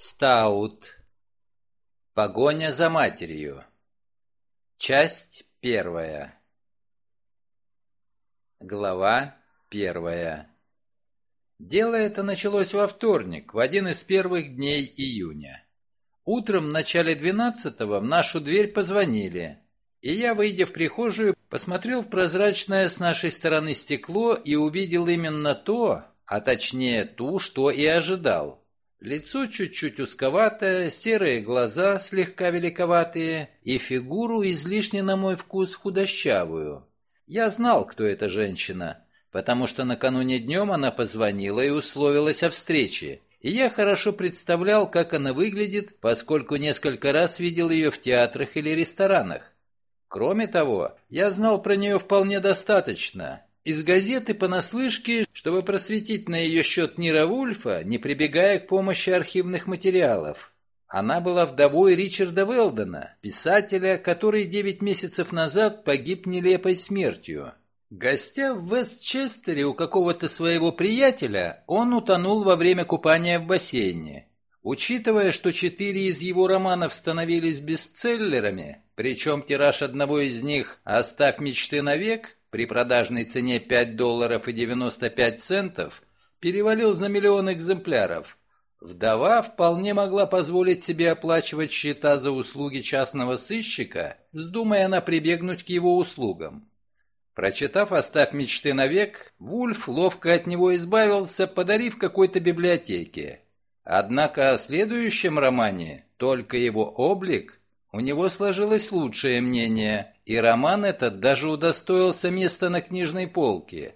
Стаут. Погоня за матерью. Часть первая. Глава первая. Дело это началось во вторник, в один из первых дней июня. Утром в начале двенадцатого в нашу дверь позвонили, и я, выйдя в прихожую, посмотрел в прозрачное с нашей стороны стекло и увидел именно то, а точнее ту, что и ожидал. Лицо чуть-чуть узковатое, серые глаза слегка великоватые и фигуру излишне на мой вкус худощавую. Я знал, кто эта женщина, потому что накануне днем она позвонила и условилась о встрече, и я хорошо представлял, как она выглядит, поскольку несколько раз видел ее в театрах или ресторанах. Кроме того, я знал про нее вполне достаточно, из газеты понаслышке, чтобы просветить на ее счет Нира Вульфа, не прибегая к помощи архивных материалов. Она была вдовой Ричарда Велдена, писателя, который девять месяцев назад погиб нелепой смертью. Гостя в Вестчестере у какого-то своего приятеля, он утонул во время купания в бассейне. Учитывая, что четыре из его романов становились бестселлерами, причем тираж одного из них «Оставь мечты навек» при продажной цене 5 долларов и 95 центов перевалил за миллион экземпляров. Вдова вполне могла позволить себе оплачивать счета за услуги частного сыщика, вздумая она прибегнуть к его услугам. Прочитав «Оставь мечты навек», Вульф ловко от него избавился, подарив какой-то библиотеке. Однако о следующем романе, только его облик, у него сложилось лучшее мнение, и роман этот даже удостоился места на книжной полке.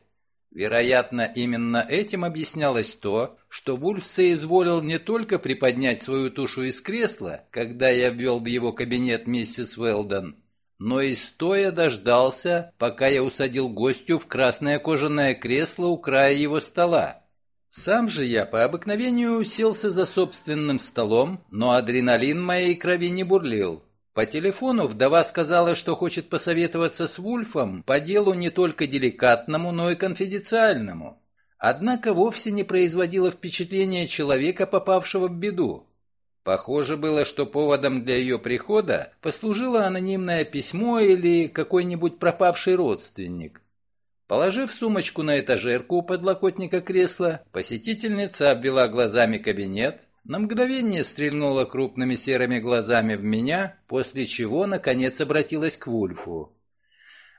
Вероятно, именно этим объяснялось то, что Вульф соизволил не только приподнять свою тушу из кресла, когда я ввел в его кабинет миссис Уэлдон, но и стоя дождался, пока я усадил гостю в красное кожаное кресло у края его стола. Сам же я по обыкновению уселся за собственным столом, но адреналин моей крови не бурлил. По телефону вдова сказала, что хочет посоветоваться с Вульфом по делу не только деликатному, но и конфиденциальному. Однако вовсе не производила впечатления человека, попавшего в беду. Похоже было, что поводом для ее прихода послужило анонимное письмо или какой-нибудь пропавший родственник. Положив сумочку на этажерку у подлокотника кресла, посетительница обвела глазами кабинет, на мгновение стрельнула крупными серыми глазами в меня, после чего, наконец, обратилась к Вульфу.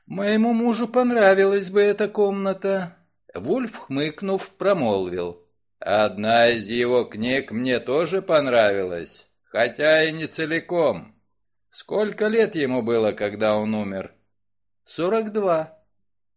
«Моему мужу понравилась бы эта комната». Вульф, хмыкнув, промолвил. «Одна из его книг мне тоже понравилась, хотя и не целиком. Сколько лет ему было, когда он умер?» «Сорок два».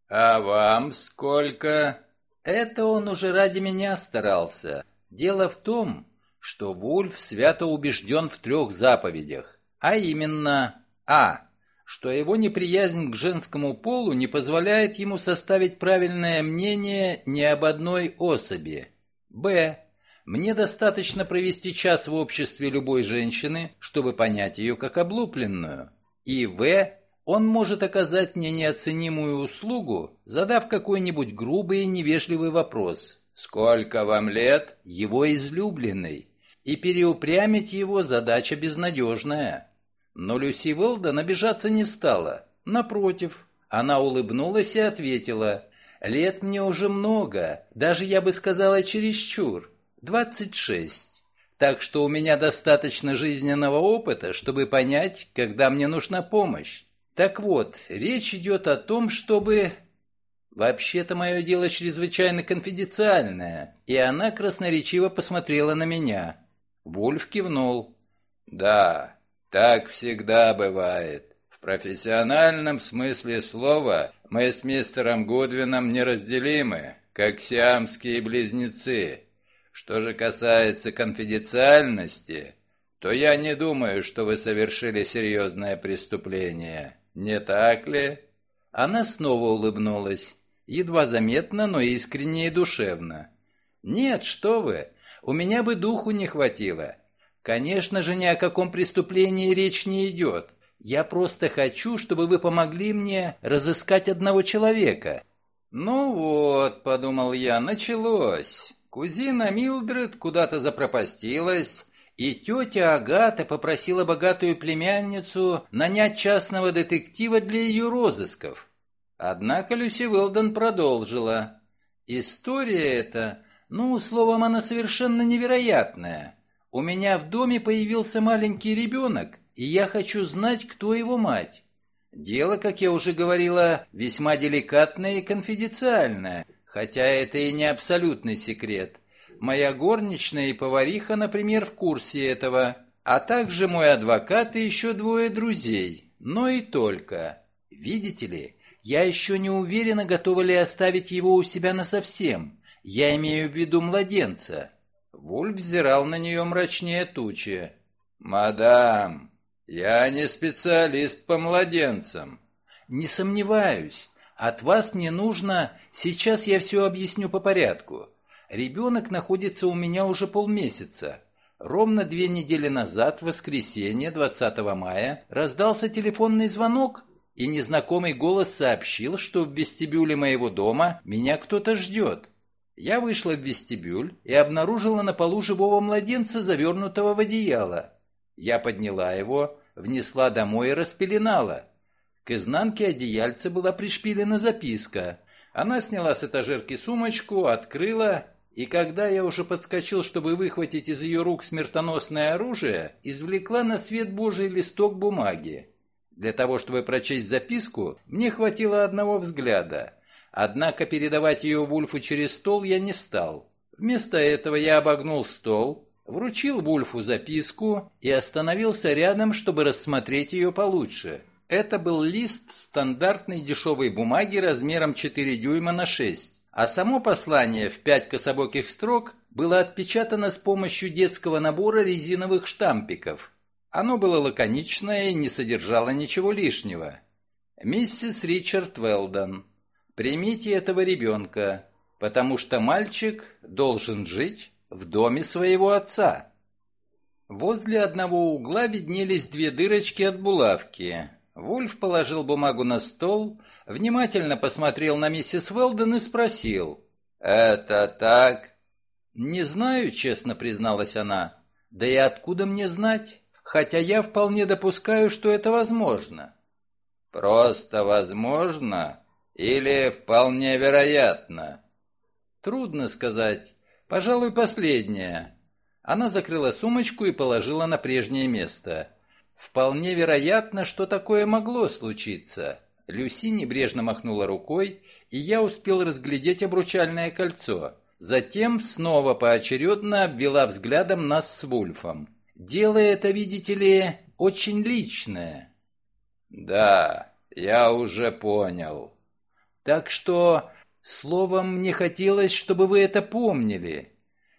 «А вам сколько?» «Это он уже ради меня старался. Дело в том, что Вульф свято убежден в трех заповедях, а именно А. Что его неприязнь к женскому полу не позволяет ему составить правильное мнение ни об одной особи. Б. Мне достаточно провести час в обществе любой женщины, чтобы понять ее как облупленную. И В. Он может оказать мне неоценимую услугу, задав какой-нибудь грубый и невежливый вопрос. «Сколько вам лет?» Его излюбленный и переупрямить его задача безнадежная. Но Люси Уэлдон обижаться не стала. Напротив, она улыбнулась и ответила, «Лет мне уже много, даже, я бы сказала, чересчур, двадцать шесть. Так что у меня достаточно жизненного опыта, чтобы понять, когда мне нужна помощь. Так вот, речь идет о том, чтобы... Вообще-то мое дело чрезвычайно конфиденциальное, и она красноречиво посмотрела на меня. Вульф кивнул. «Да, так всегда бывает. В профессиональном смысле слова мы с мистером Гудвином неразделимы, как сиамские близнецы. Что же касается конфиденциальности, то я не думаю, что вы совершили серьезное преступление. Не так ли?» Она снова улыбнулась, едва заметно, но искренне и душевно. «Нет, что вы, у меня бы духу не хватило. Конечно же, ни о каком преступлении речь не идет. Я просто хочу, чтобы вы помогли мне разыскать одного человека». «Ну вот», — подумал я, — началось. Кузина Милдред куда-то запропастилась, и тетя Агата попросила богатую племянницу нанять частного детектива для ее розысков. Однако Люси Уэлдон продолжила. «История эта, ну, словом, она совершенно невероятная. У меня в доме появился маленький ребенок, и я хочу знать, кто его мать. Дело, как я уже говорила, весьма деликатное и конфиденциальное, хотя это и не абсолютный секрет. Моя горничная и повариха, например, в курсе этого, а также мой адвокат и еще двое друзей, но и только. Видите ли, я еще не уверена, готова ли оставить его у себя насовсем. Я имею в виду младенца. Вульф взирал на нее мрачнее тучи. «Мадам, я не специалист по младенцам». «Не сомневаюсь. От вас мне нужно... Сейчас я все объясню по порядку. Ребенок находится у меня уже полмесяца. Ровно две недели назад, в воскресенье, 20 мая, раздался телефонный звонок, и незнакомый голос сообщил, что в вестибюле моего дома меня кто-то ждет. Я вышла в вестибюль и обнаружила на полу живого младенца, завернутого в одеяло. Я подняла его, внесла домой и распеленала. К изнанке одеяльца была пришпилена записка. Она сняла с этажерки сумочку, открыла, и когда я уже подскочил, чтобы выхватить из ее рук смертоносное оружие, извлекла на свет Божий листок бумаги. Для того, чтобы прочесть записку, мне хватило одного взгляда. Однако передавать ее Вульфу через стол я не стал. Вместо этого я обогнул стол, вручил Вульфу записку и остановился рядом, чтобы рассмотреть ее получше. Это был лист стандартной дешевой бумаги размером 4 дюйма на 6, а само послание в пять кособоких строк было отпечатано с помощью детского набора резиновых штампиков. Оно было лаконичное и не содержало ничего лишнего. «Миссис Ричард Велдон, Примите этого ребенка, потому что мальчик должен жить в доме своего отца. Возле одного угла виднелись две дырочки от булавки. Вульф положил бумагу на стол, внимательно посмотрел на миссис Велден и спросил. «Это так?» «Не знаю», — честно призналась она. «Да и откуда мне знать? Хотя я вполне допускаю, что это возможно». «Просто возможно?» Или вполне вероятно? Трудно сказать. Пожалуй, последнее. Она закрыла сумочку и положила на прежнее место. Вполне вероятно, что такое могло случиться. Люси небрежно махнула рукой, и я успел разглядеть обручальное кольцо. Затем снова поочередно обвела взглядом нас с Вульфом. Дело это, видите ли, очень личное. «Да, я уже понял», так что, словом, мне хотелось, чтобы вы это помнили.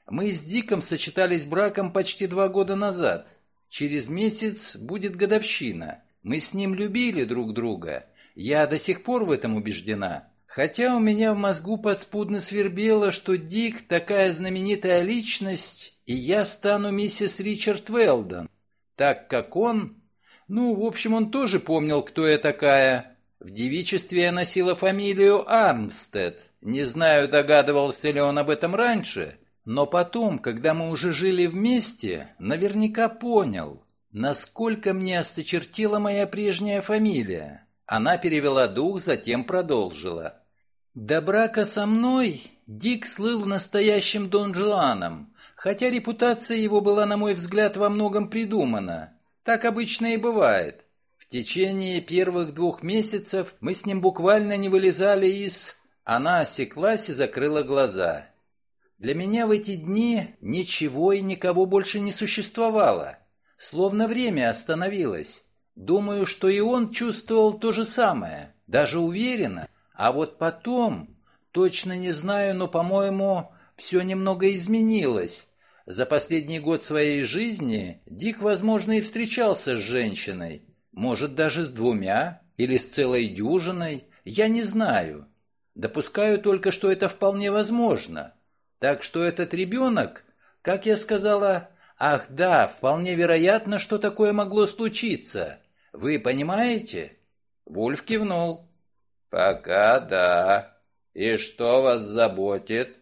Мы с Диком сочетались браком почти два года назад. Через месяц будет годовщина. Мы с ним любили друг друга. Я до сих пор в этом убеждена. Хотя у меня в мозгу подспудно свербело, что Дик такая знаменитая личность, и я стану миссис Ричард Велдон, так как он... Ну, в общем, он тоже помнил, кто я такая. В девичестве я носила фамилию Армстед. Не знаю, догадывался ли он об этом раньше, но потом, когда мы уже жили вместе, наверняка понял, насколько мне осточертела моя прежняя фамилия. Она перевела дух, затем продолжила. До брака со мной Дик слыл настоящим Дон Жуаном, хотя репутация его была, на мой взгляд, во многом придумана. Так обычно и бывает. В течение первых двух месяцев мы с ним буквально не вылезали из... Она осеклась и закрыла глаза. Для меня в эти дни ничего и никого больше не существовало. Словно время остановилось. Думаю, что и он чувствовал то же самое, даже уверенно. А вот потом, точно не знаю, но, по-моему, все немного изменилось. За последний год своей жизни Дик, возможно, и встречался с женщиной. Может, даже с двумя или с целой дюжиной, я не знаю. Допускаю только, что это вполне возможно. Так что этот ребенок, как я сказала, ах да, вполне вероятно, что такое могло случиться. Вы понимаете? Вульф кивнул. Пока да. И что вас заботит?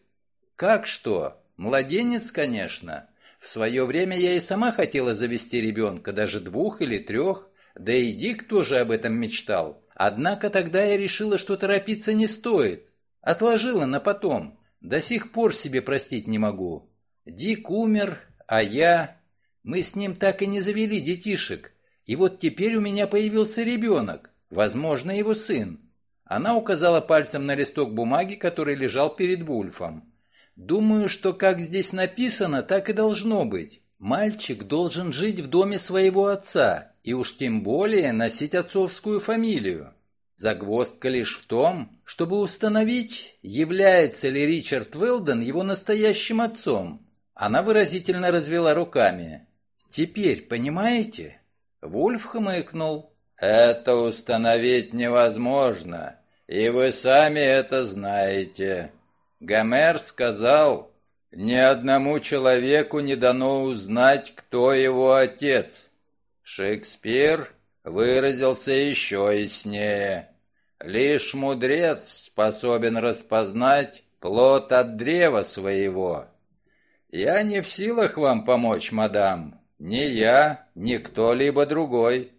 Как что? Младенец, конечно. В свое время я и сама хотела завести ребенка, даже двух или трех, да и Дик тоже об этом мечтал. Однако тогда я решила, что торопиться не стоит. Отложила на потом. До сих пор себе простить не могу. Дик умер, а я... Мы с ним так и не завели детишек. И вот теперь у меня появился ребенок, возможно, его сын. Она указала пальцем на листок бумаги, который лежал перед Вульфом. Думаю, что как здесь написано, так и должно быть. Мальчик должен жить в доме своего отца, и уж тем более носить отцовскую фамилию. Загвоздка лишь в том, чтобы установить, является ли Ричард Уэлден его настоящим отцом. Она выразительно развела руками. «Теперь, понимаете?» Вульф хмыкнул. «Это установить невозможно, и вы сами это знаете. Гомер сказал, ни одному человеку не дано узнать, кто его отец. Шекспир выразился еще яснее. Лишь мудрец способен распознать плод от древа своего. Я не в силах вам помочь, мадам, ни я, ни кто-либо другой.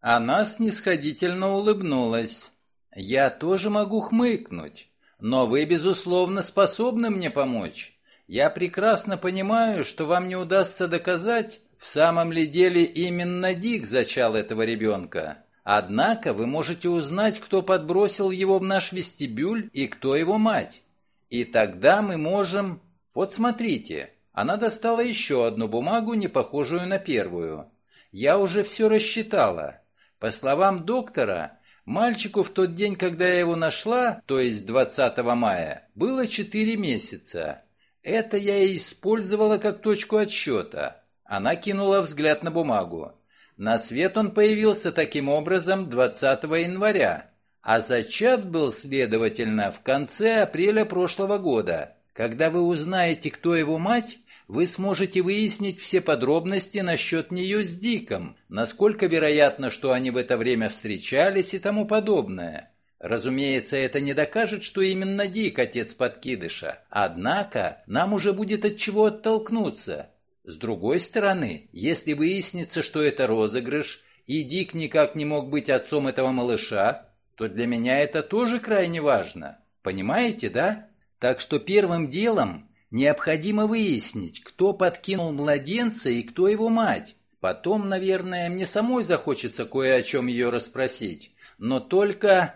Она снисходительно улыбнулась. Я тоже могу хмыкнуть. Но вы, безусловно, способны мне помочь. Я прекрасно понимаю, что вам не удастся доказать, в самом ли деле именно Дик зачал этого ребенка. Однако вы можете узнать, кто подбросил его в наш вестибюль и кто его мать. И тогда мы можем... Вот смотрите, она достала еще одну бумагу, не похожую на первую. Я уже все рассчитала. По словам доктора, Мальчику в тот день, когда я его нашла, то есть 20 мая, было 4 месяца. Это я и использовала как точку отсчета. Она кинула взгляд на бумагу. На свет он появился таким образом 20 января, а зачат был, следовательно, в конце апреля прошлого года. Когда вы узнаете, кто его мать, вы сможете выяснить все подробности насчет нее с Диком, насколько вероятно, что они в это время встречались и тому подобное. Разумеется, это не докажет, что именно Дик отец подкидыша, однако нам уже будет от чего оттолкнуться. С другой стороны, если выяснится, что это розыгрыш, и Дик никак не мог быть отцом этого малыша, то для меня это тоже крайне важно. Понимаете, да? Так что первым делом Необходимо выяснить, кто подкинул младенца и кто его мать. Потом, наверное, мне самой захочется кое о чем ее расспросить. Но только...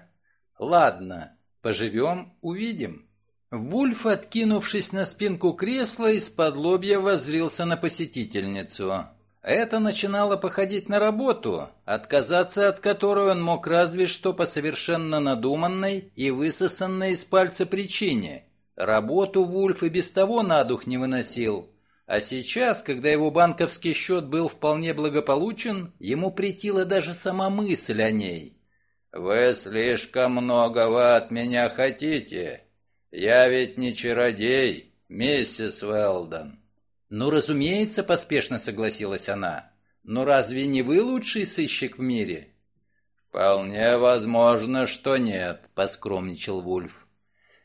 Ладно, поживем, увидим. Вульф, откинувшись на спинку кресла, из-под лобья воззрился на посетительницу. Это начинало походить на работу, отказаться от которой он мог разве что по совершенно надуманной и высосанной из пальца причине – Работу Вульф и без того на дух не выносил. А сейчас, когда его банковский счет был вполне благополучен, ему претила даже сама мысль о ней. «Вы слишком многого от меня хотите. Я ведь не чародей, миссис Уэлдон». «Ну, разумеется», — поспешно согласилась она. «Но разве не вы лучший сыщик в мире?» «Вполне возможно, что нет», — поскромничал Вульф.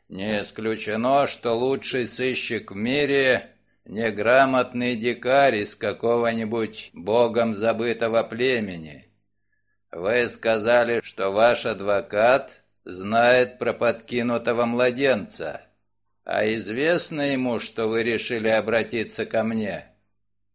Не исключено, что лучший сыщик в мире — неграмотный дикарь из какого-нибудь богом забытого племени. Вы сказали, что ваш адвокат знает про подкинутого младенца. А известно ему, что вы решили обратиться ко мне?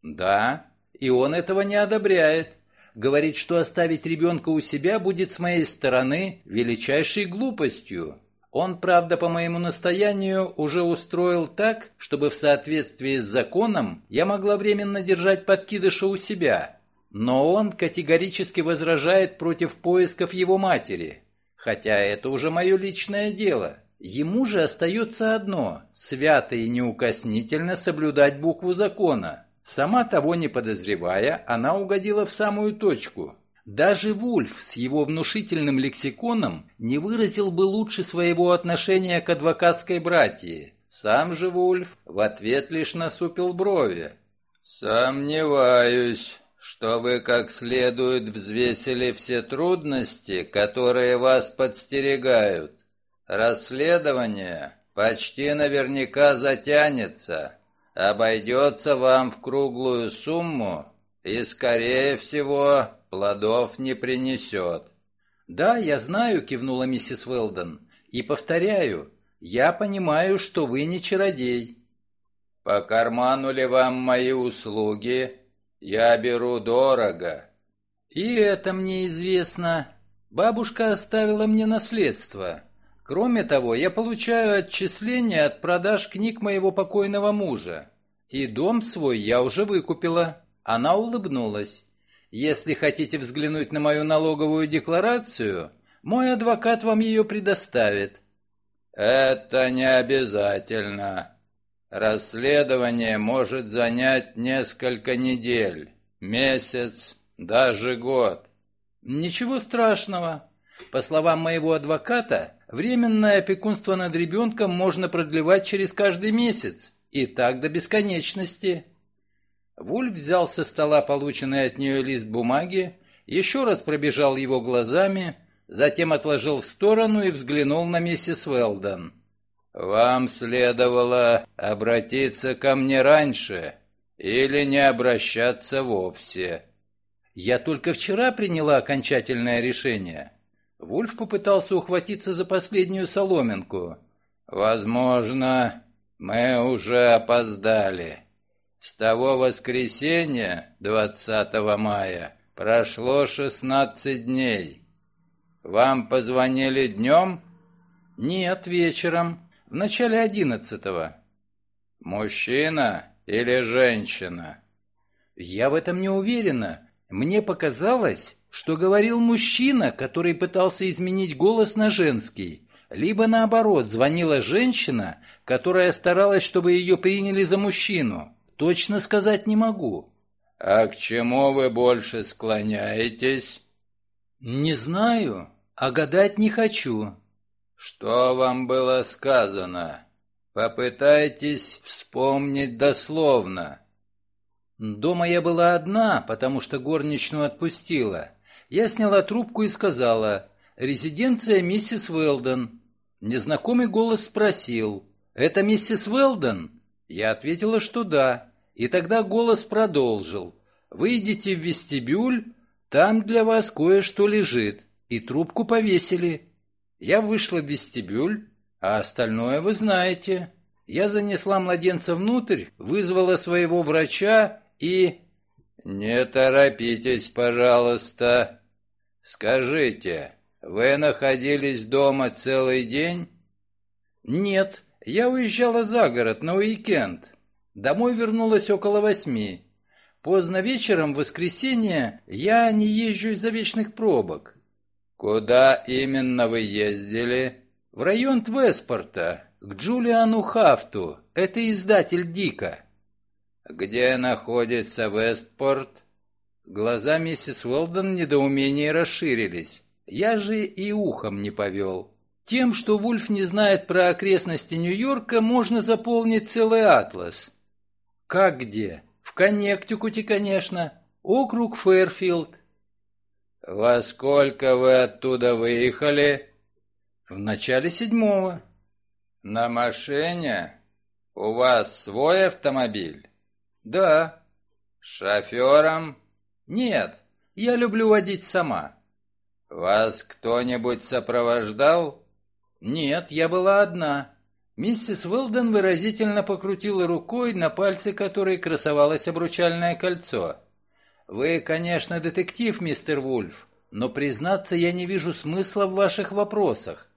Да, и он этого не одобряет. Говорит, что оставить ребенка у себя будет с моей стороны величайшей глупостью. Он, правда, по моему настоянию уже устроил так, чтобы в соответствии с законом я могла временно держать подкидыша у себя. Но он категорически возражает против поисков его матери. Хотя это уже мое личное дело. Ему же остается одно – свято и неукоснительно соблюдать букву закона. Сама того не подозревая, она угодила в самую точку. Даже Вульф с его внушительным лексиконом не выразил бы лучше своего отношения к адвокатской братьи. Сам же Вульф в ответ лишь насупил брови. «Сомневаюсь, что вы как следует взвесили все трудности, которые вас подстерегают. Расследование почти наверняка затянется, обойдется вам в круглую сумму и, скорее всего, плодов не принесет. «Да, я знаю», — кивнула миссис Уэлдон, — «и повторяю, я понимаю, что вы не чародей». «По карману ли вам мои услуги? Я беру дорого». «И это мне известно. Бабушка оставила мне наследство. Кроме того, я получаю отчисления от продаж книг моего покойного мужа. И дом свой я уже выкупила. Она улыбнулась. Если хотите взглянуть на мою налоговую декларацию, мой адвокат вам ее предоставит. Это не обязательно. Расследование может занять несколько недель, месяц, даже год. Ничего страшного. По словам моего адвоката, Временное опекунство над ребенком можно продлевать через каждый месяц, и так до бесконечности. Вульф взял со стола полученный от нее лист бумаги, еще раз пробежал его глазами, затем отложил в сторону и взглянул на миссис Уэлдон. «Вам следовало обратиться ко мне раньше или не обращаться вовсе». «Я только вчера приняла окончательное решение. Вульф попытался ухватиться за последнюю соломинку. «Возможно, мы уже опоздали. С того воскресенья, 20 мая, прошло 16 дней. Вам позвонили днем?» «Нет, вечером, в начале одиннадцатого». «Мужчина или женщина?» «Я в этом не уверена. Мне показалось, что говорил мужчина, который пытался изменить голос на женский, либо наоборот, звонила женщина, которая старалась, чтобы ее приняли за мужчину. Точно сказать не могу. «А к чему вы больше склоняетесь?» «Не знаю, а гадать не хочу». «Что вам было сказано? Попытайтесь вспомнить дословно». Дома я была одна, потому что горничную отпустила. Я сняла трубку и сказала «Резиденция миссис Уэлдон». Незнакомый голос спросил «Это миссис Уэлдон?» Я ответила, что да. И тогда голос продолжил «Выйдите в вестибюль, там для вас кое-что лежит». И трубку повесили. Я вышла в вестибюль, а остальное вы знаете. Я занесла младенца внутрь, вызвала своего врача и... «Не торопитесь, пожалуйста», «Скажите, вы находились дома целый день?» «Нет, я уезжала за город на уикенд. Домой вернулась около восьми. Поздно вечером в воскресенье я не езжу из-за вечных пробок». «Куда именно вы ездили?» «В район Твеспорта, к Джулиану Хафту. Это издатель Дика». «Где находится Вестпорт?» Глаза миссис Уэлдон недоуменно расширились. Я же и ухом не повел. Тем, что Вульф не знает про окрестности Нью-Йорка, можно заполнить целый атлас. Как где? В Коннектикуте, конечно. Округ Фэрфилд. Во сколько вы оттуда выехали? В начале седьмого. На машине? У вас свой автомобиль? Да. Шофером? «Нет, я люблю водить сама». «Вас кто-нибудь сопровождал?» «Нет, я была одна». Миссис Уэлден выразительно покрутила рукой, на пальце которой красовалось обручальное кольцо. «Вы, конечно, детектив, мистер Вульф, но, признаться, я не вижу смысла в ваших вопросах».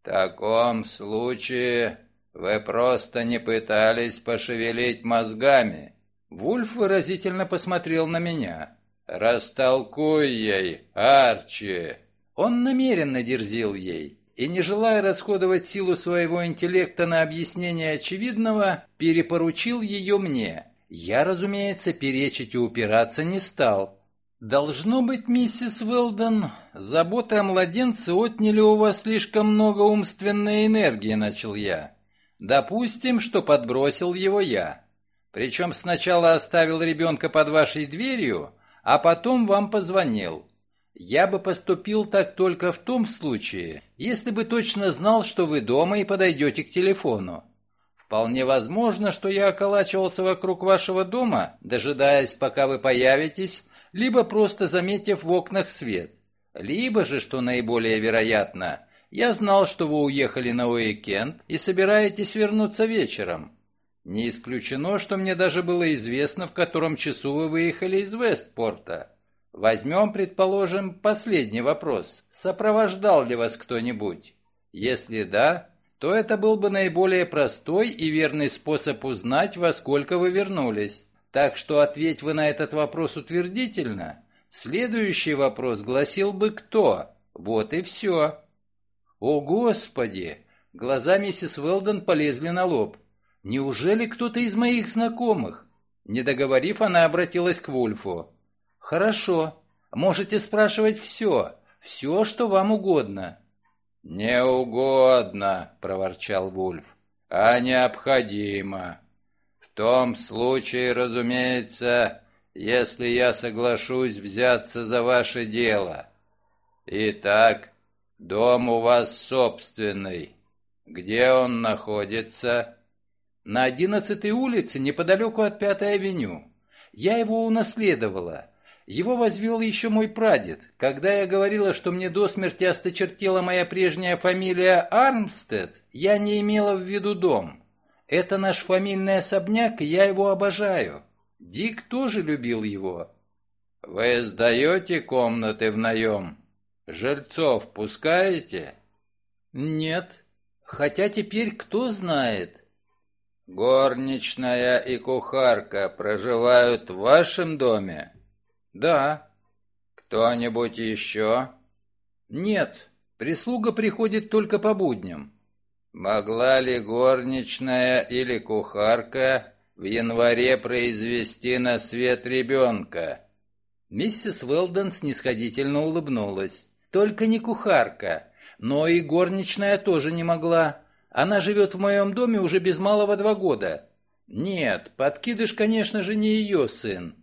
«В таком случае вы просто не пытались пошевелить мозгами». Вульф выразительно посмотрел на меня. «Растолкуй ей, Арчи!» Он намеренно дерзил ей. и, не желая расходовать силу своего интеллекта на объяснение очевидного, перепоручил ее мне. Я, разумеется, перечить и упираться не стал. «Должно быть, миссис Уэлдон, заботы о младенце отняли у вас слишком много умственной энергии», — начал я. «Допустим, что подбросил его я. Причем сначала оставил ребенка под вашей дверью, а потом вам позвонил. Я бы поступил так только в том случае, если бы точно знал, что вы дома и подойдете к телефону. Вполне возможно, что я околачивался вокруг вашего дома, дожидаясь, пока вы появитесь, либо просто заметив в окнах свет. Либо же, что наиболее вероятно, я знал, что вы уехали на уикенд и собираетесь вернуться вечером. Не исключено, что мне даже было известно, в котором часу вы выехали из Вестпорта. Возьмем, предположим, последний вопрос. Сопровождал ли вас кто-нибудь? Если да, то это был бы наиболее простой и верный способ узнать, во сколько вы вернулись. Так что ответь вы на этот вопрос утвердительно. Следующий вопрос гласил бы «Кто?». Вот и все. О, Господи! Глаза миссис Велден полезли на лоб. Неужели кто-то из моих знакомых? Не договорив, она обратилась к Вульфу. Хорошо. Можете спрашивать все. Все, что вам угодно. Не угодно, проворчал Вульф. А необходимо. В том случае, разумеется, если я соглашусь взяться за ваше дело. Итак, дом у вас собственный. Где он находится? На одиннадцатой улице, неподалеку от Пятой авеню. Я его унаследовала. Его возвел еще мой прадед. Когда я говорила, что мне до смерти осточертела моя прежняя фамилия Армстед, я не имела в виду дом. Это наш фамильный особняк, и я его обожаю. Дик тоже любил его. Вы сдаете комнаты в наем? Жильцов пускаете? Нет. Хотя теперь кто знает. «Горничная и кухарка проживают в вашем доме?» «Да». «Кто-нибудь еще?» «Нет, прислуга приходит только по будням». «Могла ли горничная или кухарка в январе произвести на свет ребенка?» Миссис Уэлдон снисходительно улыбнулась. «Только не кухарка, но и горничная тоже не могла. Она живет в моем доме уже без малого два года. Нет, подкидыш, конечно же, не ее сын.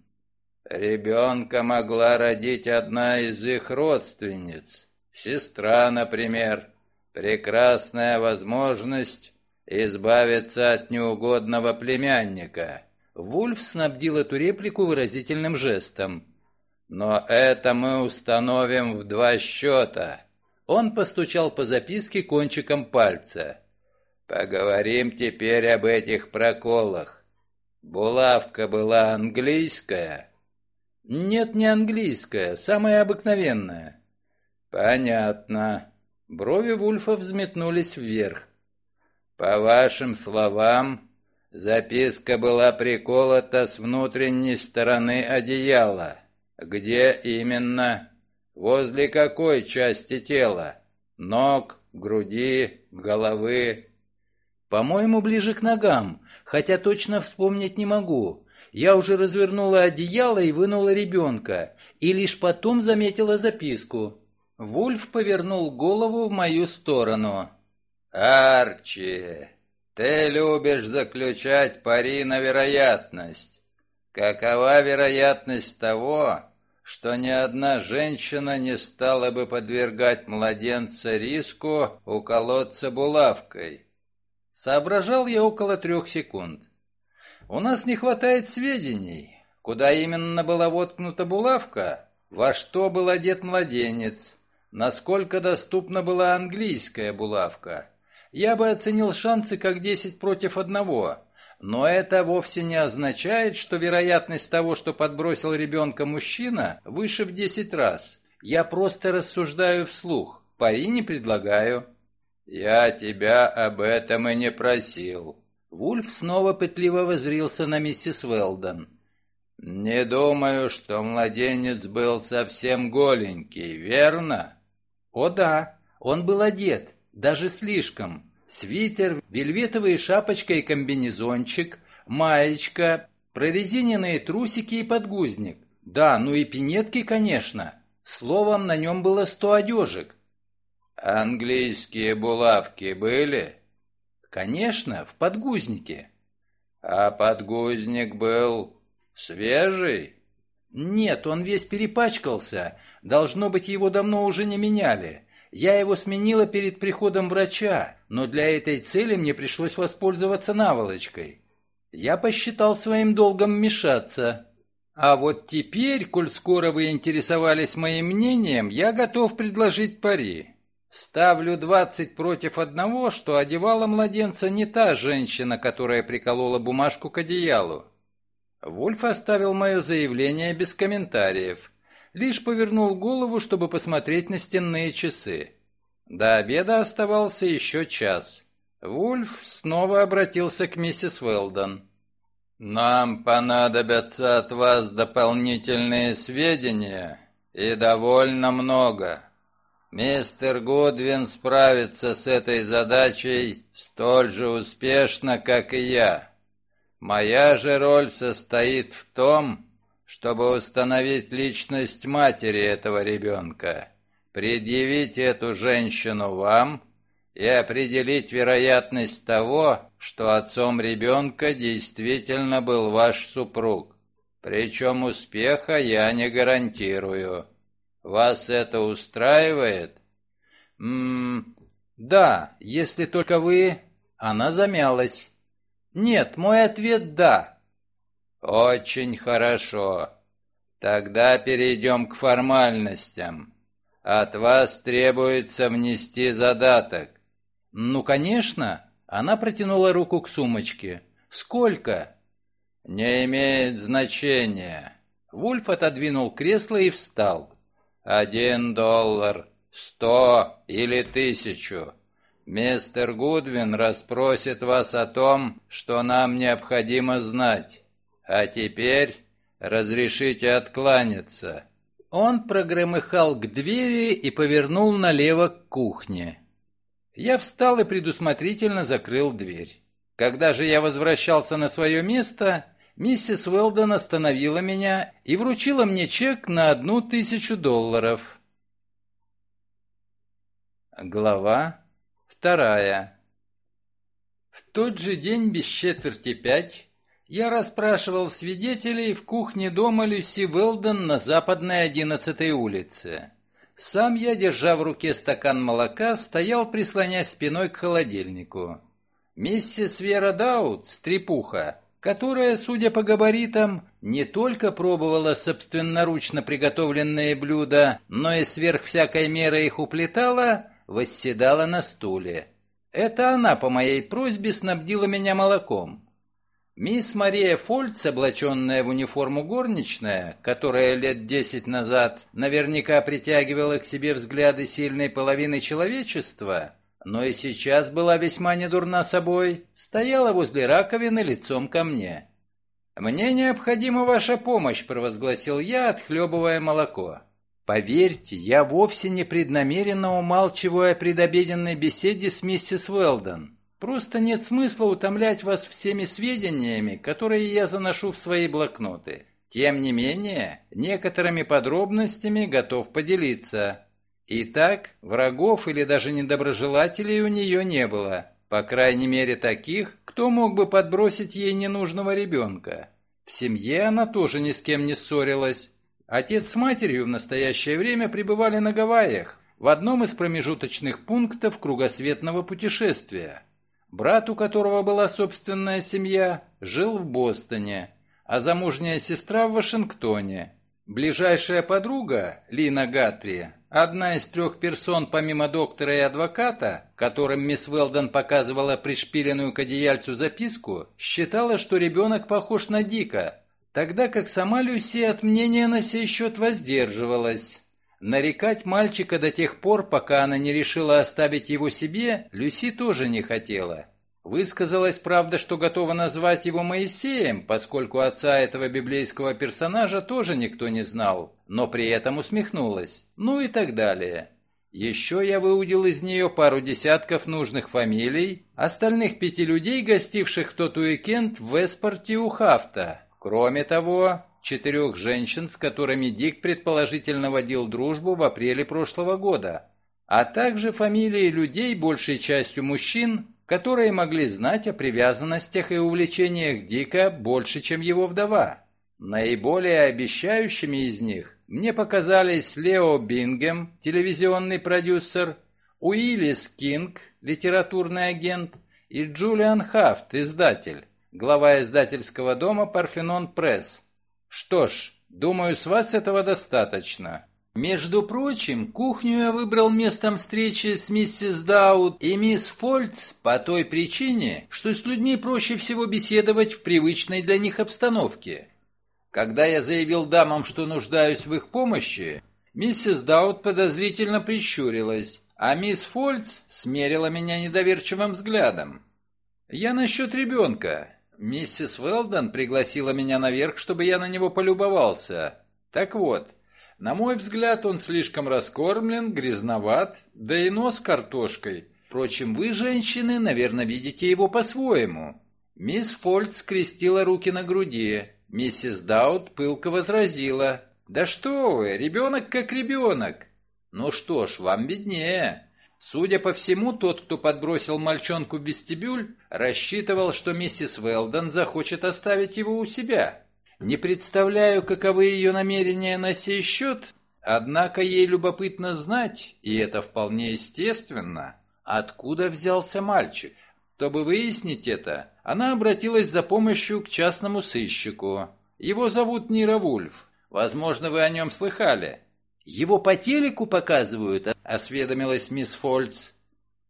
Ребенка могла родить одна из их родственниц. Сестра, например. Прекрасная возможность избавиться от неугодного племянника. Вульф снабдил эту реплику выразительным жестом. «Но это мы установим в два счета». Он постучал по записке кончиком пальца. Поговорим теперь об этих проколах. Булавка была английская? Нет, не английская, самая обыкновенная. Понятно. Брови Вульфа взметнулись вверх. По вашим словам, записка была приколота с внутренней стороны одеяла. Где именно? Возле какой части тела? Ног, груди, головы? По-моему, ближе к ногам, хотя точно вспомнить не могу. Я уже развернула одеяло и вынула ребенка, и лишь потом заметила записку. Вульф повернул голову в мою сторону. «Арчи, ты любишь заключать пари на вероятность. Какова вероятность того, что ни одна женщина не стала бы подвергать младенца риску уколоться булавкой?» Соображал я около трех секунд. У нас не хватает сведений, куда именно была воткнута булавка, во что был одет младенец, насколько доступна была английская булавка. Я бы оценил шансы как 10 против одного, но это вовсе не означает, что вероятность того, что подбросил ребенка мужчина, выше в 10 раз. Я просто рассуждаю вслух, пари не предлагаю. «Я тебя об этом и не просил». Вульф снова пытливо возрился на миссис Велдон. «Не думаю, что младенец был совсем голенький, верно?» «О да, он был одет. Даже слишком. Свитер, вельветовая шапочка и комбинезончик, маечка, прорезиненные трусики и подгузник. Да, ну и пинетки, конечно. Словом, на нем было сто одежек. «Английские булавки были?» «Конечно, в подгузнике». «А подгузник был свежий?» «Нет, он весь перепачкался. Должно быть, его давно уже не меняли. Я его сменила перед приходом врача, но для этой цели мне пришлось воспользоваться наволочкой. Я посчитал своим долгом вмешаться. А вот теперь, коль скоро вы интересовались моим мнением, я готов предложить пари. Ставлю двадцать против одного, что одевала младенца не та женщина, которая приколола бумажку к одеялу. Вольф оставил мое заявление без комментариев лишь повернул голову, чтобы посмотреть на стенные часы. До обеда оставался еще час. Вульф снова обратился к миссис Уэлдон. «Нам понадобятся от вас дополнительные сведения, и довольно много. Мистер Гудвин справится с этой задачей столь же успешно, как и я. Моя же роль состоит в том, чтобы установить личность матери этого ребенка, предъявить эту женщину вам и определить вероятность того, что отцом ребенка действительно был ваш супруг. Причем успеха я не гарантирую. Вас это устраивает? Ммм, да, если только вы... Она замялась. Нет, мой ответ «да». «Очень хорошо. Тогда перейдем к формальностям. От вас требуется внести задаток». «Ну, конечно». Она протянула руку к сумочке. «Сколько?» «Не имеет значения». Вульф отодвинул кресло и встал. «Один доллар, сто или тысячу. Мистер Гудвин расспросит вас о том, что нам необходимо знать. А теперь разрешите откланяться». Он прогромыхал к двери и повернул налево к кухне. Я встал и предусмотрительно закрыл дверь. Когда же я возвращался на свое место, миссис Уэлдон остановила меня и вручила мне чек на одну тысячу долларов. Глава вторая В тот же день без четверти пять я расспрашивал свидетелей в кухне дома Люси Велден на западной 11-й улице. Сам я, держа в руке стакан молока, стоял, прислонясь спиной к холодильнику. Миссис Вера Даут, стрепуха, которая, судя по габаритам, не только пробовала собственноручно приготовленные блюда, но и сверх всякой меры их уплетала, восседала на стуле. Это она по моей просьбе снабдила меня молоком. Мисс Мария Фольц, облаченная в униформу горничная, которая лет десять назад наверняка притягивала к себе взгляды сильной половины человечества, но и сейчас была весьма недурна собой, стояла возле раковины лицом ко мне. «Мне необходима ваша помощь», — провозгласил я, отхлебывая молоко. Поверьте, я вовсе не преднамеренно умалчиваю о предобеденной беседе с миссис Уэлдон. Просто нет смысла утомлять вас всеми сведениями, которые я заношу в свои блокноты. Тем не менее, некоторыми подробностями готов поделиться. Итак, врагов или даже недоброжелателей у нее не было. По крайней мере таких, кто мог бы подбросить ей ненужного ребенка. В семье она тоже ни с кем не ссорилась. Отец с матерью в настоящее время пребывали на Гавайях, в одном из промежуточных пунктов кругосветного путешествия. Брат, у которого была собственная семья, жил в Бостоне, а замужняя сестра в Вашингтоне. Ближайшая подруга, Лина Гатри, одна из трех персон помимо доктора и адвоката, которым мисс Велдон показывала пришпиленную к одеяльцу записку, считала, что ребенок похож на Дика, тогда как сама Люси от мнения на сей счет воздерживалась. Нарекать мальчика до тех пор, пока она не решила оставить его себе, Люси тоже не хотела. Высказалась, правда, что готова назвать его Моисеем, поскольку отца этого библейского персонажа тоже никто не знал, но при этом усмехнулась. Ну и так далее. Еще я выудил из нее пару десятков нужных фамилий, остальных пяти людей, гостивших в тот уикенд в Эспорте у Хафта. Кроме того, четырех женщин, с которыми Дик предположительно водил дружбу в апреле прошлого года, а также фамилии людей, большей частью мужчин, которые могли знать о привязанностях и увлечениях Дика больше, чем его вдова. Наиболее обещающими из них мне показались Лео Бингем, телевизионный продюсер, Уиллис Кинг, литературный агент, и Джулиан Хафт, издатель, глава издательского дома «Парфенон Пресс». Что ж, думаю, с вас этого достаточно. Между прочим, кухню я выбрал местом встречи с миссис Даут и мисс Фольц по той причине, что с людьми проще всего беседовать в привычной для них обстановке. Когда я заявил дамам, что нуждаюсь в их помощи, миссис Даут подозрительно прищурилась, а мисс Фольц смерила меня недоверчивым взглядом. «Я насчет ребенка. Миссис Велдон пригласила меня наверх, чтобы я на него полюбовался. Так вот, на мой взгляд, он слишком раскормлен, грязноват, да и нос картошкой. Впрочем, вы, женщины, наверное, видите его по-своему». Мисс Фольц скрестила руки на груди. Миссис Даут пылко возразила. «Да что вы, ребенок как ребенок!» «Ну что ж, вам виднее». Судя по всему, тот, кто подбросил мальчонку в вестибюль, рассчитывал, что миссис Велдон захочет оставить его у себя. Не представляю, каковы ее намерения на сей счет, однако ей любопытно знать, и это вполне естественно, откуда взялся мальчик. Чтобы выяснить это, она обратилась за помощью к частному сыщику. Его зовут Нира Вульф. Возможно, вы о нем слыхали. Его по телеку показывают, осведомилась мисс Фольц.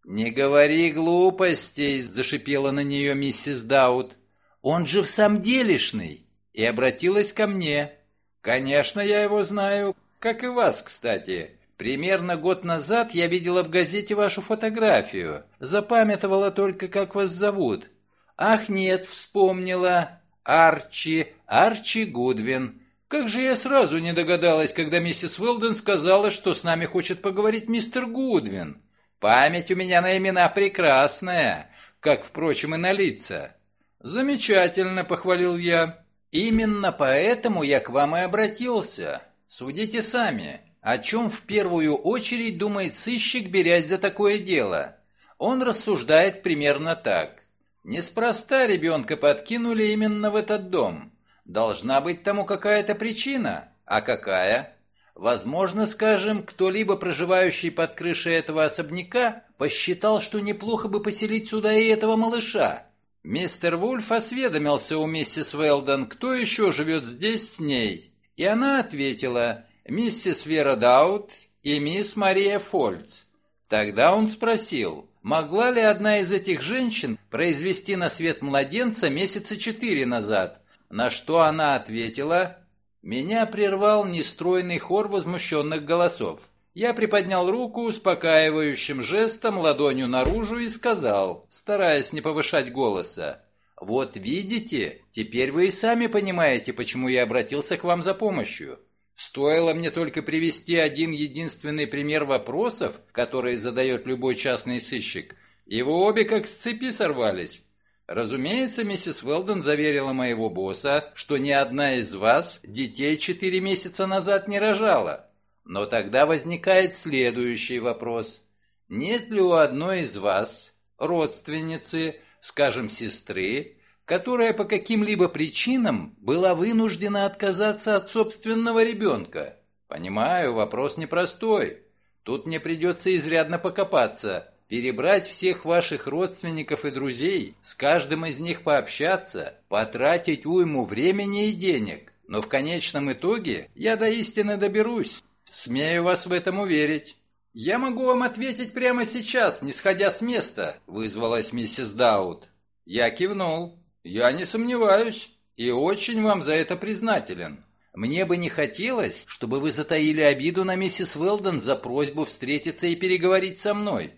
«Не говори глупостей», — зашипела на нее миссис Даут. «Он же в самом делешный!» И обратилась ко мне. «Конечно, я его знаю, как и вас, кстати. Примерно год назад я видела в газете вашу фотографию. Запамятовала только, как вас зовут. Ах, нет, вспомнила. Арчи, Арчи Гудвин. Как же я сразу не догадалась, когда миссис Уэлден сказала, что с нами хочет поговорить мистер Гудвин. Память у меня на имена прекрасная, как, впрочем, и на лица. Замечательно, похвалил я. Именно поэтому я к вам и обратился. Судите сами. О чем в первую очередь думает сыщик, берясь за такое дело? Он рассуждает примерно так. Неспроста ребенка подкинули именно в этот дом. Должна быть тому какая-то причина. А какая? Возможно, скажем, кто-либо, проживающий под крышей этого особняка, посчитал, что неплохо бы поселить сюда и этого малыша. Мистер Вульф осведомился у миссис Велдон, кто еще живет здесь с ней. И она ответила, миссис Вера Даут и мисс Мария Фольц. Тогда он спросил, могла ли одна из этих женщин произвести на свет младенца месяца четыре назад, на что она ответила, меня прервал нестройный хор возмущенных голосов. Я приподнял руку успокаивающим жестом ладонью наружу и сказал, стараясь не повышать голоса, «Вот видите, теперь вы и сами понимаете, почему я обратился к вам за помощью. Стоило мне только привести один единственный пример вопросов, которые задает любой частный сыщик, и вы обе как с цепи сорвались. Разумеется, миссис Велден заверила моего босса, что ни одна из вас детей четыре месяца назад не рожала. Но тогда возникает следующий вопрос. Нет ли у одной из вас, родственницы, скажем, сестры, которая по каким-либо причинам была вынуждена отказаться от собственного ребенка. Понимаю, вопрос непростой. Тут мне придется изрядно покопаться, перебрать всех ваших родственников и друзей, с каждым из них пообщаться, потратить уйму времени и денег. Но в конечном итоге я до истины доберусь. Смею вас в этом уверить. Я могу вам ответить прямо сейчас, не сходя с места, вызвалась миссис Даут. Я кивнул. «Я не сомневаюсь и очень вам за это признателен. Мне бы не хотелось, чтобы вы затаили обиду на миссис Велден за просьбу встретиться и переговорить со мной.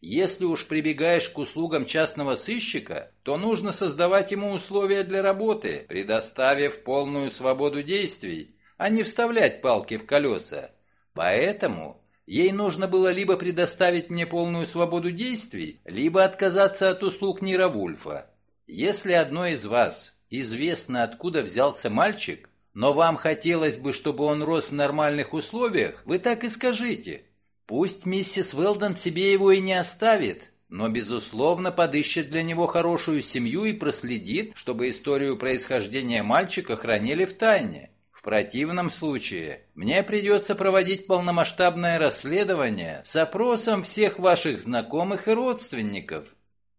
Если уж прибегаешь к услугам частного сыщика, то нужно создавать ему условия для работы, предоставив полную свободу действий, а не вставлять палки в колеса. Поэтому Ей нужно было либо предоставить мне полную свободу действий, либо отказаться от услуг Нира Вульфа. Если одной из вас известно, откуда взялся мальчик, но вам хотелось бы, чтобы он рос в нормальных условиях, вы так и скажите. Пусть миссис Велдон себе его и не оставит, но, безусловно, подыщет для него хорошую семью и проследит, чтобы историю происхождения мальчика хранили в тайне. Противном случае мне придется проводить полномасштабное расследование с опросом всех ваших знакомых и родственников.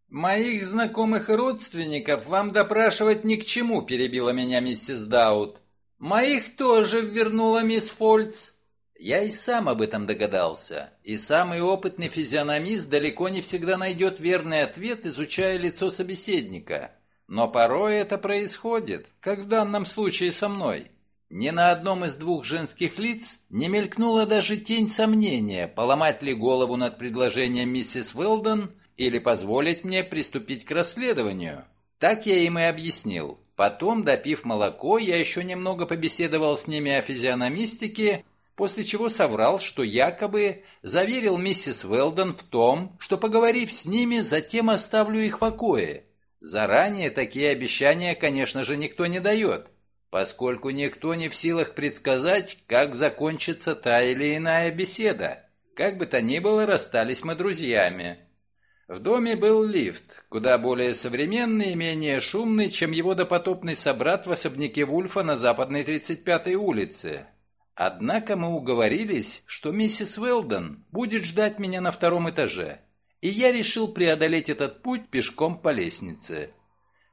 «Моих знакомых и родственников вам допрашивать ни к чему», — перебила меня миссис Даут. «Моих тоже вернула мисс Фольц». Я и сам об этом догадался, и самый опытный физиономист далеко не всегда найдет верный ответ, изучая лицо собеседника. Но порой это происходит, как в данном случае со мной. Ни на одном из двух женских лиц не мелькнула даже тень сомнения, поломать ли голову над предложением миссис Уэлдон или позволить мне приступить к расследованию. Так я им и объяснил. Потом, допив молоко, я еще немного побеседовал с ними о физиономистике после чего соврал, что якобы заверил миссис Велдон в том, что, поговорив с ними, затем оставлю их в покое. Заранее такие обещания, конечно же, никто не дает, поскольку никто не в силах предсказать, как закончится та или иная беседа. Как бы то ни было, расстались мы друзьями. В доме был лифт, куда более современный и менее шумный, чем его допотопный собрат в особняке Вульфа на западной 35-й улице. Однако мы уговорились, что миссис Уэлдон будет ждать меня на втором этаже, и я решил преодолеть этот путь пешком по лестнице.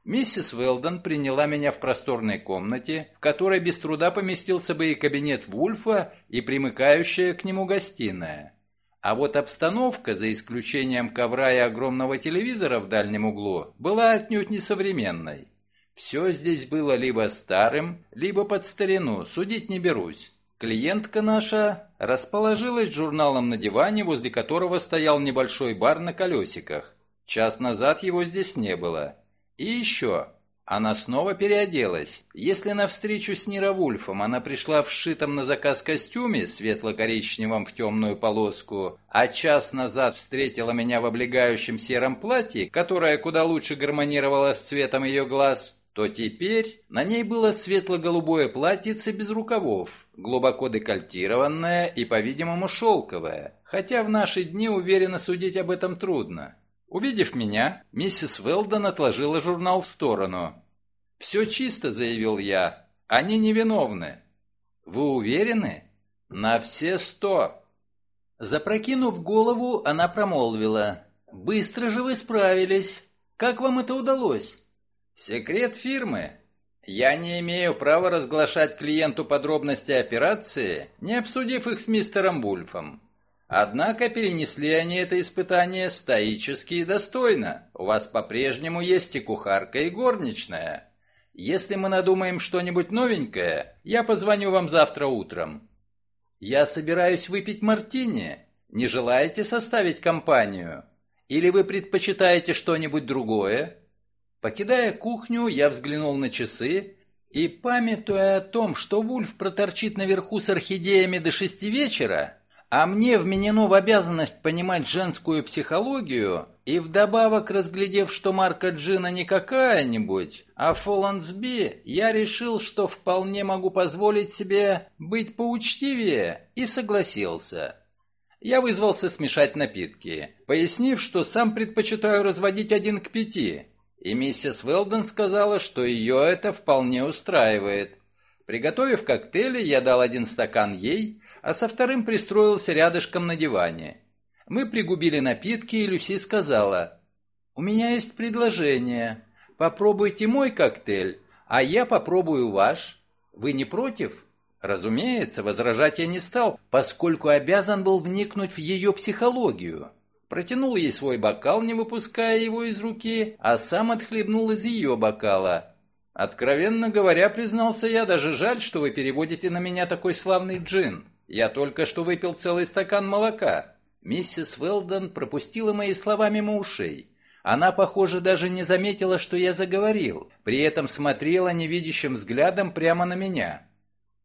Миссис Уэлдон приняла меня в просторной комнате, в которой без труда поместился бы и кабинет Вульфа, и примыкающая к нему гостиная. А вот обстановка, за исключением ковра и огромного телевизора в дальнем углу, была отнюдь несовременной. Все здесь было либо старым, либо под старину, судить не берусь. Клиентка наша расположилась журналом на диване, возле которого стоял небольшой бар на колесиках. Час назад его здесь не было. И еще, она снова переоделась. Если на встречу с Нировульфом она пришла в сшитом на заказ костюме, светло-коричневом в темную полоску, а час назад встретила меня в облегающем сером платье, которое куда лучше гармонировало с цветом ее глаз, то теперь на ней было светло-голубое платьице без рукавов, глубоко декольтированное и, по-видимому, шелковое, хотя в наши дни уверенно судить об этом трудно. Увидев меня, миссис Велдон отложила журнал в сторону. «Все чисто», — заявил я, — «они невиновны». «Вы уверены?» «На все сто». Запрокинув голову, она промолвила. «Быстро же вы справились. Как вам это удалось?» Секрет фирмы. Я не имею права разглашать клиенту подробности операции, не обсудив их с мистером Вульфом. Однако перенесли они это испытание стоически и достойно. У вас по-прежнему есть и кухарка, и горничная. Если мы надумаем что-нибудь новенькое, я позвоню вам завтра утром. Я собираюсь выпить мартини. Не желаете составить компанию? Или вы предпочитаете что-нибудь другое? Покидая кухню, я взглянул на часы и, памятуя о том, что Вульф проторчит наверху с орхидеями до шести вечера, а мне вменено в обязанность понимать женскую психологию, и вдобавок, разглядев, что марка Джина не какая-нибудь, а Фолландсби, я решил, что вполне могу позволить себе быть поучтивее, и согласился. Я вызвался смешать напитки, пояснив, что сам предпочитаю разводить один к пяти, и миссис Велден сказала, что ее это вполне устраивает. Приготовив коктейли, я дал один стакан ей, а со вторым пристроился рядышком на диване. Мы пригубили напитки, и Люси сказала, «У меня есть предложение. Попробуйте мой коктейль, а я попробую ваш. Вы не против?» Разумеется, возражать я не стал, поскольку обязан был вникнуть в ее психологию. Протянул ей свой бокал, не выпуская его из руки, а сам отхлебнул из ее бокала. «Откровенно говоря, признался я, даже жаль, что вы переводите на меня такой славный джин. Я только что выпил целый стакан молока». Миссис Велдон пропустила мои слова мимо ушей. Она, похоже, даже не заметила, что я заговорил, при этом смотрела невидящим взглядом прямо на меня.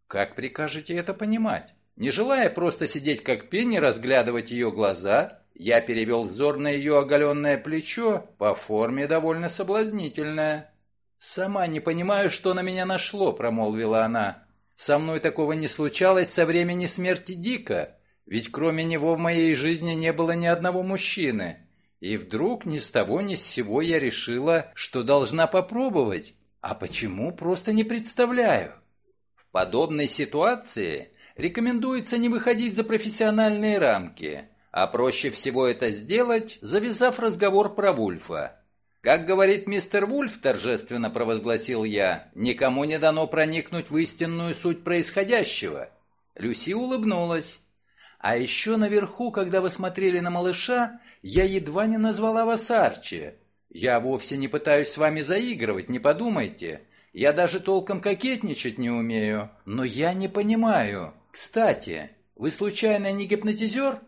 «Как прикажете это понимать?» Не желая просто сидеть как пень и разглядывать ее глаза, я перевел взор на ее оголенное плечо, по форме довольно соблазнительное. «Сама не понимаю, что на меня нашло», — промолвила она. «Со мной такого не случалось со времени смерти Дика, ведь кроме него в моей жизни не было ни одного мужчины. И вдруг ни с того ни с сего я решила, что должна попробовать. А почему, просто не представляю. В подобной ситуации рекомендуется не выходить за профессиональные рамки, а проще всего это сделать, завязав разговор про Вульфа. Как говорит мистер Вульф, торжественно провозгласил я, никому не дано проникнуть в истинную суть происходящего. Люси улыбнулась. А еще наверху, когда вы смотрели на малыша, я едва не назвала вас Арчи. Я вовсе не пытаюсь с вами заигрывать, не подумайте. Я даже толком кокетничать не умею. Но я не понимаю. Кстати, вы случайно не гипнотизер?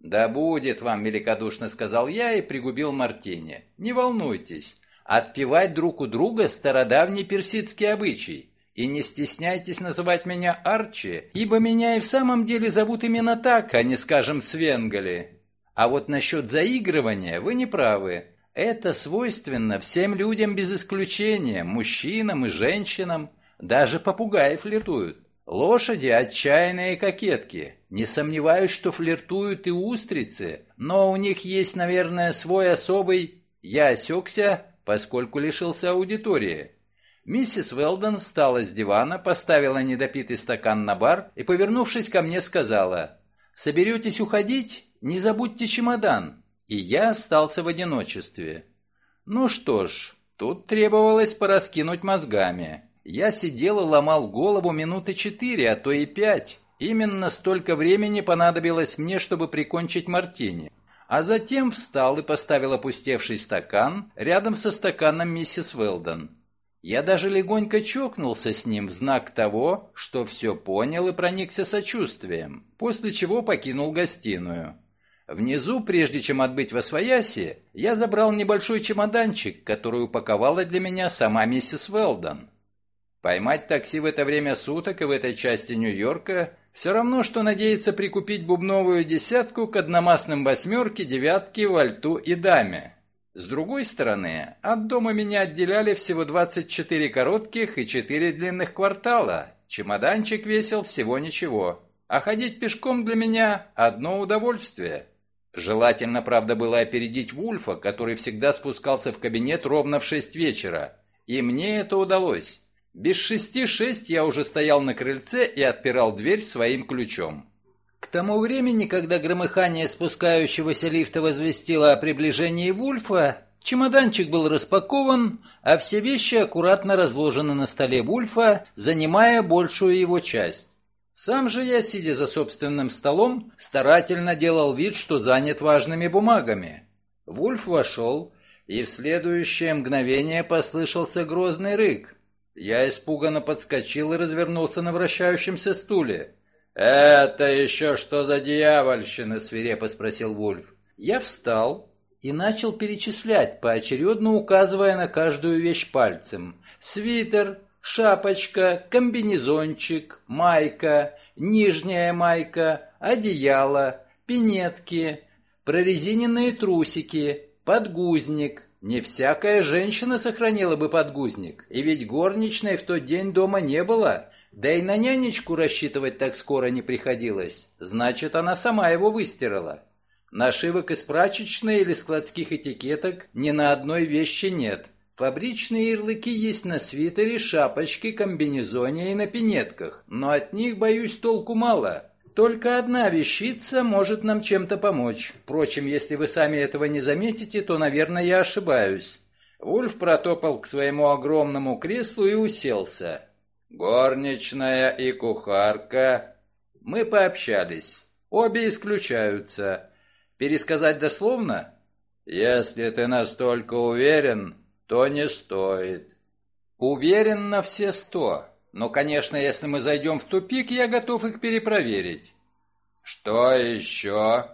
«Да будет вам», — великодушно сказал я и пригубил мартини. «Не волнуйтесь. Отпевать друг у друга — стародавний персидский обычай. И не стесняйтесь называть меня Арчи, ибо меня и в самом деле зовут именно так, а не, скажем, Свенгали. А вот насчет заигрывания вы не правы. Это свойственно всем людям без исключения, мужчинам и женщинам. Даже попугаи флиртуют. Лошади – отчаянные кокетки. Не сомневаюсь, что флиртуют и устрицы, но у них есть, наверное, свой особый... Я осекся, поскольку лишился аудитории. Миссис Велдон встала с дивана, поставила недопитый стакан на бар и, повернувшись ко мне, сказала, «Соберетесь уходить? Не забудьте чемодан». И я остался в одиночестве. Ну что ж, тут требовалось пораскинуть мозгами. Я сидел и ломал голову минуты четыре, а то и пять. Именно столько времени понадобилось мне, чтобы прикончить мартини. А затем встал и поставил опустевший стакан рядом со стаканом миссис Велдон. Я даже легонько чокнулся с ним в знак того, что все понял и проникся сочувствием, после чего покинул гостиную. Внизу, прежде чем отбыть во свояси, я забрал небольшой чемоданчик, который упаковала для меня сама миссис Велдон. Поймать такси в это время суток и в этой части Нью-Йорка все равно, что надеяться прикупить бубновую десятку к одномастным восьмерке, девятке, вальту и даме. С другой стороны, от дома меня отделяли всего 24 коротких и 4 длинных квартала. Чемоданчик весил всего ничего. А ходить пешком для меня – одно удовольствие. Желательно, правда, было опередить Вульфа, который всегда спускался в кабинет ровно в 6 вечера. И мне это удалось. Без шести шесть я уже стоял на крыльце и отпирал дверь своим ключом. К тому времени, когда громыхание спускающегося лифта возвестило о приближении Вульфа, чемоданчик был распакован, а все вещи аккуратно разложены на столе Вульфа, занимая большую его часть. Сам же я, сидя за собственным столом, старательно делал вид, что занят важными бумагами. Вульф вошел, и в следующее мгновение послышался грозный рык. Я испуганно подскочил и развернулся на вращающемся стуле. «Это еще что за дьявольщина?» — свирепо спросил Вульф. Я встал и начал перечислять, поочередно указывая на каждую вещь пальцем. Свитер, шапочка, комбинезончик, майка, нижняя майка, одеяло, пинетки, прорезиненные трусики, подгузник, не всякая женщина сохранила бы подгузник, и ведь горничной в тот день дома не было, да и на нянечку рассчитывать так скоро не приходилось. Значит, она сама его выстирала. Нашивок из прачечной или складских этикеток ни на одной вещи нет. Фабричные ярлыки есть на свитере, шапочке, комбинезоне и на пинетках, но от них, боюсь, толку мало. Только одна вещица может нам чем-то помочь. Впрочем, если вы сами этого не заметите, то, наверное, я ошибаюсь. Ульф протопал к своему огромному креслу и уселся. Горничная и кухарка. Мы пообщались. Обе исключаются. Пересказать дословно? Если ты настолько уверен, то не стоит. Уверен на все сто. Но, конечно, если мы зайдем в тупик, я готов их перепроверить. Что еще?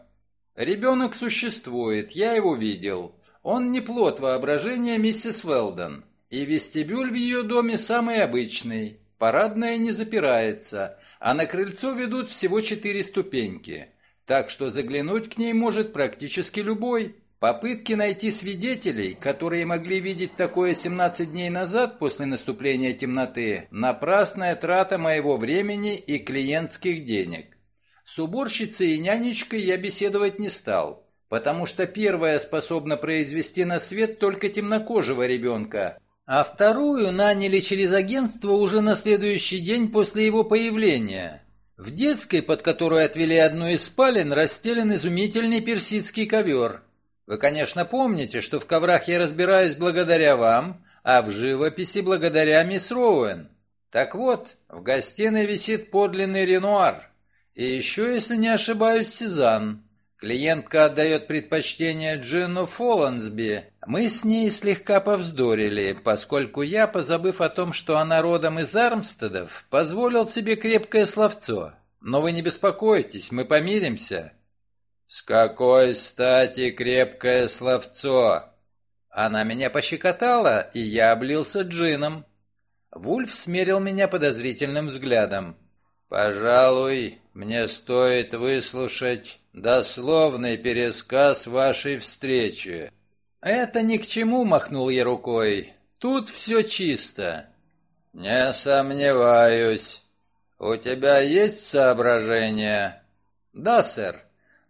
Ребенок существует, я его видел. Он не плод воображения миссис Велдон. И вестибюль в ее доме самый обычный. парадная не запирается, а на крыльцо ведут всего четыре ступеньки, так что заглянуть к ней может практически любой. Попытки найти свидетелей, которые могли видеть такое 17 дней назад после наступления темноты, напрасная трата моего времени и клиентских денег. С уборщицей и нянечкой я беседовать не стал, потому что первая способна произвести на свет только темнокожего ребенка, а вторую наняли через агентство уже на следующий день после его появления. В детской, под которую отвели одну из спален, расстелен изумительный персидский ковер – вы, конечно, помните, что в коврах я разбираюсь благодаря вам, а в живописи благодаря мисс Роуэн. Так вот, в гостиной висит подлинный Ренуар. И еще, если не ошибаюсь, Сезанн. Клиентка отдает предпочтение Джину Фоллансби. Мы с ней слегка повздорили, поскольку я, позабыв о том, что она родом из Армстедов, позволил себе крепкое словцо. Но вы не беспокойтесь, мы помиримся. «С какой стати крепкое словцо?» Она меня пощекотала, и я облился джином. Вульф смерил меня подозрительным взглядом. «Пожалуй, мне стоит выслушать дословный пересказ вашей встречи». «Это ни к чему», — махнул я рукой. «Тут все чисто». «Не сомневаюсь. У тебя есть соображения?» «Да, сэр.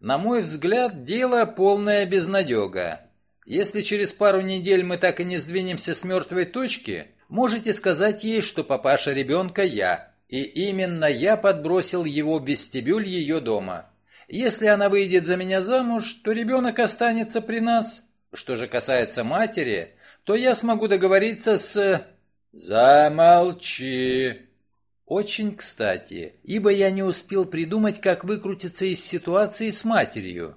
На мой взгляд, дело полная безнадега. Если через пару недель мы так и не сдвинемся с мертвой точки, можете сказать ей, что папаша ребенка я, и именно я подбросил его в вестибюль ее дома. Если она выйдет за меня замуж, то ребенок останется при нас. Что же касается матери, то я смогу договориться с... «Замолчи!» Очень кстати, ибо я не успел придумать, как выкрутиться из ситуации с матерью.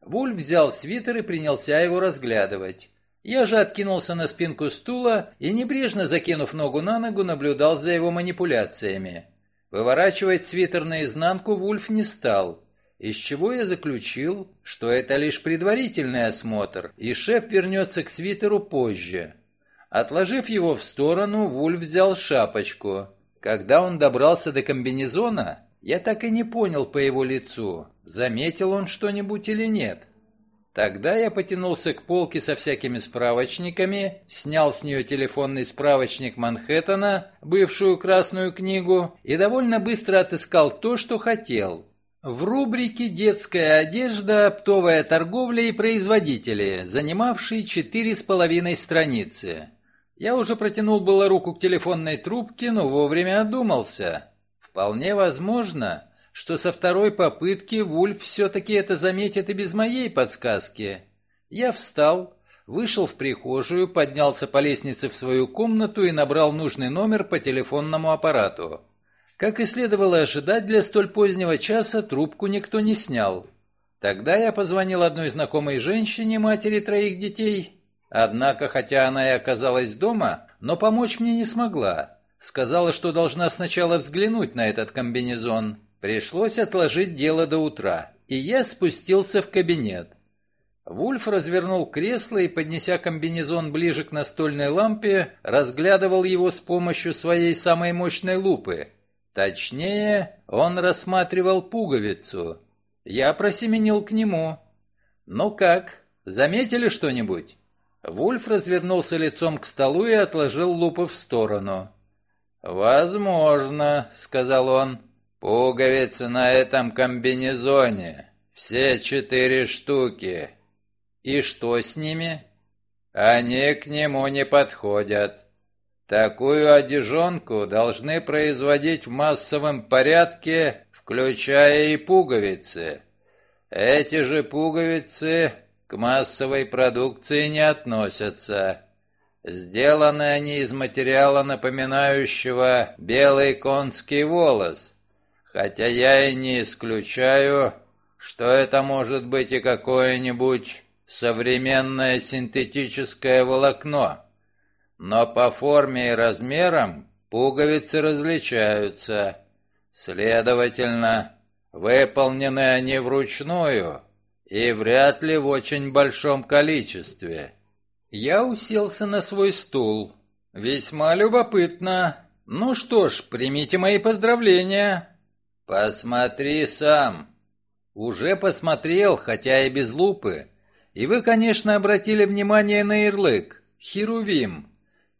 Вульф взял свитер и принялся его разглядывать. Я же откинулся на спинку стула и, небрежно закинув ногу на ногу, наблюдал за его манипуляциями. Выворачивать свитер наизнанку Вульф не стал, из чего я заключил, что это лишь предварительный осмотр, и шеф вернется к свитеру позже. Отложив его в сторону, Вульф взял шапочку. Когда он добрался до комбинезона, я так и не понял по его лицу, заметил он что-нибудь или нет. Тогда я потянулся к полке со всякими справочниками, снял с нее телефонный справочник Манхэттена, бывшую красную книгу, и довольно быстро отыскал то, что хотел. В рубрике «Детская одежда, оптовая торговля и производители», занимавшей четыре с половиной страницы. Я уже протянул было руку к телефонной трубке, но вовремя одумался. Вполне возможно, что со второй попытки Вульф все-таки это заметит и без моей подсказки. Я встал, вышел в прихожую, поднялся по лестнице в свою комнату и набрал нужный номер по телефонному аппарату. Как и следовало ожидать, для столь позднего часа трубку никто не снял. Тогда я позвонил одной знакомой женщине, матери троих детей, Однако, хотя она и оказалась дома, но помочь мне не смогла. Сказала, что должна сначала взглянуть на этот комбинезон. Пришлось отложить дело до утра, и я спустился в кабинет. Вульф развернул кресло и, поднеся комбинезон ближе к настольной лампе, разглядывал его с помощью своей самой мощной лупы. Точнее, он рассматривал пуговицу. Я просеменил к нему. «Ну как, заметили что-нибудь?» Вульф развернулся лицом к столу и отложил лупы в сторону. «Возможно», — сказал он, — «пуговицы на этом комбинезоне. Все четыре штуки». «И что с ними?» «Они к нему не подходят. Такую одежонку должны производить в массовом порядке, включая и пуговицы. Эти же пуговицы к массовой продукции не относятся. Сделаны они из материала, напоминающего белый конский волос, хотя я и не исключаю, что это может быть и какое-нибудь современное синтетическое волокно. Но по форме и размерам пуговицы различаются. Следовательно, выполнены они вручную, и вряд ли в очень большом количестве. Я уселся на свой стул. Весьма любопытно. Ну что ж, примите мои поздравления. Посмотри сам. Уже посмотрел, хотя и без лупы. И вы, конечно, обратили внимание на ярлык. Херувим.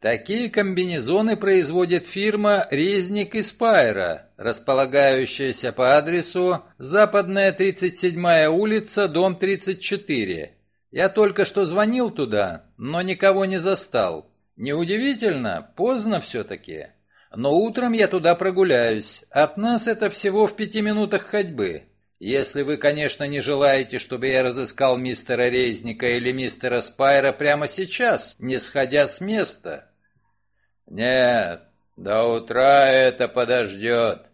Такие комбинезоны производит фирма «Резник» из Пайра, располагающаяся по адресу Западная 37-я улица, дом 34. Я только что звонил туда, но никого не застал. Неудивительно, поздно все-таки. Но утром я туда прогуляюсь. От нас это всего в пяти минутах ходьбы. Если вы, конечно, не желаете, чтобы я разыскал мистера Резника или мистера Спайра прямо сейчас, не сходя с места. Нет, до утра это подождет.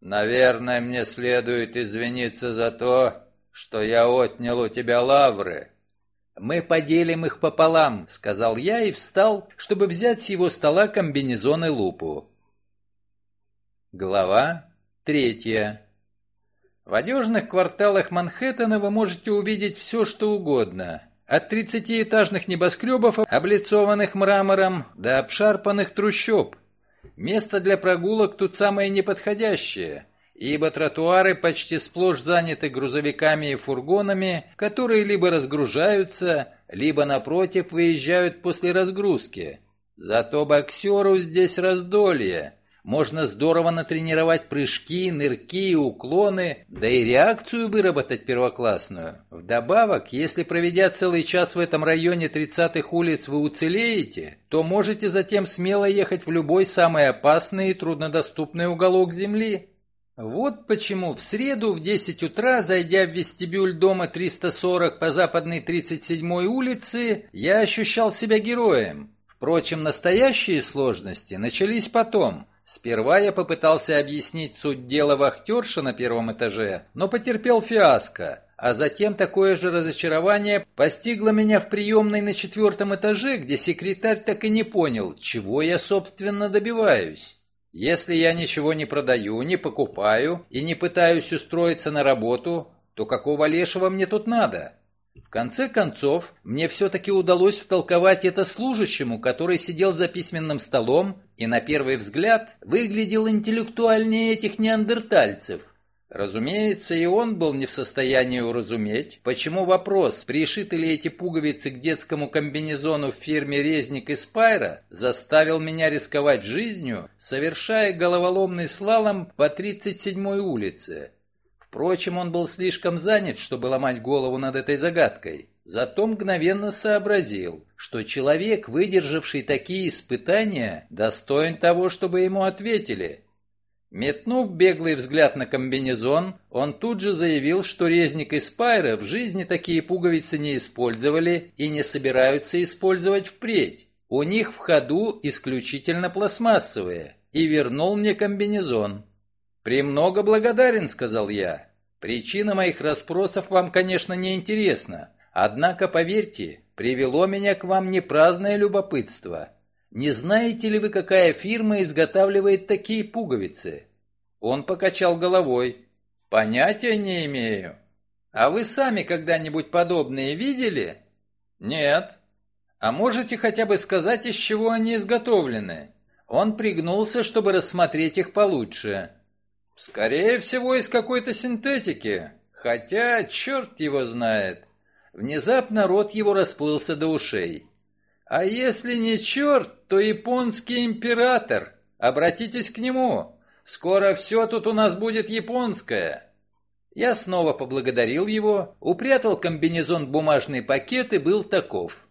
Наверное, мне следует извиниться за то, что я отнял у тебя лавры. «Мы поделим их пополам», — сказал я и встал, чтобы взять с его стола комбинезон и лупу. Глава третья в одежных кварталах Манхэттена вы можете увидеть все, что угодно. От 30-этажных небоскребов, облицованных мрамором, до обшарпанных трущоб. Место для прогулок тут самое неподходящее, ибо тротуары почти сплошь заняты грузовиками и фургонами, которые либо разгружаются, либо, напротив, выезжают после разгрузки. Зато боксеру здесь раздолье – можно здорово натренировать прыжки, нырки и уклоны, да и реакцию выработать первоклассную. Вдобавок, если проведя целый час в этом районе 30-х улиц вы уцелеете, то можете затем смело ехать в любой самый опасный и труднодоступный уголок Земли. Вот почему в среду в 10 утра, зайдя в вестибюль дома 340 по западной 37-й улице, я ощущал себя героем. Впрочем, настоящие сложности начались потом – Сперва я попытался объяснить суть дела вахтерша на первом этаже, но потерпел фиаско, а затем такое же разочарование постигло меня в приемной на четвертом этаже, где секретарь так и не понял, чего я, собственно, добиваюсь. Если я ничего не продаю, не покупаю и не пытаюсь устроиться на работу, то какого лешего мне тут надо? В конце концов, мне все-таки удалось втолковать это служащему, который сидел за письменным столом и на первый взгляд выглядел интеллектуальнее этих неандертальцев. Разумеется, и он был не в состоянии уразуметь, почему вопрос, пришиты ли эти пуговицы к детскому комбинезону в фирме «Резник» из Пайра, заставил меня рисковать жизнью, совершая головоломный слалом по 37-й улице. Впрочем, он был слишком занят, чтобы ломать голову над этой загадкой. Зато мгновенно сообразил, что человек, выдержавший такие испытания, достоин того, чтобы ему ответили. Метнув беглый взгляд на комбинезон, он тут же заявил, что резник и спайра в жизни такие пуговицы не использовали и не собираются использовать впредь. У них в ходу исключительно пластмассовые, и вернул мне комбинезон. «Премного благодарен», — сказал я. «Причина моих расспросов вам, конечно, не интересна. Однако, поверьте, привело меня к вам не праздное любопытство. Не знаете ли вы, какая фирма изготавливает такие пуговицы?» Он покачал головой. «Понятия не имею. А вы сами когда-нибудь подобные видели?» «Нет». «А можете хотя бы сказать, из чего они изготовлены?» Он пригнулся, чтобы рассмотреть их получше. Скорее всего, из какой-то синтетики. Хотя, черт его знает. Внезапно рот его расплылся до ушей. А если не черт, то японский император. Обратитесь к нему. Скоро все тут у нас будет японское. Я снова поблагодарил его, упрятал комбинезон в бумажный пакет и был таков.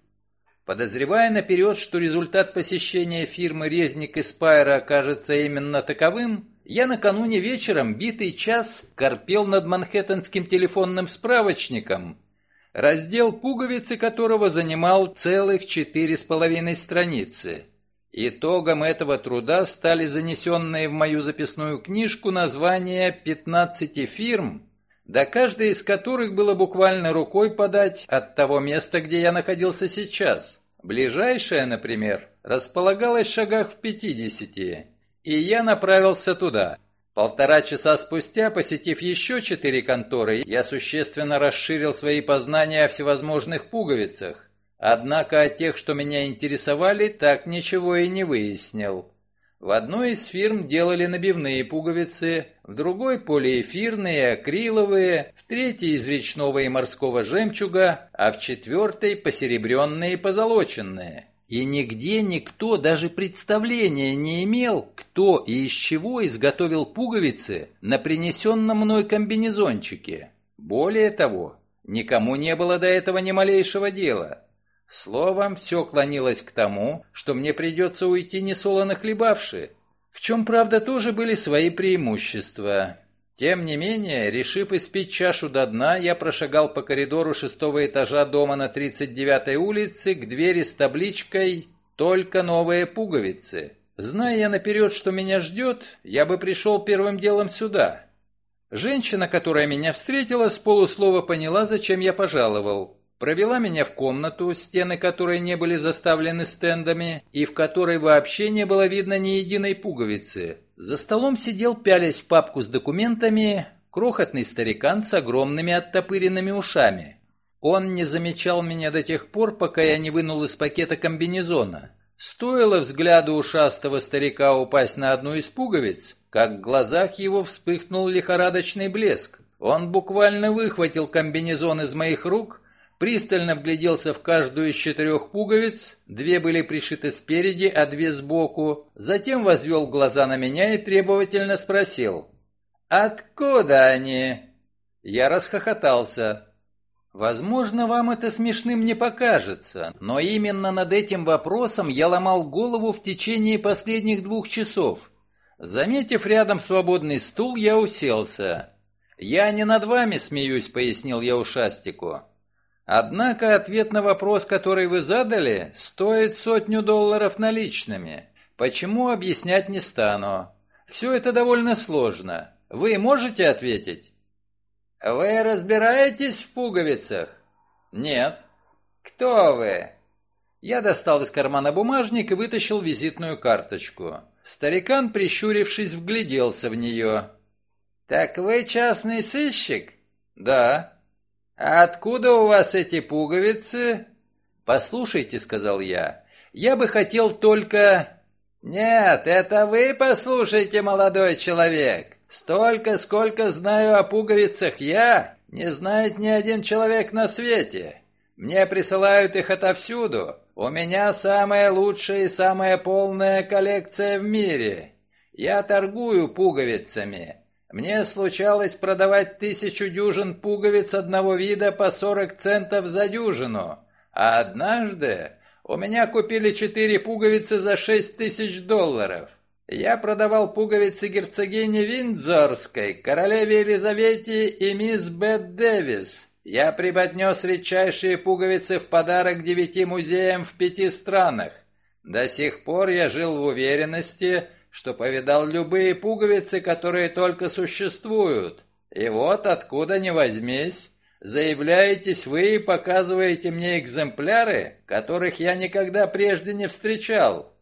Подозревая наперед, что результат посещения фирмы «Резник» из Спайра окажется именно таковым, я накануне вечером битый час корпел над манхэттенским телефонным справочником, раздел пуговицы которого занимал целых четыре с половиной страницы. Итогом этого труда стали занесенные в мою записную книжку названия 15 фирм, до каждой из которых было буквально рукой подать от того места, где я находился сейчас. Ближайшая, например, располагалась в шагах в 50, и я направился туда. Полтора часа спустя, посетив еще четыре конторы, я существенно расширил свои познания о всевозможных пуговицах. Однако о тех, что меня интересовали, так ничего и не выяснил. В одной из фирм делали набивные пуговицы, в другой полиэфирные, акриловые, в третьей из речного и морского жемчуга, а в четвертой посеребренные и позолоченные. И нигде никто даже представления не имел, кто и из чего изготовил пуговицы на принесенном мной комбинезончике. Более того, никому не было до этого ни малейшего дела. Словом, все клонилось к тому, что мне придется уйти несолоно хлебавши, в чем, правда, тоже были свои преимущества. Тем не менее, решив испить чашу до дна, я прошагал по коридору шестого этажа дома на 39-й улице к двери с табличкой «Только новые пуговицы». Зная я наперед, что меня ждет, я бы пришел первым делом сюда. Женщина, которая меня встретила, с полуслова поняла, зачем я пожаловал. Провела меня в комнату, стены которой не были заставлены стендами, и в которой вообще не было видно ни единой пуговицы. За столом сидел, пялясь в папку с документами, крохотный старикан с огромными оттопыренными ушами. Он не замечал меня до тех пор, пока я не вынул из пакета комбинезона. Стоило взгляду ушастого старика упасть на одну из пуговиц, как в глазах его вспыхнул лихорадочный блеск. Он буквально выхватил комбинезон из моих рук пристально вгляделся в каждую из четырех пуговиц, две были пришиты спереди, а две сбоку, затем возвел глаза на меня и требовательно спросил «Откуда они?» Я расхохотался. Возможно, вам это смешным не покажется, но именно над этим вопросом я ломал голову в течение последних двух часов. Заметив рядом свободный стул, я уселся. «Я не над вами смеюсь», — пояснил я ушастику. Однако ответ на вопрос, который вы задали, стоит сотню долларов наличными. Почему, объяснять не стану. Все это довольно сложно. Вы можете ответить? Вы разбираетесь в пуговицах? Нет. Кто вы? Я достал из кармана бумажник и вытащил визитную карточку. Старикан, прищурившись, вгляделся в нее. «Так вы частный сыщик?» «Да». «А откуда у вас эти пуговицы?» «Послушайте», — сказал я, — «я бы хотел только...» «Нет, это вы послушайте, молодой человек. Столько, сколько знаю о пуговицах я, не знает ни один человек на свете. Мне присылают их отовсюду. У меня самая лучшая и самая полная коллекция в мире. Я торгую пуговицами. Мне случалось продавать тысячу дюжин пуговиц одного вида по 40 центов за дюжину, а однажды у меня купили четыре пуговицы за 6 тысяч долларов. Я продавал пуговицы герцогине Виндзорской, королеве Елизавете и мисс Бет Дэвис. Я преподнес редчайшие пуговицы в подарок девяти музеям в пяти странах. До сих пор я жил в уверенности, что повидал любые пуговицы, которые только существуют. И вот откуда ни возьмись, заявляетесь вы и показываете мне экземпляры, которых я никогда прежде не встречал.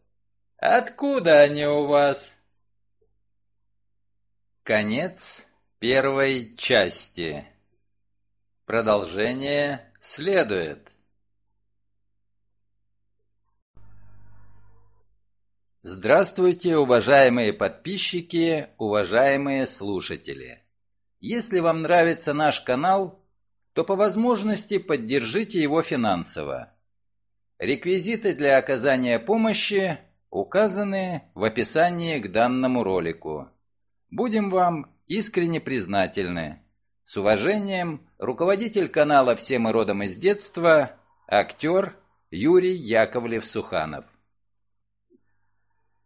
Откуда они у вас? Конец первой части. Продолжение следует. Здравствуйте, уважаемые подписчики, уважаемые слушатели. Если вам нравится наш канал, то по возможности поддержите его финансово. Реквизиты для оказания помощи указаны в описании к данному ролику. Будем вам искренне признательны. С уважением, руководитель канала «Все мы родом из детства», актер Юрий Яковлев-Суханов.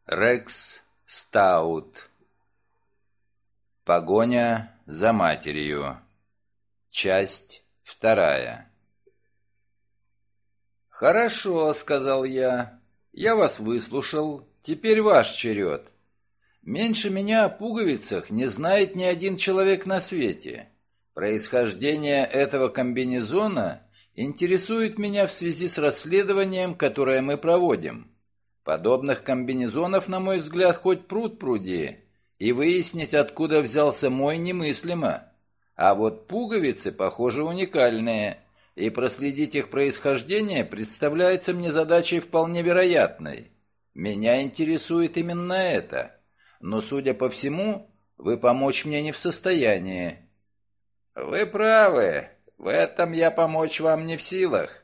Рекс Стаут. Погоня за матерью. Часть вторая. «Хорошо», — сказал я. «Я вас выслушал. Теперь ваш черед. Меньше меня о пуговицах не знает ни один человек на свете. Происхождение этого комбинезона интересует меня в связи с расследованием, которое мы проводим». Подобных комбинезонов, на мой взгляд, хоть пруд пруди, и выяснить, откуда взялся мой, немыслимо. А вот пуговицы, похоже, уникальные, и проследить их происхождение представляется мне задачей вполне вероятной. Меня интересует именно это. Но, судя по всему, вы помочь мне не в состоянии. Вы правы. В этом я помочь вам не в силах.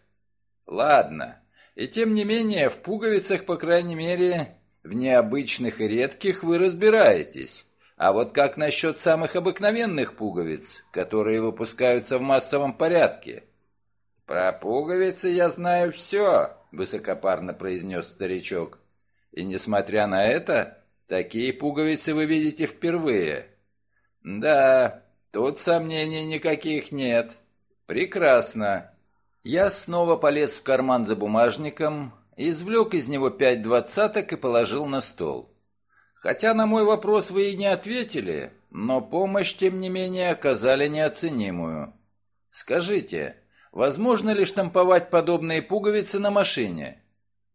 Ладно. И тем не менее, в пуговицах, по крайней мере, в необычных и редких вы разбираетесь. А вот как насчет самых обыкновенных пуговиц, которые выпускаются в массовом порядке? Про пуговицы я знаю все, высокопарно произнес старичок. И несмотря на это, такие пуговицы вы видите впервые. Да, тут сомнений никаких нет. Прекрасно. Я снова полез в карман за бумажником, извлек из него пять двадцаток и положил на стол. Хотя на мой вопрос вы и не ответили, но помощь, тем не менее, оказали неоценимую. Скажите, возможно ли штамповать подобные пуговицы на машине?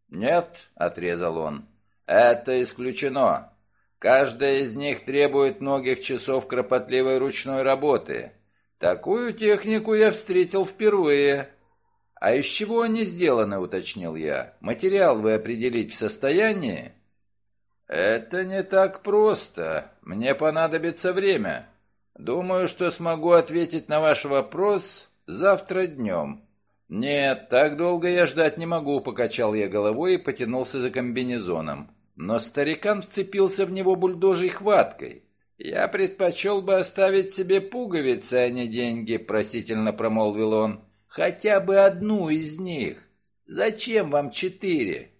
Нет, отрезал он. Это исключено. Каждая из них требует многих часов кропотливой ручной работы. Такую технику я встретил впервые. А из чего они сделаны, уточнил я. Материал вы определить в состоянии? Это не так просто. Мне понадобится время. Думаю, что смогу ответить на ваш вопрос завтра днем. Нет, так долго я ждать не могу, покачал я головой и потянулся за комбинезоном. Но старикан вцепился в него бульдожей хваткой. «Я предпочел бы оставить себе пуговицы, а не деньги», — просительно промолвил он. «Хотя бы одну из них. Зачем вам четыре?»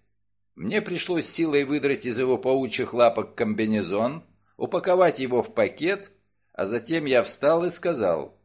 Мне пришлось силой выдрать из его паучьих лапок комбинезон, упаковать его в пакет, а затем я встал и сказал,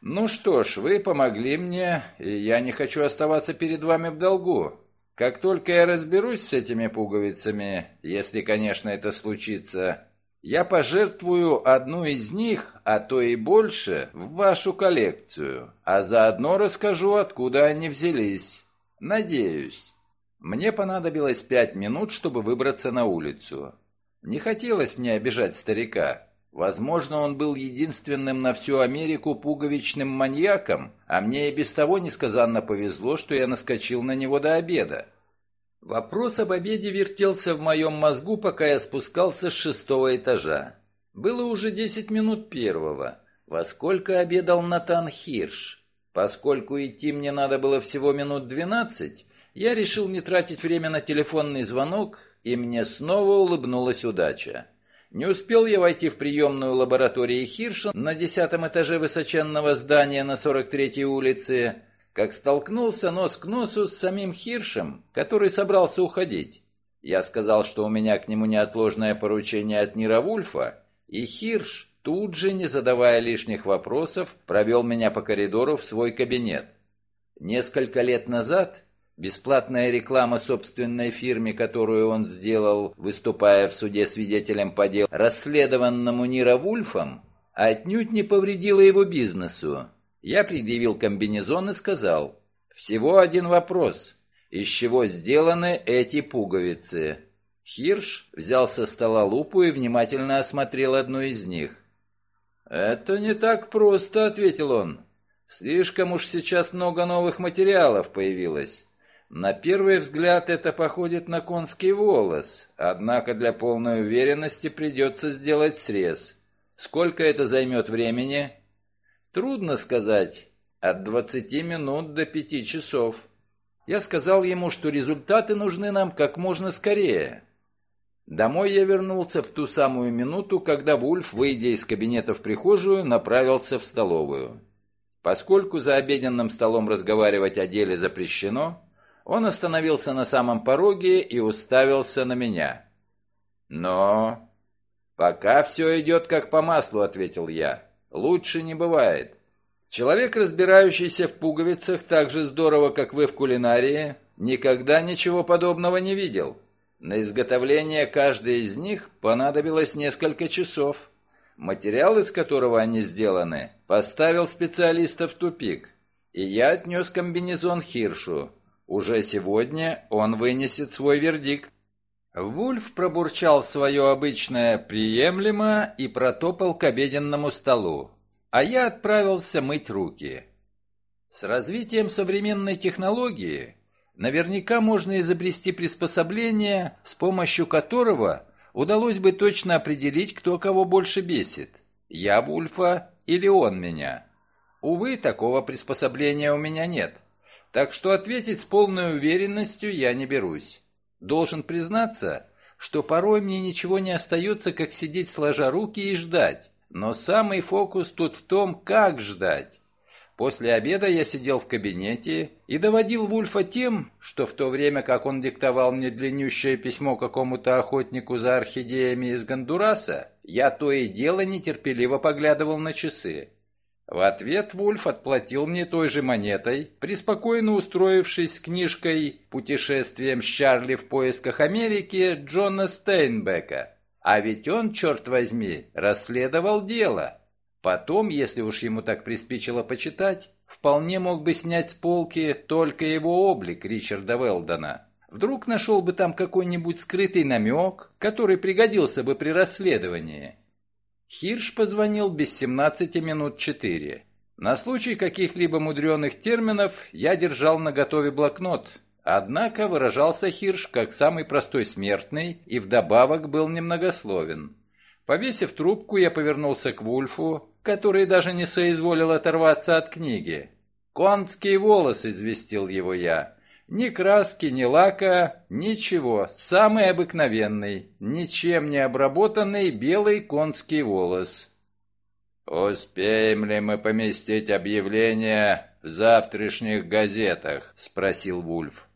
«Ну что ж, вы помогли мне, и я не хочу оставаться перед вами в долгу. Как только я разберусь с этими пуговицами, если, конечно, это случится, я пожертвую одну из них, а то и больше, в вашу коллекцию, а заодно расскажу, откуда они взялись. Надеюсь. Мне понадобилось пять минут, чтобы выбраться на улицу. Не хотелось мне обижать старика. Возможно, он был единственным на всю Америку пуговичным маньяком, а мне и без того несказанно повезло, что я наскочил на него до обеда. Вопрос об обеде вертелся в моем мозгу, пока я спускался с шестого этажа. Было уже десять минут первого. Во сколько обедал Натан Хирш? Поскольку идти мне надо было всего минут двенадцать, я решил не тратить время на телефонный звонок, и мне снова улыбнулась удача. Не успел я войти в приемную лаборатории Хирша на десятом этаже высоченного здания на 43-й улице, как столкнулся нос к носу с самим Хиршем, который собрался уходить. Я сказал, что у меня к нему неотложное поручение от Нира Вульфа, и Хирш, тут же, не задавая лишних вопросов, провел меня по коридору в свой кабинет. Несколько лет назад бесплатная реклама собственной фирме, которую он сделал, выступая в суде свидетелем по делу, расследованному Нира Вульфом, отнюдь не повредила его бизнесу. Я предъявил комбинезон и сказал, «Всего один вопрос. Из чего сделаны эти пуговицы?» Хирш взял со стола лупу и внимательно осмотрел одну из них. «Это не так просто», — ответил он. «Слишком уж сейчас много новых материалов появилось. На первый взгляд это походит на конский волос, однако для полной уверенности придется сделать срез. Сколько это займет времени?» Трудно сказать. От 20 минут до 5 часов. Я сказал ему, что результаты нужны нам как можно скорее. Домой я вернулся в ту самую минуту, когда Вульф, выйдя из кабинета в прихожую, направился в столовую. Поскольку за обеденным столом разговаривать о деле запрещено, он остановился на самом пороге и уставился на меня. «Но...» «Пока все идет как по маслу», — ответил я. Лучше не бывает. Человек, разбирающийся в пуговицах так же здорово, как вы в кулинарии, никогда ничего подобного не видел. На изготовление каждой из них понадобилось несколько часов. Материал, из которого они сделаны, поставил специалиста в тупик. И я отнес комбинезон Хиршу. Уже сегодня он вынесет свой вердикт. Вульф пробурчал свое обычное «приемлемо» и протопал к обеденному столу, а я отправился мыть руки. С развитием современной технологии Наверняка можно изобрести приспособление, с помощью которого удалось бы точно определить, кто кого больше бесит. Я Вульфа или он меня. Увы, такого приспособления у меня нет. Так что ответить с полной уверенностью я не берусь. Должен признаться, что порой мне ничего не остается, как сидеть сложа руки и ждать. Но самый фокус тут в том, как ждать. После обеда я сидел в кабинете и доводил Вульфа тем, что в то время, как он диктовал мне длиннющее письмо какому-то охотнику за орхидеями из Гондураса, я то и дело нетерпеливо поглядывал на часы. В ответ Вульф отплатил мне той же монетой, преспокойно устроившись с книжкой «Путешествием с Чарли в поисках Америки» Джона Стейнбека. А ведь он, черт возьми, расследовал дело. Потом, если уж ему так приспичило почитать, вполне мог бы снять с полки только его облик Ричарда Велдона. Вдруг нашел бы там какой-нибудь скрытый намек, который пригодился бы при расследовании. Хирш позвонил без 17 минут 4. На случай каких-либо мудреных терминов я держал наготове блокнот, однако выражался Хирш как самый простой смертный и вдобавок был немногословен. Повесив трубку, я повернулся к Вульфу, который даже не соизволил оторваться от книги. «Конский волос», — известил его я. Ни краски, ни лака, ничего. Самый обыкновенный, ничем не обработанный белый конский волос. «Успеем ли мы поместить объявление в завтрашних газетах?» — спросил Вульф.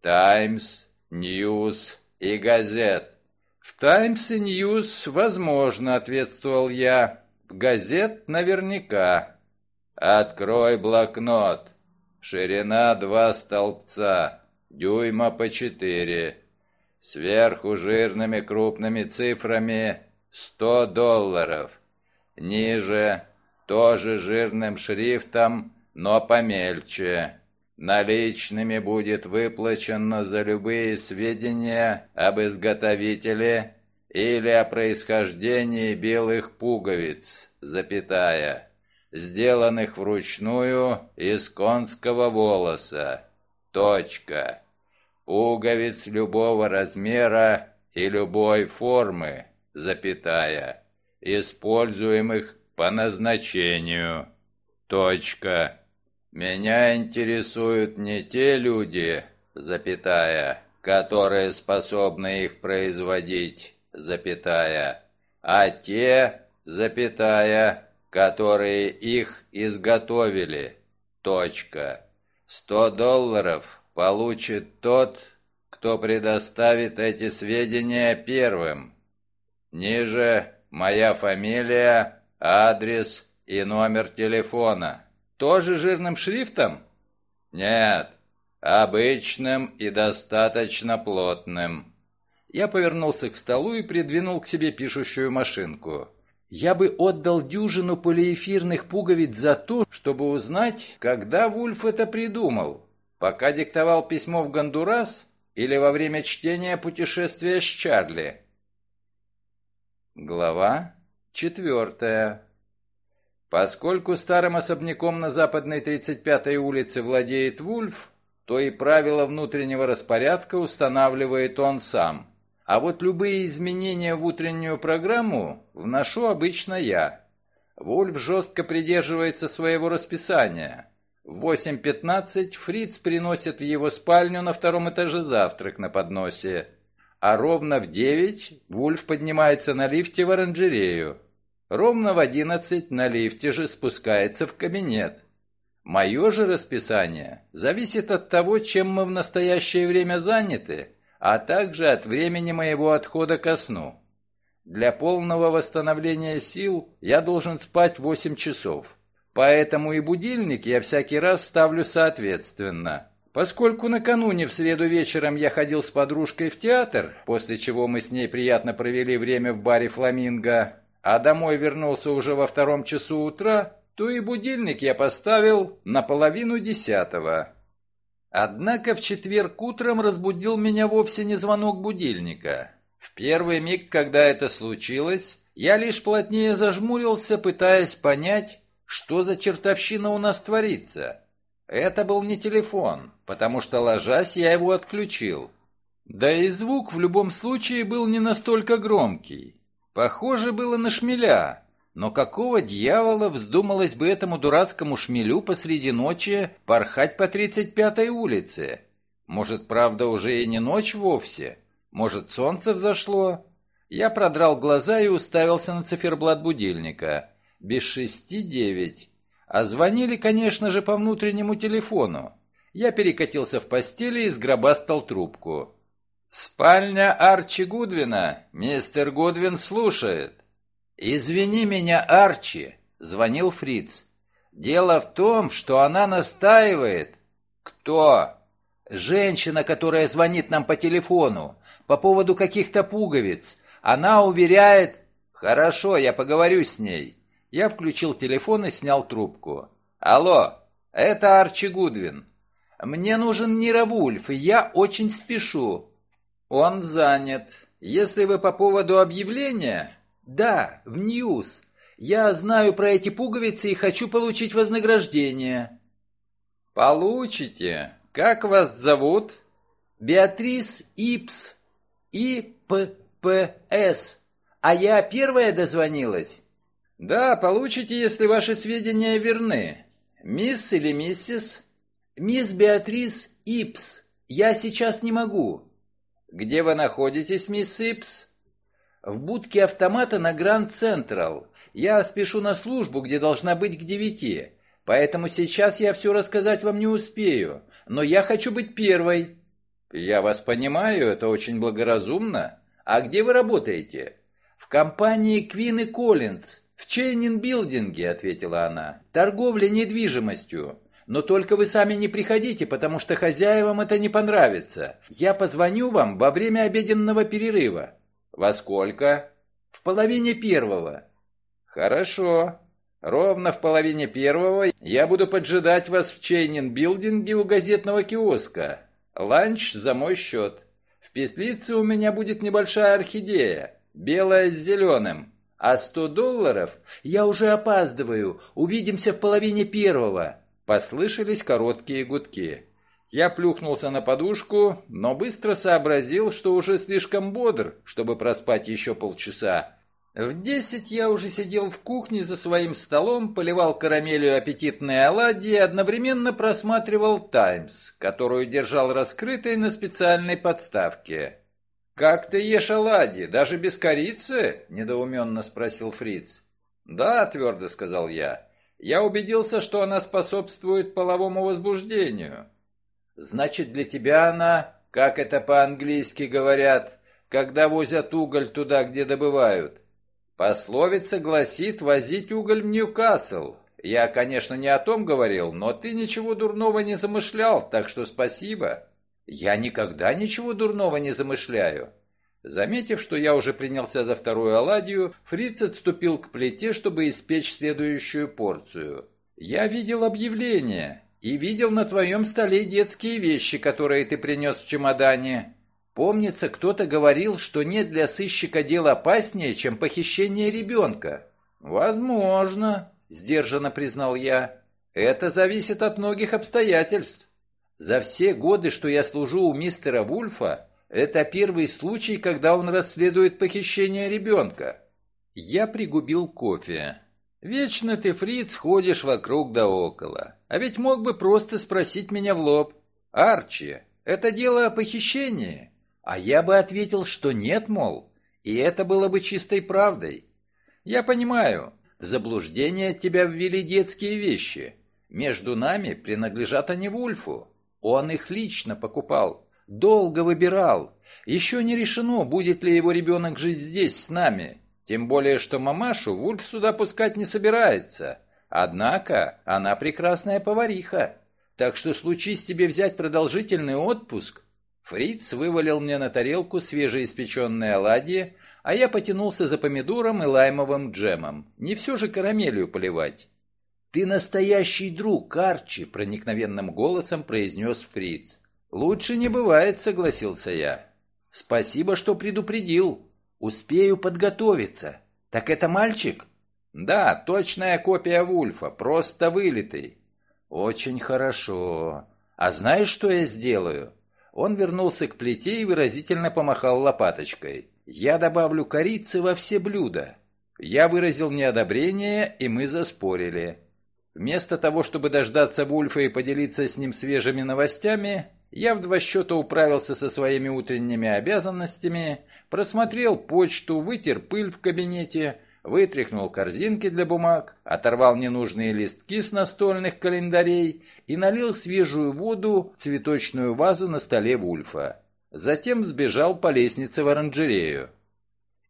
«Таймс, Ньюс и Газетт». «В Таймс и Ньюс возможно», — ответствовал я. «В Газетт наверняка». «Открой блокнот». Ширина два столбца, дюйма по четыре. Сверху жирными крупными цифрами сто долларов. Ниже тоже жирным шрифтом, но помельче. Наличными будет выплачено за любые сведения об изготовителе или о происхождении белых пуговиц, запятая сделанных вручную из конского волоса. Точка. Пуговиц любого размера и любой формы, запятая, используемых по назначению. Точка. Меня интересуют не те люди, запятая, которые способны их производить, запятая, а те, запятая, которые их изготовили. Точка. Сто долларов получит тот, кто предоставит эти сведения первым. Ниже моя фамилия, адрес и номер телефона. Тоже жирным шрифтом? Нет, обычным и достаточно плотным. Я повернулся к столу и придвинул к себе пишущую машинку. Я бы отдал дюжину полиэфирных пуговиц за то, чтобы узнать, когда Вульф это придумал. Пока диктовал письмо в Гондурас или во время чтения путешествия с Чарли. Глава четвертая. Поскольку старым особняком на западной 35-й улице владеет Вульф, то и правила внутреннего распорядка устанавливает он сам – а вот любые изменения в утреннюю программу вношу обычно я. Вольф жестко придерживается своего расписания. В 8.15 Фриц приносит в его спальню на втором этаже завтрак на подносе. А ровно в 9 Вульф поднимается на лифте в оранжерею. Ровно в 11 на лифте же спускается в кабинет. Мое же расписание зависит от того, чем мы в настоящее время заняты а также от времени моего отхода ко сну. Для полного восстановления сил я должен спать 8 часов. Поэтому и будильник я всякий раз ставлю соответственно. Поскольку накануне в среду вечером я ходил с подружкой в театр, после чего мы с ней приятно провели время в баре «Фламинго», а домой вернулся уже во втором часу утра, то и будильник я поставил на половину десятого. Однако в четверг утром разбудил меня вовсе не звонок будильника. В первый миг, когда это случилось, я лишь плотнее зажмурился, пытаясь понять, что за чертовщина у нас творится. Это был не телефон, потому что, ложась, я его отключил. Да и звук в любом случае был не настолько громкий. Похоже было на шмеля, но какого дьявола вздумалось бы этому дурацкому шмелю посреди ночи порхать по 35-й улице? Может, правда, уже и не ночь вовсе? Может, солнце взошло? Я продрал глаза и уставился на циферблат будильника. Без шести девять. А звонили, конечно же, по внутреннему телефону. Я перекатился в постели и сгробастал трубку. «Спальня Арчи Гудвина. Мистер Гудвин слушает». «Извини меня, Арчи», — звонил Фриц. «Дело в том, что она настаивает». «Кто?» «Женщина, которая звонит нам по телефону, по поводу каких-то пуговиц. Она уверяет...» «Хорошо, я поговорю с ней». Я включил телефон и снял трубку. «Алло, это Арчи Гудвин. Мне нужен Ниро Вульф, и я очень спешу». «Он занят. Если вы по поводу объявления...» «Да, в Ньюс. Я знаю про эти пуговицы и хочу получить вознаграждение». «Получите. Как вас зовут?» «Беатрис Иппс. И-П-П-С. А я первая дозвонилась?» «Да, получите, если ваши сведения верны. Мисс или миссис?» «Мисс Беатрис Иппс. Я сейчас не могу». «Где вы находитесь, мисс Иппс?» «В будке автомата на Гранд Централ. Я спешу на службу, где должна быть к девяти. Поэтому сейчас я все рассказать вам не успею. Но я хочу быть первой». «Я вас понимаю, это очень благоразумно. А где вы работаете?» «В компании Квин и Коллинз. «В Чейнин-билдинге», — ответила она. «Торговля недвижимостью. Но только вы сами не приходите, потому что хозяевам это не понравится. Я позвоню вам во время обеденного перерыва». «Во сколько?» «В половине первого». «Хорошо. Ровно в половине первого я буду поджидать вас в Чейнин-билдинге у газетного киоска. Ланч за мой счет. В петлице у меня будет небольшая орхидея, белая с зеленым. А сто долларов? Я уже опаздываю. Увидимся в половине первого. Послышались короткие гудки. Я плюхнулся на подушку, но быстро сообразил, что уже слишком бодр, чтобы проспать еще полчаса. В десять я уже сидел в кухне за своим столом, поливал карамелью аппетитные оладьи и одновременно просматривал «Таймс», которую держал раскрытой на специальной подставке. «Как ты ешь оладьи, даже без корицы?» – недоуменно спросил Фриц. «Да», – твердо сказал я. «Я убедился, что она способствует половому возбуждению». «Значит, для тебя она, как это по-английски говорят, когда возят уголь туда, где добывают?» «Пословица гласит возить уголь в Ньюкасл. Я, конечно, не о том говорил, но ты ничего дурного не замышлял, так что спасибо». «Я никогда ничего дурного не замышляю». Заметив, что я уже принялся за вторую оладью, Фриц отступил к плите, чтобы испечь следующую порцию. «Я видел объявление и видел на твоем столе детские вещи, которые ты принес в чемодане. Помнится, кто-то говорил, что нет для сыщика дела опаснее, чем похищение ребенка». «Возможно», — сдержанно признал я. «Это зависит от многих обстоятельств. За все годы, что я служу у мистера Вульфа, это первый случай, когда он расследует похищение ребенка. Я пригубил кофе. Вечно ты, фриц, ходишь вокруг да около. А ведь мог бы просто спросить меня в лоб. Арчи, это дело о похищении? А я бы ответил, что нет, мол. И это было бы чистой правдой. Я понимаю, в заблуждение тебя ввели детские вещи. Между нами принадлежат они Вульфу. Он их лично покупал, долго выбирал. Еще не решено, будет ли его ребенок жить здесь с нами. Тем более, что мамашу Вульф сюда пускать не собирается. Однако она прекрасная повариха. Так что случись тебе взять продолжительный отпуск, Фриц вывалил мне на тарелку свежеиспеченные оладьи, а я потянулся за помидором и лаймовым джемом. Не все же карамелью поливать. «Ты настоящий друг, Арчи!» — проникновенным голосом произнес Фриц. «Лучше не бывает», — согласился я. «Спасибо, что предупредил. Успею подготовиться. Так это мальчик?» «Да, точная копия Вульфа, просто вылитый. «Очень хорошо. А знаешь, что я сделаю?» Он вернулся к плите и выразительно помахал лопаточкой. «Я добавлю корицы во все блюда». Я выразил неодобрение, и мы заспорили. Вместо того, чтобы дождаться Вульфа и поделиться с ним свежими новостями, я в два счета управился со своими утренними обязанностями, просмотрел почту, вытер пыль в кабинете, вытряхнул корзинки для бумаг, оторвал ненужные листки с настольных календарей и налил свежую воду в цветочную вазу на столе Вульфа. Затем сбежал по лестнице в оранжерею.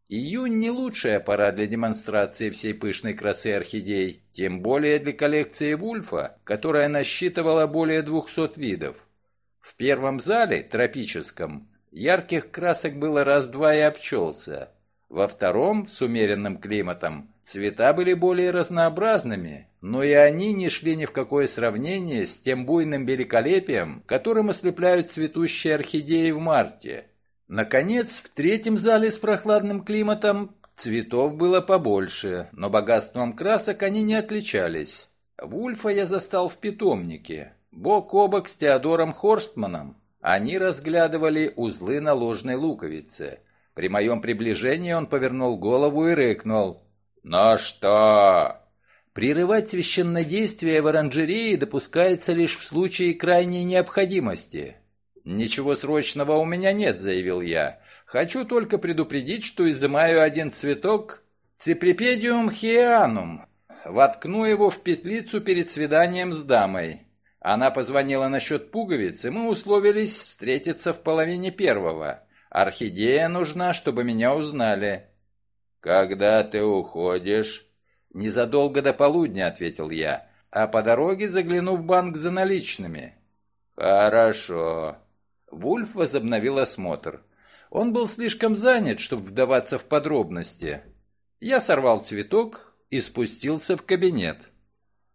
Июнь не лучшая пора для демонстрации всей пышной красы орхидей, тем более для коллекции Вульфа, которая насчитывала более 200 видов. В первом зале, тропическом, ярких красок было раз-два и обчелся. Во втором, с умеренным климатом, цвета были более разнообразными, но и они не шли ни в какое сравнение с тем буйным великолепием, которым ослепляют цветущие орхидеи в марте – Наконец, в третьем зале с прохладным климатом цветов было побольше, но богатством красок они не отличались. Вульфа я застал в питомнике, бок о бок с Теодором Хорстманом. Они разглядывали узлы на ложной луковице. При моем приближении он повернул голову и рыкнул. «Ну что?» Прерывать священное действие в оранжерее допускается лишь в случае крайней необходимости. «Ничего срочного у меня нет», — заявил я. «Хочу только предупредить, что изымаю один цветок циприпедиум хианум. Воткну его в петлицу перед свиданием с дамой. Она позвонила насчет пуговиц, и мы условились встретиться в половине первого. Орхидея нужна, чтобы меня узнали». «Когда ты уходишь?» «Незадолго до полудня», — ответил я, «а по дороге загляну в банк за наличными». «Хорошо. Вульф возобновил осмотр. Он был слишком занят, чтобы вдаваться в подробности. Я сорвал цветок и спустился в кабинет.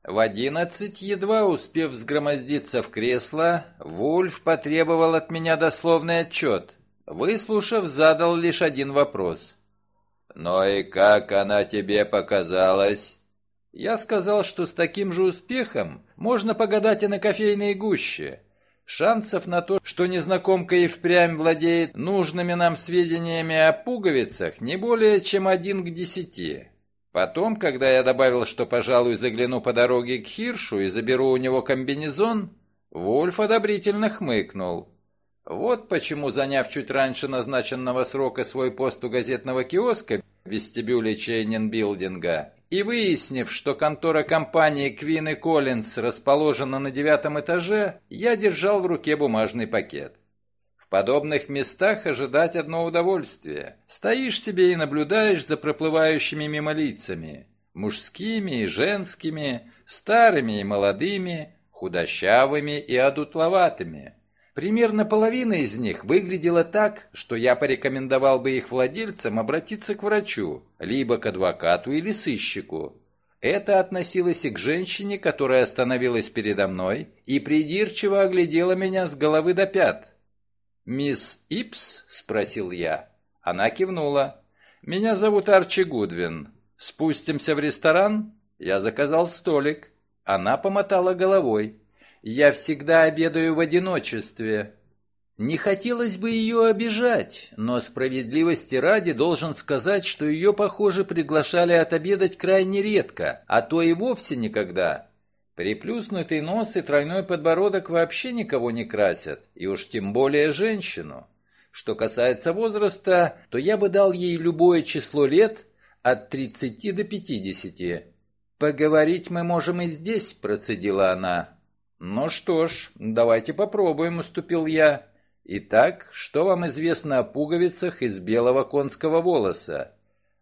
В одиннадцать, едва успев взгромоздиться в кресло, Вульф потребовал от меня дословный отчет. Выслушав, задал лишь один вопрос. «Ну и как она тебе показалась?» Я сказал, что с таким же успехом можно погадать и на кофейной гуще. Шансов на то, что незнакомка и впрямь владеет нужными нам сведениями о пуговицах, не более чем один к десяти. Потом, когда я добавил, что, пожалуй, загляну по дороге к Хиршу и заберу у него комбинезон, Вульф одобрительно хмыкнул. Вот почему, заняв чуть раньше назначенного срока свой пост у газетного киоска в вестибюле Чейнин-билдинга, и выяснив, что контора компании Квин и Коллинз расположена на девятом этаже, я держал в руке бумажный пакет. В подобных местах ожидать одно удовольствие. Стоишь себе и наблюдаешь за проплывающими мимо лицами. Мужскими и женскими, старыми и молодыми, худощавыми и одутловатыми. Примерно половина из них выглядела так, что я порекомендовал бы их владельцам обратиться к врачу, либо к адвокату или сыщику. Это относилось и к женщине, которая остановилась передо мной и придирчиво оглядела меня с головы до пят. «Мисс Ипс?» — спросил я. Она кивнула. «Меня зовут Арчи Гудвин. Спустимся в ресторан?» Я заказал столик. Она помотала головой. Я всегда обедаю в одиночестве. Не хотелось бы ее обижать, но справедливости ради должен сказать, что ее, похоже, приглашали отобедать крайне редко, а то и вовсе никогда. Приплюснутый нос и тройной подбородок вообще никого не красят, и уж тем более женщину. Что касается возраста, то я бы дал ей любое число лет от 30 до 50. «Поговорить мы можем и здесь», — процедила она. «Ну что ж, давайте попробуем», — уступил я. «Итак, что вам известно о пуговицах из белого конского волоса?»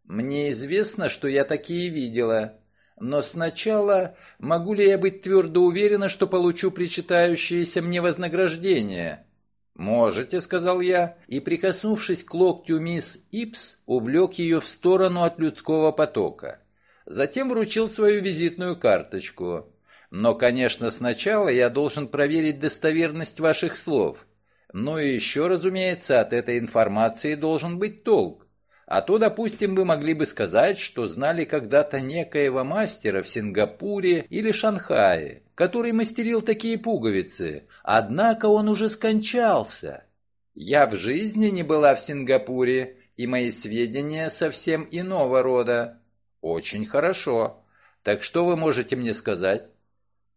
«Мне известно, что я такие видела. Но сначала могу ли я быть твердо уверена, что получу причитающееся мне вознаграждение?» «Можете», — сказал я, и, прикоснувшись к локтю мисс Ипс, увлек ее в сторону от людского потока. Затем вручил свою визитную карточку. Но, конечно, сначала я должен проверить достоверность ваших слов. Ну и еще, разумеется, от этой информации должен быть толк. А то, допустим, вы могли бы сказать, что знали когда-то некоего мастера в Сингапуре или Шанхае, который мастерил такие пуговицы, однако он уже скончался. Я в жизни не была в Сингапуре, и мои сведения совсем иного рода. Очень хорошо. Так что вы можете мне сказать?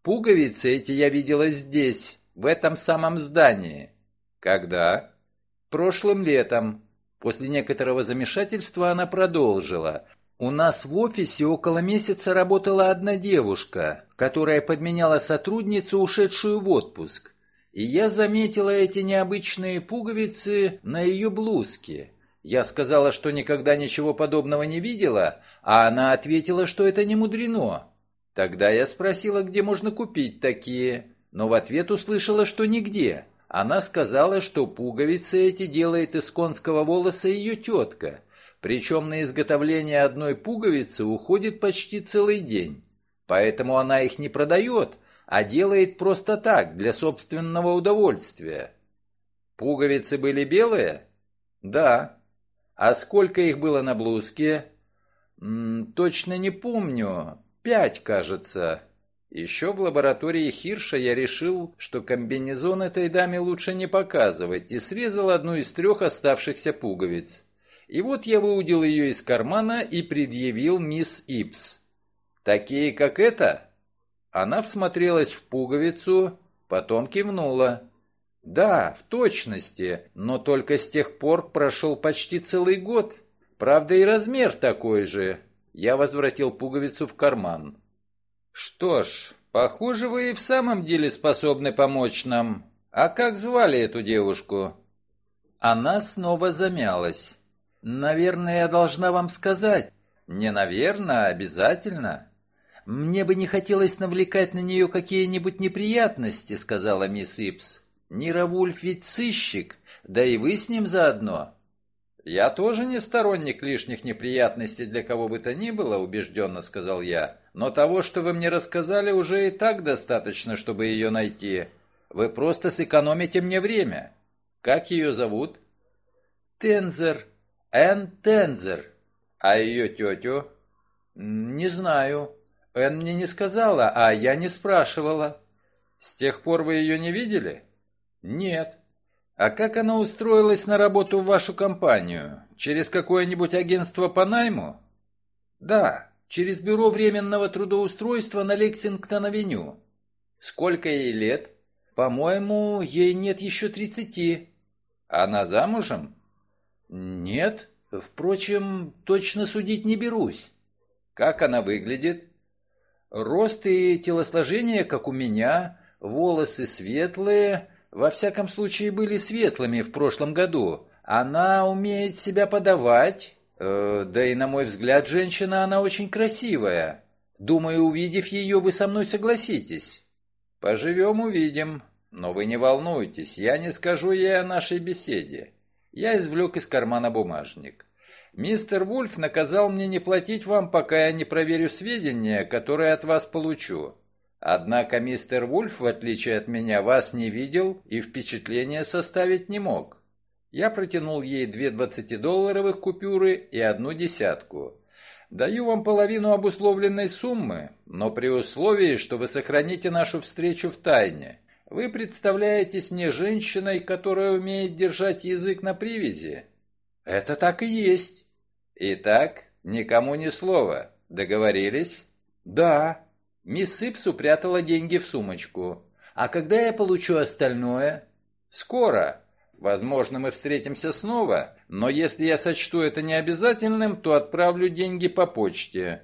Пуговицы эти я видела здесь, в этом самом здании. Когда? Прошлым летом. После некоторого замешательства она продолжила. «У нас в офисе около месяца работала одна девушка, которая подменяла сотрудницу, ушедшую в отпуск. И я заметила эти необычные пуговицы на ее блузке. Я сказала, что никогда ничего подобного не видела, а она ответила, что это не мудрено. Тогда я спросила, где можно купить такие, но в ответ услышала, что нигде. Она сказала, что пуговицы эти делает из конского волоса ее тетка, причем на изготовление одной пуговицы уходит почти целый день. Поэтому она их не продает, а делает просто так, для собственного удовольствия. Пуговицы были белые? Да. А сколько их было на блузке? М -м, точно не помню. Пять, кажется. Еще в лаборатории Хирша я решил, что комбинезон этой даме лучше не показывать, и срезал одну из трех оставшихся пуговиц. И вот я выудил ее из кармана и предъявил мисс Ипс. «Такие, как эта?» Она всмотрелась в пуговицу, потом кивнула. «Да, в точности, но только с тех пор прошел почти целый год. Правда, и размер такой же». Я возвратил пуговицу в карман. «Что ж, похоже, вы и в самом деле способны помочь нам. А как звали эту девушку?» Она снова замялась. «Наверное, я должна вам сказать». «Не наверное, а обязательно». «Мне бы не хотелось навлекать на нее какие-нибудь неприятности», — сказала мисс Ипс. «Нира ведь сыщик, да и вы с ним заодно». «Я тоже не сторонник лишних неприятностей для кого бы то ни было», — убежденно сказал я. «Но того, что вы мне рассказали, уже и так достаточно, чтобы ее найти. Вы просто сэкономите мне время. Как ее зовут?» «Тензер. Энн Тензер. А ее тетю?» «Не знаю. Энн мне не сказала, а я не спрашивала». «С тех пор вы ее не видели?» «Нет». А как она устроилась на работу в вашу компанию? Через какое-нибудь агентство по найму? Да, через бюро временного трудоустройства на Лексингтон-авеню. Сколько ей лет? По-моему, ей нет еще тридцати. Она замужем? Нет. Впрочем, точно судить не берусь. Как она выглядит? Рост и телосложение, как у меня, волосы светлые, во всяком случае, были светлыми в прошлом году. Она умеет себя подавать, э, да и, на мой взгляд, женщина она очень красивая. Думаю, увидев ее, вы со мной согласитесь. Поживем, увидим. Но вы не волнуйтесь, я не скажу ей о нашей беседе. Я извлек из кармана бумажник. Мистер Вульф наказал мне не платить вам, пока я не проверю сведения, которые от вас получу. Однако мистер Вульф, в отличие от меня, вас не видел и впечатление составить не мог. Я протянул ей две двадцатидолларовых купюры и одну десятку. Даю вам половину обусловленной суммы, но при условии, что вы сохраните нашу встречу в тайне. Вы представляетесь мне женщиной, которая умеет держать язык на привязи. Это так и есть. Итак, никому ни слова. Договорились? Да. Мисс Сипс упрятала деньги в сумочку. «А когда я получу остальное?» «Скоро. Возможно, мы встретимся снова, но если я сочту это необязательным, то отправлю деньги по почте.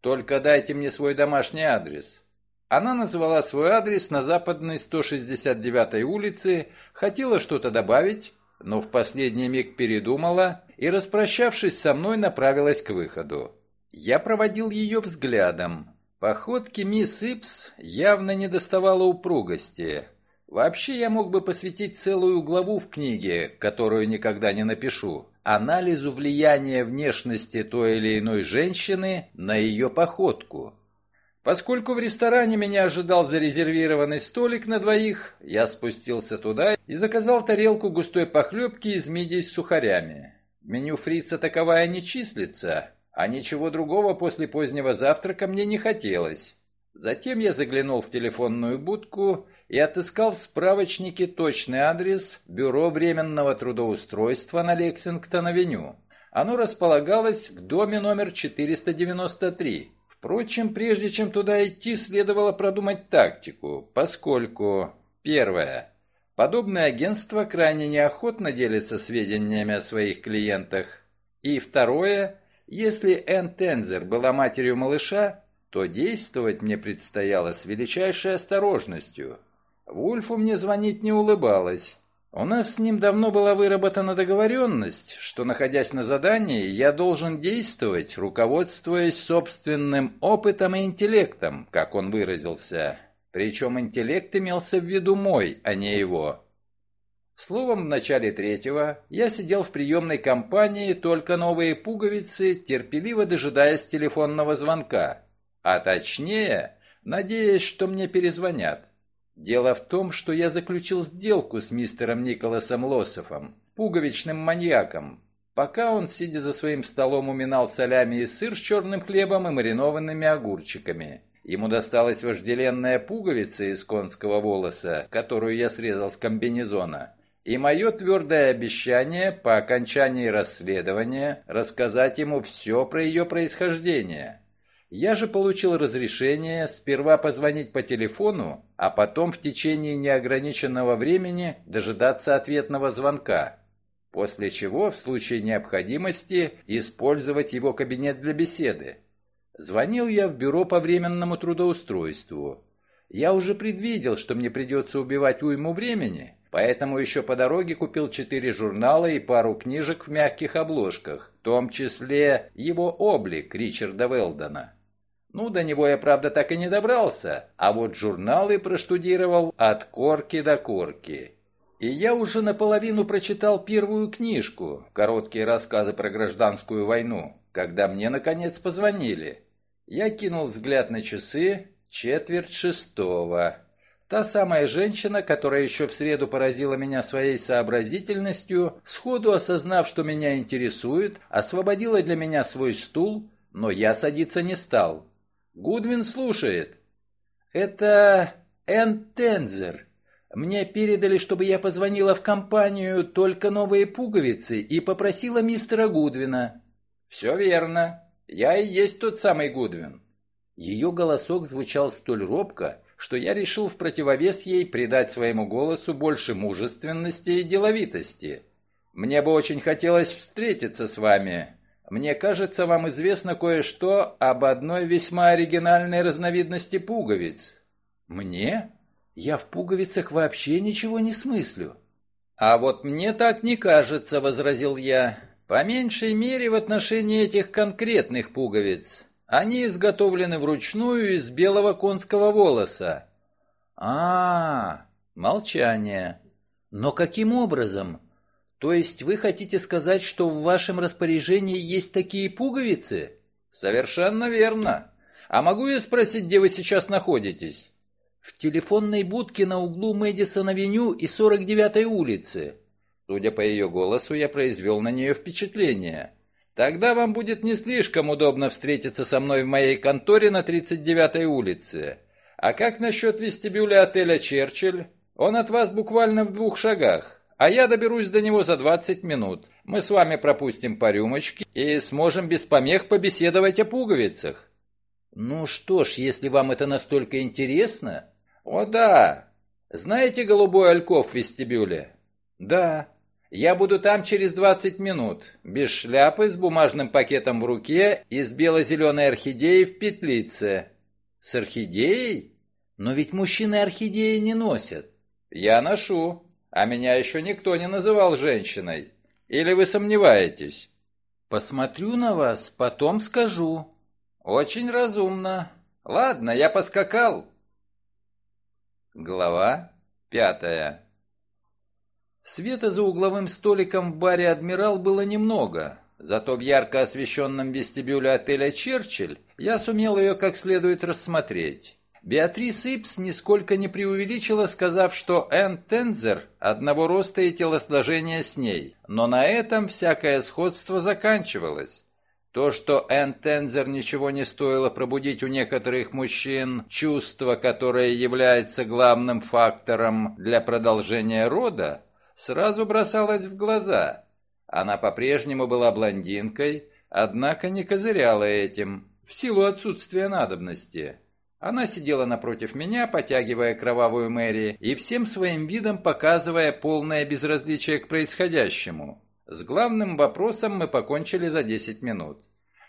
Только дайте мне свой домашний адрес». Она назвала свой адрес на западной 169-й улице, хотела что-то добавить, но в последний миг передумала и, распрощавшись со мной, направилась к выходу. Я проводил ее взглядом. Походке мисс Ипс явно не доставало упругости. Вообще я мог бы посвятить целую главу в книге, которую никогда не напишу, анализу влияния внешности той или иной женщины на ее походку. Поскольку в ресторане меня ожидал зарезервированный столик на двоих, я спустился туда и заказал тарелку густой похлебки из мидий с сухарями. Меню фрица таковая не числится, а ничего другого после позднего завтрака мне не хотелось. Затем я заглянул в телефонную будку и отыскал в справочнике точный адрес Бюро временного трудоустройства на Лексингтон-авеню. Оно располагалось в доме номер 493. Впрочем, прежде чем туда идти, следовало продумать тактику, поскольку... Первое. Подобное агентство крайне неохотно делится сведениями о своих клиентах. И второе. Если Энн Тензер была матерью малыша, то действовать мне предстояло с величайшей осторожностью. Вульфу мне звонить не улыбалась. У нас с ним давно была выработана договоренность, что, находясь на задании, я должен действовать, руководствуясь собственным опытом и интеллектом, как он выразился. Причем интеллект имелся в виду мой, а не его. Словом, в начале третьего я сидел в приемной компании «Только новые пуговицы», терпеливо дожидаясь телефонного звонка. А точнее, надеясь, что мне перезвонят. Дело в том, что я заключил сделку с мистером Николасом Лософом, пуговичным маньяком, пока он, сидя за своим столом, уминал солями и сыр с черным хлебом и маринованными огурчиками. Ему досталась вожделенная пуговица из конского волоса, которую я срезал с комбинезона, и мое твердое обещание по окончании расследования рассказать ему все про ее происхождение. Я же получил разрешение сперва позвонить по телефону, а потом в течение неограниченного времени дожидаться ответного звонка, после чего, в случае необходимости, использовать его кабинет для беседы. Звонил я в бюро по временному трудоустройству. Я уже предвидел, что мне придется убивать уйму времени, поэтому еще по дороге купил четыре журнала и пару книжек в мягких обложках, в том числе его «Облик» Ричарда Велдона. Ну, до него я, правда, так и не добрался, а вот журналы проштудировал от корки до корки. И я уже наполовину прочитал первую книжку, короткие рассказы про гражданскую войну, когда мне, наконец, позвонили. Я кинул взгляд на часы, четверть шестого. Та самая женщина, которая еще в среду поразила меня своей сообразительностью, сходу осознав, что меня интересует, освободила для меня свой стул, но я садиться не стал. Гудвин слушает. Это Энн Тензер. Мне передали, чтобы я позвонила в компанию «Только новые пуговицы» и попросила мистера Гудвина. Все верно. Я и есть тот самый Гудвин. Ее голосок звучал столь робко, что я решил в противовес ей придать своему голосу больше мужественности и деловитости. Мне бы очень хотелось встретиться с вами, мне кажется, вам известно кое-что об одной весьма оригинальной разновидности пуговиц. Мне? Я в пуговицах вообще ничего не смыслю. А вот мне так не кажется, возразил я. По меньшей мере в отношении этих конкретных пуговиц. Они изготовлены вручную из белого конского волоса. А, -а, -а молчание. Но каким образом? То есть вы хотите сказать, что в вашем распоряжении есть такие пуговицы? Совершенно верно. А могу я спросить, где вы сейчас находитесь? В телефонной будке на углу Мэдисон-авеню и 49-й улицы. Судя по ее голосу, я произвел на нее впечатление. Тогда вам будет не слишком удобно встретиться со мной в моей конторе на 39-й улице. А как насчет вестибюля отеля «Черчилль»? Он от вас буквально в двух шагах а я доберусь до него за 20 минут. Мы с вами пропустим по рюмочке и сможем без помех побеседовать о пуговицах». «Ну что ж, если вам это настолько интересно...» «О да! Знаете голубой альков в вестибюле?» «Да. Я буду там через 20 минут, без шляпы, с бумажным пакетом в руке и с бело-зеленой орхидеей в петлице». «С орхидеей? Но ведь мужчины орхидеи не носят». «Я ношу. А меня еще никто не называл женщиной. Или вы сомневаетесь? Посмотрю на вас, потом скажу. Очень разумно. Ладно, я поскакал. Глава пятая. Света за угловым столиком в баре «Адмирал» было немного, зато в ярко освещенном вестибюле отеля «Черчилль» я сумел ее как следует рассмотреть. Беатрис Ипс нисколько не преувеличила, сказав, что Энн Тензер одного роста и телосложения с ней, но на этом всякое сходство заканчивалось. То, что Энн Тензер ничего не стоило пробудить у некоторых мужчин чувство, которое является главным фактором для продолжения рода, сразу бросалось в глаза. Она по-прежнему была блондинкой, однако не козыряла этим, в силу отсутствия надобности. Она сидела напротив меня, потягивая кровавую Мэри и всем своим видом показывая полное безразличие к происходящему. С главным вопросом мы покончили за 10 минут.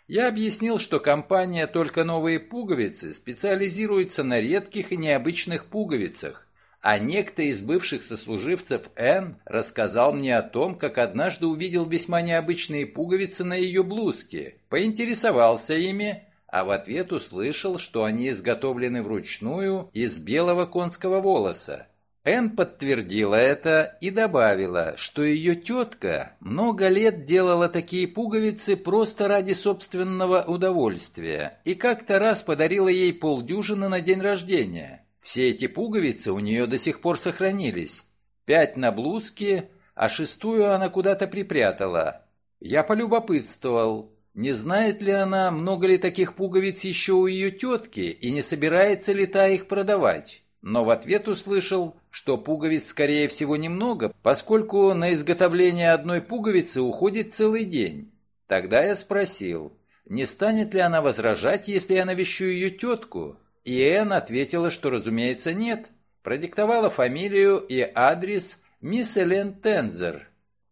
Я объяснил, что компания «Только новые пуговицы» специализируется на редких и необычных пуговицах, а некто из бывших сослуживцев Н рассказал мне о том, как однажды увидел весьма необычные пуговицы на ее блузке, поинтересовался ими а в ответ услышал, что они изготовлены вручную из белого конского волоса. Энн подтвердила это и добавила, что ее тетка много лет делала такие пуговицы просто ради собственного удовольствия и как-то раз подарила ей полдюжины на день рождения. Все эти пуговицы у нее до сих пор сохранились. Пять на блузке, а шестую она куда-то припрятала. Я полюбопытствовал, не знает ли она, много ли таких пуговиц еще у ее тетки, и не собирается ли та их продавать? Но в ответ услышал, что пуговиц, скорее всего, немного, поскольку на изготовление одной пуговицы уходит целый день. Тогда я спросил, не станет ли она возражать, если я навещу ее тетку? И Энн ответила, что, разумеется, нет. Продиктовала фамилию и адрес мисс Элен Тензер.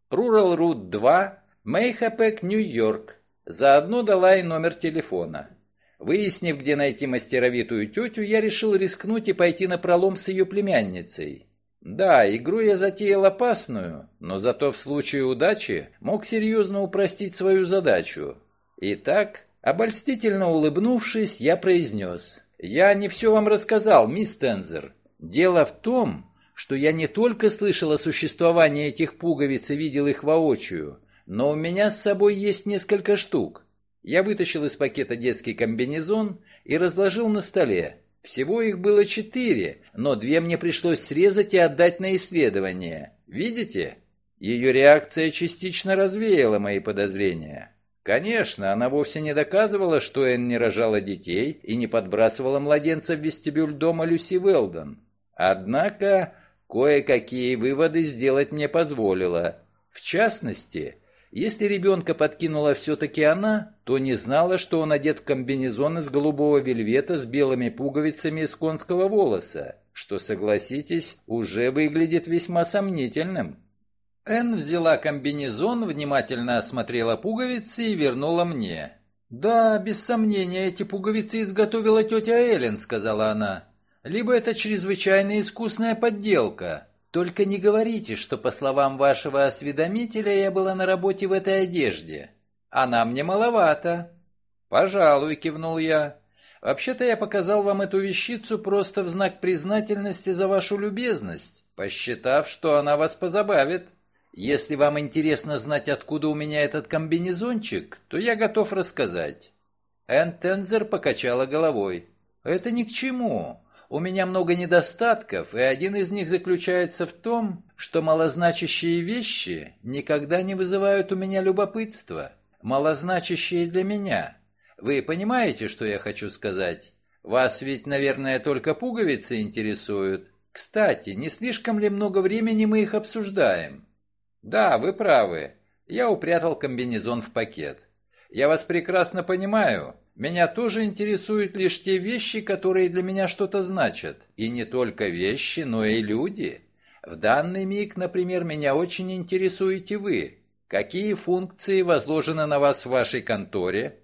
Рурал Рут 2, Мейхапек, Нью-Йорк. Заодно дала и номер телефона. Выяснив, где найти мастеровитую тетю, я решил рискнуть и пойти на пролом с ее племянницей. Да, игру я затеял опасную, но зато в случае удачи мог серьезно упростить свою задачу. Итак, обольстительно улыбнувшись, я произнес. «Я не все вам рассказал, мисс Тензер. Дело в том, что я не только слышал о существовании этих пуговиц и видел их воочию, но у меня с собой есть несколько штук. Я вытащил из пакета детский комбинезон и разложил на столе. Всего их было четыре, но две мне пришлось срезать и отдать на исследование. Видите? Ее реакция частично развеяла мои подозрения. Конечно, она вовсе не доказывала, что Энн не рожала детей и не подбрасывала младенца в вестибюль дома Люси Велдон. Однако, кое-какие выводы сделать мне позволила. В частности, если ребенка подкинула все-таки она, то не знала, что он одет в комбинезон из голубого вельвета с белыми пуговицами из конского волоса, что, согласитесь, уже выглядит весьма сомнительным. Энн взяла комбинезон, внимательно осмотрела пуговицы и вернула мне. «Да, без сомнения, эти пуговицы изготовила тетя Эллен», — сказала она. «Либо это чрезвычайно искусная подделка, только не говорите, что, по словам вашего осведомителя, я была на работе в этой одежде. Она мне маловато». «Пожалуй», — кивнул я. «Вообще-то я показал вам эту вещицу просто в знак признательности за вашу любезность, посчитав, что она вас позабавит. Если вам интересно знать, откуда у меня этот комбинезончик, то я готов рассказать». Энн Тензер покачала головой. «Это ни к чему. У меня много недостатков, и один из них заключается в том, что малозначащие вещи никогда не вызывают у меня любопытства. Малозначащие для меня. Вы понимаете, что я хочу сказать? Вас ведь, наверное, только пуговицы интересуют. Кстати, не слишком ли много времени мы их обсуждаем? Да, вы правы. Я упрятал комбинезон в пакет. Я вас прекрасно понимаю. Меня тоже интересуют лишь те вещи, которые для меня что-то значат. И не только вещи, но и люди. В данный миг, например, меня очень интересуете вы. Какие функции возложены на вас в вашей конторе?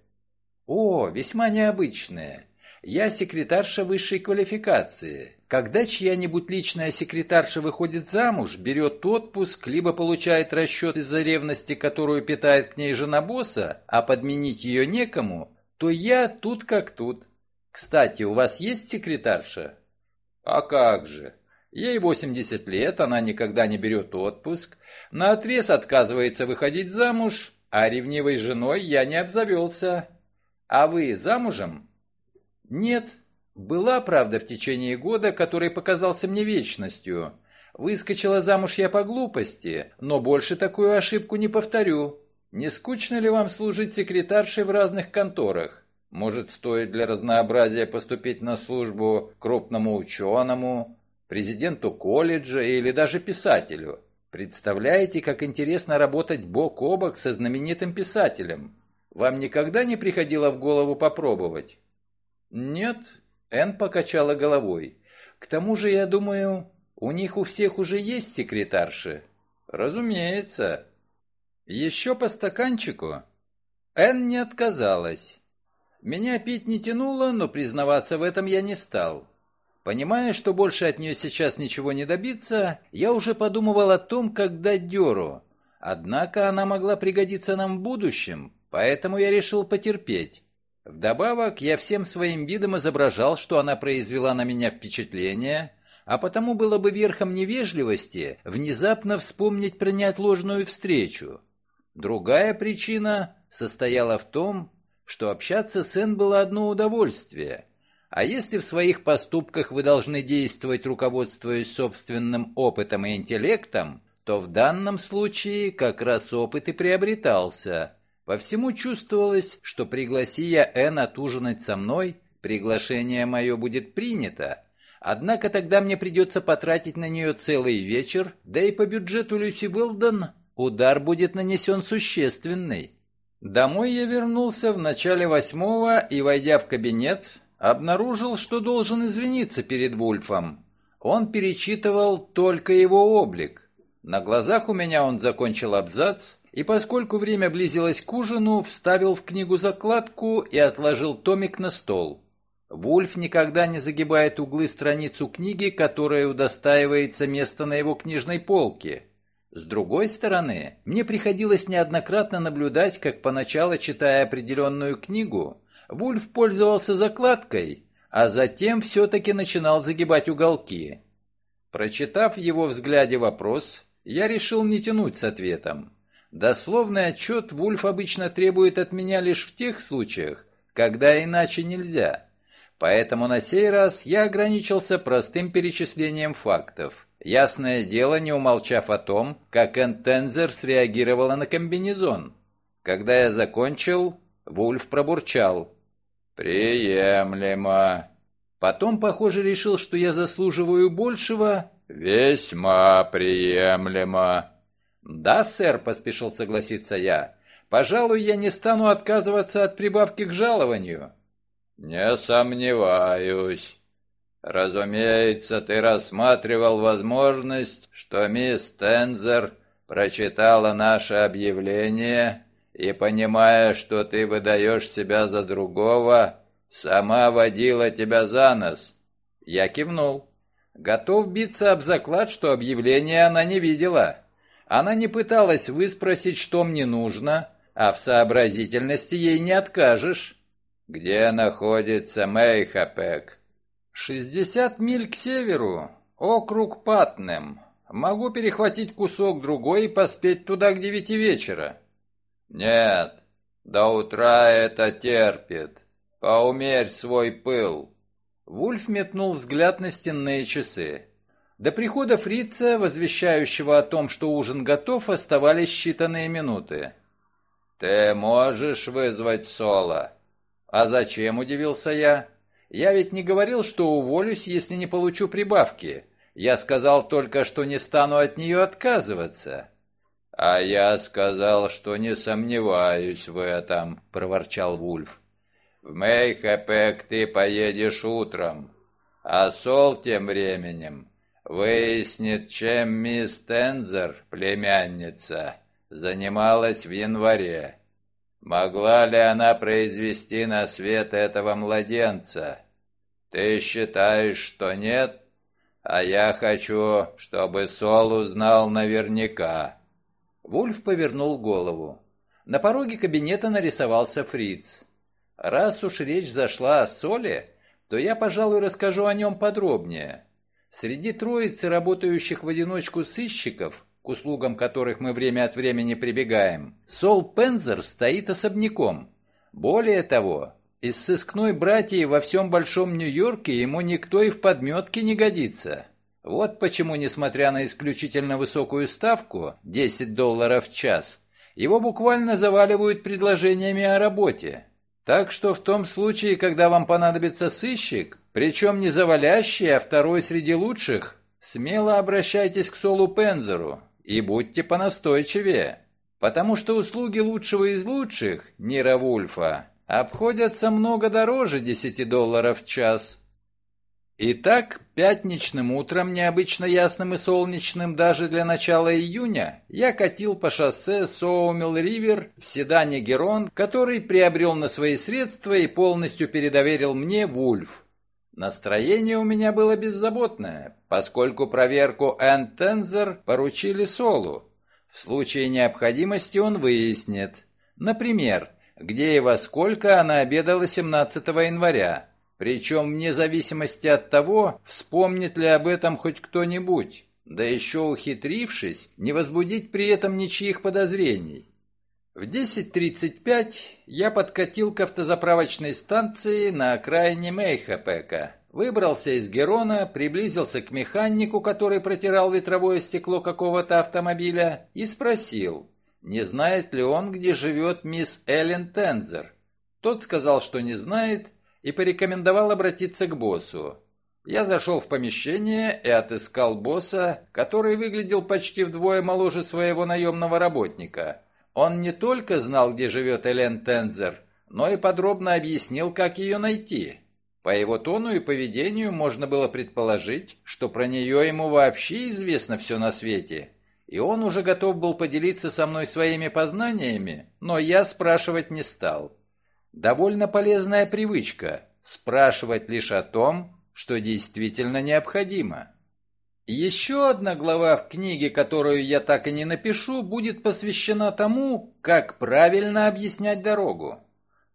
О, весьма необычные. Я секретарша высшей квалификации. Когда чья-нибудь личная секретарша выходит замуж, берет отпуск, либо получает расчет из-за ревности, которую питает к ней жена босса, а подменить ее некому, то я тут как тут. Кстати, у вас есть секретарша? А как же? Ей 80 лет, она никогда не берет отпуск, наотрез отказывается выходить замуж, а ревнивой женой я не обзавелся. А вы замужем? Нет. Была, правда, в течение года, который показался мне вечностью. Выскочила замуж я по глупости, но больше такую ошибку не повторю. Не скучно ли вам служить секретаршей в разных конторах? Может, стоит для разнообразия поступить на службу крупному ученому, президенту колледжа или даже писателю? Представляете, как интересно работать бок о бок со знаменитым писателем? Вам никогда не приходило в голову попробовать? Нет, Энн покачала головой. К тому же, я думаю, у них у всех уже есть секретарши. Разумеется. Еще по стаканчику? Энн не отказалась. Меня пить не тянуло, но признаваться в этом я не стал. Понимая, что больше от нее сейчас ничего не добиться, я уже подумывал о том, как дать дёру. Однако она могла пригодиться нам в будущем, поэтому я решил потерпеть. Вдобавок, я всем своим видом изображал, что она произвела на меня впечатление, а потому было бы верхом невежливости внезапно вспомнить про неотложную встречу. Другая причина состояла в том, что общаться с Энн было одно удовольствие — а если в своих поступках вы должны действовать, руководствуясь собственным опытом и интеллектом, то в данном случае как раз опыт и приобретался. По всему чувствовалось, что пригласи я Энн отужинать со мной, приглашение мое будет принято. Однако тогда мне придется потратить на нее целый вечер, да и по бюджету Люси Уилдон удар будет нанесен существенный. Домой я вернулся в начале восьмого и, войдя в кабинет, обнаружил, что должен извиниться перед Вульфом. Он перечитывал только его облик. На глазах у меня он закончил абзац, и поскольку время близилось к ужину, вставил в книгу закладку и отложил томик на стол. Вульф никогда не загибает углы страницу книги, которая удостаивается места на его книжной полке. С другой стороны, мне приходилось неоднократно наблюдать, как поначалу, читая определенную книгу, Вульф пользовался закладкой, а затем все-таки начинал загибать уголки. Прочитав в его взгляде вопрос, я решил не тянуть с ответом. Дословный отчет Вульф обычно требует от меня лишь в тех случаях, когда иначе нельзя. Поэтому на сей раз я ограничился простым перечислением фактов. Ясное дело, не умолчав о том, как Энтензер среагировала на комбинезон. Когда я закончил, Вульф пробурчал. «Приемлемо». Потом, похоже, решил, что я заслуживаю большего. «Весьма приемлемо». «Да, сэр», — поспешил согласиться я. «Пожалуй, я не стану отказываться от прибавки к жалованию». «Не сомневаюсь. Разумеется, ты рассматривал возможность, что мисс Тензер прочитала наше объявление и, понимая, что ты выдаешь себя за другого, сама водила тебя за нос. Я кивнул. Готов биться об заклад, что объявление она не видела. Она не пыталась выспросить, что мне нужно, а в сообразительности ей не откажешь. Где находится Мейхапек? Шестьдесят миль к северу, округ Патнем. Могу перехватить кусок другой и поспеть туда к девяти вечера. «Нет, до утра это терпит. Поумерь свой пыл». Вульф метнул взгляд на стенные часы. До прихода фрица, возвещающего о том, что ужин готов, оставались считанные минуты. «Ты можешь вызвать Соло?» «А зачем?» – удивился я. «Я ведь не говорил, что уволюсь, если не получу прибавки. Я сказал только, что не стану от нее отказываться». «А я сказал, что не сомневаюсь в этом», — проворчал Вульф. «В Мейхепек ты поедешь утром, а Сол тем временем выяснит, чем мисс Тензер, племянница, занималась в январе. Могла ли она произвести на свет этого младенца? Ты считаешь, что нет? А я хочу, чтобы Сол узнал наверняка». Вульф повернул голову. На пороге кабинета нарисовался фриц. Раз уж речь зашла о Соле, то я, пожалуй, расскажу о нем подробнее. Среди троицы работающих в одиночку сыщиков, к услугам которых мы время от времени прибегаем, Сол Пензер стоит особняком. Более того, Из сыскной братьи во всем Большом Нью-Йорке ему никто и в подметке не годится. Вот почему, несмотря на исключительно высокую ставку, 10 долларов в час, его буквально заваливают предложениями о работе. Так что в том случае, когда вам понадобится сыщик, причем не завалящий, а второй среди лучших, смело обращайтесь к Солу Пензеру и будьте понастойчивее, потому что услуги лучшего из лучших, Нира Вульфа, обходятся много дороже 10 долларов в час. Итак, пятничным утром, необычно ясным и солнечным даже для начала июня, я катил по шоссе Соумилл-Ривер в седане Герон, который приобрел на свои средства и полностью передоверил мне Вульф. Настроение у меня было беззаботное, поскольку проверку Тензер поручили Солу. В случае необходимости он выяснит. Например, где и во сколько она обедала 17 января, причем вне зависимости от того, вспомнит ли об этом хоть кто-нибудь, да еще ухитрившись не возбудить при этом ничьих подозрений. В 10.35 я подкатил к автозаправочной станции на окраине Мейхапека, выбрался из Герона, приблизился к механику, который протирал ветровое стекло какого-то автомобиля, и спросил, не знает ли он, где живет мисс Эллен Тензер. Тот сказал, что не знает, и порекомендовал обратиться к боссу. Я зашел в помещение и отыскал босса, который выглядел почти вдвое моложе своего наемного работника. Он не только знал, где живет Элен Тензер, но и подробно объяснил, как ее найти. По его тону и поведению можно было предположить, что про нее ему вообще известно все на свете. И он уже готов был поделиться со мной своими познаниями, но я спрашивать не стал. Довольно полезная привычка – спрашивать лишь о том, что действительно необходимо. Еще одна глава в книге, которую я так и не напишу, будет посвящена тому, как правильно объяснять дорогу.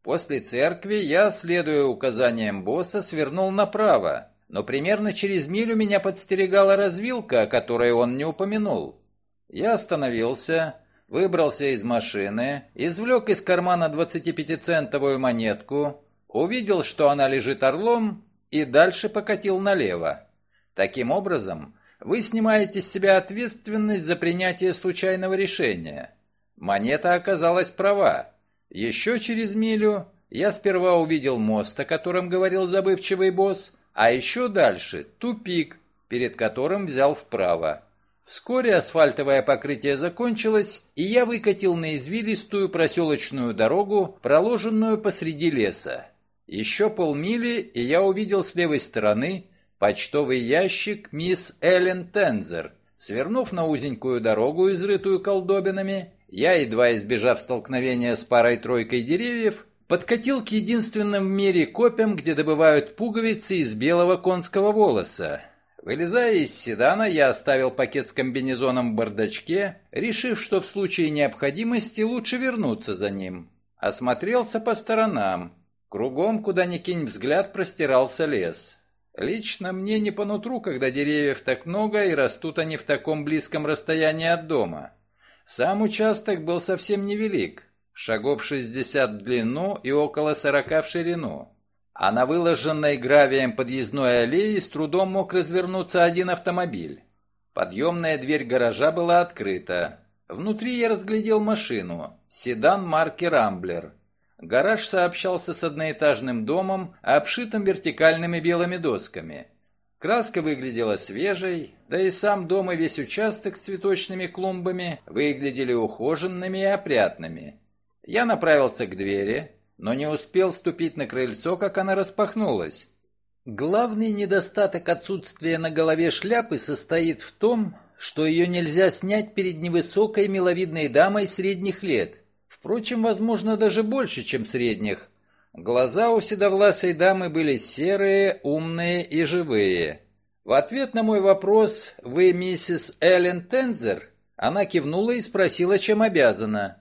После церкви я, следуя указаниям босса, свернул направо, но примерно через милю меня подстерегала развилка, о которой он не упомянул. Я остановился, выбрался из машины, извлек из кармана 25-центовую монетку, увидел, что она лежит орлом, и дальше покатил налево. Таким образом, вы снимаете с себя ответственность за принятие случайного решения. Монета оказалась права. Еще через милю я сперва увидел мост, о котором говорил забывчивый босс, а еще дальше – тупик, перед которым взял вправо. Вскоре асфальтовое покрытие закончилось, и я выкатил на извилистую проселочную дорогу, проложенную посреди леса. Еще полмили, и я увидел с левой стороны почтовый ящик мисс Эллен Тензер. Свернув на узенькую дорогу, изрытую колдобинами, я, едва избежав столкновения с парой-тройкой деревьев, подкатил к единственным в мире копям, где добывают пуговицы из белого конского волоса. Вылезая из седана, я оставил пакет с комбинезоном в бардачке, решив, что в случае необходимости лучше вернуться за ним. Осмотрелся по сторонам. Кругом, куда ни кинь взгляд, простирался лес. Лично мне не по нутру, когда деревьев так много и растут они в таком близком расстоянии от дома. Сам участок был совсем невелик, шагов 60 в длину и около 40 в ширину а на выложенной гравием подъездной аллее с трудом мог развернуться один автомобиль. Подъемная дверь гаража была открыта. Внутри я разглядел машину, седан марки «Рамблер». Гараж сообщался с одноэтажным домом, обшитым вертикальными белыми досками. Краска выглядела свежей, да и сам дом и весь участок с цветочными клумбами выглядели ухоженными и опрятными. Я направился к двери, но не успел ступить на крыльцо, как она распахнулась. Главный недостаток отсутствия на голове шляпы состоит в том, что ее нельзя снять перед невысокой миловидной дамой средних лет. Впрочем, возможно, даже больше, чем средних. Глаза у седовласой дамы были серые, умные и живые. В ответ на мой вопрос «Вы миссис Эллен Тензер?» она кивнула и спросила, чем обязана.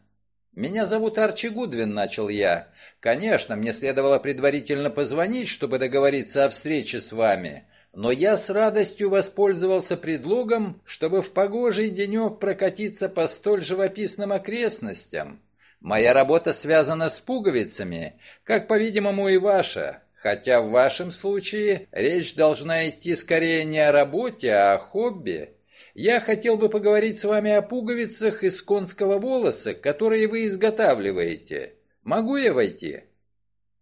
«Меня зовут Арчи Гудвин», — начал я. Конечно, мне следовало предварительно позвонить, чтобы договориться о встрече с вами, но я с радостью воспользовался предлогом, чтобы в погожий денек прокатиться по столь живописным окрестностям. Моя работа связана с пуговицами, как, по-видимому, и ваша, хотя в вашем случае речь должна идти скорее не о работе, а о хобби. Я хотел бы поговорить с вами о пуговицах из конского волоса, которые вы изготавливаете. Могу я войти?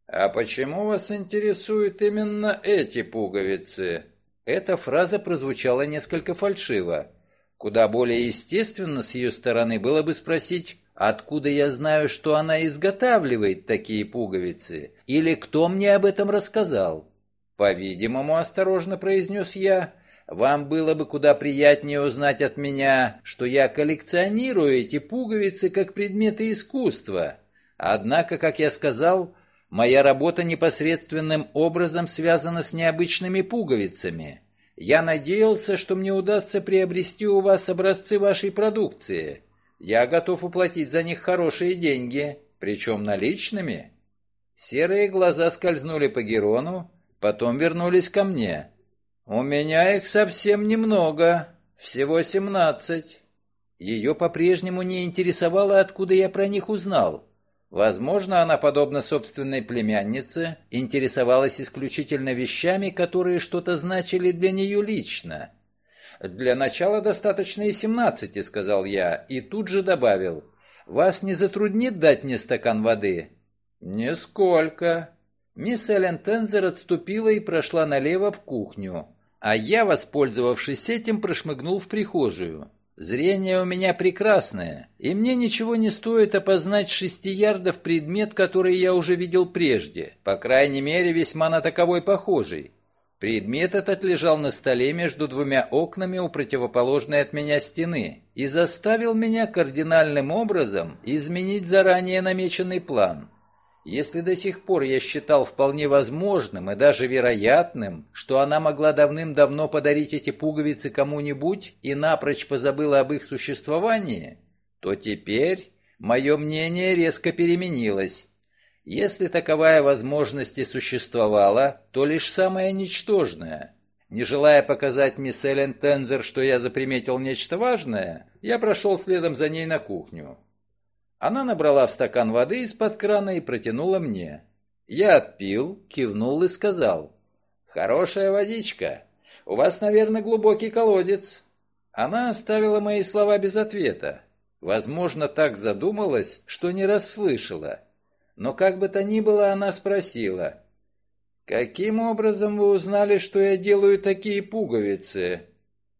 А почему вас интересуют именно эти пуговицы? Эта фраза прозвучала несколько фальшиво. Куда более естественно с ее стороны было бы спросить, откуда я знаю, что она изготавливает такие пуговицы, или кто мне об этом рассказал. По-видимому, осторожно произнес я, вам было бы куда приятнее узнать от меня, что я коллекционирую эти пуговицы как предметы искусства. Однако, как я сказал, моя работа непосредственным образом связана с необычными пуговицами. Я надеялся, что мне удастся приобрести у вас образцы вашей продукции. Я готов уплатить за них хорошие деньги, причем наличными». Серые глаза скользнули по Герону, потом вернулись ко мне. «У меня их совсем немного, всего семнадцать». Ее по-прежнему не интересовало, откуда я про них узнал. Возможно, она, подобно собственной племяннице, интересовалась исключительно вещами, которые что-то значили для нее лично. «Для начала достаточно и семнадцати», — сказал я, и тут же добавил. «Вас не затруднит дать мне стакан воды?» «Нисколько». Мисс Эллен Тензер отступила и прошла налево в кухню, а я, воспользовавшись этим, прошмыгнул в прихожую. Зрение у меня прекрасное, и мне ничего не стоит опознать шести ярдов предмет, который я уже видел прежде, по крайней мере, весьма на таковой похожий. Предмет этот лежал на столе между двумя окнами у противоположной от меня стены и заставил меня кардинальным образом изменить заранее намеченный план. Если до сих пор я считал вполне возможным и даже вероятным, что она могла давным-давно подарить эти пуговицы кому-нибудь и напрочь позабыла об их существовании, то теперь мое мнение резко переменилось. Если таковая возможность и существовала, то лишь самая ничтожная. Не желая показать мисс Эллен Тензер, что я заприметил нечто важное, я прошел следом за ней на кухню. Она набрала в стакан воды из-под крана и протянула мне. Я отпил, кивнул и сказал. «Хорошая водичка. У вас, наверное, глубокий колодец». Она оставила мои слова без ответа. Возможно, так задумалась, что не расслышала. Но как бы то ни было, она спросила. «Каким образом вы узнали, что я делаю такие пуговицы?»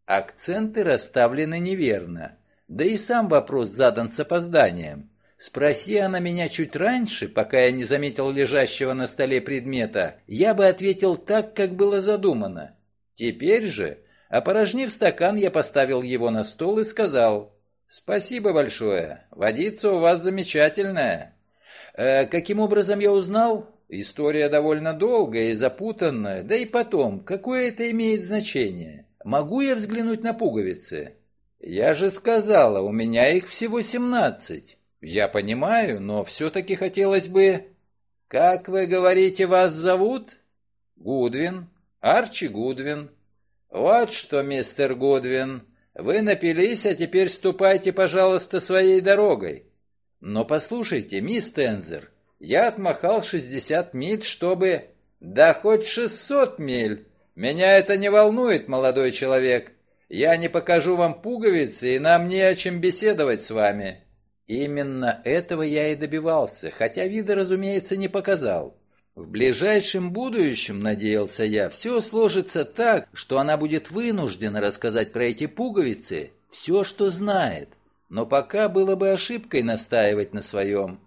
Акценты расставлены неверно. Да и сам вопрос задан с опозданием. Спроси она меня чуть раньше, пока я не заметил лежащего на столе предмета, я бы ответил так, как было задумано. Теперь же, опорожнив стакан, я поставил его на стол и сказал, «Спасибо большое, водица у вас замечательная». Э, каким образом я узнал? История довольно долгая и запутанная, да и потом, какое это имеет значение? Могу я взглянуть на пуговицы? Я же сказала, у меня их всего семнадцать. Я понимаю, но все-таки хотелось бы... Как вы говорите, вас зовут? Гудвин. Арчи Гудвин. Вот что, мистер Гудвин, вы напились, а теперь ступайте, пожалуйста, своей дорогой. Но послушайте, мисс Тензер, я отмахал 60 миль, чтобы... Да хоть 600 миль. Меня это не волнует, молодой человек. Я не покажу вам пуговицы, и нам не о чем беседовать с вами. Именно этого я и добивался, хотя вида, разумеется, не показал. В ближайшем будущем, надеялся я, все сложится так, что она будет вынуждена рассказать про эти пуговицы все, что знает. Но пока было бы ошибкой настаивать на своем.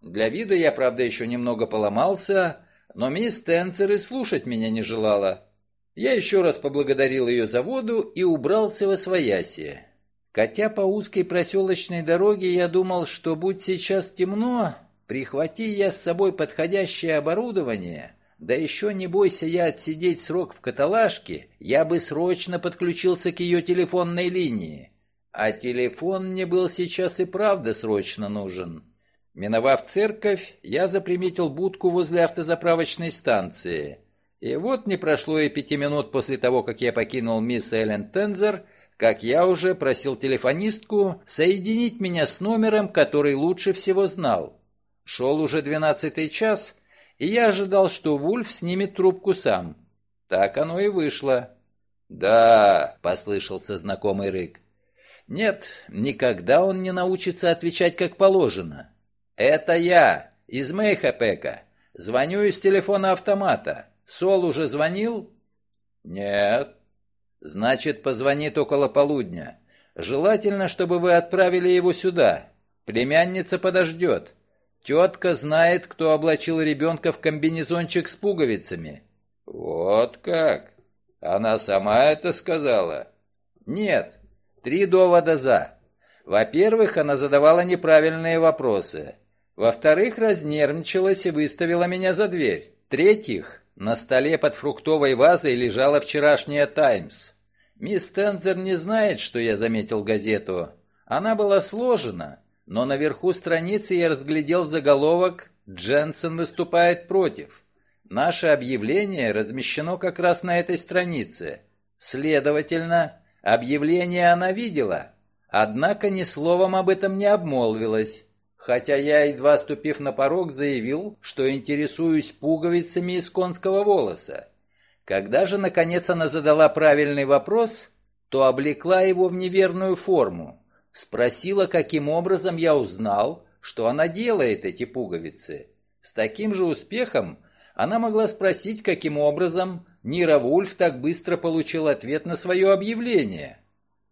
Для вида я, правда, еще немного поломался, но мисс Тенцер и слушать меня не желала. Я еще раз поблагодарил ее за воду и убрался во своясье. Катя по узкой проселочной дороге, я думал, что будь сейчас темно, прихвати я с собой подходящее оборудование, да еще не бойся я отсидеть срок в каталажке, я бы срочно подключился к ее телефонной линии. А телефон мне был сейчас и правда срочно нужен. Миновав церковь, я заприметил будку возле автозаправочной станции. И вот не прошло и пяти минут после того, как я покинул мисс Эллен Тензер, как я уже просил телефонистку соединить меня с номером, который лучше всего знал. Шел уже двенадцатый час, и я ожидал, что Вульф снимет трубку сам. Так оно и вышло. «Да», — послышался знакомый рык. «Нет, никогда он не научится отвечать как положено. Это я, из Мейхапека. Звоню из телефона автомата. Сол уже звонил?» «Нет». «Значит, позвонит около полудня. Желательно, чтобы вы отправили его сюда. Племянница подождет. Тетка знает, кто облачил ребенка в комбинезончик с пуговицами». «Вот как? Она сама это сказала?» «Нет. Три довода «за». Во-первых, она задавала неправильные вопросы. Во-вторых, разнервничалась и выставила меня за дверь. В-третьих, на столе под фруктовой вазой лежала вчерашняя «Таймс». Мисс Тензер не знает, что я заметил газету. Она была сложена, но наверху страницы я разглядел заголовок «Дженсен выступает против». Наше объявление размещено как раз на этой странице. Следовательно, объявление она видела, однако ни словом об этом не обмолвилась хотя я, едва ступив на порог, заявил, что интересуюсь пуговицами из конского волоса. Когда же, наконец, она задала правильный вопрос, то облекла его в неверную форму. Спросила, каким образом я узнал, что она делает эти пуговицы. С таким же успехом она могла спросить, каким образом Нира Вульф так быстро получил ответ на свое объявление.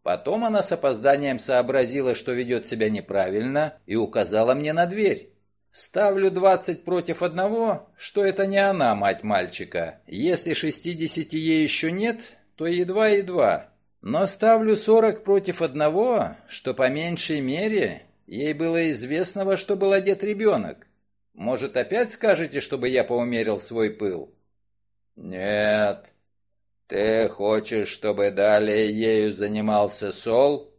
Потом она с опозданием сообразила, что ведет себя неправильно, и указала мне на дверь. Ставлю двадцать против одного, что это не она, мать мальчика. Если шестидесяти ей еще нет, то едва-едва. Но ставлю сорок против одного, что по меньшей мере ей было известно, во что был одет ребенок. Может, опять скажете, чтобы я поумерил свой пыл? Нет, «Ты хочешь, чтобы далее ею занимался Сол?»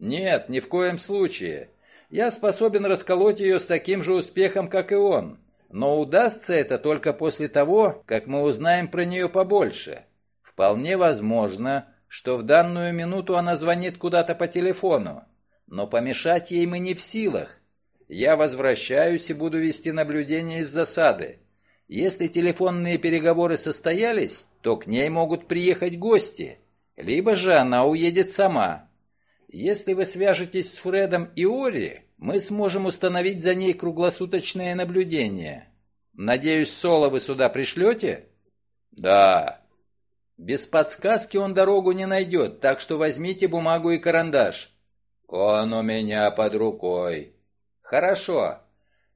«Нет, ни в коем случае. Я способен расколоть ее с таким же успехом, как и он. Но удастся это только после того, как мы узнаем про нее побольше. Вполне возможно, что в данную минуту она звонит куда-то по телефону. Но помешать ей мы не в силах. Я возвращаюсь и буду вести наблюдение из засады. Если телефонные переговоры состоялись, то к ней могут приехать гости, либо же она уедет сама. Если вы свяжетесь с Фредом и Ори, мы сможем установить за ней круглосуточное наблюдение. Надеюсь, Соло вы сюда пришлете? Да. Без подсказки он дорогу не найдет, так что возьмите бумагу и карандаш. Он у меня под рукой. Хорошо.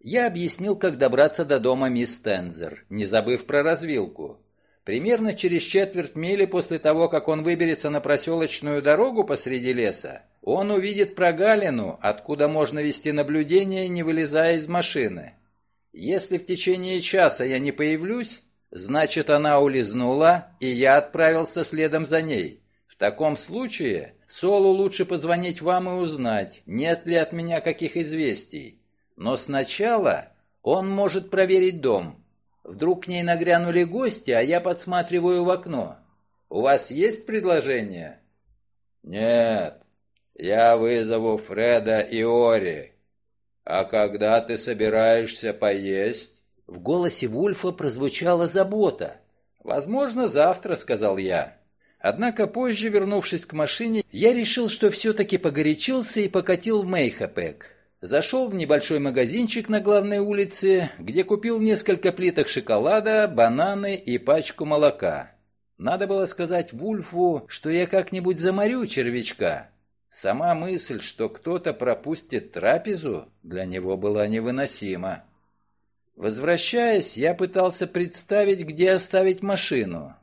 Я объяснил, как добраться до дома мисс Тензер, не забыв про развилку. Примерно через четверть мили после того, как он выберется на проселочную дорогу посреди леса, он увидит прогалину, откуда можно вести наблюдение, не вылезая из машины. Если в течение часа я не появлюсь, значит она улизнула, и я отправился следом за ней. В таком случае Солу лучше позвонить вам и узнать, нет ли от меня каких известий. Но сначала он может проверить дом. Вдруг к ней нагрянули гости, а я подсматриваю в окно. У вас есть предложение? Нет. Я вызову Фреда и Ори. А когда ты собираешься поесть? В голосе Вульфа прозвучала забота. «Возможно, завтра», — сказал я. Однако позже, вернувшись к машине, я решил, что все-таки погорячился и покатил в Мейхапек. Зашел в небольшой магазинчик на главной улице, где купил несколько плиток шоколада, бананы и пачку молока. Надо было сказать Вульфу, что я как-нибудь заморю червячка. Сама мысль, что кто-то пропустит трапезу, для него была невыносима. Возвращаясь, я пытался представить, где оставить машину.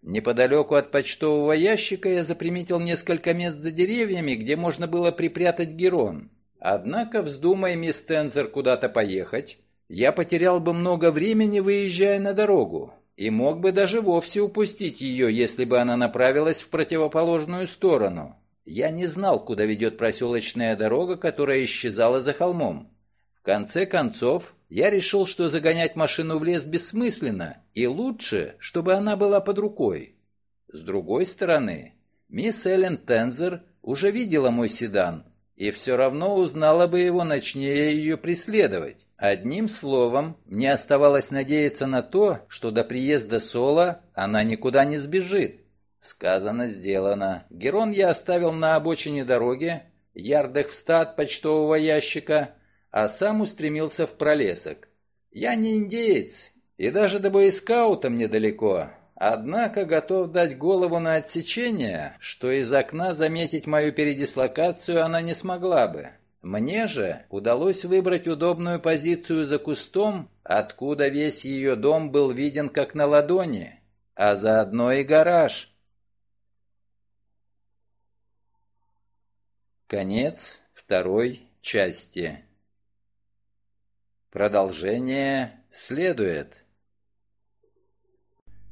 Неподалеку от почтового ящика я заприметил несколько мест за деревьями, где можно было припрятать герон. Однако, вздумая мисс Тензер куда-то поехать, я потерял бы много времени, выезжая на дорогу, и мог бы даже вовсе упустить ее, если бы она направилась в противоположную сторону. Я не знал, куда ведет проселочная дорога, которая исчезала за холмом. В конце концов, я решил, что загонять машину в лес бессмысленно, и лучше, чтобы она была под рукой. С другой стороны, Мисс Эллен Тензер уже видела мой седан и все равно узнала бы его, начнее ее преследовать. Одним словом, мне оставалось надеяться на то, что до приезда Соло она никуда не сбежит. Сказано, сделано. Герон я оставил на обочине дороги, ярдах в ста почтового ящика, а сам устремился в пролесок. Я не индеец, и даже до боескаута мне далеко, однако готов дать голову на отсечение, что из окна заметить мою передислокацию она не смогла бы. Мне же удалось выбрать удобную позицию за кустом, откуда весь ее дом был виден как на ладони, а заодно и гараж. Конец второй части. Продолжение следует.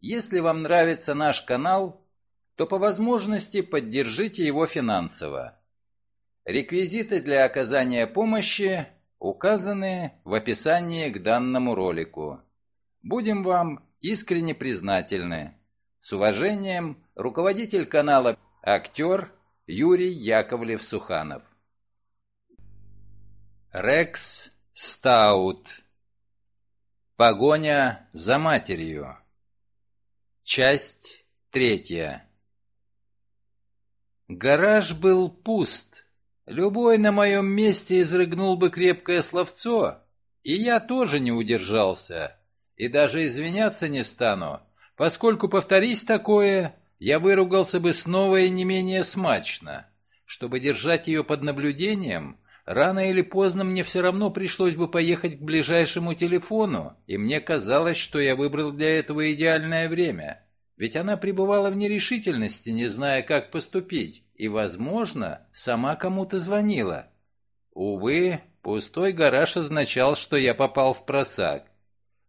Если вам нравится наш канал, то по возможности поддержите его финансово. Реквизиты для оказания помощи указаны в описании к данному ролику. Будем вам искренне признательны. С уважением, руководитель канала «Актер» Юрий Яковлев-Суханов. Рекс Стаут. Погоня за матерью. Часть третья. Гараж был пуст. Любой на моем месте изрыгнул бы крепкое словцо, и я тоже не удержался, и даже извиняться не стану, поскольку, повторись такое, я выругался бы снова и не менее смачно. Чтобы держать ее под наблюдением, рано или поздно мне все равно пришлось бы поехать к ближайшему телефону, и мне казалось, что я выбрал для этого идеальное время. Ведь она пребывала в нерешительности, не зная, как поступить и, возможно, сама кому-то звонила. Увы, пустой гараж означал, что я попал в просак.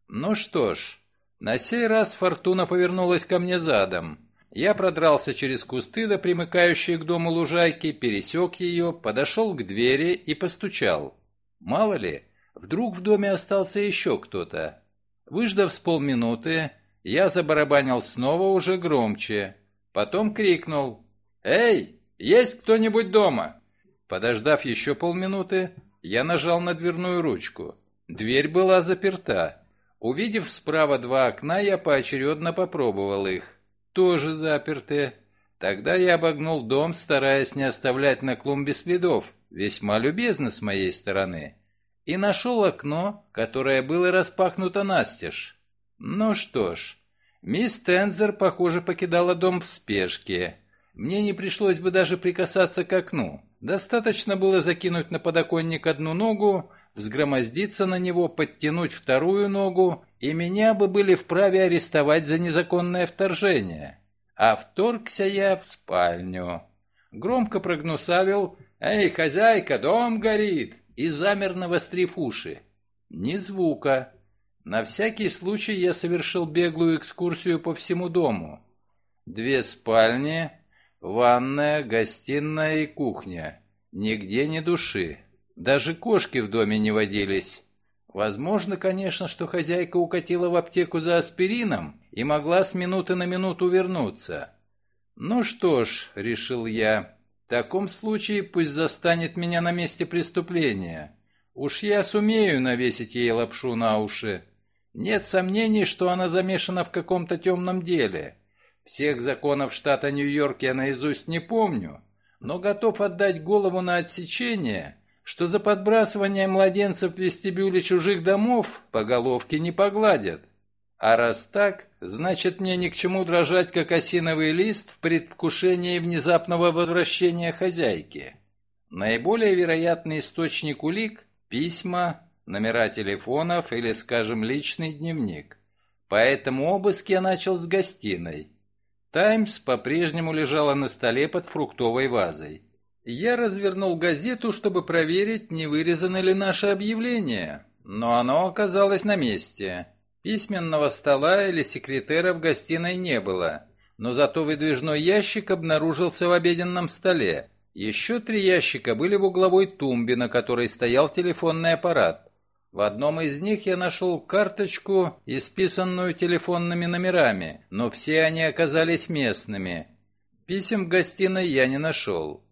Ну что ж, на сей раз фортуна повернулась ко мне задом. Я продрался через кусты до примыкающей к дому лужайки, пересек ее, подошел к двери и постучал. Мало ли, вдруг в доме остался еще кто-то. Выждав с полминуты, я забарабанил снова уже громче. Потом крикнул «Эй, «Есть кто-нибудь дома?» Подождав еще полминуты, я нажал на дверную ручку. Дверь была заперта. Увидев справа два окна, я поочередно попробовал их. Тоже заперты. Тогда я обогнул дом, стараясь не оставлять на клумбе следов, весьма любезно с моей стороны, и нашел окно, которое было распахнуто настежь. Ну что ж, мисс Тензер, похоже, покидала дом в спешке. Мне не пришлось бы даже прикасаться к окну. Достаточно было закинуть на подоконник одну ногу, взгромоздиться на него, подтянуть вторую ногу, и меня бы были вправе арестовать за незаконное вторжение. А вторгся я в спальню. Громко прогнусавил «Эй, хозяйка, дом горит!» и замер навострив уши. Ни звука. На всякий случай я совершил беглую экскурсию по всему дому. Две спальни, Ванная, гостиная и кухня. Нигде ни души. Даже кошки в доме не водились. Возможно, конечно, что хозяйка укатила в аптеку за аспирином и могла с минуты на минуту вернуться. «Ну что ж», — решил я, — «в таком случае пусть застанет меня на месте преступления. Уж я сумею навесить ей лапшу на уши. Нет сомнений, что она замешана в каком-то темном деле. Всех законов штата Нью-Йорк я наизусть не помню, но готов отдать голову на отсечение, что за подбрасывание младенцев в вестибюле чужих домов по головке не погладят. А раз так, значит мне ни к чему дрожать, как осиновый лист в предвкушении внезапного возвращения хозяйки. Наиболее вероятный источник улик – письма, номера телефонов или, скажем, личный дневник. Поэтому обыск я начал с гостиной. «Таймс» по-прежнему лежала на столе под фруктовой вазой. Я развернул газету, чтобы проверить, не вырезано ли наше объявление, но оно оказалось на месте. Письменного стола или секретера в гостиной не было, но зато выдвижной ящик обнаружился в обеденном столе. Еще три ящика были в угловой тумбе, на которой стоял телефонный аппарат. В одном из них я нашел карточку, исписанную телефонными номерами, но все они оказались местными. Писем в гостиной я не нашел.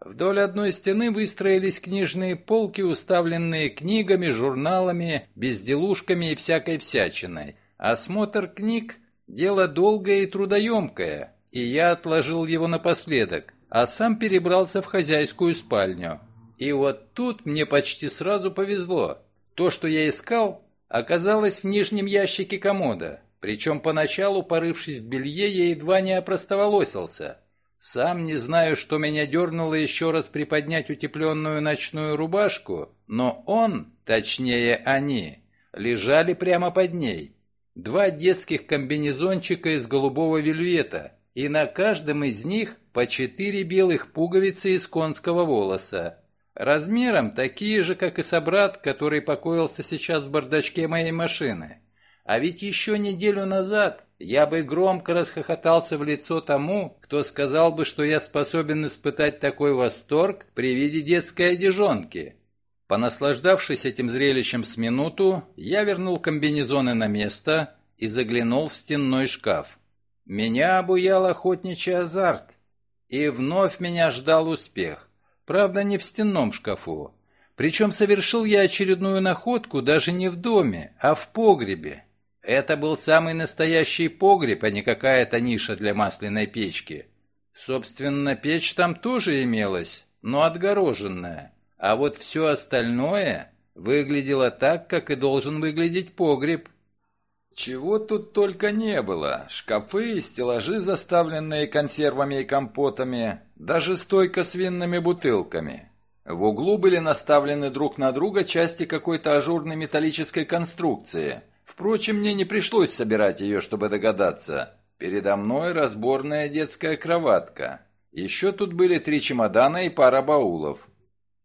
Вдоль одной стены выстроились книжные полки, уставленные книгами, журналами, безделушками и всякой всячиной. Осмотр книг – дело долгое и трудоемкое, и я отложил его напоследок, а сам перебрался в хозяйскую спальню. И вот тут мне почти сразу повезло. То, что я искал, оказалось в нижнем ящике комода, причем поначалу, порывшись в белье, я едва не опростоволосился – сам не знаю, что меня дернуло еще раз приподнять утепленную ночную рубашку, но он, точнее они, лежали прямо под ней. Два детских комбинезончика из голубого вельвета, и на каждом из них по четыре белых пуговицы из конского волоса. Размером такие же, как и собрат, который покоился сейчас в бардачке моей машины. А ведь еще неделю назад я бы громко расхохотался в лицо тому, кто сказал бы, что я способен испытать такой восторг при виде детской одежонки. Понаслаждавшись этим зрелищем с минуту, я вернул комбинезоны на место и заглянул в стенной шкаф. Меня обуял охотничий азарт, и вновь меня ждал успех. Правда, не в стенном шкафу. Причем совершил я очередную находку даже не в доме, а в погребе. Это был самый настоящий погреб, а не какая-то ниша для масляной печки. Собственно, печь там тоже имелась, но отгороженная. А вот все остальное выглядело так, как и должен выглядеть погреб. Чего тут только не было. Шкафы и стеллажи, заставленные консервами и компотами, даже стойка с винными бутылками. В углу были наставлены друг на друга части какой-то ажурной металлической конструкции – Впрочем, мне не пришлось собирать ее, чтобы догадаться. Передо мной разборная детская кроватка. Еще тут были три чемодана и пара баулов.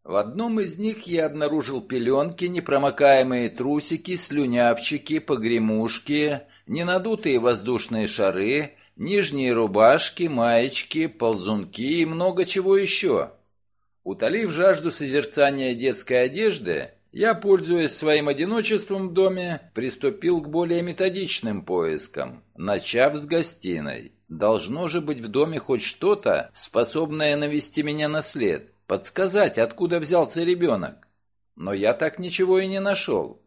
В одном из них я обнаружил пеленки, непромокаемые трусики, слюнявчики, погремушки, ненадутые воздушные шары, нижние рубашки, маечки, ползунки и много чего еще. Утолив жажду созерцания детской одежды, я, пользуясь своим одиночеством в доме, приступил к более методичным поискам, начав с гостиной. Должно же быть в доме хоть что-то, способное навести меня на след, подсказать, откуда взялся ребенок. Но я так ничего и не нашел.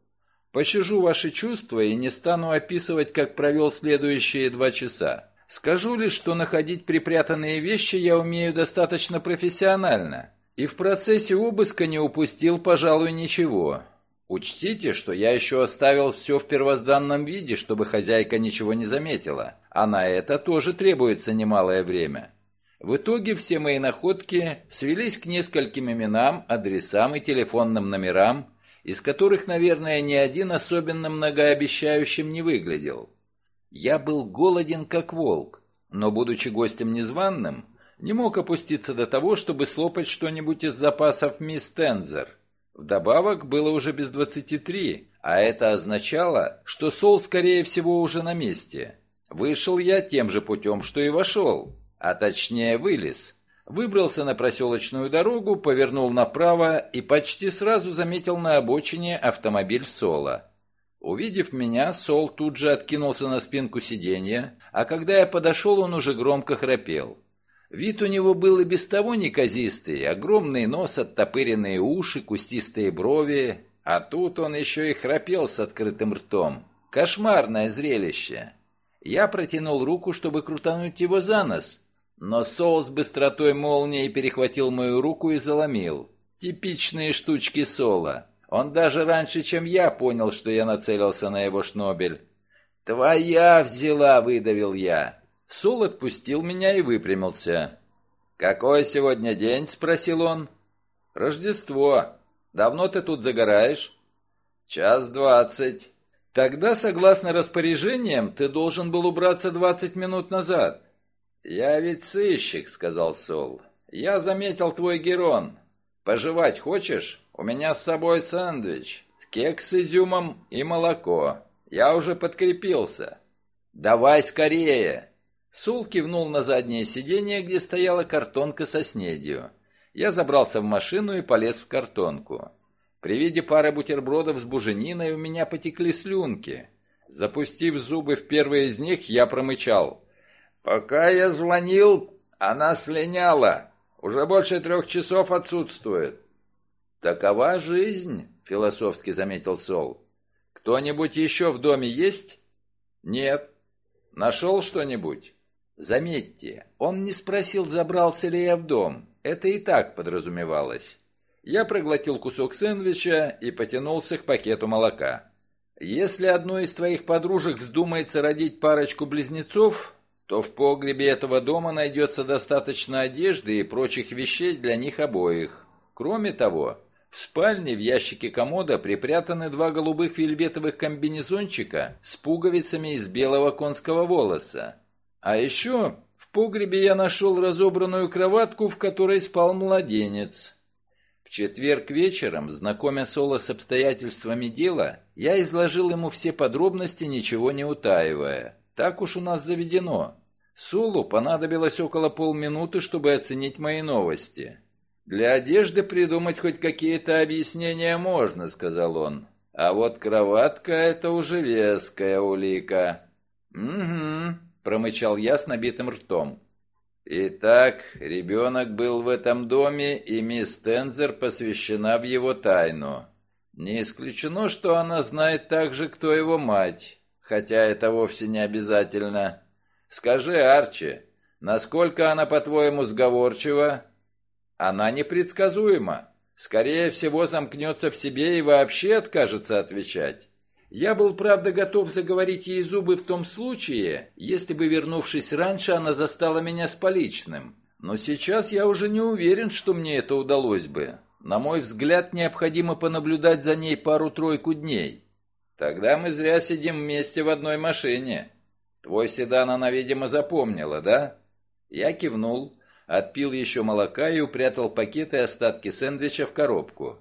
Пощажу ваши чувства и не стану описывать, как провел следующие два часа. Скажу лишь, что находить припрятанные вещи я умею достаточно профессионально, и в процессе обыска не упустил, пожалуй, ничего. Учтите, что я еще оставил все в первозданном виде, чтобы хозяйка ничего не заметила, а на это тоже требуется немалое время. В итоге все мои находки свелись к нескольким именам, адресам и телефонным номерам, из которых, наверное, ни один особенно многообещающим не выглядел. Я был голоден, как волк, но, будучи гостем незваным, не мог опуститься до того, чтобы слопать что-нибудь из запасов мисс Тензер. Вдобавок было уже без двадцати три, а это означало, что Сол, скорее всего, уже на месте. Вышел я тем же путем, что и вошел, а точнее вылез. Выбрался на проселочную дорогу, повернул направо и почти сразу заметил на обочине автомобиль Сола. Увидев меня, Сол тут же откинулся на спинку сиденья, а когда я подошел, он уже громко храпел. Вид у него был и без того неказистый, огромный нос, оттопыренные уши, кустистые брови, а тут он еще и храпел с открытым ртом. Кошмарное зрелище. Я протянул руку, чтобы крутануть его за нос, но Сол с быстротой молнии перехватил мою руку и заломил. Типичные штучки Сола. Он даже раньше, чем я, понял, что я нацелился на его шнобель. «Твоя взяла!» — выдавил я. Сул отпустил меня и выпрямился. «Какой сегодня день?» — спросил он. «Рождество. Давно ты тут загораешь?» «Час двадцать». «Тогда, согласно распоряжениям, ты должен был убраться двадцать минут назад». «Я ведь сыщик», — сказал Сол. «Я заметил твой герон. Пожевать хочешь? У меня с собой сэндвич, кекс с изюмом и молоко. Я уже подкрепился». «Давай скорее!» Сул кивнул на заднее сиденье, где стояла картонка со снедью. Я забрался в машину и полез в картонку. При виде пары бутербродов с бужениной у меня потекли слюнки. Запустив зубы в первый из них, я промычал. «Пока я звонил, она слиняла. Уже больше трех часов отсутствует». «Такова жизнь», — философски заметил Сол. «Кто-нибудь еще в доме есть?» «Нет». «Нашел что-нибудь?» Заметьте, он не спросил, забрался ли я в дом. Это и так подразумевалось. Я проглотил кусок сэндвича и потянулся к пакету молока. Если одной из твоих подружек вздумается родить парочку близнецов, то в погребе этого дома найдется достаточно одежды и прочих вещей для них обоих. Кроме того, в спальне в ящике комода припрятаны два голубых вельветовых комбинезончика с пуговицами из белого конского волоса. А еще в погребе я нашел разобранную кроватку, в которой спал младенец. В четверг вечером, знакомя Соло с обстоятельствами дела, я изложил ему все подробности, ничего не утаивая. Так уж у нас заведено. Солу понадобилось около полминуты, чтобы оценить мои новости. «Для одежды придумать хоть какие-то объяснения можно», — сказал он. «А вот кроватка — это уже веская улика». «Угу», — промычал я с набитым ртом. Итак, ребенок был в этом доме, и мисс Тензер посвящена в его тайну. Не исключено, что она знает также, кто его мать, хотя это вовсе не обязательно. Скажи, Арчи, насколько она, по-твоему, сговорчива? Она непредсказуема. Скорее всего, замкнется в себе и вообще откажется отвечать. Я был, правда, готов заговорить ей зубы в том случае, если бы, вернувшись раньше, она застала меня с поличным. Но сейчас я уже не уверен, что мне это удалось бы. На мой взгляд, необходимо понаблюдать за ней пару-тройку дней. Тогда мы зря сидим вместе в одной машине. Твой седан она, видимо, запомнила, да? Я кивнул, отпил еще молока и упрятал пакеты и остатки сэндвича в коробку.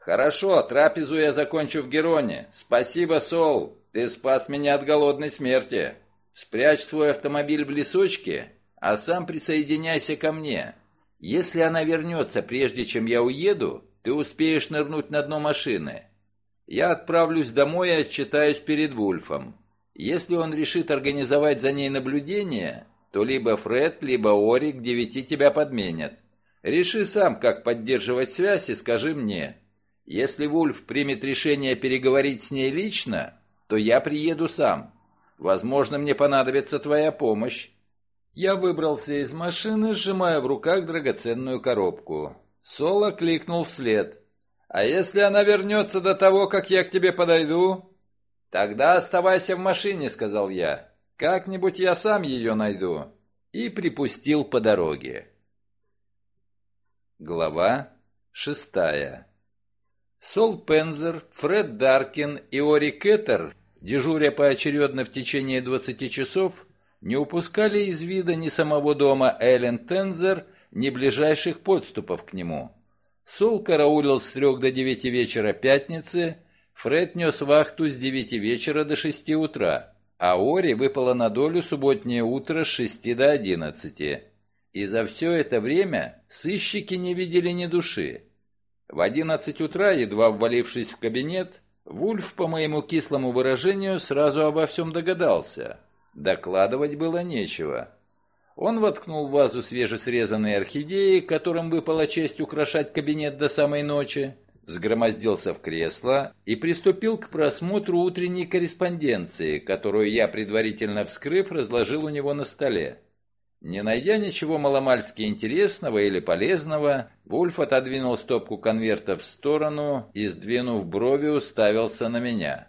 «Хорошо, трапезу я закончу в Героне. Спасибо, Сол, ты спас меня от голодной смерти. Спрячь свой автомобиль в лесочке, а сам присоединяйся ко мне. Если она вернется, прежде чем я уеду, ты успеешь нырнуть на дно машины. Я отправлюсь домой и отчитаюсь перед Вульфом. Если он решит организовать за ней наблюдение, то либо Фред, либо Ори к девяти тебя подменят. Реши сам, как поддерживать связь, и скажи мне. Если Вульф примет решение переговорить с ней лично, то я приеду сам. Возможно, мне понадобится твоя помощь». Я выбрался из машины, сжимая в руках драгоценную коробку. Соло кликнул вслед. «А если она вернется до того, как я к тебе подойду?» «Тогда оставайся в машине», — сказал я. «Как-нибудь я сам ее найду». И припустил по дороге. Глава шестая Сол Пензер, Фред Даркин и Ори Кеттер, дежуря поочередно в течение 20 часов, не упускали из вида ни самого дома Эллен Тензер, ни ближайших подступов к нему. Сол караулил с трех до девяти вечера пятницы, Фред нес вахту с девяти вечера до шести утра, а Ори выпало на долю субботнее утро с шести до одиннадцати. И за все это время сыщики не видели ни души. В одиннадцать утра, едва ввалившись в кабинет, Вульф, по моему кислому выражению, сразу обо всем догадался. Докладывать было нечего. Он воткнул в вазу свежесрезанные орхидеи, которым выпала честь украшать кабинет до самой ночи, взгромоздился в кресло и приступил к просмотру утренней корреспонденции, которую я, предварительно вскрыв, разложил у него на столе. Не найдя ничего маломальски интересного или полезного, Вульф отодвинул стопку конвертов в сторону и, сдвинув брови, уставился на меня.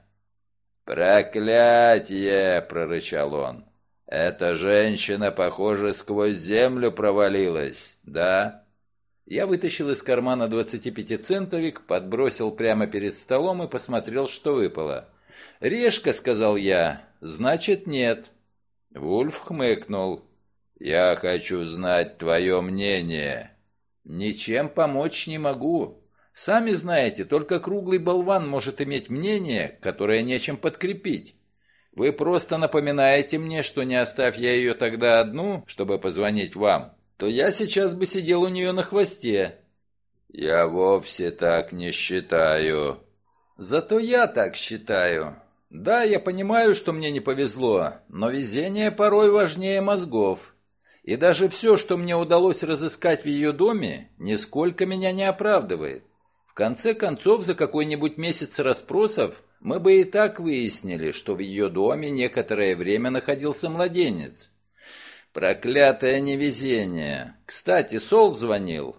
«Проклятие!» — прорычал он. «Эта женщина, похоже, сквозь землю провалилась, да?» Я вытащил из кармана 25-центовик, подбросил прямо перед столом и посмотрел, что выпало. «Решка», — сказал я, — «значит, нет». Вульф хмыкнул. «Я хочу знать твое мнение». «Ничем помочь не могу. Сами знаете, только круглый болван может иметь мнение, которое нечем подкрепить. Вы просто напоминаете мне, что не оставь я ее тогда одну, чтобы позвонить вам, то я сейчас бы сидел у нее на хвосте». «Я вовсе так не считаю». «Зато я так считаю. Да, я понимаю, что мне не повезло, но везение порой важнее мозгов. И даже все, что мне удалось разыскать в ее доме, нисколько меня не оправдывает. В конце концов, за какой-нибудь месяц расспросов мы бы и так выяснили, что в ее доме некоторое время находился младенец. Проклятое невезение. Кстати, Сол звонил.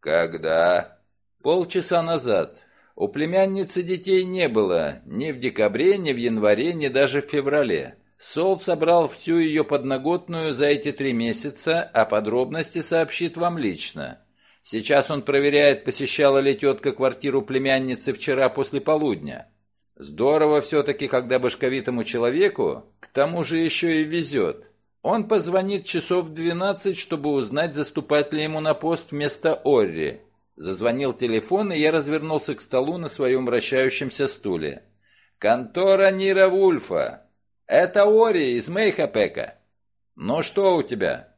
Когда? Полчаса назад. У племянницы детей не было ни в декабре, ни в январе, ни даже в феврале. Сол собрал всю ее подноготную за эти три месяца, а подробности сообщит вам лично. Сейчас он проверяет, посещала ли тетка квартиру племянницы вчера после полудня. Здорово все-таки, когда башковитому человеку к тому же еще и везет. Он позвонит часов в двенадцать, чтобы узнать, заступать ли ему на пост вместо Орри. Зазвонил телефон, и я развернулся к столу на своем вращающемся стуле. «Контора Нира Вульфа!» «Это Ори из Мейхапека». «Ну что у тебя?»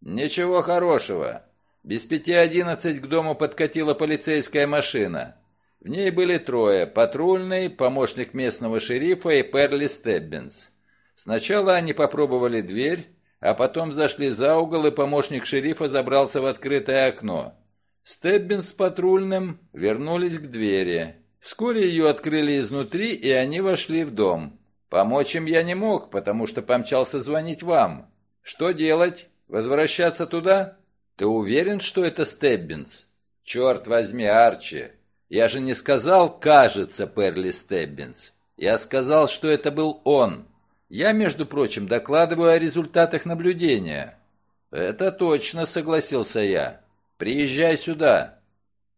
«Ничего хорошего. Без пяти одиннадцать к дому подкатила полицейская машина. В ней были трое – патрульный, помощник местного шерифа и Перли Стеббинс. Сначала они попробовали дверь, а потом зашли за угол, и помощник шерифа забрался в открытое окно. Стеббинс с патрульным вернулись к двери. Вскоре ее открыли изнутри, и они вошли в дом. Помочь им я не мог, потому что помчался звонить вам. Что делать? Возвращаться туда? Ты уверен, что это Стеббинс? Черт возьми, Арчи. Я же не сказал «кажется, Перли Стеббинс». Я сказал, что это был он. Я, между прочим, докладываю о результатах наблюдения. Это точно, согласился я. Приезжай сюда.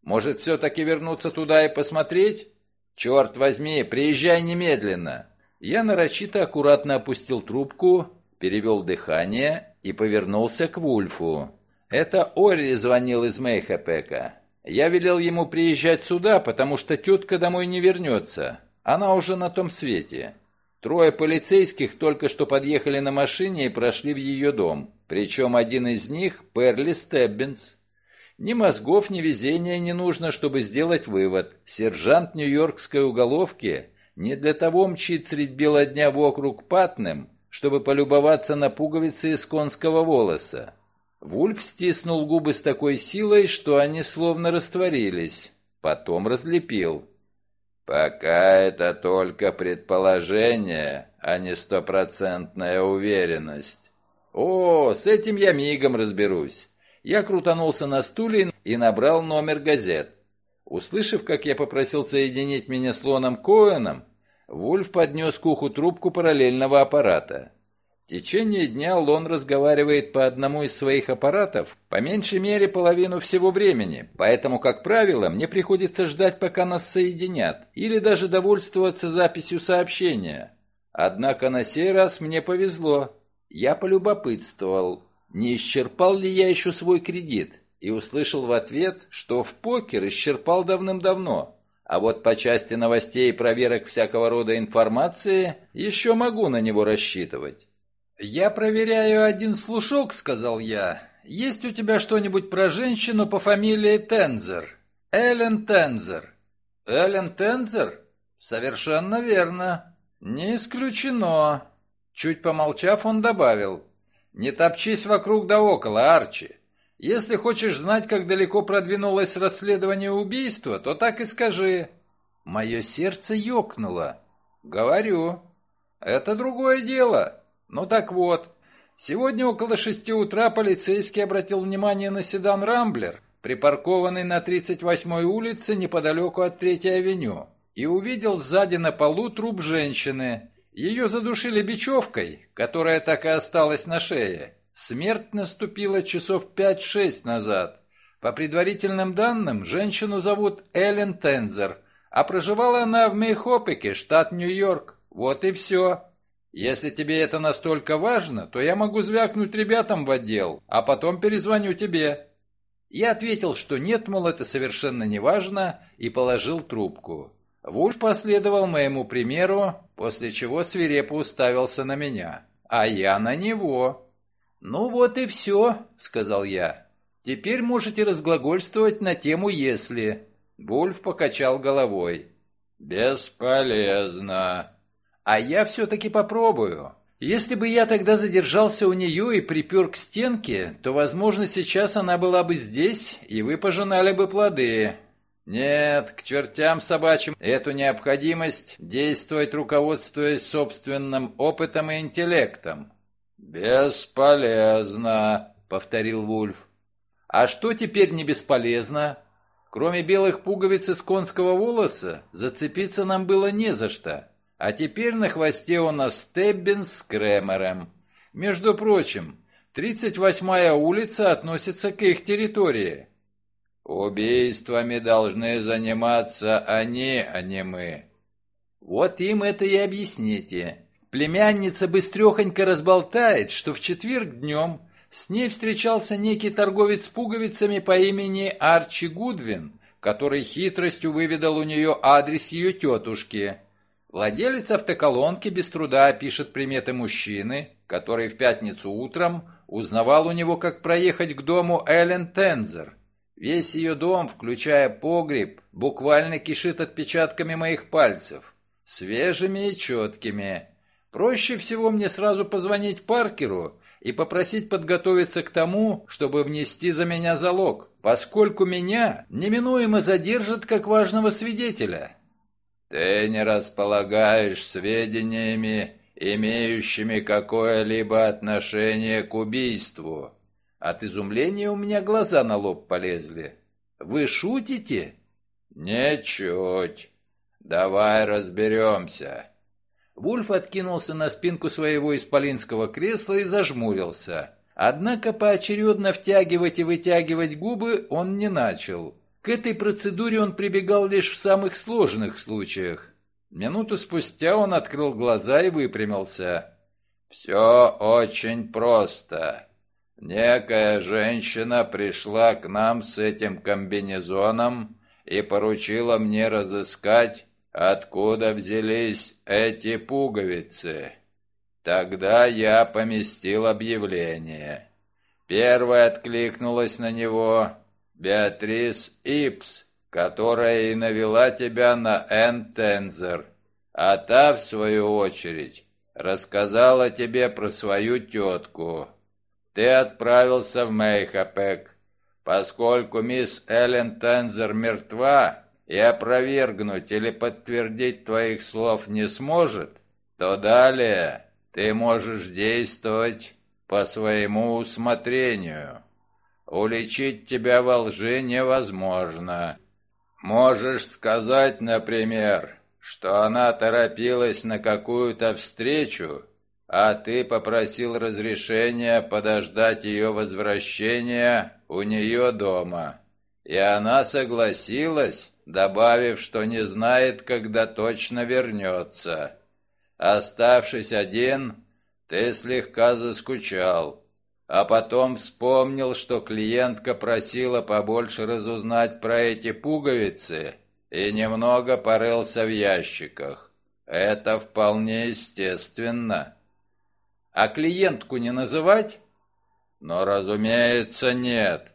Может, все-таки вернуться туда и посмотреть? Черт возьми, приезжай немедленно. Я нарочито аккуратно опустил трубку, перевел дыхание и повернулся к Вульфу. Это Ори звонил из Мейхапека. Я велел ему приезжать сюда, потому что тетка домой не вернется. Она уже на том свете. Трое полицейских только что подъехали на машине и прошли в ее дом. Причем один из них — Перли Стеббинс. Ни мозгов, ни везения не нужно, чтобы сделать вывод. Сержант Нью-Йоркской уголовки не для того мчит средь бела дня вокруг патным, чтобы полюбоваться на пуговицы из конского волоса. Вульф стиснул губы с такой силой, что они словно растворились. Потом разлепил. «Пока это только предположение, а не стопроцентная уверенность». «О, с этим я мигом разберусь». Я крутанулся на стуле и набрал номер газет. Услышав, как я попросил соединить меня с Лоном Коэном, Вульф поднес к уху трубку параллельного аппарата. В течение дня Лон разговаривает по одному из своих аппаратов по меньшей мере половину всего времени, поэтому, как правило, мне приходится ждать, пока нас соединят, или даже довольствоваться записью сообщения. Однако на сей раз мне повезло. Я полюбопытствовал, не исчерпал ли я еще свой кредит, и услышал в ответ, что в покер исчерпал давным-давно. А вот по части новостей и проверок всякого рода информации еще могу на него рассчитывать. «Я проверяю один слушок», — сказал я. «Есть у тебя что-нибудь про женщину по фамилии Тензер? Эллен Тензер». «Эллен Тензер?» «Совершенно верно». «Не исключено». Чуть помолчав, он добавил. «Не топчись вокруг да около, Арчи. Если хочешь знать, как далеко продвинулось расследование убийства, то так и скажи. Мое сердце ёкнуло. Говорю. Это другое дело. Ну так вот, сегодня около шести утра полицейский обратил внимание на седан «Рамблер», припаркованный на 38-й улице неподалеку от Третьей авеню, и увидел сзади на полу труп женщины. Ее задушили бечевкой, которая так и осталась на шее. Смерть наступила часов пять-шесть назад. По предварительным данным, женщину зовут Эллен Тензер, а проживала она в Мейхопеке, штат Нью-Йорк. Вот и все. Если тебе это настолько важно, то я могу звякнуть ребятам в отдел, а потом перезвоню тебе». Я ответил, что нет, мол, это совершенно не важно, и положил трубку. Вульф последовал моему примеру, после чего свирепо уставился на меня, а я на него. «Ну вот и все», — сказал я. «Теперь можете разглагольствовать на тему «если». Вульф покачал головой. «Бесполезно». «А я все-таки попробую. Если бы я тогда задержался у нее и припер к стенке, то, возможно, сейчас она была бы здесь, и вы пожинали бы плоды. Нет, к чертям собачьим эту необходимость действовать, руководствуясь собственным опытом и интеллектом. «Бесполезно», — повторил Вульф. «А что теперь не бесполезно? Кроме белых пуговиц из конского волоса, зацепиться нам было не за что. А теперь на хвосте у нас Стеббин с Кремером. Между прочим, 38-я улица относится к их территории. Убийствами должны заниматься они, а не мы. Вот им это и объясните. Племянница быстрехонько разболтает, что в четверг днем с ней встречался некий торговец пуговицами по имени Арчи Гудвин, который хитростью выведал у нее адрес ее тетушки – Владелец автоколонки без труда пишет приметы мужчины, который в пятницу утром узнавал у него, как проехать к дому Эллен Тензер. Весь ее дом, включая погреб, буквально кишит отпечатками моих пальцев, свежими и четкими. Проще всего мне сразу позвонить Паркеру и попросить подготовиться к тому, чтобы внести за меня залог, поскольку меня неминуемо задержат как важного свидетеля. Ты не располагаешь сведениями, имеющими какое-либо отношение к убийству. От изумления у меня глаза на лоб полезли. Вы шутите? Ничуть. Давай разберемся. Вульф откинулся на спинку своего исполинского кресла и зажмурился. Однако поочередно втягивать и вытягивать губы он не начал. К этой процедуре он прибегал лишь в самых сложных случаях. Минуту спустя он открыл глаза и выпрямился. «Все очень просто. Некая женщина пришла к нам с этим комбинезоном и поручила мне разыскать, откуда взялись эти пуговицы. Тогда я поместил объявление. Первая откликнулась на него, Беатрис Ипс, которая и навела тебя на Энн Тензер, а та, в свою очередь, рассказала тебе про свою тетку. Ты отправился в Мейхапек. Поскольку мисс Эллен Тензер мертва и опровергнуть или подтвердить твоих слов не сможет, то далее ты можешь действовать по своему усмотрению. Уличить тебя во лжи невозможно. Можешь сказать, например, что она торопилась на какую-то встречу, а ты попросил разрешения подождать ее возвращения у нее дома. И она согласилась, добавив, что не знает, когда точно вернется. Оставшись один, ты слегка заскучал а потом вспомнил, что клиентка просила побольше разузнать про эти пуговицы и немного порылся в ящиках. Это вполне естественно. А клиентку не называть? Но, разумеется, нет.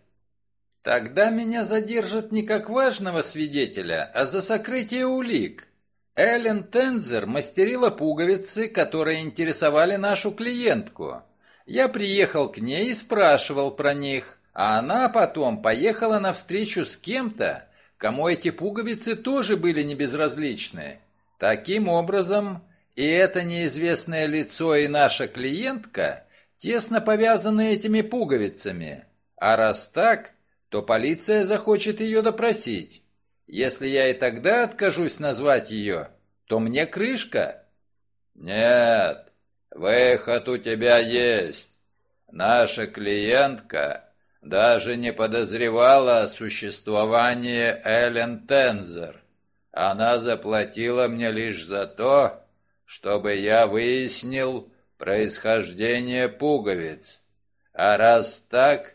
Тогда меня задержат не как важного свидетеля, а за сокрытие улик. Эллен Тензер мастерила пуговицы, которые интересовали нашу клиентку. Я приехал к ней и спрашивал про них, а она потом поехала на встречу с кем-то, кому эти пуговицы тоже были небезразличны. Таким образом, и это неизвестное лицо, и наша клиентка тесно повязаны этими пуговицами. А раз так, то полиция захочет ее допросить. Если я и тогда откажусь назвать ее, то мне крышка. Нет, Выход у тебя есть. Наша клиентка даже не подозревала о существовании Эллен Тензер. Она заплатила мне лишь за то, чтобы я выяснил происхождение пуговиц. А раз так,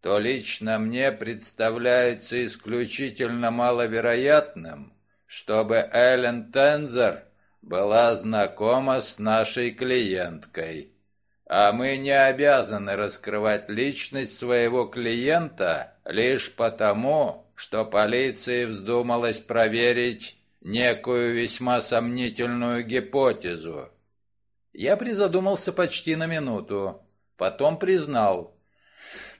то лично мне представляется исключительно маловероятным, чтобы Эллен Тензер была знакома с нашей клиенткой. А мы не обязаны раскрывать личность своего клиента лишь потому, что полиции вздумалось проверить некую весьма сомнительную гипотезу. Я призадумался почти на минуту, потом признал.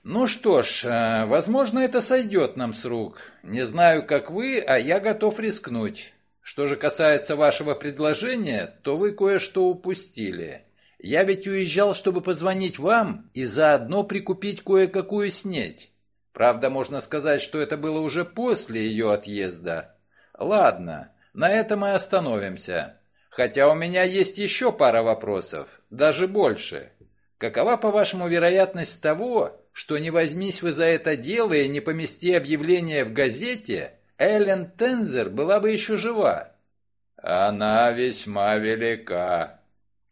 «Ну что ж, э, возможно, это сойдет нам с рук. Не знаю, как вы, а я готов рискнуть. Что же касается вашего предложения, то вы кое-что упустили. Я ведь уезжал, чтобы позвонить вам и заодно прикупить кое-какую снеть. Правда, можно сказать, что это было уже после ее отъезда. Ладно, на этом мы остановимся. Хотя у меня есть еще пара вопросов, даже больше. Какова, по-вашему, вероятность того, что не возьмись вы за это дело и не помести объявление в газете, Эллен Тензер была бы еще жива? Она весьма велика.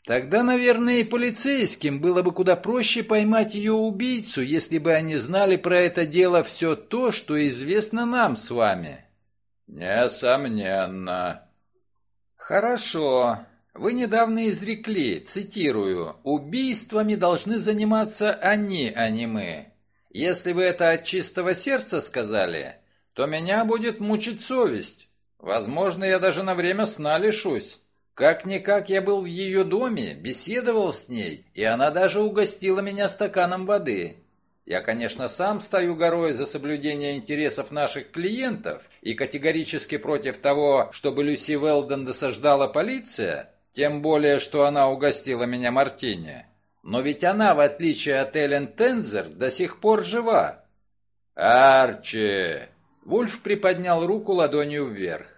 Тогда, наверное, и полицейским было бы куда проще поймать ее убийцу, если бы они знали про это дело все то, что известно нам с вами. Несомненно. Хорошо. Вы недавно изрекли, цитирую, «убийствами должны заниматься они, а не мы». Если вы это от чистого сердца сказали, то меня будет мучить совесть. Возможно, я даже на время сна лишусь. Как-никак я был в ее доме, беседовал с ней, и она даже угостила меня стаканом воды. Я, конечно, сам стою горой за соблюдение интересов наших клиентов и категорически против того, чтобы Люси Велден досаждала полиция, тем более, что она угостила меня мартини. Но ведь она, в отличие от Эллен Тензер, до сих пор жива. «Арчи!» Вульф приподнял руку ладонью вверх.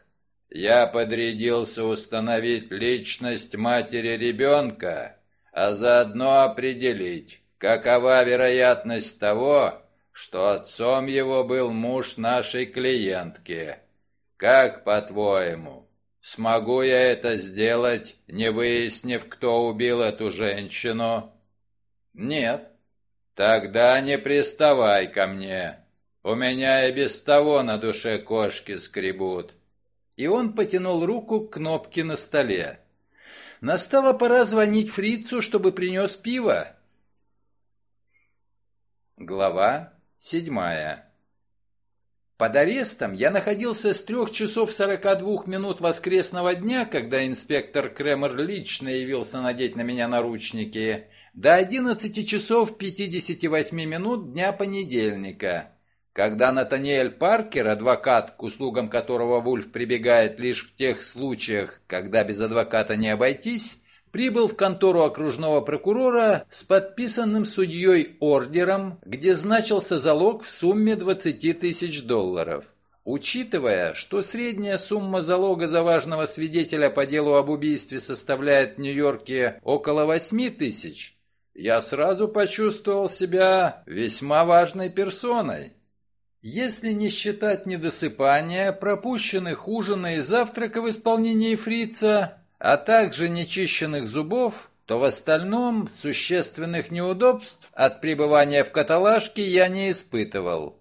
«Я подрядился установить личность матери ребенка, а заодно определить, Какова вероятность того, что отцом его был муж нашей клиентки? Как, по-твоему, смогу я это сделать, не выяснив, кто убил эту женщину? Нет. Тогда не приставай ко мне. У меня и без того на душе кошки скребут. И он потянул руку к кнопке на столе. Настала пора звонить фрицу, чтобы принес пиво. Глава седьмая Под арестом я находился с трех часов сорока двух минут воскресного дня, когда инспектор Кремер лично явился надеть на меня наручники, до одиннадцати часов пятидесяти восьми минут дня понедельника, когда Натаниэль Паркер, адвокат, к услугам которого Вульф прибегает лишь в тех случаях, когда без адвоката не обойтись, прибыл в контору окружного прокурора с подписанным судьей ордером, где значился залог в сумме 20 тысяч долларов. Учитывая, что средняя сумма залога за важного свидетеля по делу об убийстве составляет в Нью-Йорке около 8 тысяч, я сразу почувствовал себя весьма важной персоной. Если не считать недосыпания, пропущенных ужина и завтрака в исполнении фрица, а также нечищенных зубов, то в остальном существенных неудобств от пребывания в каталажке я не испытывал.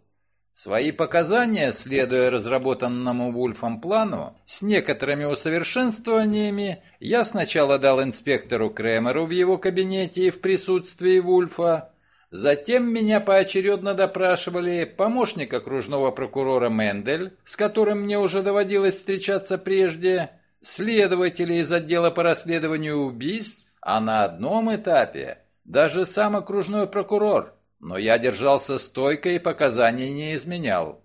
Свои показания, следуя разработанному Вульфом плану, с некоторыми усовершенствованиями, я сначала дал инспектору Кремеру в его кабинете и в присутствии Вульфа, Затем меня поочередно допрашивали помощник окружного прокурора Мендель, с которым мне уже доводилось встречаться прежде, следователи из отдела по расследованию убийств, а на одном этапе даже сам окружной прокурор. Но я держался стойко и показаний не изменял.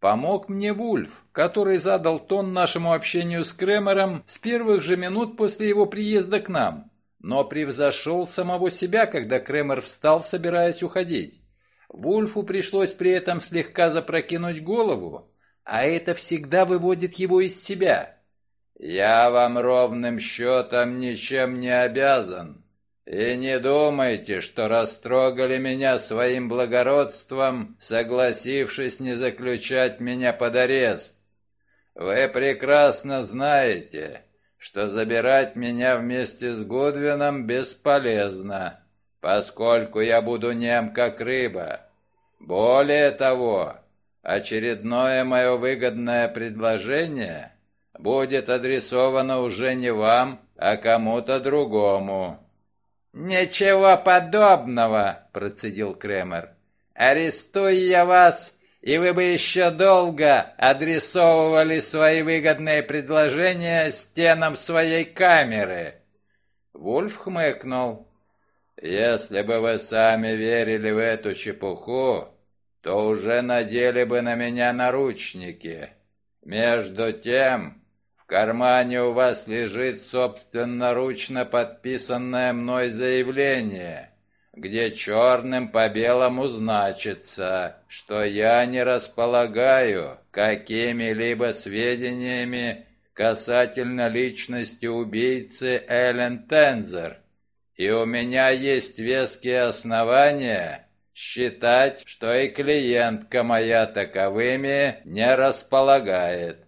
Помог мне Вульф, который задал тон нашему общению с Кремером с первых же минут после его приезда к нам, но превзошел самого себя, когда Кремер встал, собираясь уходить. Вульфу пришлось при этом слегка запрокинуть голову, а это всегда выводит его из себя. «Я вам ровным счетом ничем не обязан. И не думайте, что растрогали меня своим благородством, согласившись не заключать меня под арест. Вы прекрасно знаете, что забирать меня вместе с Гудвином бесполезно, поскольку я буду нем как рыба. Более того, очередное мое выгодное предложение будет адресовано уже не вам, а кому-то другому». «Ничего подобного», — процедил Кремер. «Арестуй я вас, и вы бы еще долго адресовывали свои выгодные предложения стенам своей камеры». Вульф хмыкнул. «Если бы вы сами верили в эту чепуху, то уже надели бы на меня наручники. Между тем, кармане у вас лежит собственноручно подписанное мной заявление, где черным по белому значится, что я не располагаю какими-либо сведениями касательно личности убийцы Эллен Тензер, и у меня есть веские основания считать, что и клиентка моя таковыми не располагает.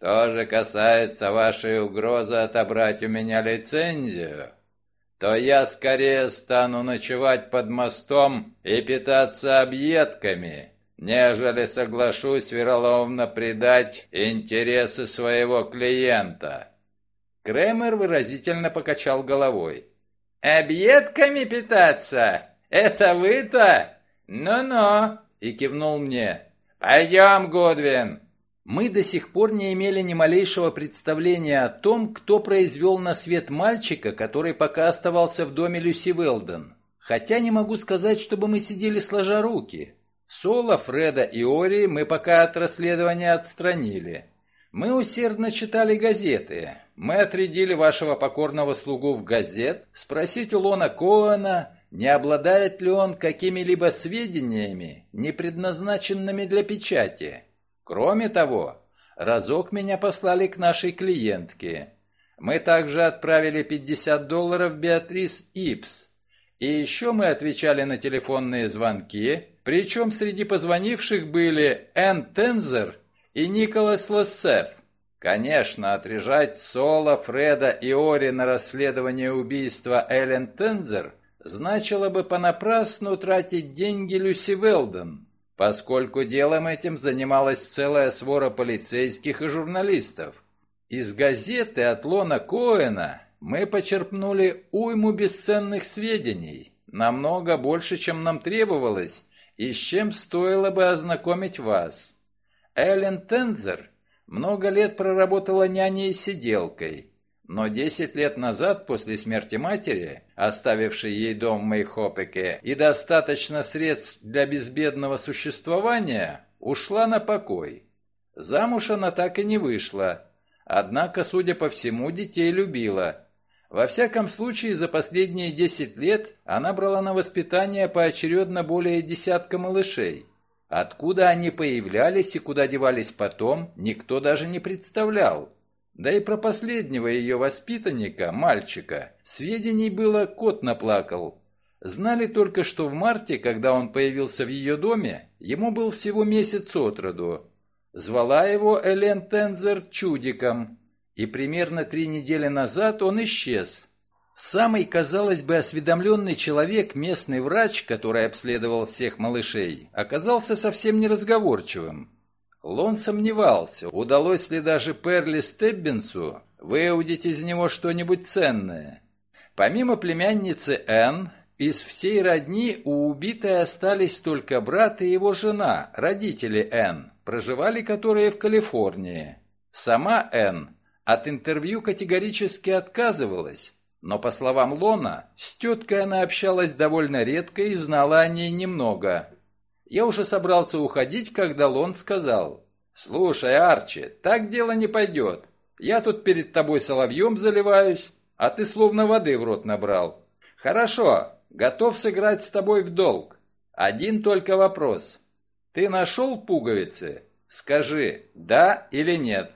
Что же касается вашей угрозы отобрать у меня лицензию, то я скорее стану ночевать под мостом и питаться объедками, нежели соглашусь вероломно предать интересы своего клиента». Кремер выразительно покачал головой. «Объедками питаться? Это вы-то? Ну-ну!» и кивнул мне. «Пойдем, Гудвин, мы до сих пор не имели ни малейшего представления о том, кто произвел на свет мальчика, который пока оставался в доме Люси Велден. Хотя не могу сказать, чтобы мы сидели сложа руки. Соло, Фреда и Ори мы пока от расследования отстранили. Мы усердно читали газеты. Мы отрядили вашего покорного слугу в газет спросить у Лона Коэна, не обладает ли он какими-либо сведениями, не предназначенными для печати. Кроме того, разок меня послали к нашей клиентке. Мы также отправили 50 долларов Беатрис Ипс. И еще мы отвечали на телефонные звонки, причем среди позвонивших были Энн Тензер и Николас Лассеф. Конечно, отрежать Соло, Фреда и Ори на расследование убийства Эллен Тензер значило бы понапрасну тратить деньги Люси Велден поскольку делом этим занималась целая свора полицейских и журналистов. Из газеты от Лона Коэна мы почерпнули уйму бесценных сведений, намного больше, чем нам требовалось, и с чем стоило бы ознакомить вас. Эллен Тензер много лет проработала няней и сиделкой, но десять лет назад, после смерти матери, оставившей ей дом в Мейхопеке, и достаточно средств для безбедного существования, ушла на покой. Замуж она так и не вышла, однако, судя по всему, детей любила. Во всяком случае, за последние десять лет она брала на воспитание поочередно более десятка малышей. Откуда они появлялись и куда девались потом, никто даже не представлял. Да и про последнего ее воспитанника, мальчика, сведений было кот наплакал. Знали только, что в марте, когда он появился в ее доме, ему был всего месяц от роду. Звала его Элен Тензер чудиком, и примерно три недели назад он исчез. Самый, казалось бы, осведомленный человек, местный врач, который обследовал всех малышей, оказался совсем неразговорчивым. Лон сомневался, удалось ли даже Перли Стеббинсу выудить из него что-нибудь ценное. Помимо племянницы Энн, из всей родни у убитой остались только брат и его жена, родители Энн, проживали которые в Калифорнии. Сама Энн от интервью категорически отказывалась, но, по словам Лона, с теткой она общалась довольно редко и знала о ней немного. Я уже собрался уходить, когда Лонд сказал, «Слушай, Арчи, так дело не пойдет. Я тут перед тобой соловьем заливаюсь, а ты словно воды в рот набрал. Хорошо, готов сыграть с тобой в долг. Один только вопрос. Ты нашел пуговицы? Скажи, да или нет?»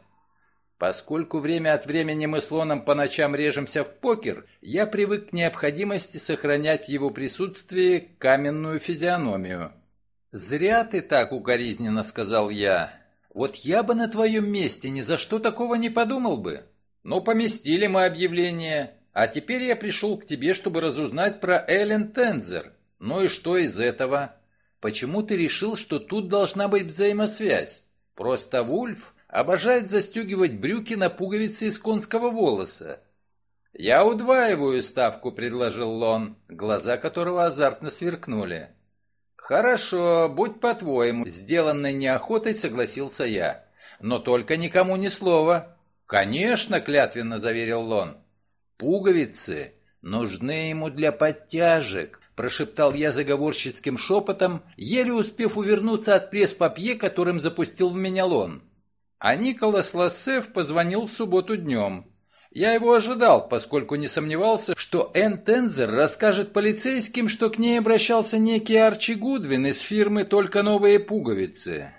Поскольку время от времени мы с Лоном по ночам режемся в покер, я привык к необходимости сохранять в его присутствии каменную физиономию. «Зря ты так укоризненно», — сказал я. «Вот я бы на твоем месте ни за что такого не подумал бы. Ну, поместили мы объявление, а теперь я пришел к тебе, чтобы разузнать про Эллен Тензер. Ну и что из этого? Почему ты решил, что тут должна быть взаимосвязь? Просто Вульф обожает застегивать брюки на пуговицы из конского волоса. «Я удваиваю ставку», — предложил Лон, глаза которого азартно сверкнули. «Хорошо, будь по-твоему», — сделанной неохотой согласился я. «Но только никому ни слова». «Конечно», — клятвенно заверил Лон. «Пуговицы нужны ему для подтяжек», — прошептал я заговорщицким шепотом, еле успев увернуться от пресс-папье, которым запустил в меня Лон. А Николас Лассеф позвонил в субботу днем. Я его ожидал, поскольку не сомневался, что Энн Тензер расскажет полицейским, что к ней обращался некий Арчи Гудвин из фирмы «Только новые пуговицы».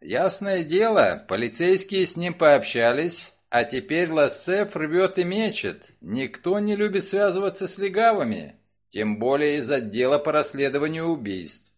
Ясное дело, полицейские с ним пообщались, а теперь Лассеф рвет и мечет. Никто не любит связываться с легавыми, тем более из отдела по расследованию убийств.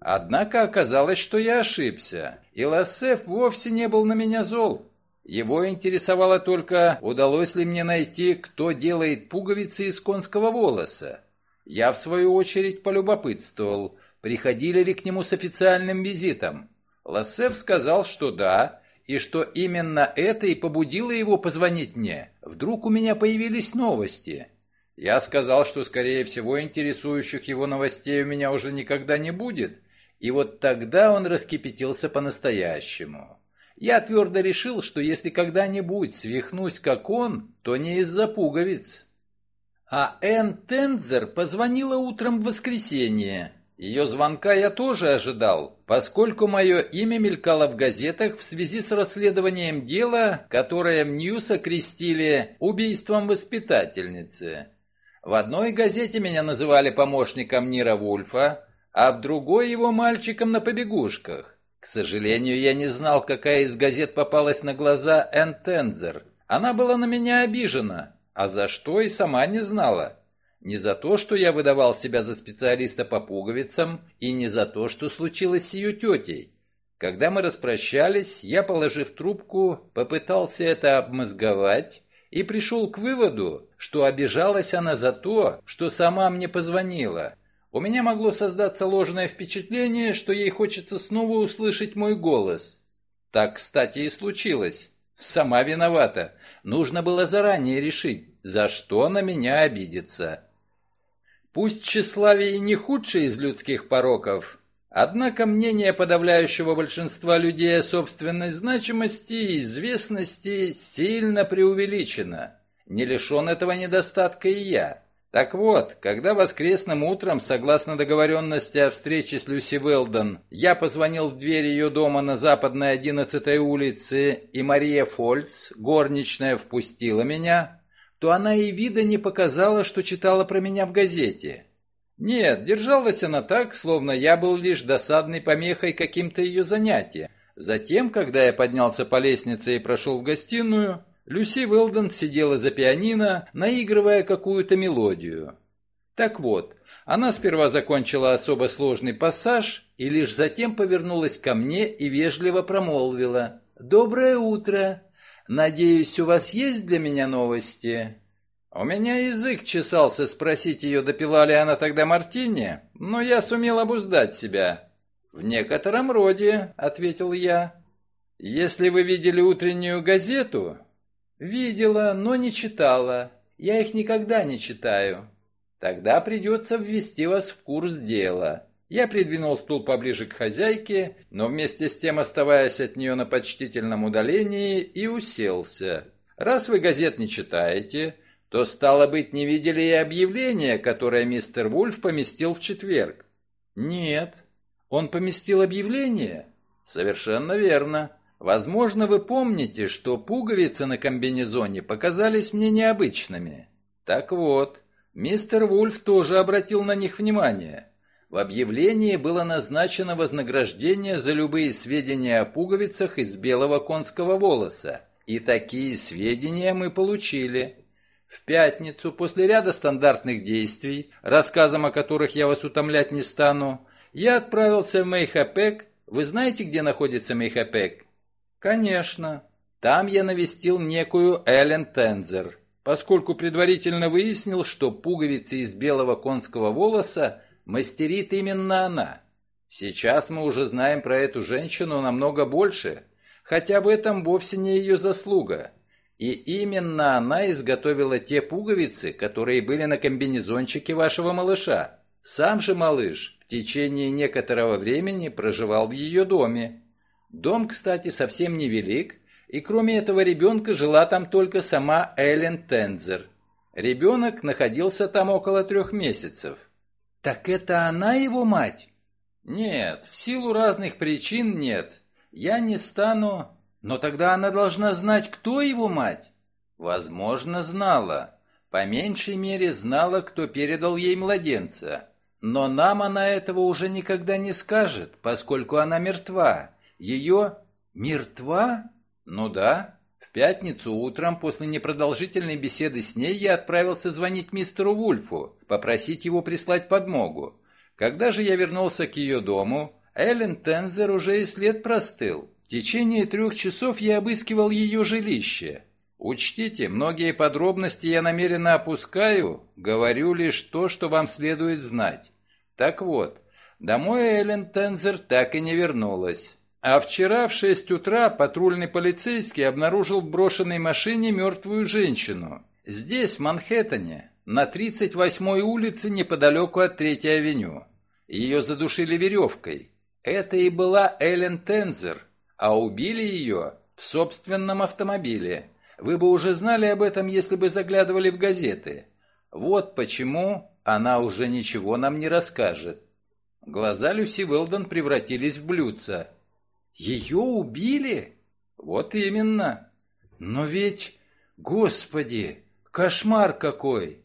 Однако оказалось, что я ошибся, и Лассеф вовсе не был на меня зол. Его интересовало только, удалось ли мне найти, кто делает пуговицы из конского волоса. Я, в свою очередь, полюбопытствовал, приходили ли к нему с официальным визитом. Лассев сказал, что да, и что именно это и побудило его позвонить мне. Вдруг у меня появились новости. Я сказал, что, скорее всего, интересующих его новостей у меня уже никогда не будет, и вот тогда он раскипятился по-настоящему. Я твердо решил, что если когда-нибудь свихнусь, как он, то не из-за пуговиц. А Энн Тензер позвонила утром в воскресенье. Ее звонка я тоже ожидал, поскольку мое имя мелькало в газетах в связи с расследованием дела, которое Мьюз окрестили убийством воспитательницы. В одной газете меня называли помощником Нира Вульфа, а в другой его мальчиком на побегушках. К сожалению, я не знал, какая из газет попалась на глаза Энн Тензер. Она была на меня обижена, а за что и сама не знала. Не за то, что я выдавал себя за специалиста по пуговицам, и не за то, что случилось с ее тетей. Когда мы распрощались, я, положив трубку, попытался это обмозговать и пришел к выводу, что обижалась она за то, что сама мне позвонила, у меня могло создаться ложное впечатление, что ей хочется снова услышать мой голос. Так, кстати, и случилось. Сама виновата. Нужно было заранее решить, за что на меня обидится. Пусть тщеславие не худшее из людских пороков, однако мнение подавляющего большинства людей о собственной значимости и известности сильно преувеличено. Не лишен этого недостатка и я. Так вот, когда воскресным утром, согласно договоренности о встрече с Люси Велдон, я позвонил в дверь ее дома на западной 11-й улице, и Мария Фольц, горничная, впустила меня, то она и вида не показала, что читала про меня в газете. Нет, держалась она так, словно я был лишь досадной помехой каким-то ее занятиям. Затем, когда я поднялся по лестнице и прошел в гостиную, Люси Велден сидела за пианино, наигрывая какую-то мелодию. Так вот, она сперва закончила особо сложный пассаж и лишь затем повернулась ко мне и вежливо промолвила. «Доброе утро! Надеюсь, у вас есть для меня новости?» У меня язык чесался спросить ее, допила ли она тогда мартини, но я сумел обуздать себя. «В некотором роде», — ответил я. «Если вы видели утреннюю газету, «Видела, но не читала. Я их никогда не читаю». «Тогда придется ввести вас в курс дела». Я придвинул стул поближе к хозяйке, но вместе с тем оставаясь от нее на почтительном удалении, и уселся. «Раз вы газет не читаете, то, стало быть, не видели и объявление, которое мистер Вульф поместил в четверг». «Нет». «Он поместил объявление?» «Совершенно верно. Возможно, вы помните, что пуговицы на комбинезоне показались мне необычными. Так вот, мистер Вульф тоже обратил на них внимание. В объявлении было назначено вознаграждение за любые сведения о пуговицах из белого конского волоса. И такие сведения мы получили. В пятницу, после ряда стандартных действий, рассказом о которых я вас утомлять не стану, я отправился в Мейхапек. Вы знаете, где находится Мейхапек? «Конечно. Там я навестил некую Эллен Тензер, поскольку предварительно выяснил, что пуговицы из белого конского волоса мастерит именно она. Сейчас мы уже знаем про эту женщину намного больше, хотя в этом вовсе не ее заслуга. И именно она изготовила те пуговицы, которые были на комбинезончике вашего малыша. Сам же малыш в течение некоторого времени проживал в ее доме. Дом, кстати, совсем невелик, и кроме этого ребенка жила там только сама Эллен Тензер. Ребенок находился там около трех месяцев. «Так это она его мать?» «Нет, в силу разных причин нет. Я не стану...» «Но тогда она должна знать, кто его мать?» «Возможно, знала. По меньшей мере знала, кто передал ей младенца. Но нам она этого уже никогда не скажет, поскольку она мертва. Ее... Мертва? Ну да. В пятницу утром после непродолжительной беседы с ней я отправился звонить мистеру Вульфу, попросить его прислать подмогу. Когда же я вернулся к ее дому, Эллен Тензер уже и след простыл. В течение трех часов я обыскивал ее жилище. Учтите, многие подробности я намеренно опускаю, говорю лишь то, что вам следует знать. Так вот, домой Эллен Тензер так и не вернулась. А вчера в шесть утра патрульный полицейский обнаружил в брошенной машине мертвую женщину. Здесь, в Манхэттене, на 38-й улице неподалеку от Третьей авеню. Ее задушили веревкой. Это и была Эллен Тензер, а убили ее в собственном автомобиле. Вы бы уже знали об этом, если бы заглядывали в газеты. Вот почему она уже ничего нам не расскажет. Глаза Люси Велдон превратились в блюдца. Ее убили? Вот именно. Но ведь, господи, кошмар какой!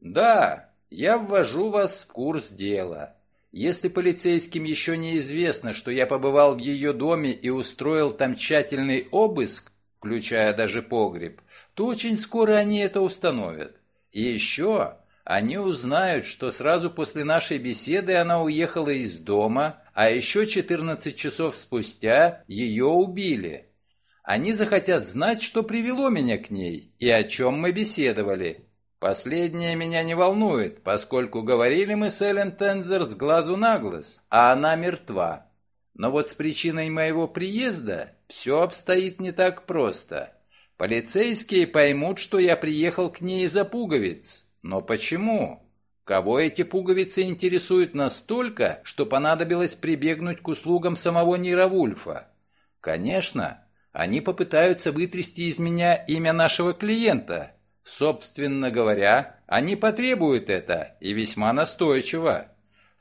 Да, я ввожу вас в курс дела. Если полицейским еще неизвестно, что я побывал в ее доме и устроил там тщательный обыск, включая даже погреб, то очень скоро они это установят. И еще они узнают, что сразу после нашей беседы она уехала из дома, а еще 14 часов спустя ее убили. Они захотят знать, что привело меня к ней и о чем мы беседовали. Последнее меня не волнует, поскольку говорили мы с Эллен Тензер с глазу на глаз, а она мертва. Но вот с причиной моего приезда все обстоит не так просто. Полицейские поймут, что я приехал к ней из-за пуговиц, но почему? Кого эти пуговицы интересуют настолько, что понадобилось прибегнуть к услугам самого Нира Вульфа? Конечно, они попытаются вытрясти из меня имя нашего клиента. Собственно говоря, они потребуют это, и весьма настойчиво.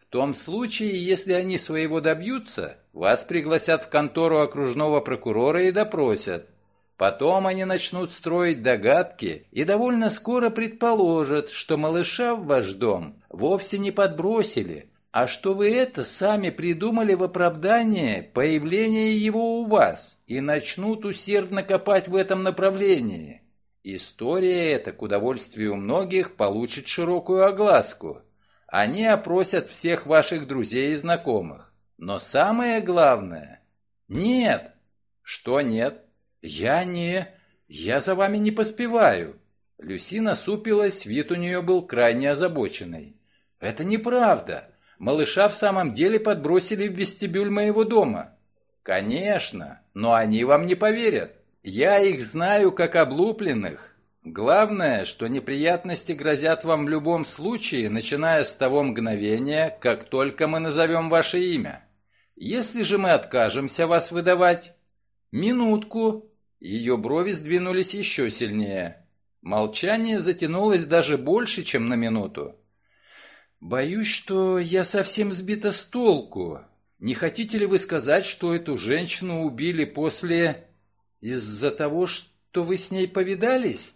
В том случае, если они своего добьются, вас пригласят в контору окружного прокурора и допросят. Потом они начнут строить догадки и довольно скоро предположат, что малыша в ваш дом вовсе не подбросили, а что вы это сами придумали в оправдание появления его у вас и начнут усердно копать в этом направлении. История эта, к удовольствию многих, получит широкую огласку. Они опросят всех ваших друзей и знакомых. Но самое главное... Нет. Что нет? «Я не... Я за вами не поспеваю». Люси насупилась, вид у нее был крайне озабоченный. «Это неправда. Малыша в самом деле подбросили в вестибюль моего дома». «Конечно, но они вам не поверят. Я их знаю как облупленных. Главное, что неприятности грозят вам в любом случае, начиная с того мгновения, как только мы назовем ваше имя. Если же мы откажемся вас выдавать, «Минутку!» Ее брови сдвинулись еще сильнее. Молчание затянулось даже больше, чем на минуту. «Боюсь, что я совсем сбита с толку. Не хотите ли вы сказать, что эту женщину убили после... из-за того, что вы с ней повидались?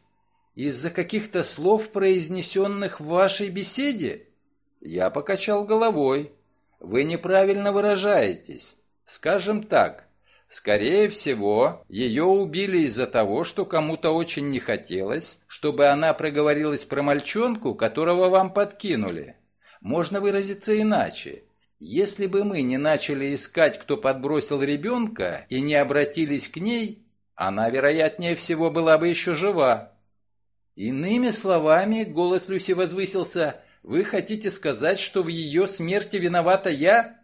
Из-за каких-то слов, произнесенных в вашей беседе?» Я покачал головой. «Вы неправильно выражаетесь. Скажем так, Скорее всего, ее убили из-за того, что кому-то очень не хотелось, чтобы она проговорилась про мальчонку, которого вам подкинули. Можно выразиться иначе. Если бы мы не начали искать, кто подбросил ребенка, и не обратились к ней, она, вероятнее всего, была бы еще жива. Иными словами, голос Люси возвысился, вы хотите сказать, что в ее смерти виновата я?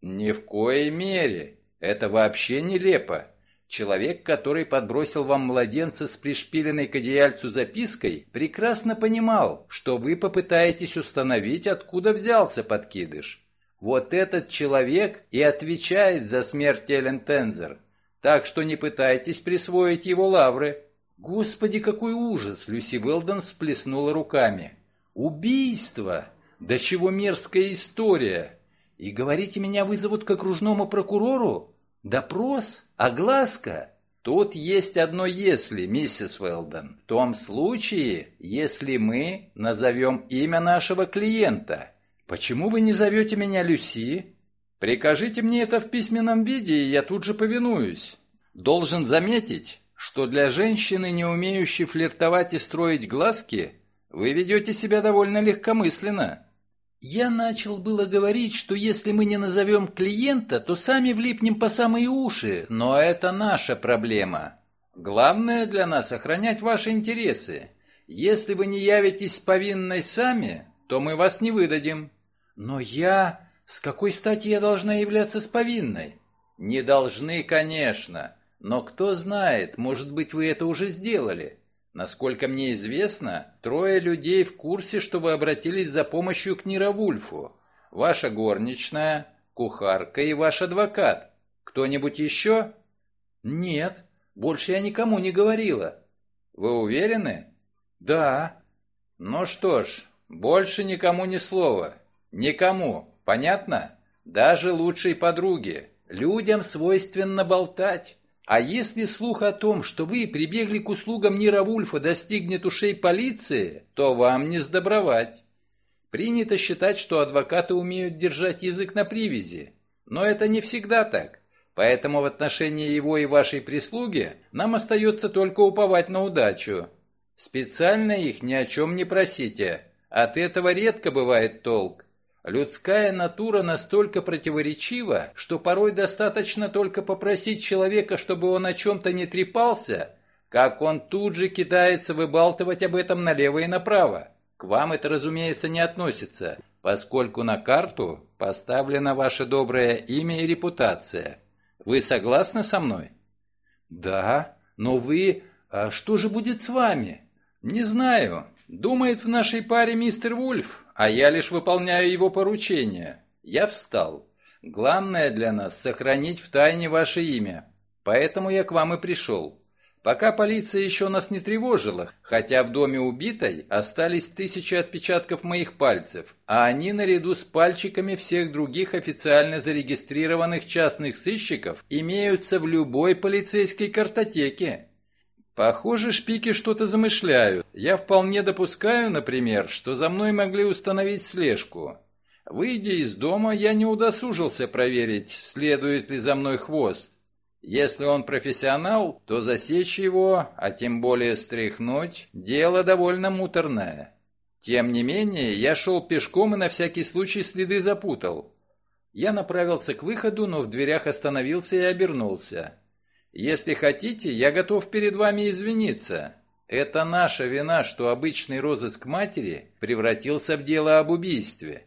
Ни в коей мере. Это вообще нелепо. Человек, который подбросил вам младенца с пришпиленной к одеяльцу запиской, прекрасно понимал, что вы попытаетесь установить, откуда взялся подкидыш. Вот этот человек и отвечает за смерть Эллен Тензер. Так что не пытайтесь присвоить его лавры. Господи, какой ужас! Люси Велден всплеснула руками. Убийство! Да чего мерзкая история! И говорите, меня вызовут к окружному прокурору? Допрос? Огласка? Тут есть одно «если», миссис Велден. В том случае, если мы назовем имя нашего клиента. Почему вы не зовете меня Люси? Прикажите мне это в письменном виде, и я тут же повинуюсь. Должен заметить, что для женщины, не умеющей флиртовать и строить глазки, вы ведете себя довольно легкомысленно. Я начал было говорить, что если мы не назовем клиента, то сами влипнем по самые уши, но это наша проблема. Главное для нас охранять ваши интересы. Если вы не явитесь повинной сами, то мы вас не выдадим. Но я... С какой стати я должна являться с повинной? Не должны, конечно. Но кто знает, может быть, вы это уже сделали. Насколько мне известно, трое людей в курсе, что вы обратились за помощью к Нировульфу. Ваша горничная, кухарка и ваш адвокат. Кто-нибудь еще? Нет, больше я никому не говорила. Вы уверены? Да. Ну что ж, больше никому ни слова. Никому. Понятно? Даже лучшей подруге. Людям свойственно болтать. А если слух о том, что вы прибегли к услугам Нира Вульфа, достигнет ушей полиции, то вам не сдобровать. Принято считать, что адвокаты умеют держать язык на привязи. Но это не всегда так. Поэтому в отношении его и вашей прислуги нам остается только уповать на удачу. Специально их ни о чем не просите. От этого редко бывает толк. Людская натура настолько противоречива, что порой достаточно только попросить человека, чтобы он о чем-то не трепался, как он тут же кидается выбалтывать об этом налево и направо. К вам это, разумеется, не относится, поскольку на карту поставлено ваше доброе имя и репутация. Вы согласны со мной? Да, но вы... А что же будет с вами? Не знаю. Думает в нашей паре мистер Вульф, а я лишь выполняю его поручения. Я встал. Главное для нас — сохранить в тайне ваше имя. Поэтому я к вам и пришел. Пока полиция еще нас не тревожила, хотя в доме убитой остались тысячи отпечатков моих пальцев, а они наряду с пальчиками всех других официально зарегистрированных частных сыщиков имеются в любой полицейской картотеке. Похоже, шпики что-то замышляют. Я вполне допускаю, например, что за мной могли установить слежку. Выйдя из дома, я не удосужился проверить, следует ли за мной хвост. Если он профессионал, то засечь его, а тем более стряхнуть, дело довольно муторное. Тем не менее, я шел пешком и на всякий случай следы запутал. Я направился к выходу, но в дверях остановился и обернулся. Если хотите, я готов перед вами извиниться. Это наша вина, что обычный розыск матери превратился в дело об убийстве.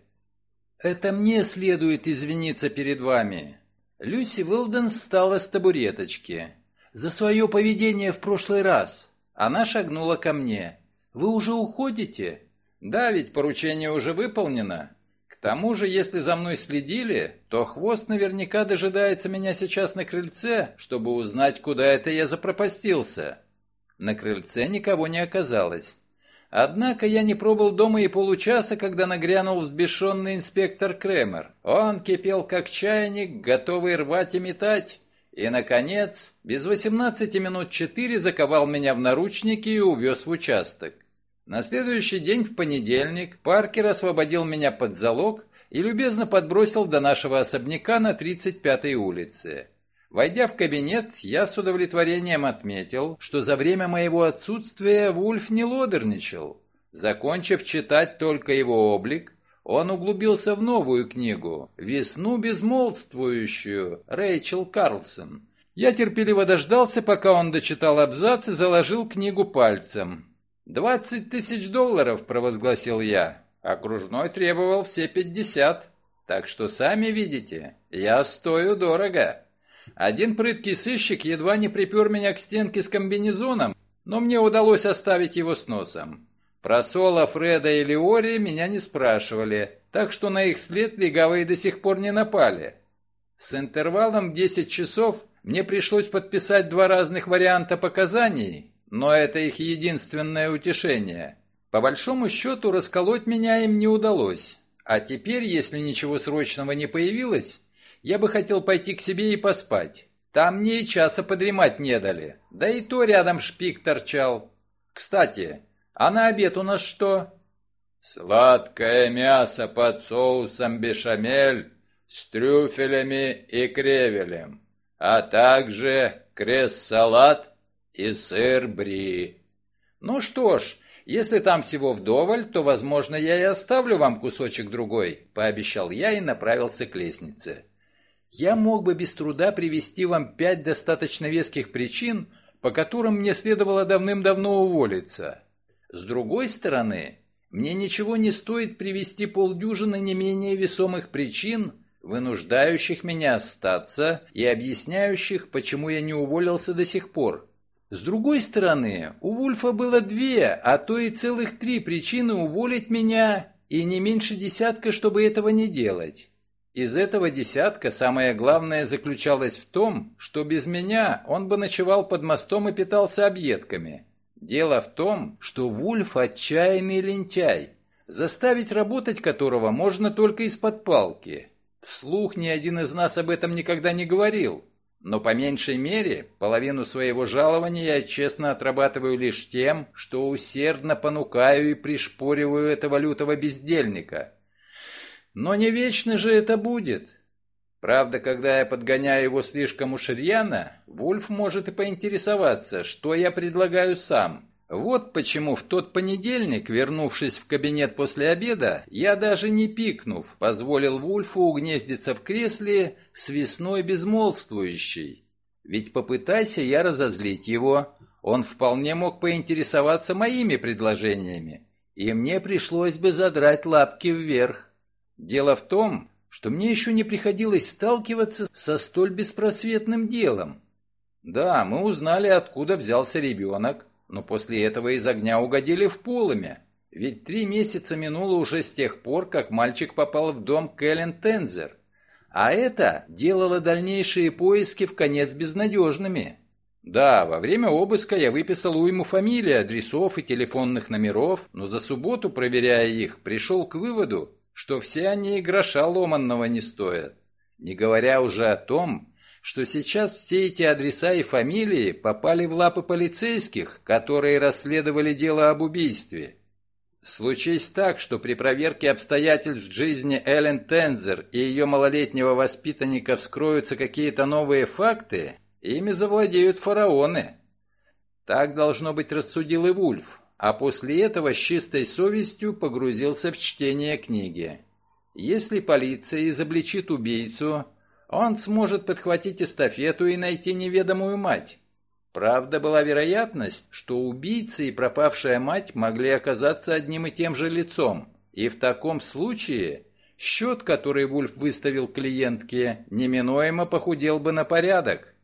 Это мне следует извиниться перед вами. Люси Уэлден встала с табуреточки. За свое поведение в прошлый раз. Она шагнула ко мне. Вы уже уходите? Да, ведь поручение уже выполнено тому же, если за мной следили, то хвост наверняка дожидается меня сейчас на крыльце, чтобы узнать, куда это я запропастился. На крыльце никого не оказалось. Однако я не пробыл дома и получаса, когда нагрянул взбешенный инспектор Кремер. Он кипел как чайник, готовый рвать и метать. И, наконец, без восемнадцати минут четыре заковал меня в наручники и увез в участок. На следующий день, в понедельник, Паркер освободил меня под залог и любезно подбросил до нашего особняка на 35-й улице. Войдя в кабинет, я с удовлетворением отметил, что за время моего отсутствия Вульф не лодерничал. Закончив читать только его облик, он углубился в новую книгу «Весну безмолвствующую» Рэйчел Карлсон Я терпеливо дождался, пока он дочитал абзац и заложил книгу пальцем. «Двадцать тысяч долларов», — провозгласил я. Окружной требовал все пятьдесят. Так что сами видите, я стою дорого. Один прыткий сыщик едва не припер меня к стенке с комбинезоном, но мне удалось оставить его с носом. Про Соло, Фреда и Леори меня не спрашивали, так что на их след легавые до сих пор не напали. С интервалом 10 часов мне пришлось подписать два разных варианта показаний, но это их единственное утешение. По большому счету расколоть меня им не удалось. А теперь, если ничего срочного не появилось, я бы хотел пойти к себе и поспать. Там мне и часа подремать не дали. Да и то рядом шпик торчал. Кстати, а на обед у нас что? Сладкое мясо под соусом бешамель с трюфелями и кревелем, а также крест-салат и сыр бри. Ну что ж, если там всего вдоволь, то, возможно, я и оставлю вам кусочек другой, пообещал я и направился к лестнице. Я мог бы без труда привести вам пять достаточно веских причин, по которым мне следовало давным-давно уволиться. С другой стороны, мне ничего не стоит привести полдюжины не менее весомых причин, вынуждающих меня остаться и объясняющих, почему я не уволился до сих пор. С другой стороны, у Вульфа было две, а то и целых три причины уволить меня и не меньше десятка, чтобы этого не делать. Из этого десятка самое главное заключалось в том, что без меня он бы ночевал под мостом и питался объедками. Дело в том, что Вульф отчаянный лентяй, заставить работать которого можно только из-под палки. Вслух ни один из нас об этом никогда не говорил, но по меньшей мере половину своего жалования я честно отрабатываю лишь тем, что усердно понукаю и пришпориваю этого лютого бездельника. Но не вечно же это будет. Правда, когда я подгоняю его слишком уж Вульф может и поинтересоваться, что я предлагаю сам. Вот почему в тот понедельник, вернувшись в кабинет после обеда, я даже не пикнув, позволил Вульфу угнездиться в кресле с весной безмолвствующей. Ведь попытайся я разозлить его, он вполне мог поинтересоваться моими предложениями, и мне пришлось бы задрать лапки вверх. Дело в том, что мне еще не приходилось сталкиваться со столь беспросветным делом. Да, мы узнали, откуда взялся ребенок, но после этого из огня угодили в полымя. Ведь три месяца минуло уже с тех пор, как мальчик попал в дом Кэлен Тензер. А это делало дальнейшие поиски в конец безнадежными. Да, во время обыска я выписал уйму фамилий, адресов и телефонных номеров, но за субботу, проверяя их, пришел к выводу, что все они и гроша ломанного не стоят. Не говоря уже о том, что сейчас все эти адреса и фамилии попали в лапы полицейских, которые расследовали дело об убийстве. Случись так, что при проверке обстоятельств жизни Эллен Тензер и ее малолетнего воспитанника вскроются какие-то новые факты, ими завладеют фараоны. Так, должно быть, рассудил и Вульф, а после этого с чистой совестью погрузился в чтение книги. Если полиция изобличит убийцу, он сможет подхватить эстафету и найти неведомую мать. Правда, была вероятность, что убийца и пропавшая мать могли оказаться одним и тем же лицом, и в таком случае счет, который Вульф выставил клиентке, неминуемо похудел бы на порядок.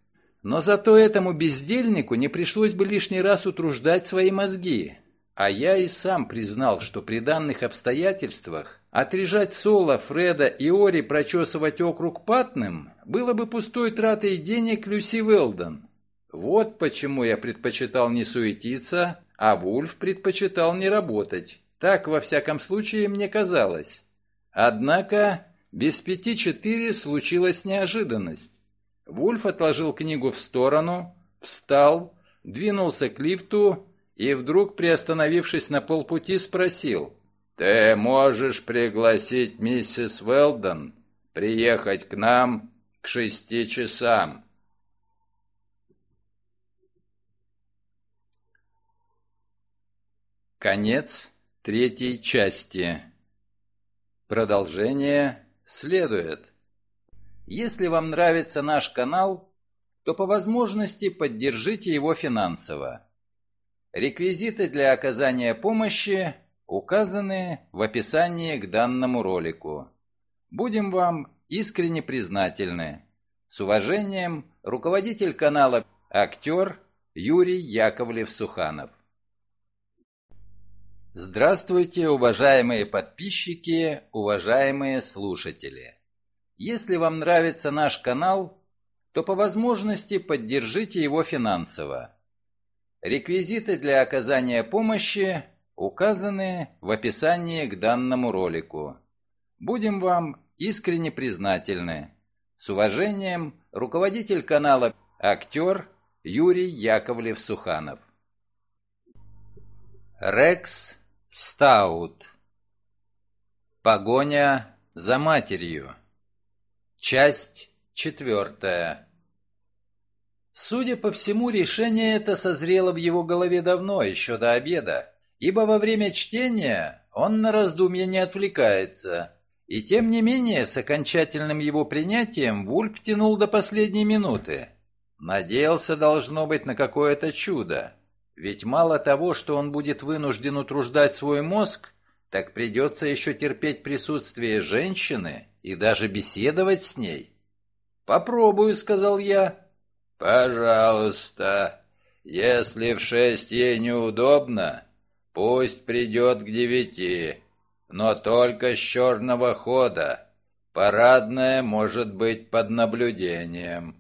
Но зато этому бездельнику не пришлось бы лишний раз утруждать свои мозги. А я и сам признал, что при данных обстоятельствах Отрежать Соло, Фреда и Ори прочесывать округ Патным было бы пустой тратой денег Люси Велдон. Вот почему я предпочитал не суетиться, а Вульф предпочитал не работать. Так, во всяком случае, мне казалось. Однако, без пяти четыре случилась неожиданность. Вульф отложил книгу в сторону, встал, двинулся к лифту и вдруг, приостановившись на полпути, спросил — ты можешь пригласить миссис Велдон приехать к нам к шести часам. Конец третьей части. Продолжение следует. Если вам нравится наш канал, то по возможности поддержите его финансово. Реквизиты для оказания помощи указаны в описании к данному ролику. Будем вам искренне признательны. С уважением, руководитель канала «Актер» Юрий Яковлев-Суханов. Здравствуйте, уважаемые подписчики, уважаемые слушатели. Если вам нравится наш канал, то по возможности поддержите его финансово. Реквизиты для оказания помощи указаны в описании к данному ролику. Будем вам искренне признательны. С уважением, руководитель канала «Актер» Юрий Яковлев-Суханов. Рекс Стаут Погоня за матерью Часть четвертая Судя по всему, решение это созрело в его голове давно, еще до обеда, ибо во время чтения он на раздумья не отвлекается. И тем не менее, с окончательным его принятием Вульф тянул до последней минуты. Надеялся, должно быть, на какое-то чудо. Ведь мало того, что он будет вынужден утруждать свой мозг, так придется еще терпеть присутствие женщины и даже беседовать с ней. «Попробую», — сказал я. «Пожалуйста, если в шесть ей неудобно, пусть придет к девяти, но только с черного хода. Парадная может быть под наблюдением».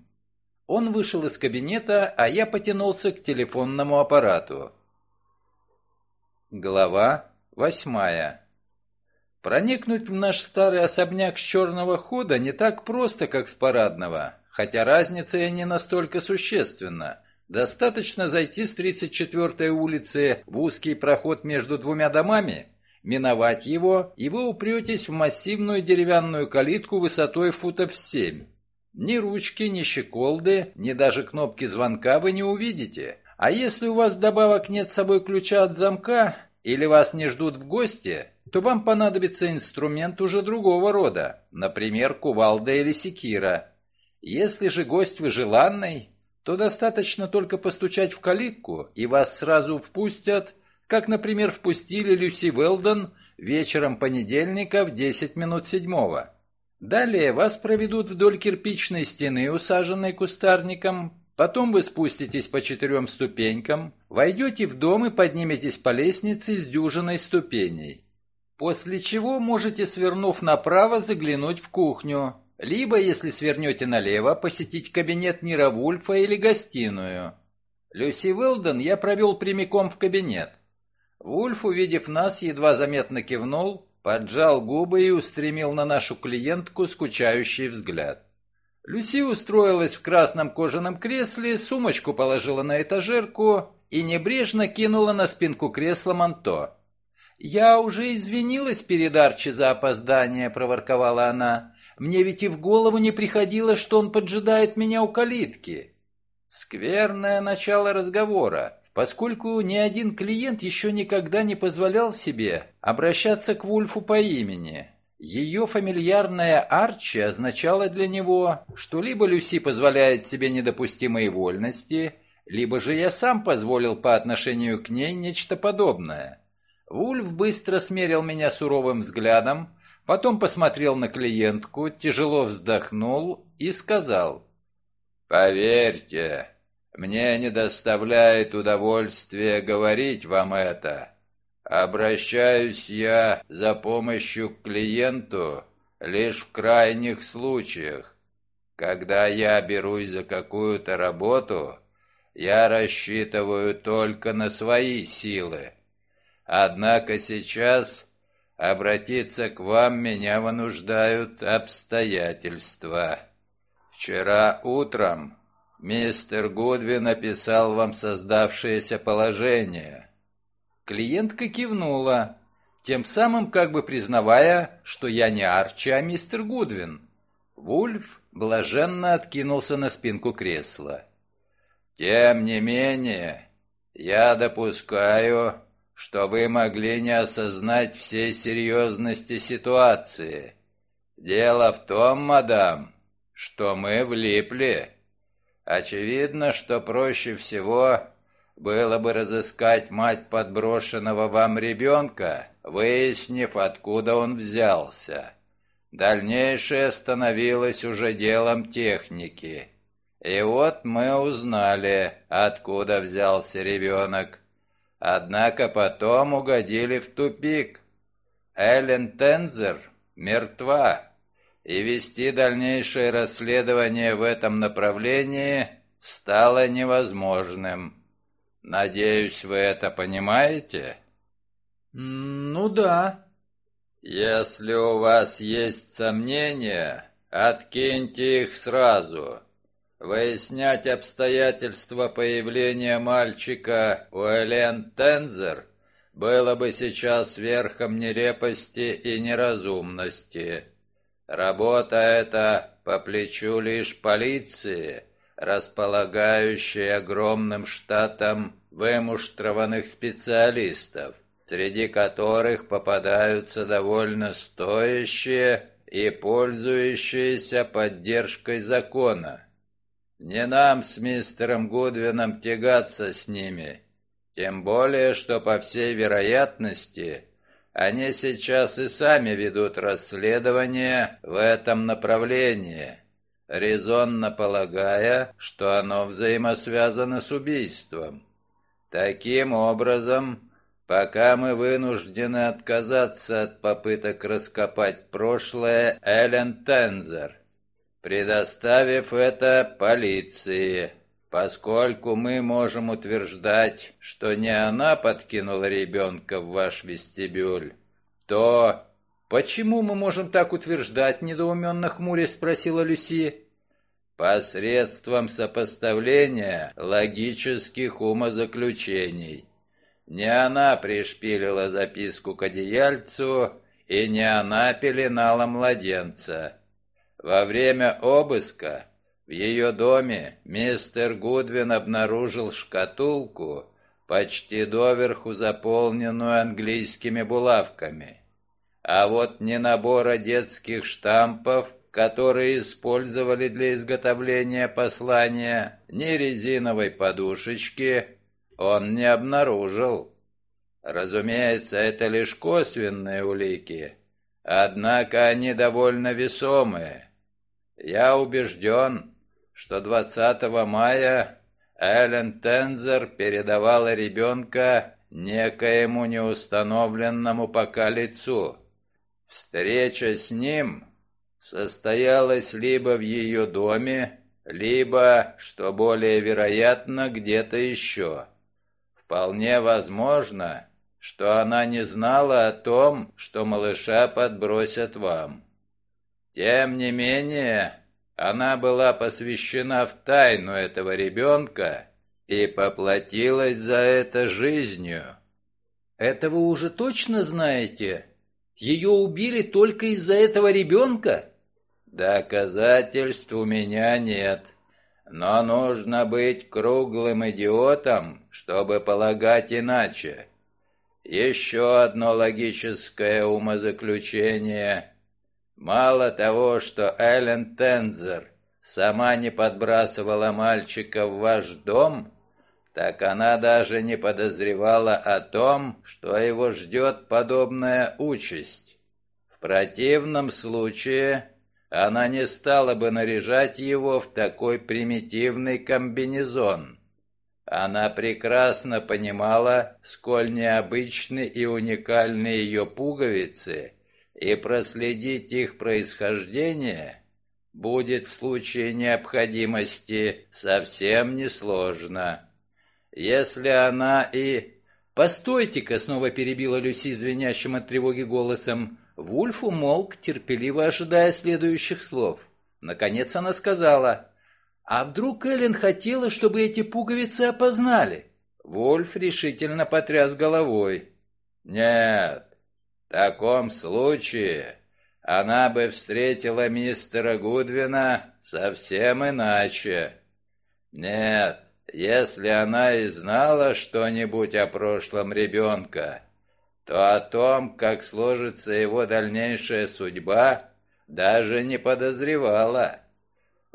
Он вышел из кабинета, а я потянулся к телефонному аппарату. Глава восьмая Проникнуть в наш старый особняк с черного хода не так просто, как с парадного хотя разница и не настолько существенна. Достаточно зайти с 34-й улицы в узкий проход между двумя домами, миновать его, и вы упретесь в массивную деревянную калитку высотой футов 7. Ни ручки, ни щеколды, ни даже кнопки звонка вы не увидите. А если у вас вдобавок нет с собой ключа от замка, или вас не ждут в гости, то вам понадобится инструмент уже другого рода, например, кувалда или секира. Если же гость вы желанный, то достаточно только постучать в калитку, и вас сразу впустят, как, например, впустили Люси Велдон вечером понедельника в 10 минут седьмого. Далее вас проведут вдоль кирпичной стены, усаженной кустарником, потом вы спуститесь по четырем ступенькам, войдете в дом и подниметесь по лестнице с дюжиной ступеней. После чего можете, свернув направо, заглянуть в кухню, либо, если свернете налево, посетить кабинет Нира Вульфа или гостиную. Люси Уэлден я провел прямиком в кабинет. Вульф, увидев нас, едва заметно кивнул, поджал губы и устремил на нашу клиентку скучающий взгляд. Люси устроилась в красном кожаном кресле, сумочку положила на этажерку и небрежно кинула на спинку кресла манто. «Я уже извинилась перед Арчи за опоздание», — проворковала она. Мне ведь и в голову не приходило, что он поджидает меня у калитки. Скверное начало разговора, поскольку ни один клиент еще никогда не позволял себе обращаться к Вульфу по имени. Ее фамильярная Арчи означала для него, что либо Люси позволяет себе недопустимые вольности, либо же я сам позволил по отношению к ней нечто подобное. Вульф быстро смерил меня суровым взглядом, Потом посмотрел на клиентку, тяжело вздохнул и сказал, «Поверьте, мне не доставляет удовольствия говорить вам это. Обращаюсь я за помощью к клиенту лишь в крайних случаях. Когда я берусь за какую-то работу, я рассчитываю только на свои силы. Однако сейчас Обратиться к вам меня вынуждают обстоятельства. Вчера утром мистер Гудвин написал вам создавшееся положение. Клиентка кивнула, тем самым как бы признавая, что я не Арчи, а мистер Гудвин. Вульф блаженно откинулся на спинку кресла. «Тем не менее, я допускаю, что вы могли не осознать всей серьезности ситуации. Дело в том, мадам, что мы влипли. Очевидно, что проще всего было бы разыскать мать подброшенного вам ребенка, выяснив, откуда он взялся. Дальнейшее становилось уже делом техники. И вот мы узнали, откуда взялся ребенок. Однако потом угодили в тупик. Эллен Тензер мертва, и вести дальнейшее расследование в этом направлении стало невозможным. Надеюсь, вы это понимаете? Ну да. Если у вас есть сомнения, откиньте их сразу. Выяснять обстоятельства появления мальчика у Элен Тензер было бы сейчас верхом нелепости и неразумности. Работа эта по плечу лишь полиции, располагающей огромным штатом вымуштрованных специалистов, среди которых попадаются довольно стоящие и пользующиеся поддержкой закона. Не нам с мистером Гудвином тягаться с ними, тем более, что, по всей вероятности, они сейчас и сами ведут расследование в этом направлении, резонно полагая, что оно взаимосвязано с убийством. Таким образом, пока мы вынуждены отказаться от попыток раскопать прошлое Эллен Тензер, предоставив это полиции, поскольку мы можем утверждать, что не она подкинула ребенка в ваш вестибюль, то... «Почему мы можем так утверждать?» — недоуменно хмурясь спросила Люси. «Посредством сопоставления логических умозаключений. Не она пришпилила записку к одеяльцу, и не она пеленала младенца. Во время обыска в ее доме мистер Гудвин обнаружил шкатулку, почти доверху заполненную английскими булавками. А вот ни набора детских штампов, которые использовали для изготовления послания, ни резиновой подушечки он не обнаружил. Разумеется, это лишь косвенные улики, однако они довольно весомые. Я убежден, что 20 мая Эллен Тензер передавала ребенка некоему неустановленному пока лицу. Встреча с ним состоялась либо в ее доме, либо, что более вероятно, где-то еще. Вполне возможно, что она не знала о том, что малыша подбросят вам. Тем не менее, она была посвящена в тайну этого ребенка и поплатилась за это жизнью. Это вы уже точно знаете? Ее убили только из-за этого ребенка? Доказательств у меня нет. Но нужно быть круглым идиотом, чтобы полагать иначе. Еще одно логическое умозаключение – Мало того, что Эллен Тензер сама не подбрасывала мальчика в ваш дом, так она даже не подозревала о том, что его ждет подобная участь. В противном случае она не стала бы наряжать его в такой примитивный комбинезон. Она прекрасно понимала, сколь необычны и уникальны ее пуговицы – и проследить их происхождение будет в случае необходимости совсем несложно. Если она и... «Постойте-ка!» — снова перебила Люси звенящим от тревоги голосом. Вульф умолк, терпеливо ожидая следующих слов. Наконец она сказала, «А вдруг Эллен хотела, чтобы эти пуговицы опознали?» Вульф решительно потряс головой. «Нет, в таком случае она бы встретила мистера Гудвина совсем иначе. Нет, если она и знала что-нибудь о прошлом ребенка, то о том, как сложится его дальнейшая судьба, даже не подозревала.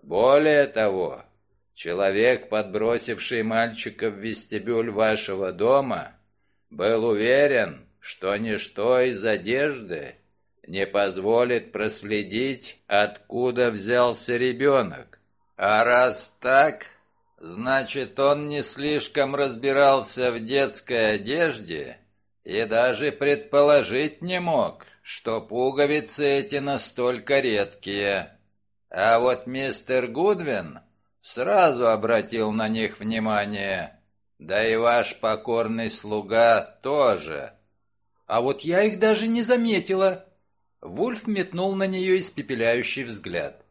Более того, Человек, подбросивший мальчика в вестибюль вашего дома, был уверен, что ничто из одежды не позволит проследить, откуда взялся ребенок. А раз так, значит, он не слишком разбирался в детской одежде и даже предположить не мог, что пуговицы эти настолько редкие. А вот мистер Гудвин сразу обратил на них внимание, да и ваш покорный слуга тоже. А вот я их даже не заметила. Вульф метнул на нее испепеляющий взгляд.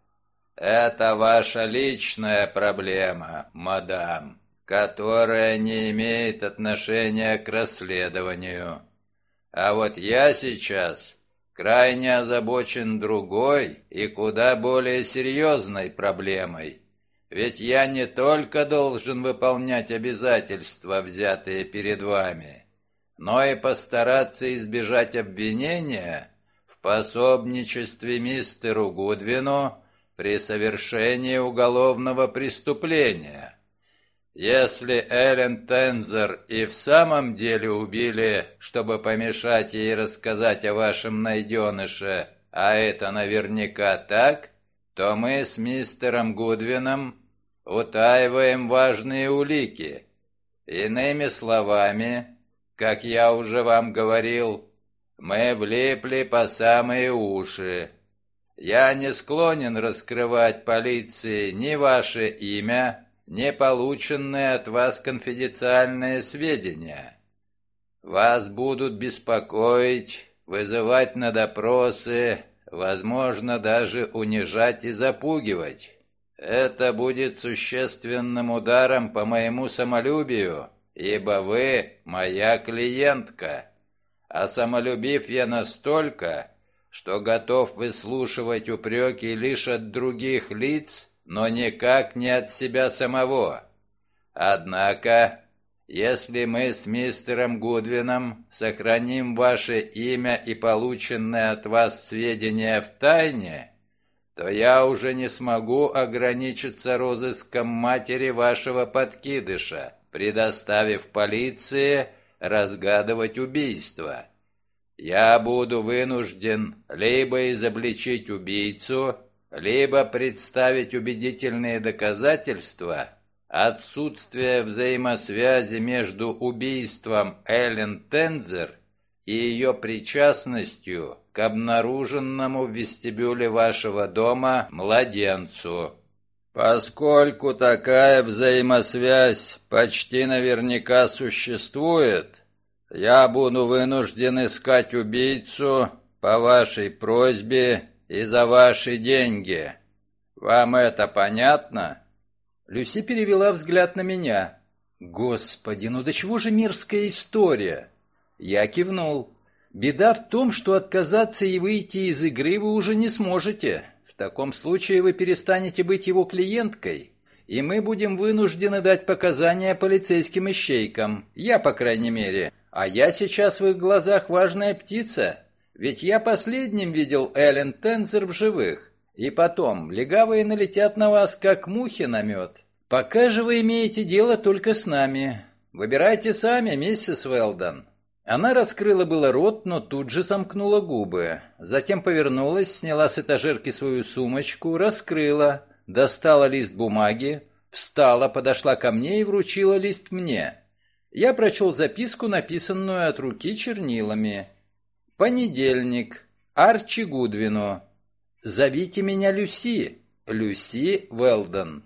«Это ваша личная проблема, мадам, которая не имеет отношения к расследованию. А вот я сейчас крайне озабочен другой и куда более серьезной проблемой. Ведь я не только должен выполнять обязательства, взятые перед вами, но и постараться избежать обвинения в пособничестве мистеру Гудвину при совершении уголовного преступления. Если Эллен Тензер и в самом деле убили, чтобы помешать ей рассказать о вашем найденыше, а это наверняка так, то мы с мистером Гудвином утаиваем важные улики. Иными словами, как я уже вам говорил, мы влипли по самые уши. Я не склонен раскрывать полиции ни ваше имя, не полученные от вас конфиденциальные сведения. Вас будут беспокоить, вызывать на допросы, возможно, даже унижать и запугивать. Это будет существенным ударом по моему самолюбию, ибо вы моя клиентка. А самолюбив я настолько, что готов выслушивать упреки лишь от других лиц, но никак не от себя самого. Однако, если мы с мистером Гудвином сохраним ваше имя и полученные от вас сведения в тайне, то я уже не смогу ограничиться розыском матери вашего подкидыша, предоставив полиции разгадывать убийство. Я буду вынужден либо изобличить убийцу, либо представить убедительные доказательства отсутствия взаимосвязи между убийством Эллен Тензер и ее причастностью к обнаруженному в вестибюле вашего дома младенцу. Поскольку такая взаимосвязь почти наверняка существует, я буду вынужден искать убийцу по вашей просьбе и за ваши деньги. Вам это понятно?» Люси перевела взгляд на меня. «Господи, ну до чего же мирская история?» Я кивнул. «Беда в том, что отказаться и выйти из игры вы уже не сможете. Таком случае вы перестанете быть его клиенткой, и мы будем вынуждены дать показания полицейским ищейкам. Я, по крайней мере. А я сейчас в их глазах важная птица. Ведь я последним видел Эллен Тензер в живых. И потом, легавые налетят на вас, как мухи на мед. Пока же вы имеете дело только с нами. Выбирайте сами, миссис Уэлдон». Она раскрыла было рот, но тут же сомкнула губы. Затем повернулась, сняла с этажерки свою сумочку, раскрыла, достала лист бумаги, встала, подошла ко мне и вручила лист мне. Я прочел записку, написанную от руки чернилами. Понедельник. Арчи Гудвину. Зовите меня Люси. Люси Велдон.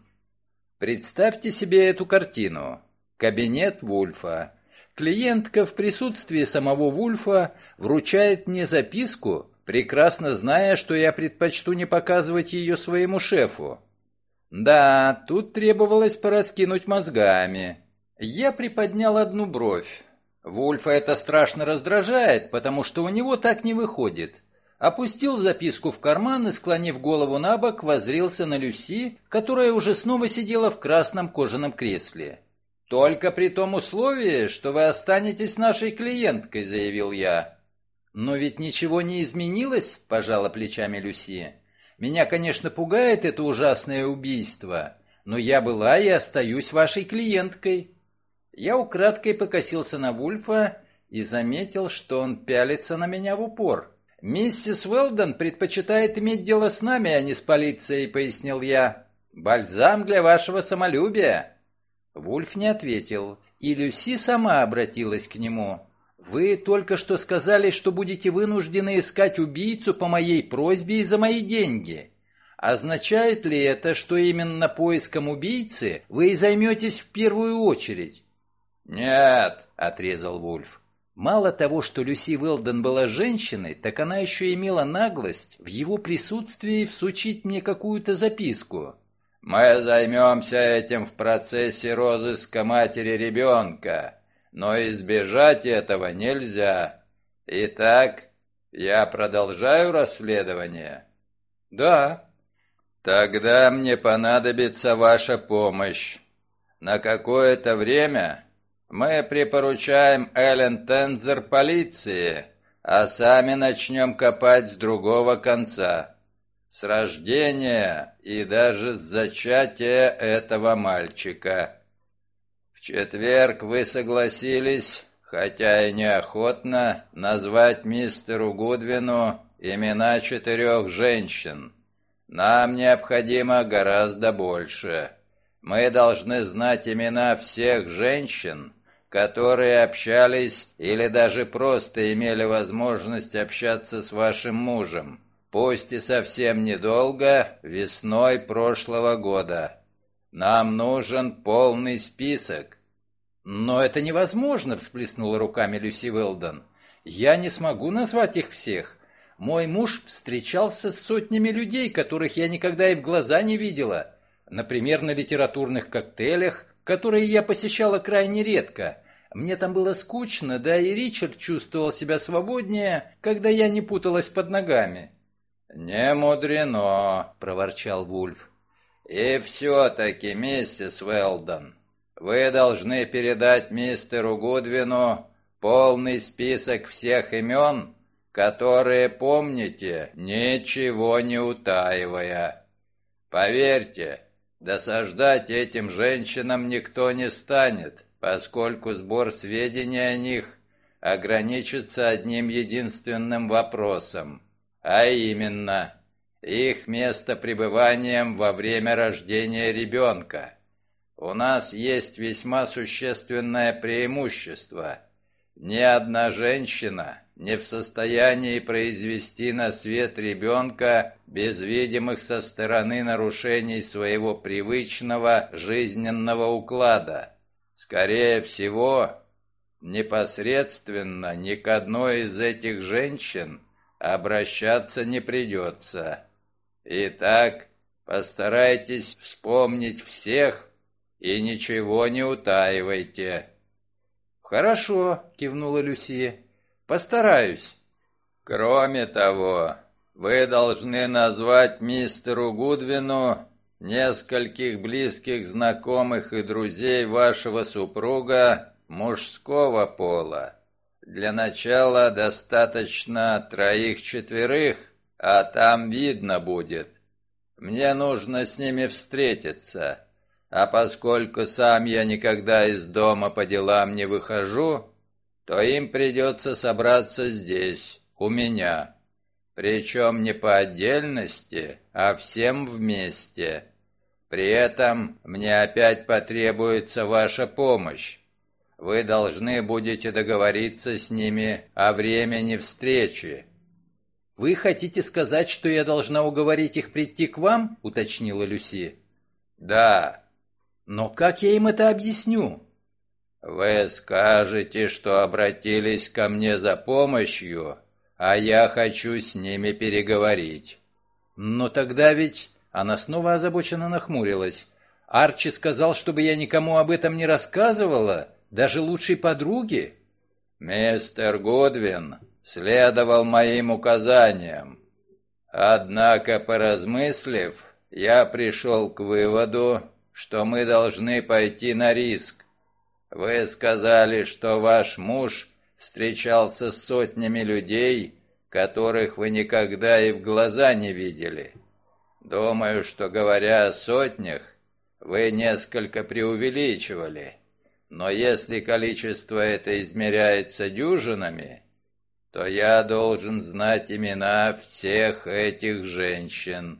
Представьте себе эту картину. Кабинет Вульфа. Клиентка в присутствии самого Вульфа вручает мне записку, прекрасно зная, что я предпочту не показывать ее своему шефу. Да, тут требовалось пораскинуть мозгами. Я приподнял одну бровь. Вульфа это страшно раздражает, потому что у него так не выходит. Опустил записку в карман и, склонив голову на бок, возрился на Люси, которая уже снова сидела в красном кожаном кресле. «Только при том условии, что вы останетесь нашей клиенткой», — заявил я. «Но ведь ничего не изменилось», — пожала плечами Люси. «Меня, конечно, пугает это ужасное убийство, но я была и остаюсь вашей клиенткой». Я украдкой покосился на Вульфа и заметил, что он пялится на меня в упор. «Миссис Уэлдон предпочитает иметь дело с нами, а не с полицией», — пояснил я. «Бальзам для вашего самолюбия». Вульф не ответил, и Люси сама обратилась к нему. «Вы только что сказали, что будете вынуждены искать убийцу по моей просьбе и за мои деньги. Означает ли это, что именно поиском убийцы вы и займетесь в первую очередь?» «Нет», — отрезал Вульф. Мало того, что Люси Уэлден была женщиной, так она еще имела наглость в его присутствии всучить мне какую-то записку. «Мы займемся этим в процессе розыска матери ребенка, но избежать этого нельзя. Итак, я продолжаю расследование?» «Да». «Тогда мне понадобится ваша помощь. На какое-то время мы припоручаем Эллен Тензер полиции, а сами начнем копать с другого конца. С рождения и даже с зачатия этого мальчика. В четверг вы согласились, хотя и неохотно, назвать мистеру Гудвину имена четырех женщин. Нам необходимо гораздо больше. Мы должны знать имена всех женщин, которые общались или даже просто имели возможность общаться с вашим мужем, пусть и совсем недолго, весной прошлого года. Нам нужен полный список. Но это невозможно, всплеснула руками Люси Уэлдон. Я не смогу назвать их всех. Мой муж встречался с сотнями людей, которых я никогда и в глаза не видела. Например, на литературных коктейлях, которые я посещала крайне редко. Мне там было скучно, да и Ричард чувствовал себя свободнее, когда я не путалась под ногами. «Не мудрено», — проворчал Вульф. «И все-таки, миссис Уэлдон, вы должны передать мистеру Гудвину полный список всех имен, которые помните, ничего не утаивая. Поверьте, досаждать этим женщинам никто не станет, поскольку сбор сведений о них ограничится одним единственным вопросом, а именно их место пребыванием во время рождения ребенка. У нас есть весьма существенное преимущество. Ни одна женщина не в состоянии произвести на свет ребенка без видимых со стороны нарушений своего привычного жизненного уклада. Скорее всего, непосредственно ни к одной из этих женщин обращаться не придется. Итак, постарайтесь вспомнить всех и ничего не утаивайте. «Хорошо», — кивнула Люси. «Постараюсь». «Кроме того, вы должны назвать мистеру Гудвину нескольких близких знакомых и друзей вашего супруга мужского пола. Для начала достаточно троих-четверых, а там видно будет. Мне нужно с ними встретиться, а поскольку сам я никогда из дома по делам не выхожу, то им придется собраться здесь, у меня. Причем не по отдельности, а всем вместе. При этом мне опять потребуется ваша помощь. Вы должны будете договориться с ними о времени встречи. Вы хотите сказать, что я должна уговорить их прийти к вам? уточнила Люси. Да. Но как я им это объясню? Вы скажете, что обратились ко мне за помощью, а я хочу с ними переговорить. Но тогда ведь она снова озабоченно нахмурилась. Арчи сказал, чтобы я никому об этом не рассказывала, даже лучшей подруге. Мистер Гудвин следовал моим указаниям. Однако, поразмыслив, я пришел к выводу, что мы должны пойти на риск. Вы сказали, что ваш муж встречался с сотнями людей, которых вы никогда и в глаза не видели. Думаю, что, говоря о сотнях, вы несколько преувеличивали. Но если количество это измеряется дюжинами, то я должен знать имена всех этих женщин.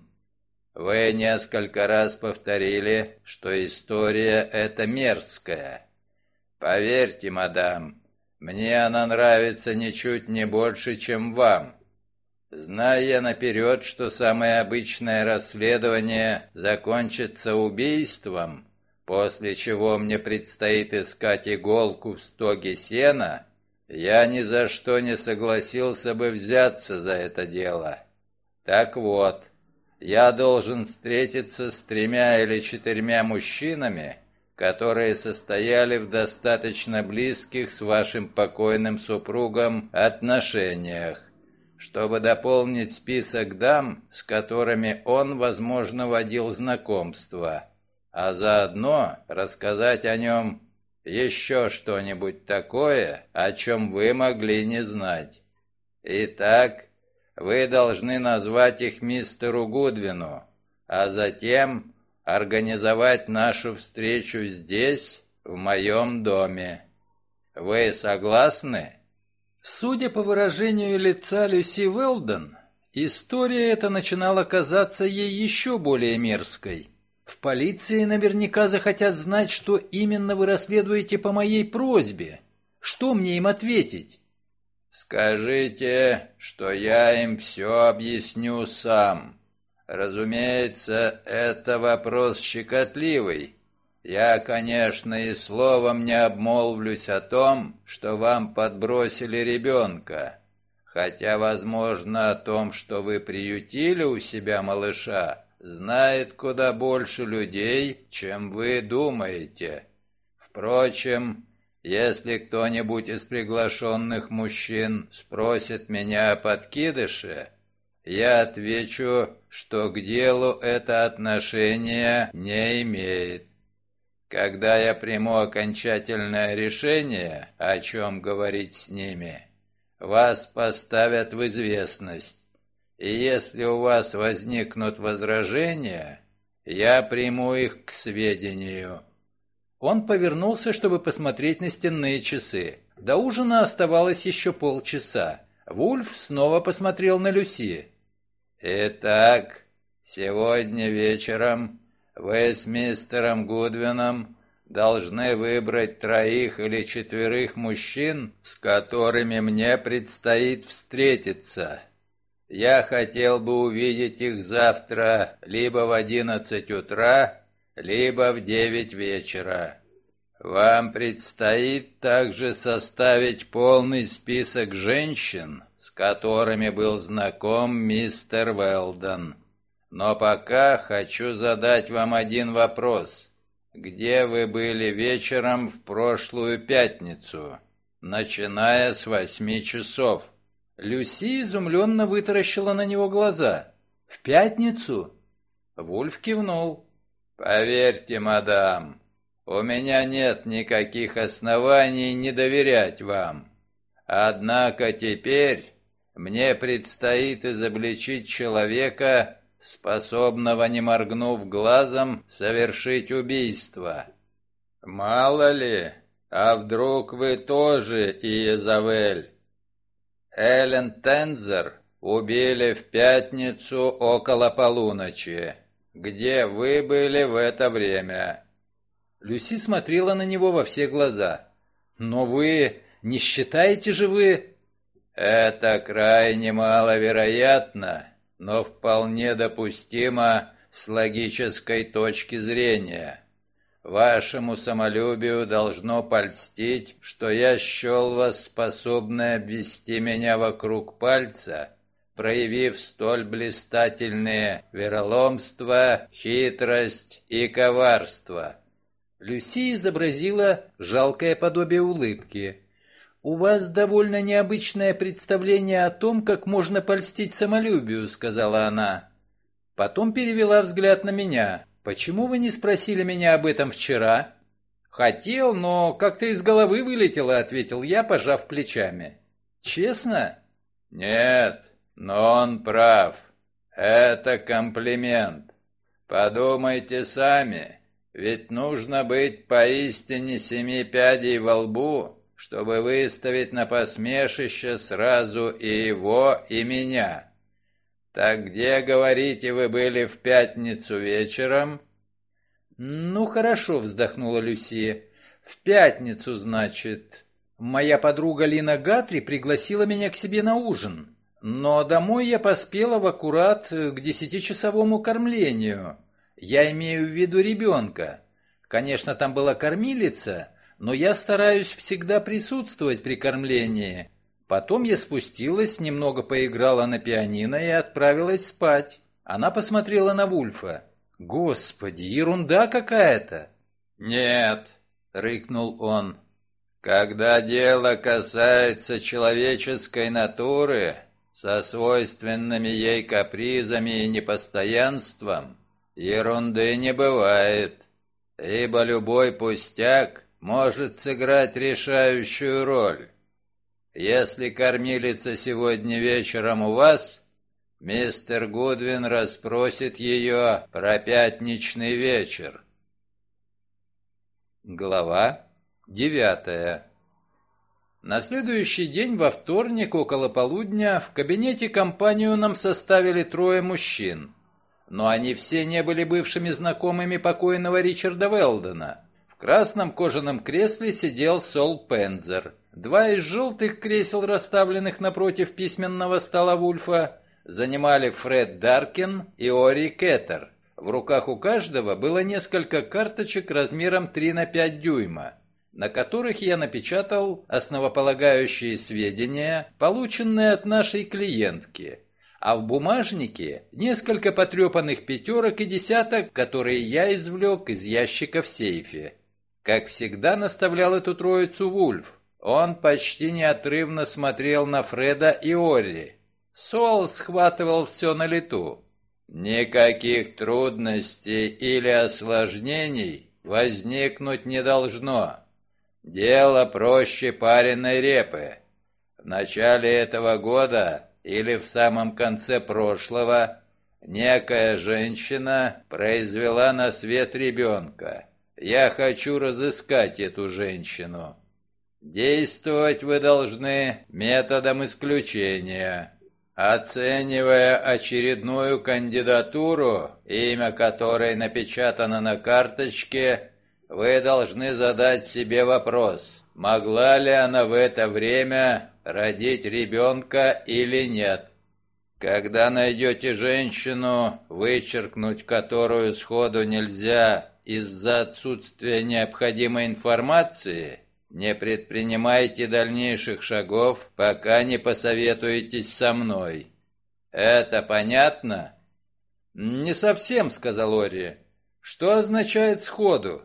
Вы несколько раз повторили, что история эта мерзкая. Поверьте, мадам, мне она нравится ничуть не больше, чем вам. Зная наперед, что самое обычное расследование закончится убийством, после чего мне предстоит искать иголку в стоге сена, я ни за что не согласился бы взяться за это дело. Так вот, я должен встретиться с тремя или четырьмя мужчинами, которые состояли в достаточно близких с вашим покойным супругом отношениях, чтобы дополнить список дам, с которыми он, возможно, водил знакомство, а заодно рассказать о нем еще что-нибудь такое, о чем вы могли не знать. Итак, вы должны назвать их мистеру Гудвину, а затем организовать нашу встречу здесь, в моем доме. Вы согласны?» Судя по выражению лица Люси Велден, история эта начинала казаться ей еще более мерзкой. В полиции наверняка захотят знать, что именно вы расследуете по моей просьбе. Что мне им ответить? «Скажите, что я им все объясню сам. Разумеется, это вопрос щекотливый, я, конечно, и словом не обмолвлюсь о том, что вам подбросили ребенка, хотя, возможно, о том, что вы приютили у себя малыша, знает куда больше людей, чем вы думаете. Впрочем, если кто-нибудь из приглашенных мужчин спросит меня о подкидыше, я отвечу, что к делу это отношение не имеет. Когда я приму окончательное решение, о чем говорить с ними, вас поставят в известность. И если у вас возникнут возражения, я приму их к сведению». Он повернулся, чтобы посмотреть на стенные часы. До ужина оставалось еще полчаса. Вульф снова посмотрел на Люси. «Итак, сегодня вечером вы с мистером Гудвином должны выбрать троих или четверых мужчин, с которыми мне предстоит встретиться. Я хотел бы увидеть их завтра либо в одиннадцать утра, либо в девять вечера. Вам предстоит также составить полный список женщин, с которыми был знаком мистер Велдон. Но пока хочу задать вам один вопрос. Где вы были вечером в прошлую пятницу, начиная с восьми часов? Люси изумленно вытаращила на него глаза. «В пятницу?» Вульф кивнул. «Поверьте, мадам, у меня нет никаких оснований не доверять вам. Однако теперь мне предстоит изобличить человека, способного, не моргнув глазом, совершить убийство. Мало ли, а вдруг вы тоже Иезавель? Эллен Тензер убили в пятницу около полуночи. Где вы были в это время?» Люси смотрела на него во все глаза. «Но вы... не считаете же вы...» «Это крайне маловероятно но вполне допустимо с логической точки зрения. Вашему самолюбию должно польстить, что я счел вас способной обвести меня вокруг пальца, проявив столь блистательные вероломство, хитрость и коварство. Люси изобразила жалкое подобие улыбки. «У вас довольно необычное представление о том, как можно польстить самолюбию», — сказала она. Потом перевела взгляд на меня. «Почему вы не спросили меня об этом вчера?» «Хотел, но как-то из головы вылетело», — ответил я, пожав плечами. «Честно?» «Нет, но он прав. Это комплимент. Подумайте сами. Ведь нужно быть поистине семи пядей во лбу, чтобы выставить на посмешище сразу и его, и меня. Так где, говорите, вы были в пятницу вечером?» «Ну, хорошо», — вздохнула Люси. «В пятницу, значит. Моя подруга Лина Гатри пригласила меня к себе на ужин, но домой я поспела в аккурат к десятичасовому кормлению. Я имею в виду ребенка. Конечно, там была кормилица, но я стараюсь всегда присутствовать при кормлении. Потом я спустилась, немного поиграла на пианино и отправилась спать. Она посмотрела на Вульфа. «Господи, ерунда какая-то!» «Нет», — рыкнул он, — «когда дело касается человеческой натуры со свойственными ей капризами и непостоянством, ерунды не бывает, ибо любой пустяк может сыграть решающую роль. Если кормилица сегодня вечером у вас, мистер Гудвин расспросит ее про пятничный вечер. Глава девятая На следующий день, во вторник, около полудня, в кабинете компанию нам составили трое мужчин. Но они все не были бывшими знакомыми покойного Ричарда Велдена. В красном кожаном кресле сидел Сол Пензер – Два из желтых кресел, расставленных напротив письменного стола Вульфа, занимали Фред Даркин и Ори Кеттер. В руках у каждого было несколько карточек размером 3 на 5 дюйма, на которых я напечатал основополагающие сведения, полученные от нашей клиентки, а в бумажнике несколько потрепанных пятерок и десяток, которые я извлек из ящика в сейфе. Как всегда наставлял эту троицу Вульф. Он почти неотрывно смотрел на Фреда и Орри. Сол схватывал все на лету. Никаких трудностей или осложнений возникнуть не должно. Дело проще пареной репы. В начале этого года или в самом конце прошлого некая женщина произвела на свет ребенка. Я хочу разыскать эту женщину. Действовать вы должны методом исключения. Оценивая очередную кандидатуру, имя которой напечатано на карточке, вы должны задать себе вопрос, могла ли она в это время родить ребенка или нет. Когда найдете женщину, вычеркнуть которую сходу нельзя из-за отсутствия необходимой информации – не предпринимайте дальнейших шагов, пока не посоветуетесь со мной. Это понятно? Не совсем, сказал Ори. Что означает сходу?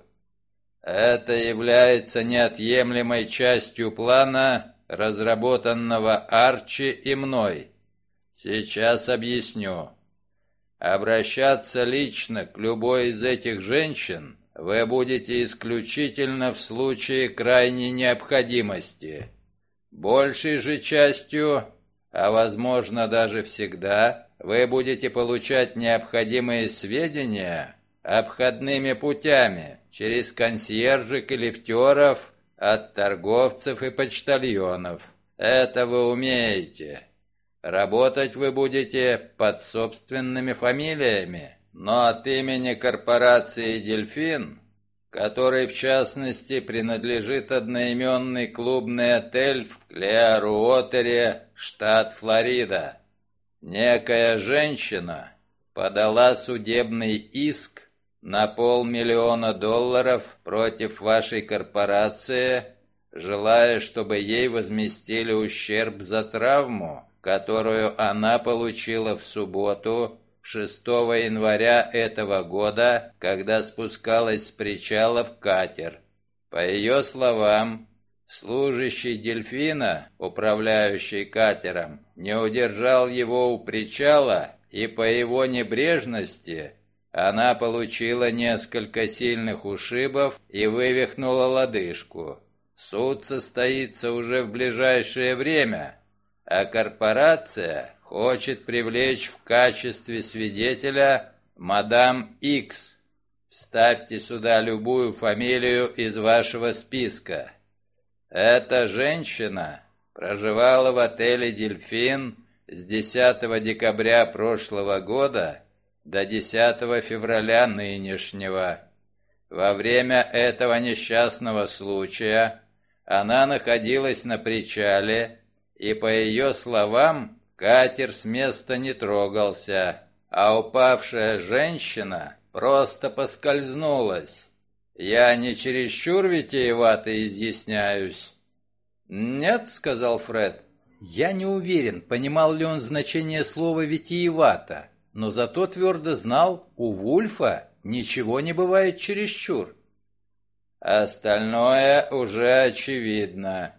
Это является неотъемлемой частью плана, разработанного Арчи и мной. Сейчас объясню. Обращаться лично к любой из этих женщин вы будете исключительно в случае крайней необходимости. Большей же частью, а возможно даже всегда, вы будете получать необходимые сведения обходными путями, через консьержек и лифтеров, от торговцев и почтальонов. Это вы умеете. Работать вы будете под собственными фамилиями но от имени корпорации «Дельфин», которой в частности принадлежит одноименный клубный отель в Клеаруотере, штат Флорида. Некая женщина подала судебный иск на полмиллиона долларов против вашей корпорации, желая, чтобы ей возместили ущерб за травму, которую она получила в субботу 6 января этого года, когда спускалась с причала в катер. По ее словам, служащий дельфина, управляющий катером, не удержал его у причала, и по его небрежности она получила несколько сильных ушибов и вывихнула лодыжку. Суд состоится уже в ближайшее время, а корпорация хочет привлечь в качестве свидетеля мадам Икс. Вставьте сюда любую фамилию из вашего списка. Эта женщина проживала в отеле «Дельфин» с 10 декабря прошлого года до 10 февраля нынешнего. Во время этого несчастного случая она находилась на причале, и, по ее словам, катер с места не трогался, а упавшая женщина просто поскользнулась. Я не чересчур витиевато изъясняюсь. «Нет», — сказал Фред. Я не уверен, понимал ли он значение слова «витиевато», но зато твердо знал, у Вульфа ничего не бывает чересчур. Остальное уже очевидно.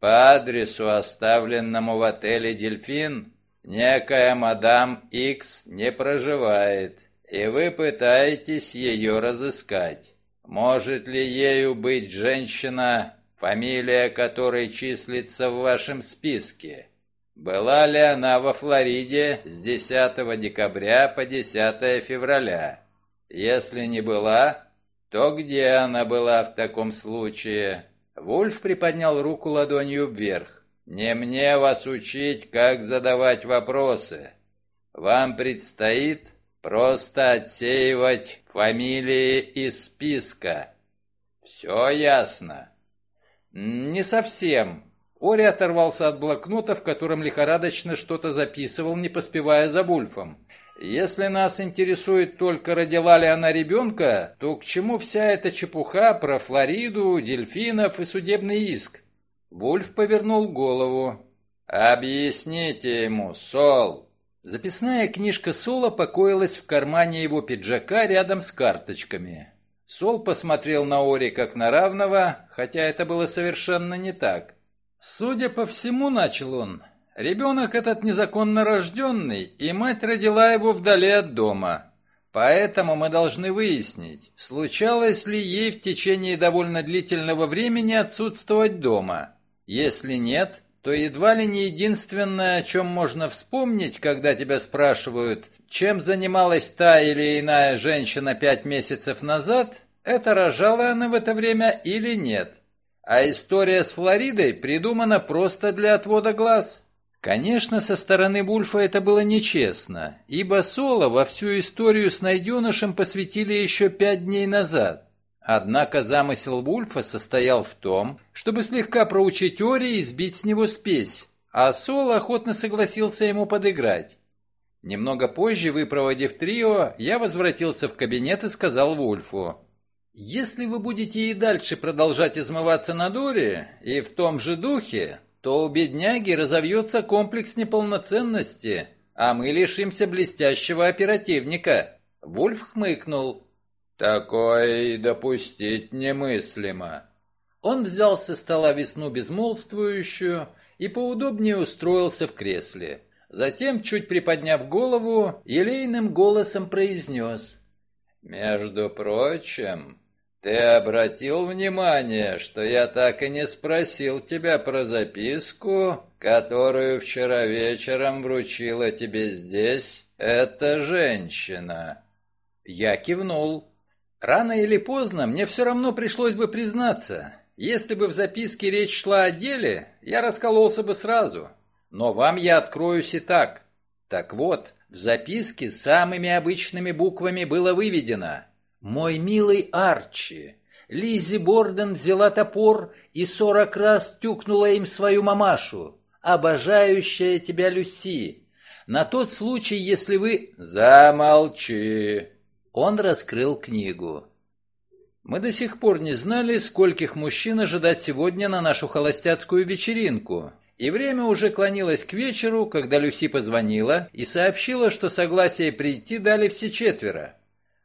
По адресу, оставленному в отеле «Дельфин», некая мадам Икс не проживает, и вы пытаетесь ее разыскать. Может ли ею быть женщина, фамилия которой числится в вашем списке? Была ли она во Флориде с 10 декабря по 10 февраля? Если не была, то где она была в таком случае? Вульф приподнял руку ладонью вверх. Не мне вас учить, как задавать вопросы. Вам предстоит просто отсеивать фамилии из списка. Все ясно? Не совсем. Ори оторвался от блокнота, в котором лихорадочно что-то записывал, не поспевая за Вульфом. Если нас интересует только родила ли она ребенка, то к чему вся эта чепуха про Флориду, дельфинов и судебный иск? Вульф повернул голову. «Объясните ему, Сол!» Записная книжка Сола покоилась в кармане его пиджака рядом с карточками. Сол посмотрел на Ори как на равного, хотя это было совершенно не так. «Судя по всему, — начал он, Ребенок этот незаконно рожденный, и мать родила его вдали от дома. Поэтому мы должны выяснить, случалось ли ей в течение довольно длительного времени отсутствовать дома. Если нет, то едва ли не единственное, о чем можно вспомнить, когда тебя спрашивают, чем занималась та или иная женщина пять месяцев назад, это рожала она в это время или нет. А история с Флоридой придумана просто для отвода глаз. Конечно, со стороны Вульфа это было нечестно, ибо Соло во всю историю с найденышем посвятили еще пять дней назад. Однако замысел Вульфа состоял в том, чтобы слегка проучить Ори и сбить с него спесь, а Соло охотно согласился ему подыграть. Немного позже, выпроводив трио, я возвратился в кабинет и сказал Вульфу, «Если вы будете и дальше продолжать измываться на Доре, и в том же духе, то у бедняги разовьется комплекс неполноценности, а мы лишимся блестящего оперативника». Вульф хмыкнул. «Такое допустить немыслимо». Он взял со стола весну безмолвствующую и поудобнее устроился в кресле. Затем, чуть приподняв голову, елейным голосом произнес. «Между прочим, «Ты обратил внимание, что я так и не спросил тебя про записку, которую вчера вечером вручила тебе здесь эта женщина?» Я кивнул. Рано или поздно мне все равно пришлось бы признаться. Если бы в записке речь шла о деле, я раскололся бы сразу. Но вам я откроюсь и так. Так вот, в записке самыми обычными буквами было выведено «Мой милый Арчи!» Лизи Борден взяла топор и сорок раз тюкнула им свою мамашу. «Обожающая тебя Люси!» На тот случай, если вы... Замолчи! Он раскрыл книгу. Мы до сих пор не знали, скольких мужчин ожидать сегодня на нашу холостяцкую вечеринку. И время уже клонилось к вечеру, когда Люси позвонила и сообщила, что согласие прийти дали все четверо.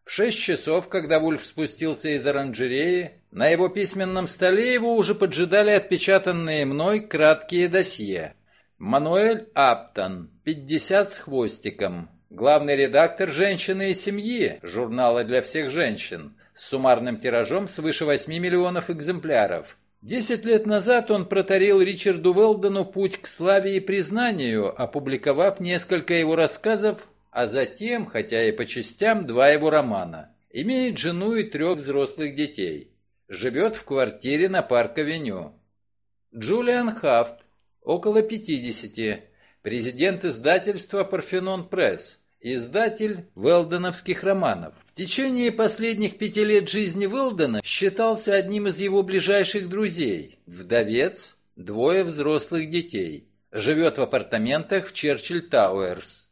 В шесть часов, когда Вульф спустился из оранжереи, на его письменном столе его уже поджидали отпечатанные мной краткие досье. Мануэль Аптон, 50 с хвостиком, главный редактор «Женщины и семьи» журнала для всех женщин, с суммарным тиражом свыше 8 миллионов экземпляров. Десять лет назад он протарил Ричарду Велдону путь к славе и признанию, опубликовав несколько его рассказов а затем, хотя и по частям, два его романа. Имеет жену и трех взрослых детей. Живет в квартире на Парк-авеню. Джулиан Хафт, около 50, президент издательства «Парфенон Пресс», издатель велденовских романов. В течение последних пяти лет жизни Велдена считался одним из его ближайших друзей. Вдовец, двое взрослых детей. Живет в апартаментах в Черчилль Тауэрс.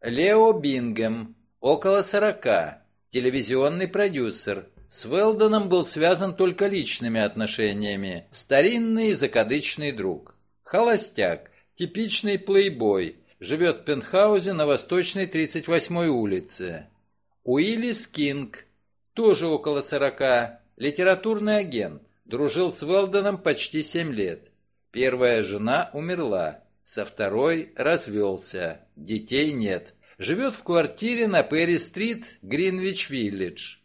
Лео Бингем, около сорока, телевизионный продюсер. С Велденом был связан только личными отношениями. Старинный закадычный друг. Холостяк, типичный плейбой. Живет в пентхаузе на Восточной 38-й улице. Уиллис Кинг, тоже около сорока, литературный агент. Дружил с Велденом почти семь лет. Первая жена умерла, со второй развелся, детей нет. Живет в квартире на Перри-стрит, Гринвич-Виллидж.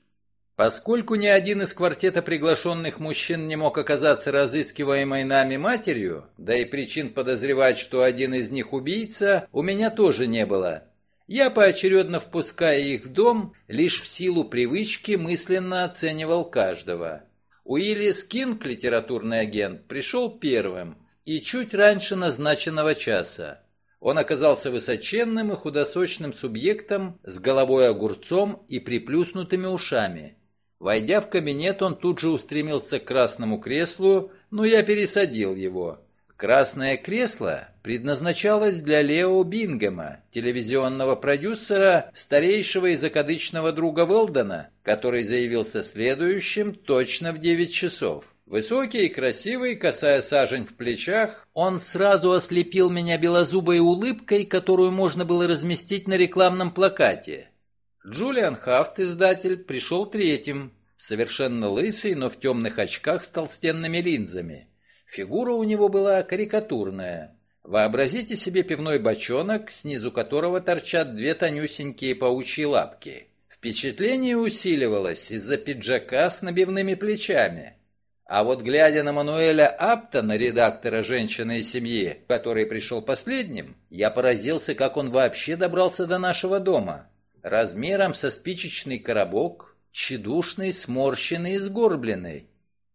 Поскольку ни один из квартета приглашенных мужчин не мог оказаться разыскиваемой нами матерью, да и причин подозревать, что один из них убийца, у меня тоже не было. Я, поочередно впуская их в дом, лишь в силу привычки мысленно оценивал каждого. Уиллис Кинг, литературный агент, пришел первым и чуть раньше назначенного часа. Он оказался высоченным и худосочным субъектом с головой огурцом и приплюснутыми ушами. Войдя в кабинет, он тут же устремился к красному креслу, но я пересадил его. Красное кресло предназначалось для Лео Бингема, телевизионного продюсера, старейшего и закадычного друга Велдона, который заявился следующим точно в 9 часов. Высокий красивый, касая сажень в плечах, он сразу ослепил меня белозубой улыбкой, которую можно было разместить на рекламном плакате. Джулиан Хафт, издатель, пришел третьим, совершенно лысый, но в темных очках с толстенными линзами. Фигура у него была карикатурная. Вообразите себе пивной бочонок, снизу которого торчат две тонюсенькие паучьи лапки. Впечатление усиливалось из-за пиджака с набивными плечами. А вот глядя на Мануэля Аптона, редактора «Женщины и семьи», который пришел последним, я поразился, как он вообще добрался до нашего дома. Размером со спичечный коробок, тщедушный, сморщенный и сгорбленный.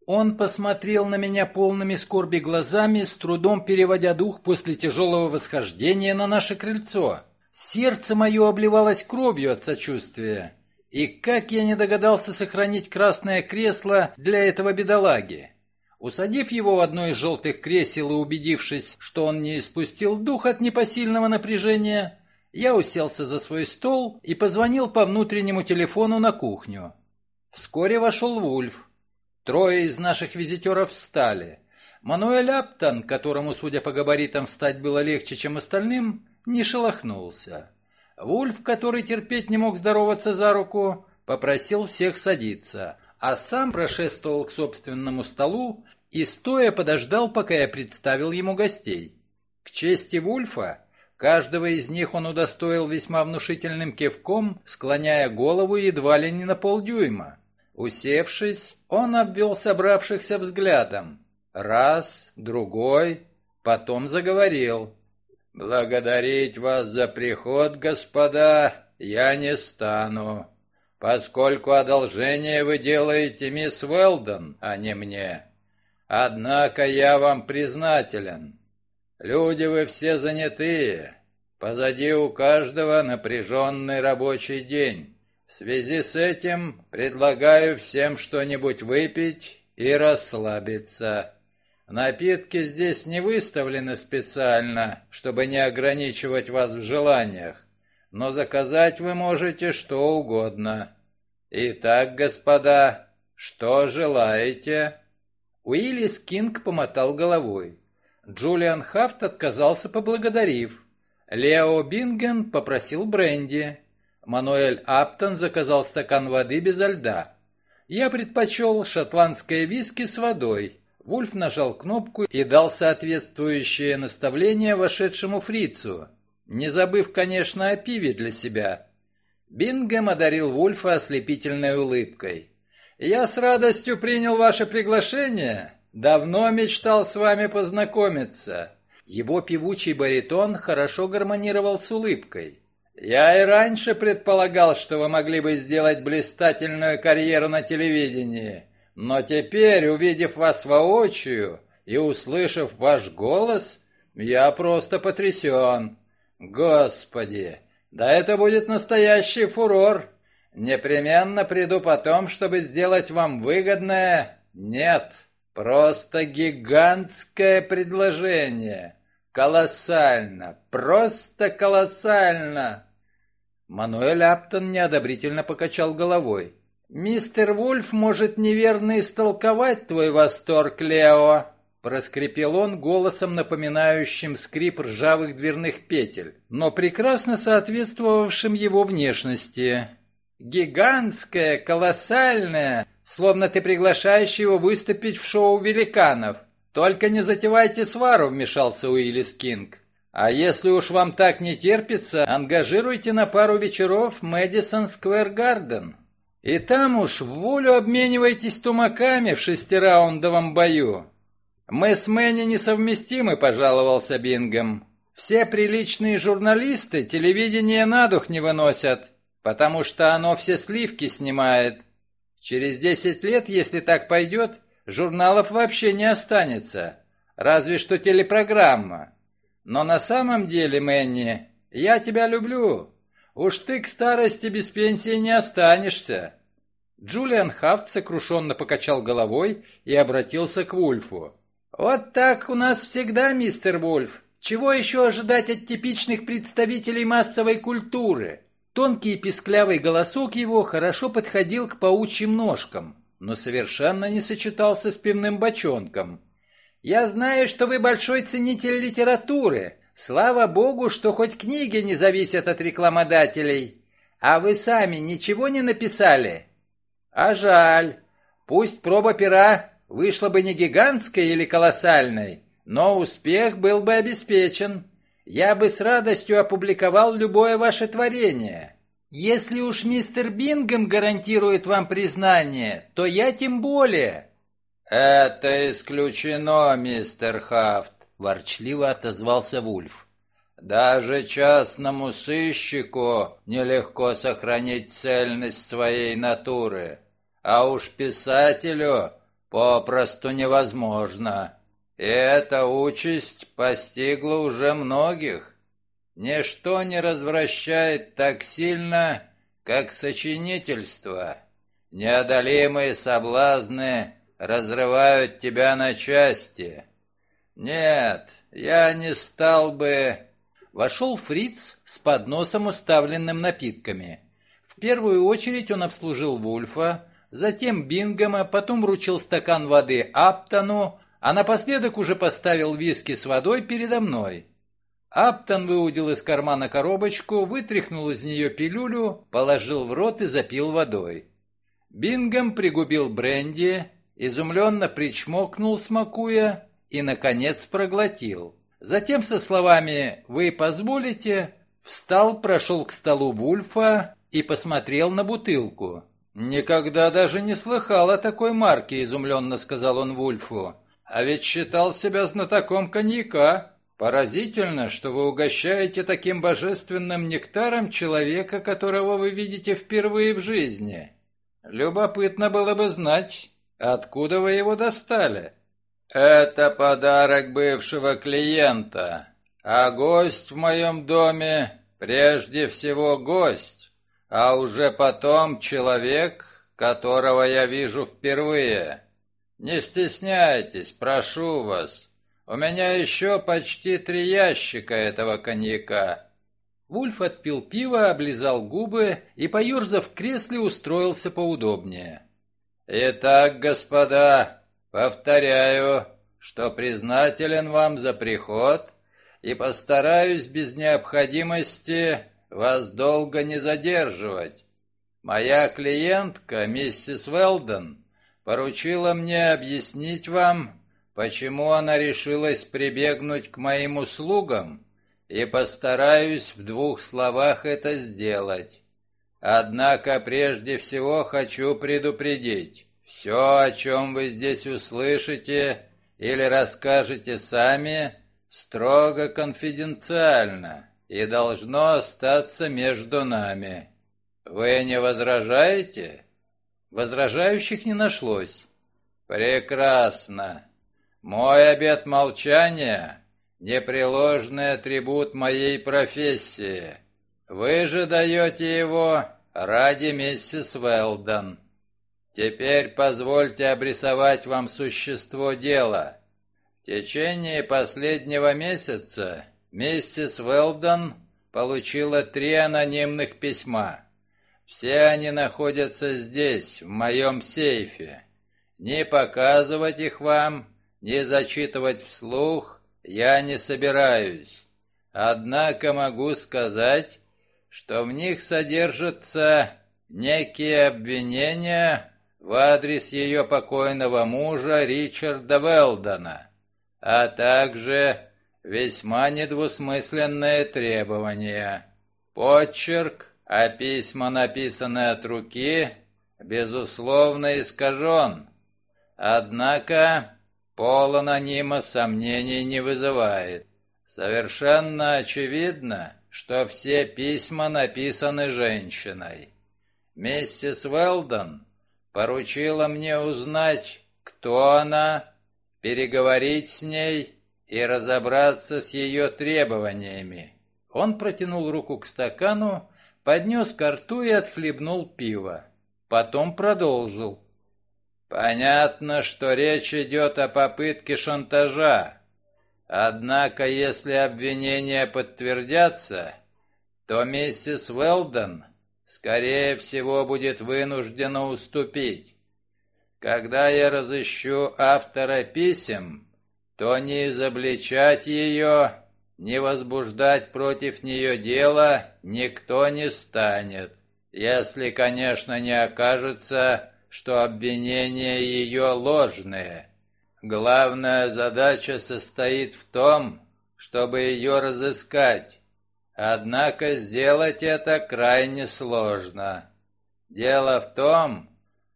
Он посмотрел на меня полными скорби глазами, с трудом переводя дух после тяжелого восхождения на наше крыльцо. Сердце мое обливалось кровью от сочувствия. И как я не догадался сохранить красное кресло для этого бедолаги. Усадив его в одно из желтых кресел и убедившись, что он не испустил дух от непосильного напряжения, я уселся за свой стол и позвонил по внутреннему телефону на кухню. Вскоре вошел Вульф. Трое из наших визитеров встали. Мануэль Аптон, которому, судя по габаритам, встать было легче, чем остальным, не шелохнулся. Вульф, который терпеть не мог здороваться за руку, попросил всех садиться, а сам прошествовал к собственному столу и стоя подождал, пока я представил ему гостей. К чести Вульфа, каждого из них он удостоил весьма внушительным кивком, склоняя голову едва ли не на полдюйма. Усевшись, он обвел собравшихся взглядом. Раз, другой, потом заговорил. «Благодарить вас за приход, господа, я не стану, поскольку одолжение вы делаете мисс Уэлдон, а не мне. Однако я вам признателен. Люди вы все занятые, позади у каждого напряженный рабочий день. В связи с этим предлагаю всем что-нибудь выпить и расслабиться». Напитки здесь не выставлены специально, чтобы не ограничивать вас в желаниях, но заказать вы можете что угодно. Итак, господа, что желаете?» Уиллис Кинг помотал головой. Джулиан Хафт отказался, поблагодарив. Лео Бинген попросил бренди. Мануэль Аптон заказал стакан воды без льда. Я предпочел шотландское виски с водой, Вульф нажал кнопку и дал соответствующее наставление вошедшему фрицу, не забыв, конечно, о пиве для себя. Бингем одарил Вульфа ослепительной улыбкой. «Я с радостью принял ваше приглашение. Давно мечтал с вами познакомиться». Его певучий баритон хорошо гармонировал с улыбкой. Я и раньше предполагал, что вы могли бы сделать блистательную карьеру на телевидении, но теперь, увидев вас воочию и услышав ваш голос, я просто потрясен. Господи, да это будет настоящий фурор. Непременно приду потом, чтобы сделать вам выгодное... Нет, просто гигантское предложение. Колоссально, просто колоссально. Мануэль Аптон неодобрительно покачал головой. «Мистер Вульф может неверно истолковать твой восторг, Лео», проскрипел он голосом, напоминающим скрип ржавых дверных петель, но прекрасно соответствовавшим его внешности. «Гигантское, колоссальное, словно ты приглашаешь его выступить в шоу великанов. Только не затевайте свару», — вмешался Уиллис Кинг. «А если уж вам так не терпится, ангажируйте на пару вечеров Мэдисон Сквер Гарден. И там уж в волю обменивайтесь тумаками в шестираундовом бою. «Мы с Мэнни несовместимы», — пожаловался Бингом. «Все приличные журналисты телевидение на дух не выносят, потому что оно все сливки снимает. Через десять лет, если так пойдет, журналов вообще не останется, разве что телепрограмма. Но на самом деле, Мэнни, я тебя люблю. Уж ты к старости без пенсии не останешься». Джулиан Хафт сокрушенно покачал головой и обратился к Вульфу. «Вот так у нас всегда, мистер Вульф. Чего еще ожидать от типичных представителей массовой культуры?» Тонкий и писклявый голосок его хорошо подходил к паучьим ножкам, но совершенно не сочетался с пивным бочонком. «Я знаю, что вы большой ценитель литературы. Слава богу, что хоть книги не зависят от рекламодателей. А вы сами ничего не написали?» «А жаль. Пусть проба пера вышла бы не гигантской или колоссальной, но успех был бы обеспечен. Я бы с радостью опубликовал любое ваше творение. Если уж мистер Бингем гарантирует вам признание, то я тем более». «Это исключено, мистер Хафт», — ворчливо отозвался Вульф. «Даже частному сыщику нелегко сохранить цельность своей натуры, а уж писателю попросту невозможно. И эта участь постигла уже многих. Ничто не развращает так сильно, как сочинительство. Неодолимые соблазны разрывают тебя на части. Нет, я не стал бы... Вошел фриц с подносом, уставленным напитками. В первую очередь он обслужил Вульфа, затем Бингема, потом вручил стакан воды Аптону, а напоследок уже поставил виски с водой передо мной. Аптон выудил из кармана коробочку, вытряхнул из нее пилюлю, положил в рот и запил водой. Бингем пригубил бренди, изумленно причмокнул, смакуя, и, наконец, проглотил. Затем со словами «Вы позволите?» встал, прошел к столу Вульфа и посмотрел на бутылку. «Никогда даже не слыхал о такой марке», — изумленно сказал он Вульфу. «А ведь считал себя знатоком коньяка. Поразительно, что вы угощаете таким божественным нектаром человека, которого вы видите впервые в жизни. Любопытно было бы знать, откуда вы его достали». «Это подарок бывшего клиента, а гость в моем доме прежде всего гость» а уже потом человек, которого я вижу впервые. Не стесняйтесь, прошу вас. У меня еще почти три ящика этого коньяка». Вульф отпил пиво, облизал губы и, поерзав в кресле, устроился поудобнее. «Итак, господа, повторяю, что признателен вам за приход и постараюсь без необходимости вас долго не задерживать. Моя клиентка, миссис Велден, поручила мне объяснить вам, почему она решилась прибегнуть к моим услугам, и постараюсь в двух словах это сделать. Однако прежде всего хочу предупредить, все, о чем вы здесь услышите или расскажете сами, строго конфиденциально. и должно остаться между нами. Вы не возражаете? Возражающих не нашлось. Прекрасно. Мой обет молчания — непреложный атрибут моей профессии. Вы же даете его ради миссис Велдон. Теперь позвольте обрисовать вам существо дела. В течение последнего месяца миссис Велдон получила три анонимных письма. Все они находятся здесь, в моем сейфе. Не показывать их вам, не зачитывать вслух я не собираюсь. Однако могу сказать, что в них содержатся некие обвинения в адрес ее покойного мужа Ричарда Велдона, а также весьма недвусмысленные требования. Подчерк, а письма, написанные от руки, безусловно искажен. Однако пол анонима сомнений не вызывает. Совершенно очевидно, что все письма написаны женщиной. Миссис Велдон поручила мне узнать, кто она, переговорить с ней и разобраться с ее требованиями. Он протянул руку к стакану, поднес ко рту и отхлебнул пиво. Потом продолжил. Понятно, что речь идет о попытке шантажа. Однако, если обвинения подтвердятся, то миссис Уэлдон, скорее всего, будет вынуждена уступить. Когда я разыщу автора писем, то не изобличать ее, не возбуждать против нее дело никто не станет, если, конечно, не окажется, что обвинения ее ложные. Главная задача состоит в том, чтобы ее разыскать. Однако сделать это крайне сложно. Дело в том,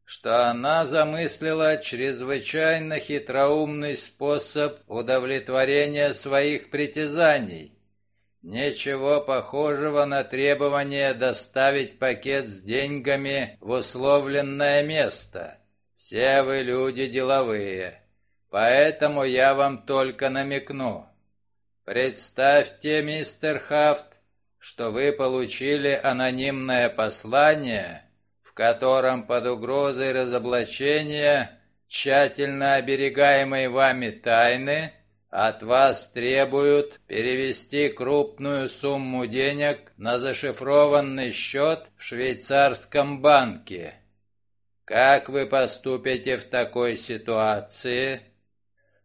что она замыслила чрезвычайно хитроумный способ удовлетворения своих притязаний. Ничего похожего на требование доставить пакет с деньгами в условленное место. Все вы люди деловые, поэтому я вам только намекну. Представьте, мистер Хафт, что вы получили анонимное послание, в котором под угрозой разоблачения тщательно оберегаемой вами тайны от вас требуют перевести крупную сумму денег на зашифрованный счет в швейцарском банке. Как вы поступите в такой ситуации?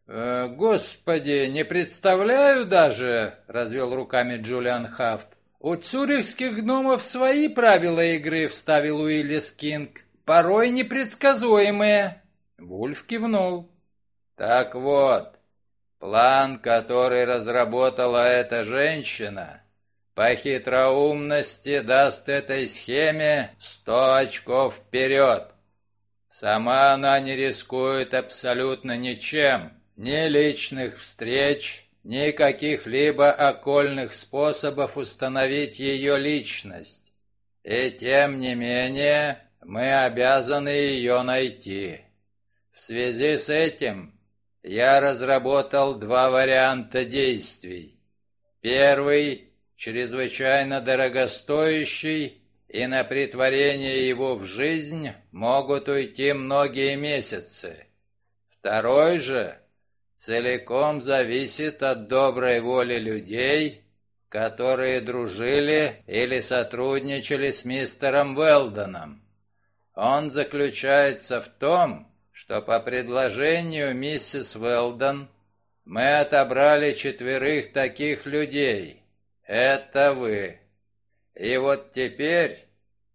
«Э, «Господи, не представляю даже», — развел руками Джулиан Хафт. «У цюрихских гномов свои правила игры», — вставил Уиллис Кинг. «Порой непредсказуемые». Вульф кивнул. «Так вот, План, который разработала эта женщина, по хитроумности даст этой схеме сто очков вперед. Сама она не рискует абсолютно ничем, ни личных встреч, ни каких-либо окольных способов установить ее личность. И тем не менее, мы обязаны ее найти. В связи с этим я разработал два варианта действий. Первый – чрезвычайно дорогостоящий, и на притворение его в жизнь могут уйти многие месяцы. Второй же целиком зависит от доброй воли людей, которые дружили или сотрудничали с мистером Велдоном. Он заключается в том, что по предложению миссис Велдон мы отобрали четверых таких людей. Это вы. И вот теперь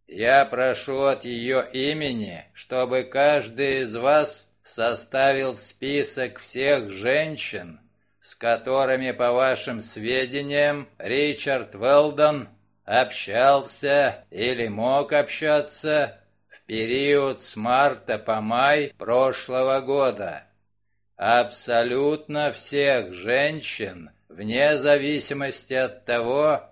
я прошу от ее имени, чтобы каждый из вас составил список всех женщин, с которыми, по вашим сведениям, Ричард Велдон общался или мог общаться период с марта по май прошлого года. Абсолютно всех женщин, вне зависимости от того,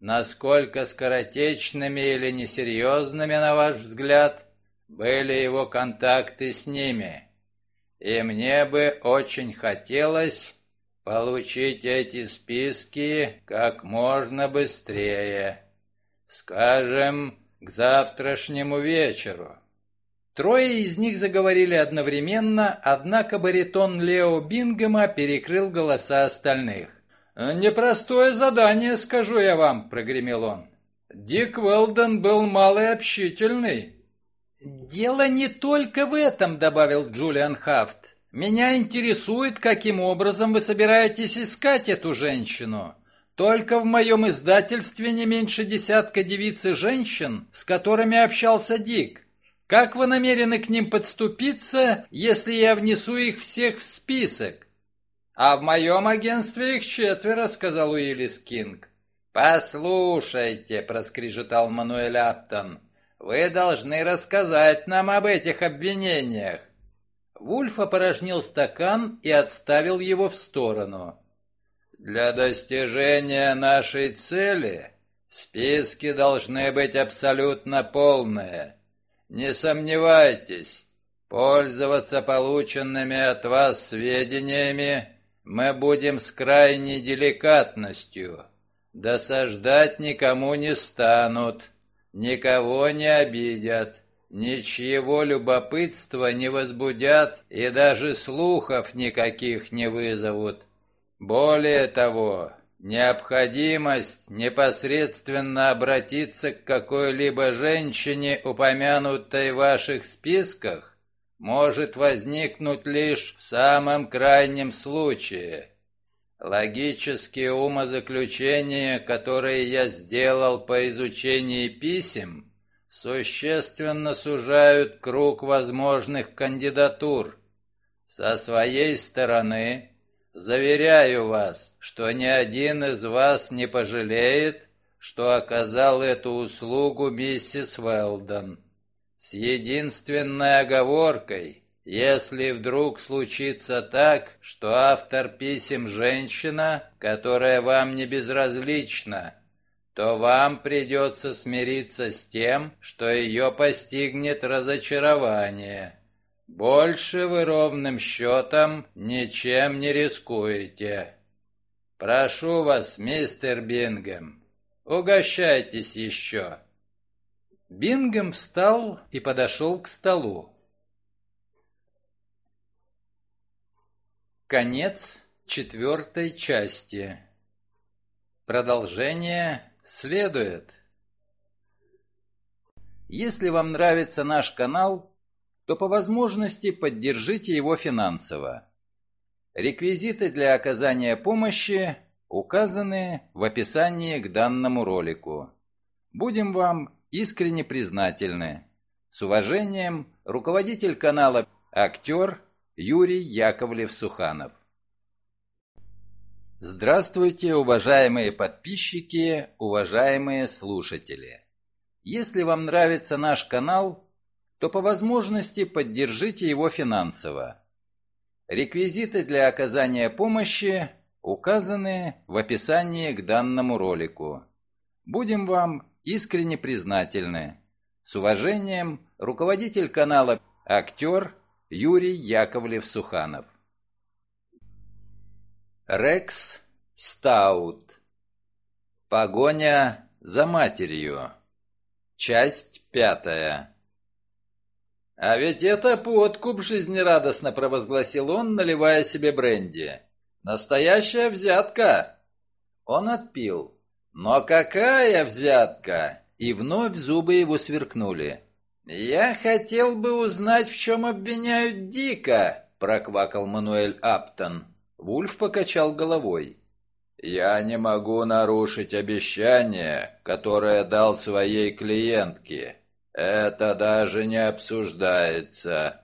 насколько скоротечными или несерьезными, на ваш взгляд, были его контакты с ними. И мне бы очень хотелось получить эти списки как можно быстрее. Скажем, к завтрашнему вечеру. Трое из них заговорили одновременно, однако баритон Лео Бингема перекрыл голоса остальных. «Непростое задание, скажу я вам», — прогремел он. «Дик Уэлден был малообщительный». «Дело не только в этом», — добавил Джулиан Хафт. «Меня интересует, каким образом вы собираетесь искать эту женщину. Только в моем издательстве не меньше десятка девиц и женщин, с которыми общался Дик. Как вы намерены к ним подступиться, если я внесу их всех в список?» «А в моем агентстве их четверо», — сказал Уиллис Кинг. «Послушайте», — проскрежетал Мануэль Аптон, — «вы должны рассказать нам об этих обвинениях». Вульф опорожнил стакан и отставил его в сторону. «Для достижения нашей цели списки должны быть абсолютно полные. Не сомневайтесь, пользоваться полученными от вас сведениями мы будем с крайней деликатностью. Досаждать никому не станут, никого не обидят, ничьего любопытства не возбудят и даже слухов никаких не вызовут. Более того, необходимость непосредственно обратиться к какой-либо женщине, упомянутой в ваших списках, может возникнуть лишь в самом крайнем случае. Логические умозаключения, которые я сделал по изучении писем, существенно сужают круг возможных кандидатур. Со своей стороны, заверяю вас, что ни один из вас не пожалеет, что оказал эту услугу миссис Уэлдон. С единственной оговоркой, если вдруг случится так, что автор писем женщина, которая вам не безразлична, то вам придется смириться с тем, что ее постигнет разочарование. Больше вы ровным счетом ничем не рискуете. Прошу вас, мистер Бингем, угощайтесь еще. Бингем встал и подошел к столу. Конец четвертой части. Продолжение следует. Если вам нравится наш канал, то по возможности поддержите его финансово. Реквизиты для оказания помощи указаны в описании к данному ролику. Будем вам искренне признательны. С уважением, руководитель канала «Актер» Юрий Яковлев-Суханов. Здравствуйте, уважаемые подписчики, уважаемые слушатели. Если вам нравится наш канал, то по возможности поддержите его финансово. Реквизиты для оказания помощи указаны в описании к данному ролику. Будем вам искренне признательны. С уважением, руководитель канала «Актер» Юрий Яковлев-Суханов. Рекс Стаут. Погоня за матерью. Часть пятая. «А ведь это подкуп!» — жизнерадостно провозгласил он, наливая себе бренди. «Настоящая взятка!» Он отпил. «Но какая взятка?» И вновь зубы его сверкнули. «Я хотел бы узнать, в чем обвиняют Дика», — проквакал Мануэль Аптон. Вульф покачал головой. «Я не могу нарушить обещание, которое дал своей клиентке. Это даже не обсуждается».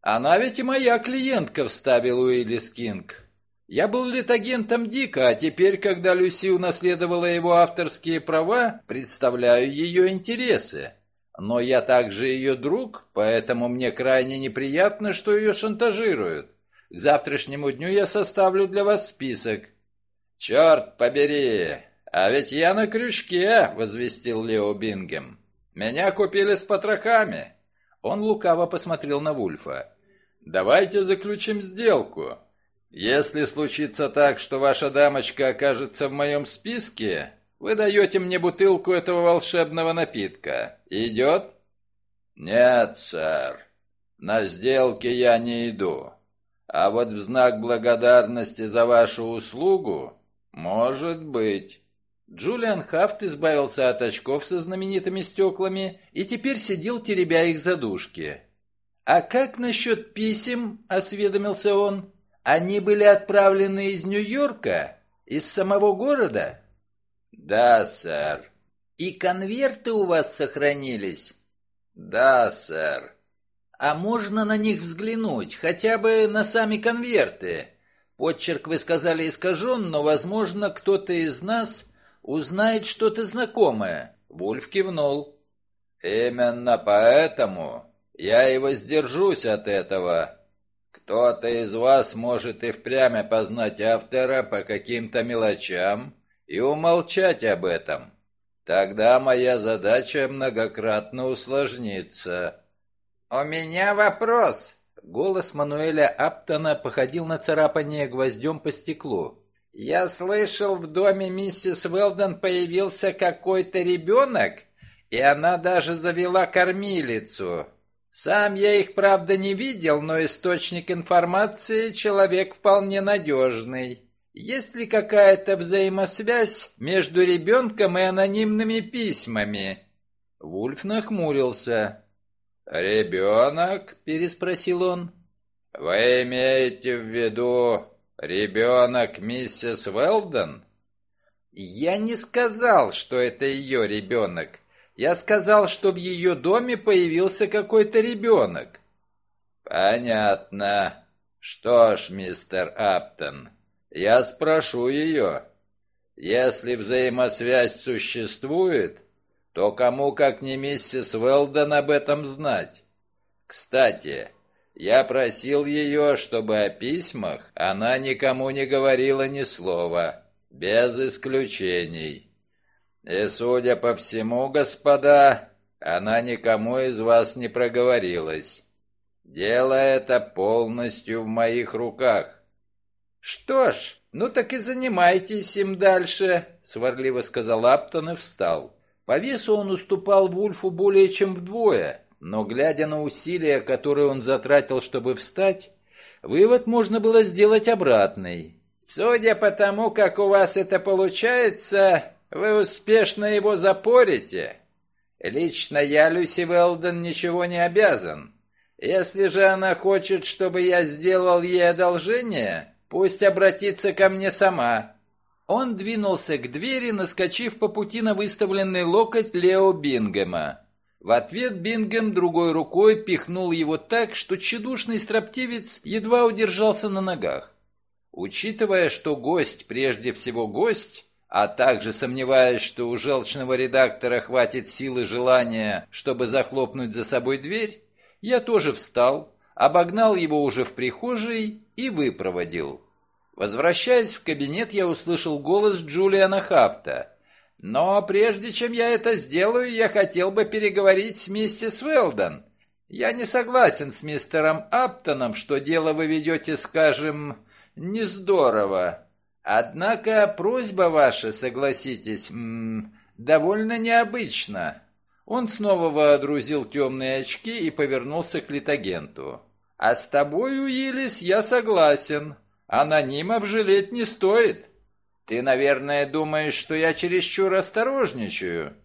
«Она ведь и моя клиентка», — вставил Уиллис Кинг. Я был литагентом Дика, а теперь, когда Люси унаследовала его авторские права, представляю ее интересы. Но я также ее друг, поэтому мне крайне неприятно, что ее шантажируют. К завтрашнему дню я составлю для вас список. Черт побери! «А ведь я на крючке», — возвестил Лео Бингем. «Меня купили с потрохами». Он лукаво посмотрел на Вульфа. «Давайте заключим сделку. Если случится так, что ваша дамочка окажется в моем списке, вы даете мне бутылку этого волшебного напитка. Идет?» «Нет, сэр. На сделки я не иду. А вот в знак благодарности за вашу услугу, может быть». Джулиан Хафт избавился от очков со знаменитыми стеклами и теперь сидел, теребя их задушки. «А как насчет писем?» — осведомился он. «Они были отправлены из Нью-Йорка? Из самого города?» «Да, сэр». «И конверты у вас сохранились?» «Да, сэр». «А можно на них взглянуть, хотя бы на сами конверты?» Подчерк вы сказали искажен, но, возможно, кто-то из нас узнает что-то знакомое. Вульф кивнул. Именно поэтому я и воздержусь от этого. Кто-то из вас может и впрямь опознать автора по каким-то мелочам и умолчать об этом. Тогда моя задача многократно усложнится. «У меня вопрос!» Голос Мануэля Аптона походил на царапание гвоздем по стеклу. «Я слышал, в доме миссис Уэлдон появился какой-то ребенок, и она даже завела кормилицу. Сам я их, правда, не видел, но источник информации — человек вполне надежный. Есть ли какая-то взаимосвязь между ребенком и анонимными письмами?» Вульф нахмурился. «Ребенок?» — переспросил он. «Вы имеете в виду «Ребенок миссис Уэлдон?» «Я не сказал, что это ее ребенок. Я сказал, что в ее доме появился какой-то ребенок». «Понятно. Что ж, мистер Аптон, я спрошу ее. Если взаимосвязь существует, то кому, как не миссис Уэлдон, об этом знать? Кстати, я просил ее, чтобы о письмах она никому не говорила ни слова, без исключений. И, судя по всему, господа, она никому из вас не проговорилась. Дело это полностью в моих руках. Что ж, ну так и занимайтесь им дальше, сварливо сказал Аптон и встал. По весу он уступал Вульфу более чем вдвое, но, глядя на усилия, которые он затратил, чтобы встать, вывод можно было сделать обратный. «Судя по тому, как у вас это получается, вы успешно его запорите. Лично я, Люси Велден, ничего не обязан. Если же она хочет, чтобы я сделал ей одолжение, пусть обратится ко мне сама». Он двинулся к двери, наскочив по пути на выставленный локоть Лео Бингема. В ответ Бингем другой рукой пихнул его так, что тщедушный строптивец едва удержался на ногах. Учитывая, что гость прежде всего гость, а также сомневаясь, что у желчного редактора хватит силы желания, чтобы захлопнуть за собой дверь, я тоже встал, обогнал его уже в прихожей и выпроводил. Возвращаясь в кабинет, я услышал голос Джулиана Хафта. Но прежде чем я это сделаю, я хотел бы переговорить с миссис Уэлдон. Я не согласен с мистером Аптоном, что дело вы ведете, скажем, не здорово. Однако просьба ваша, согласитесь, м -м, довольно необычна. Он снова водрузил темные очки и повернулся к литагенту. «А с тобой, Уиллис, я согласен. Анонимов жалеть не стоит. Ты, наверное, думаешь, что я чересчур осторожничаю.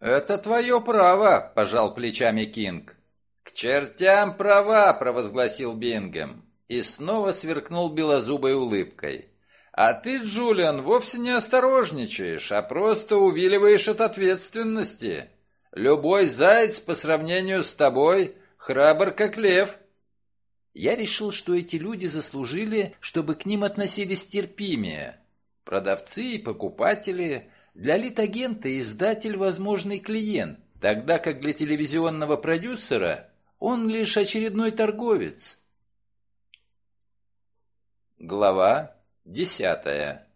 Это твое право, пожал плечами Кинг. К чертям права, провозгласил Бингем и снова сверкнул белозубой улыбкой. А ты, Джулиан, вовсе не осторожничаешь, а просто увиливаешь от ответственности. Любой заяц по сравнению с тобой храбр как лев. Я решил, что эти люди заслужили, чтобы к ним относились терпимее. Продавцы и покупатели, для литагента издатель – возможный клиент, тогда как для телевизионного продюсера он лишь очередной торговец. Глава десятая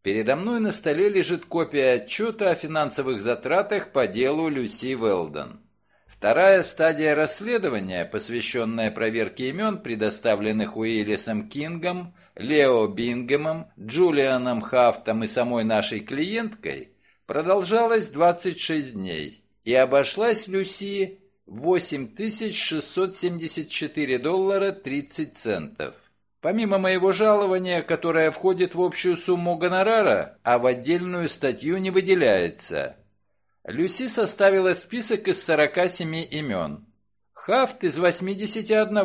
Передо мной на столе лежит копия отчета о финансовых затратах по делу Люси Велдон. Вторая стадия расследования, посвященная проверке имен, предоставленных Уиллисом Кингом, Лео Бингемом, Джулианом Хафтом и самой нашей клиенткой, продолжалась 26 дней и обошлась Люси 8674 доллара 30 центов. Помимо моего жалования, которое входит в общую сумму гонорара, а в отдельную статью не выделяется. Люси составила список из 47 имен. Хафт из 81,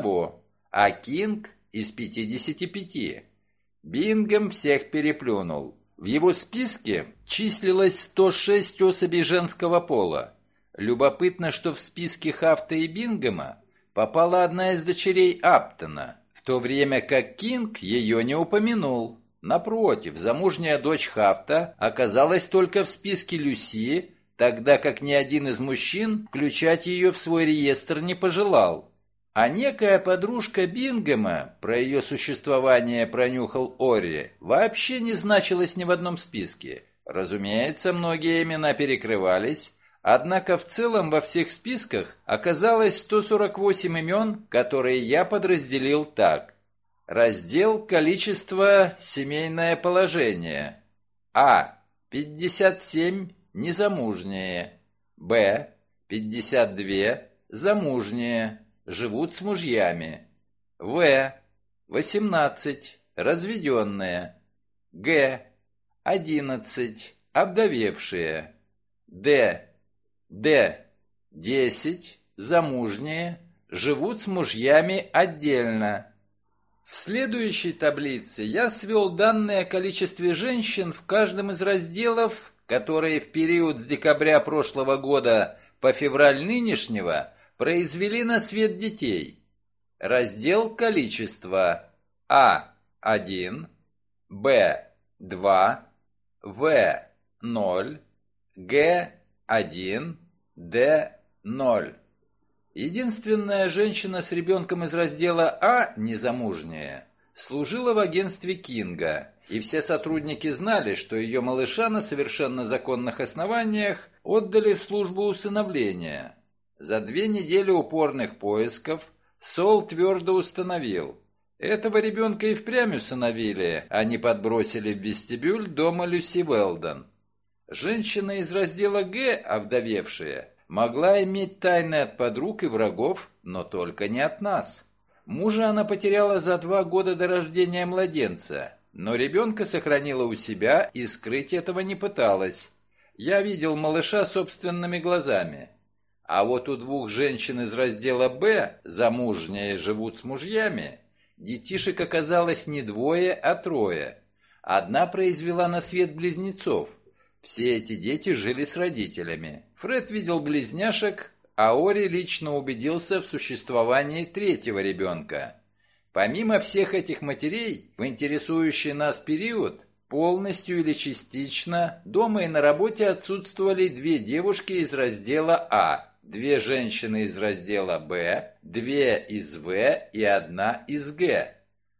а Кинг из 55. Бингем всех переплюнул. В его списке числилось 106 особей женского пола. Любопытно, что в списке Хафта и Бингема попала одна из дочерей Аптона, в то время как Кинг ее не упомянул. Напротив, замужняя дочь Хафта оказалась только в списке Люси, тогда как ни один из мужчин включать ее в свой реестр не пожелал. А некая подружка Бингема, про ее существование пронюхал Ори, вообще не значилась ни в одном списке. Разумеется, многие имена перекрывались, однако в целом во всех списках оказалось 148 имен, которые я подразделил так. Раздел «Количество. Семейное положение». А. 57 незамужние. Б. 52 замужние живут с мужьями. В. 18. Разведенные. Г. 11. Обдавевшие. Д. Д. 10. Замужние. Живут с мужьями отдельно. В следующей таблице я свел данные о количестве женщин в каждом из разделов, которые в период с декабря прошлого года по февраль нынешнего произвели на свет детей. Раздел количества А1, Б2, В0, Г1, Д0. Единственная женщина с ребенком из раздела А, незамужняя, служила в агентстве Кинга, и все сотрудники знали, что ее малыша на совершенно законных основаниях отдали в службу усыновления. За две недели упорных поисков Сол твердо установил, этого ребенка и впрямь усыновили, а не подбросили в вестибюль дома Люси Велдон. Женщина из раздела «Г», овдовевшая, могла иметь тайны от подруг и врагов, но только не от нас. Мужа она потеряла за два года до рождения младенца, но ребенка сохранила у себя и скрыть этого не пыталась. Я видел малыша собственными глазами. А вот у двух женщин из раздела «Б», замужние живут с мужьями, детишек оказалось не двое, а трое. Одна произвела на свет близнецов. Все эти дети жили с родителями. Фред видел близняшек, а Ори лично убедился в существовании третьего ребенка. Помимо всех этих матерей, в интересующий нас период, полностью или частично, дома и на работе отсутствовали две девушки из раздела А, две женщины из раздела «Б», две из «В» и одна из «Г».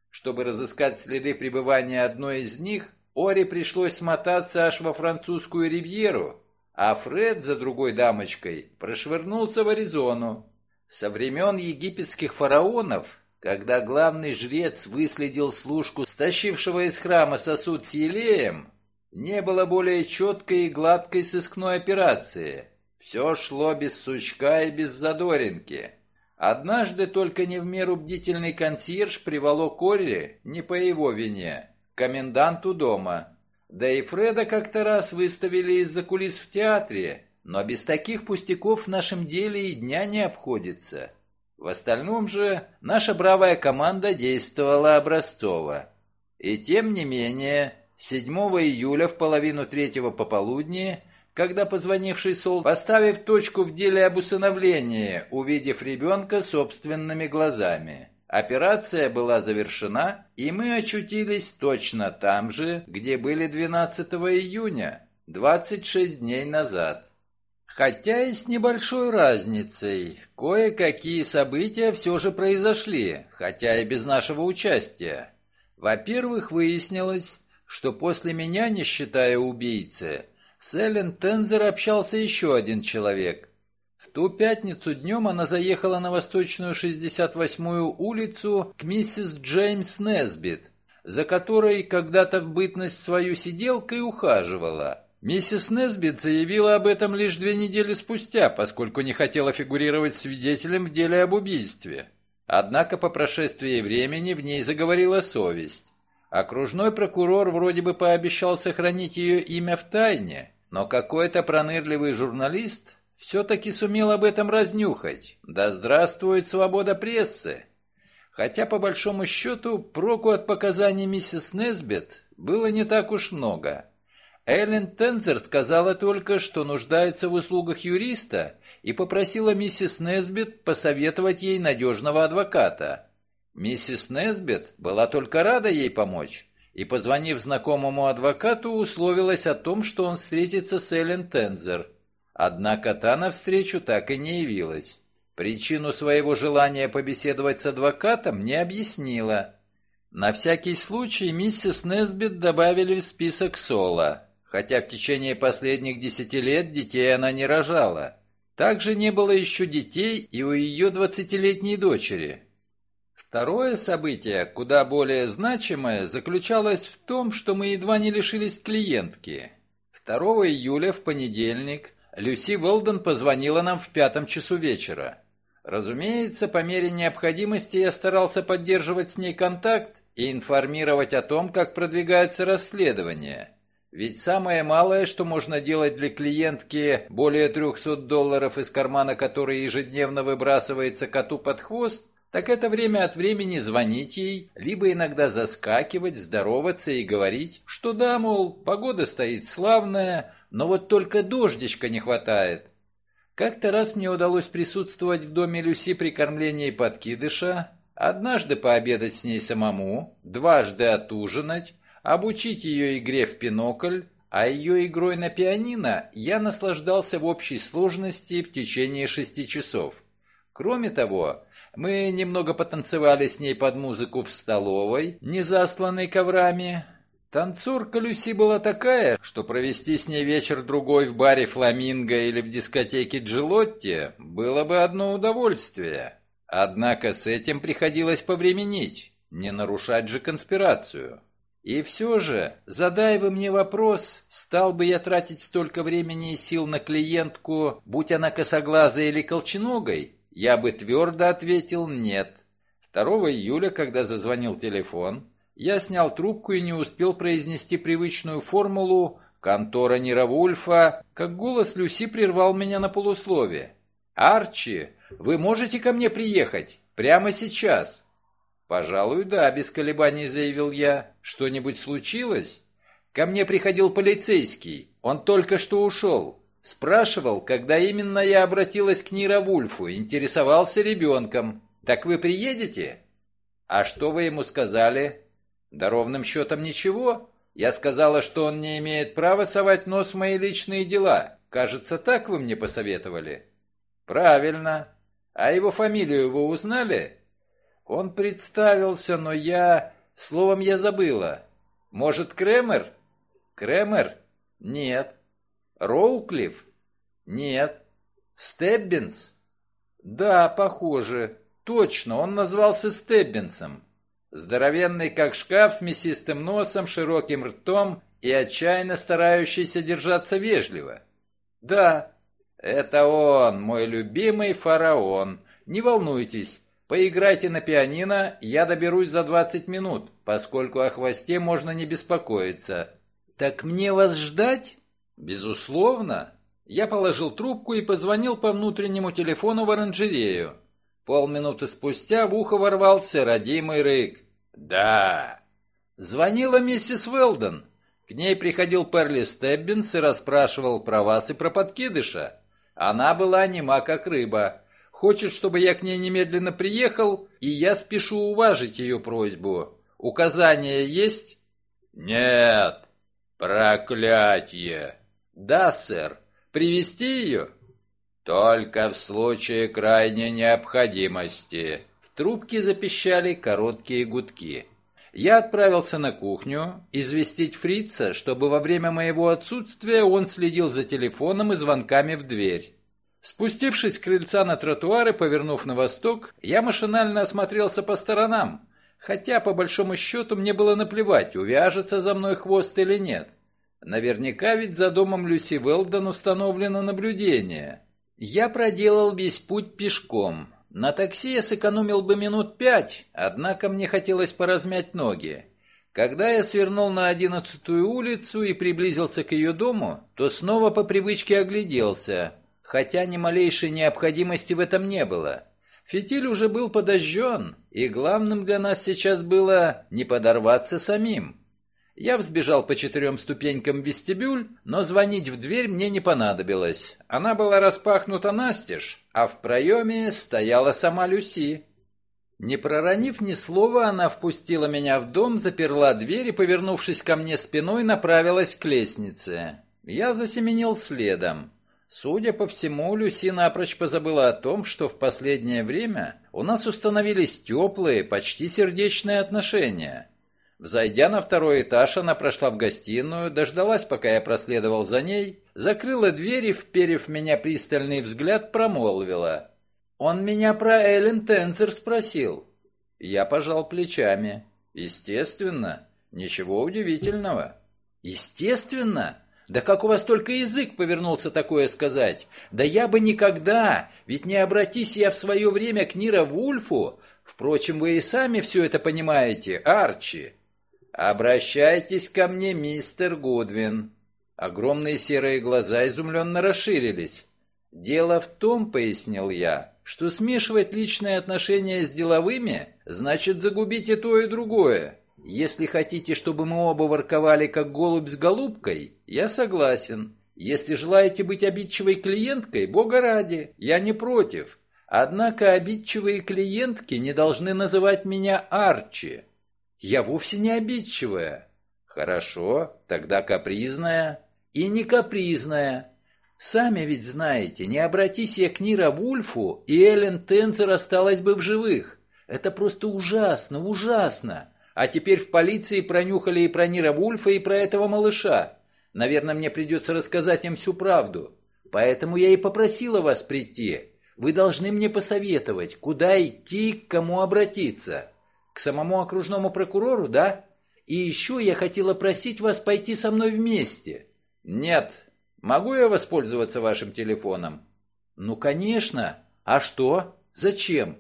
Чтобы разыскать следы пребывания одной из них, Ори пришлось смотаться аж во французскую ривьеру, а Фред за другой дамочкой прошвырнулся в Аризону. Со времен египетских фараонов, когда главный жрец выследил служку, стащившего из храма сосуд с елеем, не было более четкой и гладкой сыскной операции – все шло без сучка и без задоринки. Однажды только не в меру бдительный консьерж приволок Корри, не по его вине, коменданту дома. Да и Фреда как-то раз выставили из-за кулис в театре, но без таких пустяков в нашем деле и дня не обходится. В остальном же наша бравая команда действовала образцово. И тем не менее, 7 июля в половину третьего пополудни когда позвонивший Сол, поставив точку в деле об усыновлении, увидев ребенка собственными глазами. Операция была завершена, и мы очутились точно там же, где были 12 июня, 26 дней назад. Хотя и с небольшой разницей, кое-какие события все же произошли, хотя и без нашего участия. Во-первых, выяснилось, что после меня, не считая убийцы, с Эллен Тензер общался еще один человек. В ту пятницу днем она заехала на восточную 68-ю улицу к миссис Джеймс Несбит, за которой когда-то в бытность свою сиделкой ухаживала. Миссис Несбит заявила об этом лишь две недели спустя, поскольку не хотела фигурировать свидетелем в деле об убийстве. Однако по прошествии времени в ней заговорила совесть. Окружной прокурор вроде бы пообещал сохранить ее имя в тайне, но какой-то пронырливый журналист все-таки сумел об этом разнюхать. Да здравствует свобода прессы! Хотя, по большому счету, проку от показаний миссис Несбет было не так уж много. Эллен Тензер сказала только, что нуждается в услугах юриста и попросила миссис Несбет посоветовать ей надежного адвоката. Миссис Несбет была только рада ей помочь и, позвонив знакомому адвокату, условилась о том, что он встретится с Эллен Тензер. Однако та навстречу так и не явилась. Причину своего желания побеседовать с адвокатом не объяснила. На всякий случай миссис Несбит добавили в список Сола, хотя в течение последних десяти лет детей она не рожала. Также не было еще детей и у ее двадцатилетней дочери. Второе событие, куда более значимое, заключалось в том, что мы едва не лишились клиентки. 2 июля в понедельник Люси Волден позвонила нам в пятом часу вечера. Разумеется, по мере необходимости я старался поддерживать с ней контакт и информировать о том, как продвигается расследование. Ведь самое малое, что можно делать для клиентки, более 300 долларов из кармана которой ежедневно выбрасывается коту под хвост, так это время от времени звонить ей, либо иногда заскакивать, здороваться и говорить, что да, мол, погода стоит славная, но вот только дождичка не хватает. Как-то раз мне удалось присутствовать в доме Люси при кормлении подкидыша, однажды пообедать с ней самому, дважды отужинать, обучить ее игре в пинокль, а ее игрой на пианино я наслаждался в общей сложности в течение шести часов. Кроме того, мы немного потанцевали с ней под музыку в столовой, не засланной коврами. Танцорка Люси была такая, что провести с ней вечер-другой в баре «Фламинго» или в дискотеке «Джилотти» было бы одно удовольствие. Однако с этим приходилось повременить, не нарушать же конспирацию. И все же, задая вы мне вопрос, стал бы я тратить столько времени и сил на клиентку, будь она косоглазой или колченогой, я бы твердо ответил «нет». 2 июля, когда зазвонил телефон, я снял трубку и не успел произнести привычную формулу «контора Неравульфа», как голос Люси прервал меня на полуслове. «Арчи, вы можете ко мне приехать? Прямо сейчас?» «Пожалуй, да», — без колебаний заявил я. «Что-нибудь случилось?» «Ко мне приходил полицейский. Он только что ушел. Спрашивал, когда именно я обратилась к Нира Вульфу, интересовался ребенком. Так вы приедете? А что вы ему сказали? Да ровным счетом ничего. Я сказала, что он не имеет права совать нос в мои личные дела. Кажется, так вы мне посоветовали. Правильно. А его фамилию вы узнали? Он представился, но я... Словом, я забыла. Может, Кремер? Кремер? Нет. Роуклифф? Нет. Стеббинс? Да, похоже. Точно, он назвался Стеббинсом. Здоровенный как шкаф с мясистым носом, широким ртом и отчаянно старающийся держаться вежливо. Да, это он, мой любимый фараон. Не волнуйтесь, поиграйте на пианино, я доберусь за 20 минут, поскольку о хвосте можно не беспокоиться. Так мне вас ждать? «Безусловно». Я положил трубку и позвонил по внутреннему телефону в оранжерею. Полминуты спустя в ухо ворвался родимый рык. «Да». Звонила миссис Велден. К ней приходил Перли Стеббинс и расспрашивал про вас и про подкидыша. Она была нема как рыба. Хочет, чтобы я к ней немедленно приехал, и я спешу уважить ее просьбу. Указания есть? Нет. Проклятье. «Да, сэр. Привести ее?» «Только в случае крайней необходимости». В трубке запищали короткие гудки. Я отправился на кухню известить фрица, чтобы во время моего отсутствия он следил за телефоном и звонками в дверь. Спустившись с крыльца на тротуар и повернув на восток, я машинально осмотрелся по сторонам, хотя по большому счету мне было наплевать, увяжется за мной хвост или нет. Наверняка ведь за домом Люси Велдон установлено наблюдение. Я проделал весь путь пешком. На такси я сэкономил бы минут пять, однако мне хотелось поразмять ноги. Когда я свернул на одиннадцатую улицу и приблизился к ее дому, то снова по привычке огляделся, хотя ни малейшей необходимости в этом не было. Фитиль уже был подожжен, и главным для нас сейчас было не подорваться самим. Я взбежал по четырем ступенькам в вестибюль, но звонить в дверь мне не понадобилось. Она была распахнута настежь, а в проеме стояла сама Люси. Не проронив ни слова, она впустила меня в дом, заперла дверь и, повернувшись ко мне спиной, направилась к лестнице. Я засеменил следом. Судя по всему, Люси напрочь позабыла о том, что в последнее время у нас установились теплые, почти сердечные отношения. Взойдя на второй этаж, она прошла в гостиную, дождалась, пока я проследовал за ней, закрыла дверь и, вперев меня пристальный взгляд, промолвила. «Он меня про Эллен Тензер спросил». Я пожал плечами. «Естественно. Ничего удивительного». «Естественно? Да как у вас только язык повернулся такое сказать? Да я бы никогда, ведь не обратись я в свое время к Нира Вульфу. Впрочем, вы и сами все это понимаете, Арчи». «Обращайтесь ко мне, мистер Гудвин». Огромные серые глаза изумленно расширились. «Дело в том, — пояснил я, — что смешивать личные отношения с деловыми значит загубить и то, и другое. Если хотите, чтобы мы оба ворковали как голубь с голубкой, я согласен. Если желаете быть обидчивой клиенткой, бога ради, я не против. Однако обидчивые клиентки не должны называть меня Арчи. Я вовсе не обидчивая. Хорошо, тогда капризная. И не капризная. Сами ведь знаете, не обратись я к Нира Вульфу, и Эллен Тенцер осталась бы в живых. Это просто ужасно, ужасно. А теперь в полиции пронюхали и про Нира Вульфа, и про этого малыша. Наверное, мне придется рассказать им всю правду. Поэтому я и попросила вас прийти. Вы должны мне посоветовать, куда идти к кому обратиться. К самому окружному прокурору, да? И еще я хотела просить вас пойти со мной вместе. Нет. Могу я воспользоваться вашим телефоном? Ну, конечно. А что? Зачем?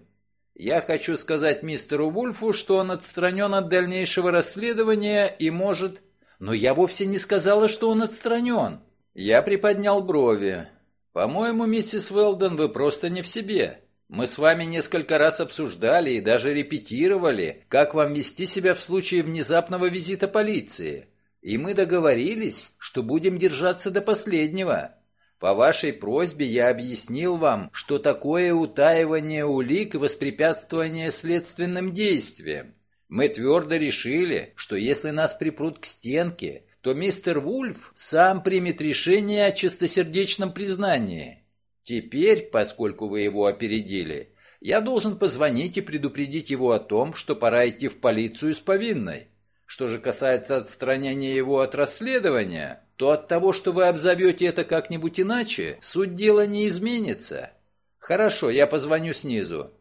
Я хочу сказать мистеру Вульфу, что он отстранен от дальнейшего расследования и может... Но я вовсе не сказала, что он отстранен. Я приподнял брови. По-моему, миссис Велден, вы просто не в себе. Мы с вами несколько раз обсуждали и даже репетировали, как вам вести себя в случае внезапного визита полиции. И мы договорились, что будем держаться до последнего. По вашей просьбе я объяснил вам, что такое утаивание улик и воспрепятствование следственным действиям. Мы твердо решили, что если нас припрут к стенке, то мистер Вульф сам примет решение о чистосердечном признании. Теперь, поскольку вы его опередили, я должен позвонить и предупредить его о том, что пора идти в полицию с повинной. Что же касается отстранения его от расследования, то от того, что вы обзовете это как-нибудь иначе, суть дела не изменится. Хорошо, я позвоню снизу.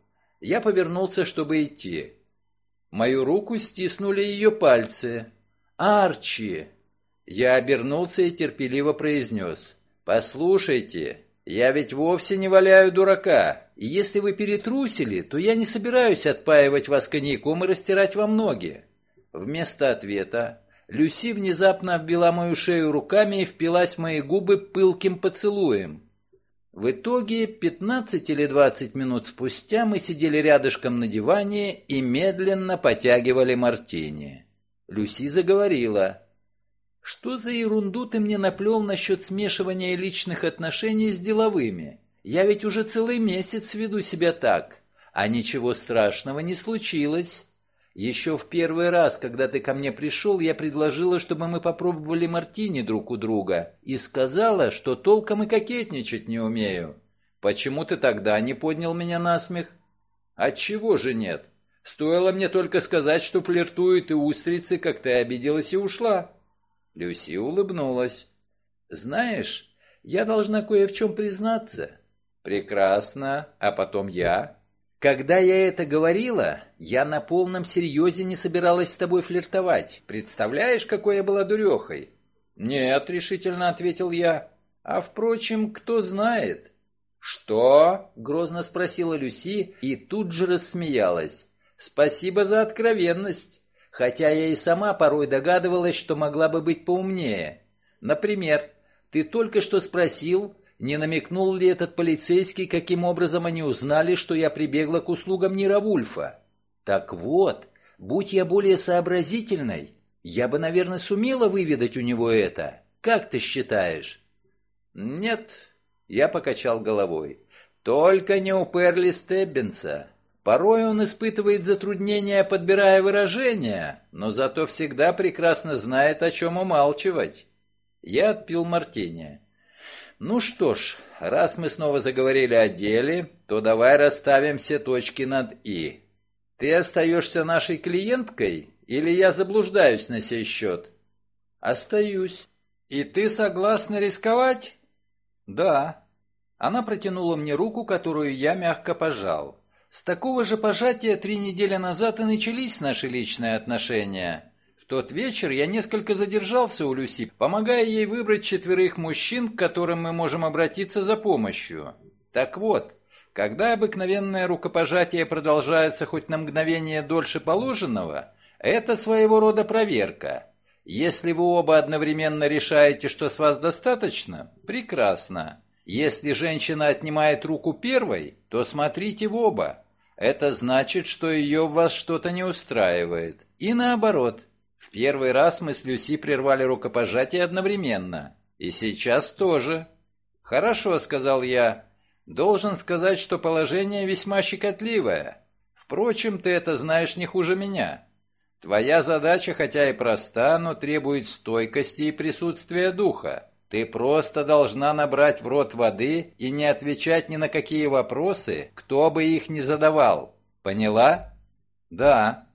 Я повернулся, чтобы идти. Мою руку стиснули ее пальцы. «Арчи!» Я обернулся и терпеливо произнес. «Послушайте, я ведь вовсе не валяю дурака. И если вы перетрусили, то я не собираюсь отпаивать вас коньяком и растирать вам ноги. Вместо ответа Люси внезапно обвела мою шею руками и впилась в мои губы пылким поцелуем. В итоге, 15 или 20 минут спустя мы сидели рядышком на диване и медленно потягивали мартини. Люси заговорила. Что за ерунду ты мне наплел насчет смешивания личных отношений с деловыми? Я ведь уже целый месяц веду себя так, а ничего страшного не случилось. Еще в первый раз, когда ты ко мне пришел, я предложила, чтобы мы попробовали мартини друг у друга, и сказала, что толком и кокетничать не умею. Почему ты тогда не поднял меня на смех? Отчего же нет? Стоило мне только сказать, что флиртуют и устрицы, как ты обиделась и ушла». Люси улыбнулась. «Знаешь, я должна кое в чем признаться». «Прекрасно. А потом я?» «Когда я это говорила, я на полном серьезе не собиралась с тобой флиртовать. Представляешь, какой я была дурехой?» «Нет», — решительно ответил я. «А, впрочем, кто знает?» «Что?» — грозно спросила Люси и тут же рассмеялась. «Спасибо за откровенность. Хотя я и сама порой догадывалась, что могла бы быть поумнее. Например, ты только что спросил, не намекнул ли этот полицейский, каким образом они узнали, что я прибегла к услугам Нира Вульфа. Так вот, будь я более сообразительной, я бы, наверное, сумела выведать у него это. Как ты считаешь? Нет, я покачал головой. Только не у Перли Стеббинса. Порой он испытывает затруднения, подбирая выражения, но зато всегда прекрасно знает, о чем умалчивать. Я отпил мартини. Ну что ж, раз мы снова заговорили о деле, то давай расставим все точки над «и». Ты остаешься нашей клиенткой или я заблуждаюсь на сей счет? Остаюсь. И ты согласна рисковать? Да. Она протянула мне руку, которую я мягко пожал. С такого же пожатия три недели назад и начались наши личные отношения. Тот вечер я несколько задержался у Люси, помогая ей выбрать четверых мужчин, к которым мы можем обратиться за помощью. Так вот, когда обыкновенное рукопожатие продолжается хоть на мгновение дольше положенного, это своего рода проверка. Если вы оба одновременно решаете, что с вас достаточно, прекрасно. Если женщина отнимает руку первой, то смотрите в оба. Это значит, что ее в вас что-то не устраивает. И наоборот. В первый раз мы с Люси прервали рукопожатие одновременно. И сейчас тоже. «Хорошо», — сказал я. «Должен сказать, что положение весьма щекотливое. Впрочем, ты это знаешь не хуже меня. Твоя задача, хотя и проста, но требует стойкости и присутствия духа. Ты просто должна набрать в рот воды и не отвечать ни на какие вопросы, кто бы их ни задавал. Поняла? Да.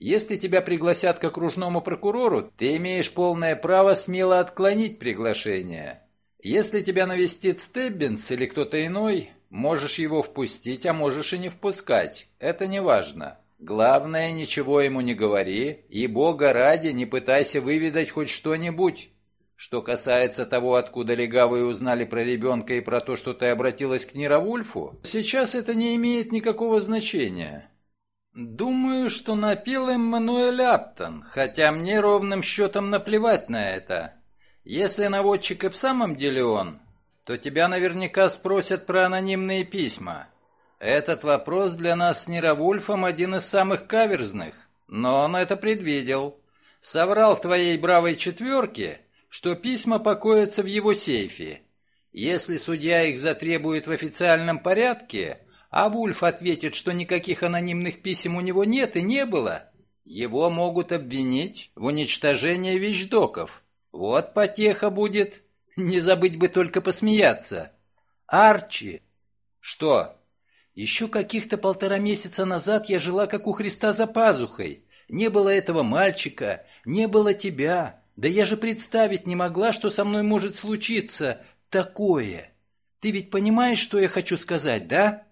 Если тебя пригласят к окружному прокурору, ты имеешь полное право смело отклонить приглашение. Если тебя навестит Стеббинс или кто-то иной, можешь его впустить, а можешь и не впускать. Это не важно. Главное, ничего ему не говори, и бога ради не пытайся выведать хоть что-нибудь. Что касается того, откуда легавые узнали про ребенка и про то, что ты обратилась к Нировульфу, сейчас это не имеет никакого значения. Думаю, что напил Эммануэль Аптон, хотя мне ровным счетом наплевать на это. Если наводчик и в самом деле он, то тебя наверняка спросят про анонимные письма. Этот вопрос для нас с Нировульфом один из самых каверзных, но он это предвидел. Соврал твоей бравой четверке что письма покоятся в его сейфе. Если судья их затребует в официальном порядке, а Вульф ответит, что никаких анонимных писем у него нет и не было, его могут обвинить в уничтожении вещдоков. Вот потеха будет. Не забыть бы только посмеяться. Арчи. Что? Еще каких-то полтора месяца назад я жила как у Христа за пазухой. Не было этого мальчика, не было тебя. Да я же представить не могла, что со мной может случиться такое. Ты ведь понимаешь, что я хочу сказать, да?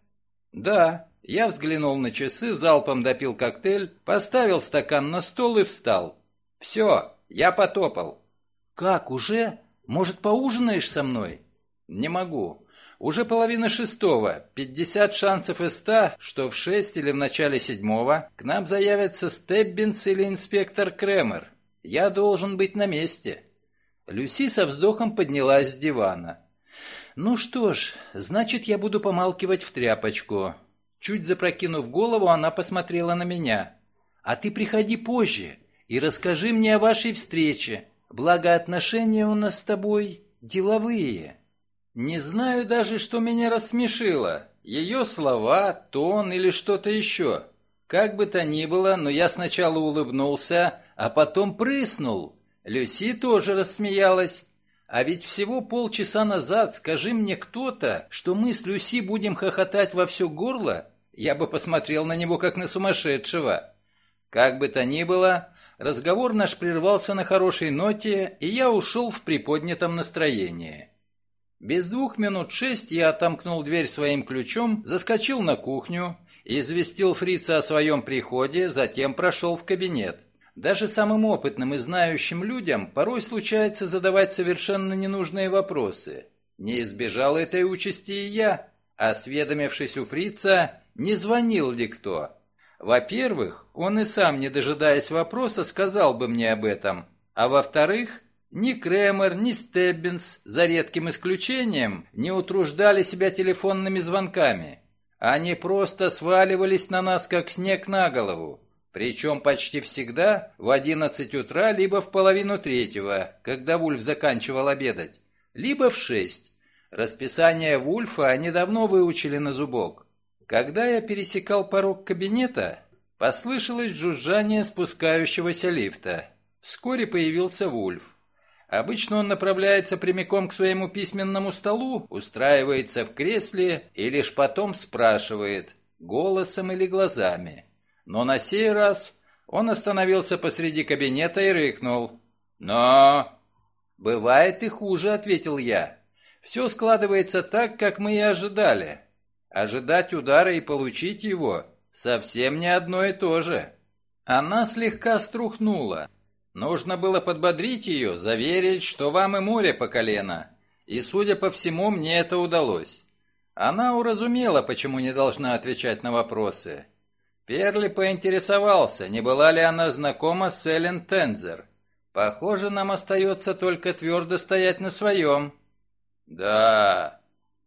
Да. Я взглянул на часы, залпом допил коктейль, поставил стакан на стол и встал. Все, я потопал. Как, уже? Может, поужинаешь со мной? Не могу. Уже половина шестого, пятьдесят шансов из ста, что в шесть или в начале седьмого к нам заявятся Стеббинс или инспектор Кремер. Я должен быть на месте». Люси со вздохом поднялась с дивана. «Ну что ж, значит, я буду помалкивать в тряпочку». Чуть запрокинув голову, она посмотрела на меня. «А ты приходи позже и расскажи мне о вашей встрече. Благо отношения у нас с тобой деловые». Не знаю даже, что меня рассмешило. Ее слова, тон или что-то еще. Как бы то ни было, но я сначала улыбнулся, а потом прыснул. Люси тоже рассмеялась. А ведь всего полчаса назад, скажи мне кто-то, что мы с Люси будем хохотать во все горло, Я бы посмотрел на него как на сумасшедшего. Как бы то ни было, разговор наш прервался на хорошей ноте, и я ушел в приподнятом настроении. Без двух минут шесть я отомкнул дверь своим ключом, заскочил на кухню, известил фрица о своем приходе, затем прошел в кабинет. Даже самым опытным и знающим людям порой случается задавать совершенно ненужные вопросы. Не избежал этой участи и я, осведомившись у фрица, не звонил ли кто. Во-первых, он и сам, не дожидаясь вопроса, сказал бы мне об этом. А во-вторых, ни Кремер, ни Стеббинс, за редким исключением, не утруждали себя телефонными звонками. Они просто сваливались на нас, как снег на голову. Причем почти всегда в одиннадцать утра, либо в половину третьего, когда Вульф заканчивал обедать, либо в шесть. Расписание Вульфа они давно выучили на зубок. Когда я пересекал порог кабинета, послышалось жужжание спускающегося лифта. Вскоре появился Вульф. Обычно он направляется прямиком к своему письменному столу, устраивается в кресле и лишь потом спрашивает, голосом или глазами. Но на сей раз он остановился посреди кабинета и рыкнул. «Но...» «Бывает и хуже», — ответил я. «Все складывается так, как мы и ожидали. Ожидать удара и получить его совсем не одно и то же. Она слегка струхнула. Нужно было подбодрить ее, заверить, что вам и море по колено. И, судя по всему, мне это удалось. Она уразумела, почему не должна отвечать на вопросы. Перли поинтересовался, не была ли она знакома с Эллен Тензер. Похоже, нам остается только твердо стоять на своем. Да,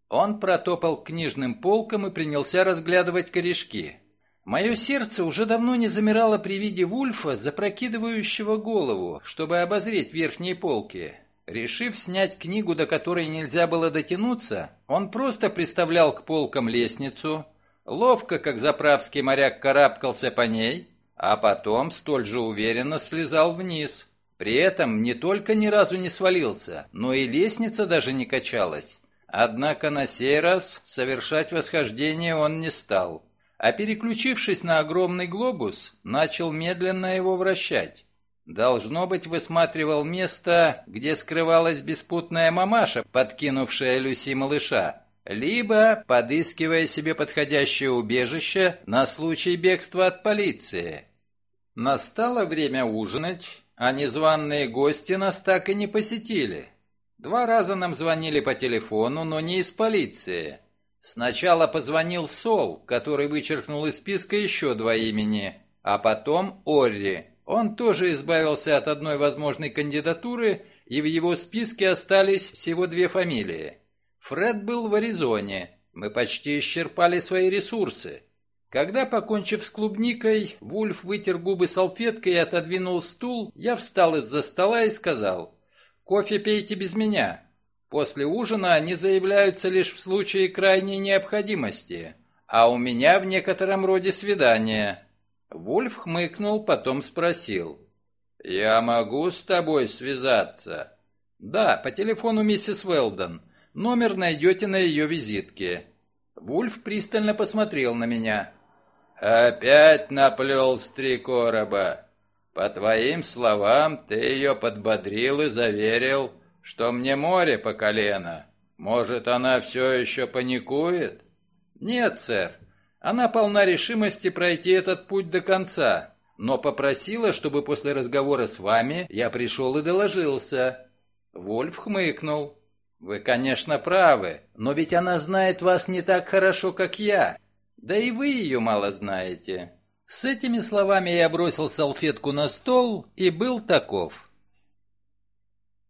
он протопал к книжным полкам и принялся разглядывать корешки. Мое сердце уже давно не замирало при виде Вульфа, запрокидывающего голову, чтобы обозреть верхние полки. Решив снять книгу, до которой нельзя было дотянуться, он просто приставлял к полкам лестницу, ловко, как заправский моряк, карабкался по ней, а потом столь же уверенно слезал вниз. При этом не только ни разу не свалился, но и лестница даже не качалась. Однако на сей раз совершать восхождение он не стал, а переключившись на огромный глобус, начал медленно его вращать. Должно быть, высматривал место, где скрывалась беспутная мамаша, подкинувшая Люси малыша, либо подыскивая себе подходящее убежище на случай бегства от полиции. Настало время ужинать, а незваные гости нас так и не посетили. Два раза нам звонили по телефону, но не из полиции. Сначала позвонил Сол, который вычеркнул из списка еще два имени, а потом Орри. Он тоже избавился от одной возможной кандидатуры, и в его списке остались всего две фамилии. Фред был в Аризоне. Мы почти исчерпали свои ресурсы. Когда, покончив с клубникой, Вульф вытер губы салфеткой и отодвинул стул, я встал из-за стола и сказал Кофе пейте без меня. После ужина они заявляются лишь в случае крайней необходимости, а у меня в некотором роде свидание». Вульф хмыкнул, потом спросил. «Я могу с тобой связаться?» «Да, по телефону миссис Велдон. Номер найдете на ее визитке». Вульф пристально посмотрел на меня. «Опять наплел с три короба. По твоим словам, ты ее подбодрил и заверил, что мне море по колено. Может, она все еще паникует? Нет, сэр. Она полна решимости пройти этот путь до конца, но попросила, чтобы после разговора с вами я пришел и доложился. Вольф хмыкнул. Вы, конечно, правы, но ведь она знает вас не так хорошо, как я. Да и вы ее мало знаете. С этими словами я бросил салфетку на стол и был таков.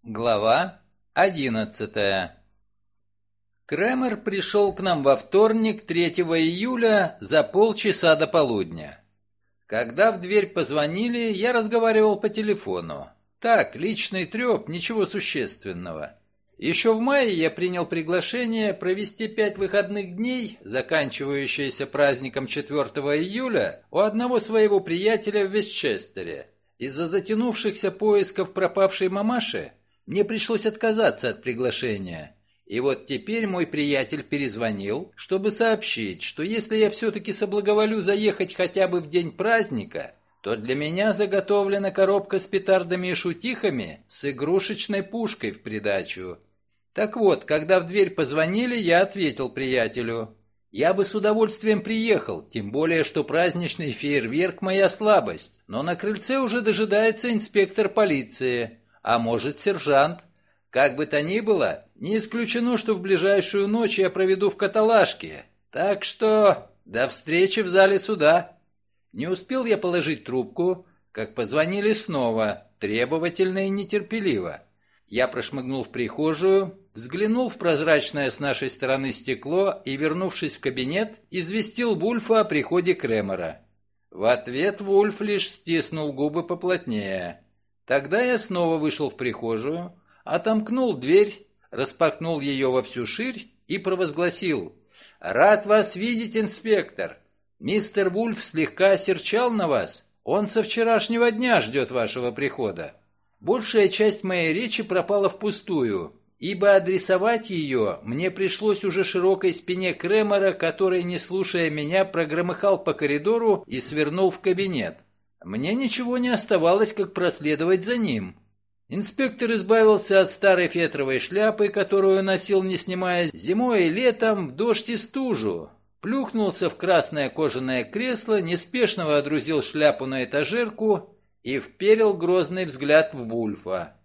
Глава одиннадцатая Кремер пришел к нам во вторник, 3 июля, за полчаса до полудня. Когда в дверь позвонили, я разговаривал по телефону. Так, личный треп, ничего существенного. Еще в мае я принял приглашение провести пять выходных дней, заканчивающиеся праздником 4 июля, у одного своего приятеля в Вестчестере. Из-за затянувшихся поисков пропавшей мамаши мне пришлось отказаться от приглашения. И вот теперь мой приятель перезвонил, чтобы сообщить, что если я все-таки соблаговолю заехать хотя бы в день праздника, то для меня заготовлена коробка с петардами и шутихами с игрушечной пушкой в придачу. Так вот, когда в дверь позвонили, я ответил приятелю. Я бы с удовольствием приехал, тем более, что праздничный фейерверк – моя слабость. Но на крыльце уже дожидается инспектор полиции, а может сержант. Как бы то ни было, не исключено, что в ближайшую ночь я проведу в каталажке. Так что до встречи в зале суда. Не успел я положить трубку, как позвонили снова, требовательно и нетерпеливо. Я прошмыгнул в прихожую, взглянул в прозрачное с нашей стороны стекло и, вернувшись в кабинет, известил Вульфа о приходе Кремера. В ответ Вульф лишь стиснул губы поплотнее. Тогда я снова вышел в прихожую, отомкнул дверь, распахнул ее во всю ширь и провозгласил «Рад вас видеть, инспектор! Мистер Вульф слегка осерчал на вас. Он со вчерашнего дня ждет вашего прихода». Большая часть моей речи пропала впустую, ибо адресовать ее мне пришлось уже широкой спине Кремера, который, не слушая меня, прогромыхал по коридору и свернул в кабинет. Мне ничего не оставалось, как проследовать за ним. Инспектор избавился от старой фетровой шляпы, которую носил, не снимая, зимой и летом в дождь и стужу. Плюхнулся в красное кожаное кресло, неспешно водрузил шляпу на этажерку и вперил грозный взгляд в Вульфа.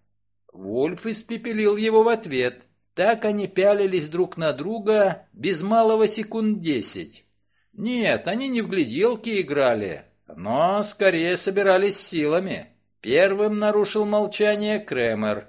Вульф испепелил его в ответ. Так они пялились друг на друга без малого секунд десять. Нет, они не в гляделки играли, но скорее собирались силами. Первым нарушил молчание Кремер.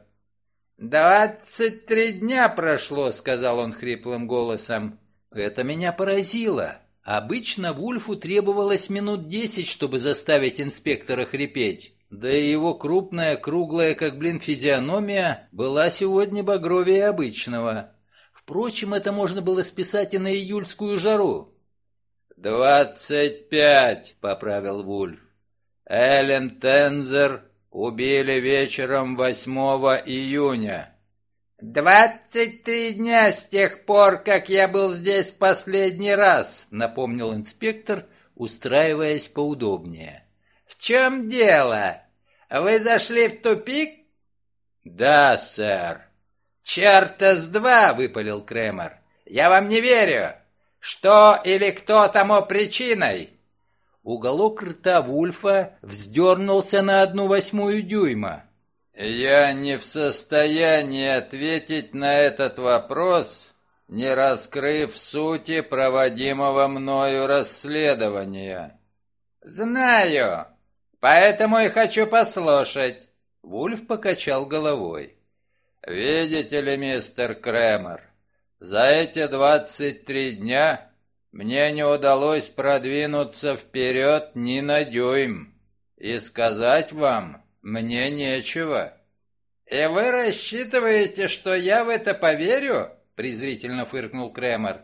«Двадцать три дня прошло», — сказал он хриплым голосом. «Это меня поразило. Обычно Вульфу требовалось минут десять, чтобы заставить инспектора хрипеть. Да и его крупная, круглая, как блин, физиономия была сегодня багровее обычного. Впрочем, это можно было списать и на июльскую жару. «Двадцать пять», — поправил Вульф. Эллен Тензер убили вечером 8 июня. «Двадцать три дня с тех пор, как я был здесь последний раз», — напомнил инспектор, устраиваясь поудобнее. «В чем дело? Вы зашли в тупик?» «Да, сэр». «Черта с два!» — выпалил Кремер. «Я вам не верю. Что или кто тому причиной?» Уголок рта Вульфа вздернулся на одну восьмую дюйма. «Я не в состоянии ответить на этот вопрос, не раскрыв сути проводимого мною расследования». «Знаю, поэтому и хочу послушать». Вульф покачал головой. «Видите ли, мистер Кремер, за эти двадцать три дня мне не удалось продвинуться вперед ни на дюйм. И сказать вам мне нечего. И вы рассчитываете, что я в это поверю? презрительно фыркнул Кремер.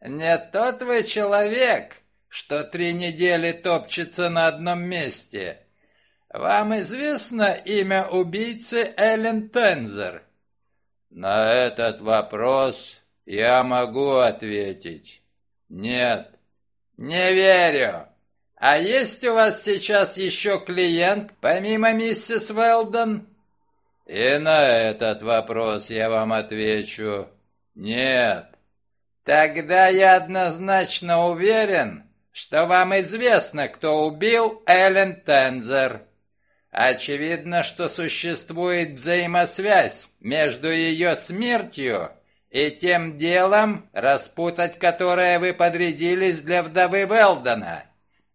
Не тот вы человек, что три недели топчется на одном месте. Вам известно имя убийцы Эллен Тензер? На этот вопрос я могу ответить. «Нет». «Не верю. А есть у вас сейчас еще клиент, помимо миссис Уэлдон?» «И на этот вопрос я вам отвечу. Нет». «Тогда я однозначно уверен, что вам известно, кто убил Эллен Тензер. Очевидно, что существует взаимосвязь между ее смертью и тем делом, распутать которое вы подрядились для вдовы Велдона.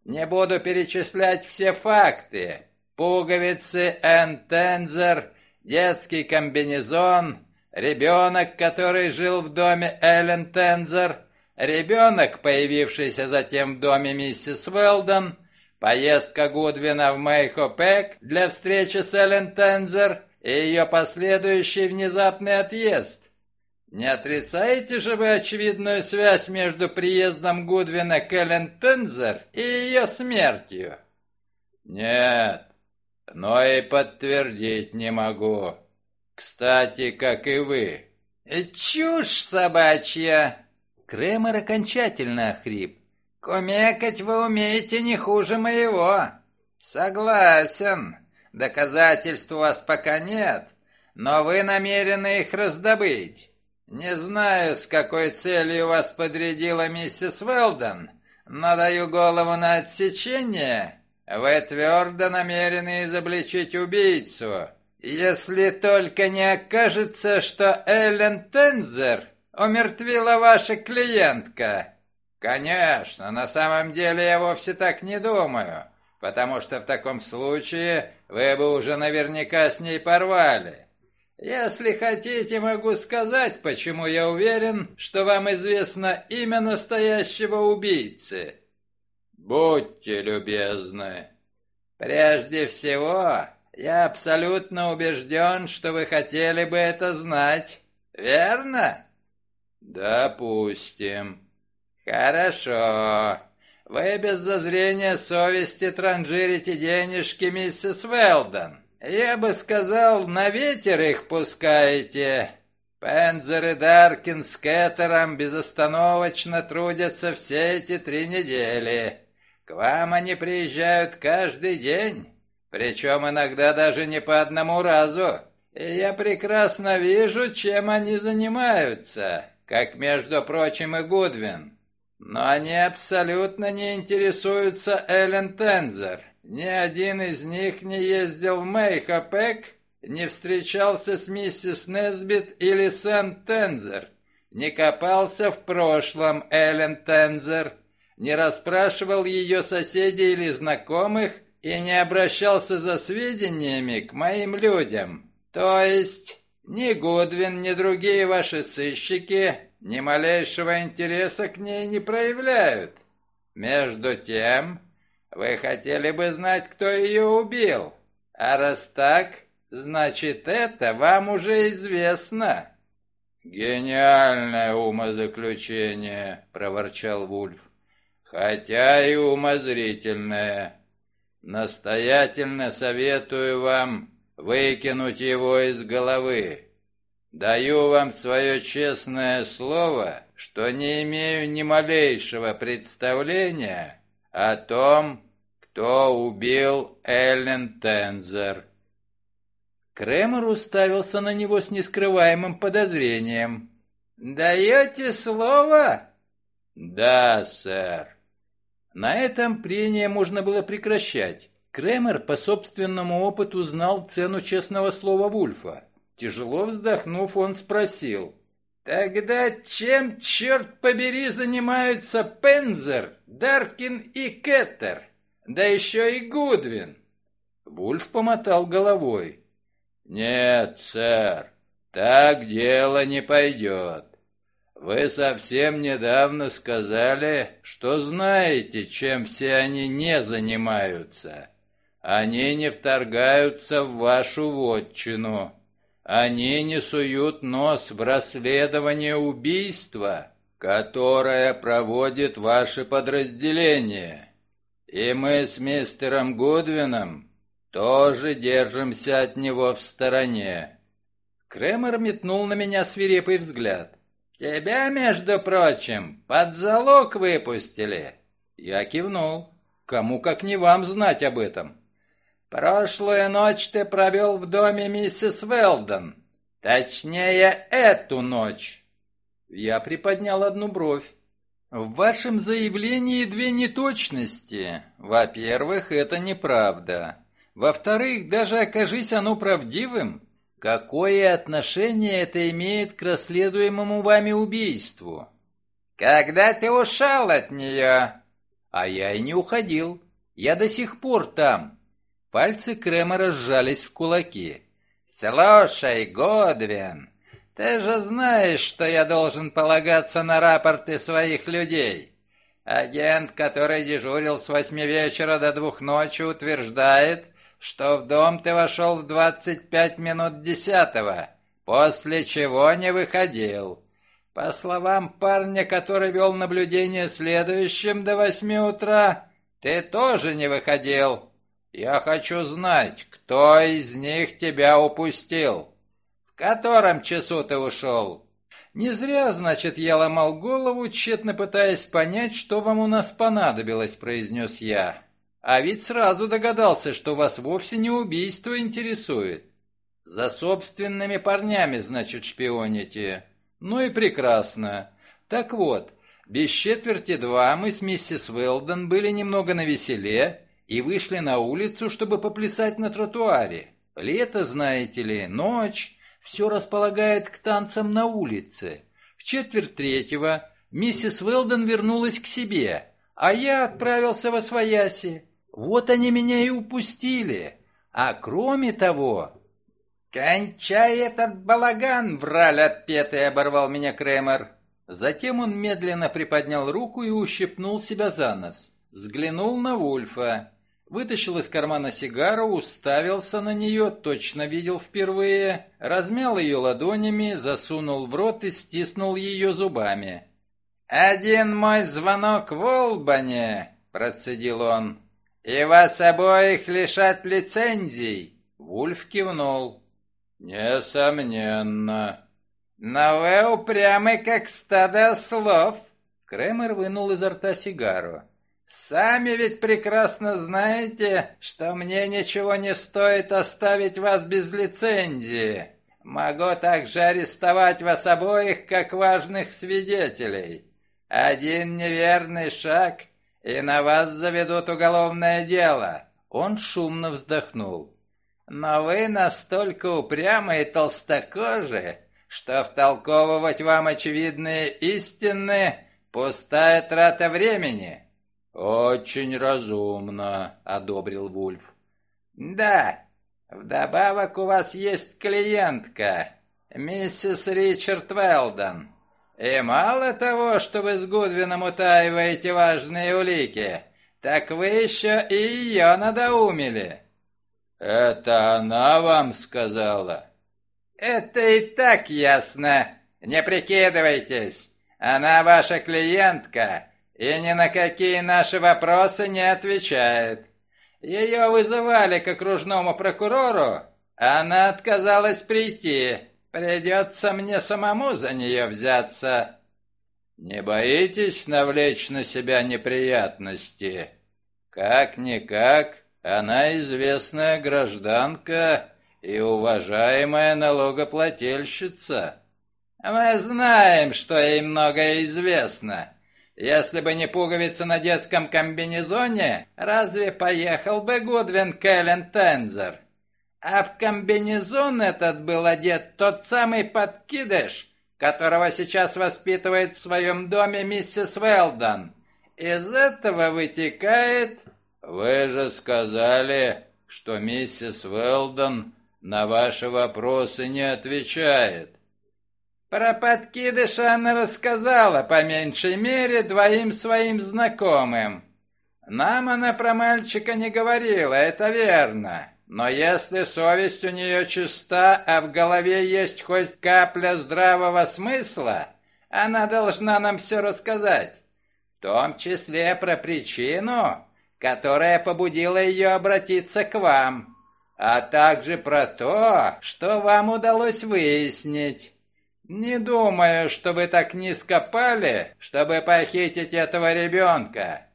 Не буду перечислять все факты. Пуговицы Энн Тензер, детский комбинезон, ребенок, который жил в доме Эллен Тензер, ребенок, появившийся затем в доме миссис Велдон, поездка Гудвина в Мейхопек для встречи с Эллен Тензер и ее последующий внезапный отъезд. Не отрицаете же вы очевидную связь между приездом Гудвина к Эллен Тензер и ее смертью? Нет, но и подтвердить не могу. Кстати, как и вы. «Чушь собачья!» Кремер окончательно охрип. «Кумекать вы умеете не хуже моего!» «Согласен. Доказательств у вас пока нет, но вы намерены их раздобыть. Не знаю, с какой целью вас подрядила миссис Велдон, но даю голову на отсечение. Вы твердо намерены изобличить убийцу, если только не окажется, что Эллен Тензер умертвила ваша клиентка. Конечно, на самом деле я вовсе так не думаю, потому что в таком случае вы бы уже наверняка с ней порвали. Если хотите, могу сказать, почему я уверен, что вам известно имя настоящего убийцы. Будьте любезны. Прежде всего, я абсолютно убежден, что вы хотели бы это знать. Верно? Допустим. Хорошо. Вы без зазрения совести транжирите денежки миссис Велдон. Я бы сказал, на ветер их пускаете. Пензер и Даркин с Кеттером безостановочно трудятся все эти три недели. К вам они приезжают каждый день, причем иногда даже не по одному разу. И я прекрасно вижу, чем они занимаются, как, между прочим, и Гудвин. Но они абсолютно не интересуются Эллен Тензер. Ни один из них не ездил в Мейхопек, не встречался с миссис Несбит или Сэн Тензер, не копался в прошлом Эллен Тензер, не расспрашивал ее соседей или знакомых и не обращался за сведениями к моим людям. То есть ни Гудвин, ни другие ваши сыщики ни малейшего интереса к ней не проявляют. Между тем, вы хотели бы знать, кто ее убил. А раз так, значит, это вам уже известно». «Гениальное умозаключение», — проворчал Вульф. «Хотя и умозрительное. Настоятельно советую вам выкинуть его из головы. Даю вам свое честное слово, что не имею ни малейшего представления о том, кто убил Эллен Тензер. Кремер уставился на него с нескрываемым подозрением. «Даете слово?» «Да, сэр». На этом прение можно было прекращать. Кремер по собственному опыту знал цену честного слова Вульфа. Тяжело вздохнув, он спросил. Тогда чем, черт побери, занимаются Пензер, Даркин и Кеттер? Да еще и Гудвин. Вульф помотал головой. Нет, сэр, так дело не пойдет. Вы совсем недавно сказали, что знаете, чем все они не занимаются. Они не вторгаются в вашу вотчину. Они не суют нос в расследование убийства, которое проводит ваше подразделение. И мы с мистером Гудвином тоже держимся от него в стороне. Кремер метнул на меня свирепый взгляд. «Тебя, между прочим, под залог выпустили?» Я кивнул. «Кому, как не вам, знать об этом?» Прошлую ночь ты провел в доме миссис Велдон. Точнее, эту ночь. Я приподнял одну бровь. В вашем заявлении две неточности. Во-первых, это неправда. Во-вторых, даже окажись оно правдивым, какое отношение это имеет к расследуемому вами убийству? Когда ты ушел от нее? А я и не уходил. Я до сих пор там. Пальцы Кремера сжались в кулаки. «Слушай, Годвин, ты же знаешь, что я должен полагаться на рапорты своих людей. Агент, который дежурил с восьми вечера до двух ночи, утверждает, что в дом ты вошел в двадцать пять минут десятого, после чего не выходил. По словам парня, который вел наблюдение следующим до восьми утра, ты тоже не выходил». Я хочу знать, кто из них тебя упустил. В котором часу ты ушел? Не зря, значит, я ломал голову, тщетно пытаясь понять, что вам у нас понадобилось, произнес я. А ведь сразу догадался, что вас вовсе не убийство интересует. За собственными парнями, значит, шпионите. Ну и прекрасно. Так вот, без четверти два мы с миссис Уэлдон были немного навеселе и вышли на улицу, чтобы поплясать на тротуаре. Лето, знаете ли, ночь, все располагает к танцам на улице. В четверть третьего миссис Уэлдон вернулась к себе, а я отправился во свояси. Вот они меня и упустили. А кроме того... «Кончай этот балаган, враль отпетый!» — оборвал меня Кремер. Затем он медленно приподнял руку и ущипнул себя за нос. Взглянул на Вульфа. Вытащил из кармана сигару, уставился на нее, точно видел впервые, размял ее ладонями, засунул в рот и стиснул ее зубами. «Один мой звонок в Олбане», — процедил он, — «и вас обоих лишат лицензий». Вульф кивнул. «Несомненно». «Но вы упрямы, как стадо слов». Кремер вынул изо рта сигару. Сами ведь прекрасно знаете, что мне ничего не стоит оставить вас без лицензии. Могу также арестовать вас обоих как важных свидетелей. Один неверный шаг, и на вас заведут уголовное дело. Он шумно вздохнул. Но вы настолько упрямы и толстокожи, что втолковывать вам очевидные истины — пустая трата времени. «Очень разумно», — одобрил Вульф. «Да, вдобавок у вас есть клиентка, миссис Ричард Велдон. И мало того, что вы с Гудвином утаиваете важные улики, так вы еще и ее надоумили». «Это она вам сказала?» «Это и так ясно. Не прикидывайтесь. Она ваша клиентка» и ни на какие наши вопросы не отвечает. Ее вызывали к окружному прокурору, она отказалась прийти. Придется мне самому за нее взяться. Не боитесь навлечь на себя неприятности? Как-никак, она известная гражданка и уважаемая налогоплательщица. Мы знаем, что ей многое известно. Если бы не пуговица на детском комбинезоне, разве поехал бы Гудвин Кэлен Тензер? А в комбинезон этот был одет тот самый подкидыш, которого сейчас воспитывает в своем доме миссис Велдон. Из этого вытекает... Вы же сказали, что миссис Велдон на ваши вопросы не отвечает. Про подкидыша она рассказала, по меньшей мере, двоим своим знакомым. Нам она про мальчика не говорила, это верно. Но если совесть у нее чиста, а в голове есть хоть капля здравого смысла, она должна нам все рассказать. В том числе про причину, которая побудила ее обратиться к вам, а также про то, что вам удалось выяснить. «Не думаю, что вы так низко пали, чтобы похитить этого ребенка.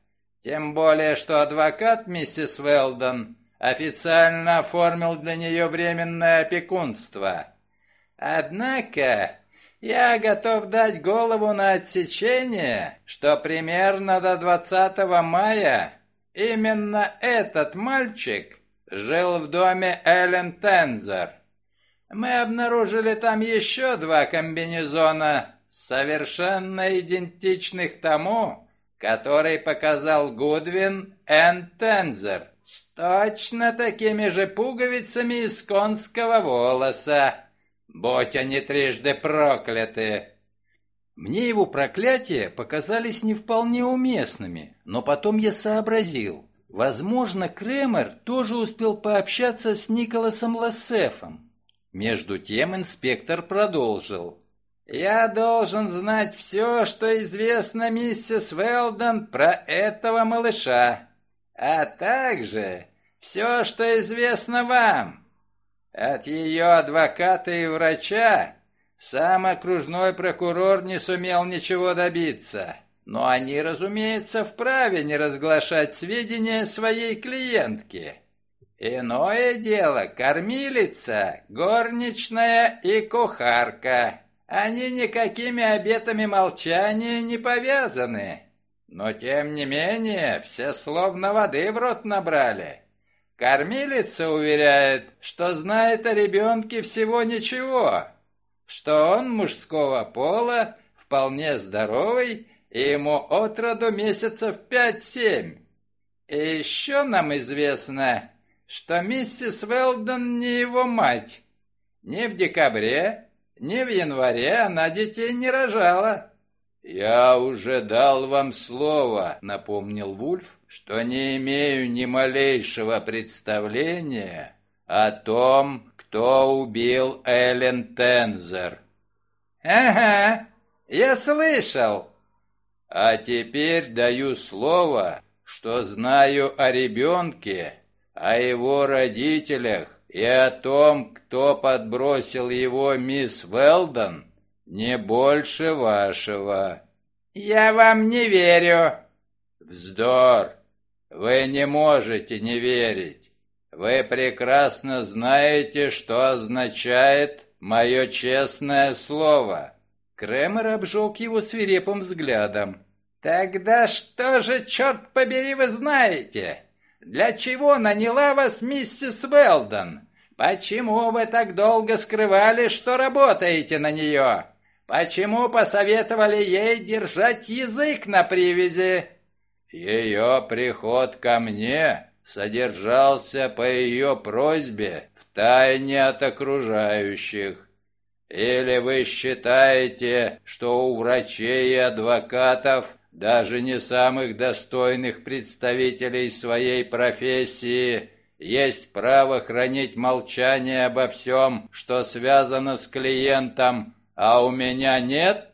Тем более, что адвокат миссис Велдон официально оформил для нее временное опекунство. Однако я готов дать голову на отсечение, что примерно до 20 мая именно этот мальчик жил в доме Эллен Тензер. Мы обнаружили там еще два комбинезона, совершенно идентичных тому, который показал Гудвин Энн Тензер, с точно такими же пуговицами из конского волоса. Будь они трижды прокляты. Мне его проклятия показались не вполне уместными, но потом я сообразил. Возможно, Кремер тоже успел пообщаться с Николасом Лассефом. Между тем инспектор продолжил. «Я должен знать все, что известно миссис Велдон про этого малыша, а также все, что известно вам. От ее адвоката и врача Сам окружной прокурор не сумел ничего добиться. Но они, разумеется, вправе не разглашать сведения своей клиентки. Иное дело — кормилица, горничная и кухарка. Они никакими обетами молчания не повязаны. Но, тем не менее, все словно воды в рот набрали. Кормилица уверяет, что знает о ребенке всего ничего, что он мужского пола, вполне здоровый, и ему от роду месяцев пять-семь. И еще нам известно, что миссис Велдон не его мать. Ни в декабре, ни в январе она детей не рожала. «Я уже дал вам слово», — напомнил Вульф, «что не имею ни малейшего представления о том, кто убил Эллен Тензер». «Ага, я слышал». «А теперь даю слово, что знаю о ребенке, о его родителях и о том, кто подбросил его мисс Велдон, не больше вашего». «Я вам не верю». «Вздор! Вы не можете не верить. Вы прекрасно знаете, что означает мое честное слово». Кремер обжег его свирепым взглядом. «Тогда что же, черт побери, вы знаете? Для чего наняла вас миссис Велдон? Почему вы так долго скрывали, что работаете на нее? Почему посоветовали ей держать язык на привязи?» «Ее приход ко мне содержался по ее просьбе в тайне от окружающих. Или вы считаете, что у врачей и адвокатов, даже не самых достойных представителей своей профессии, есть право хранить молчание обо всем, что связано с клиентом, а у меня нет?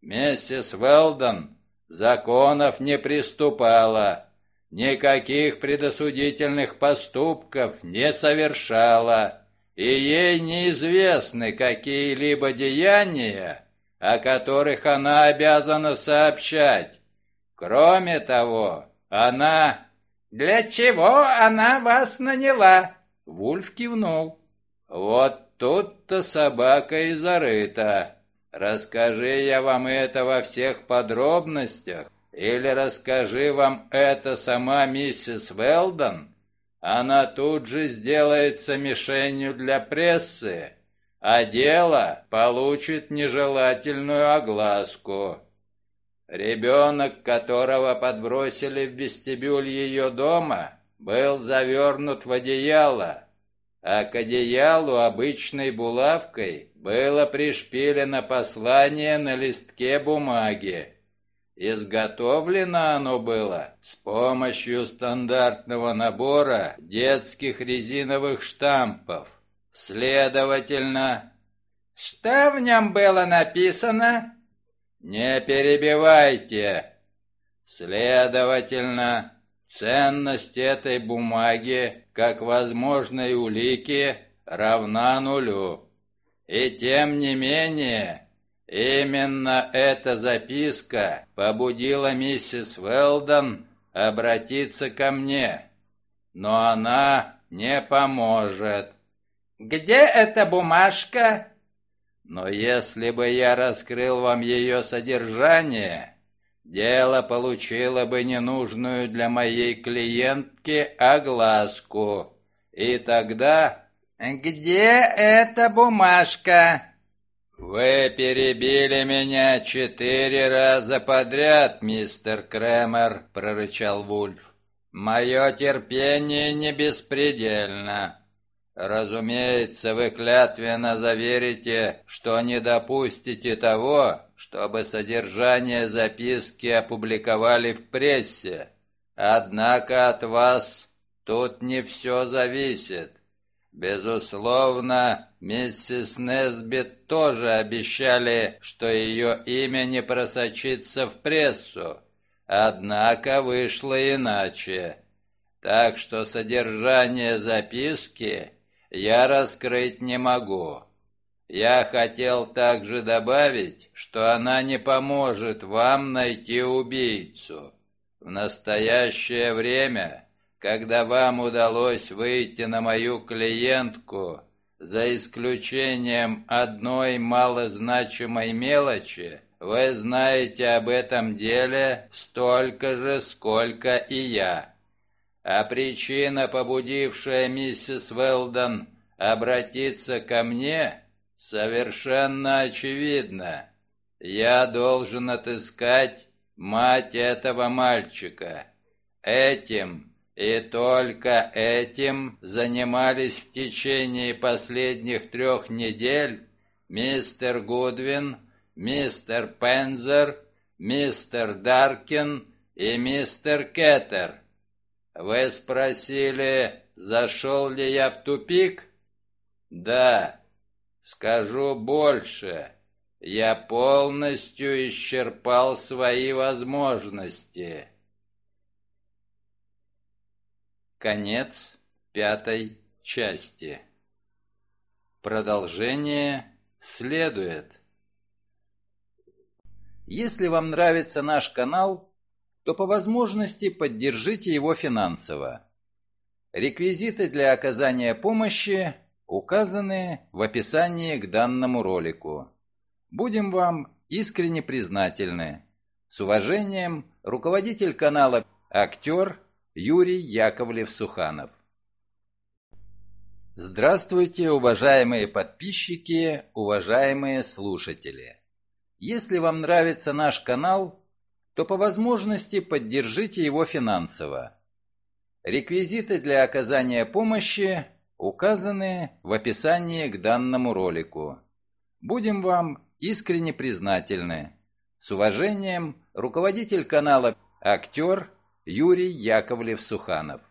Миссис Велдон законов не приступала, никаких предосудительных поступков не совершала, и ей неизвестны какие-либо деяния, о которых она обязана сообщать. Кроме того, она... «Для чего она вас наняла?» Вульф кивнул. «Вот Тут-то собака и зарыта. Расскажи я вам это во всех подробностях, или расскажи вам это сама миссис Велдон, она тут же сделается мишенью для прессы, а дело получит нежелательную огласку. Ребенок, которого подбросили в вестибюль ее дома, был завернут в одеяло, а к одеялу обычной булавкой было пришпилено послание на листке бумаги. Изготовлено оно было с помощью стандартного набора детских резиновых штампов. Следовательно... Что в нем было написано? Не перебивайте. Следовательно, ценность этой бумаги как возможной улики равна нулю. И тем не менее, именно эта записка побудила миссис Велдон обратиться ко мне. Но она не поможет. «Где эта бумажка?» «Но если бы я раскрыл вам ее содержание, Дело получило бы ненужную для моей клиентки огласку. И тогда... «Где эта бумажка?» «Вы перебили меня четыре раза подряд, мистер Кремер», — прорычал Вульф. «Мое терпение не беспредельно. Разумеется, вы клятвенно заверите, что не допустите того, чтобы содержание записки опубликовали в прессе. Однако от вас тут не все зависит. Безусловно, миссис Несбит тоже обещали, что ее имя не просочится в прессу. Однако вышло иначе. Так что содержание записки я раскрыть не могу. Я хотел также добавить, что она не поможет вам найти убийцу. В настоящее время, когда вам удалось выйти на мою клиентку, за исключением одной малозначимой мелочи, вы знаете об этом деле столько же, сколько и я. А причина, побудившая миссис Велдон обратиться ко мне, совершенно очевидна. Я должен отыскать мать этого мальчика. Этим и только этим занимались в течение последних трех недель мистер Гудвин, мистер Пензер, мистер Даркин и мистер Кеттер. Вы спросили, зашел ли я в тупик? Да. Скажу больше. Я полностью исчерпал свои возможности. Конец пятой части. Продолжение следует. Если вам нравится наш канал, то по возможности поддержите его финансово. Реквизиты для оказания помощи указаны в описании к данному ролику. Будем вам искренне признательны. С уважением, руководитель канала «Актер» Юрий Яковлев-Суханов. Здравствуйте, уважаемые подписчики, уважаемые слушатели. Если вам нравится наш канал, то по возможности поддержите его финансово. Реквизиты для оказания помощи указаны в описании к данному ролику. Будем вам искренне признательны. С уважением, руководитель канала «Актер» Юрий Яковлев-Суханов.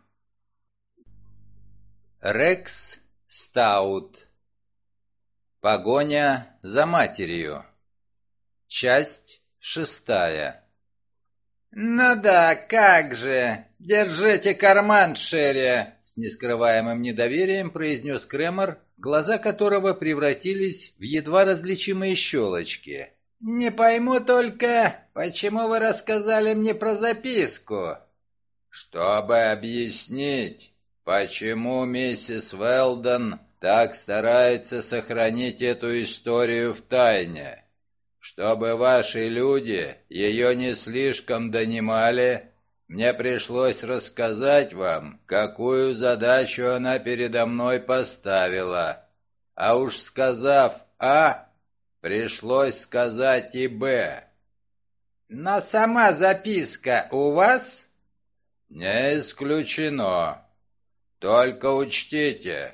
Рекс Стаут. Погоня за матерью. Часть шестая. «Ну да, как же! Держите карман шире!» С нескрываемым недоверием произнес Кремер, глаза которого превратились в едва различимые щелочки. «Не пойму только, почему вы рассказали мне про записку?» «Чтобы объяснить, почему миссис Велдон так старается сохранить эту историю в тайне. Чтобы ваши люди ее не слишком донимали, мне пришлось рассказать вам, какую задачу она передо мной поставила. А уж сказав «А», пришлось сказать и «Б». «Но сама записка у вас?» «Не исключено. Только учтите,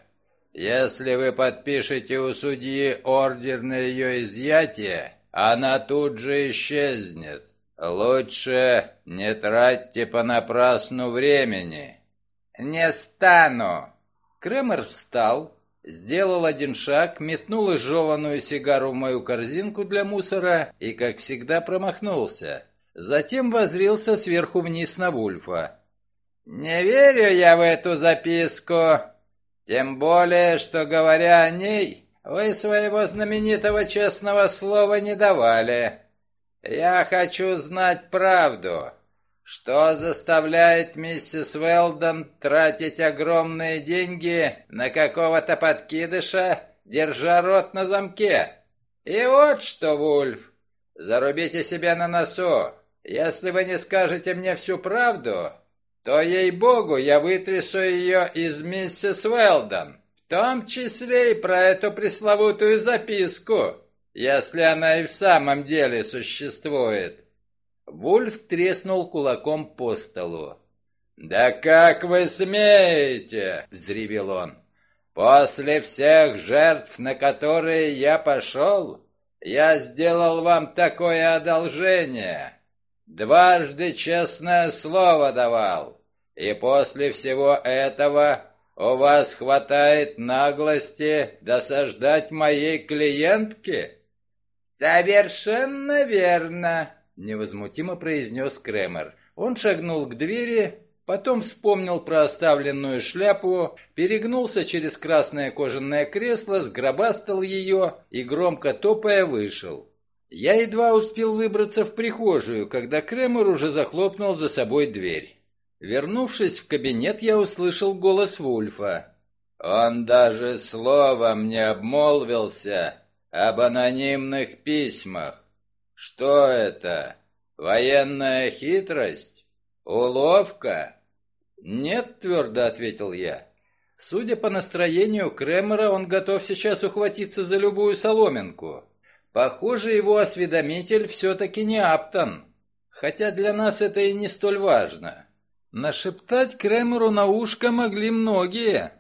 если вы подпишете у судьи ордер на ее изъятие, она тут же исчезнет. Лучше не тратьте понапрасну времени». «Не стану!» Кремер встал, сделал один шаг, метнул изжеванную сигару в мою корзинку для мусора и, как всегда, промахнулся. Затем возрился сверху вниз на Вульфа. «Не верю я в эту записку. Тем более, что, говоря о ней, вы своего знаменитого честного слова не давали. Я хочу знать правду. Что заставляет миссис Уэлдон тратить огромные деньги на какого-то подкидыша, держа рот на замке? И вот что, Вульф, зарубите себя на носу. Если вы не скажете мне всю правду, то, ей-богу, я вытрясу ее из миссис Уэлдон, том числе и про эту пресловутую записку, если она и в самом деле существует». Вульф треснул кулаком по столу. «Да как вы смеете!» — взревел он. «После всех жертв, на которые я пошел, я сделал вам такое одолжение. Дважды честное слово давал. И после всего этого у вас хватает наглости досаждать моей клиентке? Совершенно верно, невозмутимо произнес Кремер. Он шагнул к двери, потом вспомнил про оставленную шляпу, перегнулся через красное кожаное кресло, сгробастал ее и, громко топая, вышел. Я едва успел выбраться в прихожую, когда Кремер уже захлопнул за собой дверь. Вернувшись в кабинет, я услышал голос Вульфа. «Он даже словом не обмолвился об анонимных письмах. Что это? Военная хитрость? Уловка?» «Нет», — твердо ответил я. Судя по настроению Кремера, он готов сейчас ухватиться за любую соломинку. Похоже, его осведомитель все-таки не Аптон. Хотя для нас это и не столь важно. Нашептать Кремеру на ушко могли многие.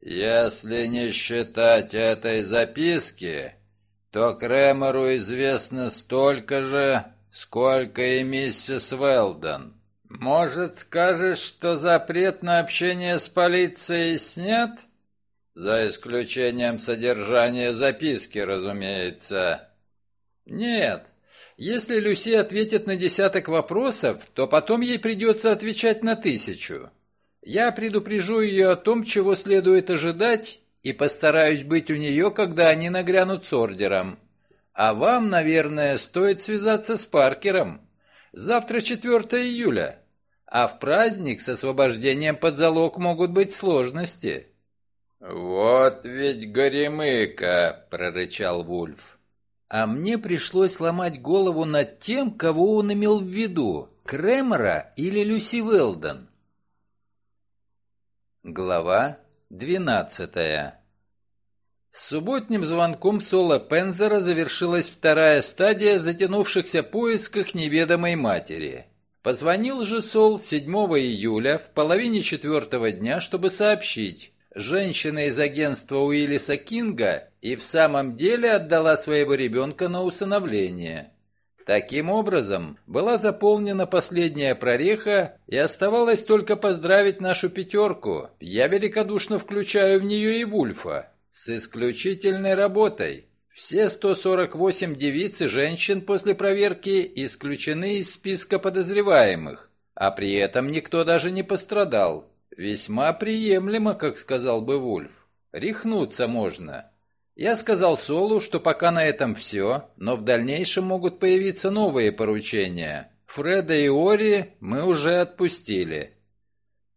Если не считать этой записки, то Кремеру известно столько же, сколько и миссис Велдон. Может, скажешь, что запрет на общение с полицией снят? За исключением содержания записки, разумеется. Нет. Если Люси ответит на десяток вопросов, то потом ей придется отвечать на тысячу. Я предупрежу ее о том, чего следует ожидать, и постараюсь быть у нее, когда они нагрянут с ордером. А вам, наверное, стоит связаться с Паркером. Завтра 4 июля, а в праздник с освобождением под залог могут быть сложности. «Вот ведь горемыка!» — прорычал Вульф. А мне пришлось ломать голову над тем, кого он имел в виду, Кремера или Люси Велдон. Глава двенадцатая С субботним звонком Соло Пензера завершилась вторая стадия затянувшихся поисках неведомой матери. Позвонил же Сол 7 июля в половине четвертого дня, чтобы сообщить, женщина из агентства Уиллиса Кинга и в самом деле отдала своего ребенка на усыновление. Таким образом, была заполнена последняя прореха, и оставалось только поздравить нашу пятерку. Я великодушно включаю в нее и Вульфа. С исключительной работой. Все 148 девиц и женщин после проверки исключены из списка подозреваемых, а при этом никто даже не пострадал. Весьма приемлемо, как сказал бы Вульф. Рехнуться можно. Я сказал Солу, что пока на этом все, но в дальнейшем могут появиться новые поручения. Фреда и Ори мы уже отпустили.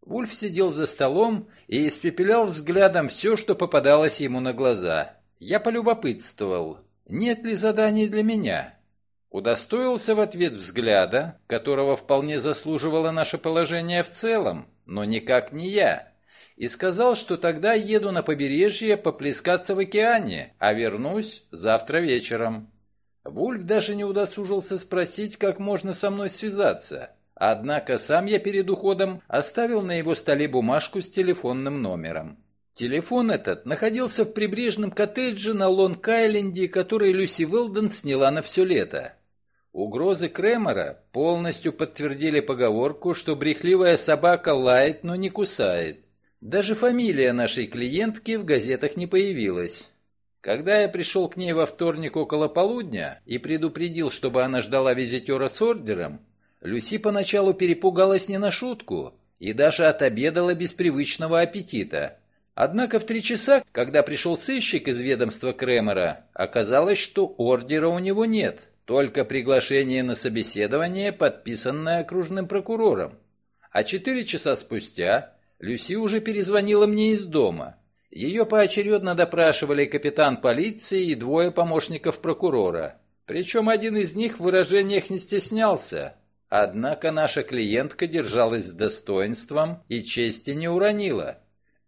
Вульф сидел за столом и испепелял взглядом все, что попадалось ему на глаза. Я полюбопытствовал, нет ли заданий для меня. Удостоился в ответ взгляда, которого вполне заслуживало наше положение в целом, но никак не я и сказал, что тогда еду на побережье поплескаться в океане, а вернусь завтра вечером. Вульф даже не удосужился спросить, как можно со мной связаться. Однако сам я перед уходом оставил на его столе бумажку с телефонным номером. Телефон этот находился в прибрежном коттедже на Лонг-Айленде, который Люси Уэлден сняла на все лето. Угрозы Кремера полностью подтвердили поговорку, что брехливая собака лает, но не кусает. Даже фамилия нашей клиентки в газетах не появилась. Когда я пришел к ней во вторник около полудня и предупредил, чтобы она ждала визитера с ордером, Люси поначалу перепугалась не на шутку и даже отобедала без привычного аппетита. Однако в три часа, когда пришел сыщик из ведомства Кремера, оказалось, что ордера у него нет, только приглашение на собеседование, подписанное окружным прокурором. А четыре часа спустя Люси уже перезвонила мне из дома. Ее поочередно допрашивали капитан полиции и двое помощников прокурора. Причем один из них в выражениях не стеснялся. Однако наша клиентка держалась с достоинством и чести не уронила.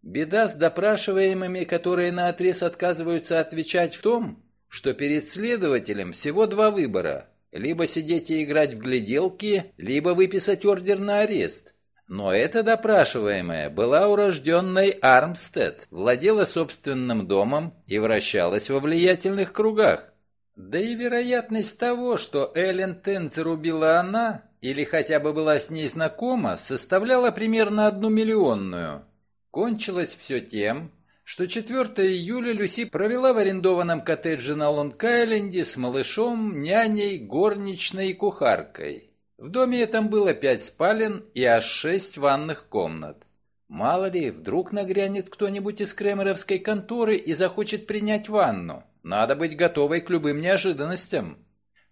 Беда с допрашиваемыми, которые наотрез отказываются отвечать в том, что перед следователем всего два выбора – либо сидеть и играть в гляделки, либо выписать ордер на арест. Но эта допрашиваемая была урожденной Армстед, владела собственным домом и вращалась во влиятельных кругах. Да и вероятность того, что Эллен Тенцер убила она, или хотя бы была с ней знакома, составляла примерно одну миллионную. Кончилось все тем, что 4 июля Люси провела в арендованном коттедже на Лонг-Айленде с малышом, няней, горничной и кухаркой. В доме этом было пять спален и аж шесть ванных комнат. Мало ли, вдруг нагрянет кто-нибудь из кремеровской конторы и захочет принять ванну. Надо быть готовой к любым неожиданностям.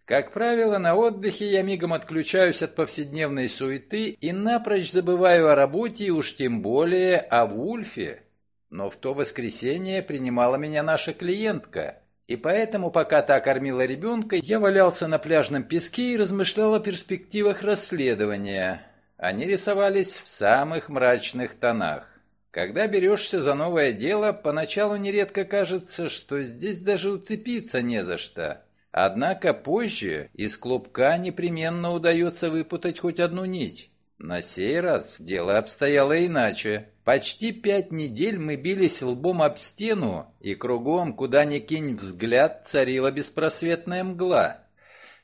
Как правило, на отдыхе я мигом отключаюсь от повседневной суеты и напрочь забываю о работе и уж тем более о Вульфе. Но в то воскресенье принимала меня наша клиентка, и поэтому, пока та кормила ребенка, я валялся на пляжном песке и размышлял о перспективах расследования. Они рисовались в самых мрачных тонах. Когда берешься за новое дело, поначалу нередко кажется, что здесь даже уцепиться не за что. Однако позже из клубка непременно удается выпутать хоть одну нить. На сей раз дело обстояло иначе. Почти пять недель мы бились лбом об стену, и кругом, куда ни кинь взгляд, царила беспросветная мгла.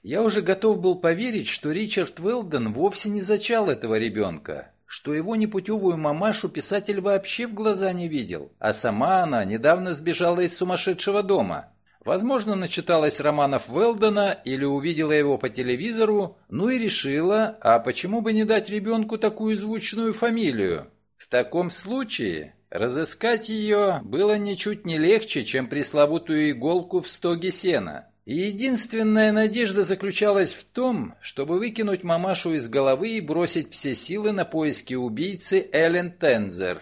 Я уже готов был поверить, что Ричард Уэлден вовсе не зачал этого ребенка, что его непутевую мамашу писатель вообще в глаза не видел, а сама она недавно сбежала из сумасшедшего дома. Возможно, начиталась романов Велдена или увидела его по телевизору, ну и решила, а почему бы не дать ребенку такую звучную фамилию? В таком случае разыскать ее было ничуть не легче, чем пресловутую иголку в стоге сена. И единственная надежда заключалась в том, чтобы выкинуть мамашу из головы и бросить все силы на поиски убийцы Эллен Тензер.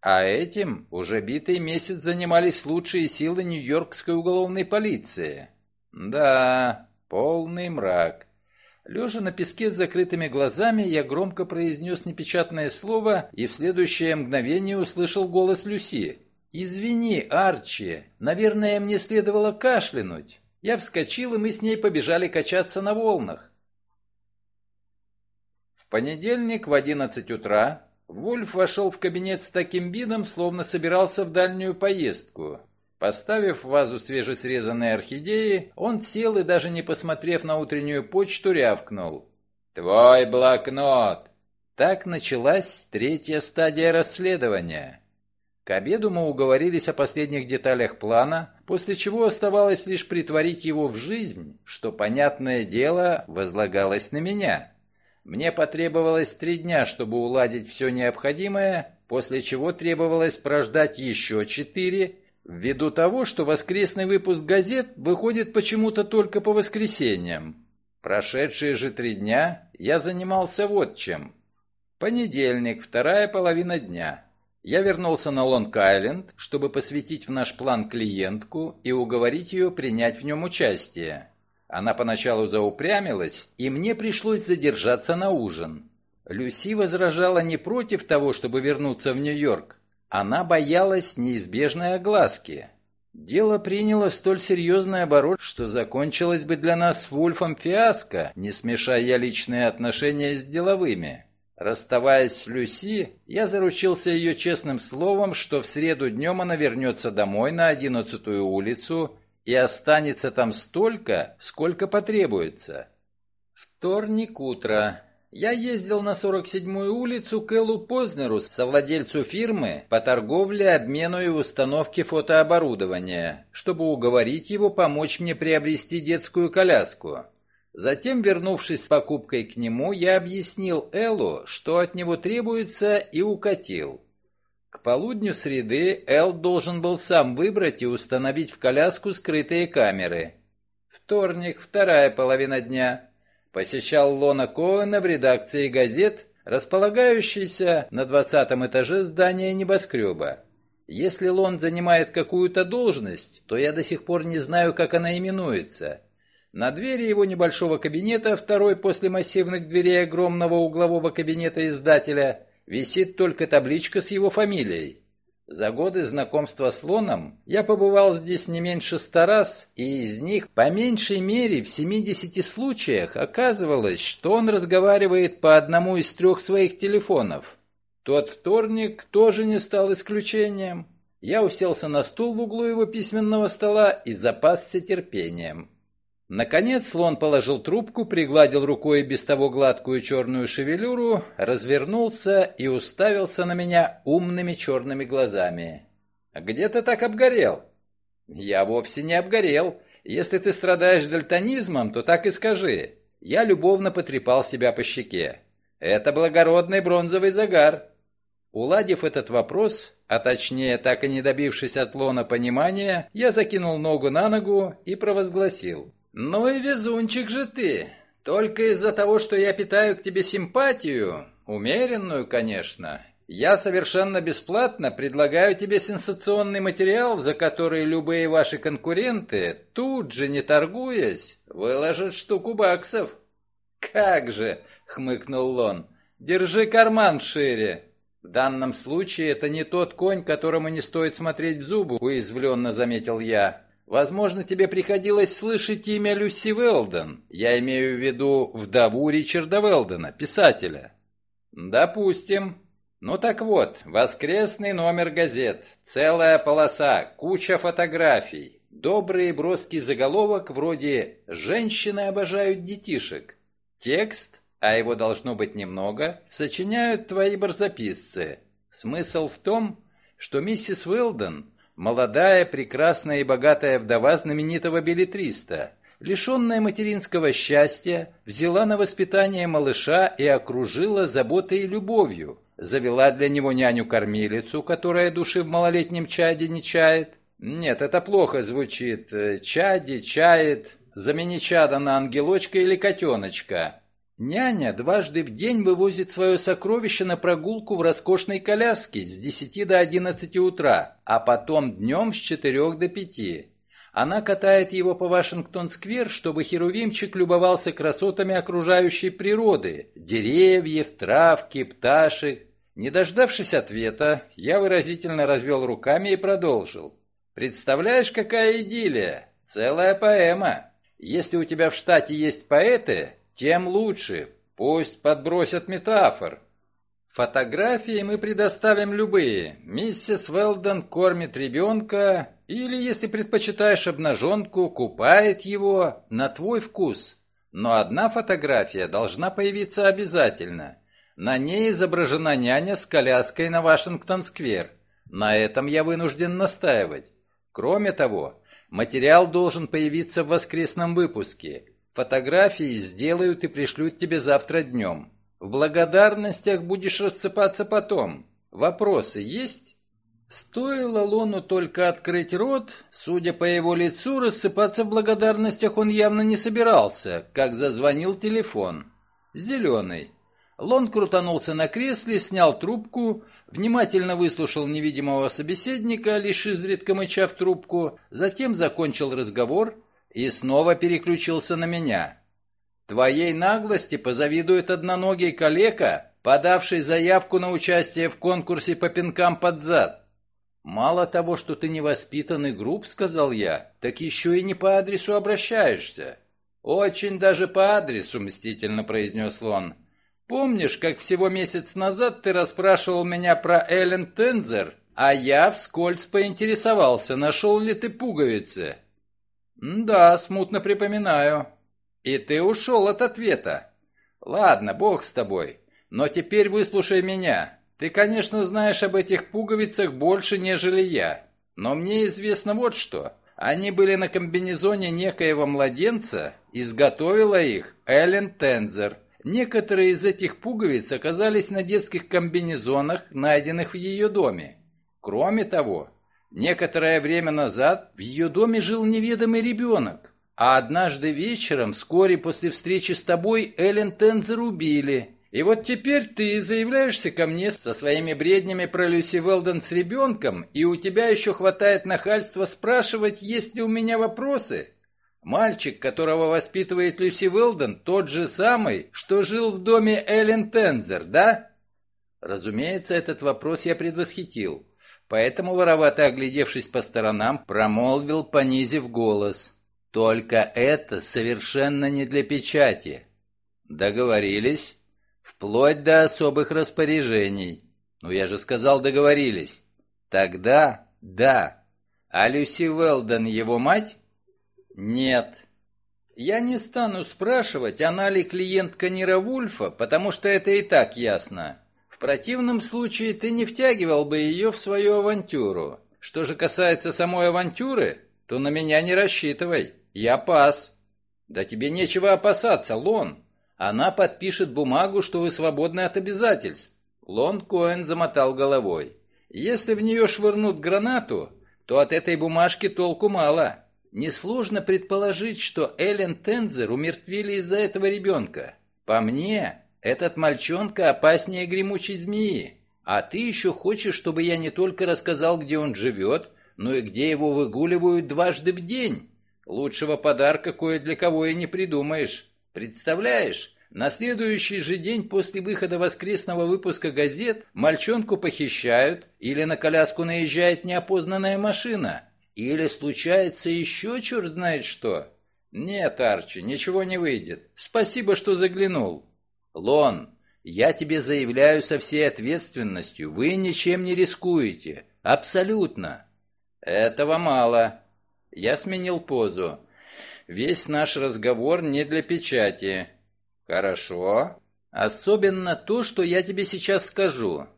А этим уже битый месяц занимались лучшие силы Нью-Йоркской уголовной полиции. Да, полный мрак. Лежа на песке с закрытыми глазами, я громко произнес непечатное слово и в следующее мгновение услышал голос Люси. «Извини, Арчи, наверное, мне следовало кашлянуть». Я вскочил, и мы с ней побежали качаться на волнах. В понедельник в одиннадцать утра Вульф вошел в кабинет с таким видом, словно собирался в дальнюю поездку. Поставив в вазу свежесрезанные орхидеи, он сел и, даже не посмотрев на утреннюю почту, рявкнул. «Твой блокнот!» Так началась третья стадия расследования. К обеду мы уговорились о последних деталях плана, после чего оставалось лишь притворить его в жизнь, что, понятное дело, возлагалось на меня. Мне потребовалось три дня, чтобы уладить все необходимое, после чего требовалось прождать еще четыре, ввиду того, что воскресный выпуск газет выходит почему-то только по воскресеньям. Прошедшие же три дня я занимался вот чем. Понедельник, вторая половина дня. Я вернулся на Лонг-Айленд, чтобы посвятить в наш план клиентку и уговорить ее принять в нем участие. Она поначалу заупрямилась, и мне пришлось задержаться на ужин. Люси возражала не против того, чтобы вернуться в Нью-Йорк. Она боялась неизбежной огласки. Дело приняло столь серьезный оборот, что закончилось бы для нас с Вульфом фиаско, не смешая личные отношения с деловыми. Расставаясь с Люси, я заручился ее честным словом, что в среду днем она вернется домой на одиннадцатую улицу и останется там столько, сколько потребуется. Вторник утро. Я ездил на 47-ю улицу к Эллу Познеру, совладельцу фирмы по торговле, обмену и установке фотооборудования, чтобы уговорить его помочь мне приобрести детскую коляску. Затем, вернувшись с покупкой к нему, я объяснил Эллу, что от него требуется, и укатил. К полудню среды Эл должен был сам выбрать и установить в коляску скрытые камеры. Вторник, вторая половина дня. Посещал Лона Коэна в редакции газет, располагающейся на двадцатом этаже здания небоскреба. Если Лон занимает какую-то должность, то я до сих пор не знаю, как она именуется – на двери его небольшого кабинета, второй после массивных дверей огромного углового кабинета издателя, висит только табличка с его фамилией. За годы знакомства с Лоном я побывал здесь не меньше ста раз, и из них по меньшей мере в 70 случаях оказывалось, что он разговаривает по одному из трех своих телефонов. Тот вторник тоже не стал исключением. Я уселся на стул в углу его письменного стола и запасся терпением. Наконец слон положил трубку, пригладил рукой без того гладкую черную шевелюру, развернулся и уставился на меня умными черными глазами. «Где ты так обгорел?» «Я вовсе не обгорел. Если ты страдаешь дальтонизмом, то так и скажи. Я любовно потрепал себя по щеке. Это благородный бронзовый загар. Уладив этот вопрос, а точнее так и не добившись от Лона понимания, я закинул ногу на ногу и провозгласил. «Ну и везунчик же ты! Только из-за того, что я питаю к тебе симпатию, умеренную, конечно, я совершенно бесплатно предлагаю тебе сенсационный материал, за который любые ваши конкуренты, тут же не торгуясь, выложат штуку баксов. Как же, хмыкнул Лон. Держи карман шире. В данном случае это не тот конь, которому не стоит смотреть в зубы, уязвленно заметил я. Возможно, тебе приходилось слышать имя Люси Велден. Я имею в виду вдову Ричарда Велдена, писателя. Допустим, ну так вот, воскресный номер газет, целая полоса, куча фотографий, добрый и броский заголовок вроде «Женщины обожают детишек». Текст, а его должно быть немного, сочиняют твои барзаписцы. Смысл в том, что миссис Уэлдон – молодая, прекрасная и богатая вдова знаменитого билетриста, лишенная материнского счастья, взяла на воспитание малыша и окружила заботой и любовью – завела для него няню-кормилицу, которая души в малолетнем чаде не чает. Нет, это плохо звучит. Чади, чает. Замени чада на ангелочка или котеночка. Няня дважды в день вывозит свое сокровище на прогулку в роскошной коляске с 10 до 11 утра, а потом днем с 4 до 5. Она катает его по Вашингтон-сквер, чтобы Херувимчик любовался красотами окружающей природы, деревьев, травки, пташек, не дождавшись ответа, я выразительно развел руками и продолжил. «Представляешь, какая идиллия! Целая поэма! Если у тебя в штате есть поэты, тем лучше. Пусть подбросят метафор. Фотографии мы предоставим любые. Миссис Велден кормит ребенка или, если предпочитаешь обнаженку, купает его на твой вкус. Но одна фотография должна появиться обязательно. На ней изображена няня с коляской на Вашингтон-сквер. На этом я вынужден настаивать. Кроме того, материал должен появиться в воскресном выпуске. Фотографии сделают и пришлют тебе завтра днем. В благодарностях будешь рассыпаться потом. Вопросы есть? Стоило Лону только открыть рот, судя по его лицу, рассыпаться в благодарностях он явно не собирался, как зазвонил телефон. Зеленый. Лон крутанулся на кресле, снял трубку, внимательно выслушал невидимого собеседника, лишь изредка мыча в трубку, затем закончил разговор и снова переключился на меня. «Твоей наглости позавидует одноногий калека, подавший заявку на участие в конкурсе по пинкам под зад. «Мало того, что ты невоспитанный груб, — сказал я, — так еще и не по адресу обращаешься». «Очень даже по адресу», — мстительно произнес Лон. Помнишь, как всего месяц назад ты расспрашивал меня про Эллен Тензер, а я вскользь поинтересовался, нашел ли ты пуговицы? Да, смутно припоминаю. И ты ушел от ответа. Ладно, бог с тобой. Но теперь выслушай меня. Ты, конечно, знаешь об этих пуговицах больше, нежели я. Но мне известно вот что. Они были на комбинезоне некоего младенца, изготовила их Эллен Тензер – Некоторые из этих пуговиц оказались на детских комбинезонах, найденных в ее доме. Кроме того, некоторое время назад в ее доме жил неведомый ребенок, а однажды вечером, вскоре после встречи с тобой, Эллен Тензер убили. И вот теперь ты заявляешься ко мне со своими бреднями про Люси Велден с ребенком, и у тебя еще хватает нахальства спрашивать, есть ли у меня вопросы? Мальчик, которого воспитывает Люси Уэлден, тот же самый, что жил в доме Эллен Тензер, да? Разумеется, этот вопрос я предвосхитил. Поэтому, воровато оглядевшись по сторонам, промолвил, понизив голос. «Только это совершенно не для печати». «Договорились?» «Вплоть до особых распоряжений». «Ну, я же сказал, договорились». «Тогда да. А Люси Уэлден его мать?» Нет. Я не стану спрашивать, она ли клиентка Нира Вульфа, потому что это и так ясно. Противном случае ты не втягивал бы ее в свою авантюру. Что же касается самой авантюры, то на меня не рассчитывай. Я пас. Да тебе нечего опасаться, Лон. Она подпишет бумагу, что вы свободны от обязательств. Лон Коэн замотал головой. Если в нее швырнут гранату, то от этой бумажки толку мало. Несложно предположить, что Эллен Тензер умертвили из-за этого ребенка. По мне, этот мальчонка опаснее гремучей змеи. А ты еще хочешь, чтобы я не только рассказал, где он живет, но и где его выгуливают дважды в день? Лучшего подарка кое для кого и не придумаешь. Представляешь, на следующий же день после выхода воскресного выпуска газет мальчонку похищают, или на коляску наезжает неопознанная машина, или случается еще черт знает что. Нет, Арчи, ничего не выйдет. Спасибо, что заглянул. Лон, я тебе заявляю со всей ответственностью, вы ничем не рискуете. Абсолютно. Этого мало. Я сменил позу. Весь наш разговор не для печати. Хорошо. Особенно то, что я тебе сейчас скажу.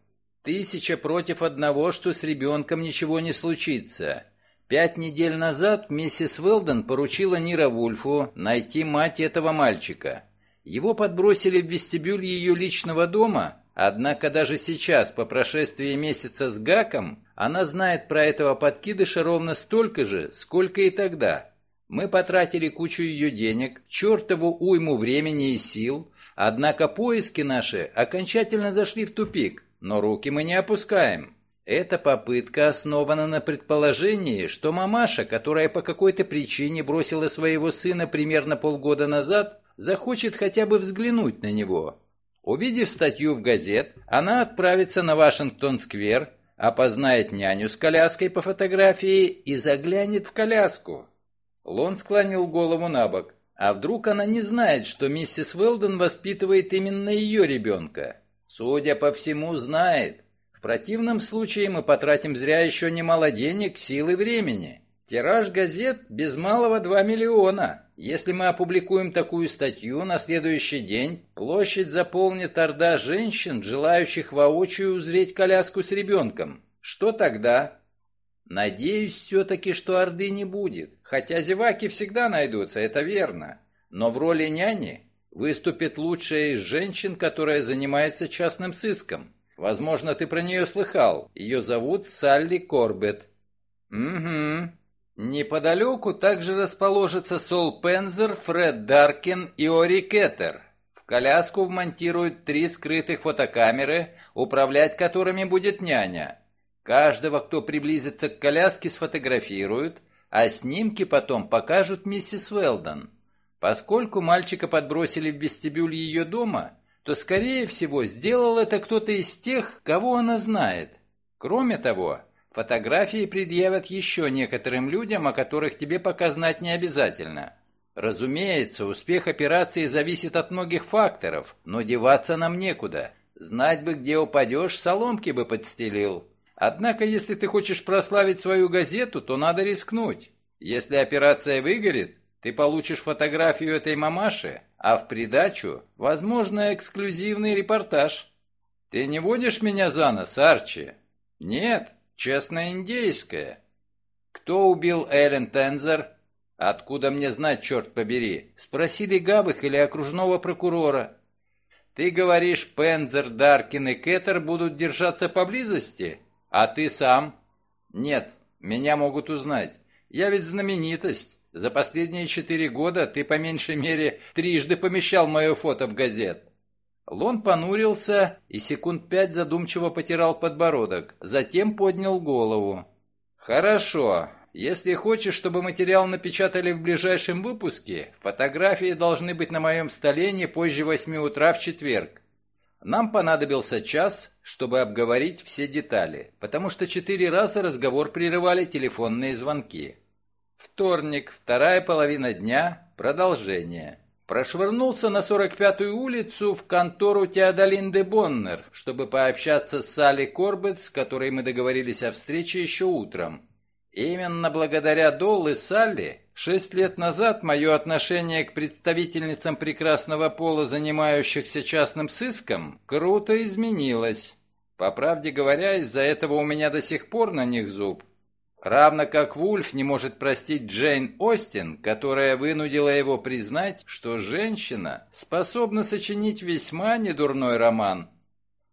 Тысяча против одного, что с ребенком ничего не случится. Пять недель назад миссис Велден поручила Нира Вульфу найти мать этого мальчика. Его подбросили в вестибюль ее личного дома, однако даже сейчас, по прошествии месяца с Гаком, она знает про этого подкидыша ровно столько же, сколько и тогда. Мы потратили кучу ее денег, чертову уйму времени и сил, однако поиски наши окончательно зашли в тупик, но руки мы не опускаем. Эта попытка основана на предположении, что мамаша, которая по какой-то причине бросила своего сына примерно полгода назад, захочет хотя бы взглянуть на него. Увидев статью в газет, она отправится на Вашингтон-сквер, опознает няню с коляской по фотографии и заглянет в коляску. Лон склонил голову на бок. А вдруг она не знает, что миссис Велден воспитывает именно ее ребенка? Судя по всему, знает. В противном случае мы потратим зря еще немало денег, сил и времени. Тираж газет без малого 2 миллиона. Если мы опубликуем такую статью, на следующий день площадь заполнит орда женщин, желающих воочию узреть коляску с ребенком. Что тогда? Надеюсь все-таки, что орды не будет. Хотя зеваки всегда найдутся, это верно. Но в роли няни выступит лучшая из женщин, которая занимается частным сыском. Возможно, ты про нее слыхал. Ее зовут Салли Корбет. Угу. Неподалеку также расположится Сол Пензер, Фред Даркин и Ори Кеттер. В коляску вмонтируют три скрытых фотокамеры, управлять которыми будет няня. Каждого, кто приблизится к коляске, сфотографируют, а снимки потом покажут миссис Велдон. Поскольку мальчика подбросили в вестибюль ее дома, то, скорее всего, сделал это кто-то из тех, кого она знает. Кроме того, Фотографии предъявят еще некоторым людям, о которых тебе пока знать не обязательно. Разумеется, успех операции зависит от многих факторов, но деваться нам некуда. Знать бы, где упадешь, соломки бы подстелил. Однако, если ты хочешь прославить свою газету, то надо рискнуть. Если операция выгорит, ты получишь фотографию этой мамаши, а в придачу, возможно, эксклюзивный репортаж. Ты не водишь меня за нос, Арчи? Нет, Честно индейское. Кто убил Эллен Тензер? Откуда мне знать, черт побери? Спросили Габых или окружного прокурора. Ты говоришь, Пензер, Даркин и Кеттер будут держаться поблизости? А ты сам? Нет, меня могут узнать. Я ведь знаменитость. За последние четыре года ты по меньшей мере трижды помещал мое фото в газет. Лон понурился и секунд пять задумчиво потирал подбородок, затем поднял голову. «Хорошо. Если хочешь, чтобы материал напечатали в ближайшем выпуске, фотографии должны быть на моем столе не позже восьми утра в четверг. Нам понадобился час, чтобы обговорить все детали, потому что четыре раза разговор прерывали телефонные звонки. Вторник, вторая половина дня, продолжение. Прошвырнулся на 45-ю улицу в контору Теодолин де Боннер, чтобы пообщаться с Салли Корбет, с которой мы договорились о встрече еще утром. Именно благодаря Долл и Салли шесть лет назад мое отношение к представительницам прекрасного пола, занимающихся частным сыском, круто изменилось. По правде говоря, из-за этого у меня до сих пор на них зуб. Равно как Вульф не может простить Джейн Остин, которая вынудила его признать, что женщина способна сочинить весьма недурной роман.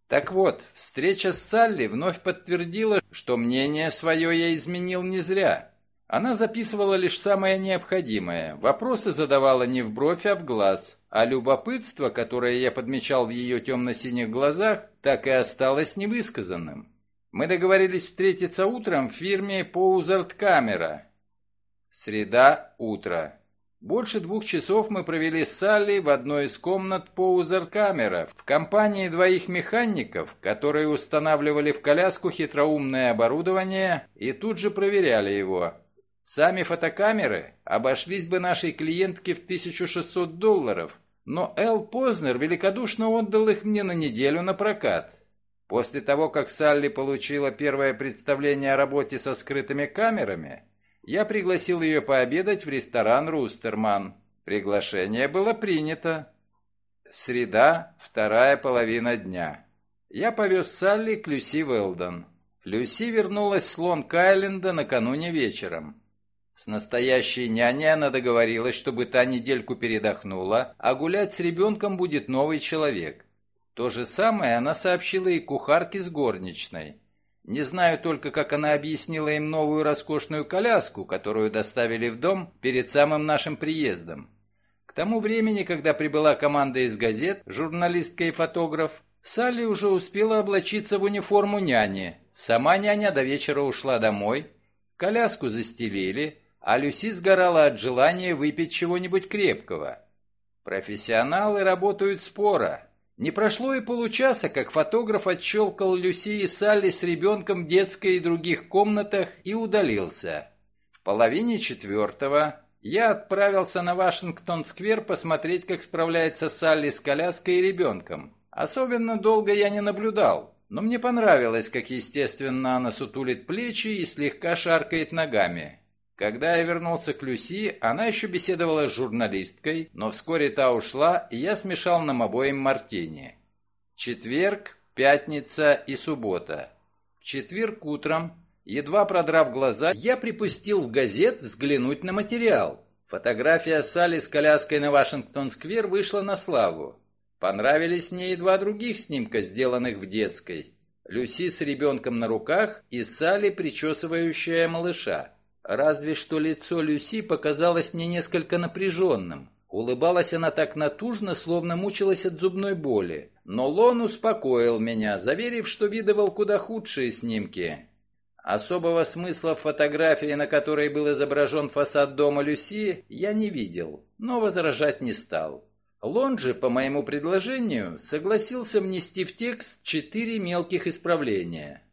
Так вот, встреча с Салли вновь подтвердила, что мнение свое я изменил не зря. Она записывала лишь самое необходимое, вопросы задавала не в бровь, а в глаз, а любопытство, которое я подмечал в ее темно-синих глазах, так и осталось невысказанным. Мы договорились встретиться утром в фирме Поузард Камера. Среда, утро. Больше двух часов мы провели с Салли в одной из комнат Поузард Камера в компании двоих механиков, которые устанавливали в коляску хитроумное оборудование и тут же проверяли его. Сами фотокамеры обошлись бы нашей клиентке в 1600 долларов, но Эл Познер великодушно отдал их мне на неделю на прокат. После того, как Салли получила первое представление о работе со скрытыми камерами, я пригласил ее пообедать в ресторан «Рустерман». Приглашение было принято. Среда, вторая половина дня. Я повез Салли к Люси Велдон. Люси вернулась с Лонг-Айленда накануне вечером. С настоящей няней она договорилась, чтобы та недельку передохнула, а гулять с ребенком будет новый человек. То же самое она сообщила и кухарке с горничной. Не знаю только, как она объяснила им новую роскошную коляску, которую доставили в дом перед самым нашим приездом. К тому времени, когда прибыла команда из газет, журналистка и фотограф, Салли уже успела облачиться в униформу няни. Сама няня до вечера ушла домой, коляску застелили, а Люси сгорала от желания выпить чего-нибудь крепкого. Профессионалы работают споро, не прошло и получаса, как фотограф отщелкал Люси и Салли с ребенком в детской и других комнатах и удалился. В половине четвертого я отправился на Вашингтон-сквер посмотреть, как справляется Салли с коляской и ребенком. Особенно долго я не наблюдал, но мне понравилось, как естественно она сутулит плечи и слегка шаркает ногами. Когда я вернулся к Люси, она еще беседовала с журналисткой, но вскоре та ушла, и я смешал нам обоим мартини. Четверг, пятница и суббота. В четверг утром, едва продрав глаза, я припустил в газет взглянуть на материал. Фотография Салли с коляской на Вашингтон-сквер вышла на славу. Понравились мне и два других снимка, сделанных в детской. Люси с ребенком на руках и Салли, причесывающая малыша. Разве что лицо Люси показалось мне несколько напряженным. Улыбалась она так натужно, словно мучилась от зубной боли. Но Лон успокоил меня, заверив, что видывал куда худшие снимки. Особого смысла в фотографии, на которой был изображен фасад дома Люси, я не видел, но возражать не стал. Лон же, по моему предложению, согласился внести в текст четыре мелких исправления.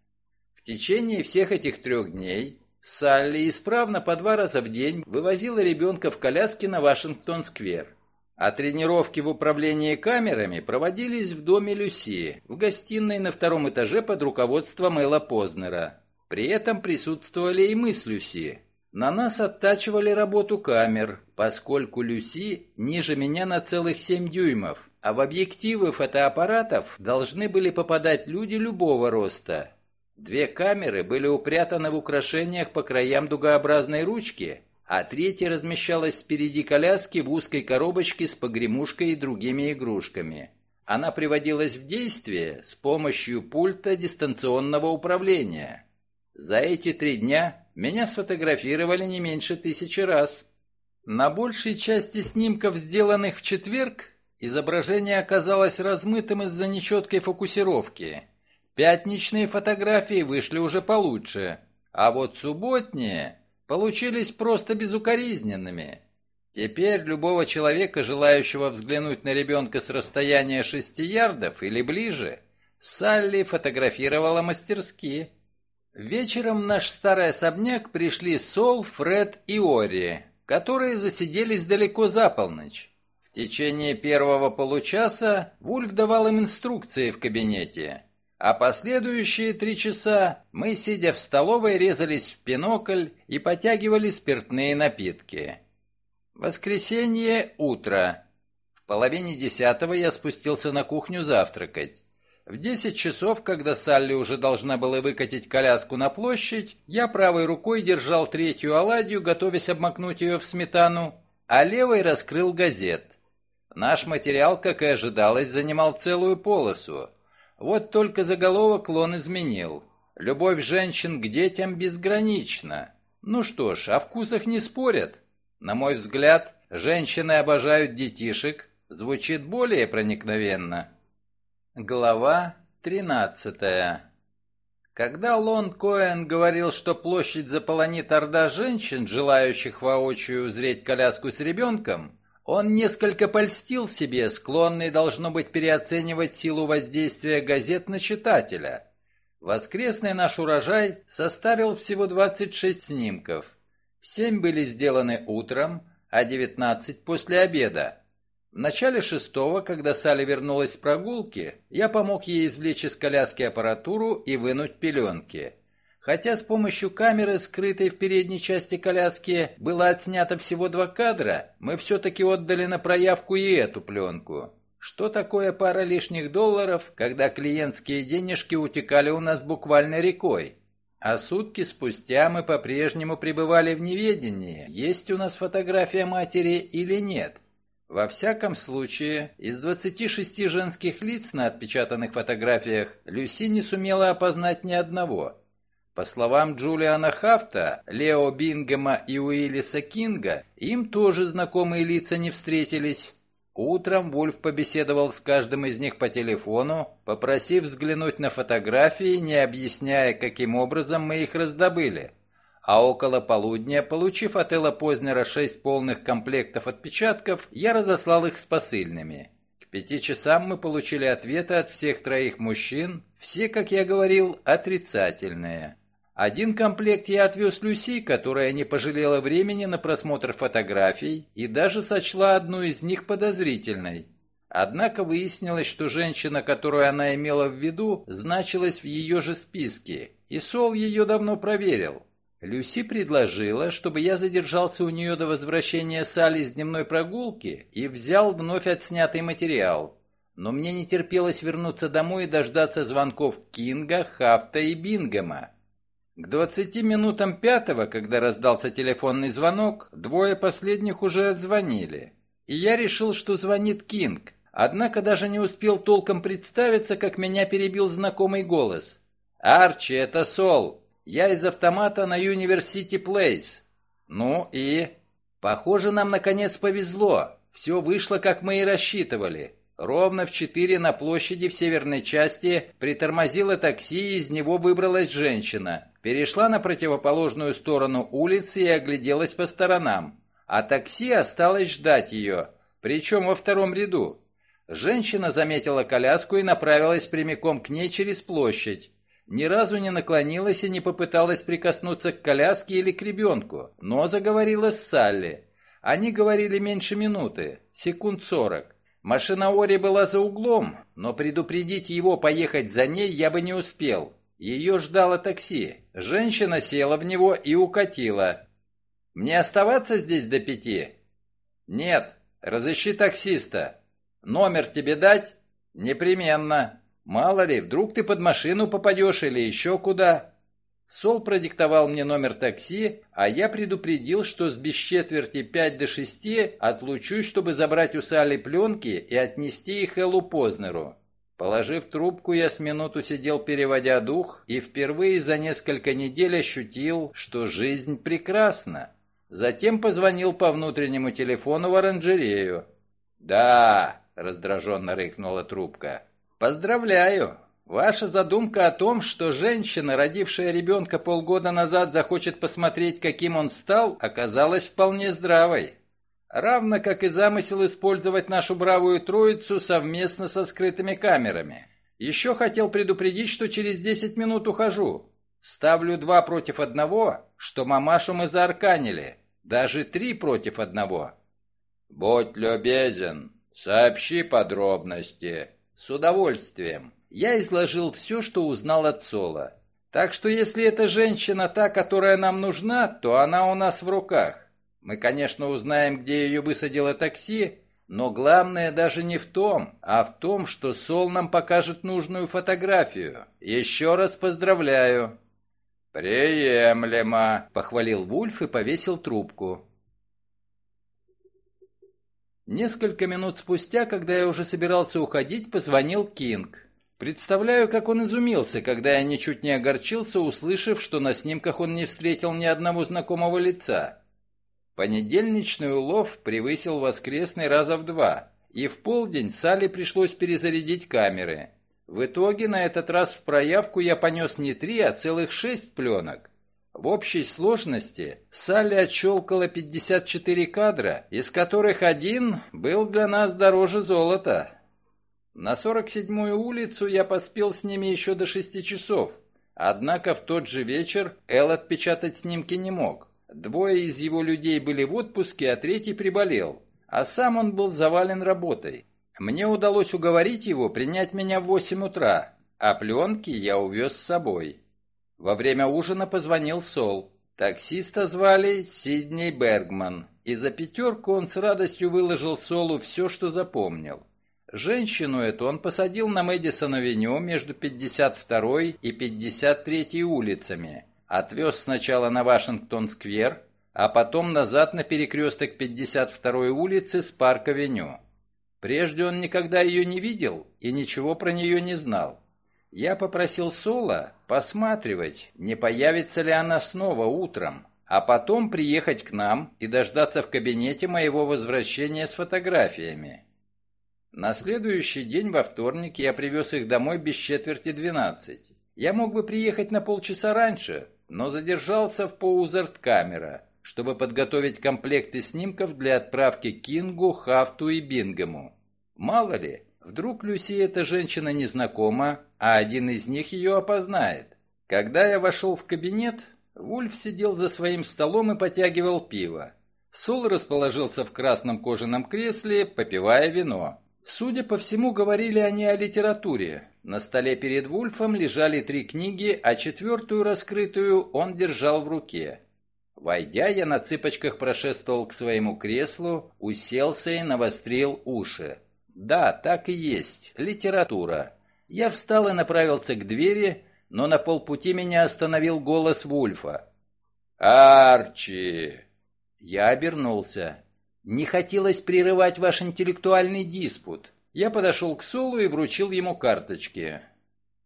В течение всех этих трех дней Салли исправно по два раза в день вывозила ребенка в коляске на Вашингтон-сквер. А тренировки в управлении камерами проводились в доме Люси, в гостиной на втором этаже под руководством Элла Познера. При этом присутствовали и мы с Люси. На нас оттачивали работу камер, поскольку Люси ниже меня на целых семь дюймов, а в объективы фотоаппаратов должны были попадать люди любого роста, Две камеры были упрятаны в украшениях по краям дугообразной ручки, а третья размещалась спереди коляски в узкой коробочке с погремушкой и другими игрушками. Она приводилась в действие с помощью пульта дистанционного управления. За эти три дня меня сфотографировали не меньше тысячи раз. На большей части снимков, сделанных в четверг, изображение оказалось размытым из-за нечеткой фокусировки – Пятничные фотографии вышли уже получше, а вот субботние получились просто безукоризненными. Теперь любого человека, желающего взглянуть на ребенка с расстояния шести ярдов или ближе, Салли фотографировала мастерски. Вечером в наш старый особняк пришли Сол, Фред и Ори, которые засиделись далеко за полночь. В течение первого получаса Вульф давал им инструкции в кабинете. А последующие три часа мы, сидя в столовой, резались в пинокль и потягивали спиртные напитки. Воскресенье, утро. В половине десятого я спустился на кухню завтракать. В 10 часов, когда Салли уже должна была выкатить коляску на площадь, я правой рукой держал третью оладью, готовясь обмакнуть ее в сметану, а левой раскрыл газет. Наш материал, как и ожидалось, занимал целую полосу. Вот только заголовок Лон изменил. «Любовь женщин к детям безгранична». Ну что ж, о вкусах не спорят. На мой взгляд, женщины обожают детишек, звучит более проникновенно. Глава 13 Когда Лон Коэн говорил, что площадь заполонит орда женщин, желающих воочию узреть коляску с ребенком, он несколько польстил себе, склонный, должно быть, переоценивать силу воздействия газет на читателя. Воскресный наш урожай составил всего 26 снимков. Семь были сделаны утром, а 19 после обеда. В начале шестого, когда Салли вернулась с прогулки, я помог ей извлечь из коляски аппаратуру и вынуть пеленки. Хотя с помощью камеры, скрытой в передней части коляски, было отснято всего два кадра, мы все-таки отдали на проявку и эту пленку. Что такое пара лишних долларов, когда клиентские денежки утекали у нас буквально рекой? А сутки спустя мы по-прежнему пребывали в неведении, есть у нас фотография матери или нет. Во всяком случае, из 26 женских лиц на отпечатанных фотографиях Люси не сумела опознать ни одного. По словам Джулиана Хафта, Лео Бингема и Уиллиса Кинга, им тоже знакомые лица не встретились. Утром Вульф побеседовал с каждым из них по телефону, попросив взглянуть на фотографии, не объясняя, каким образом мы их раздобыли а около полудня, получив от Элла Познера шесть полных комплектов отпечатков, я разослал их с посыльными. К пяти часам мы получили ответы от всех троих мужчин, все, как я говорил, отрицательные. Один комплект я отвез Люси, которая не пожалела времени на просмотр фотографий и даже сочла одну из них подозрительной. Однако выяснилось, что женщина, которую она имела в виду, значилась в ее же списке, и Сол ее давно проверил. Люси предложила, чтобы я задержался у нее до возвращения Салли с дневной прогулки и взял вновь отснятый материал. Но мне не терпелось вернуться домой и дождаться звонков Кинга, Хафта и Бингема. К двадцати минутам пятого, когда раздался телефонный звонок, двое последних уже отзвонили. И я решил, что звонит Кинг. Однако даже не успел толком представиться, как меня перебил знакомый голос. «Арчи, это Сол. Я из автомата на University Place. Ну и... Похоже, нам наконец повезло. Все вышло, как мы и рассчитывали. Ровно в четыре на площади в северной части притормозило такси, и из него выбралась женщина. Перешла на противоположную сторону улицы и огляделась по сторонам. А такси осталось ждать ее, причем во втором ряду. Женщина заметила коляску и направилась прямиком к ней через площадь ни разу не наклонилась и не попыталась прикоснуться к коляске или к ребенку, но заговорила с Салли. Они говорили меньше минуты, секунд сорок. Машина Ори была за углом, но предупредить его поехать за ней я бы не успел. Ее ждало такси. Женщина села в него и укатила. «Мне оставаться здесь до пяти?» «Нет, разыщи таксиста. Номер тебе дать?» «Непременно». Мало ли, вдруг ты под машину попадешь или еще куда. Сол продиктовал мне номер такси, а я предупредил, что с без четверти пять до шести отлучусь, чтобы забрать у Салли пленки и отнести их Эллу Познеру. Положив трубку, я с минуту сидел, переводя дух, и впервые за несколько недель ощутил, что жизнь прекрасна. Затем позвонил по внутреннему телефону в оранжерею. «Да», — раздраженно рыкнула трубка, Поздравляю! Ваша задумка о том, что женщина, родившая ребенка полгода назад, захочет посмотреть, каким он стал, оказалась вполне здравой. Равно как и замысел использовать нашу бравую троицу совместно со скрытыми камерами. Еще хотел предупредить, что через 10 минут ухожу. Ставлю два против одного, что мамашу мы заарканили. Даже три против одного. Будь любезен, сообщи подробности. С удовольствием. Я изложил все, что узнал от Сола. Так что если эта женщина та, которая нам нужна, то она у нас в руках. Мы, конечно, узнаем, где ее высадило такси, Но главное даже не в том, а в том, что Сол нам покажет нужную фотографию. Еще раз поздравляю. «Приемлемо», — похвалил Вульф и повесил трубку. Несколько минут спустя, когда я уже собирался уходить, позвонил Кинг. Представляю, как он изумился, когда я ничуть не огорчился, услышав, что на снимках он не встретил ни одного знакомого лица. Понедельничный улов превысил воскресный раза в два, и в полдень Салли пришлось перезарядить камеры. В итоге на этот раз в проявку я понес не три, а целых шесть пленок. В общей сложности Салли отщелкала 54 кадра, из которых один был для нас дороже золота. На 47-ю улицу я поспел с ними еще до шести часов, однако в тот же вечер Эл отпечатать снимки не мог. Двое из его людей были в отпуске, а третий приболел, а сам он был завален работой. Мне удалось уговорить его принять меня в 8 утра, а пленки я увез с собой. Во время ужина позвонил Сол. Таксиста звали Сидней Бергман, и за пятерку он с радостью выложил Солу все, что запомнил. Женщину эту он посадил на Мэдисон-авеню между 52-й и 53-й улицами. Отвез сначала на Вашингтон-сквер, а потом назад на перекресток 52-й улицы с Парк-авеню. Прежде он никогда ее не видел и ничего про нее не знал. Я попросил Соло посматривать, не появится ли она снова утром, а потом приехать к нам и дождаться в кабинете моего возвращения с фотографиями. На следующий день, во вторник, я привез их домой без четверти двенадцать. Я мог бы приехать на полчаса раньше, но задержался в Поузарт-камера, чтобы подготовить комплекты снимков для отправки Кингу, Хафту и Бингему. Мало ли, вдруг Люси эта женщина незнакома, а один из них ее опознает. Когда я вошел в кабинет, Вульф сидел за своим столом и потягивал пиво. Сол расположился в красном кожаном кресле, попивая вино. Судя по всему, говорили они о литературе. На столе перед Вульфом лежали три книги, а четвертую раскрытую он держал в руке. Войдя, я на цыпочках прошествовал к своему креслу, уселся и навострил уши. Да, так и есть, литература. Я встал и направился к двери, но на полпути меня остановил голос Вульфа. «Арчи!» Я обернулся. Не хотелось прерывать ваш интеллектуальный диспут. Я подошел к Солу и вручил ему карточки.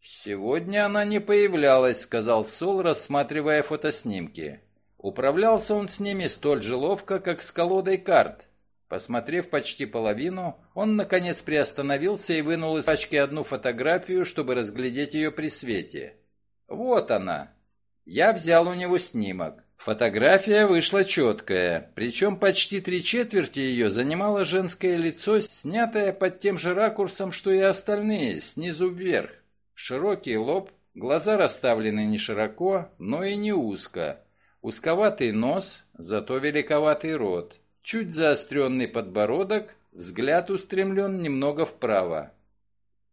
«Сегодня она не появлялась», — сказал Сол, рассматривая фотоснимки. Управлялся он с ними столь же ловко, как с колодой карт. Посмотрев почти половину, он, наконец, приостановился и вынул из пачки одну фотографию, чтобы разглядеть ее при свете. «Вот она!» Я взял у него снимок. Фотография вышла четкая, причем почти три четверти ее занимало женское лицо, снятое под тем же ракурсом, что и остальные, снизу вверх. Широкий лоб, глаза расставлены не широко, но и не узко. Узковатый нос, зато великоватый рот. Чуть заостренный подбородок, взгляд устремлен немного вправо.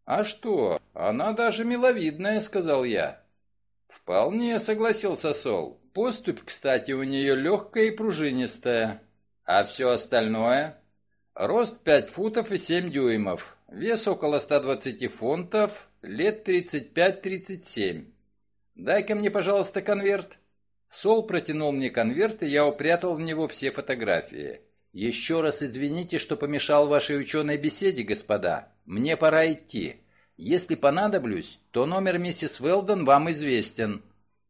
«А что, она даже миловидная», — сказал я. «Вполне», — согласился Сол. «Поступь, кстати, у нее легкая и пружинистая. А все остальное?» «Рост 5 футов и 7 дюймов, вес около 120 фунтов, лет 35-37. Дай-ка мне, пожалуйста, конверт». Сол протянул мне конверт, и я упрятал в него все фотографии. «Еще раз извините, что помешал вашей ученой беседе, господа. Мне пора идти. Если понадоблюсь, то номер миссис Велдон вам известен».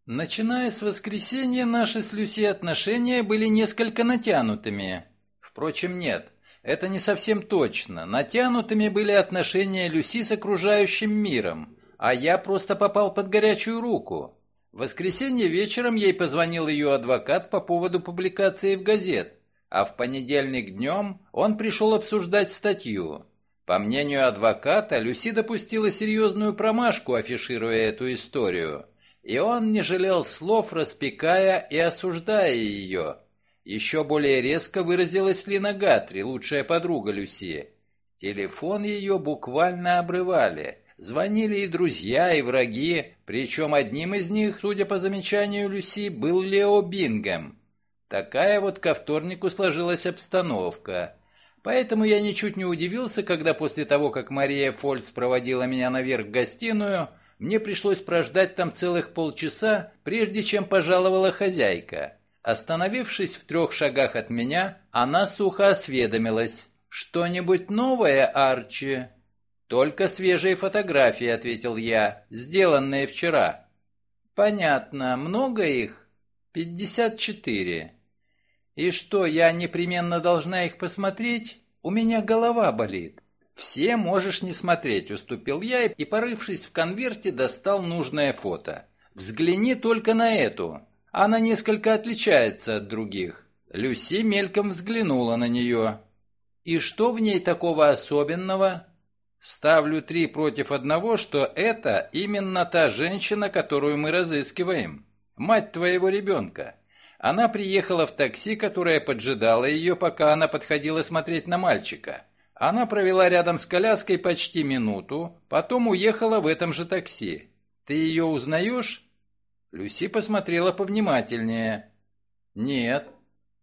Начиная с воскресенья, наши с Люси отношения были несколько натянутыми. Впрочем, нет, это не совсем точно. Натянутыми были отношения Люси с окружающим миром, а я просто попал под горячую руку. В воскресенье вечером ей позвонил ее адвокат по поводу публикации в газет, а в понедельник днем он пришел обсуждать статью. По мнению адвоката, Люси допустила серьезную промашку, афишируя эту историю, и он не жалел слов, распекая и осуждая ее. Еще более резко выразилась Лина Гатри, лучшая подруга Люси. Телефон ее буквально обрывали – Звонили и друзья, и враги, причем одним из них, судя по замечанию Люси, был Лео Бингем. Такая вот ко вторнику сложилась обстановка. Поэтому я ничуть не удивился, когда после того, как Мария Фольц проводила меня наверх в гостиную, мне пришлось прождать там целых полчаса, прежде чем пожаловала хозяйка. Остановившись в трех шагах от меня, она сухо осведомилась. «Что-нибудь новое, Арчи?» «Только свежие фотографии», — ответил я, — «сделанные вчера». «Понятно. Много их?» «Пятьдесят четыре». «И что, я непременно должна их посмотреть? У меня голова болит». «Все можешь не смотреть», — уступил я и, порывшись в конверте, достал нужное фото. «Взгляни только на эту. Она несколько отличается от других». Люси мельком взглянула на нее. «И что в ней такого особенного?» Ставлю три против одного, что это именно та женщина, которую мы разыскиваем. Мать твоего ребенка. Она приехала в такси, которое поджидало ее, пока она подходила смотреть на мальчика. Она провела рядом с коляской почти минуту, потом уехала в этом же такси. Ты ее узнаешь? Люси посмотрела повнимательнее. Нет.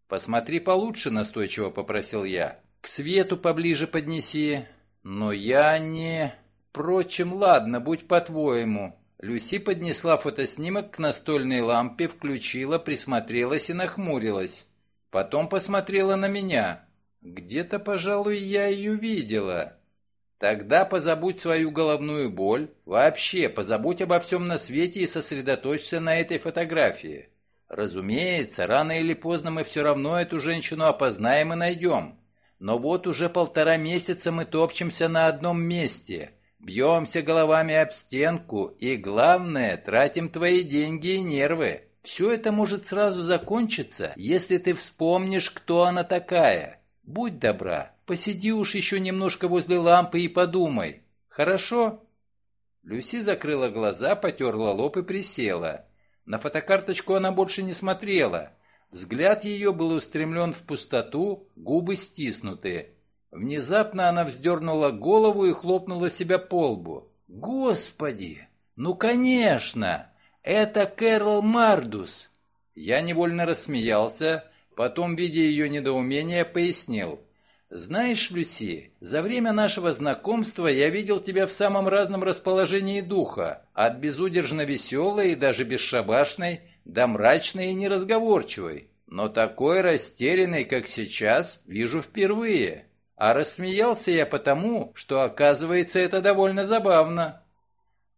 Посмотри получше, настойчиво попросил я. К свету поближе поднеси. Но я не... Впрочем, ладно, будь по-твоему. Люси поднесла фотоснимок к настольной лампе, включила, присмотрелась и нахмурилась. Потом посмотрела на меня. Где-то, пожалуй, я ее видела. Тогда позабудь свою головную боль, вообще позабудь обо всем на свете и сосредоточься на этой фотографии. Разумеется, рано или поздно мы все равно эту женщину опознаем и найдем. Но вот уже полтора месяца мы топчемся на одном месте, бьемся головами об стенку и, главное, тратим твои деньги и нервы. Все это может сразу закончиться, если ты вспомнишь, кто она такая. Будь добра, посиди уж еще немножко возле лампы и подумай. Хорошо?» Люси закрыла глаза, потерла лоб и присела. На фотокарточку она больше не смотрела. Взгляд ее был устремлен в пустоту, губы стиснуты. Внезапно она вздернула голову и хлопнула себя по лбу. «Господи! Ну, конечно! Это Кэрол Мардус!» Я невольно рассмеялся, потом, видя ее недоумение, пояснил. «Знаешь, Люси, за время нашего знакомства я видел тебя в самом разном расположении духа, от безудержно веселой и даже бесшабашной да мрачный и неразговорчивый, но такой растерянный, как сейчас, вижу впервые. А рассмеялся я потому, что, оказывается, это довольно забавно.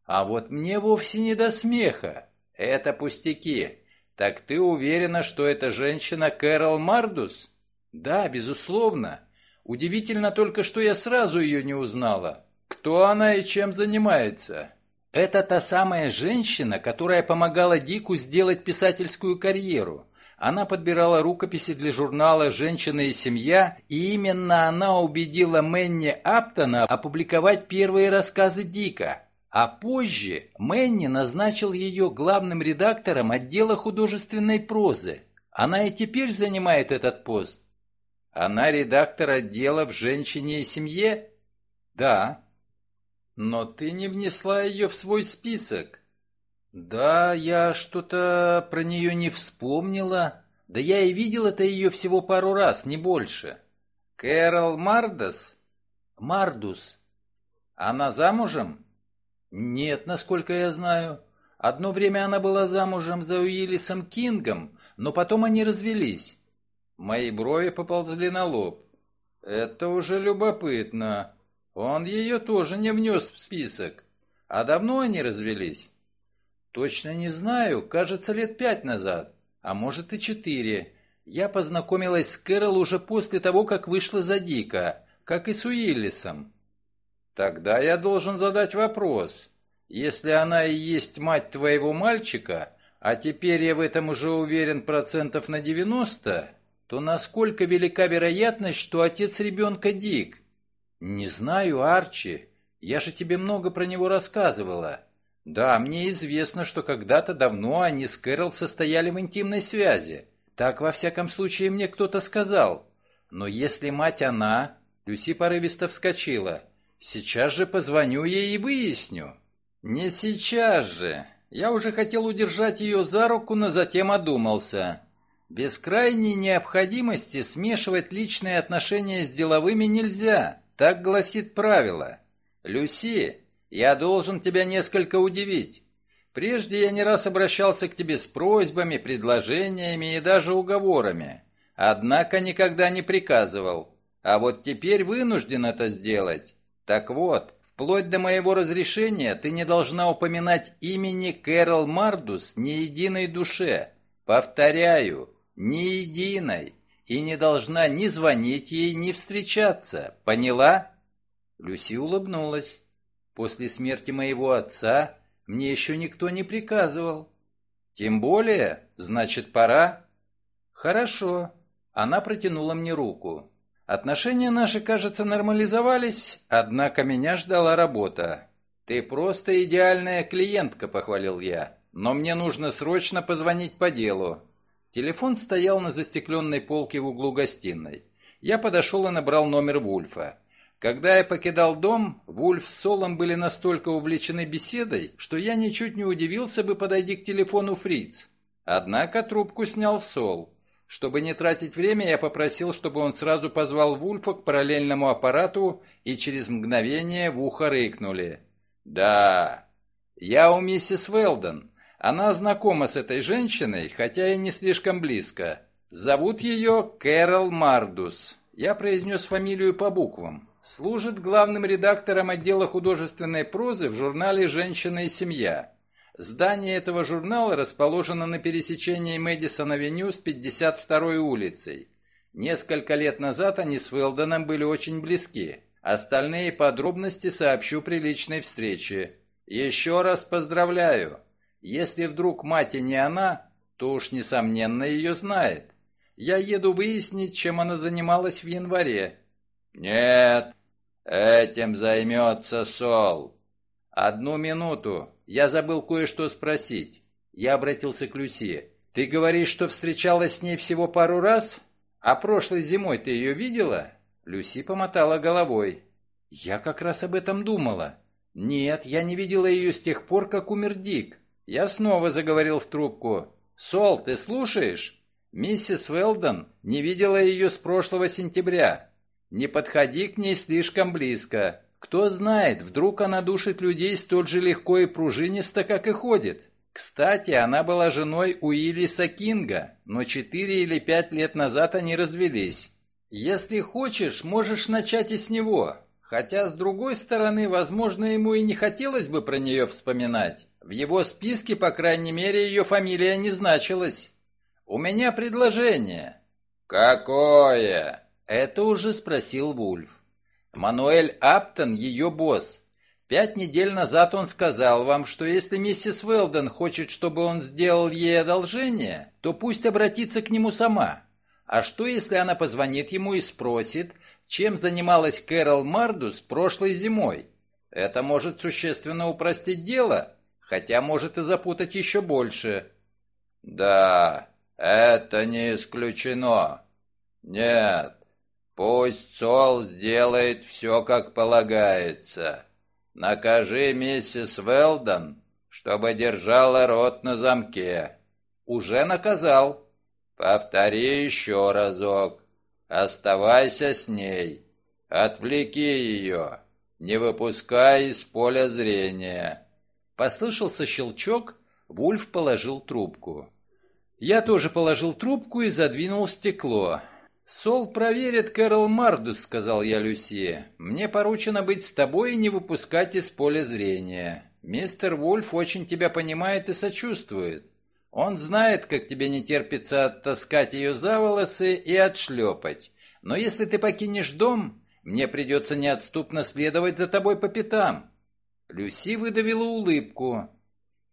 А вот мне вовсе не до смеха. Это пустяки. Так ты уверена, что эта женщина Кэрол Мардус? Да, безусловно. Удивительно только, что я сразу ее не узнала. Кто она и чем занимается? Это та самая женщина, которая помогала Дику сделать писательскую карьеру. Она подбирала рукописи для журнала «Женщина и семья», и именно она убедила Мэнни Аптона опубликовать первые рассказы Дика. А позже Мэнни назначил ее главным редактором отдела художественной прозы. Она и теперь занимает этот пост. Она редактор отдела в «Женщине и семье»? Да. Но ты не внесла ее в свой список. Да, я что-то про нее не вспомнила. Да я и видел это ее всего пару раз, не больше. Кэрол Мардас? Мардус. Она замужем? Нет, насколько я знаю. Одно время она была замужем за Уиллисом Кингом, но потом они развелись. Мои брови поползли на лоб. Это уже любопытно. Он ее тоже не внес в список. А давно они развелись? Точно не знаю, кажется, лет пять назад. А может и четыре. Я познакомилась с Кэрол уже после того, как вышла за Дика, как и с Уиллисом. Тогда я должен задать вопрос. Если она и есть мать твоего мальчика, а теперь я в этом уже уверен процентов на девяносто, то насколько велика вероятность, что отец ребенка Дик? «Не знаю, Арчи. Я же тебе много про него рассказывала. Да, мне известно, что когда-то давно они с Кэрол состояли в интимной связи. Так, во всяком случае, мне кто-то сказал. Но если мать она...» Люси порывисто вскочила. «Сейчас же позвоню ей и выясню». «Не сейчас же. Я уже хотел удержать ее за руку, но затем одумался. Без крайней необходимости смешивать личные отношения с деловыми нельзя, так гласит правило. Люси, я должен тебя несколько удивить. Прежде я не раз обращался к тебе с просьбами, предложениями и даже уговорами, однако никогда не приказывал. А вот теперь вынужден это сделать. Так вот, вплоть до моего разрешения ты не должна упоминать имени Кэрол Мардус ни единой душе. Повторяю, ни единой. И не должна ни звонить ей, ни встречаться. Поняла? Люси улыбнулась. После смерти моего отца мне еще никто не приказывал. Тем более, значит, пора. Хорошо. Она протянула мне руку. Отношения наши, кажется, нормализовались, однако меня ждала работа. «Ты просто идеальная клиентка», — похвалил я. «Но мне нужно срочно позвонить по делу». Телефон стоял на застекленной полке в углу гостиной. Я подошел и набрал номер Вульфа. Когда я покидал дом, Вульф с Солом были настолько увлечены беседой, что я ничуть не удивился бы подойти к телефону Фриц. Однако трубку снял Сол. Чтобы не тратить время, я попросил, чтобы он сразу позвал Вульфа к параллельному аппарату, и через мгновение в ухо рыкнули. «Да, я у миссис Велден. Она знакома с этой женщиной, хотя и не слишком близко. Зовут ее Кэрол Мардус. Я произнес фамилию по буквам. Служит главным редактором отдела художественной прозы в журнале «Женщина и семья». Здание этого журнала расположено на пересечении Мэдисон-авеню с 52-й улицей. Несколько лет назад они с Велдоном были очень близки. Остальные подробности сообщу при личной встрече. Еще раз поздравляю. Если вдруг мать и не она, то уж несомненно ее знает. Я еду выяснить, чем она занималась в январе. Нет, этим займется Сол. Одну минуту. Я забыл кое-что спросить. Я обратился к Люси. Ты говоришь, что встречалась с ней всего пару раз? А прошлой зимой ты ее видела? Люси помотала головой. Я как раз об этом думала. Нет, я не видела ее с тех пор, как умер Дик. Я снова заговорил в трубку. Сол, ты слушаешь? Миссис Велдон не видела ее с прошлого сентября. Не подходи к ней слишком близко. Кто знает, вдруг она душит людей столь же легко и пружинисто, как и ходит. Кстати, она была женой Уиллиса Кинга, но четыре или пять лет назад они развелись. Если хочешь, можешь начать и с него. Хотя, с другой стороны, возможно, ему и не хотелось бы про нее вспоминать. В его списке, по крайней мере, ее фамилия не значилась. У меня предложение. Какое? Это уже спросил Вульф. Мануэль Аптон – ее босс. Пять недель назад он сказал вам, что если миссис Велден хочет, чтобы он сделал ей одолжение, то пусть обратится к нему сама. А что, если она позвонит ему и спросит, чем занималась Кэрол Мардус прошлой зимой? Это может существенно упростить дело, хотя может и запутать еще больше. Да, это не исключено. Нет, Пусть Сол сделает все, как полагается. Накажи миссис Велдон, чтобы держала рот на замке. Уже наказал. Повтори еще разок. Оставайся с ней. Отвлеки ее. Не выпускай из поля зрения. Послышался щелчок, Вульф положил трубку. Я тоже положил трубку и задвинул стекло. «Сол проверит Кэрол Мардус», — сказал я Люси. «Мне поручено быть с тобой и не выпускать из поля зрения. Мистер Вульф очень тебя понимает и сочувствует. Он знает, как тебе не терпится оттаскать ее за волосы и отшлепать. Но если ты покинешь дом, мне придется неотступно следовать за тобой по пятам». Люси выдавила улыбку.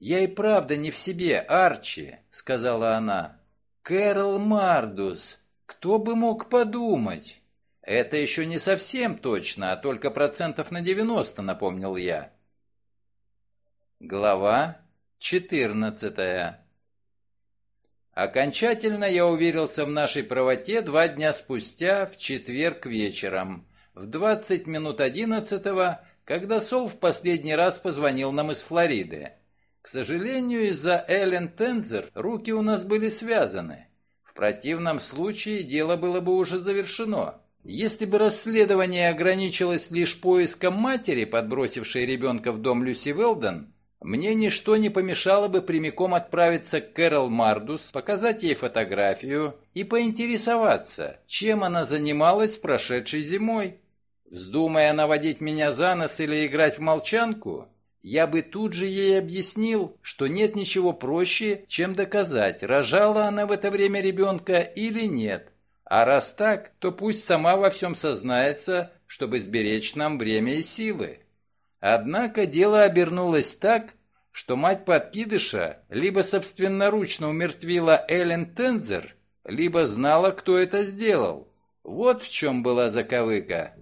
«Я и правда не в себе, Арчи», — сказала она. «Кэрол Мардус, кто бы мог подумать? Это еще не совсем точно, а только процентов на 90, напомнил я. Глава 14 Окончательно я уверился в нашей правоте два дня спустя, в четверг вечером, в 20 минут 11 когда Сол в последний раз позвонил нам из Флориды. К сожалению, из-за Эллен Тензер руки у нас были связаны. В противном случае дело было бы уже завершено. Если бы расследование ограничилось лишь поиском матери, подбросившей ребенка в дом Люси Велден, мне ничто не помешало бы прямиком отправиться к Кэрол Мардус, показать ей фотографию и поинтересоваться, чем она занималась прошедшей зимой. Вздумая наводить меня за нос или играть в молчанку, я бы тут же ей объяснил, что нет ничего проще, чем доказать, рожала она в это время ребенка или нет. А раз так, то пусть сама во всем сознается, чтобы сберечь нам время и силы. Однако дело обернулось так, что мать подкидыша либо собственноручно умертвила Эллен Тензер, либо знала, кто это сделал. Вот в чем была заковыка.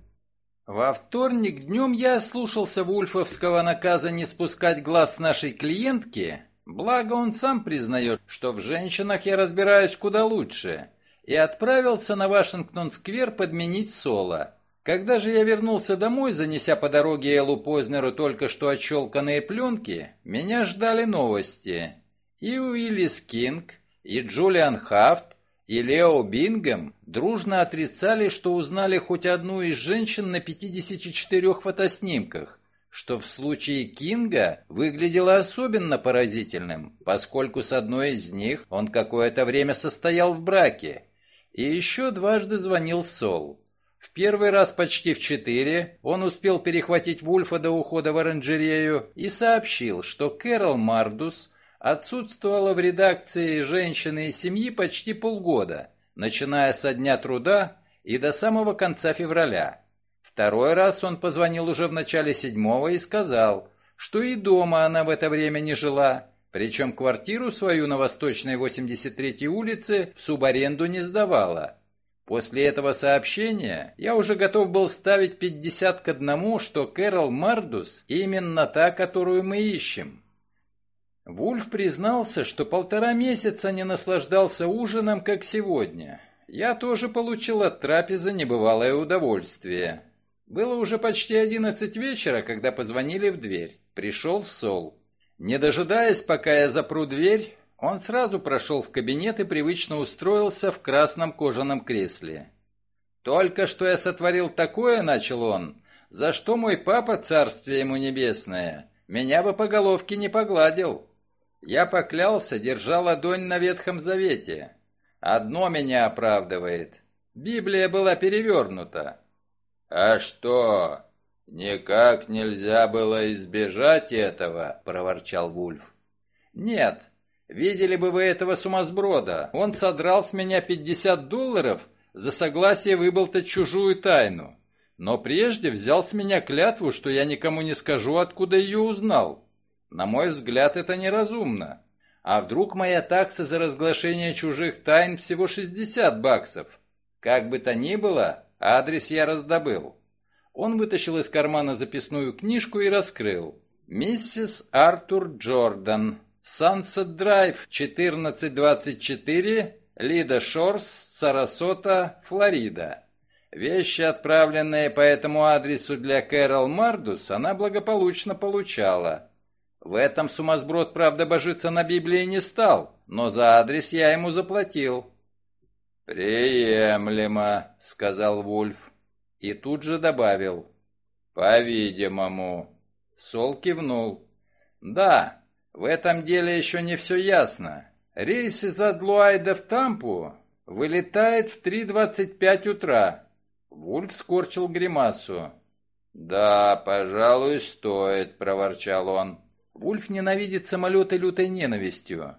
Во вторник днем я ослушался вульфовского наказа не спускать глаз с нашей клиентки, благо он сам признает, что в женщинах я разбираюсь куда лучше, и отправился на Вашингтон-сквер подменить Соло. Когда же я вернулся домой, занеся по дороге Эллу Познеру только что отщелканные пленки, меня ждали новости. И Уиллис Кинг, и Джулиан Хафт, и Лео Бингем дружно отрицали, что узнали хоть одну из женщин на 54 фотоснимках, что в случае Кинга выглядело особенно поразительным, поскольку с одной из них он какое-то время состоял в браке. И еще дважды звонил Сол. В первый раз почти в четыре он успел перехватить Вульфа до ухода в оранжерею и сообщил, что Кэрол Мардус отсутствовала в редакции «Женщины и семьи» почти полгода, начиная со дня труда и до самого конца февраля. Второй раз он позвонил уже в начале седьмого и сказал, что и дома она в это время не жила, причем квартиру свою на Восточной 83-й улице в субаренду не сдавала. После этого сообщения я уже готов был ставить 50 к одному, что Кэрол Мардус именно та, которую мы ищем. Вульф признался, что полтора месяца не наслаждался ужином, как сегодня. Я тоже получил от трапезы небывалое удовольствие. Было уже почти одиннадцать вечера, когда позвонили в дверь. Пришел Сол. Не дожидаясь, пока я запру дверь, он сразу прошел в кабинет и привычно устроился в красном кожаном кресле. «Только что я сотворил такое», — начал он, — «за что мой папа, царствие ему небесное, меня бы по головке не погладил. Я поклялся, держа ладонь на Ветхом Завете. Одно меня оправдывает. Библия была перевернута». «А что, никак нельзя было избежать этого?» — проворчал Вульф. «Нет, Видели бы вы этого сумасброда. Он содрал с меня 50 долларов за согласие выболтать чужую тайну. Но прежде взял с меня клятву, что я никому не скажу, откуда ее узнал. На мой взгляд, это неразумно. А вдруг моя такса за разглашение чужих тайн всего 60 баксов? Как бы то ни было, адрес я раздобыл. Он вытащил из кармана записную книжку и раскрыл. «Миссис Артур Джордан, Sunset Drive 1424, Лида Шорс, Сарасота, Флорида. Вещи, отправленные по этому адресу для Кэрол Мардус, она благополучно получала. В этом сумасброд, правда, божиться на Библии не стал, но за адрес я ему заплатил. «Приемлемо», — сказал Вульф. И тут же добавил. «По-видимому». Сол кивнул. «Да, в этом деле еще не все ясно. Рейс из Адлуайда в Тампу вылетает в 3.25 утра. Вульф скорчил гримасу. «Да, пожалуй, стоит», — проворчал он. Вульф ненавидит самолеты лютой ненавистью.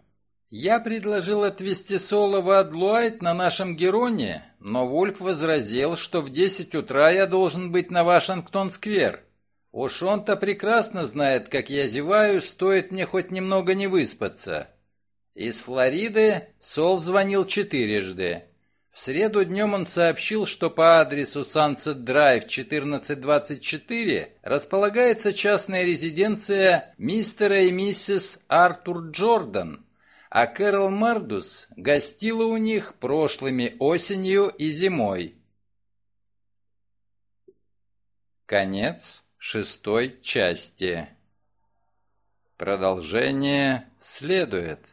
Я предложил отвезти Соло в Адлуайт на нашем Героне, но Вульф возразил, что в 10 утра я должен быть на Вашингтон-сквер. Уж он-то прекрасно знает, как я зеваю, стоит мне хоть немного не выспаться. Из Флориды Сол звонил четырежды. В среду днем он сообщил, что по адресу Sunset Drive 1424 располагается частная резиденция мистера и миссис Артур Джордан, а Кэрол Мардус гостила у них прошлыми осенью и зимой. Конец шестой части. Продолжение следует.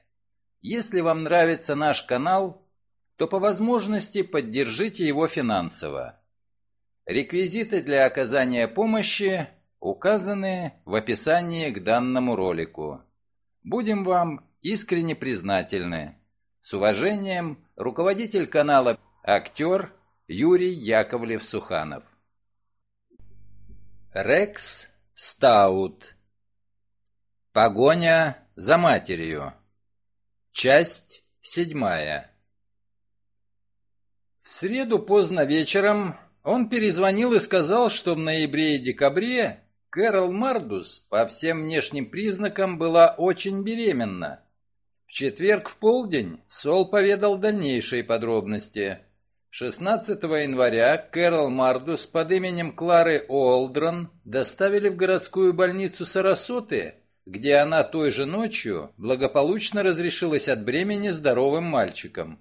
Если вам нравится наш канал, то по возможности поддержите его финансово. Реквизиты для оказания помощи указаны в описании к данному ролику. Будем вам искренне признательны. С уважением, руководитель канала «Актер» Юрий Яковлев-Суханов. Рекс Стаут. Погоня за матерью. Часть седьмая. В среду поздно вечером он перезвонил и сказал, что в ноябре и декабре Кэрол Мардус по всем внешним признакам была очень беременна. В четверг в полдень Сол поведал дальнейшие подробности. 16 января Кэрол Мардус под именем Клары Олдрон доставили в городскую больницу Сарасоты, где она той же ночью благополучно разрешилась от бремени здоровым мальчиком.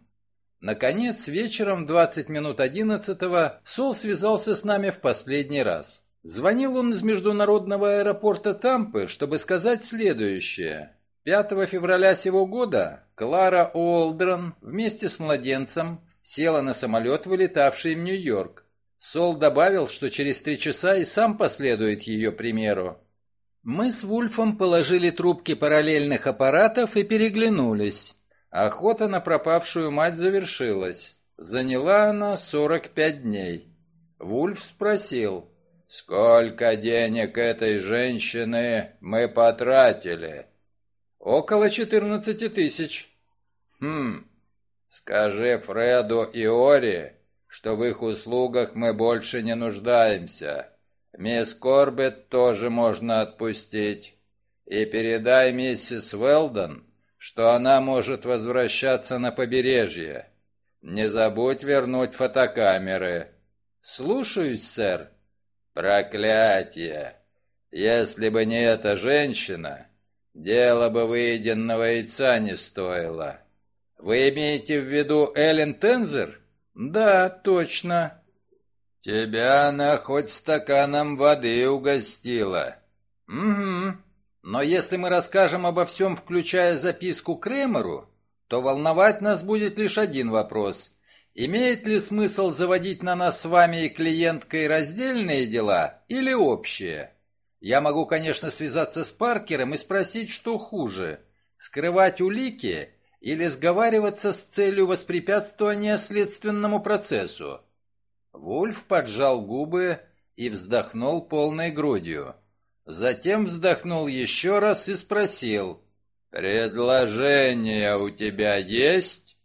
Наконец, вечером 20 минут 11 Сол связался с нами в последний раз. Звонил он из международного аэропорта Тампы, чтобы сказать следующее. 5 февраля сего года Клара Олдрон вместе с младенцем села на самолет, вылетавший в Нью-Йорк. Сол добавил, что через три часа и сам последует ее примеру. Мы с Вульфом положили трубки параллельных аппаратов и переглянулись. Охота на пропавшую мать завершилась. Заняла она 45 дней. Вульф спросил, «Сколько денег этой женщины мы потратили?» «Около 14 тысяч». «Хм, Скажи Фреду и Ори, что в их услугах мы больше не нуждаемся. Мисс Корбет тоже можно отпустить. И передай миссис Велдон, что она может возвращаться на побережье. Не забудь вернуть фотокамеры. Слушаюсь, сэр. Проклятие! Если бы не эта женщина, дело бы выеденного яйца не стоило. Вы имеете в виду Эллен Тензер? Да, точно. Тебя она хоть стаканом воды угостила. Угу. Но если мы расскажем обо всем, включая записку Кремеру, то волновать нас будет лишь один вопрос. Имеет ли смысл заводить на нас с вами и клиенткой раздельные дела или общие? Я могу, конечно, связаться с Паркером и спросить, что хуже. Скрывать улики или сговариваться с целью воспрепятствования следственному процессу. Вульф поджал губы и вздохнул полной грудью. Затем вздохнул еще раз и спросил. «Предложение у тебя есть?»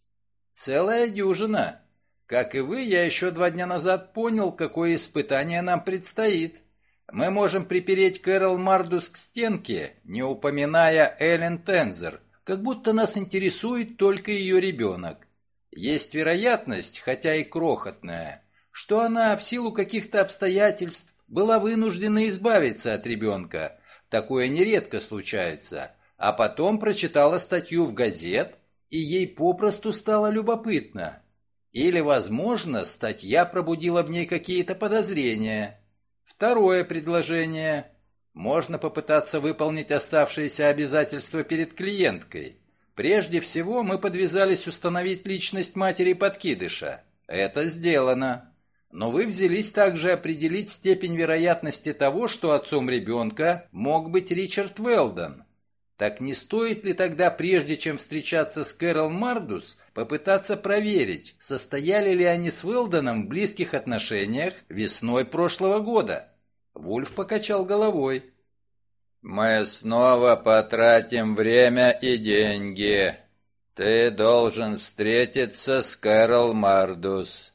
«Целая дюжина. Как и вы, я еще два дня назад понял, какое испытание нам предстоит. Мы можем припереть Кэрол Мардус к стенке, не упоминая Эллен Тензер, как будто нас интересует только ее ребенок. Есть вероятность, хотя и крохотная, что она в силу каких-то обстоятельств была вынуждена избавиться от ребенка. Такое нередко случается. А потом прочитала статью в газет, и ей попросту стало любопытно. Или, возможно, статья пробудила в ней какие-то подозрения. Второе предложение. Можно попытаться выполнить оставшиеся обязательства перед клиенткой. Прежде всего, мы подвязались установить личность матери подкидыша. Это сделано. Но вы взялись также определить степень вероятности того, что отцом ребенка мог быть Ричард Велдон. Так не стоит ли тогда, прежде чем встречаться с Кэрол Мардус, попытаться проверить, состояли ли они с Велдоном в близких отношениях весной прошлого года? Вульф покачал головой. «Мы снова потратим время и деньги. Ты должен встретиться с Кэрол Мардус».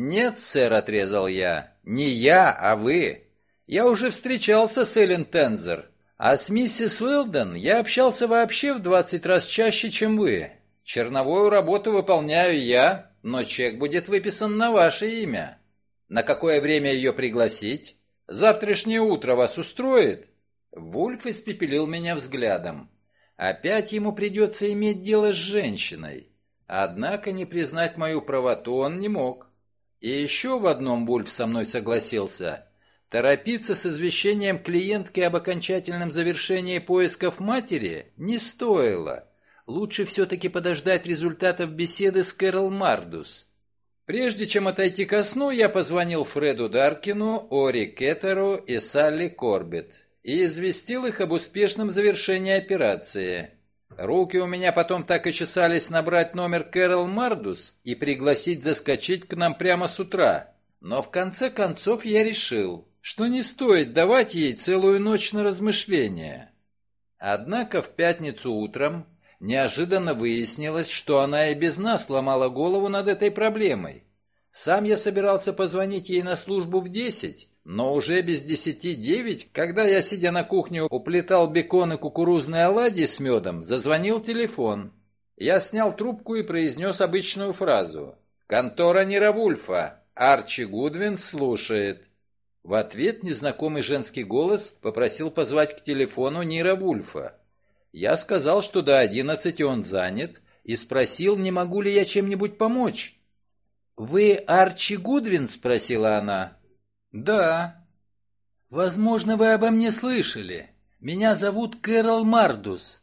«Нет, сэр», — отрезал я. «Не я, а вы. Я уже встречался с Эллен Тензер, а с миссис Уилден я общался вообще в двадцать раз чаще, чем вы. Черновую работу выполняю я, но чек будет выписан на ваше имя. На какое время ее пригласить? Завтрашнее утро вас устроит?» Вульф испепелил меня взглядом. Опять ему придется иметь дело с женщиной. Однако не признать мою правоту он не мог. И еще в одном Вульф со мной согласился. Торопиться с извещением клиентки об окончательном завершении поисков матери не стоило. Лучше все-таки подождать результатов беседы с Кэрол Мардус. Прежде чем отойти ко сну, я позвонил Фреду Даркину, Ори Кеттеру и Салли Корбет и известил их об успешном завершении операции. Руки у меня потом так и чесались набрать номер Кэрол Мардус и пригласить заскочить к нам прямо с утра. Но в конце концов я решил, что не стоит давать ей целую ночь на размышления. Однако в пятницу утром неожиданно выяснилось, что она и без нас ломала голову над этой проблемой. Сам я собирался позвонить ей на службу в десять, но уже без десяти девять, когда я, сидя на кухне, уплетал бекон и кукурузные оладьи с медом, зазвонил телефон. Я снял трубку и произнес обычную фразу. «Контора Неравульфа. Арчи Гудвин слушает». В ответ незнакомый женский голос попросил позвать к телефону Нира Вульфа. Я сказал, что до одиннадцати он занят, и спросил, не могу ли я чем-нибудь помочь. «Вы Арчи Гудвин?» — спросила она. «Да». «Возможно, вы обо мне слышали. Меня зовут Кэрол Мардус».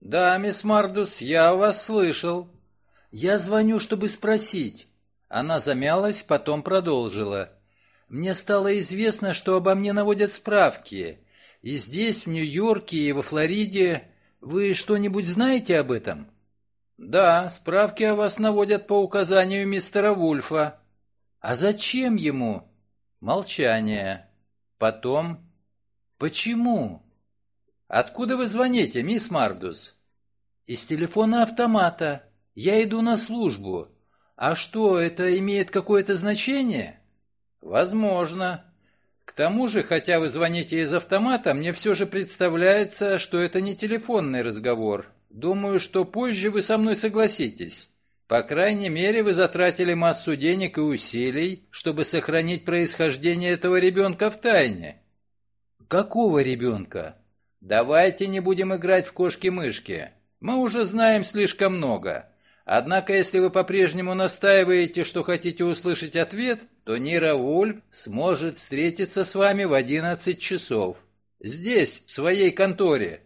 «Да, мисс Мардус, я вас слышал». «Я звоню, чтобы спросить». Она замялась, потом продолжила. «Мне стало известно, что обо мне наводят справки. И здесь, в Нью-Йорке и во Флориде, вы что-нибудь знаете об этом?» «Да, справки о вас наводят по указанию мистера Вульфа». «А зачем ему?» Молчание. Потом... «Почему?» «Откуда вы звоните, мисс Мардус?» «Из телефона автомата. Я иду на службу. А что, это имеет какое-то значение?» «Возможно. К тому же, хотя вы звоните из автомата, мне все же представляется, что это не телефонный разговор. Думаю, что позже вы со мной согласитесь». По крайней мере, вы затратили массу денег и усилий, чтобы сохранить происхождение этого ребенка в тайне. Какого ребенка? Давайте не будем играть в кошки-мышки. Мы уже знаем слишком много. Однако, если вы по-прежнему настаиваете, что хотите услышать ответ, то Нира Вульф сможет встретиться с вами в 11 часов. Здесь, в своей конторе.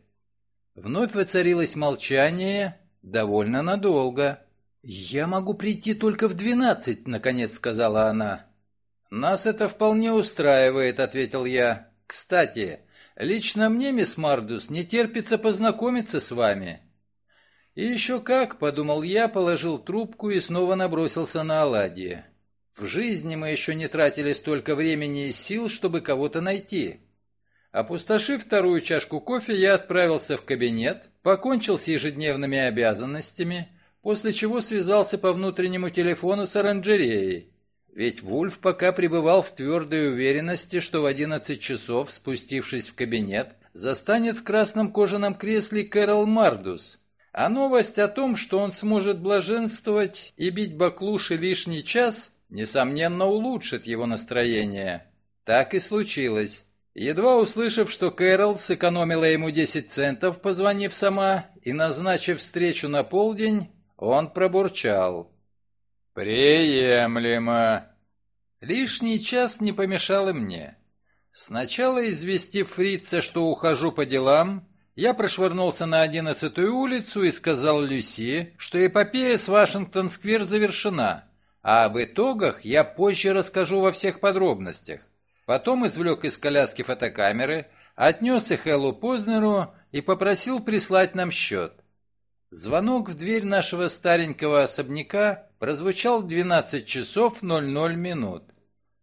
Вновь воцарилось молчание, довольно надолго. «Я могу прийти только в двенадцать», — наконец сказала она. «Нас это вполне устраивает», — ответил я. «Кстати, лично мне, мисс Мардус, не терпится познакомиться с вами». «И еще как», — подумал я, положил трубку и снова набросился на оладьи. В жизни мы еще не тратили столько времени и сил, чтобы кого-то найти. Опустошив вторую чашку кофе, я отправился в кабинет, покончил с ежедневными обязанностями — после чего связался по внутреннему телефону с оранжереей. Ведь Вульф пока пребывал в твердой уверенности, что в одиннадцать часов, спустившись в кабинет, застанет в красном кожаном кресле Кэрол Мардус. А новость о том, что он сможет блаженствовать и бить баклуши лишний час, несомненно улучшит его настроение. Так и случилось. Едва услышав, что Кэрол сэкономила ему 10 центов, позвонив сама и назначив встречу на полдень, он пробурчал. «Приемлемо». Лишний час не помешал и мне. Сначала, известив фрица, что ухожу по делам, я прошвырнулся на одиннадцатую улицу и сказал Люси, что эпопея с Вашингтон-сквер завершена, а об итогах я позже расскажу во всех подробностях. Потом извлек из коляски фотокамеры, отнес их Эллу Познеру и попросил прислать нам счет. Звонок в дверь нашего старенького особняка прозвучал в 12 часов 00 минут.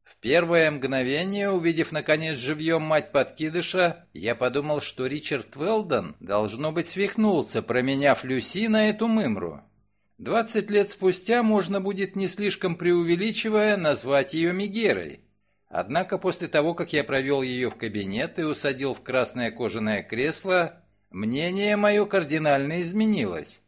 В первое мгновение, увидев наконец живьем мать подкидыша, я подумал, что Ричард Велдон, должно быть, свихнулся, променяв Люси на эту мымру. Двадцать лет спустя можно будет, не слишком преувеличивая, назвать ее Мегерой. Однако после того, как я провел ее в кабинет и усадил в красное кожаное кресло, Мнение мое кардинально изменилось.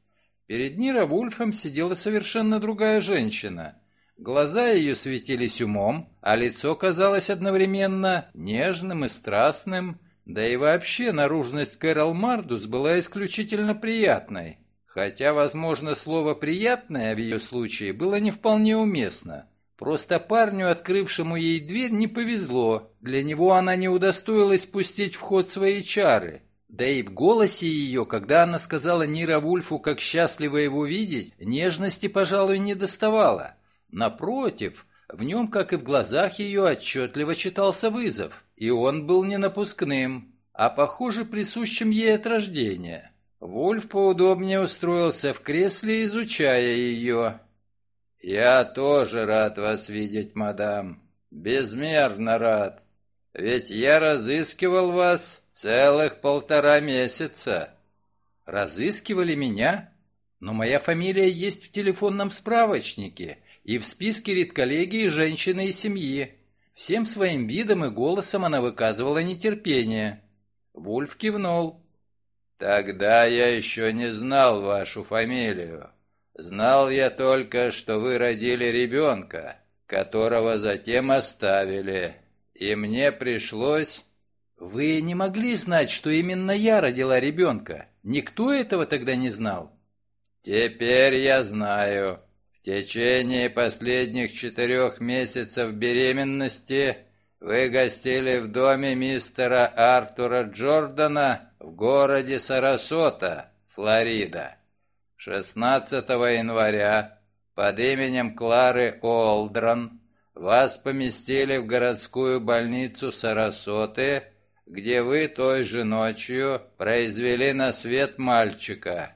Перед Нира Вульфом сидела совершенно другая женщина. Глаза ее светились умом, а лицо казалось одновременно нежным и страстным, да и вообще наружность Кэрол Мардус была исключительно приятной. Хотя, возможно, слово «приятное» в ее случае было не вполне уместно. Просто парню, открывшему ей дверь, не повезло. Для него она не удостоилась пустить в ход свои чары. Да и в голосе ее, когда она сказала Нира Вульфу, как счастливо его видеть, нежности, пожалуй, не доставало. Напротив, в нем, как и в глазах ее, отчетливо читался вызов. И он был не напускным, а, похоже, присущим ей от рождения. Вульф поудобнее устроился в кресле, изучая ее. «Я тоже рад вас видеть, мадам. Безмерно рад. Ведь я разыскивал вас целых полтора месяца». «Разыскивали меня? Но моя фамилия есть в телефонном справочнике и в списке редколлегии женщины и семьи». Всем своим видом и голосом она выказывала нетерпение. Вульф кивнул. «Тогда я еще не знал вашу фамилию. Знал я только, что вы родили ребенка, которого затем оставили, и мне пришлось...» «Вы не могли знать, что именно я родила ребенка? Никто этого тогда не знал?» «Теперь я знаю. В течение последних четырех месяцев беременности вы гостили в доме мистера Артура Джордана в городе Сарасота, Флорида. 16 января под именем Клары Олдрон вас поместили в городскую больницу Сарасоты, где вы той же ночью произвели на свет мальчика.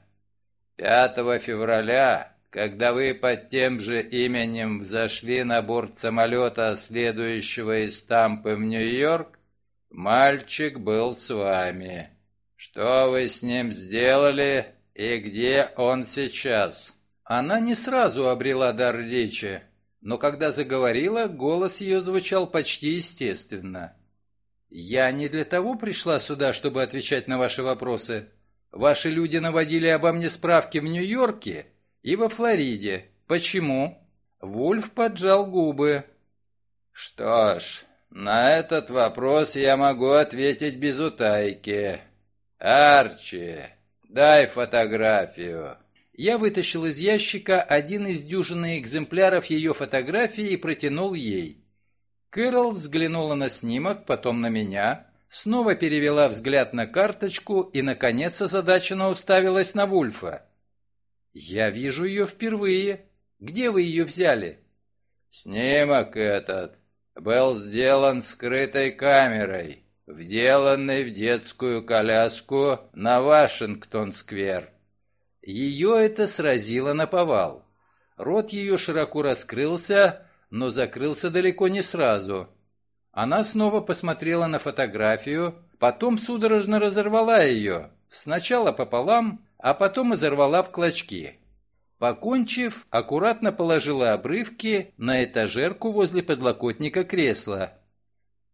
5 февраля когда вы под тем же именем взошли на борт самолета, следующего из Тампы в Нью-Йорк, мальчик был с вами. Что вы с ним сделали и где он сейчас?» Она не сразу обрела дар речи, но когда заговорила, голос ее звучал почти естественно. «Я не для того пришла сюда, чтобы отвечать на ваши вопросы. Ваши люди наводили обо мне справки в Нью-Йорке, и во Флориде. Почему?» Вульф поджал губы. «Что ж, на этот вопрос я могу ответить без утайки. Арчи, дай фотографию». Я вытащил из ящика один из дюжины экземпляров ее фотографии и протянул ей. Кэрол взглянула на снимок, потом на меня, снова перевела взгляд на карточку и, наконец, озадаченно уставилась на Вульфа. «Я вижу ее впервые. Где вы ее взяли?» «Снимок этот был сделан скрытой камерой, вделанной в детскую коляску на Вашингтон-сквер». Ее это сразило на повал. Рот ее широко раскрылся, но закрылся далеко не сразу. Она снова посмотрела на фотографию, потом судорожно разорвала ее, сначала пополам, а потом изорвала в клочки. Покончив, аккуратно положила обрывки на этажерку возле подлокотника кресла.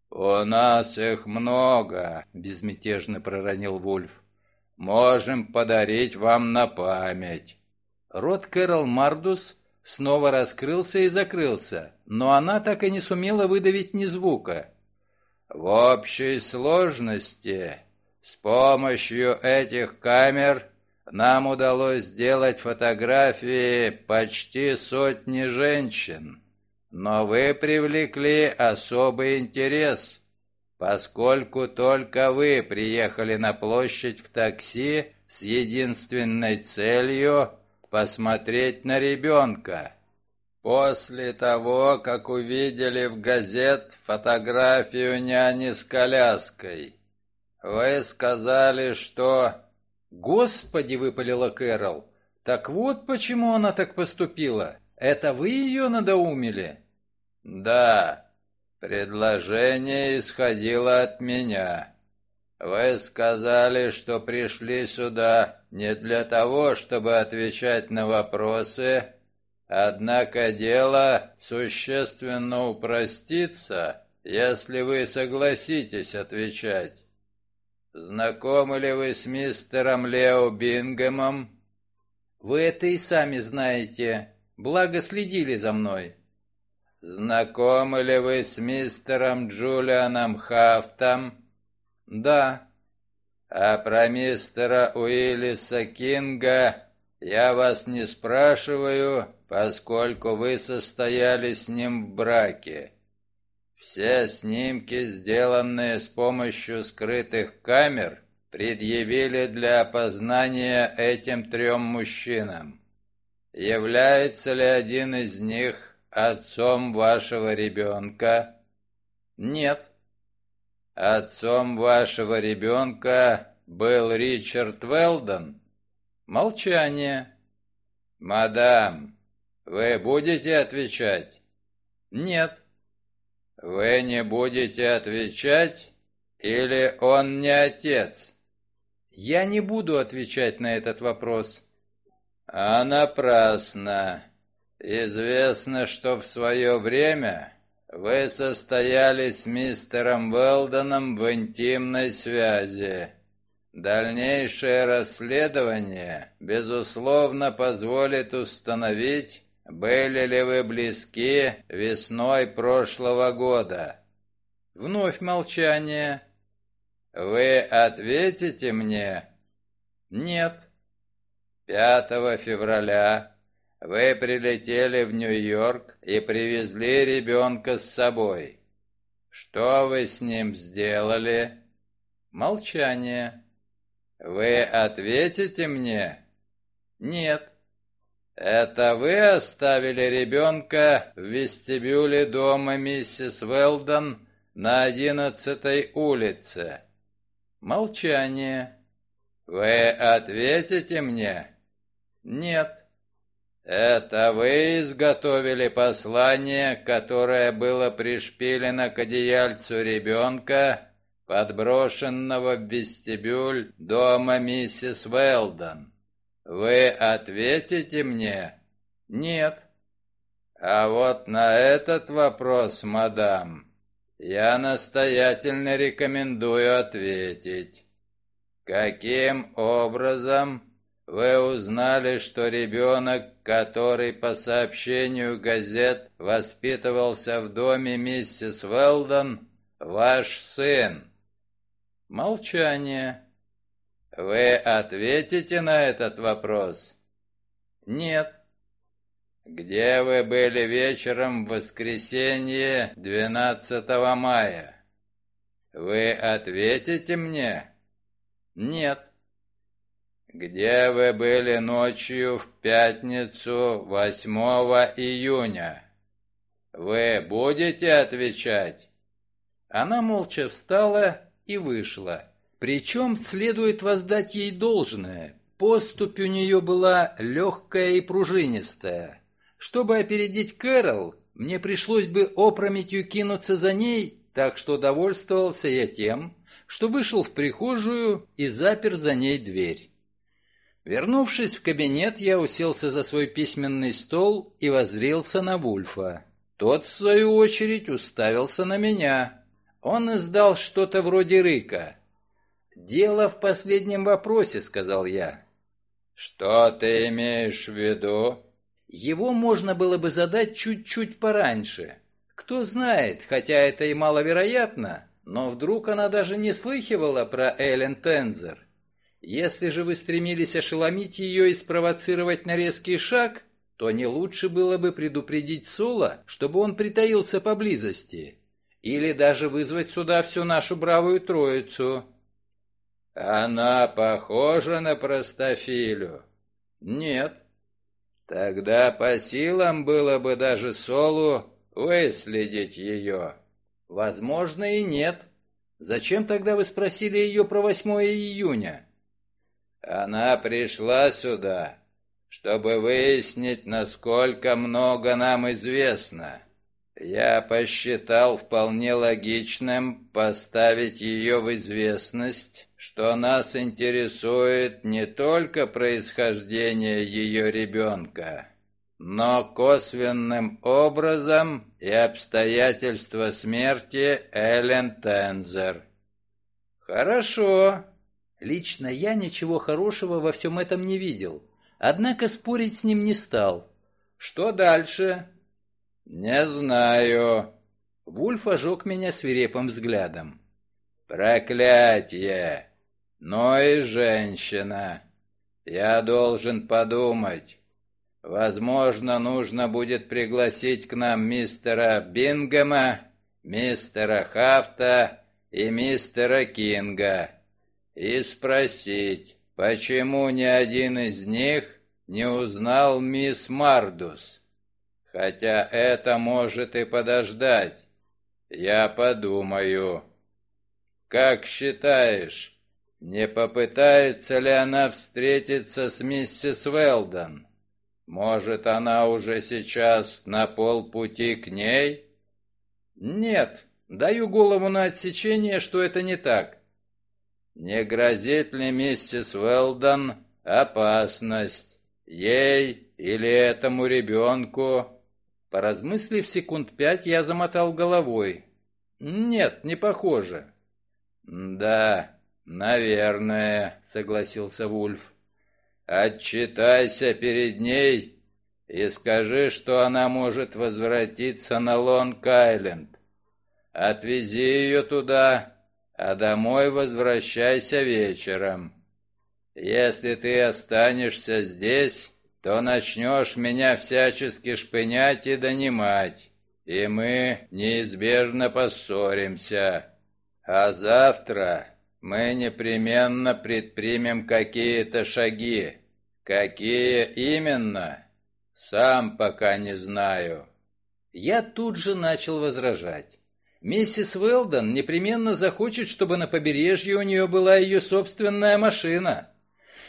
«У нас их много», — безмятежно проронил Вульф. «Можем подарить вам на память». Рот Кэрол Мардус снова раскрылся и закрылся, но она так и не сумела выдавить ни звука. «В общей сложности, с помощью этих камер нам удалось сделать фотографии почти сотни женщин, но вы привлекли особый интерес, поскольку только вы приехали на площадь в такси с единственной целью посмотреть на ребенка. После того, как увидели в газет фотографию няни с коляской, вы сказали, что «Господи!» — выпалила Кэрол. «Так вот почему она так поступила. Это вы ее надоумили?» «Да, предложение исходило от меня. Вы сказали, что пришли сюда не для того, чтобы отвечать на вопросы, однако дело существенно упростится, если вы согласитесь отвечать». Знакомы ли вы с мистером Лео Бингемом? Вы это и сами знаете, благо следили за мной. Знакомы ли вы с мистером Джулианом Хафтом? Да. А про мистера Уиллиса Кинга я вас не спрашиваю, поскольку вы состояли с ним в браке. Все снимки, сделанные с помощью скрытых камер, предъявили для опознания этим трем мужчинам. Является ли один из них отцом вашего ребенка? Нет. Отцом вашего ребенка был Ричард Велдон? Молчание. Мадам, вы будете отвечать? Нет. Вы не будете отвечать или он не отец? Я не буду отвечать на этот вопрос. А напрасно. Известно, что в свое время вы состояли с мистером Велдоном в интимной связи. Дальнейшее расследование, безусловно, позволит установить, были ли вы близки весной прошлого года. Вновь молчание. Вы ответите мне? Нет. 5 февраля вы прилетели в Нью-Йорк и привезли ребенка с собой. Что вы с ним сделали? Молчание. Вы ответите мне? Нет. Это вы оставили ребенка в вестибюле дома миссис Велдон на одиннадцатой улице? Молчание. Вы ответите мне? Нет. Это вы изготовили послание, которое было пришпилено к одеяльцу ребенка, подброшенного в вестибюль дома миссис Велдон? Вы ответите мне? Нет. А вот на этот вопрос, мадам, я настоятельно рекомендую ответить. Каким образом вы узнали, что ребенок, который по сообщению газет воспитывался в доме миссис Велдон, ваш сын? Молчание. Вы ответите на этот вопрос? Нет. Где вы были вечером в воскресенье 12 мая? Вы ответите мне? Нет. Где вы были ночью в пятницу 8 июня? Вы будете отвечать? Она молча встала и вышла. Причем следует воздать ей должное. Поступь у нее была легкая и пружинистая. Чтобы опередить Кэрол, мне пришлось бы опрометью кинуться за ней, так что довольствовался я тем, что вышел в прихожую и запер за ней дверь. Вернувшись в кабинет, я уселся за свой письменный стол и воззрелся на Вульфа. Тот, в свою очередь, уставился на меня. Он издал что-то вроде рыка. «Дело в последнем вопросе», — сказал я. «Что ты имеешь в виду?» Его можно было бы задать чуть-чуть пораньше. Кто знает, хотя это и маловероятно, но вдруг она даже не слыхивала про Эллен Тензер. Если же вы стремились ошеломить ее и спровоцировать на резкий шаг, то не лучше было бы предупредить Соло, чтобы он притаился поблизости. Или даже вызвать сюда всю нашу бравую троицу. Она похожа на простофилю? Нет. Тогда по силам было бы даже Солу выследить ее. Возможно и нет. Зачем тогда вы спросили ее про 8 июня? Она пришла сюда, чтобы выяснить, насколько много нам известно. Я посчитал вполне логичным поставить ее в известность, что нас интересует не только происхождение ее ребенка, но косвенным образом и обстоятельства смерти Эллен Тензер. Хорошо. Лично я ничего хорошего во всем этом не видел. Однако спорить с ним не стал. «Что дальше?» «Не знаю». Вульф ожег меня свирепым взглядом. «Проклятье! Но и женщина! Я должен подумать. Возможно, нужно будет пригласить к нам мистера Бингема, мистера Хафта и мистера Кинга и спросить, почему ни один из них не узнал мисс Мардус. Хотя это может и подождать. Я подумаю. Как считаешь, не попытается ли она встретиться с миссис Велдон? Может, она уже сейчас на полпути к ней? Нет, даю голову на отсечение, что это не так. Не грозит ли миссис Велдон опасность? Ей или этому ребенку? Поразмыслив секунд пять, я замотал головой. Нет, не похоже. Да, наверное, согласился Вульф. Отчитайся перед ней и скажи, что она может возвратиться на Лонг-Айленд. Отвези ее туда, а домой возвращайся вечером. Если ты останешься здесь, то начнешь меня всячески шпынять и донимать, и мы неизбежно поссоримся. А завтра мы непременно предпримем какие-то шаги. Какие именно? Сам пока не знаю. Я тут же начал возражать. Миссис Уэлдон непременно захочет, чтобы на побережье у нее была ее собственная машина.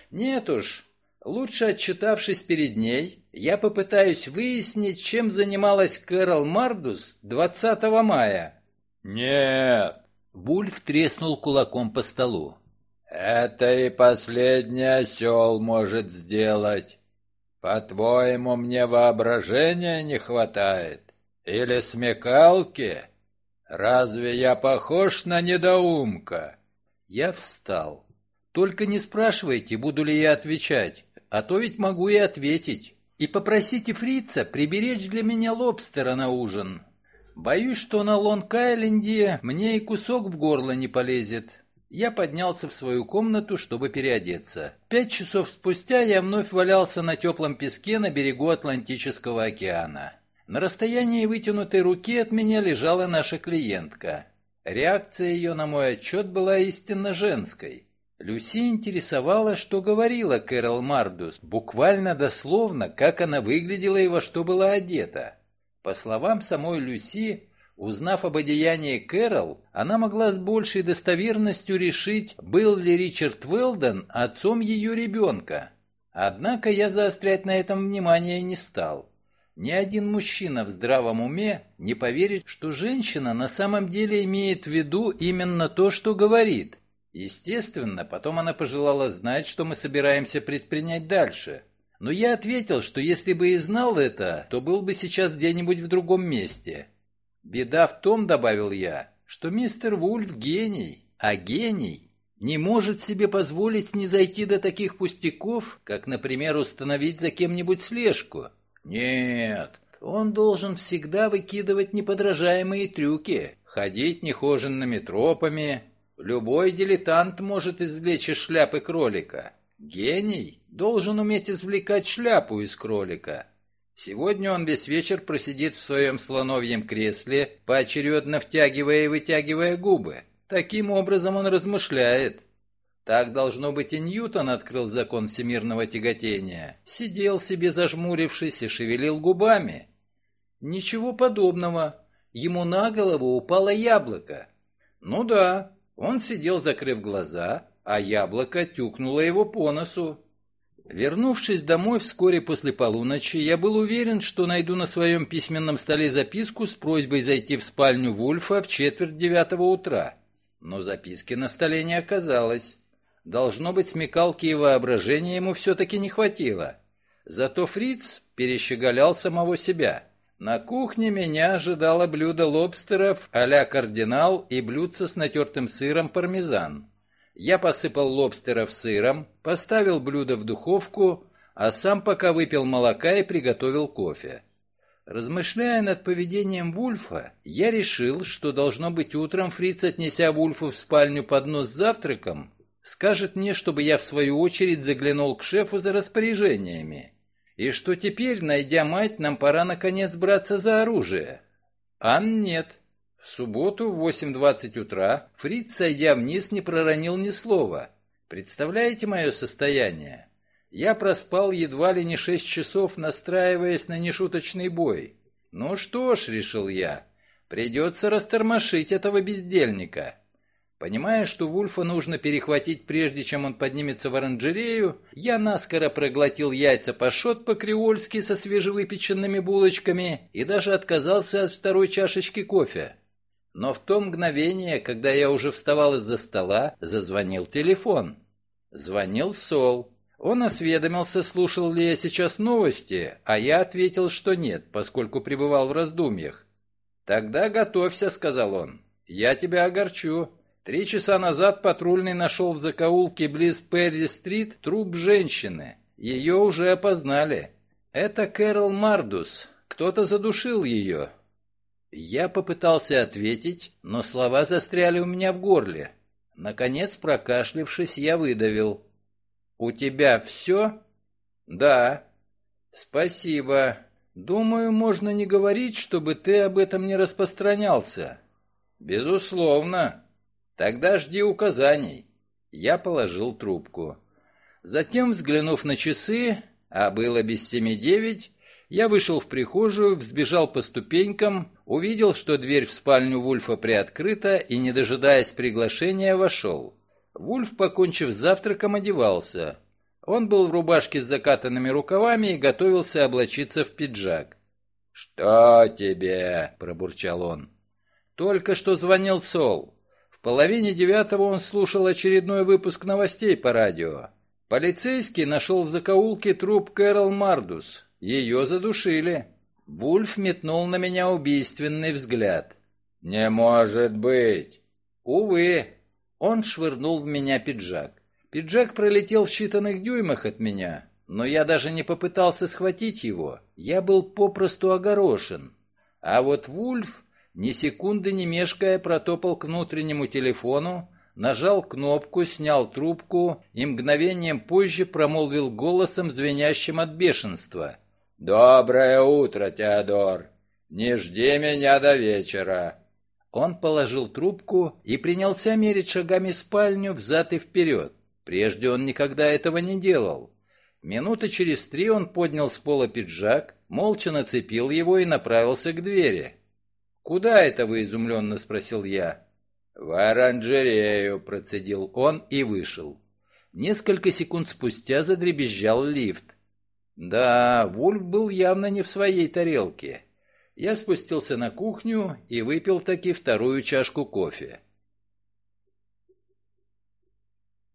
Нет уж, лучше отчитавшись перед ней, я попытаюсь выяснить, чем занималась Кэрол Мардус 20 мая. Нет, Бульф треснул кулаком по столу. «Это и последний осел может сделать. По-твоему, мне воображения не хватает? Или смекалки? Разве я похож на недоумка?» Я встал. «Только не спрашивайте, буду ли я отвечать, а то ведь могу и ответить. И попросите фрица приберечь для меня лобстера на ужин. Боюсь, что на Лонг-Айленде мне и кусок в горло не полезет. Я поднялся в свою комнату, чтобы переодеться. Пять часов спустя я вновь валялся на теплом песке на берегу Атлантического океана. На расстоянии вытянутой руки от меня лежала наша клиентка. Реакция ее на мой отчет была истинно женской. Люси интересовала, что говорила Кэрол Мардус, буквально дословно, как она выглядела и во что была одета. По словам самой Люси, узнав об одеянии Кэрол, она могла с большей достоверностью решить, был ли Ричард Уэлден отцом ее ребенка. Однако я заострять на этом внимание не стал. Ни один мужчина в здравом уме не поверит, что женщина на самом деле имеет в виду именно то, что говорит. Естественно, потом она пожелала знать, что мы собираемся предпринять дальше. Но я ответил, что если бы и знал это, то был бы сейчас где-нибудь в другом месте. Беда в том, добавил я, что мистер Вульф гений, а гений не может себе позволить не зайти до таких пустяков, как, например, установить за кем-нибудь слежку. Нет, он должен всегда выкидывать неподражаемые трюки, ходить нехоженными тропами. Любой дилетант может извлечь из шляпы кролика. Гений должен уметь извлекать шляпу из кролика. Сегодня он весь вечер просидит в своем слоновьем кресле, поочередно втягивая и вытягивая губы. Таким образом он размышляет. Так, должно быть, и Ньютон открыл закон всемирного тяготения. Сидел себе зажмурившись и шевелил губами. Ничего подобного. Ему на голову упало яблоко. Ну да, он сидел, закрыв глаза, а яблоко тюкнуло его по носу. Вернувшись домой вскоре после полуночи, я был уверен, что найду на своем письменном столе записку с просьбой зайти в спальню Вульфа в четверть девятого утра. Но записки на столе не оказалось. Должно быть, смекалки и воображения ему все-таки не хватило. Зато Фриц перещеголял самого себя. На кухне меня ожидало блюдо лобстеров а-ля кардинал и блюдце с натертым сыром пармезан. Я посыпал лобстеров сыром, поставил блюдо в духовку, а сам пока выпил молока и приготовил кофе. Размышляя над поведением Вульфа, я решил, что должно быть утром Фриц, отнеся Вульфу в спальню поднос с завтраком, скажет мне, чтобы я в свою очередь заглянул к шефу за распоряжениями, и что теперь, найдя мать, нам пора наконец браться за оружие. Ан нет. В субботу в 8.20 утра Фриц, сойдя вниз, не проронил ни слова. Представляете мое состояние? Я проспал едва ли не шесть часов, настраиваясь на нешуточный бой. Ну что ж, решил я, придется растормошить этого бездельника. Понимая, что Вульфа нужно перехватить прежде, чем он поднимется в оранжерею, я наскоро проглотил яйца пашот по-креольски со свежевыпеченными булочками и даже отказался от второй чашечки кофе. Но в то мгновение, когда я уже вставал из-за стола, зазвонил телефон. Звонил Сол. Он осведомился, слушал ли я сейчас новости, а я ответил, что нет, поскольку пребывал в раздумьях. «Тогда готовься», — сказал он. «Я тебя огорчу. Три часа назад патрульный нашел в закоулке близ Перри-стрит труп женщины. Ее уже опознали. Это Кэрол Мардус. Кто-то задушил ее». Я попытался ответить, но слова застряли у меня в горле. Наконец, прокашлившись, я выдавил. «У тебя все?» «Да». «Спасибо. Думаю, можно не говорить, чтобы ты об этом не распространялся». «Безусловно. Тогда жди указаний». Я положил трубку. Затем, взглянув на часы, а было без семи девять, я вышел в прихожую, взбежал по ступенькам, увидел, что дверь в спальню Вульфа приоткрыта и, не дожидаясь приглашения, вошел. Вульф, покончив с завтраком, одевался. Он был в рубашке с закатанными рукавами и готовился облачиться в пиджак. «Что тебе?» – пробурчал он. Только что звонил Сол. Половине девятого он слушал очередной выпуск новостей по радио. Полицейский нашел в закоулке труп Кэрол Мардус. Ее задушили. Вульф метнул на меня убийственный взгляд. «Не может быть!» «Увы, он швырнул в меня пиджак. Пиджак пролетел в считанных дюймах от меня, но я даже не попытался схватить его. Я был попросту огорошен. А вот Вульф, ни секунды не мешкая, протопал к внутреннему телефону, нажал кнопку, снял трубку и мгновением позже промолвил голосом, звенящим от бешенства. «Доброе утро, Теодор! Не жди меня до вечера!» Он положил трубку и принялся мерить шагами спальню взад и вперед. Прежде он никогда этого не делал. Минуты через три он поднял с пола пиджак, молча нацепил его и направился к двери. «Куда это вы?» — изумленно спросил я. «В оранжерею», — процедил он и вышел. Несколько секунд спустя задребезжал лифт. Да, Вульф был явно не в своей тарелке. Я спустился на кухню и выпил таки вторую чашку кофе.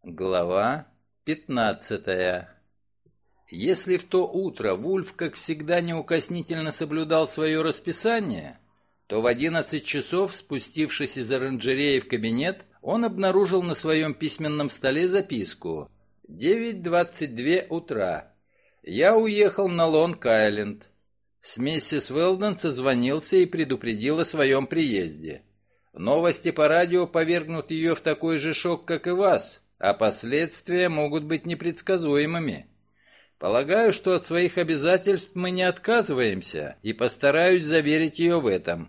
Глава пятнадцатая Если в то утро Вульф, как всегда, неукоснительно соблюдал свое расписание, то в одиннадцать часов, спустившись из оранжереи в кабинет, он обнаружил на своем письменном столе записку «Девять двадцать две утра. Я уехал на Лонг-Айленд. С миссис Уэлден созвонился и предупредил о своем приезде. Новости по радио повергнут ее в такой же шок, как и вас, а последствия могут быть непредсказуемыми. Полагаю, что от своих обязательств мы не отказываемся, и постараюсь заверить ее в этом.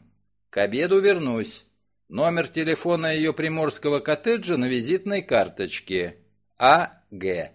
К обеду вернусь. Номер телефона ее приморского коттеджа на визитной карточке. А. Г.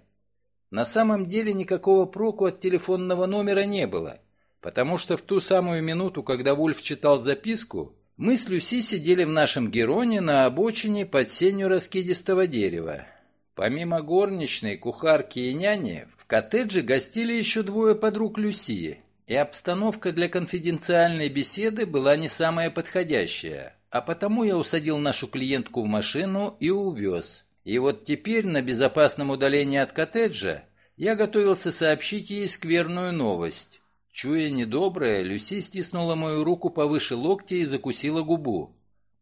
На самом деле никакого проку от телефонного номера не было потому что в ту самую минуту, когда Вульф читал записку, мы с Люси сидели в нашем Героне на обочине под сенью раскидистого дерева. Помимо горничной, кухарки и няни, в коттедже гостили еще двое подруг Люси, и обстановка для конфиденциальной беседы была не самая подходящая, а потому я усадил нашу клиентку в машину и увез. И вот теперь на безопасном удалении от коттеджа я готовился сообщить ей скверную новость. Чуя недоброе, Люси стиснула мою руку повыше локтя и закусила губу.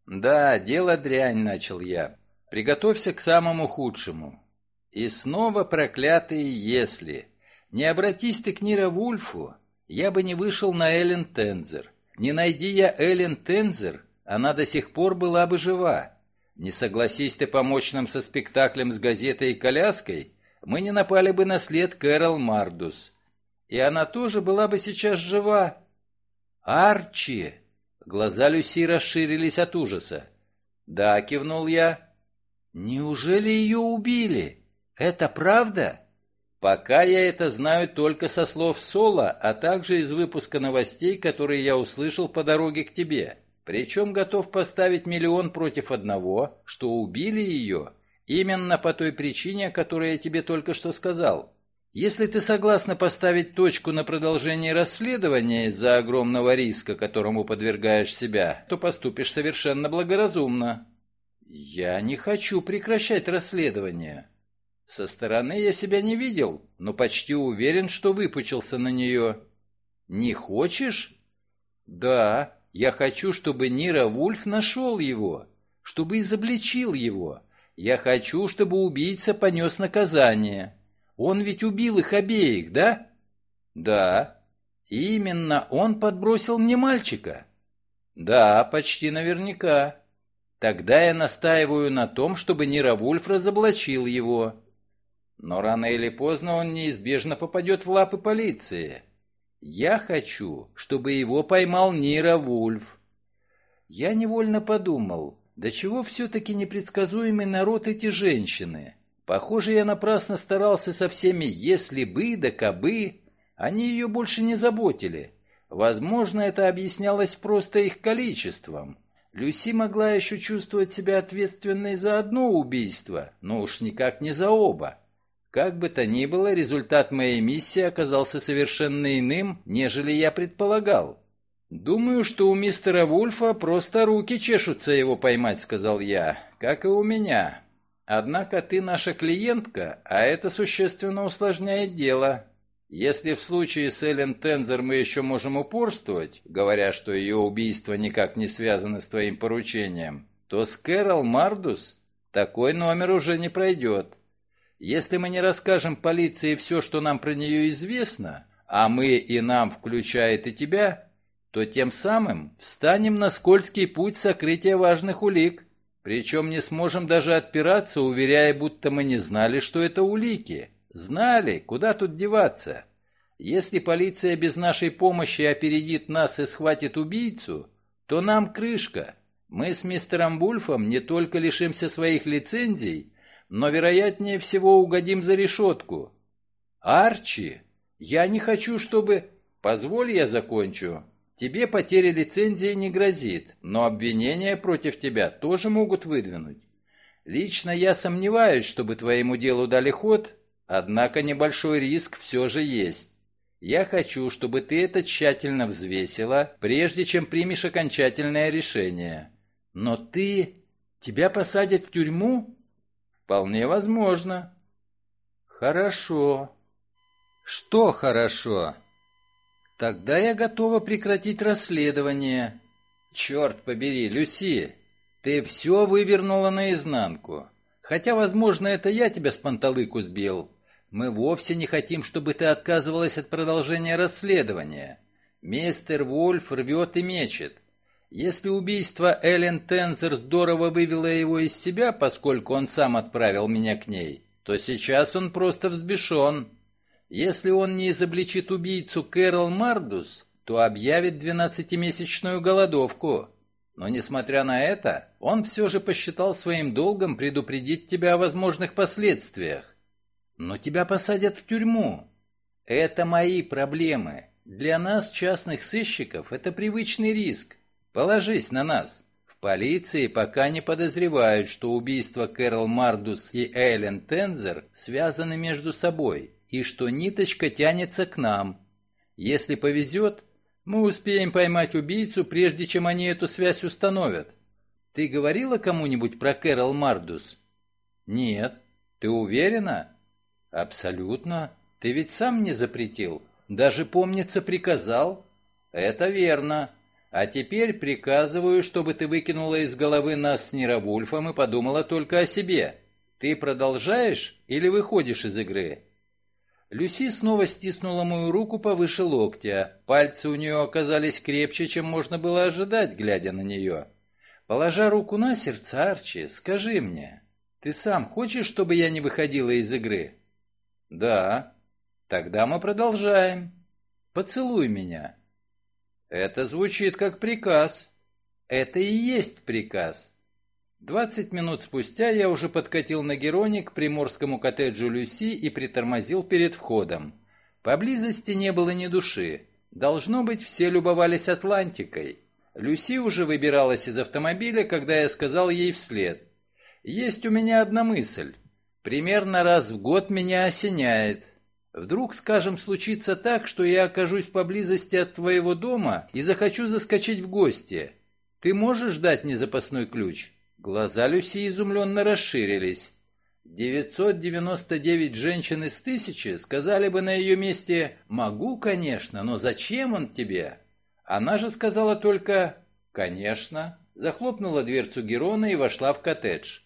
«Да, дело дрянь», — начал я. «Приготовься к самому худшему». И снова проклятые «если». Не обратись ты к Нира Вульфу, я бы не вышел на Эллен Тензер. Не найди я Эллен Тензер, она до сих пор была бы жива. Не согласись ты помочь нам со спектаклем с газетой и коляской, мы не напали бы на след Кэрол Мардус. И она тоже была бы сейчас жива. Арчи! Глаза Люси расширились от ужаса. «Да», — кивнул я. «Неужели ее убили? Это правда?» «Пока я это знаю только со слов Соло, а также из выпуска новостей, которые я услышал по дороге к тебе. Причем готов поставить миллион против одного, что убили ее именно по той причине, о которой я тебе только что сказал. Если ты согласна поставить точку на продолжение расследования из-за огромного риска, которому подвергаешь себя, то поступишь совершенно благоразумно. Я не хочу прекращать расследование. Со стороны я себя не видел, но почти уверен, что выпучился на нее. Не хочешь? Да, я хочу, чтобы Нира Вульф нашел его, чтобы изобличил его. Я хочу, чтобы убийца понес наказание. Он ведь убил их обеих, да? Да. Именно он подбросил мне мальчика. Да, почти наверняка. Тогда я настаиваю на том, чтобы Нира Вульф разоблачил его. Но рано или поздно он неизбежно попадет в лапы полиции. Я хочу, чтобы его поймал Нира Вульф. Я невольно подумал, до чего все-таки непредсказуемый народ эти женщины. Похоже, я напрасно старался со всеми «если бы» да «кабы». Они ее больше не заботили. Возможно, это объяснялось просто их количеством. Люси могла еще чувствовать себя ответственной за одно убийство, но уж никак не за оба. Как бы то ни было, результат моей миссии оказался совершенно иным, нежели я предполагал. «Думаю, что у мистера Вульфа просто руки чешутся его поймать», — сказал я, — «как и у меня. Однако ты наша клиентка, а это существенно усложняет дело. Если в случае с Эллен Тензер мы еще можем упорствовать, говоря, что ее убийство никак не связано с твоим поручением, то с Кэрол Мардус такой номер уже не пройдет. Если мы не расскажем полиции все, что нам про нее известно, а мы и нам включает и тебя, то тем самым встанем на скользкий путь сокрытия важных улик. Причем не сможем даже отпираться, уверяя, будто мы не знали, что это улики. Знали, куда тут деваться. Если полиция без нашей помощи опередит нас и схватит убийцу, то нам крышка. Мы с мистером Бульфом не только лишимся своих лицензий, но, вероятнее всего, угодим за решетку. Арчи, я не хочу, чтобы... Позволь, я закончу. Тебе потеря лицензии не грозит, но обвинения против тебя тоже могут выдвинуть. Лично я сомневаюсь, чтобы твоему делу дали ход, однако небольшой риск все же есть. Я хочу, чтобы ты это тщательно взвесила, прежде чем примешь окончательное решение. Но ты... Тебя посадят в тюрьму? Вполне возможно. Хорошо. Что хорошо? Тогда я готова прекратить расследование. Черт побери, Люси, ты все вывернула наизнанку. Хотя, возможно, это я тебя с панталыку сбил. Мы вовсе не хотим, чтобы ты отказывалась от продолжения расследования. Мистер Вольф рвет и мечет. Если убийство Эллен Тензер здорово вывело его из себя, поскольку он сам отправил меня к ней, то сейчас он просто взбешен. Если он не изобличит убийцу Кэрол Мардус, то объявит двенадцатимесячную голодовку. Но, несмотря на это, он все же посчитал своим долгом предупредить тебя о возможных последствиях. Но тебя посадят в тюрьму. Это мои проблемы. Для нас, частных сыщиков, это привычный риск. Положись на нас. В полиции пока не подозревают, что убийства Кэрол Мардус и Эйлен Тензер связаны между собой и что ниточка тянется к нам. Если повезет, мы успеем поймать убийцу, прежде чем они эту связь установят. Ты говорила кому-нибудь про Кэрол Мардус? Нет. Ты уверена? Абсолютно. Ты ведь сам не запретил. Даже, помнится, приказал. Это верно. А теперь приказываю, чтобы ты выкинула из головы нас с Неравульфом и подумала только о себе. Ты продолжаешь или выходишь из игры? Люси снова стиснула мою руку повыше локтя. Пальцы у нее оказались крепче, чем можно было ожидать, глядя на нее. Положа руку на сердце, Арчи, скажи мне, ты сам хочешь, чтобы я не выходила из игры? Да. Тогда мы продолжаем. Поцелуй меня. Это звучит как приказ. Это и есть приказ. Двадцать минут спустя я уже подкатил на Героне к приморскому коттеджу Люси и притормозил перед входом. Поблизости не было ни души. Должно быть, все любовались Атлантикой. Люси уже выбиралась из автомобиля, когда я сказал ей вслед. «Есть у меня одна мысль. Примерно раз в год меня осеняет. Вдруг, скажем, случится так, что я окажусь поблизости от твоего дома и захочу заскочить в гости. Ты можешь дать мне запасной ключ?» Глаза Люси изумленно расширились. 999 женщин из тысячи сказали бы на ее месте «Могу, конечно, но зачем он тебе?» Она же сказала только «Конечно», захлопнула дверцу Герона и вошла в коттедж.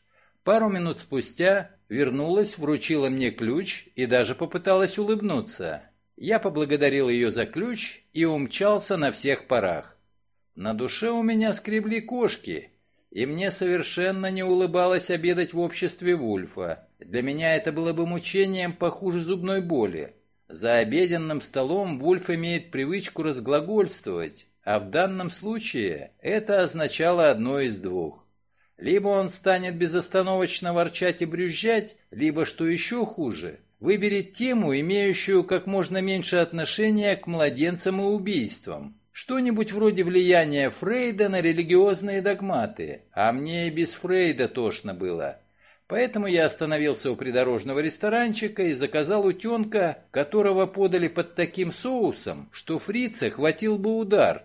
Пару минут спустя вернулась, вручила мне ключ и даже попыталась улыбнуться. Я поблагодарил ее за ключ и умчался на всех парах. На душе у меня скребли кошки, и мне совершенно не улыбалось обедать в обществе Вульфа. Для меня это было бы мучением похуже зубной боли. За обеденным столом Вульф имеет привычку разглагольствовать, а в данном случае это означало одно из двух. Либо он станет безостановочно ворчать и брюзжать, либо, что еще хуже, выберет тему, имеющую как можно меньше отношения к младенцам и убийствам. Что-нибудь вроде влияния Фрейда на религиозные догматы, а мне и без Фрейда тошно было. Поэтому я остановился у придорожного ресторанчика и заказал утенка, которого подали под таким соусом, что фрица хватил бы удар.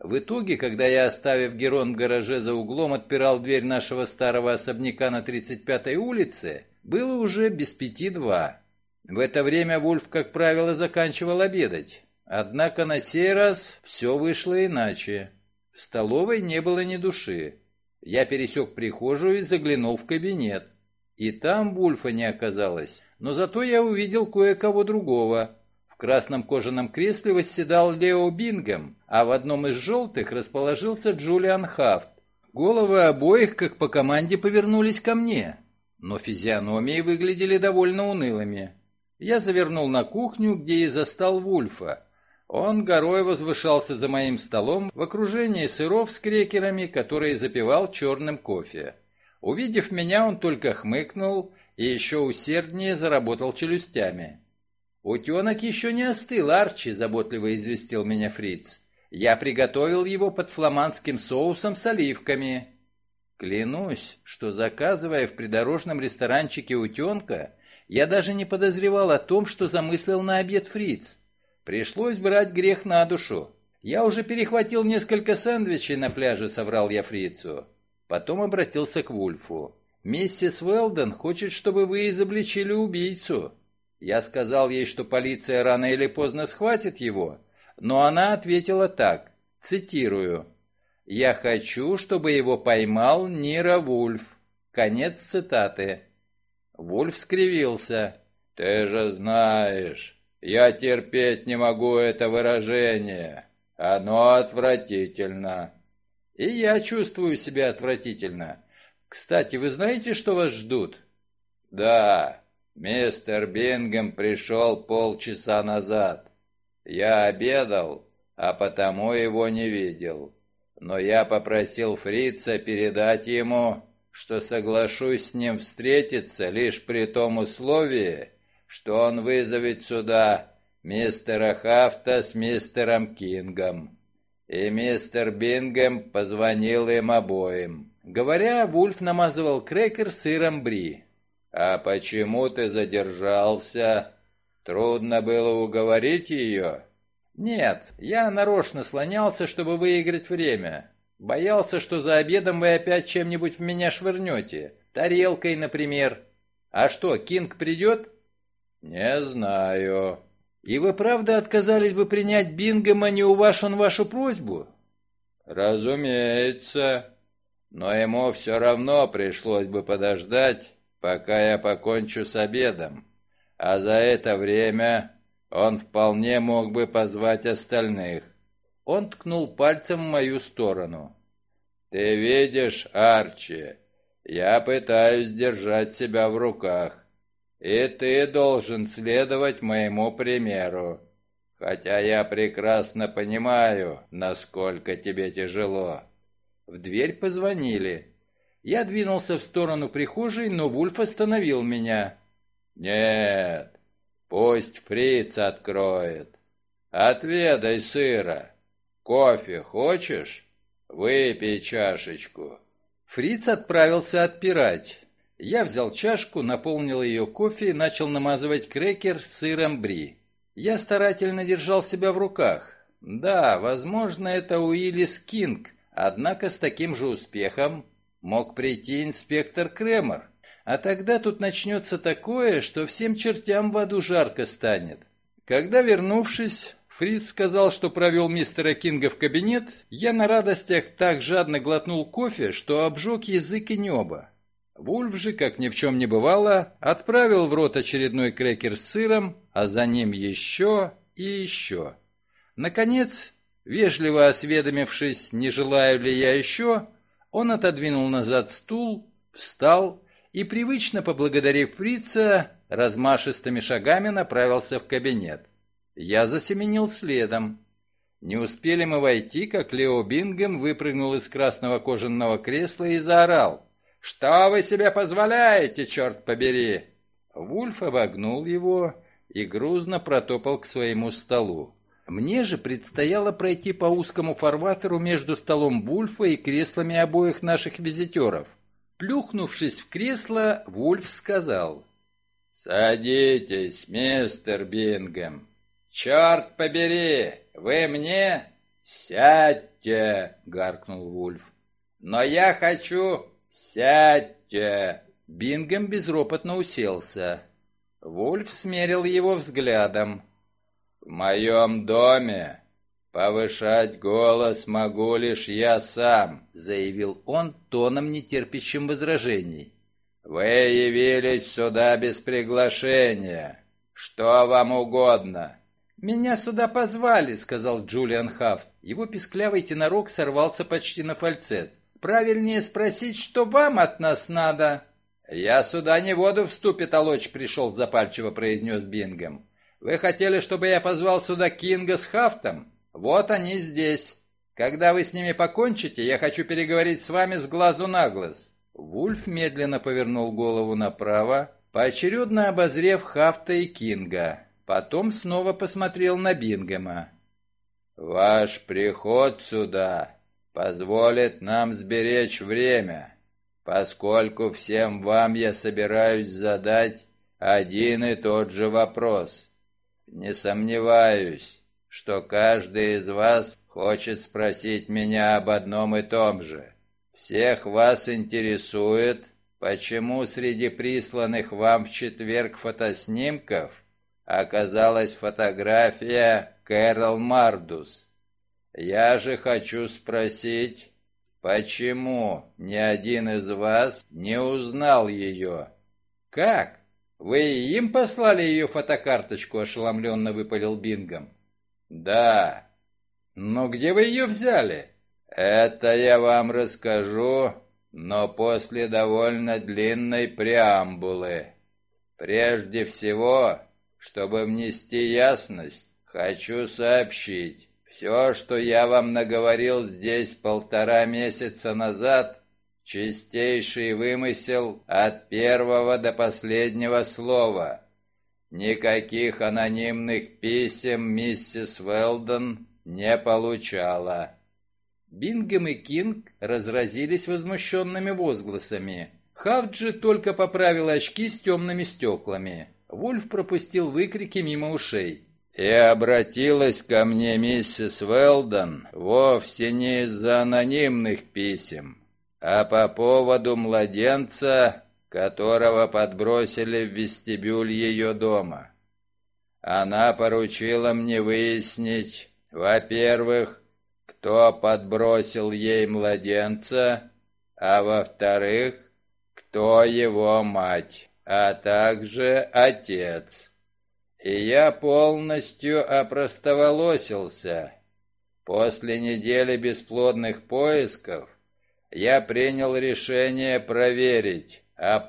В итоге, когда я, оставив Герон в гараже за углом, отпирал дверь нашего старого особняка на 35-й улице, было уже без пяти два. В это время Вульф, как правило, заканчивал обедать. Однако на сей раз все вышло иначе. В столовой не было ни души. Я пересек прихожую и заглянул в кабинет. И там Вульфа не оказалось, но зато я увидел кое-кого другого. Красном кожаном кресле восседал Лео Бингем, а в одном из желтых расположился Джулиан Хафт. Головы обоих, как по команде, повернулись ко мне, но физиономии выглядели довольно унылыми. Я завернул на кухню, где и застал Вульфа. Он горой возвышался за моим столом в окружении сыров с крекерами, которые запивал черным кофе. Увидев меня, он только хмыкнул и еще усерднее заработал челюстями. «Утенок еще не остыл, Арчи», — заботливо известил меня Фриц. «Я приготовил его под фламандским соусом с оливками». Клянусь, что заказывая в придорожном ресторанчике утенка, я даже не подозревал о том, что замыслил на обед Фриц. Пришлось брать грех на душу. Я уже перехватил несколько сэндвичей на пляже, соврал я фрицу. Потом обратился к Вульфу. «Миссис Уэлден хочет, чтобы вы изобличили убийцу». Я сказал ей, что полиция рано или поздно схватит его, но она ответила так, цитирую, «Я хочу, чтобы его поймал Нира Вульф». Конец цитаты. Вульф скривился. «Ты же знаешь, я терпеть не могу это выражение. Оно отвратительно. И я чувствую себя отвратительно. Кстати, вы знаете, что вас ждут? Да, мистер Бингем пришел полчаса назад. Я обедал, а потому его не видел. Но я попросил фрица передать ему, что соглашусь с ним встретиться лишь при том условии, что он вызовет сюда мистера Хафта с мистером Кингом. И мистер Бингем позвонил им обоим. Говоря, Вульф намазывал крекер сыром бри. «А почему ты задержался? Трудно было уговорить ее?» «Нет, я нарочно слонялся, чтобы выиграть время. Боялся, что за обедом вы опять чем-нибудь в меня швырнете. Тарелкой, например. А что, Кинг придет?» «Не знаю». «И вы правда отказались бы принять Бингема, не уважен вашу просьбу?» «Разумеется. Но ему все равно пришлось бы подождать, пока я покончу с обедом. а за это время он вполне мог бы позвать остальных. Он ткнул пальцем в мою сторону. «Ты видишь, Арчи, я пытаюсь держать себя в руках, и ты должен следовать моему примеру, хотя я прекрасно понимаю, насколько тебе тяжело». В дверь позвонили. Я двинулся в сторону прихожей, но Вульф остановил меня. «Нет, пусть фриц откроет. Отведай сыра. Кофе хочешь? Выпей чашечку». Фриц отправился отпирать. Я взял чашку, наполнил ее кофе и начал намазывать крекер сыром бри. Я старательно держал себя в руках. Да, возможно, это Уиллис Кинг, однако с таким же успехом мог прийти инспектор Кремер. А тогда тут начнется такое, что всем чертям в аду жарко станет. Когда, вернувшись, Фриц сказал, что провел мистера Кинга в кабинет, я на радостях так жадно глотнул кофе, что обжег язык и небо. Вульф же, как ни в чем не бывало, отправил в рот очередной крекер с сыром, а за ним еще и еще. Наконец, вежливо осведомившись, не желаю ли я еще, он отодвинул назад стул, встал и, привычно поблагодарив фрица, размашистыми шагами направился в кабинет. Я засеменил следом. Не успели мы войти, как Лео Бингем выпрыгнул из красного кожаного кресла и заорал. «Что вы себе позволяете, черт побери?» Вульф обогнул его и грузно протопал к своему столу. Мне же предстояло пройти по узкому фарватеру между столом Вульфа и креслами обоих наших визитеров. Плюхнувшись в кресло, Вульф сказал. «Садитесь, мистер Бингем. Черт побери, вы мне...» «Сядьте!» — гаркнул Вульф. «Но я хочу...» «Сядьте!» Бингем безропотно уселся. Вульф смерил его взглядом. «В моем доме повышать голос могу лишь я сам», — заявил он тоном, нетерпящим возражений. «Вы явились сюда без приглашения. Что вам угодно?» «Меня сюда позвали», — сказал Джулиан Хафт. Его писклявый тенорок сорвался почти на фальцет. «Правильнее спросить, что вам от нас надо?» «Я сюда не воду в ступе толочь пришел», — запальчиво произнес Бингем. Вы хотели, чтобы я позвал сюда Кинга с Хафтом? Вот они здесь. Когда вы с ними покончите, я хочу переговорить с вами с глазу на глаз». Вульф медленно повернул голову направо, поочередно обозрев Хафта и Кинга. Потом снова посмотрел на Бингема. «Ваш приход сюда позволит нам сберечь время, поскольку всем вам я собираюсь задать один и тот же вопрос. Не сомневаюсь, что каждый из вас хочет спросить меня об одном и том же. Всех вас интересует, почему среди присланных вам в четверг фотоснимков оказалась фотография Кэрол Мардус. Я же хочу спросить, почему ни один из вас не узнал ее? Как? «Вы им послали ее фотокарточку?» – ошеломленно выпалил Бингом. «Да». «Но где вы ее взяли?» «Это я вам расскажу, но после довольно длинной преамбулы. Прежде всего, чтобы внести ясность, хочу сообщить, все, что я вам наговорил здесь полтора месяца назад, Чистейший вымысел от первого до последнего слова. Никаких анонимных писем миссис Велдон не получала. Бингем и Кинг разразились возмущенными возгласами. Хавджи только поправил очки с темными стеклами. Вульф пропустил выкрики мимо ушей. «И обратилась ко мне миссис Велдон вовсе не из-за анонимных писем а по поводу младенца, которого подбросили в вестибюль ее дома. Она поручила мне выяснить, во-первых, кто подбросил ей младенца, а во-вторых, кто его мать, а также отец. и я полностью опростоволосился. После недели бесплодных поисков я принял решение проверить, а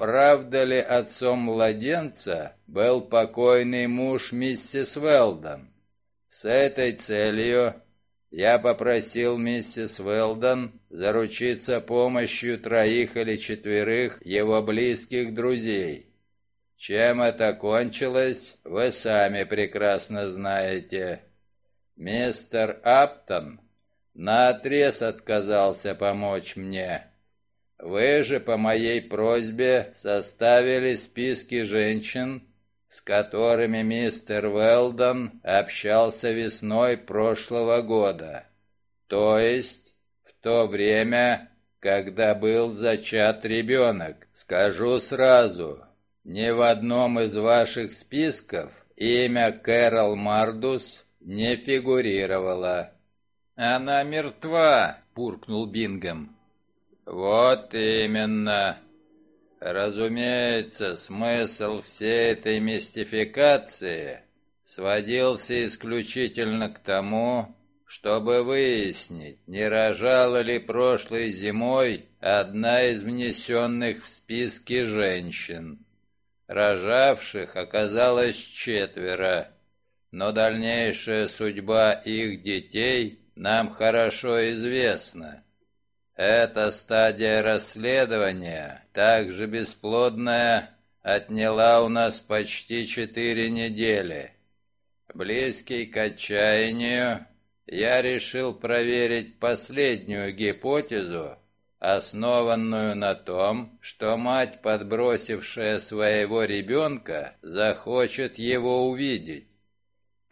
ли отцом младенца был покойный муж миссис Велдон. С этой целью я попросил миссис Велдон заручиться помощью троих или четверых его близких друзей. Чем это кончилось, вы сами прекрасно знаете. Мистер Аптон наотрез отказался помочь мне. Вы же по моей просьбе составили списки женщин, с которыми мистер Велдон общался весной прошлого года, то есть в то время, когда был зачат ребенок. Скажу сразу, ни в одном из ваших списков имя Кэрол Мардус не фигурировало. «Она мертва!» — пуркнул Бингом. «Вот именно!» Разумеется, смысл всей этой мистификации сводился исключительно к тому, чтобы выяснить, не рожала ли прошлой зимой одна из внесенных в списки женщин. Рожавших оказалось четверо, но дальнейшая судьба их детей нам хорошо известна. Эта стадия расследования, также бесплодная, отняла у нас почти четыре недели. Близкий к отчаянию, я решил проверить последнюю гипотезу, основанную на том, что мать, подбросившая своего ребенка, захочет его увидеть.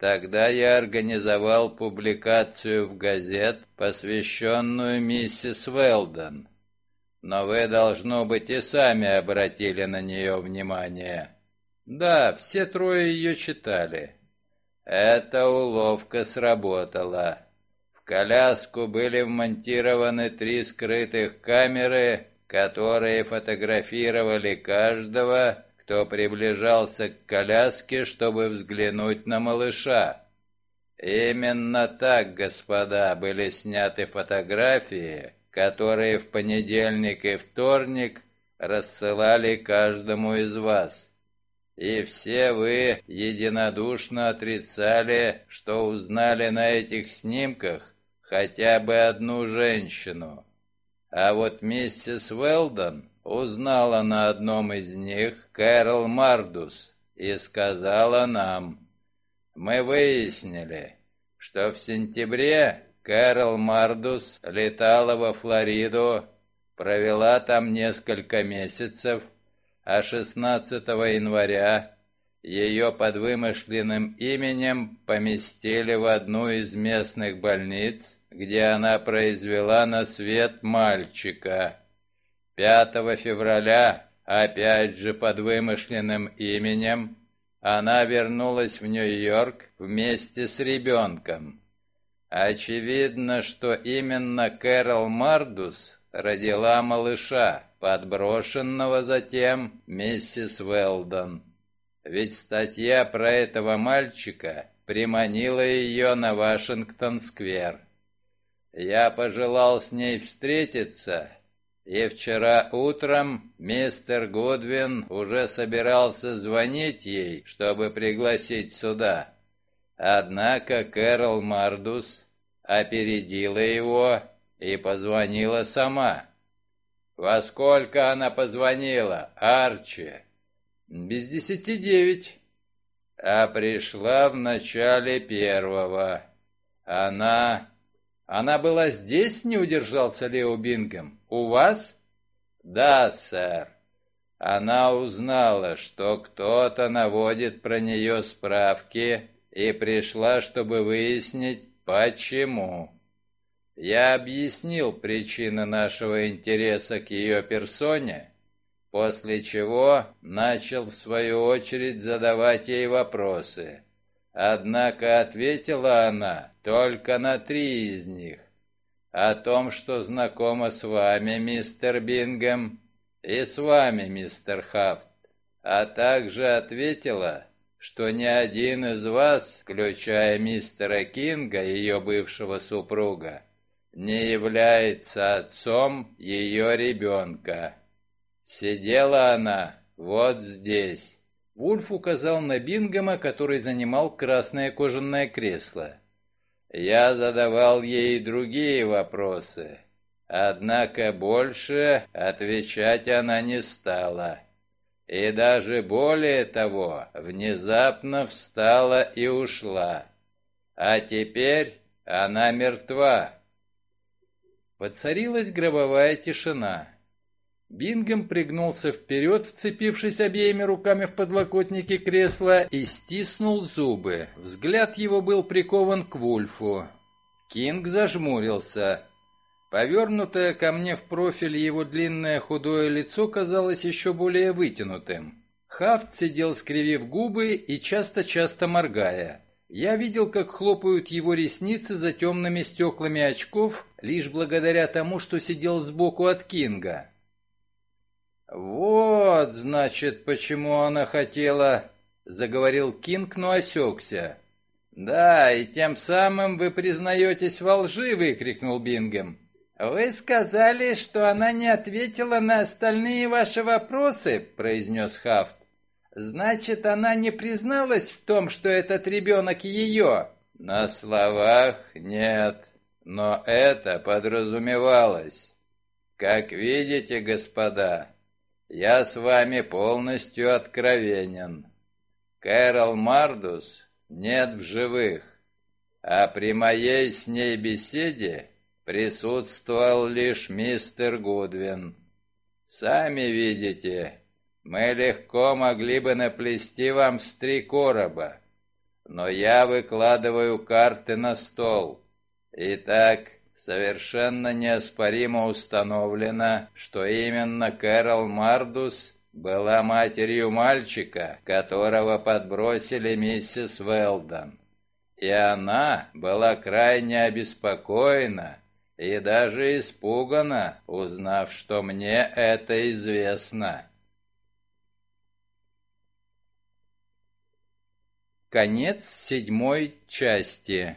Тогда я организовал публикацию в газет, посвященную миссис Велдон. Но вы, должно быть, и сами обратили на нее внимание. Да, все трое ее читали. Эта уловка сработала. В коляску были вмонтированы три скрытых камеры, которые фотографировали каждого, кто приближался к коляске, чтобы взглянуть на малыша. Именно так, господа, были сняты фотографии, которые в понедельник и вторник рассылали каждому из вас. И все вы единодушно отрицали, что узнали на этих снимках хотя бы одну женщину. А вот миссис Уэлдон узнала на одном из них Кэрол Мардус и сказала нам, мы выяснили, что в сентябре Кэрол Мардус летала во Флориду, провела там несколько месяцев, а 16 января ее под вымышленным именем поместили в одну из местных больниц, где она произвела на свет мальчика. 5 февраля, опять же под вымышленным именем, она вернулась в Нью-Йорк вместе с ребенком. Очевидно, что именно Кэрол Мардус родила малыша, подброшенного затем миссис Велдон. Ведь статья про этого мальчика приманила ее на Вашингтон-сквер. Я пожелал с ней встретиться и вчера утром мистер Гудвин уже собирался звонить ей, чтобы пригласить сюда. Однако Кэрол Мардус опередила его и позвонила сама. «Во сколько она позвонила, Арчи?» «Без десяти девять». «А пришла в начале первого. Она она была здесь, не удержался Лео Бингем? У вас? Да, сэр. Она узнала, что кто-то наводит про нее справки и пришла, чтобы выяснить, почему. Я объяснил причины нашего интереса к ее персоне, после чего начал в свою очередь задавать ей вопросы. Однако ответила она только на три из них. О том, что знакома с вами, мистер Бингем, и с вами, мистер Хафт, а также ответила, что ни один из вас, включая мистера Кинга, ее бывшего супруга, не является отцом ее ребенка. Сидела она вот здесь. Вульф указал на Бингема, который занимал красное кожаное кресло. Я задавал ей другие вопросы, однако больше отвечать она не стала. И даже более того, внезапно встала и ушла. А теперь она мертва. Подцарилась гробовая тишина. Бингем пригнулся вперед, вцепившись обеими руками в подлокотники кресла, и стиснул зубы. Взгляд его был прикован к Вульфу. Кинг зажмурился. Повернутое ко мне в профиль его длинное худое лицо казалось еще более вытянутым. Хафт сидел, скривив губы и часто-часто моргая. Я видел, как хлопают его ресницы за темными стеклами очков, лишь благодаря тому, что сидел сбоку от Кинга. «Вот, значит, почему она хотела...» — заговорил Кинг, но осекся. «Да, и тем самым вы признаетесь во лжи!» — выкрикнул Бингем. «Вы сказали, что она не ответила на остальные ваши вопросы», — произнес Хафт. «Значит, она не призналась в том, что этот ребенок ее?» «На словах нет, но это подразумевалось. Как видите, господа, я с вами полностью откровенен. Кэрол Мардус нет в живых, а при моей с ней беседе присутствовал лишь мистер Гудвин. Сами видите, мы легко могли бы наплести вам с три короба, но я выкладываю карты на стол. Итак, совершенно неоспоримо установлено, что именно Кэрол Мардус была матерью мальчика, которого подбросили миссис Велдон. И она была крайне обеспокоена и даже испугана, узнав, что мне это известно. Конец седьмой части.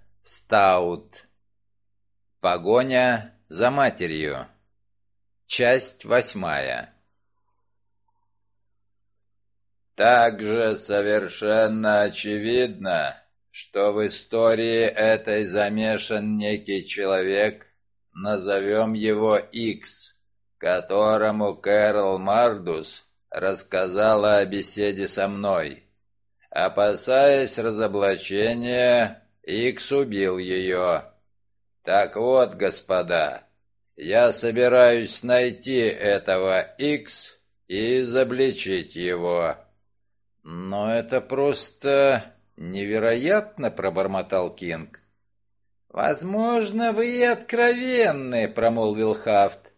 Стаут. Погоня за матерью. Часть восьмая. Также совершенно очевидно, что в истории этой замешан некий человек, назовем его Икс, которому Кэрол Мардус рассказала о беседе со мной. Опасаясь разоблачения, Икс убил ее. Так вот, господа, я собираюсь найти этого Икс и изобличить его. Но это просто невероятно, пробормотал Кинг. Возможно, вы и откровенны, промолвил Хафт.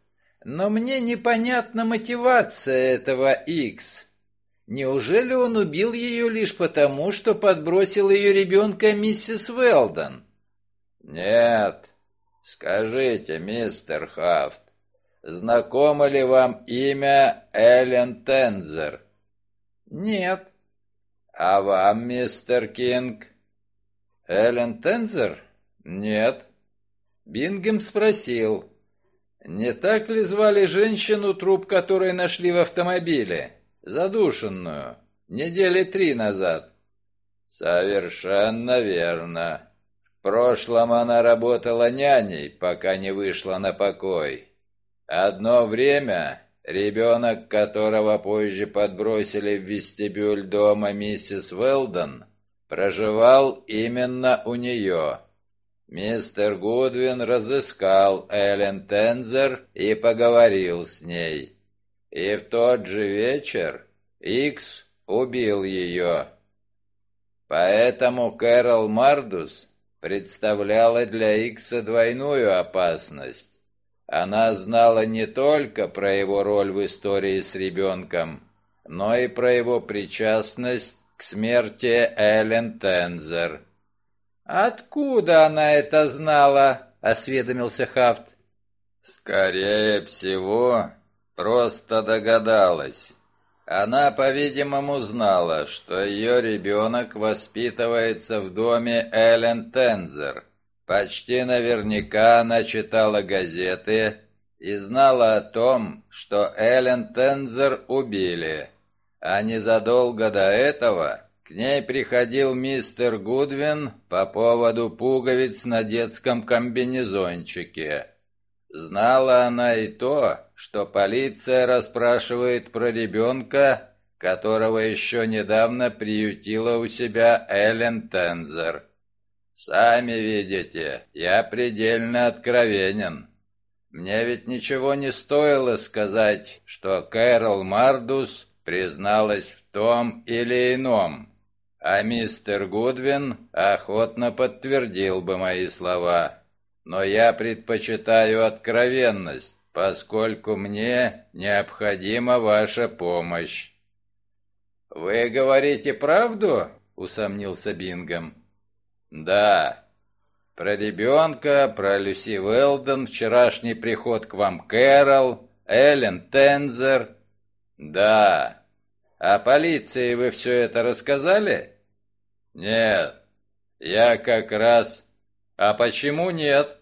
Но мне непонятна мотивация этого Икс. Неужели он убил ее лишь потому, что подбросил ее ребенка миссис Велдон? Нет. Скажите, мистер Хафт, знакомо ли вам имя Эллен Тензер? Нет. А вам, мистер Кинг? Эллен Тензер? Нет. Бингем спросил, не так ли звали женщину, труп которой нашли в автомобиле? Задушенную. Недели три назад. Совершенно верно. В прошлом она работала няней, пока не вышла на покой. Одно время ребенок, которого позже подбросили в вестибюль дома миссис Велдон, проживал именно у нее. Мистер Гудвин разыскал Эллен Тензер и поговорил с ней. И в тот же вечер Икс убил ее. Поэтому Кэрол Мардус представляла для Икса двойную опасность. Она знала не только про его роль в истории с ребенком, но и про его причастность к смерти Эллен Тензер. «Откуда она это знала?» — осведомился Хафт. «Скорее всего, просто догадалась. Она, по-видимому, знала, что ее ребенок воспитывается в доме Эллен Тензер. Почти наверняка она читала газеты и знала о том, что Эллен Тензер убили. А незадолго до этого к ней приходил мистер Гудвин по поводу пуговиц на детском комбинезончике. Знала она и то, что полиция расспрашивает про ребенка, которого еще недавно приютила у себя Эллен Тензер. Сами видите, я предельно откровенен. Мне ведь ничего не стоило сказать, что Кэрол Мардус призналась в том или ином, а мистер Гудвин охотно подтвердил бы мои слова. Но я предпочитаю откровенность, поскольку мне необходима ваша помощь. «Вы говорите правду?» — усомнился Бингом. «Да. Про ребенка, про Люси Велден, вчерашний приход к вам Кэрол, Эллен Тензер. Да. А полиции вы все это рассказали?» «Нет. Я как раз...» «А почему нет?»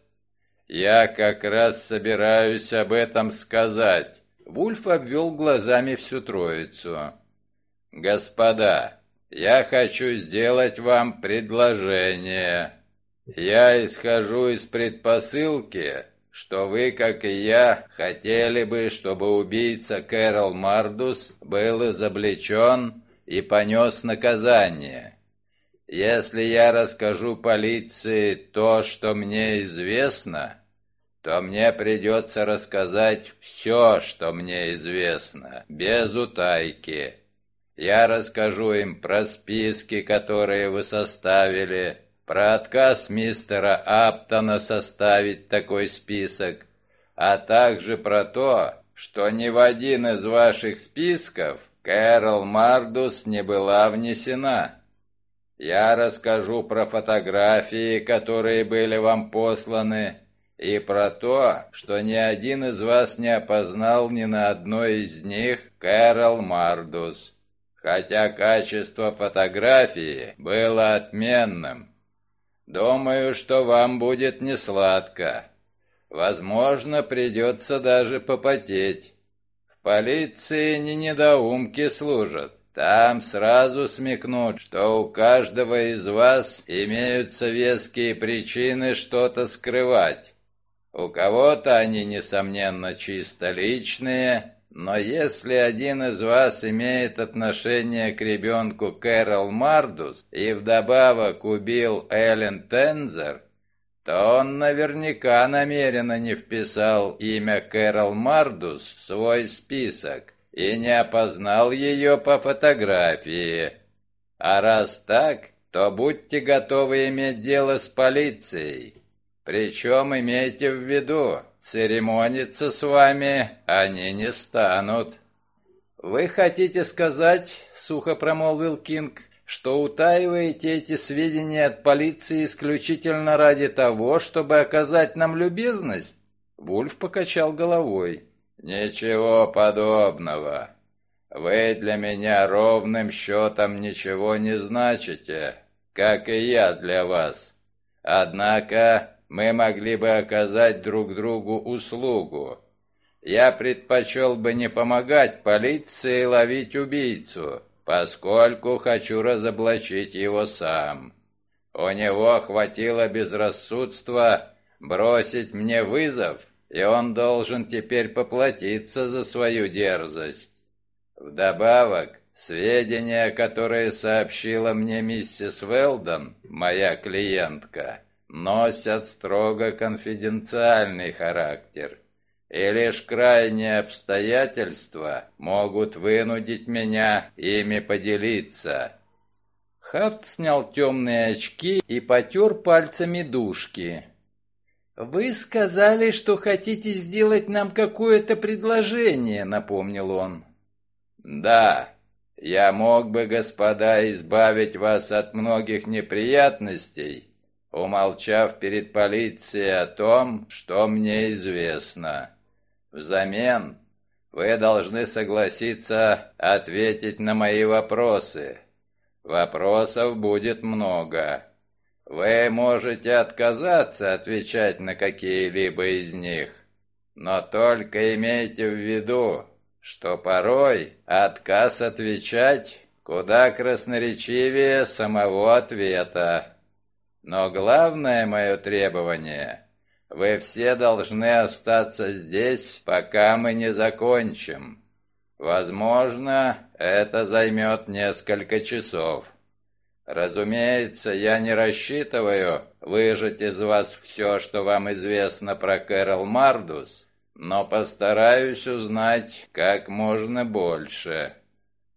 «Я как раз собираюсь об этом сказать». Вульф обвел глазами всю троицу. «Господа, я хочу сделать вам предложение. Я исхожу из предпосылки, что вы, как и я, хотели бы, чтобы убийца Кэрол Мардус был изобличен и понес наказание. Если я расскажу полиции то, что мне известно, то мне придется рассказать все, что мне известно, без утайки. Я расскажу им про списки, которые вы составили, про отказ мистера Аптона составить такой список, а также про то, что ни в один из ваших списков Кэрол Мардус не была внесена. Я расскажу про фотографии, которые были вам посланы, и про то, что ни один из вас не опознал ни на одной из них Кэрол Мардус хотя качество фотографии было отменным. Думаю, что вам будет несладко. Возможно, придется даже попотеть. В полиции не недоумки служат. Там сразу смекнут, что у каждого из вас имеются веские причины что-то скрывать. У кого-то они, несомненно, чисто личные, но если один из вас имеет отношение к ребенку Кэрол Мардус и вдобавок убил Эллен Тензер, то он наверняка намеренно не вписал имя Кэрол Мардус в свой список и не опознал ее по фотографии. А раз так, то будьте готовы иметь дело с полицией. Причем имейте в виду, Церемониться с вами они не станут. Вы хотите сказать, сухо промолвил Кинг, что утаиваете эти сведения от полиции исключительно ради того, чтобы оказать нам любезность? Вульф покачал головой. Ничего подобного. Вы для меня ровным счетом ничего не значите, как и я для вас. Однако мы могли бы оказать друг другу услугу. Я предпочел бы не помогать полиции ловить убийцу, поскольку хочу разоблачить его сам. У него хватило безрассудства бросить мне вызов, и он должен теперь поплатиться за свою дерзость. Вдобавок, сведения, которые сообщила мне миссис Велдон, моя клиентка, носят строго конфиденциальный характер, и лишь крайние обстоятельства могут вынудить меня ими поделиться. Хафт снял темные очки и потер пальцами дужки. «Вы сказали, что хотите сделать нам какое-то предложение», — напомнил он. «Да, я мог бы, господа, избавить вас от многих неприятностей, умолчав перед полицией о том, что мне известно. Взамен вы должны согласиться ответить на мои вопросы. Вопросов будет много. Вы можете отказаться отвечать на какие-либо из них, но только имейте в виду, что порой отказ отвечать куда красноречивее самого ответа. Но главное мое требование — вы все должны остаться здесь, пока мы не закончим. Возможно, это займет несколько часов. Разумеется, я не рассчитываю выжать из вас все, что вам известно про Кэрол Мардус, но постараюсь узнать как можно больше.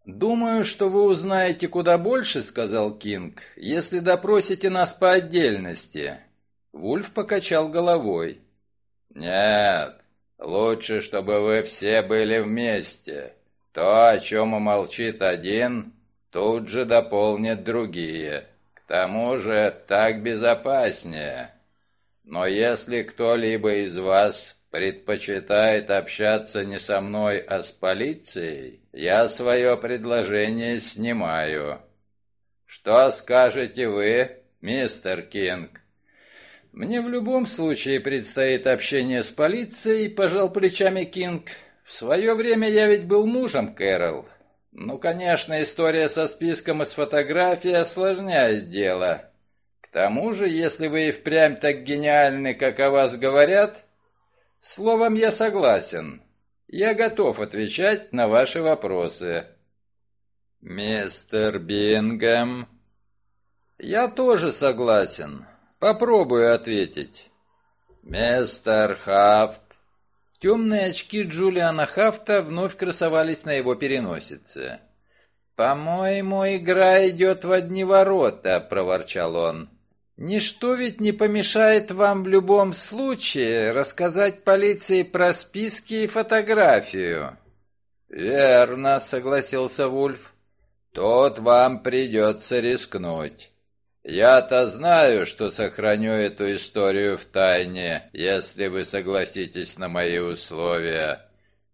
«Думаю, что вы узнаете куда больше», — сказал Кинг, — «если допросите нас по отдельности». Вульф покачал головой. «Нет, Лучше, чтобы вы все были вместе. То, о чем умолчит один, тут же дополнят другие. К тому же так безопаснее. Но если кто-либо из вас предпочитает общаться не со мной, а с полицией, я свое предложение снимаю. Что скажете вы, мистер Кинг? «Мне в любом случае предстоит общение с полицией», — пожал плечами Кинг. «В свое время я ведь был мужем Кэрол. Ну, конечно, история со списком из фотографий осложняет дело. К тому же, если вы и впрямь так гениальны, как о вас говорят, словом, я согласен. Я готов отвечать на ваши вопросы». «Мистер Бингем?» «Я тоже согласен». Попробую ответить. Мистер Хафт. Темные очки Джулиана Хафта вновь красовались на его переносице. «По-моему, игра идет в одни ворота», — проворчал он. «Ничто ведь не помешает вам в любом случае рассказать полиции про списки и фотографию». «Верно», — согласился Вульф. «Тут вам придется рискнуть. Я-то знаю, что сохраню эту историю в тайне, если вы согласитесь на мои условия.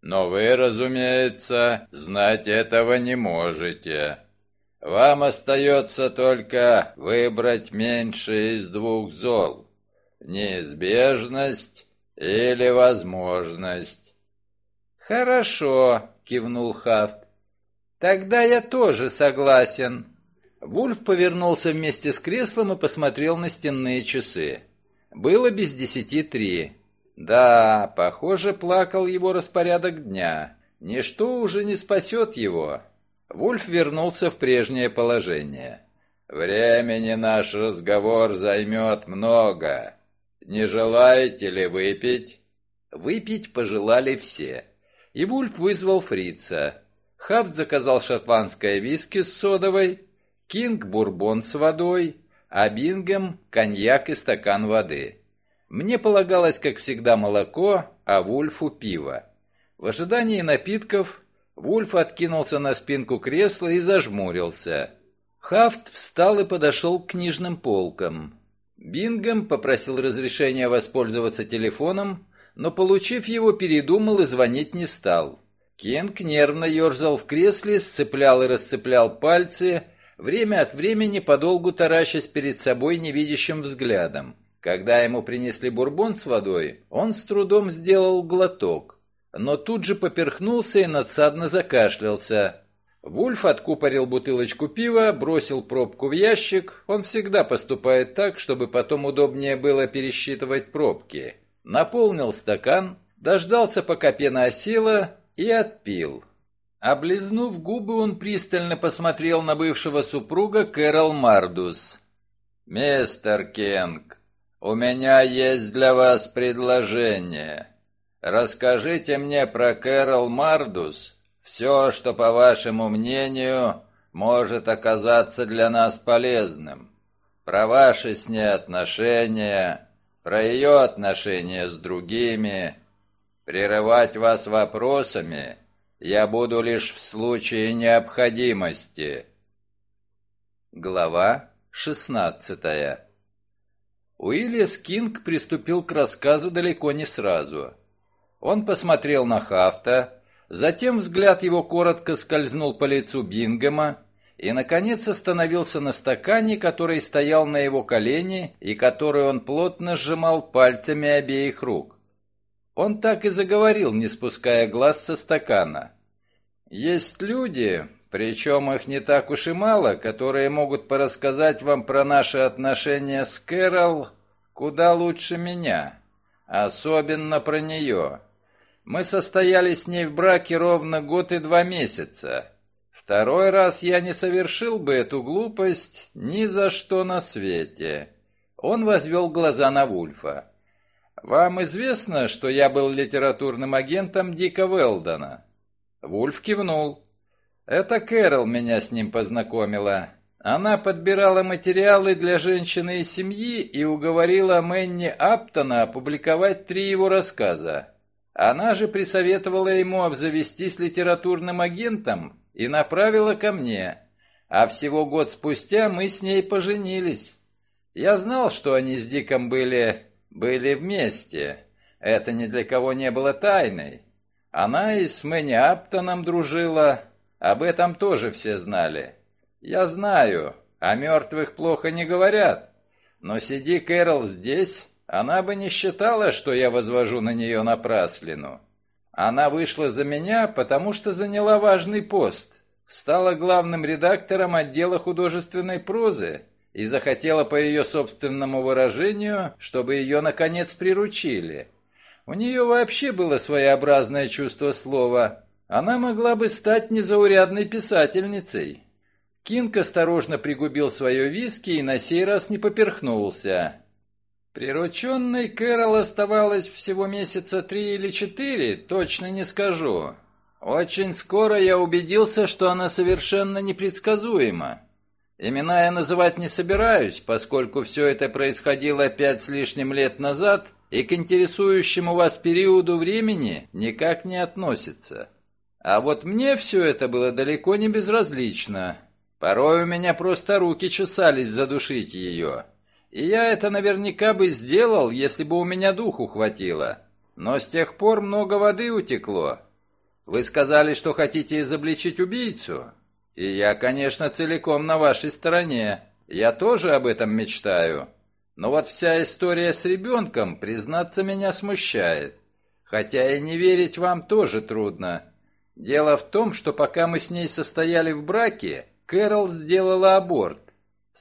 Но вы, разумеется, знать этого не можете. Вам остается только выбрать меньше из двух зол. Неизбежность или возможность. «Хорошо», — кивнул Хафт. «Тогда я тоже согласен». Вульф повернулся вместе с креслом и посмотрел на стенные часы. Было без десяти три. Да, похоже, плакал его распорядок дня. Ничто уже не спасет его. Вульф вернулся в прежнее положение. «Времени наш разговор займет много. Не желаете ли выпить?» Выпить пожелали все. И Вульф вызвал фрица. Хафт заказал шотландское виски с содовой, Кинг – бурбон с водой, а Бингем – коньяк и стакан воды. Мне полагалось, как всегда, молоко, а Вульфу – пиво. В ожидании напитков Вульф откинулся на спинку кресла и зажмурился. Хафт встал и подошел к книжным полкам. Бингем попросил разрешения воспользоваться телефоном, но, получив его, передумал и звонить не стал. Кинг нервно ерзал в кресле, сцеплял и расцеплял пальцы – время от времени подолгу таращась перед собой невидящим взглядом. Когда ему принесли бурбон с водой, он с трудом сделал глоток, но тут же поперхнулся и надсадно закашлялся. Вульф откупорил бутылочку пива, бросил пробку в ящик. Он всегда поступает так, чтобы потом удобнее было пересчитывать пробки. Наполнил стакан, дождался, пока пена осела, и отпил. Облизнув губы, он пристально посмотрел на бывшего супруга Кэрол Мардус. «Мистер Кинг, у меня есть для вас предложение. Расскажите мне про Кэрол Мардус все, что, по вашему мнению, может оказаться для нас полезным. Про ваши с ней отношения, про ее отношения с другими. Прерывать вас вопросами я буду лишь в случае необходимости. Глава шестнадцатая Уиллис Кинг приступил к рассказу далеко не сразу. Он посмотрел на Хафта, Затем взгляд его коротко скользнул по лицу Бингема и, наконец, остановился на стакане, который стоял на его колене и который он плотно сжимал пальцами обеих рук. Он так и заговорил, не спуская глаз со стакана. «Есть люди, причем их не так уж и мало, которые могут порассказать вам про наши отношения с Кэрол куда лучше меня, особенно про нее». Мы состояли с ней в браке ровно год и два месяца. Второй раз я не совершил бы эту глупость ни за что на свете. Он возвел глаза на Вульфа. «Вам известно, что я был литературным агентом Дика Велдона?» Вульф кивнул. «Это Кэрол меня с ним познакомила. Она подбирала материалы для женщины и семьи и уговорила Мэнни Аптона опубликовать три его рассказа. Она же присоветовала ему обзавестись литературным агентом и направила ко мне. А всего год спустя мы с ней поженились. Я знал, что они с Диком были... были вместе. Это ни для кого не было тайной. Она и с Мэнни Аптоном дружила. Об этом тоже все знали. Я знаю, о мертвых плохо не говорят. Но сиди Кэрол здесь, она бы не считала, что я возвожу на нее напраслину. Она вышла за меня, потому что заняла важный пост, стала главным редактором отдела художественной прозы и захотела, по ее собственному выражению, чтобы ее, наконец, приручили. У нее вообще было своеобразное чувство слова. Она могла бы стать незаурядной писательницей. Кинг осторожно пригубил свое виски и на сей раз не поперхнулся. Прирученной Кэрол оставалось всего месяца три или четыре, точно не скажу. Очень скоро я убедился, что она совершенно непредсказуема. Имена я называть не собираюсь, поскольку все это происходило пять с лишним лет назад и к интересующему вас периоду времени никак не относится. А вот мне все это было далеко не безразлично. Порой у меня просто руки чесались задушить ее. И я это наверняка бы сделал, если бы у меня духу хватило. Но с тех пор много воды утекло. Вы сказали, что хотите изобличить убийцу. И я, конечно, целиком на вашей стороне. Я тоже об этом мечтаю. Но вот вся история с ребенком, признаться, меня смущает. Хотя и не верить вам тоже трудно. Дело в том, что пока мы с ней состояли в браке, Кэрол сделала аборт.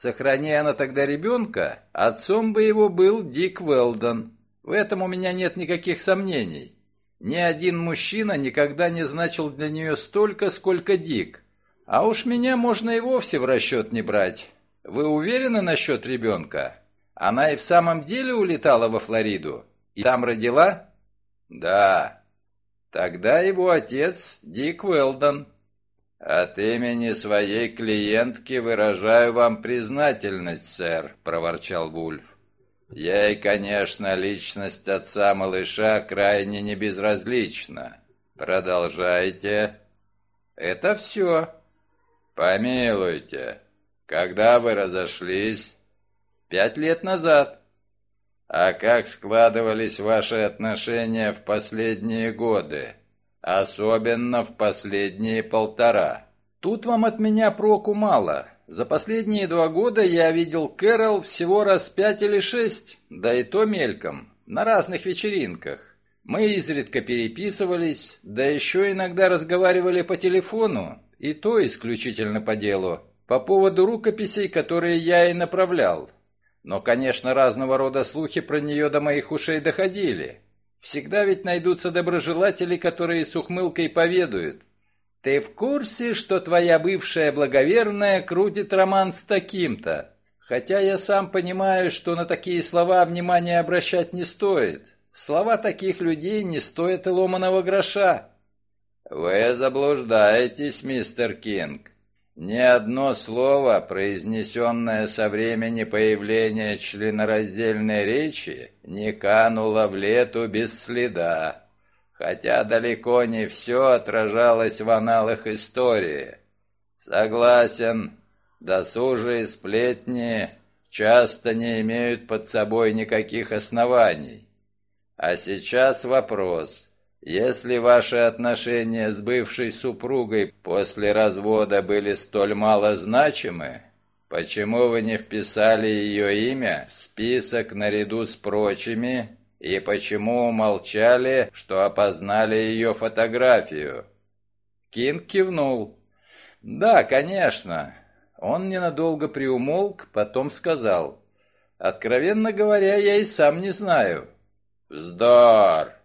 Сохрани она тогда ребенка, отцом бы его был Дик Велдон. В этом у меня нет никаких сомнений. Ни один мужчина никогда не значил для нее столько, сколько Дик. А уж меня можно и вовсе в расчет не брать. Вы уверены насчет ребенка? Она и в самом деле улетала во Флориду? И там родила? Да. Тогда его отец Дик Велдон. «От имени своей клиентки выражаю вам признательность, сэр», — проворчал Вульф. «Ей, конечно, личность отца малыша крайне небезразлична. Продолжайте». «Это все». «Помилуйте, когда вы разошлись?» «Пять лет назад». «А как складывались ваши отношения в последние годы?» Особенно в последние полтора. Тут вам от меня проку мало. За последние два года я видел Кэрол всего раз пять или шесть, да и то мельком, на разных вечеринках. Мы изредка переписывались, да еще иногда разговаривали по телефону, и то исключительно по делу, по поводу рукописей, которые я и направлял. Но, конечно, разного рода слухи про нее до моих ушей доходили. Всегда ведь найдутся доброжелатели, которые с ухмылкой поведают. Ты в курсе, что твоя бывшая благоверная крутит роман с таким-то? Хотя я сам понимаю, что на такие слова внимания обращать не стоит. Слова таких людей не стоят и ломаного гроша. Вы заблуждаетесь, мистер Кинг. Ни одно слово, произнесенное со времени появления членораздельной речи, не кануло в лету без следа, хотя далеко не все отражалось в аналах истории. Согласен, досужие сплетни часто не имеют под собой никаких оснований. А сейчас вопрос – если ваши отношения с бывшей супругой после развода были столь малозначимы, почему вы не вписали ее имя в список наряду с прочими и почему умолчали, что опознали ее фотографию?» Кинг кивнул. «Да, конечно». Он ненадолго приумолк, потом сказал. «Откровенно говоря, я и сам не знаю». «Вздор!»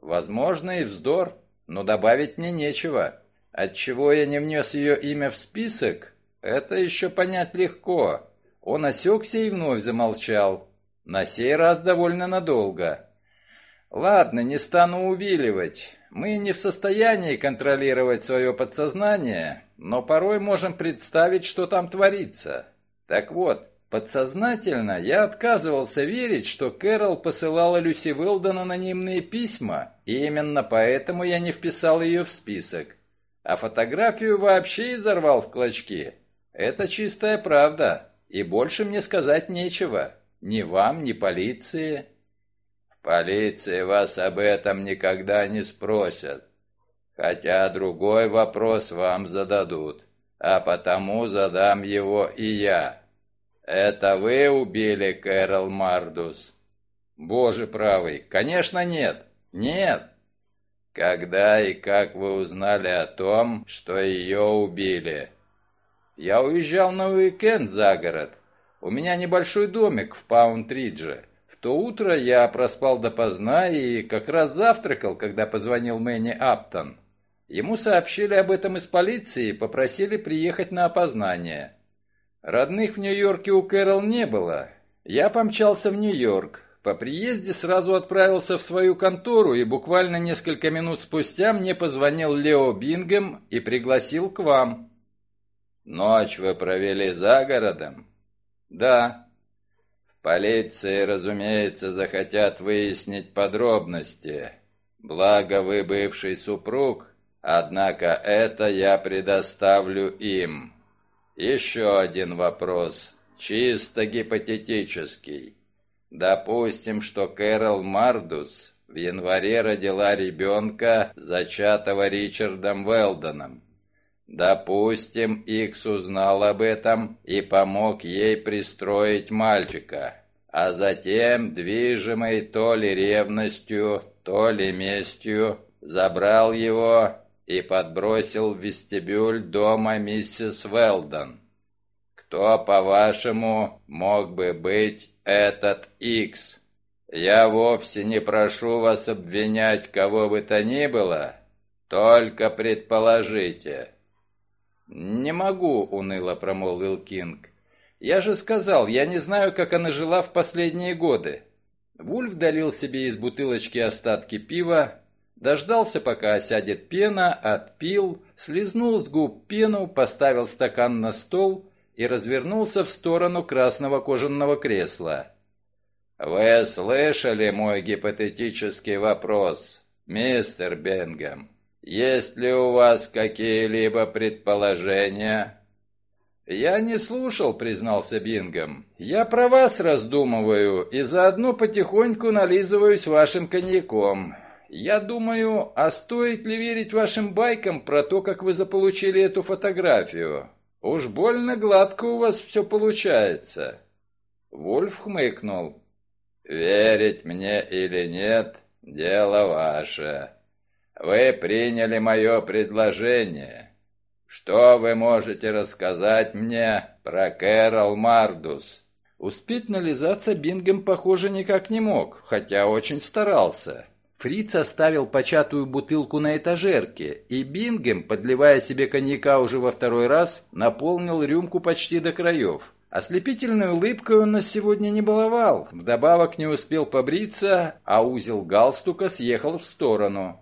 Возможно, и вздор, но добавить мне нечего. Отчего я не внес ее имя в список, это еще понять легко. Он осекся и вновь замолчал. На сей раз довольно надолго. Ладно, не стану увиливать. Мы не в состоянии контролировать свое подсознание, но порой можем представить, что там творится. Так вот, Подсознательно я отказывался верить, что Кэрол посылала Люси Уэлдон анонимные письма, и именно поэтому я не вписал ее в список. А фотографию вообще изорвал в клочки. Это чистая правда, и больше мне сказать нечего. Ни вам, ни полиции. В полиции вас об этом никогда не спросят. Хотя другой вопрос вам зададут, а потому задам его и я. «Это вы убили Кэрол Мардус?» «Боже правый, конечно нет! Нет!» «Когда и как вы узнали о том, что ее убили?» «Я уезжал на уикенд за город. У меня небольшой домик в Паунтридже. В то утро я проспал допоздна и как раз завтракал, когда позвонил Мэнни Аптон. Ему сообщили об этом из полиции и попросили приехать на опознание». Родных в Нью-Йорке у Кэрол не было. Я помчался в Нью-Йорк. По приезде сразу отправился в свою контору, и буквально несколько минут спустя мне позвонил Лео Бингем и пригласил к вам. Ночь вы провели за городом? Да. В полиции, разумеется, захотят выяснить подробности. Благо вы бывший супруг, однако это я предоставлю им. Еще один вопрос, чисто гипотетический. Допустим, что Кэрол Мардус в январе родила ребенка, зачатого Ричардом Велдоном. Допустим, Икс узнал об этом и помог ей пристроить мальчика, а затем, движимый то ли ревностью, то ли местью, забрал его и подбросил в вестибюль дома миссис Велдон. Кто, по-вашему, мог бы быть этот Икс? Я вовсе не прошу вас обвинять кого бы то ни было, только предположите. Не могу, уныло промолвил Кинг. Я же сказал, я не знаю, как она жила в последние годы. Вульф долил себе из бутылочки остатки пива, Дождался, пока осядет пена, отпил, слезнул с губ пену, поставил стакан на стол и развернулся в сторону красного кожаного кресла. «Вы слышали мой гипотетический вопрос, мистер Бенгем? Есть ли у вас какие-либо предположения?» «Я не слушал», — признался Бингом. «Я про вас раздумываю и заодно потихоньку нализываюсь вашим коньяком. Я думаю, а стоит ли верить вашим байкам про то, как вы заполучили эту фотографию? Уж больно гладко у вас все получается. Вольф хмыкнул. Верить мне или нет, дело ваше. Вы приняли мое предложение. Что вы можете рассказать мне про Кэрол Мардус?» Успеть нализаться Бингем, похоже, никак не мог, хотя очень старался. Фриц оставил початую бутылку на этажерке, и Бингем, подливая себе коньяка уже во второй раз, наполнил рюмку почти до краев. Ослепительной улыбкой он нас сегодня не баловал, вдобавок не успел побриться, а узел галстука съехал в сторону.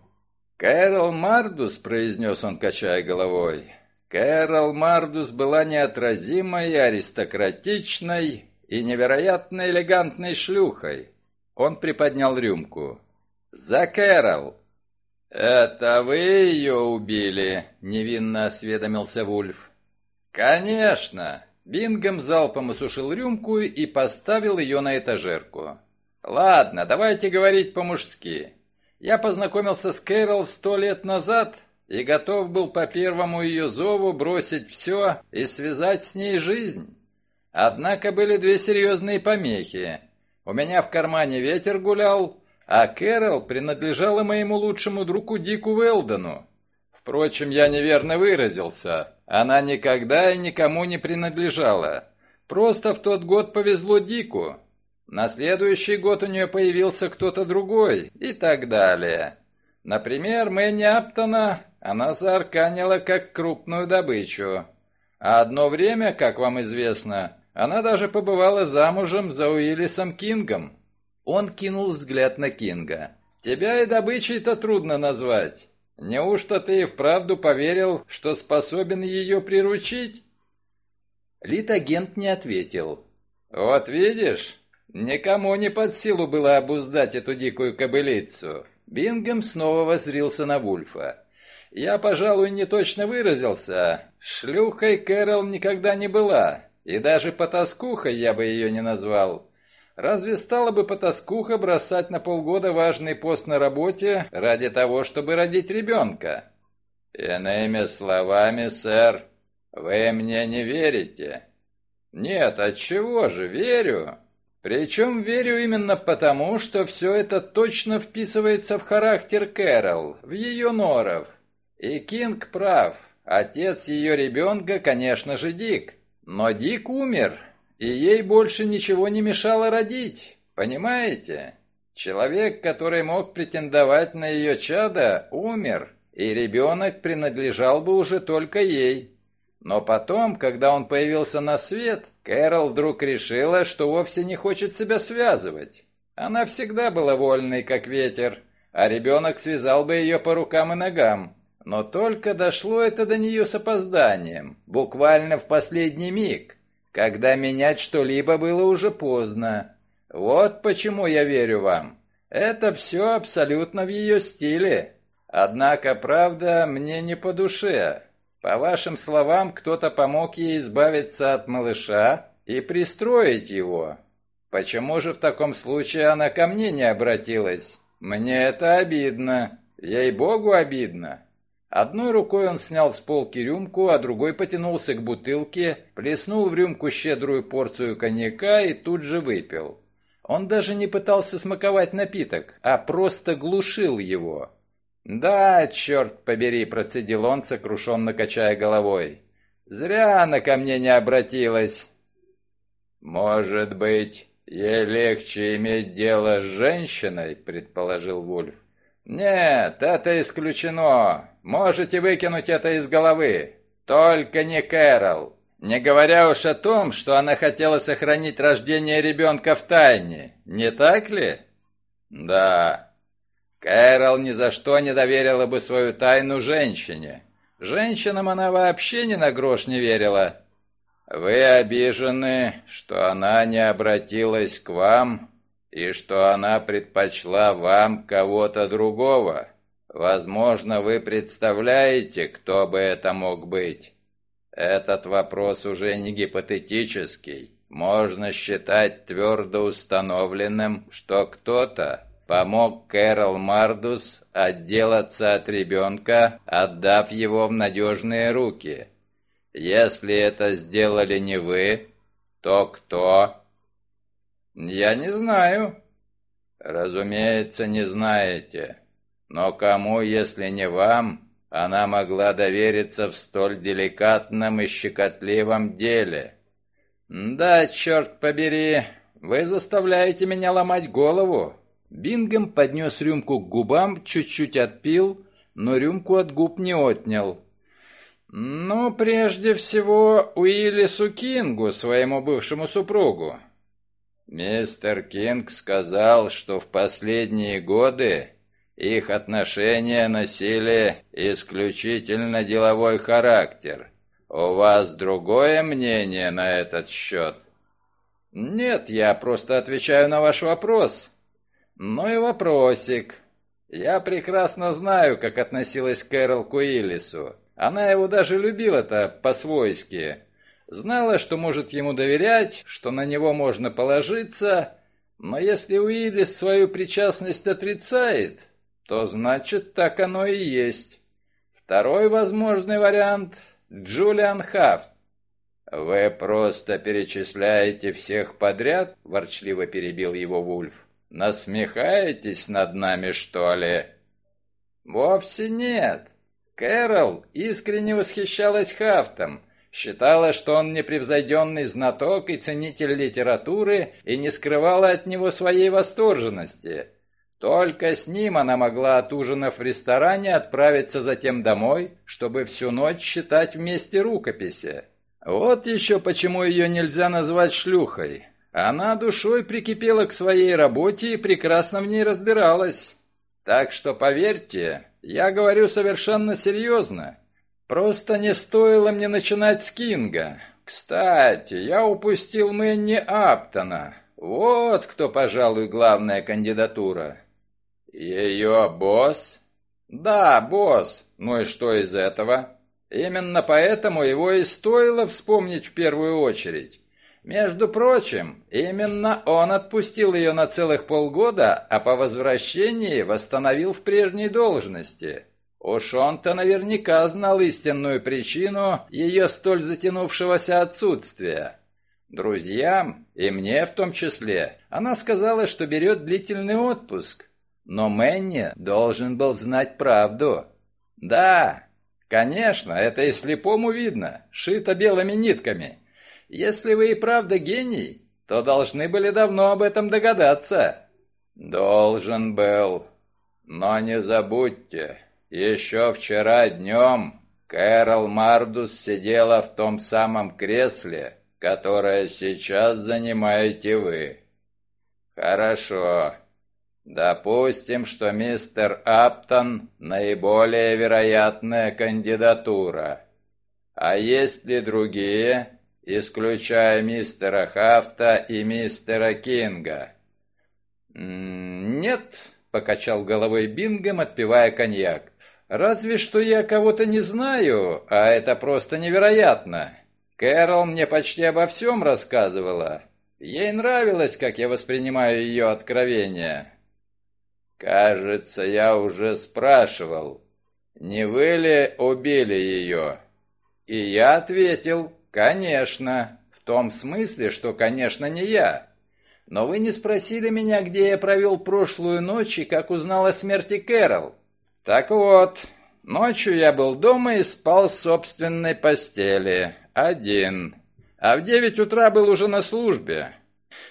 «Кэрол Мардус», — произнес он, качая головой, — «Кэрол Мардус была неотразимой, аристократичной, и невероятно элегантной шлюхой. Он приподнял рюмку. «За Кэрол!» «Это вы ее убили?» — невинно осведомился Вульф. «Конечно!» Бингом залпом осушил рюмку и поставил ее на этажерку. «Ладно, давайте говорить по-мужски. Я познакомился с Кэрол сто лет назад и готов был по первому ее зову бросить все и связать с ней жизнь. Однако были две серьезные помехи. У меня в кармане ветер гулял, а Кэрол принадлежала моему лучшему другу Дику Велдону. Впрочем, я неверно выразился. Она никогда и никому не принадлежала. Просто в тот год повезло Дику. На следующий год у нее появился кто-то другой и так далее. Например, Мэнни Аптона она заарканила как крупную добычу. А одно время, как вам известно, она даже побывала замужем за Уиллисом Кингом. Он кинул взгляд на Кинга. «Тебя и добычей-то трудно назвать. Неужто ты и вправду поверил, что способен ее приручить?» Литагент не ответил. «Вот видишь, никому не под силу было обуздать эту дикую кобылицу». Бингем снова воззрился на Вульфа. «Я, пожалуй, не точно выразился. Шлюхой Кэрол никогда не была. И даже потаскухой я бы ее не назвал. Разве стала бы потаскуха бросать на полгода важный пост на работе ради того, чтобы родить ребенка? Иными словами, сэр, вы мне не верите? Нет, от чего же, верю. Причем верю именно потому, что все это точно вписывается в характер Кэрол, в ее норов. И Кинг прав, отец ее ребенка, конечно же, Дик. Но Дик умер, и ей больше ничего не мешало родить, понимаете? Человек, который мог претендовать на ее чадо, умер, и ребенок принадлежал бы уже только ей. Но потом, когда он появился на свет, Кэрол вдруг решила, что вовсе не хочет себя связывать. Она всегда была вольной, как ветер, а ребенок связал бы ее по рукам и ногам. Но только дошло это до нее с опозданием, буквально в последний миг, когда менять что-либо было уже поздно. Вот почему я верю вам. Это все абсолютно в ее стиле. Однако, правда, мне не по душе. По вашим словам, кто-то помог ей избавиться от малыша и пристроить его. Почему же в таком случае она ко мне не обратилась? Мне это обидно. Ей-богу обидно. Одной рукой он снял с полки рюмку, а другой потянулся к бутылке, плеснул в рюмку щедрую порцию коньяка и тут же выпил. Он даже не пытался смаковать напиток, а просто глушил его. «Да, черт побери», — процедил он, сокрушенно качая головой. «Зря она ко мне не обратилась». «Может быть, ей легче иметь дело с женщиной», — предположил Вульф. «Нет, это исключено. Можете выкинуть это из головы. Только не Кэрол. Не говоря уж о том, что она хотела сохранить рождение ребенка в тайне. Не так ли? Да. Кэрол ни за что не доверила бы свою тайну женщине. Женщинам она вообще ни на грош не верила. Вы обижены, что она не обратилась к вам и что она предпочла вам кого-то другого. Возможно, вы представляете, кто бы это мог быть. Этот вопрос уже не гипотетический. Можно считать твердо установленным, что кто-то помог Кэрол Мардус отделаться от ребенка, отдав его в надежные руки. Если это сделали не вы, то кто? Я не знаю. Разумеется, не знаете. Но кому, если не вам, она могла довериться в столь деликатном и щекотливом деле. «Да, черт побери, вы заставляете меня ломать голову». Бингем поднес рюмку к губам, чуть-чуть отпил, но рюмку от губ не отнял. «Ну, прежде всего, Уиллису Кингу, своему бывшему супругу». Мистер Кинг сказал, что в последние годы их отношения носили исключительно деловой характер. У вас другое мнение на этот счет? Нет, я просто отвечаю на ваш вопрос. Ну и вопросик. Я прекрасно знаю, как относилась Кэрол к Уиллису. Она его даже любила-то по-свойски. Знала, что может ему доверять, что на него можно положиться, но если Уиллис свою причастность отрицает, то значит так оно и есть. Второй возможный вариант – Джулиан Хафт. «Вы просто перечисляете всех подряд?» – ворчливо перебил его Вульф. «Насмехаетесь над нами, что ли?» «Вовсе нет. Кэрол искренне восхищалась Хафтом, считала, что он непревзойденный знаток и ценитель литературы и не скрывала от него своей восторженности». Только с ним она могла, отужинав в ресторане, отправиться затем домой, чтобы всю ночь читать вместе рукописи. Вот еще почему ее нельзя назвать шлюхой. Она душой прикипела к своей работе и прекрасно в ней разбиралась. Так что поверьте, я говорю совершенно серьезно. Просто не стоило мне начинать с Кинга. Кстати, я упустил Мэнни Аптона. Вот кто, пожалуй, главная кандидатура. «Ее босс?» «Да, босс. Ну и что из этого?» «Именно поэтому его и стоило вспомнить в первую очередь. Между прочим, именно он отпустил ее на целых полгода, а по возвращении восстановил в прежней должности. Уж он-то наверняка знал истинную причину ее столь затянувшегося отсутствия. Друзьям, и мне в том числе, она сказала, что берет длительный отпуск, но Мэнни должен был знать правду. Да, конечно, это и слепому видно, шито белыми нитками. Если вы и правда гений, то должны были давно об этом догадаться. Должен был. Но не забудьте, еще вчера днем Кэрол Мардус сидела в том самом кресле, которое сейчас занимаете вы. Хорошо. Допустим, что мистер Аптон – наиболее вероятная кандидатура. А есть ли другие, исключая мистера Хафта и мистера Кинга? «Нет», — покачал головой Бингем, отпивая коньяк. «Разве что я кого-то не знаю, а это просто невероятно. Кэрол мне почти обо всем рассказывала. Ей нравилось, как я воспринимаю ее откровения. «Кажется, я уже спрашивал, не вы ли убили ее?» И я ответил, «Конечно, в том смысле, что, конечно, не я. Но вы не спросили меня, где я провел прошлую ночь и как узнал о смерти Кэрол. Так вот, ночью я был дома и спал в собственной постели, один, а в девять утра был уже на службе.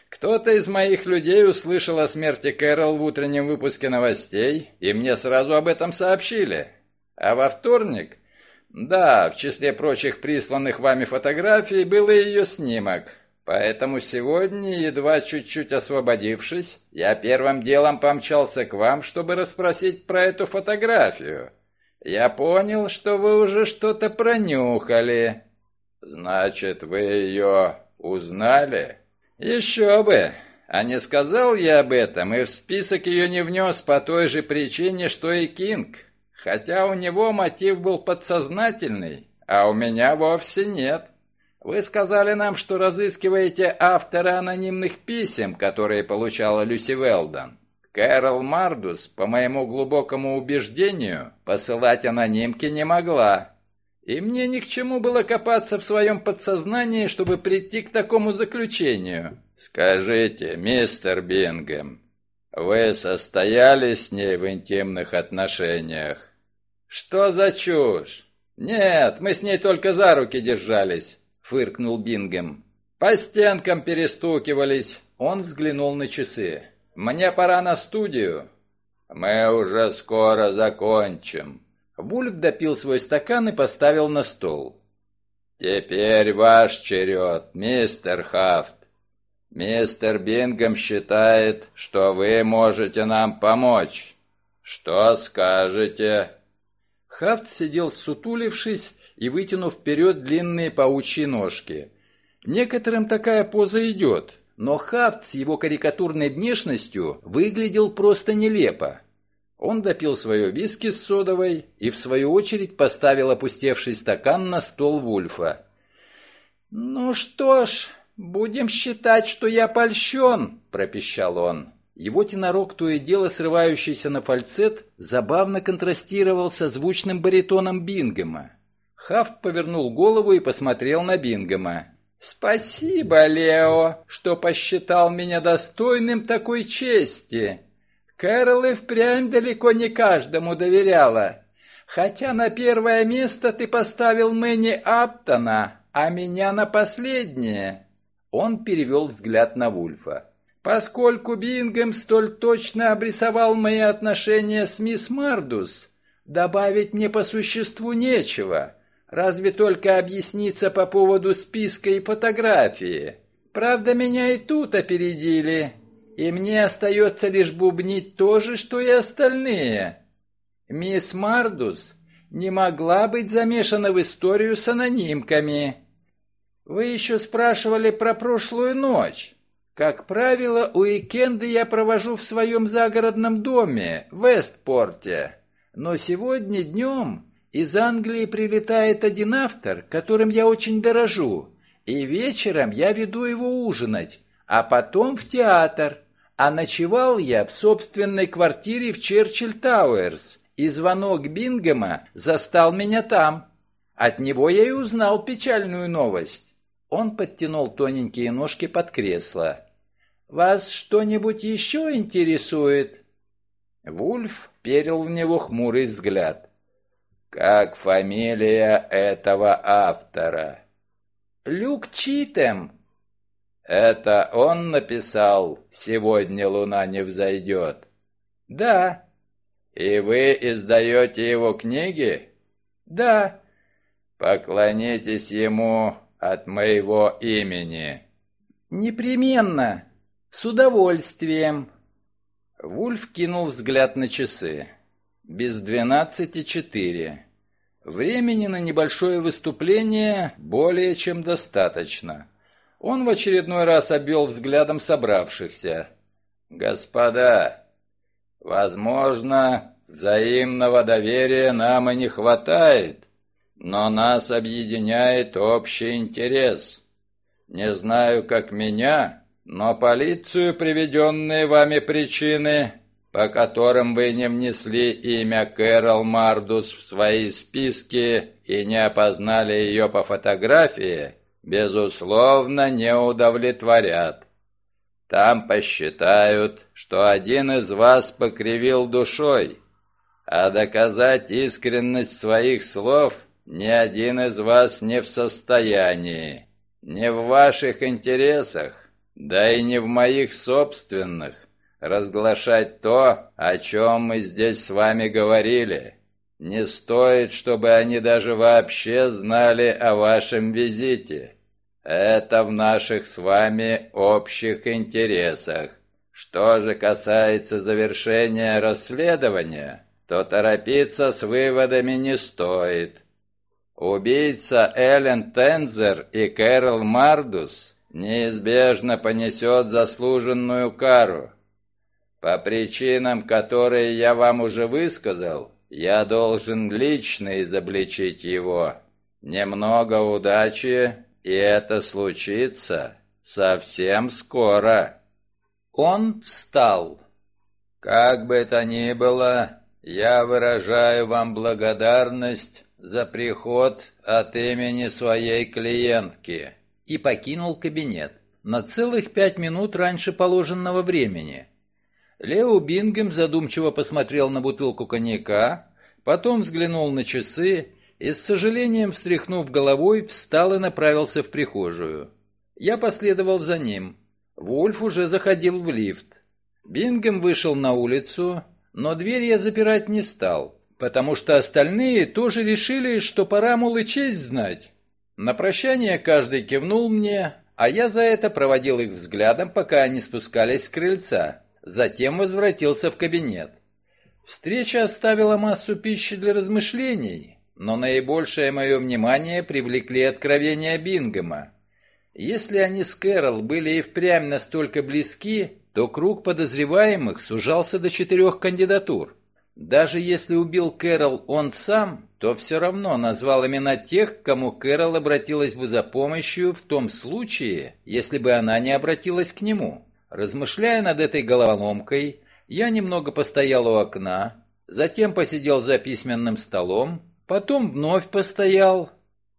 Кто-то из моих людей услышал о смерти Кэрол в утреннем выпуске новостей, и мне сразу об этом сообщили. А во вторник... Да, в числе прочих присланных вами фотографий был и ее снимок. Поэтому сегодня, едва чуть-чуть освободившись, я первым делом помчался к вам, чтобы расспросить про эту фотографию. Я понял, что вы уже что-то пронюхали. Значит, вы ее узнали?» «Еще бы! А не сказал я об этом и в список ее не внес по той же причине, что и Кинг. Хотя у него мотив был подсознательный, а у меня вовсе нет. Вы сказали нам, что разыскиваете автора анонимных писем, которые получала Люси Велдон. Кэрол Мардус, по моему глубокому убеждению, посылать анонимки не могла. И мне ни к чему было копаться в своем подсознании, чтобы прийти к такому заключению. Скажите, мистер Бингем, вы состояли с ней в интимных отношениях? «Что за чушь? Нет, мы с ней только за руки держались», — фыркнул Бингем. «По стенкам перестукивались». Он взглянул на часы. «Мне пора на студию». «Мы уже скоро закончим». Вульф допил свой стакан и поставил на стол. «Теперь ваш черед, мистер Хафт. Мистер Бингом считает, что вы можете нам помочь. Что скажете?» Хафт сидел сутулившись и вытянув вперед длинные паучьи ножки. Некоторым такая поза идет, но Хафт с его карикатурной внешностью выглядел просто нелепо. Он допил свое виски с содовой и, в свою очередь, поставил опустевший стакан на стол Вульфа. «Ну что ж, будем считать, что я польщен», — пропищал он. Его тенорок, то и дело срывающийся на фальцет, забавно контрастировал со звучным баритоном Бингема. Хафт повернул голову и посмотрел на Бингема. «Спасибо, Лео, что посчитал меня достойным такой чести. Кэрол и впрямь далеко не каждому доверяла. Хотя на первое место ты поставил Мэнни Аптона, а меня на последнее». Он перевел взгляд на Вульфа. Поскольку Бингем столь точно обрисовал мои отношения с мисс Мардус, добавить мне по существу нечего, разве только объясниться по поводу списка и фотографии. Правда, меня и тут опередили, и мне остается лишь бубнить то же, что и остальные. Мисс Мардус не могла быть замешана в историю с анонимками. Вы еще спрашивали про прошлую ночь. Как правило, уикенды я провожу в своем загородном доме в Вестпорте. Но сегодня днем из Англии прилетает один автор, которым я очень дорожу, и вечером я веду его ужинать, а потом в театр. А ночевал я в собственной квартире в Черчилль Тауэрс, и звонок Бингема застал меня там. От него я и узнал печальную новость. Он подтянул тоненькие ножки под кресло. Вас что-нибудь еще интересует?» Вульф перил в него хмурый взгляд. «Как фамилия этого автора?» «Люк Читем». «Это он написал «Сегодня луна не взойдет»?» «Да». «И вы издаете его книги?» «Да». «Поклонитесь ему от моего имени». «Непременно». «С удовольствием!» Вульф кинул взгляд на часы. Без двенадцати четыре. Времени на небольшое выступление более чем достаточно. Он в очередной раз обвел взглядом собравшихся. «Господа, возможно, взаимного доверия нам и не хватает, но нас объединяет общий интерес. Не знаю, как меня, но полицию приведенные вами причины, по которым вы не внесли имя Кэрол Мардус в свои списки и не опознали ее по фотографии, безусловно, не удовлетворят. Там посчитают, что один из вас покривил душой, а доказать искренность своих слов ни один из вас не в состоянии. Не в ваших интересах да и не в моих собственных, разглашать то, о чем мы здесь с вами говорили. Не стоит, чтобы они даже вообще знали о вашем визите. Это в наших с вами общих интересах. Что же касается завершения расследования, то торопиться с выводами не стоит. Убийца Эллен Тензер и Кэрол Мардус неизбежно понесет заслуженную кару. По причинам, которые я вам уже высказал, я должен лично изобличить его. Немного удачи, и это случится совсем скоро. Он встал. Как бы то ни было, я выражаю вам благодарность за приход от имени своей клиентки и покинул кабинет на целых пять минут раньше положенного времени. Лео Бингем задумчиво посмотрел на бутылку коньяка, Потом взглянул на часы и, с сожалением встряхнув головой, встал и направился в прихожую. Я последовал за ним. Вульф уже заходил в лифт. Бингем вышел на улицу, но дверь я запирать не стал, потому что остальные тоже решили, что пора, мол, и честь знать. На прощание каждый кивнул мне, а я за это проводил их взглядом, пока они спускались с крыльца. Затем возвратился в кабинет. Встреча оставила массу пищи для размышлений, но наибольшее мое внимание привлекли откровения Бингема. Если они с Кэрол были и впрямь настолько близки, то круг подозреваемых сужался до четырех кандидатур. Даже если убил Кэрол он сам, то все равно назвал имена тех, к кому Кэрол обратилась бы за помощью в том случае, если бы она не обратилась к нему. Размышляя над этой головоломкой, я немного постоял у окна, затем посидел за письменным столом, потом вновь постоял.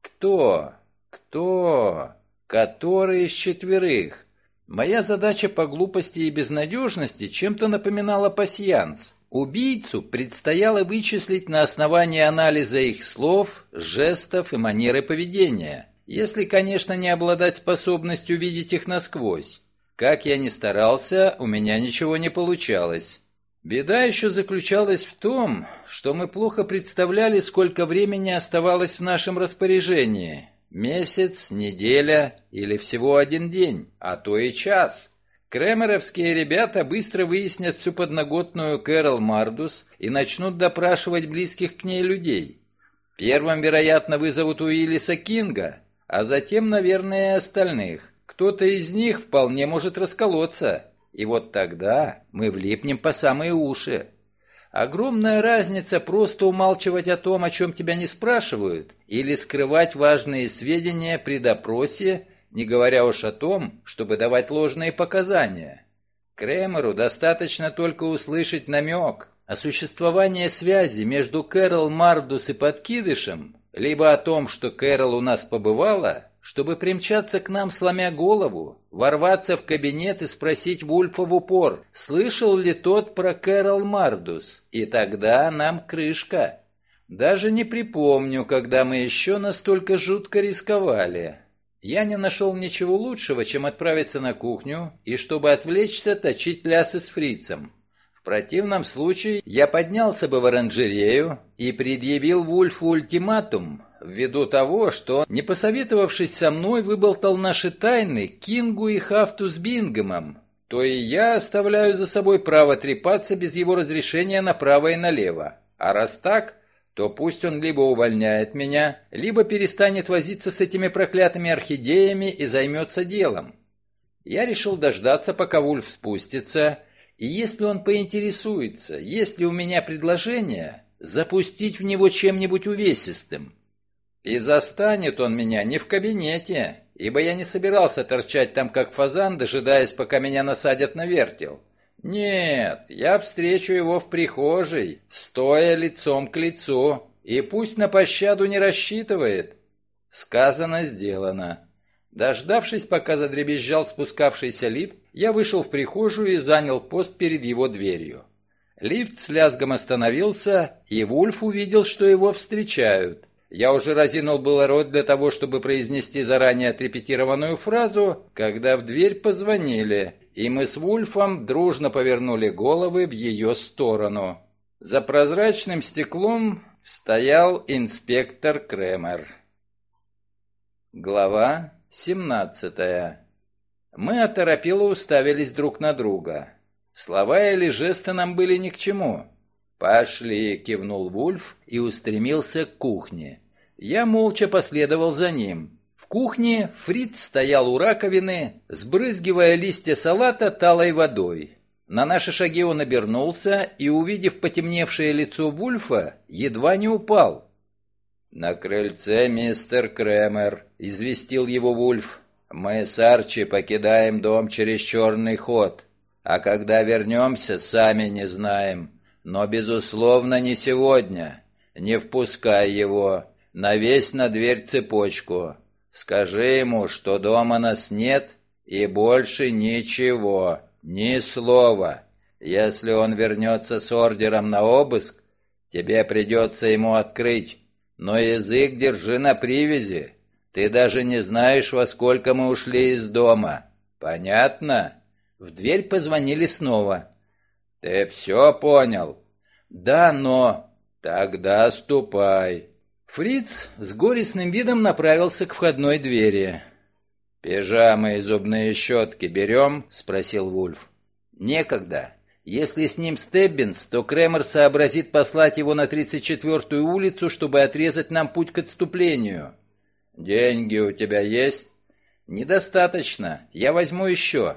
Кто? Кто? Который из четверых? Моя задача по глупости и безнадежности чем-то напоминала пасьянс. Убийцу предстояло вычислить на основании анализа их слов, жестов и манеры поведения, если, конечно, не обладать способностью видеть их насквозь. Как я ни старался, у меня ничего не получалось. Беда еще заключалась в том, что мы плохо представляли, сколько времени оставалось в нашем распоряжении. Месяц, неделя или всего один день, а то и час. Кремеровские ребята быстро выяснят всю подноготную Кэрол Мардус и начнут допрашивать близких к ней людей. Первым, вероятно, вызовут Уиллиса Кинга, а затем, наверное, и остальных. Кто-то из них вполне может расколоться, и вот тогда мы влипнем по самые уши. Огромная разница просто умалчивать о том, о чем тебя не спрашивают, или скрывать важные сведения при допросе, не говоря уж о том, чтобы давать ложные показания. Кремеру достаточно только услышать намек о существовании связи между Кэрол Мардус и подкидышем, либо о том, что Кэрол у нас побывала, чтобы примчаться к нам, сломя голову, ворваться в кабинет и спросить Вульфа в упор, слышал ли тот про Кэрол Мардус, и тогда нам крышка. Даже не припомню, когда мы еще настолько жутко рисковали. Я не нашел ничего лучшего, чем отправиться на кухню и, чтобы отвлечься, точить лясы с фрицем. В противном случае я поднялся бы в оранжерею и предъявил Вульфу ультиматум, ввиду того, что, не посоветовавшись со мной, выболтал наши тайны Кингу и Хафту с Бингемом, то и я оставляю за собой право трепаться без его разрешения направо и налево. А раз так, то пусть он либо увольняет меня, либо перестанет возиться с этими проклятыми орхидеями и займется делом. Я решил дождаться, пока Вульф спустится, и если он поинтересуется, есть ли у меня предложение, запустить в него чем-нибудь увесистым. И застанет он меня не в кабинете, ибо я не собирался торчать там как фазан, дожидаясь, пока меня насадят на вертел. Нет, я встречу его в прихожей, стоя лицом к лицу, и пусть на пощаду не рассчитывает. Сказано, сделано. Дождавшись, пока задребезжал спускавшийся лифт, я вышел в прихожую и занял пост перед его дверью. Лифт с лязгом остановился, и Вульф увидел, что его встречают. Я уже разинул было рот для того, чтобы произнести заранее отрепетированную фразу, когда в дверь позвонили, и мы с Вульфом дружно повернули головы в ее сторону. За прозрачным стеклом стоял инспектор Кремер. Глава 17 Мы оторопело уставились друг на друга. Слова или жесты нам были ни к чему. «Пошли!» — кивнул Вульф и устремился к кухне. Я молча последовал за ним. В кухне Фриц стоял у раковины, сбрызгивая листья салата талой водой. На наши шаги он обернулся и, увидев потемневшее лицо Вульфа, едва не упал. «На крыльце мистер Кремер», — известил его Вульф. «Мы с Арчи покидаем дом через черный ход, а когда вернемся, сами не знаем». Но, безусловно, не сегодня. Не впускай его. Навесь на дверь цепочку. Скажи ему, что дома нас нет и больше ничего, ни слова. Если он вернется с ордером на обыск, Тебе придется ему открыть, но язык держи на привязи. Ты даже не знаешь, во сколько мы ушли из дома. Понятно?» В дверь позвонили снова. «Ты все понял?» «Да, но...» «Тогда ступай». Фриц с горестным видом направился к входной двери. «Пижамы и зубные щетки берем?» — спросил Вульф. «Некогда. Если с ним Стеббинс, то Кремер сообразит послать его на 34-ю улицу, чтобы отрезать нам путь к отступлению». «Деньги у тебя есть?» «Недостаточно. Я возьму еще».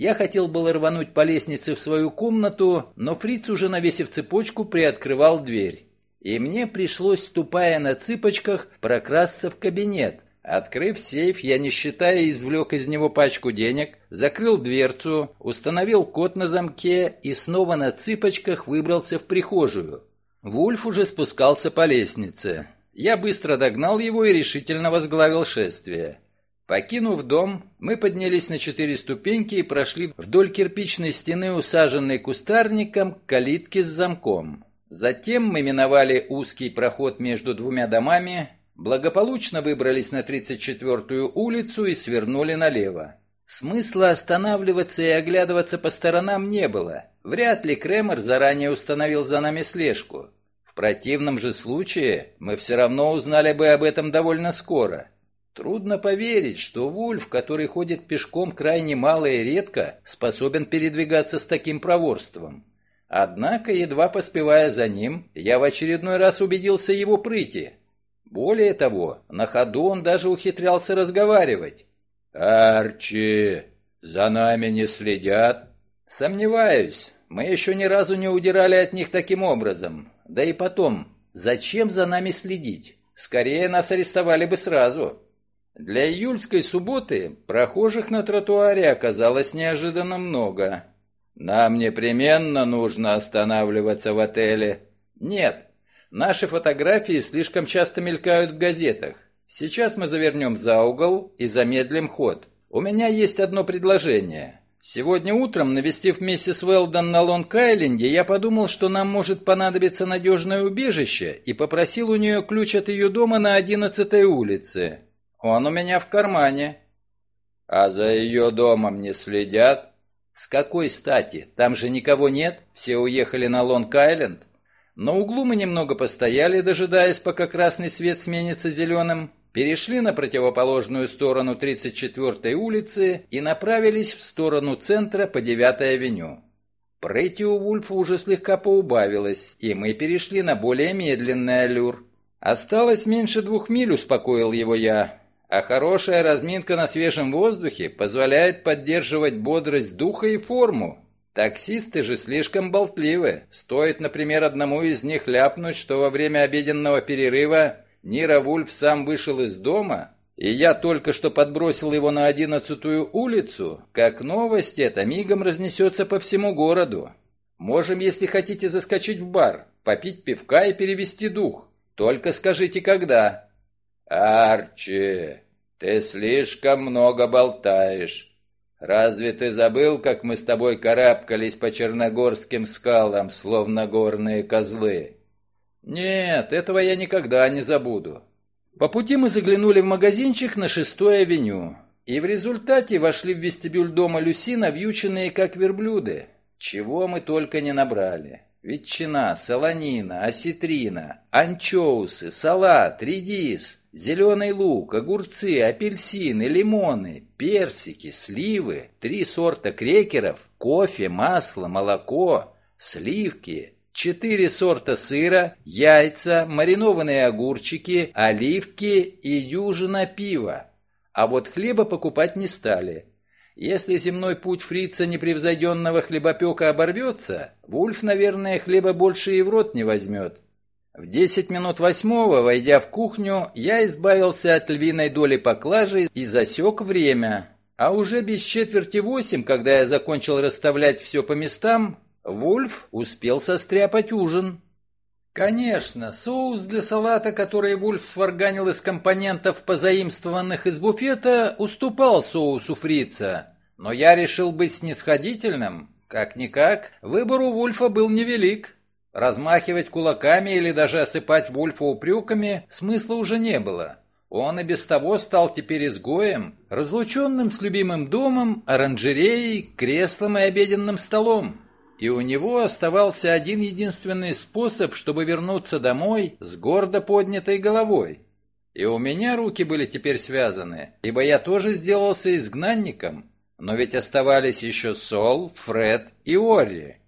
Я хотел было рвануть по лестнице в свою комнату, но Фриц уже навесив цепочку приоткрывал дверь. И мне пришлось, ступая на цыпочках, прокрасться в кабинет. Открыв сейф, я, не считая, извлек из него пачку денег, закрыл дверцу, установил код на замке и снова на цыпочках выбрался в прихожую. Вульф уже спускался по лестнице. Я быстро догнал его и решительно возглавил шествие. Покинув дом, мы поднялись на четыре ступеньки и прошли вдоль кирпичной стены, усаженной кустарником, к калитке с замком. Затем мы миновали узкий проход между двумя домами, благополучно выбрались на 34-ю улицу и свернули налево. Смысла останавливаться и оглядываться по сторонам не было. Вряд ли Кремер заранее установил за нами слежку. В противном же случае мы все равно узнали бы об этом довольно скоро. Трудно поверить, что Вульф, который ходит пешком крайне мало и редко, способен передвигаться с таким проворством. Однако, едва поспевая за ним, я в очередной раз убедился его прыти. Более того, на ходу он даже ухитрялся разговаривать. «Арчи, за нами не следят?» «Сомневаюсь. Мы еще ни разу не удирали от них таким образом. Да и потом, зачем за нами следить? Скорее нас арестовали бы сразу». Для июльской субботы прохожих на тротуаре оказалось неожиданно много. Нам непременно нужно останавливаться в отеле. Нет, наши фотографии слишком часто мелькают в газетах. Сейчас мы завернем за угол и замедлим ход. У меня есть одно предложение. Сегодня утром, навестив миссис Уэлдон на Лонг-Айленде, я подумал, что нам может понадобиться надежное убежище и попросил у нее ключ от ее дома на 11-й улице. Он у меня в кармане. А за ее домом не следят? С какой стати? Там же никого нет, все уехали на Лонг-Айленд. На углу мы немного постояли, дожидаясь, пока красный свет сменится зеленым, перешли на противоположную сторону 34-й улицы и направились в сторону центра по 9-й авеню. Прыти у Вульфа уже слегка поубавилось, и мы перешли на более медленный аллюр. «Осталось меньше двух миль», — успокоил его я а хорошая разминка на свежем воздухе позволяет поддерживать бодрость духа и форму. Таксисты же слишком болтливы. Стоит, например, одному из них ляпнуть, что во время обеденного перерыва Нира Вульф сам вышел из дома, и я только что подбросил его на одиннадцатую улицу, как новость эта мигом разнесется по всему городу. Можем, если хотите, заскочить в бар, попить пивка и перевести дух. Только скажите, когда. «Арчи, ты слишком много болтаешь. Разве ты забыл, как мы с тобой карабкались по черногорским скалам, словно горные козлы?» «Нет, этого я никогда не забуду». По пути мы заглянули в магазинчик на шестой авеню, и в результате вошли в вестибюль дома Люси, навьюченные как верблюды. Чего мы только не набрали. Ветчина, солонина, осетрина, анчоусы, салат, редис, зеленый лук, огурцы, апельсины, лимоны, персики, сливы, три сорта крекеров, кофе, масло, молоко, сливки, четыре сорта сыра, яйца, маринованные огурчики, оливки и дюжина пива. А вот хлеба покупать не стали. Если земной путь фрица непревзойденного хлебопека оборвется, Вульф, наверное, хлеба больше и в рот не возьмет. В десять минут восьмого, войдя в кухню, я избавился от львиной доли поклажи и засек время. А уже без четверти восемь, когда я закончил расставлять все по местам, Вульф успел состряпать ужин. Конечно, соус для салата, который Вульф сварганил из компонентов, позаимствованных из буфета, уступал соусу фрица, но я решил быть снисходительным. Как-никак, выбор у Вульфа был невелик. Размахивать кулаками или даже осыпать Вульфа упреками смысла уже не было. Он и без того стал теперь изгоем, разлученным с любимым домом, оранжереей, креслом и обеденным столом. И у него оставался один единственный способ, чтобы вернуться домой с гордо поднятой головой. И у меня руки были теперь связаны, ибо я тоже сделался изгнанником, но ведь оставались еще Сол, Фред и Орри.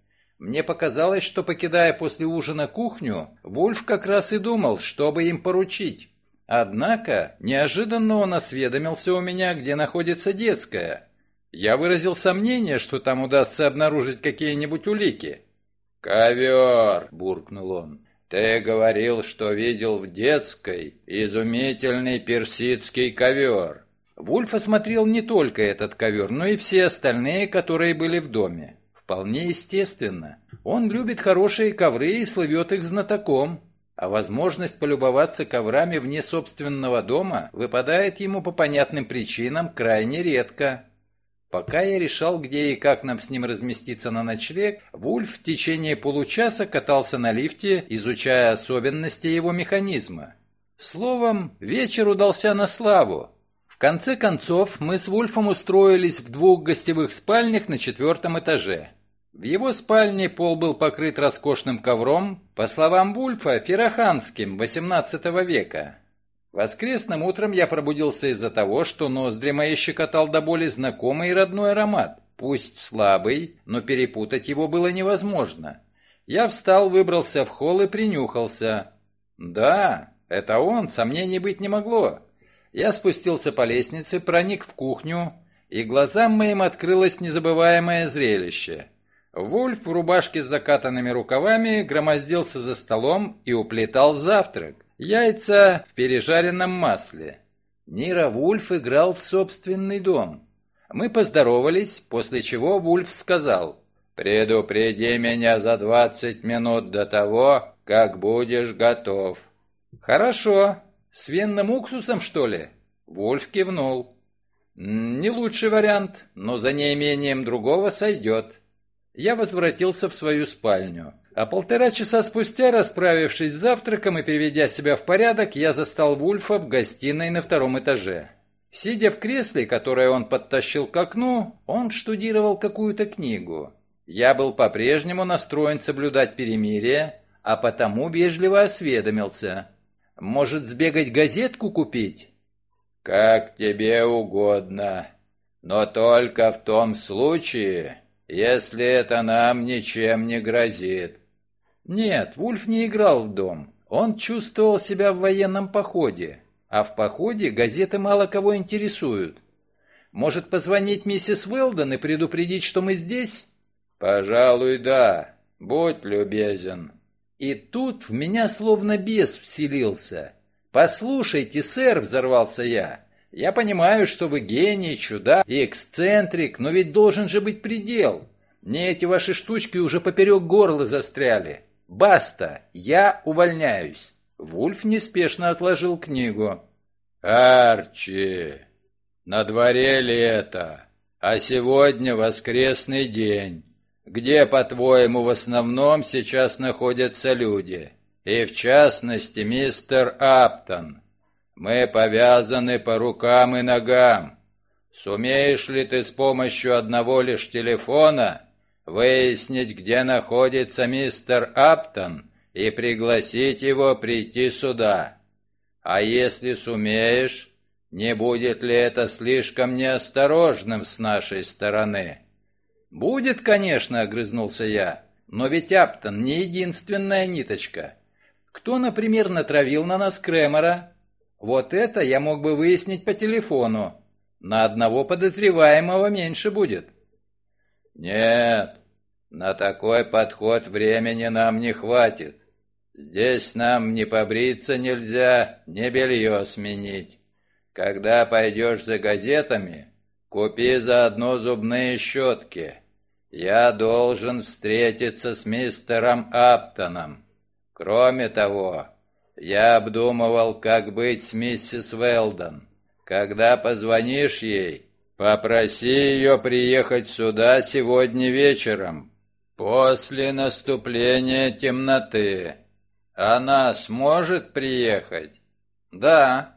Мне показалось, что, покидая после ужина кухню, Вульф как раз и думал, что бы им поручить. Однако, неожиданно он осведомился у меня, где находится детская. Я выразил сомнение, что там удастся обнаружить какие-нибудь улики. «Ковер!» — буркнул он. «Ты говорил, что видел в детской изумительный персидский ковер». Вульф осмотрел не только этот ковер, но и все остальные, которые были в доме. Вполне естественно. Он любит хорошие ковры и слывет их знатоком. А возможность полюбоваться коврами вне собственного дома выпадает ему по понятным причинам крайне редко. Пока я решал, где и как нам с ним разместиться на ночлег, Вульф в течение получаса катался на лифте, изучая особенности его механизма. Словом, вечер удался на славу. В конце концов, мы с Вульфом устроились в двух гостевых спальнях на четвертом этаже. В его спальне пол был покрыт роскошным ковром, по словам Вульфа, фероханским, XVIII века. Воскресным утром я пробудился из-за того, что ноздри мои щекотал до боли знакомый и родной аромат, пусть слабый, но перепутать его было невозможно. Я встал, выбрался в холл и принюхался. Да, это он, сомнений быть не могло. Я спустился по лестнице, проник в кухню, и глазам моим открылось незабываемое зрелище. Вульф в рубашке с закатанными рукавами громоздился за столом и уплетал завтрак. Яйца в пережаренном масле. Нира Вульф играл в собственный дом. Мы поздоровались, после чего Вульф сказал, «Предупреди меня за двадцать минут до того, как будешь готов». «Хорошо. С винным уксусом, что ли?» Вульф кивнул. «Не лучший вариант, но за неимением другого сойдет». Я возвратился в свою спальню. А полтора часа спустя, расправившись с завтраком и приведя себя в порядок, я застал Вульфа в гостиной на втором этаже. Сидя в кресле, которое он подтащил к окну, он штудировал какую-то книгу. Я был по-прежнему настроен соблюдать перемирие, а потому вежливо осведомился. «Может, сбегать газетку купить?» «Как тебе угодно, но только в том случае, если это нам ничем не грозит. Нет, Вульф не играл в дом. Он чувствовал себя в военном походе, а в походе газеты мало кого интересуют. Может, позвонить миссис Уэлдон и предупредить, что мы здесь? Пожалуй, да. Будь любезен. И тут в меня словно бес вселился. «Послушайте, сэр», — взорвался я, я понимаю, что вы гений, чудак и эксцентрик, но ведь должен же быть предел. Мне эти ваши штучки уже поперек горла застряли. Баста, я увольняюсь. Вульф неспешно отложил книгу. Арчи, на дворе лето, а сегодня воскресный день. Где, по-твоему, в основном сейчас находятся люди? И в частности, мистер Аптон. Мы повязаны по рукам и ногам. Сумеешь ли ты с помощью одного лишь телефона выяснить, где находится мистер Аптон, и пригласить его прийти сюда? А если сумеешь, не будет ли это слишком неосторожным с нашей стороны? Будет, конечно, огрызнулся я, но ведь Аптон не единственная ниточка. Кто, например, натравил на нас Кремера? Вот это я мог бы выяснить по телефону. На одного подозреваемого меньше будет. Нет, на такой подход времени нам не хватит. Здесь нам ни побриться нельзя, ни белье сменить. Когда пойдешь за газетами, купи заодно зубные щетки. Я должен встретиться с мистером Аптоном. Кроме того, я обдумывал, как быть с миссис Велдон. Когда позвонишь ей, попроси ее приехать сюда сегодня вечером, «После наступления темноты она сможет приехать?» «Да».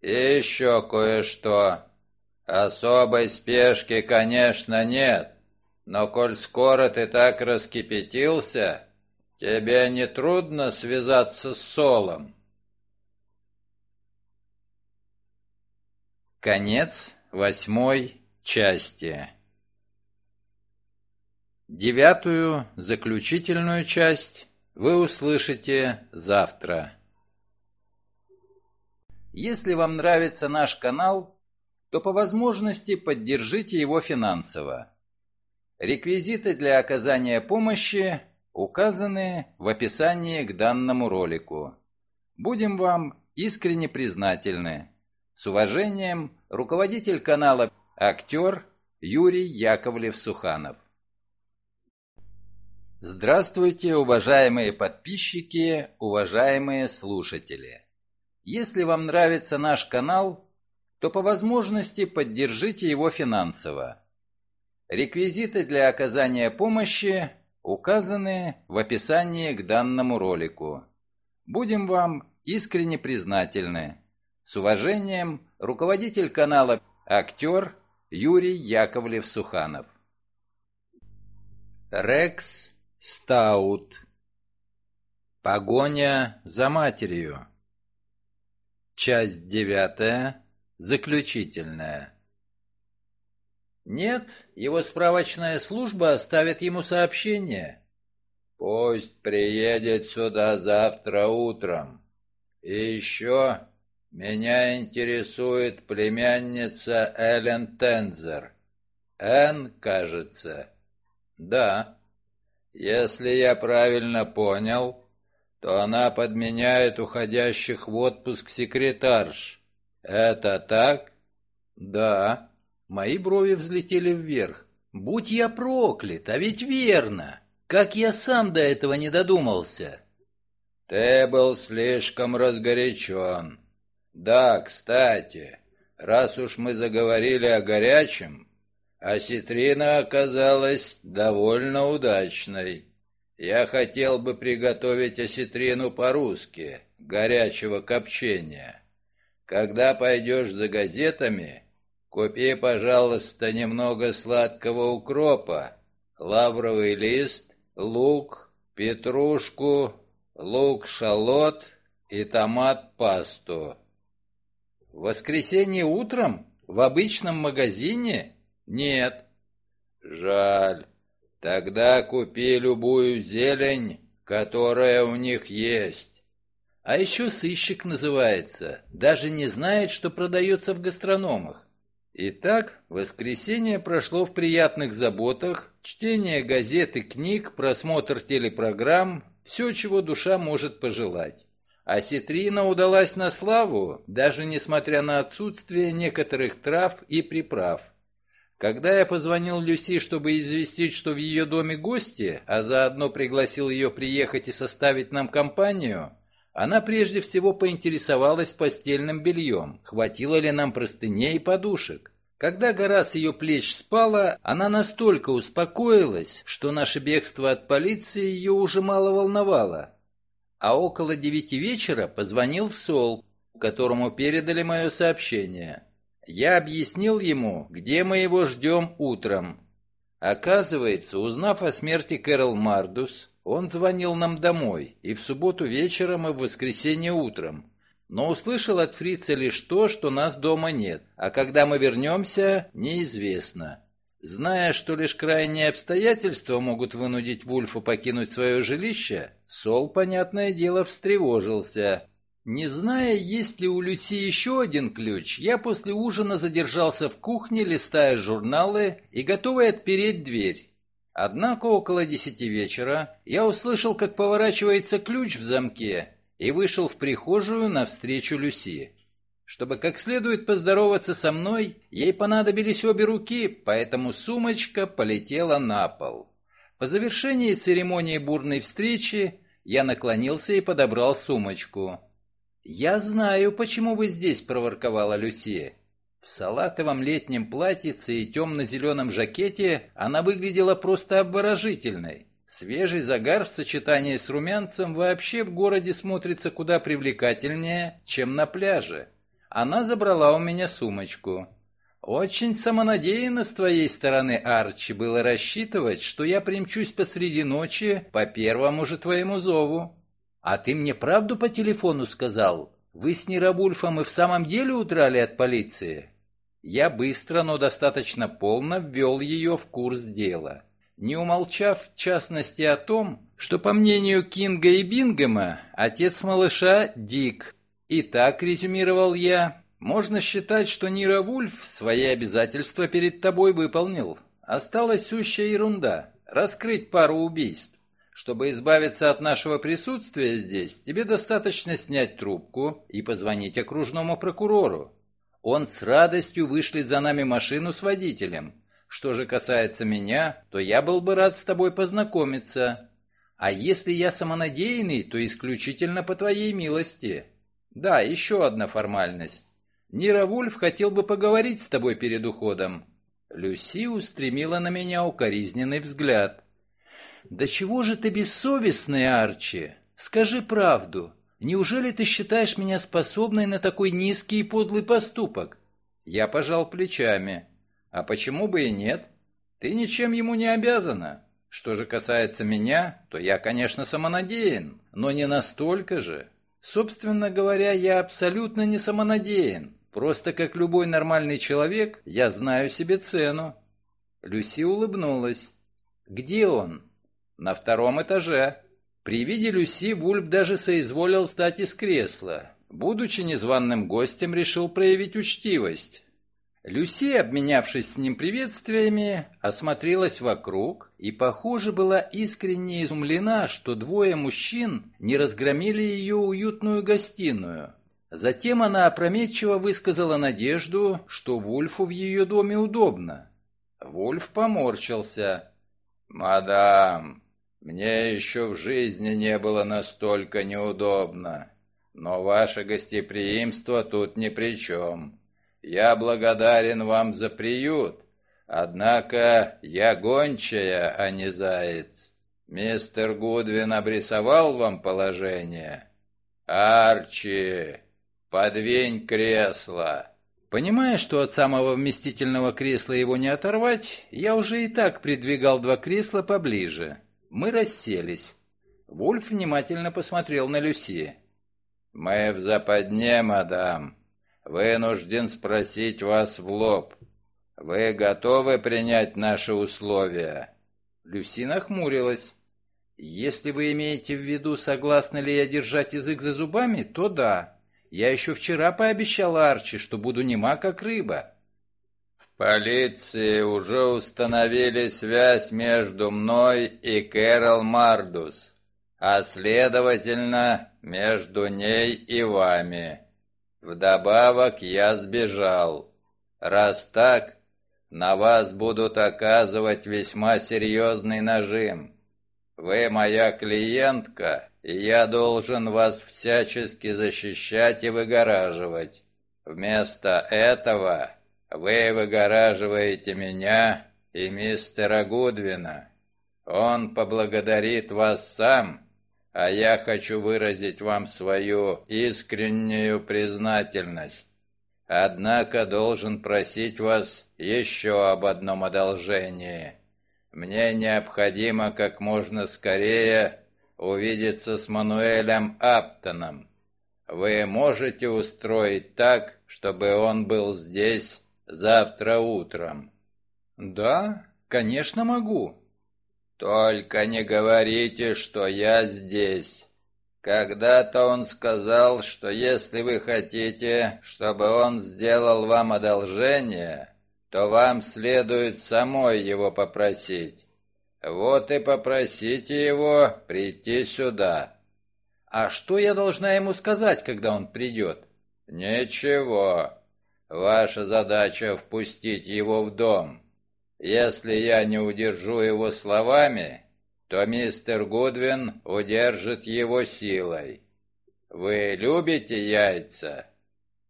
«И еще кое-что. Особой спешки, конечно, нет, но коль скоро ты так раскипятился, тебе не трудно связаться с Солом?» Конец восьмой части. Девятую, заключительную часть вы услышите завтра. Если вам нравится наш канал, то по возможности поддержите его финансово. Реквизиты для оказания помощи указаны в описании к данному ролику. Будем вам искренне признательны. С уважением, руководитель канала актер Юрий Яковлев-Суханов. Здравствуйте, уважаемые подписчики, уважаемые слушатели. Если вам нравится наш канал, то по возможности поддержите его финансово. Реквизиты для оказания помощи указаны в описании к данному ролику. Будем вам искренне признательны. С уважением, руководитель канала актер Юрий Яковлев-Суханов. Рекс Стаут Погоня за матерью Часть девятая, заключительная Нет, его справочная служба оставит ему сообщение. Пусть приедет сюда завтра утром. И еще меня интересует племянница Эллен Тензер. Энн, кажется. Да. Если я правильно понял, то она подменяет уходящих в отпуск секретарш. Это так? Да. Мои брови взлетели вверх. Будь я проклят, а ведь верно. Как я сам до этого не додумался. Ты был слишком разгорячен. Да, кстати, раз уж мы заговорили о горячем, осетрина оказалась довольно удачной. Я хотел бы приготовить осетрину по-русски, горячего копчения. Когда пойдешь за газетами, купи, пожалуйста, немного сладкого укропа, лавровый лист, лук, петрушку, лук-шалот и томат-пасту. В воскресенье утром? В обычном магазине? Нет. Жаль. Тогда купи любую зелень, которая у них есть. А еще сыщик называется. Даже не знает, что продается в гастрономах. Итак, воскресенье прошло в приятных заботах, чтение газет и книг, просмотр телепрограмм, все, чего душа может пожелать. А Ситрина удалась на славу, даже несмотря на отсутствие некоторых трав и приправ. Когда я позвонил Люси, чтобы известить, что в ее доме гости, а заодно пригласил ее приехать и составить нам компанию, она прежде всего поинтересовалась постельным бельем, хватило ли нам простыней и подушек. Когда гора с ее плеч спала, она настолько успокоилась, что наше бегство от полиции ее уже мало волновало а около девяти вечера позвонил Сол, которому передали мое сообщение. Я объяснил ему, где мы его ждем утром. Оказывается, узнав о смерти Кэрол Мардус, он звонил нам домой, и в субботу вечером, и в воскресенье утром. Но услышал от фрица лишь то, что нас дома нет, а когда мы вернемся, неизвестно. Зная, что лишь крайние обстоятельства могут вынудить Вульфа покинуть свое жилище, Сол, понятное дело, встревожился. Не зная, есть ли у Люси еще один ключ, я после ужина задержался в кухне, листая журналы и готовый отпереть дверь. Однако около десяти вечера я услышал, как поворачивается ключ в замке, и вышел в прихожую навстречу Люси. Чтобы как следует поздороваться со мной, ей понадобились обе руки, поэтому сумочка полетела на пол. По завершении церемонии бурной встречи я наклонился и подобрал сумочку. «Я знаю, почему вы здесь», — проворковала Люси. В салатовом летнем платьице и темно-зеленом жакете она выглядела просто обворожительной. Свежий загар в сочетании с румянцем вообще в городе смотрится куда привлекательнее, чем на пляже. Она забрала у меня сумочку. «Очень самонадеянно с твоей стороны, Арчи, было рассчитывать, что я примчусь посреди ночи по первому же твоему зову. А ты мне правду по телефону сказал? Вы с Нирабульфом и в самом деле удрали от полиции?» Я быстро, но достаточно полно ввел ее в курс дела, не умолчав в частности о том, что, по мнению Кинга и Бингема, отец малыша – Дик. И так, резюмировал я, можно считать, что Нира Вульф свои обязательства перед тобой выполнил. Осталась сущая ерунда – раскрыть пару убийств. Чтобы избавиться от нашего присутствия здесь, тебе достаточно снять трубку и позвонить окружному прокурору. Он с радостью вышлет за нами машину с водителем. Что же касается меня, то я был бы рад с тобой познакомиться. А если я самонадеянный, то исключительно по твоей милости. Да, еще одна формальность. Нира Вульф хотел бы поговорить с тобой перед уходом». Люси устремила на меня укоризненный взгляд. «Да чего же ты бессовестный, Арчи? Скажи правду. Неужели ты считаешь меня способной на такой низкий и подлый поступок?» Я пожал плечами. «А почему бы и нет? Ты ничем ему не обязана. Что же касается меня, то я, конечно, самонадеян, но не настолько же. Собственно говоря, я абсолютно не самонадеян. Просто как любой нормальный человек, я знаю себе цену». Люси улыбнулась. «Где он?» «На втором этаже». При виде Люси Вульф даже соизволил встать из кресла. Будучи незваным гостем, решил проявить учтивость. Люси, обменявшись с ним приветствиями, осмотрелась вокруг и, похоже, была искренне изумлена, что двое мужчин не разгромили ее уютную гостиную. Затем она опрометчиво высказала надежду, что Вульфу в ее доме удобно. Вульф поморщился. «Мадам, мне еще в жизни не было настолько неудобно, но ваше гостеприимство тут ни при чем. Я благодарен вам за приют, однако я гончая, а не заяц. Мистер Гудвин обрисовал вам положение? Арчи, «Подвинь кресло!» Понимая, что от самого вместительного кресла его не оторвать, я уже и так придвигал два кресла поближе. Мы расселись. Вульф внимательно посмотрел на Люси. «Мы в западне, мадам. Вынужден спросить вас в лоб. Вы готовы принять наши условия?» Люси нахмурилась. «Если вы имеете в виду, согласна ли я держать язык за зубами, то да. Я еще вчера пообещала Арчи, что буду нема, как рыба. Полиции уже установили связь между мной и Кэрол Мардус, а следовательно, между ней и вами. Вдобавок я сбежал. Раз так, на вас будут оказывать весьма серьезный нажим. Вы моя клиентка, и я должен вас всячески защищать и выгораживать. Вместо этого вы выгораживаете меня и мистера Гудвина. Он поблагодарит вас сам, а я хочу выразить вам свою искреннюю признательность. Однако должен просить вас еще об одном одолжении. Мне необходимо как можно скорее увидеться с Мануэлем Аптоном. Вы можете устроить так, чтобы он был здесь завтра утром?» «Да, конечно могу». «Только не говорите, что я здесь. Когда-то он сказал, что если вы хотите, чтобы он сделал вам одолжение, то вам следует самой его попросить. Вот и попросите его прийти сюда. А что я должна ему сказать, когда он придет? Ничего. Ваша задача впустить его в дом. Если я не удержу его словами, то мистер Гудвин удержит его силой. Вы любите яйца?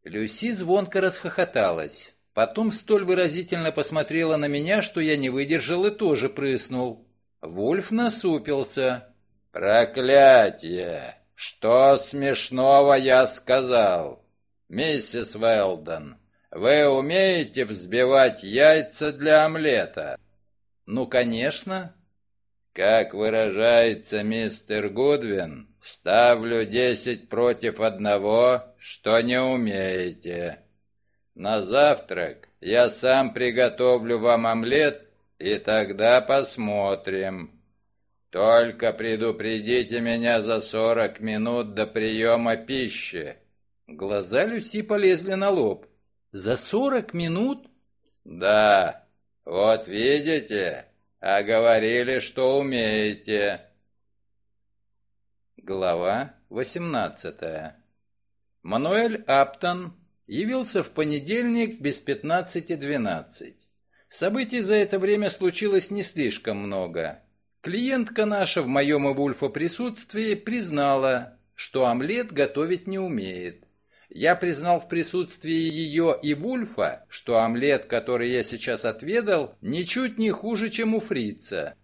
Люси звонко расхохоталась. Потом столь выразительно посмотрела на меня, что я не выдержал и тоже прыснул. Вульф насупился. «Проклятие! Что смешного я сказал? Миссис Уэлдон, вы умеете взбивать яйца для омлета?» «Ну, конечно». «Как выражается мистер Гудвин, ставлю десять против одного, что не умеете. На завтрак я сам приготовлю вам омлет, и тогда посмотрим. Только предупредите меня за сорок минут до приема пищи». Глаза Люси полезли на лоб. «За сорок минут?» «Да, вот видите, а говорили, что умеете». Глава восемнадцатая. Мануэль Аптон явился в понедельник без пятнадцати двенадцать. Событий за это время случилось не слишком много. Клиентка наша в моем и Вульфа присутствии признала, что омлет готовить не умеет. Я признал в присутствии ее и Вульфа, что омлет, который я сейчас отведал, ничуть не хуже, чем у фрица.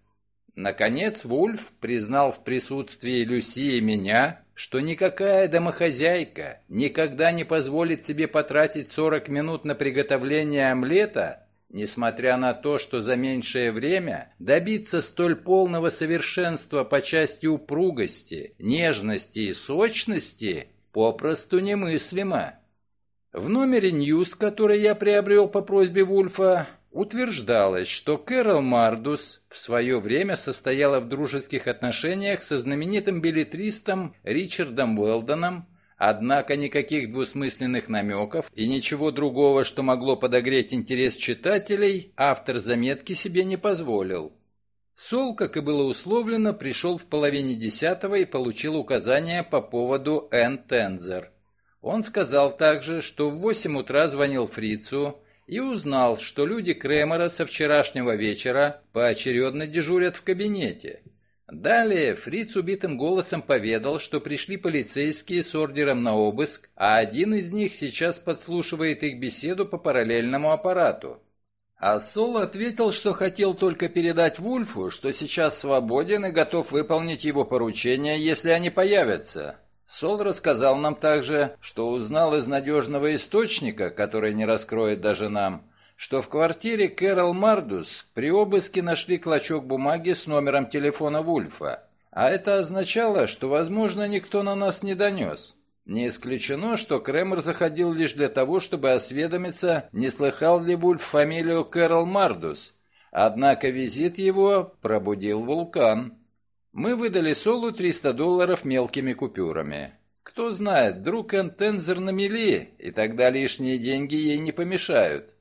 Наконец Вульф признал в присутствии Люси и меня, что никакая домохозяйка никогда не позволит себе потратить 40 минут на приготовление омлета, несмотря на то, что за меньшее время добиться столь полного совершенства по части упругости, нежности и сочности попросту немыслимо. В номере «Ньюс», который я приобрел по просьбе Вульфа, утверждалось, что Кэрол Мардус в свое время состояла в дружеских отношениях со знаменитым беллетристом Ричардом Уэлдоном, однако никаких двусмысленных намеков и ничего другого, что могло подогреть интерес читателей, автор заметки себе не позволил. Сол, как и было условлено, пришел в половине десятого и получил указания по поводу Энн Тензер. Он сказал также, что в восемь утра звонил Фрицу, и узнал, что люди Кремера со вчерашнего вечера поочередно дежурят в кабинете. Далее Фриц убитым голосом поведал, что пришли полицейские с ордером на обыск, а один из них сейчас подслушивает их беседу по параллельному аппарату. А Сол ответил, что хотел только передать Вульфу, что сейчас свободен и готов выполнить его поручения, если они появятся. Сол рассказал нам также, что узнал из надежного источника, который не раскроет даже нам, что в квартире Кэрол Мардус при обыске нашли клочок бумаги с номером телефона Вульфа. А это означало, что, возможно, никто на нас не донес. Не исключено, что Кремер заходил лишь для того, чтобы осведомиться, не слыхал ли Вульф фамилию Кэрол Мардус. Однако визит его пробудил вулкан. Мы выдали Солу 300 долларов мелкими купюрами. Кто знает, вдруг Энтензер на мели, и тогда лишние деньги ей не помешают.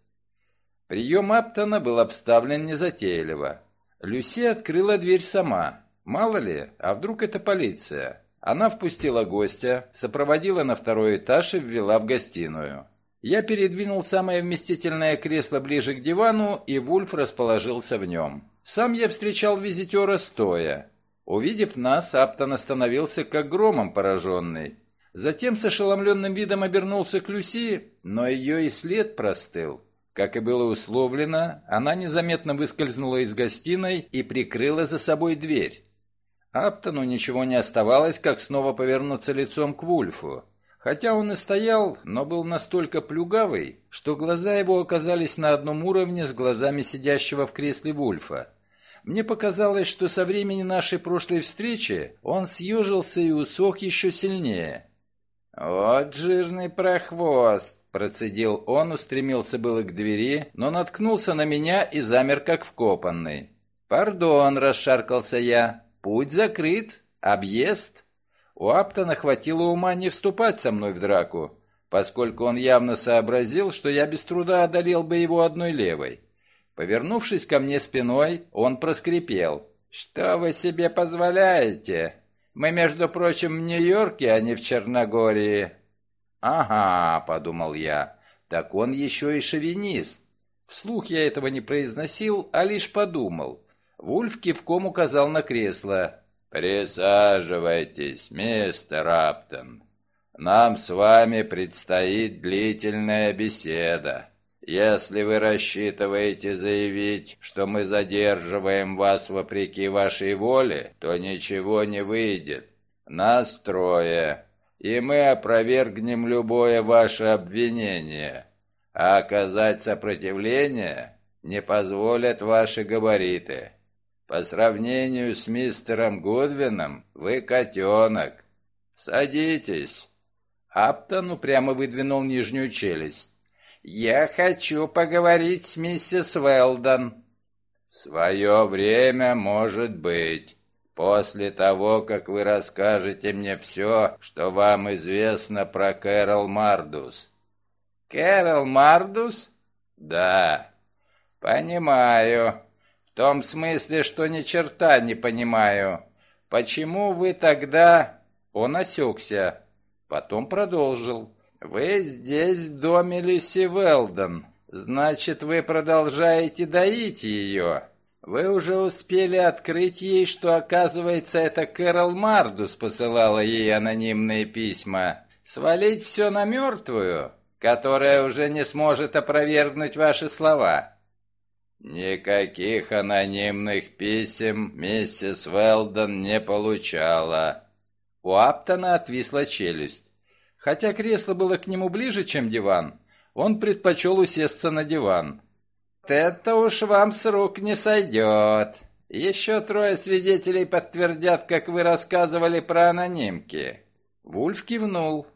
Прием Аптона был обставлен незатейливо. Люси открыла дверь сама. Мало ли, а вдруг это полиция? Она впустила гостя, сопроводила на второй этаж и ввела в гостиную. Я передвинул самое вместительное кресло ближе к дивану, и Вульф расположился в нем. Сам я встречал визитера стоя. Увидев нас, Аптон остановился как громом пораженный. Затем с ошеломленным видом обернулся к Люси, но ее и след простыл. Как и было условлено, она незаметно выскользнула из гостиной и прикрыла за собой дверь. Аптону ничего не оставалось, как снова повернуться лицом к Вульфу. Хотя он и стоял, но был настолько плюгавый, что глаза его оказались на одном уровне с глазами сидящего в кресле Вульфа. Мне показалось, что со времени нашей прошлой встречи он съежился и усох еще сильнее. «Вот жирный прохвост!» — процедил он, устремился было к двери, но наткнулся на меня и замер как вкопанный. «Пардон», — расшаркался я, — «путь закрыт, объезд». У Аптона хватило ума не вступать со мной в драку, поскольку он явно сообразил, что я без труда одолел бы его одной левой. Повернувшись ко мне спиной, он проскрипел. «Что вы себе позволяете? Мы, между прочим, в Нью-Йорке, а не в Черногории». «Ага», — подумал я, — «так он еще и шовинист». Вслух я этого не произносил, а лишь подумал. Вульф кивком указал на кресло. «Присаживайтесь, мистер Аптон. Нам с вами предстоит длительная беседа. Если вы рассчитываете заявить, что мы задерживаем вас вопреки вашей воле, то ничего не выйдет. Нас трое, и мы опровергнем любое ваше обвинение. А оказать сопротивление не позволят ваши габариты. По сравнению с мистером Гудвином вы котенок. Садитесь. Аптон упрямо выдвинул нижнюю челюсть. «Я хочу поговорить с миссис Велдон». «В свое время, может быть. После того, как вы расскажете мне все, что вам известно про Кэрол Мардус». «Кэрол Мардус?» «Да». «Понимаю. Том смысле, что ни черта не понимаю. Почему вы тогда...» Он осекся. Потом продолжил. «Вы здесь, в доме Люси Велдон. Значит, вы продолжаете доить ее. Вы уже успели открыть ей, что, оказывается, это Кэрол Мардус посылала ей анонимные письма. Свалить все на мертвую, которая уже не сможет опровергнуть ваши слова». «Никаких анонимных писем миссис Велдон не получала». У Аптона отвисла челюсть. Хотя кресло было к нему ближе, чем диван, он предпочел усесться на диван. «Это уж вам с рук не сойдет. Еще трое свидетелей подтвердят, как вы рассказывали про анонимки». Вульф кивнул.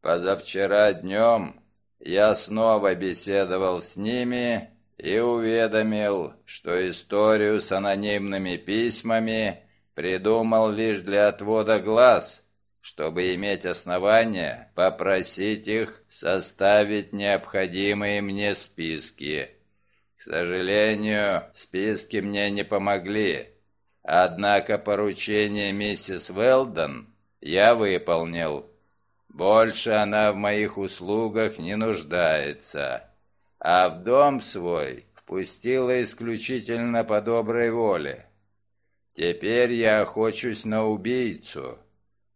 «Позавчера днем я снова беседовал с ними и уведомил, что историю с анонимными письмами придумал лишь для отвода глаз» чтобы иметь основания попросить их составить необходимые мне списки. К сожалению, списки мне не помогли. Однако поручение миссис Велдон я выполнил. Больше она в моих услугах не нуждается. А в дом свой впустила исключительно по доброй воле. Теперь я охочусь на убийцу,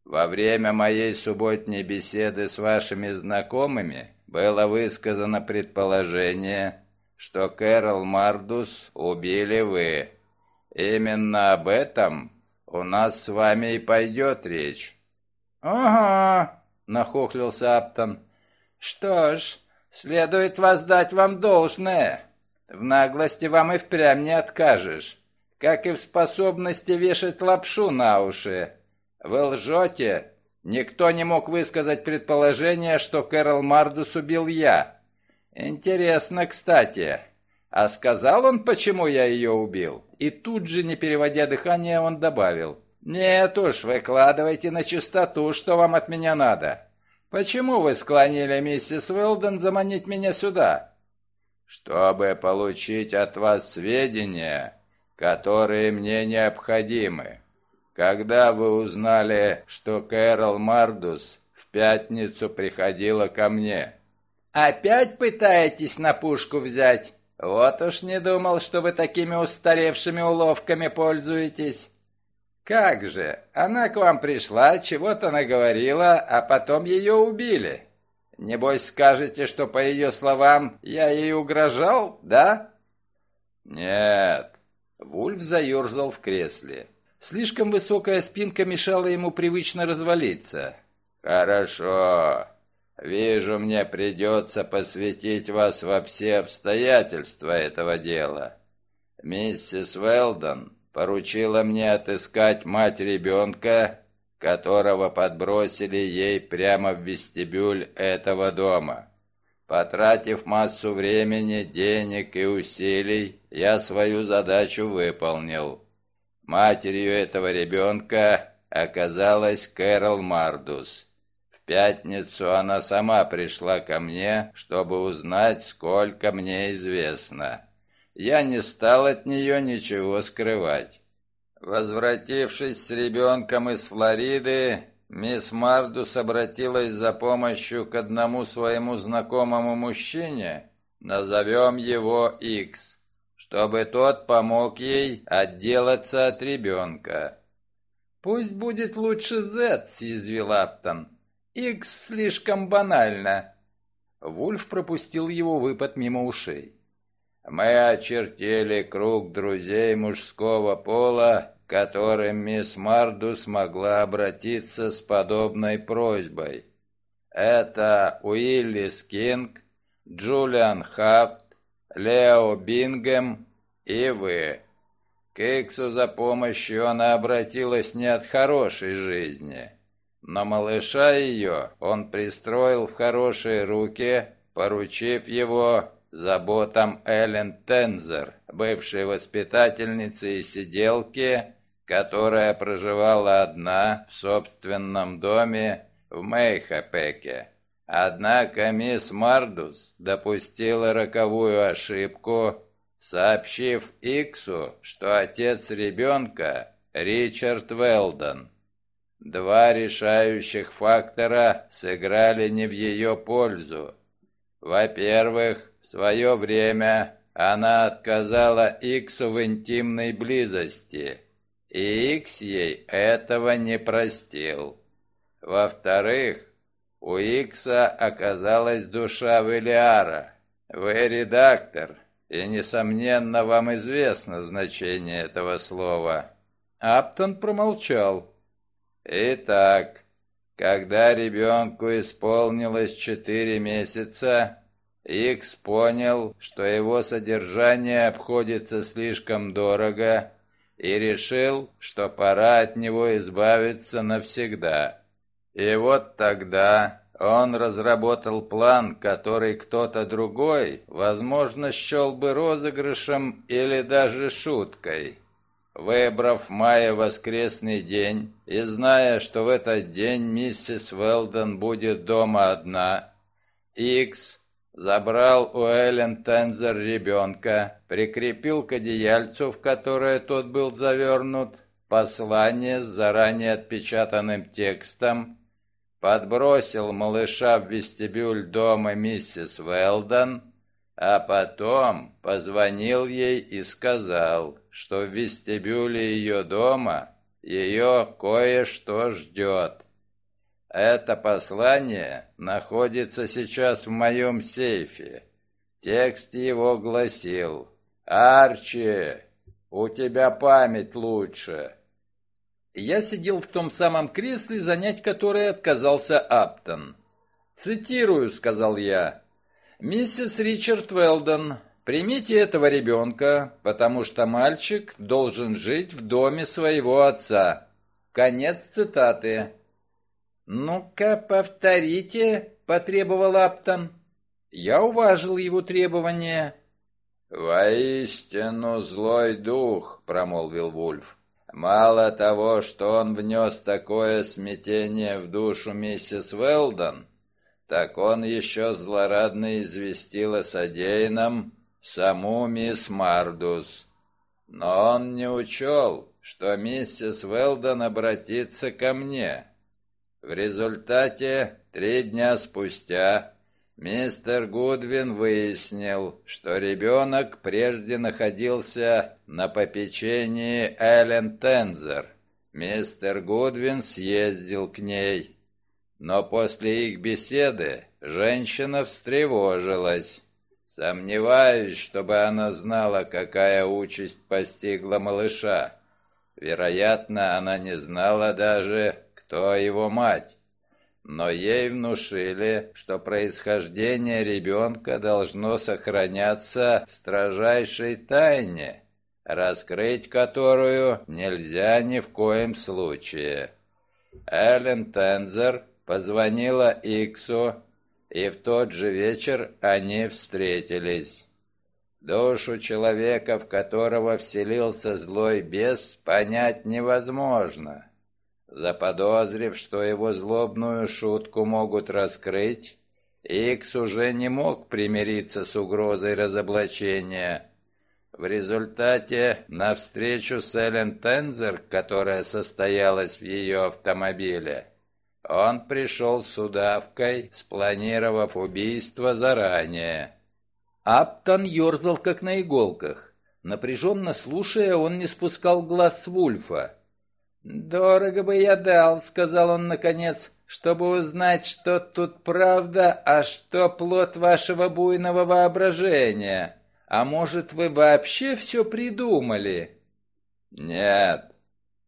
во время моей субботней беседы с вашими знакомыми было высказано предположение, что Кэрол Мардус убили вы. Именно об этом у нас с вами и пойдет речь». «Ага», — нахохлился Аптон. «Что ж, следует воздать вам должное. В наглости вам и впрямь не откажешь, как и в способности вешать лапшу на уши. Вы лжете. Никто не мог высказать предположение, что Кэрол Мардус убил я. Интересно, кстати. А сказал он, почему я ее убил? И тут же, не переводя дыхание, он добавил. Нет уж, выкладывайте на чистоту, что вам от меня надо. Почему вы склонили миссис Уэлден заманить меня сюда? Чтобы получить от вас сведения, которые мне необходимы. Когда вы узнали, что Кэрол Мардус в пятницу приходила ко мне? Опять пытаетесь на пушку взять? Вот уж не думал, что вы такими устаревшими уловками пользуетесь. Как же, она к вам пришла, чего-то наговорила, а потом ее убили. Небось скажете, что по ее словам я ей угрожал, да? Нет. Вульф заерзал в кресле. Слишком высокая спинка мешала ему привычно развалиться. «Хорошо. Вижу, мне придется посвятить вас во все обстоятельства этого дела. Миссис Велдон поручила мне отыскать мать ребенка, которого подбросили ей прямо в вестибюль этого дома. Потратив массу времени, денег и усилий, я свою задачу выполнил». Матерью этого ребенка оказалась Кэрол Мардус. В пятницу она сама пришла ко мне, чтобы узнать, сколько мне известно. Я не стал от нее ничего скрывать. Возвратившись с ребенком из Флориды, мисс Мардус обратилась за помощью к одному своему знакомому мужчине, назовем его Икс чтобы тот помог ей отделаться от ребенка. «Пусть будет лучше Z», — съязвил Аптон. «Икс слишком банально». Вульф пропустил его выпад мимо ушей. «Мы очертили круг друзей мужского пола, к которым мисс Марду смогла обратиться с подобной просьбой. Это Уиллис Кинг, Джулиан Хафт, Лео Бингем и вы. К Иксу за помощью она обратилась не от хорошей жизни, но малыша ее он пристроил в хорошие руки, поручив его заботам Эллен Тензер, бывшей воспитательницы и сиделки, которая проживала одна в собственном доме в Мейхапеке. Однако мисс Мардус допустила роковую ошибку, сообщив Иксу, что отец ребенка Ричард Велдон. Два решающих фактора сыграли не в ее пользу. Во-первых, свое время она отказала Иксу в интимной близости, и Икс ей этого не простил. Во-вторых, у Икса оказалась душа Велиара. Вы редактор, и, несомненно, вам известно значение этого слова. Аптон промолчал. Итак, когда ребенку исполнилось четыре месяца, Икс понял, что его содержание обходится слишком дорого, и решил, что пора от него избавиться навсегда. И вот тогда он разработал план, который кто-то другой, возможно, счел бы розыгрышем или даже шуткой. Выбрав мая воскресный день и зная, что в этот день миссис Велден будет дома одна, Икс забрал у Эллен Тензер ребенка, прикрепил к одеяльцу, в которое тот был завернут, послание с заранее отпечатанным текстом подбросил малыша в вестибюль дома миссис Велдон, а потом позвонил ей и сказал, что в вестибюле ее дома ее кое-что ждет. Это послание находится сейчас в моем сейфе. Текст его гласил «Арчи, у тебя память лучше». Я сидел в том самом кресле, занять которое отказался Аптон. «Цитирую», — сказал я. «Миссис Ричард Велдон, примите этого ребенка, потому что мальчик должен жить в доме своего отца». Конец цитаты. «Ну-ка, повторите», — потребовал Аптон. Я уважил его требования. «Воистину злой дух», — промолвил Вульф. Мало того, что он внес такое смятение в душу миссис Велдон, так он еще злорадно известил о содеянном саму мисс Мардус. Но он не учел, что миссис Велдон обратится ко мне. В результате, три дня спустя, Мистер Гудвин выяснил, что ребенок прежде находился на попечении Эллен Тензер. Мистер Гудвин съездил к ней, но после их беседы женщина встревожилась. Сомневаюсь, чтобы она знала, какая участь постигла малыша. Вероятно, она не знала даже, кто его мать но ей внушили, что происхождение ребенка должно сохраняться в строжайшей тайне, раскрыть которую нельзя ни в коем случае. Эллен Тензер позвонила Иксу, и в тот же вечер они встретились. Душу человека, в которого вселился злой бес, понять невозможно. Заподозрив, что его злобную шутку могут раскрыть, Икс уже не мог примириться с угрозой разоблачения. В результате, на встречу с Эллен Тензер, которая состоялась в ее автомобиле, он пришел с удавкой, спланировав убийство заранее. Аптон ерзал, как на иголках. Напряженно слушая, он не спускал глаз с Вульфа. «Дорого бы я дал», — сказал он наконец, — чтобы узнать, что тут правда, а что плод вашего буйного воображения. А может, вы вообще все придумали?» «Нет,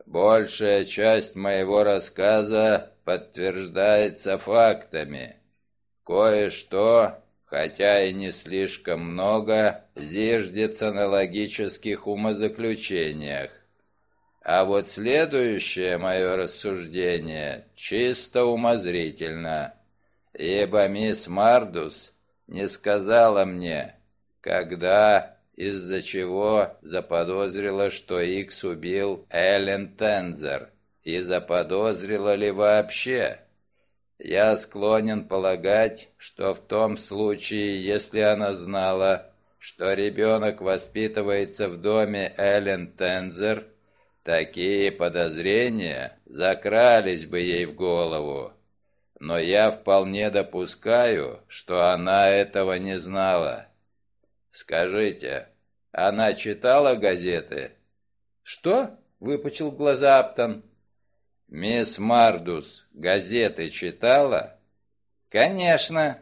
большая часть моего рассказа подтверждается фактами. Кое-что, хотя и не слишком много, зиждется на логических умозаключениях. А вот следующее мое рассуждение чисто умозрительно, ибо мисс Мардус не сказала мне, когда, из-за чего заподозрила, что Икс убил Эллен Тензер, и заподозрила ли вообще. Я склонен полагать, что в том случае, если она знала, что ребенок воспитывается в доме Эллен Тензер, Такие подозрения закрались бы ей в голову. Но я вполне допускаю, что она этого не знала. Скажите, она читала газеты? Что? Выпучил глаза Аптон. Мисс Мардус газеты читала? Конечно.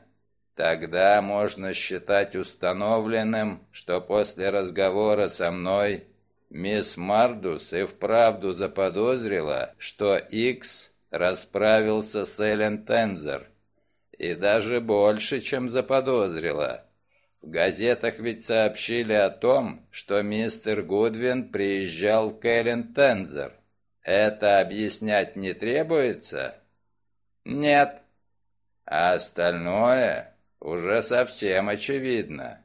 Тогда можно считать установленным, что после разговора со мной Мисс Мардус и вправду заподозрила, что Икс расправился с Эллен Тензер. И даже больше, чем заподозрила. В газетах ведь сообщили о том, что мистер Гудвин приезжал к Эллен Тензер. Это объяснять не требуется? Нет. А остальное уже совсем очевидно.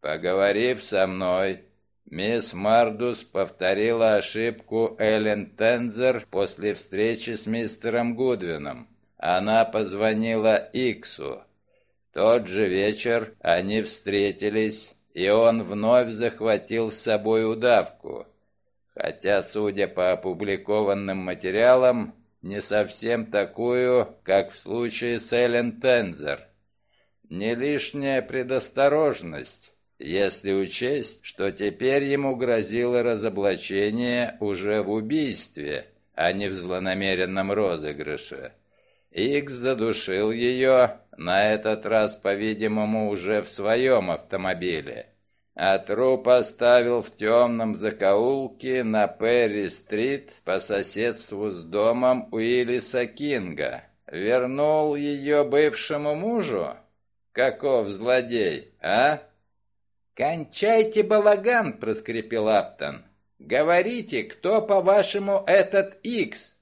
Поговорив со мной, Мисс Мардус повторила ошибку Эллен Тензер после встречи с мистером Гудвином. Она позвонила Иксу. Тот же вечер они встретились, и он вновь захватил с собой удавку. Хотя, судя по опубликованным материалам, не совсем такую, как в случае с Эллен Тензер. Не лишняя предосторожность, если учесть, что теперь ему грозило разоблачение уже в убийстве, а не в злонамеренном розыгрыше. Икс задушил ее, на этот раз, по-видимому, уже в своем автомобиле, а труп оставил в темном закоулке на Перри-стрит по соседству с домом Уиллиса Кинга. Вернул ее бывшему мужу? Каков злодей, а? «Кончайте балаган!» — проскрипел Аптон. «Говорите, кто, по-вашему, этот Икс?»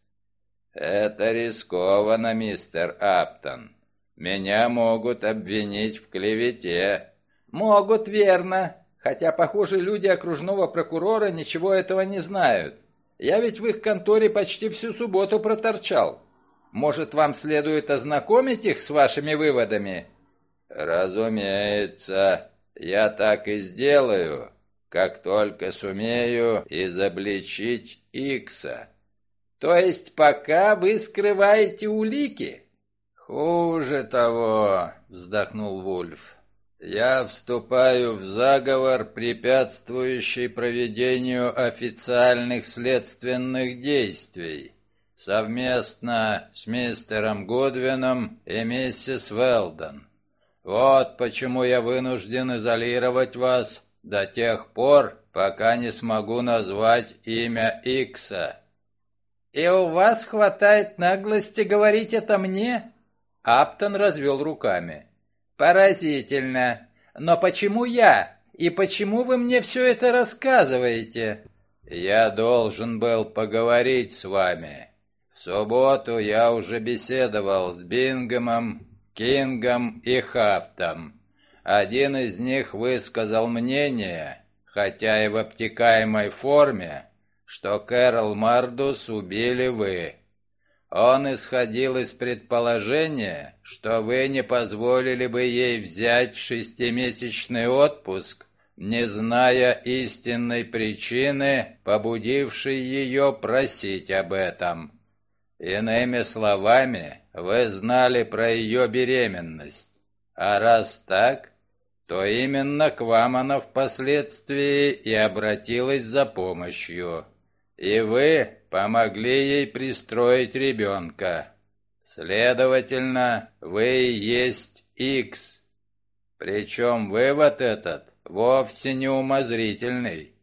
«Это рискованно, мистер Аптон. Меня могут обвинить в клевете». «Могут, верно. Хотя, похоже, люди окружного прокурора ничего этого не знают. Я ведь в их конторе почти всю субботу проторчал. Может, вам следует ознакомить их с вашими выводами?» «Разумеется», я так и сделаю, как только сумею изобличить Икса. То есть пока вы скрываете улики? Хуже того, вздохнул Вульф. Я вступаю в заговор, препятствующий проведению официальных следственных действий, совместно с мистером Гудвином и миссис Велдон. Вот почему я вынужден изолировать вас до тех пор, пока не смогу назвать имя Икса. И у вас хватает наглости говорить это мне? Аптон развел руками. Поразительно. Но почему я? И почему вы мне все это рассказываете? Я должен был поговорить с вами. В субботу я уже беседовал с Бингемом Кингом и Хафтом. Один из них высказал мнение, хотя и в обтекаемой форме, что Кэрол Мардус убили вы. Он исходил из предположения, что вы не позволили бы ей взять шестимесячный отпуск, не зная истинной причины, побудившей ее просить об этом. Иными словами, вы знали про ее беременность. А раз так, то именно к вам она впоследствии и обратилась за помощью. И вы помогли ей пристроить ребенка. Следовательно, вы есть X. Причем вывод этот вовсе не умозрительный.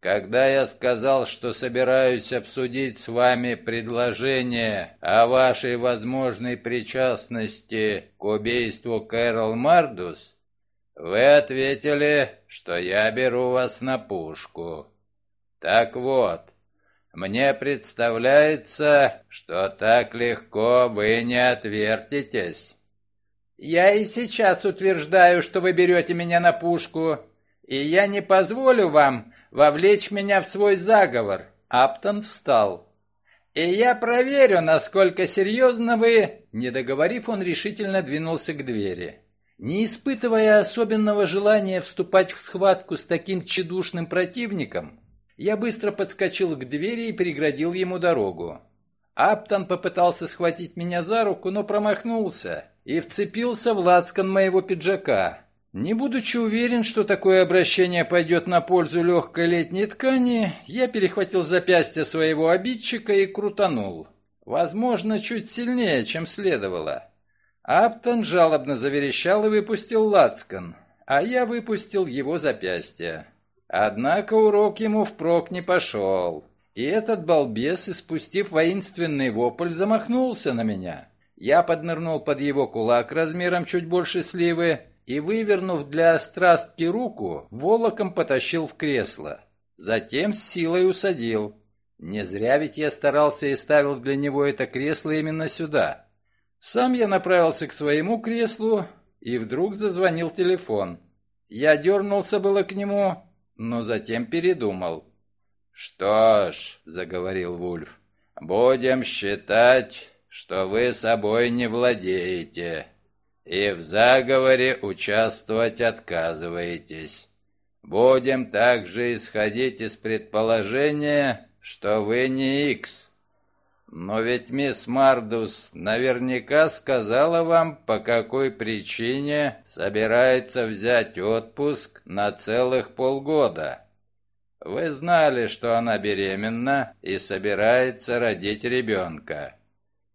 Когда я сказал, что собираюсь обсудить с вами предложение о вашей возможной причастности к убийству Кэрол Мардус, вы ответили, что я беру вас на пушку. Так вот, мне представляется, что так легко вы не отвертитесь. Я и сейчас утверждаю, что вы берете меня на пушку, и я не позволю вам вовлечь меня в свой заговор. Аптон встал. И я проверю, насколько серьезно вы... Не договорив, он решительно двинулся к двери. Не испытывая особенного желания вступать в схватку с таким тщедушным противником, я быстро подскочил к двери и преградил ему дорогу. Аптон попытался схватить меня за руку, но промахнулся и вцепился в лацкан моего пиджака. Не будучи уверен, что такое обращение пойдет на пользу легкой летней ткани, я перехватил запястье своего обидчика и крутанул. Возможно, чуть сильнее, чем следовало. Аптон жалобно заверещал и выпустил лацкан, а я выпустил его запястье. Однако урок ему впрок не пошел. И этот балбес, испустив воинственный вопль, замахнулся на меня. Я поднырнул под его кулак размером чуть больше сливы и, вывернув для острастки руку, волоком потащил в кресло. Затем с силой усадил. Не зря ведь я старался и ставил для него это кресло именно сюда. Сам я направился к своему креслу, и вдруг зазвонил телефон. Я дернулся было к нему, но затем передумал. «Что ж», — заговорил Вульф, — «будем считать, что вы собой не владеете и в заговоре участвовать отказываетесь. Будем также исходить из предположения, что вы не Икс. Но ведь мисс Мардус наверняка сказала вам, по какой причине собирается взять отпуск на целых полгода. Вы знали, что она беременна и собирается родить ребенка.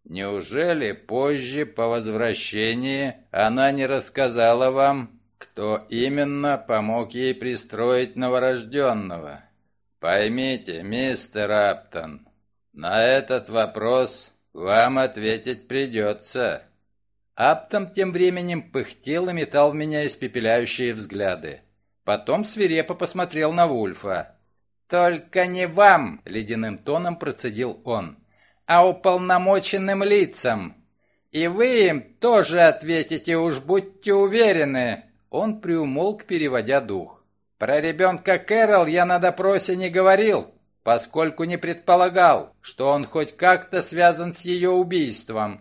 Неужели позже, по возвращении, она не рассказала вам, кто именно помог ей пристроить новорожденного? Поймите, мистер Аптон, на этот вопрос вам ответить придется. Аптом тем временем пыхтел и метал в меня испепеляющие взгляды. Потом свирепо посмотрел на Вульфа. «Только не вам!» — ледяным тоном процедил он. «А уполномоченным лицам! И вы им тоже ответите, уж будьте уверены!» Он приумолк, переводя дух. «Про ребенка Кэрол я на допросе не говорил, поскольку не предполагал, что он хоть как-то связан с ее убийством.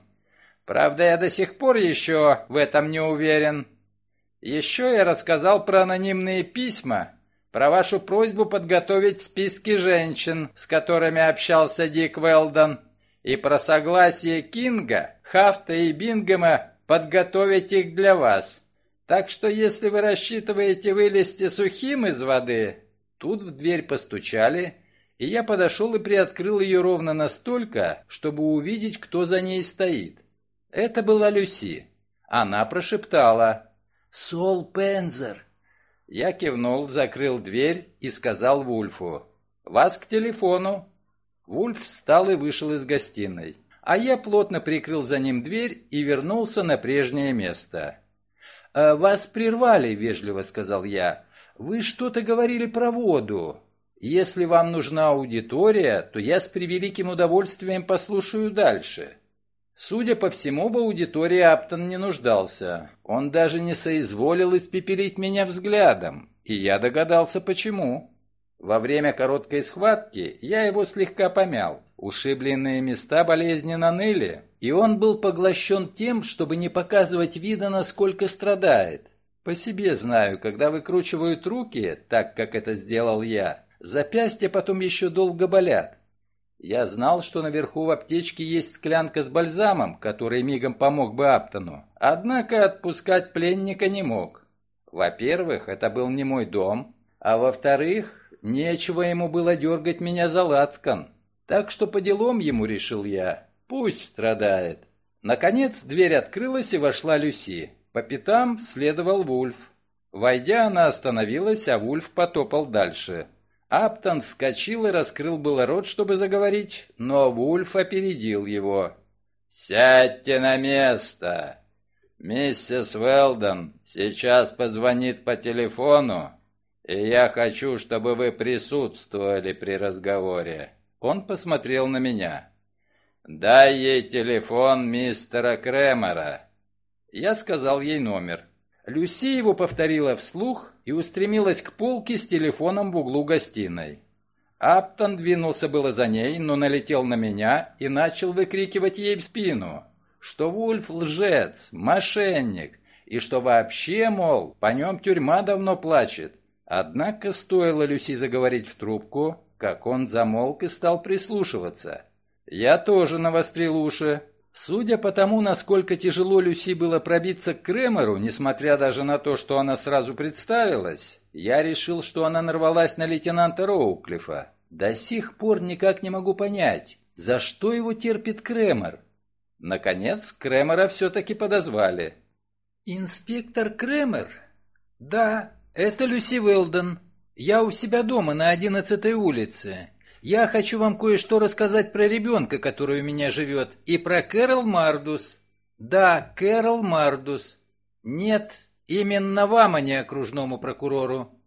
Правда, я до сих пор еще в этом не уверен. Еще я рассказал про анонимные письма, про вашу просьбу подготовить списки женщин, с которыми общался Дик Велдон, и про согласие Кинга, Хафта и Бингема подготовить их для вас. Так что если вы рассчитываете вылезти сухим из воды, тут в дверь постучали, и я подошел и приоткрыл ее ровно настолько, чтобы увидеть, кто за ней стоит. Это была Люси. Она прошептала «Сол Пензер». Я кивнул, закрыл дверь и сказал Вульфу «Вас к телефону». Вульф встал и вышел из гостиной, а я плотно прикрыл за ним дверь и вернулся на прежнее место. «Э, «Вас прервали», — вежливо сказал я. «Вы что-то говорили про воду. Если вам нужна аудитория, то я с превеликим удовольствием послушаю дальше. Судя по всему, в аудитории Аптон не нуждался. Он даже не соизволил испепелить меня взглядом, и я догадался почему. Во время короткой схватки я его слегка помял. Ушибленные места болезненно ныли, и он был поглощен тем, чтобы не показывать вида, насколько страдает. По себе знаю, когда выкручивают руки, так как это сделал я, Запястья потом еще долго болят. Я знал, что наверху в аптечке есть склянка с бальзамом, который мигом помог бы Аптону. Однако отпускать пленника не мог. Во-первых, это был не мой дом, а во-вторых, нечего ему было дергать меня за лацкан. Так что по делам ему решил я. Пусть страдает. Наконец дверь открылась и вошла Люси. По пятам следовал Вульф. Войдя, она остановилась, а Вульф потопал дальше. Аптон вскочил и раскрыл было рот, чтобы заговорить, но Вульф опередил его. «Сядьте на место! Миссис Велдон сейчас позвонит по телефону, и я хочу, чтобы вы присутствовали при разговоре». Он посмотрел на меня. «Дай ей телефон мистера Кремера». Я сказал ей номер. Люси его повторила вслух и устремилась к полке с телефоном в углу гостиной. Аптон двинулся было за ней, но налетел на меня и начал выкрикивать ей в спину, что Вульф лжец, мошенник, и что вообще, мол, по нем тюрьма давно плачет. Однако стоило Люси заговорить в трубку, как он замолк и стал прислушиваться. Я тоже навострил уши. Судя по тому, насколько тяжело Люси было пробиться к Кремеру, несмотря даже на то, что она сразу представилась, я решил, что она нарвалась на лейтенанта Роуклифа. До сих пор никак не могу понять, за что его терпит Кремер. Наконец, Кремера все-таки подозвали. «Инспектор Кремер?» «Да, это Люси Уэлдон. Я у себя дома на одиннадцатой улице. Я хочу вам кое-что рассказать про ребенка, который у меня живет, и про Кэрол Мардус. Да, Кэрол Мардус. Нет, именно вам, а не окружному прокурору.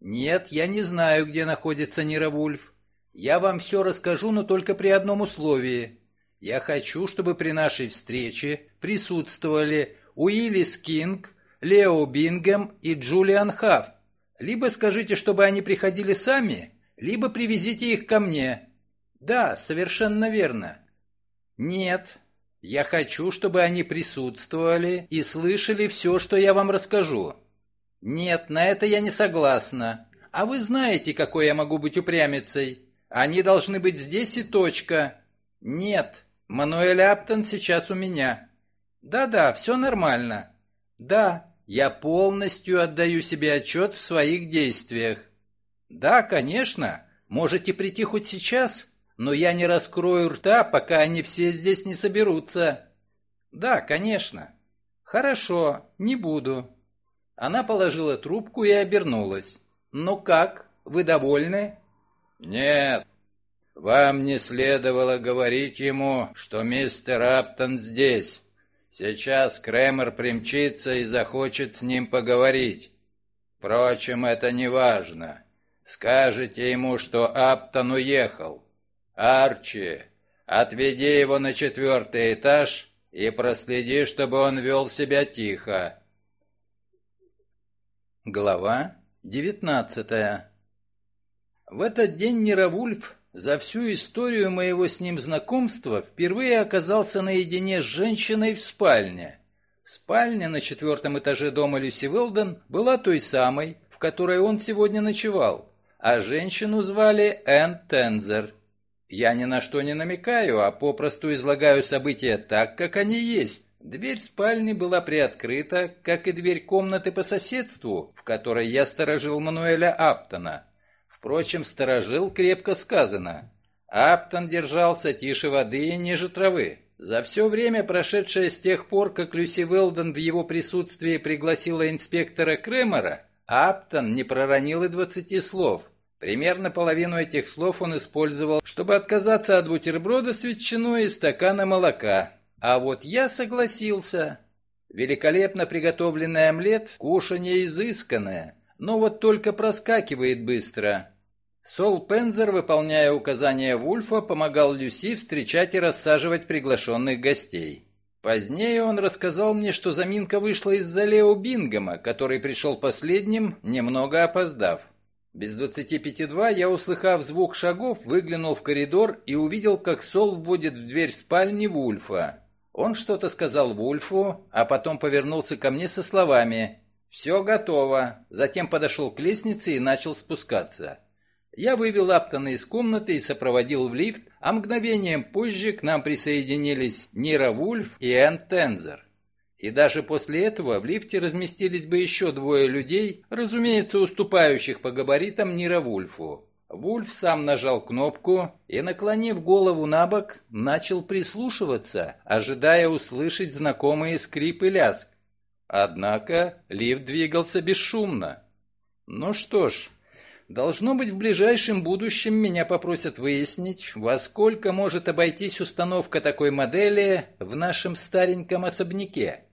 Нет, я не знаю, где находится Нира Вульф. Я вам все расскажу, но только при одном условии. Я хочу, чтобы при нашей встрече присутствовали Уиллис Кинг, Лео Бингем и Джулиан Хафт. Либо скажите, чтобы они приходили сами, либо привезите их ко мне. Да, совершенно верно. Нет, я хочу, чтобы они присутствовали и слышали все, что я вам расскажу. Нет, на это я не согласна. А вы знаете, какой я могу быть упрямицей. Они должны быть здесь и точка. Нет, Мануэль Аптон сейчас у меня. Да-да, все нормально. Да, я полностью отдаю себе отчет в своих действиях. «Да, конечно. Можете прийти хоть сейчас, но я не раскрою рта, пока они все здесь не соберутся». «Да, конечно». «Хорошо, не буду». Она положила трубку и обернулась. «Ну как, вы довольны?» «Нет, вам не следовало говорить ему, что мистер Аптон здесь. Сейчас Кремер примчится и захочет с ним поговорить. Впрочем, это не важно. Скажете ему, что Аптон уехал. Арчи, отведи его на четвертый этаж и проследи, чтобы он вел себя тихо. Глава девятнадцатая В этот день Неравульф за всю историю моего с ним знакомства впервые оказался наедине с женщиной в спальне. Спальня на четвертом этаже дома Люси Велден была той самой, в которой он сегодня ночевал а женщину звали Энн Тензер. Я ни на что не намекаю, а попросту излагаю события так, как они есть. Дверь спальни была приоткрыта, как и дверь комнаты по соседству, в которой я сторожил Мануэля Аптона. Впрочем, сторожил крепко сказано. Аптон держался тише воды и ниже травы. За все время, прошедшее с тех пор, как Люси Велден в его присутствии пригласила инспектора Кремера, Аптон не проронил и двадцати слов. Примерно половину этих слов он использовал, чтобы отказаться от бутерброда с ветчиной и стакана молока. А вот я согласился. Великолепно приготовленный омлет – кушанье изысканное, но вот только проскакивает быстро. Сол Пензер, выполняя указания Вульфа, помогал Люси встречать и рассаживать приглашенных гостей. Позднее он рассказал мне, что заминка вышла из-за Лео Бингема, который пришел последним, немного опоздав. Без двадцати пяти два я, услыхав звук шагов, выглянул в коридор и увидел, как Сол вводит в дверь спальни Вульфа. Он что-то сказал Вульфу, а потом повернулся ко мне со словами «Все готово». Затем подошел к лестнице и начал спускаться. Я вывел Аптона из комнаты и сопроводил в лифт, а мгновением позже к нам присоединились Нира Вульф и Энн Тензер. И даже после этого в лифте разместились бы еще двое людей, разумеется, уступающих по габаритам Нира Вульфу. Вульф сам нажал кнопку и, наклонив голову на бок, начал прислушиваться, ожидая услышать знакомые скрип и лязг. Однако лифт двигался бесшумно. Ну что ж, должно быть в ближайшем будущем меня попросят выяснить, во сколько может обойтись установка такой модели в нашем стареньком особняке.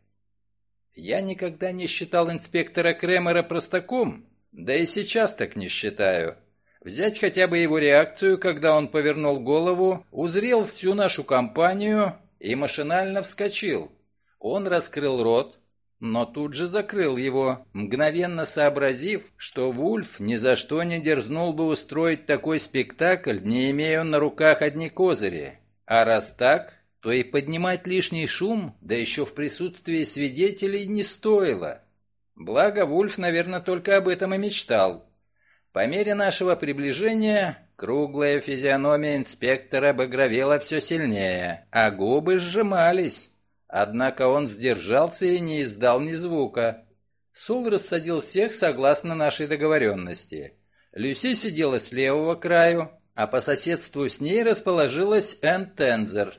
Я никогда не считал инспектора Кремера простаком, да и сейчас так не считаю. Взять хотя бы его реакцию, когда он повернул голову, узрел всю нашу компанию и машинально вскочил. Он раскрыл рот, но тут же закрыл его, мгновенно сообразив, что Вульф ни за что не дерзнул бы устроить такой спектакль, не имея на руках одни козыри. А раз так, то и поднимать лишний шум, да еще в присутствии свидетелей, не стоило. Благо, Вульф, наверное, только об этом и мечтал. По мере нашего приближения круглая физиономия инспектора багровела все сильнее, а губы сжимались. Однако он сдержался и не издал ни звука. Сул рассадил всех согласно нашей договоренности. Люси сидела с левого краю, а по соседству с ней расположилась Энн Тензер.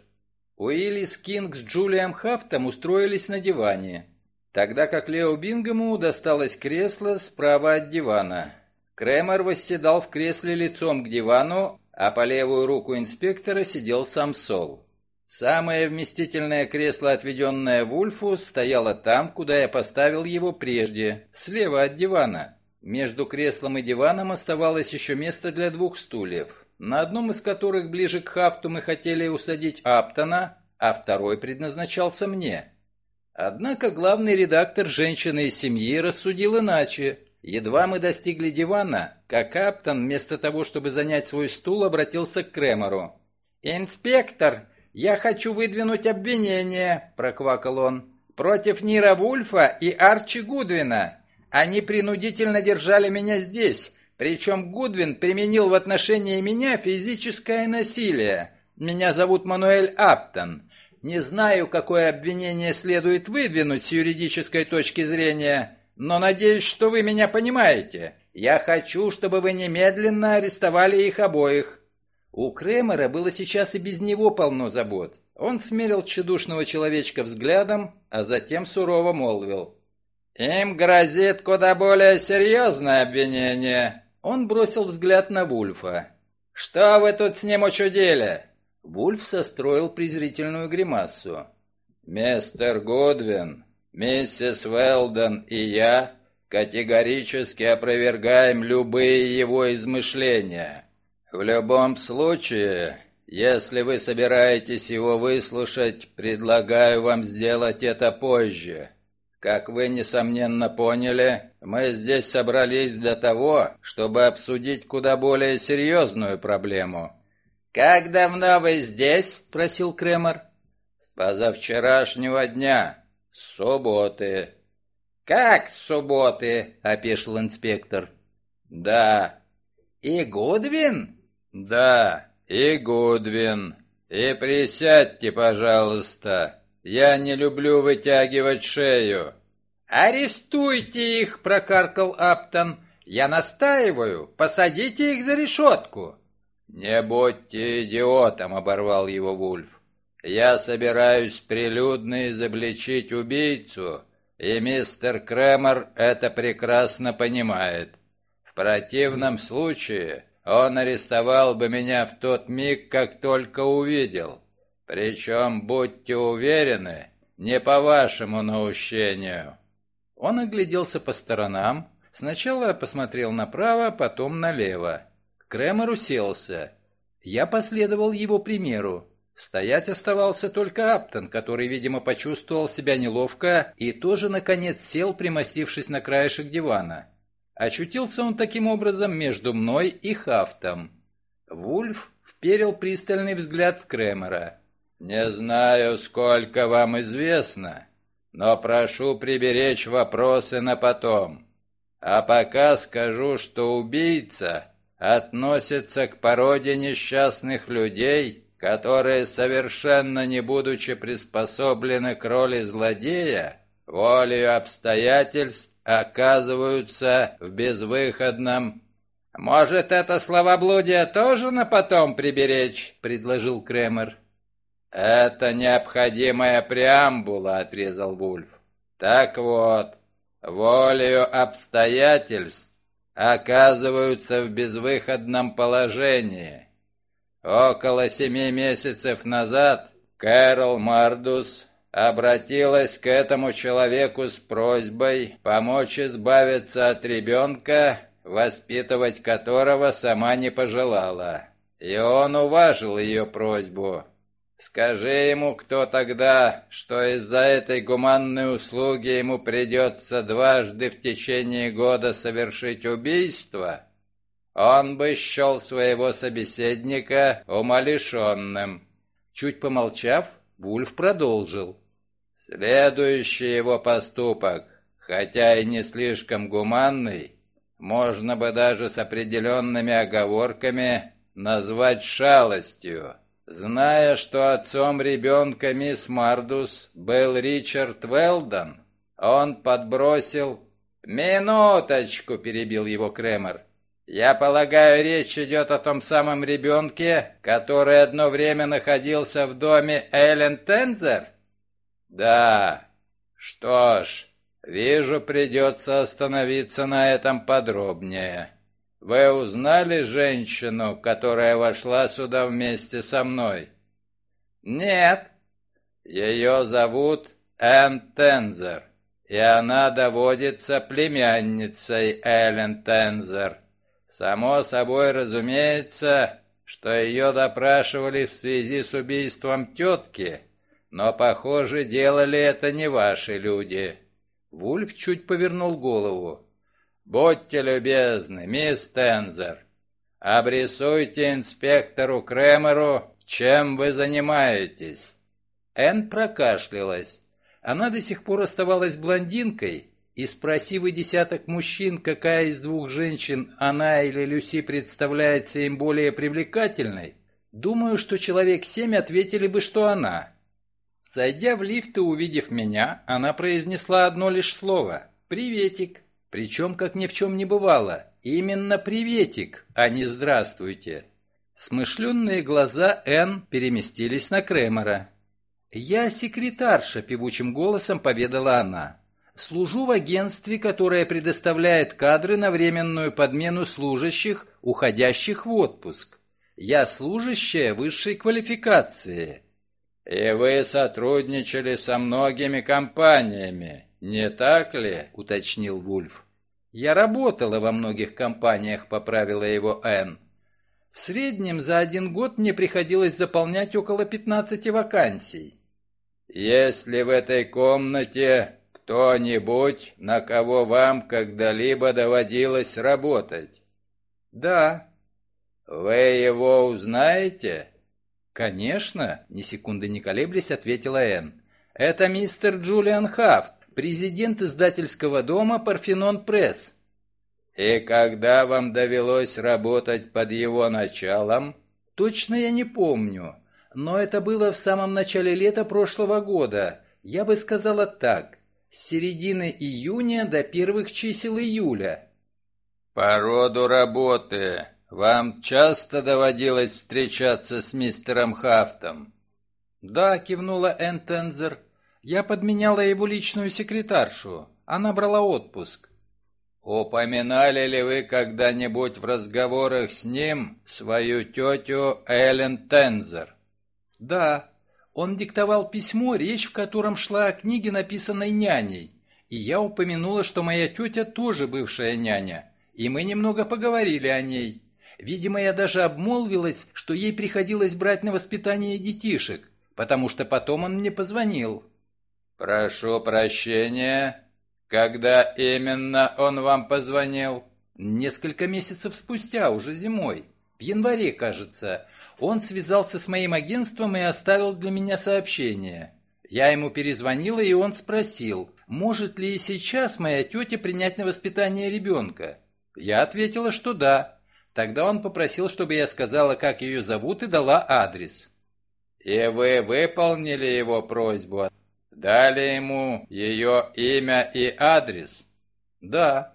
Уиллис Кинг с Джулием Хафтом устроились на диване, тогда как Лео Бингему досталось кресло справа от дивана. Кремер восседал в кресле лицом к дивану, а по левую руку инспектора сидел сам Сол. Самое вместительное кресло, отведенное Вульфу, стояло там, куда я поставил его прежде, слева от дивана. Между креслом и диваном оставалось еще место для двух стульев, на одном из которых ближе к хафту мы хотели усадить Аптона, а второй предназначался мне. Однако главный редактор «Женщины из семьи» рассудил иначе – Едва мы достигли дивана, как Аптон, вместо того, чтобы занять свой стул, обратился к Кремеру. «Инспектор, я хочу выдвинуть обвинение», — проквакал он, — «против Нира Вульфа и Арчи Гудвина. Они принудительно держали меня здесь, причем Гудвин применил в отношении меня физическое насилие. Меня зовут Мануэль Аптон. Не знаю, какое обвинение следует выдвинуть с юридической точки зрения» но надеюсь, что вы меня понимаете. Я хочу, чтобы вы немедленно арестовали их обоих». У Кремера было сейчас и без него полно забот. Он смерил тщедушного человечка взглядом, а затем сурово молвил. «Им грозит куда более серьезное обвинение». Он бросил взгляд на Вульфа. «Что вы тут с ним учудили?» Вульф состроил презрительную гримасу. «Мистер Гудвин, Миссис Велдон и я категорически опровергаем любые его измышления. В любом случае, если вы собираетесь его выслушать, предлагаю вам сделать это позже. Как вы, несомненно, поняли, мы здесь собрались для того, чтобы обсудить куда более серьезную проблему. «Как давно вы здесь?» – просил Кремер. «С позавчерашнего дня», «С субботы». «Как с субботы?» — опешил инспектор. «Да». «И Гудвин?» «Да, и Гудвин. И присядьте, пожалуйста. Я не люблю вытягивать шею». «Арестуйте их!» — прокаркал Аптон. «Я настаиваю, посадите их за решетку!» «Не будьте идиотом!» — оборвал его Вульф. Я собираюсь прилюдно изобличить убийцу, и мистер Кремер это прекрасно понимает. В противном случае он арестовал бы меня в тот миг, как только увидел. Причем, будьте уверены, не по вашему наущению». Он огляделся по сторонам, сначала посмотрел направо, потом налево. Кремер уселся. Я последовал его примеру. Стоять оставался только Аптон, который, видимо, почувствовал себя неловко и тоже, наконец, сел, примостившись на краешек дивана. Очутился он таким образом между мной и Хафтом. Вульф вперил пристальный взгляд в Кремера. «Не знаю, сколько вам известно, но прошу приберечь вопросы на потом. А пока скажу, что убийца относится к породе несчастных людей, которые, совершенно не будучи приспособлены к роли злодея, волею обстоятельств оказываются в безвыходном... «Может, это словоблудие тоже на потом приберечь?» — предложил Кремер. «Это необходимая преамбула», — отрезал Вульф. «Так вот, волею обстоятельств оказываются в безвыходном положении. Около семи месяцев назад Кэрол Мардус обратилась к этому человеку с просьбой помочь избавиться от ребенка, воспитывать которого сама не пожелала. И он уважил ее просьбу. Скажи ему, кто тогда, что из-за этой гуманной услуги ему придется дважды в течение года совершить убийство, он бы счел своего собеседника умалишенным. Чуть помолчав, Вульф продолжил. Следующий его поступок, хотя и не слишком гуманный, можно бы даже с определенными оговорками назвать шалостью. Зная, что отцом ребенка мисс Мардус был Ричард Велдон, он подбросил... «Минуточку!» — перебил его Кремер. «Я полагаю, речь идет о том самом ребенке, который одно время находился в доме Эллен Тензер?» «Да. Что ж, вижу, придется остановиться на этом подробнее». Вы узнали женщину, которая вошла сюда вместе со мной? Нет. Ее зовут Энн Тензер, и она доводится племянницей Эллен Тензер. Само собой разумеется, что ее допрашивали в связи с убийством тетки, но, похоже, делали это не ваши люди. Вульф чуть повернул голову. «Будьте любезны, мисс Тензер, обрисуйте инспектору Кремеру, чем вы занимаетесь». Энн прокашлялась. Она до сих пор оставалась блондинкой, и спросив и десяток мужчин, какая из двух женщин, она или Люси, представляется им более привлекательной, думаю, что человек семь ответили бы, что она. Зайдя в лифт и увидев меня, она произнесла одно лишь слово «Приветик». Причем, как ни в чем не бывало, именно приветик, а не здравствуйте. Смышленные глаза Н переместились на Кремера. «Я секретарша», — певучим голосом поведала она. «Служу в агентстве, которое предоставляет кадры на временную подмену служащих, уходящих в отпуск. Я служащая высшей квалификации». «И вы сотрудничали со многими компаниями, «Не так ли?» — уточнил Вульф. «Я работала во многих компаниях», — поправила его Энн. «В среднем за один год мне приходилось заполнять около 15 вакансий». «Есть ли в этой комнате кто-нибудь, на кого вам когда-либо доводилось работать?» «Да». «Вы его узнаете?» «Конечно», — ни секунды не колеблясь, ответила Энн. «Это мистер Джулиан Хафт президент издательского дома «Парфенон Пресс». «И когда вам довелось работать под его началом?» «Точно я не помню, но это было в самом начале лета прошлого года. Я бы сказала так, с середины июня до первых чисел июля». «По роду работы вам часто доводилось встречаться с мистером Хафтом?» «Да», — кивнула Энн Тензер, — я подменяла его личную секретаршу. Она брала отпуск. «Упоминали ли вы когда-нибудь в разговорах с ним свою тетю Эллен Тензер?» «Да. Он диктовал письмо, речь в котором шла о книге, написанной няней. И я упомянула, что моя тетя тоже бывшая няня. И мы немного поговорили о ней. Видимо, я даже обмолвилась, что ей приходилось брать на воспитание детишек, потому что потом он мне позвонил. «Прошу прощения. Когда именно он вам позвонил?» «Несколько месяцев спустя, уже зимой. В январе, кажется. Он связался с моим агентством и оставил для меня сообщение. Я ему перезвонила, и он спросил, может ли и сейчас моя тетя принять на воспитание ребенка. Я ответила, что да. Тогда он попросил, чтобы я сказала, как ее зовут, и дала адрес. «И вы выполнили его просьбу?» Дали ему ее имя и адрес? Да.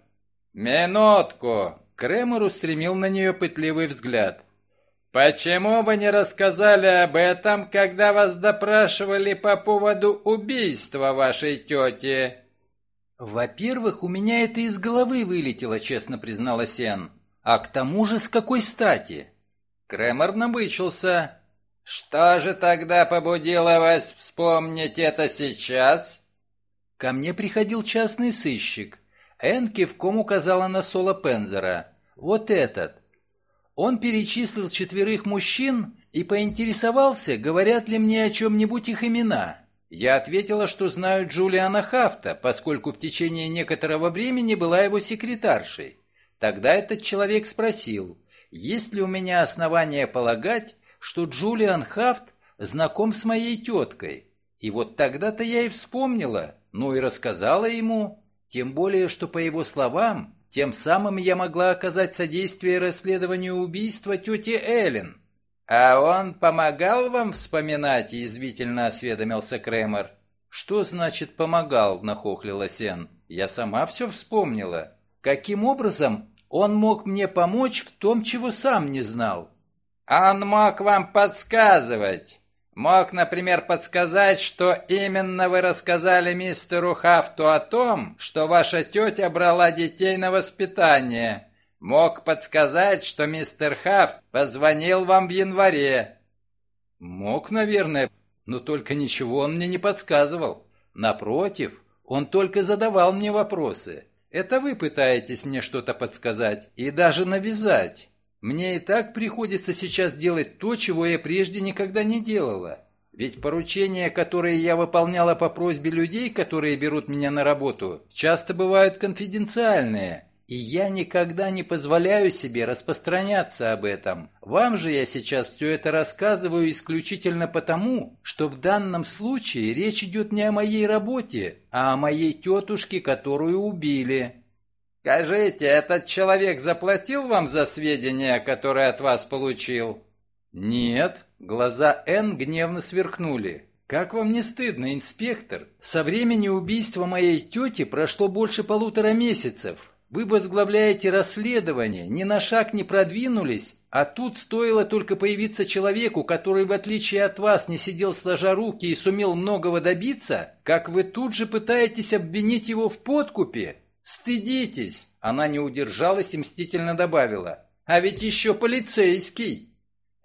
Минутку. Кремер устремил на нее пытливый взгляд. «Почему вы не рассказали об этом, когда вас допрашивали по поводу убийства вашей тети?» «Во-первых, у меня это из головы вылетело», — честно призналась Энн. «А к тому же с какой стати?» Кремер набычился. «Что же тогда побудило вас вспомнить это сейчас?» Ко мне приходил частный сыщик. Энн кивком указала на Соло Пензера. «Вот этот. Он перечислил четверых мужчин и поинтересовался, говорят ли мне о чем-нибудь их имена. Я ответила, что знаю Джулиана Хафта, поскольку в течение некоторого времени была его секретаршей. Тогда этот человек спросил, есть ли у меня основания полагать, что Джулиан Хафт знаком с моей теткой. И вот тогда-то я и вспомнила, ну и рассказала ему, тем более, что по его словам, тем самым я могла оказать содействие расследованию убийства тети Эллен. «А он помогал вам вспоминать?» – язвительно осведомился Кремер. «Что значит «помогал»?» – нахохлила Сен. «Я сама все вспомнила. Каким образом он мог мне помочь в том, чего сам не знал?» «Он мог вам подсказывать. Мог, например, подсказать, что именно вы рассказали мистеру Хафту о том, что ваша тетя брала детей на воспитание. Мог подсказать, что мистер Хафт позвонил вам в январе. Мог, наверное, но только ничего он мне не подсказывал. Напротив, он только задавал мне вопросы. Это вы пытаетесь мне что-то подсказать и даже навязать. Мне и так приходится сейчас делать то, чего я прежде никогда не делала. Ведь поручения, которые я выполняла по просьбе людей, которые берут меня на работу, часто бывают конфиденциальные, и я никогда не позволяю себе распространяться об этом. Вам же я сейчас все это рассказываю исключительно потому, что в данном случае речь идет не о моей работе, а о моей тетушке, которую убили. «Скажите, этот человек заплатил вам за сведения, которые от вас получил?» «Нет». Глаза Н гневно сверкнули. «Как вам не стыдно, инспектор? Со времени убийства моей тети прошло больше полутора месяцев. Вы возглавляете расследование, ни на шаг не продвинулись, а тут стоило только появиться человеку, который, в отличие от вас, не сидел сложа руки и сумел многого добиться, как вы тут же пытаетесь обвинить его в подкупе. «Стыдитесь!» Она не удержалась и мстительно добавила. «А ведь еще полицейский!»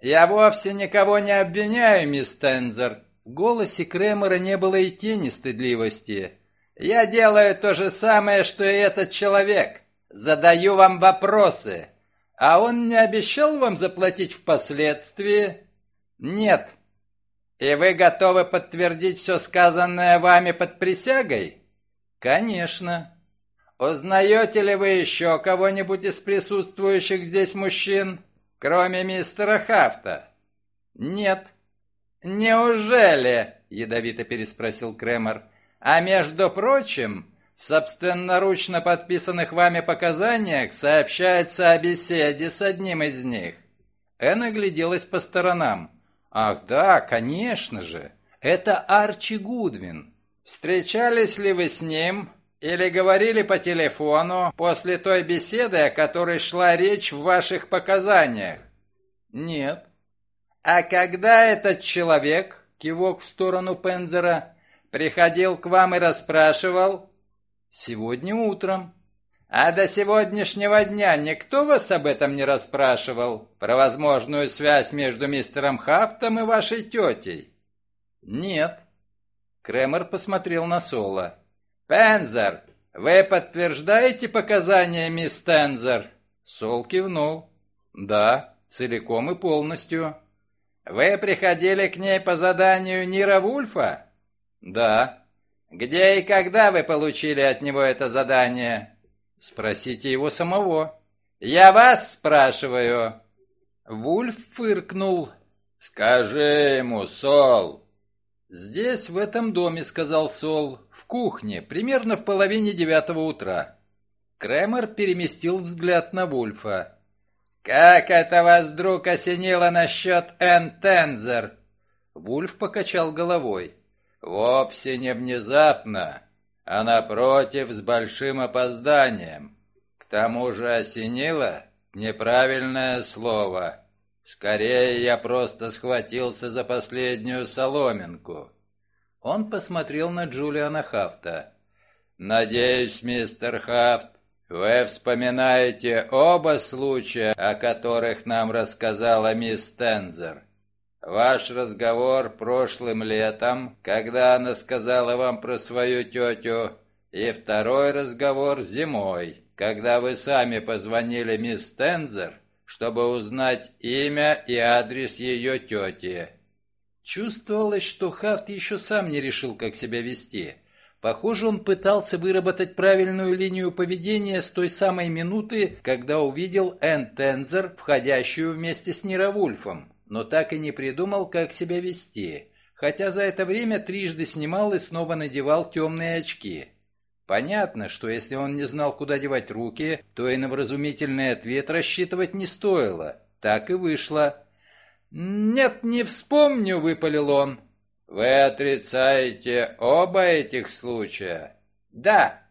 «Я вовсе никого не обвиняю, мисс Тензер!» В голосе Кремера не было и тени стыдливости. «Я делаю то же самое, что и этот человек. Задаю вам вопросы. А он не обещал вам заплатить впоследствии?» «Нет». «И вы готовы подтвердить все сказанное вами под присягой?» «Конечно». «Узнаете ли вы еще кого-нибудь из присутствующих здесь мужчин, кроме мистера Хафта?» «Нет». «Неужели?» — ядовито переспросил Кремер. «А между прочим, в собственноручно подписанных вами показаниях сообщается о беседе с одним из них». Энн огляделась по сторонам. «Ах да, конечно же, это Арчи Гудвин». «Встречались ли вы с ним или говорили по телефону после той беседы, о которой шла речь в ваших показаниях? Нет. А когда этот человек, кивок в сторону Пензера, приходил к вам и расспрашивал? Сегодня утром. А до сегодняшнего дня никто вас об этом не расспрашивал? Про возможную связь между мистером Хафтом и вашей тетей? Нет. Кремер посмотрел на Соло. «Пензер, вы подтверждаете показания мисс Тензер?» Сол кивнул. «Да, целиком и полностью». «Вы приходили к ней по заданию Нира Вульфа?» «Да». «Где и когда вы получили от него это задание?» «Спросите его самого». «Я вас спрашиваю». Вульф фыркнул. «Скажи ему, Сол». «Здесь, в этом доме», — сказал Сол кухне, примерно в половине девятого утра. Кремер переместил взгляд на Вульфа. «Как это вас вдруг осенило насчет Энн Тензер?» Вульф покачал головой. «Вовсе не внезапно, а напротив, с большим опозданием. К тому же осенило неправильное слово. Скорее, я просто схватился за последнюю соломинку. Он посмотрел на Джулиана Хафта. «Надеюсь, мистер Хафт, вы вспоминаете оба случая, о которых нам рассказала мисс Тензер. Ваш разговор прошлым летом, когда она сказала вам про свою тетю, и второй разговор зимой, когда вы сами позвонили мисс Тензер, чтобы узнать имя и адрес ее тети. Чувствовалось, что Хафт еще сам не решил, как себя вести. Похоже, он пытался выработать правильную линию поведения с той самой минуты, когда увидел Энн Тензер, входящую вместе с Нировульфом но так и не придумал, как себя вести, хотя за это время трижды снимал и снова надевал темные очки. Понятно, что если он не знал, куда девать руки, то и на вразумительный ответ рассчитывать не стоило. Так и вышло. «Нет, не вспомню», — выпалил он. «Вы отрицаете оба этих случая?» «Да».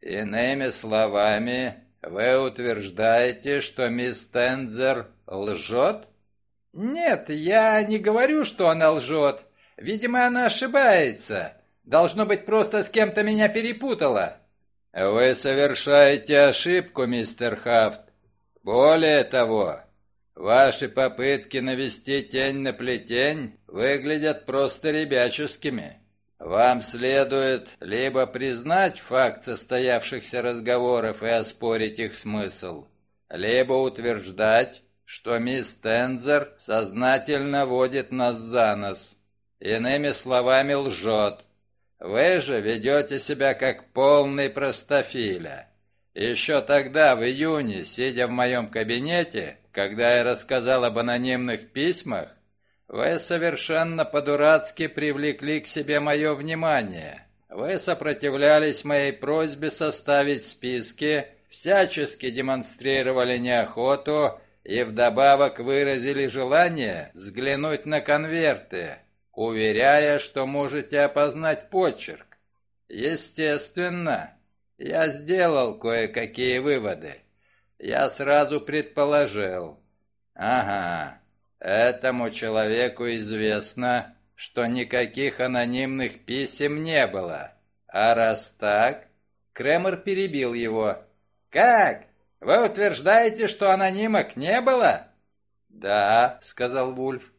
«Иными словами, вы утверждаете, что мисс Тензер лжет?» «Нет, я не говорю, что она лжет. Видимо, она ошибается. Должно быть, просто с кем-то меня перепутала». «Вы совершаете ошибку, мистер Хафт. Более того, ваши попытки навести тень на плетень выглядят просто ребяческими. Вам следует либо признать факт состоявшихся разговоров и оспорить их смысл, либо утверждать, что мисс Тензер сознательно водит нас за нос. Иными словами, лжет. Вы же ведете себя как полный простофиля. Еще тогда, в июне, сидя в моем кабинете, когда я рассказал об анонимных письмах, вы совершенно по-дурацки привлекли к себе мое внимание. Вы сопротивлялись моей просьбе составить списки, всячески демонстрировали неохоту и вдобавок выразили желание взглянуть на конверты, уверяя, что можете опознать почерк. Естественно, я сделал кое-какие выводы. Я сразу предположил. Ага, этому человеку известно, что никаких анонимных писем не было. А раз так... Кремер перебил его. «Как? Вы утверждаете, что анонимок не было? Да, сказал Вульф.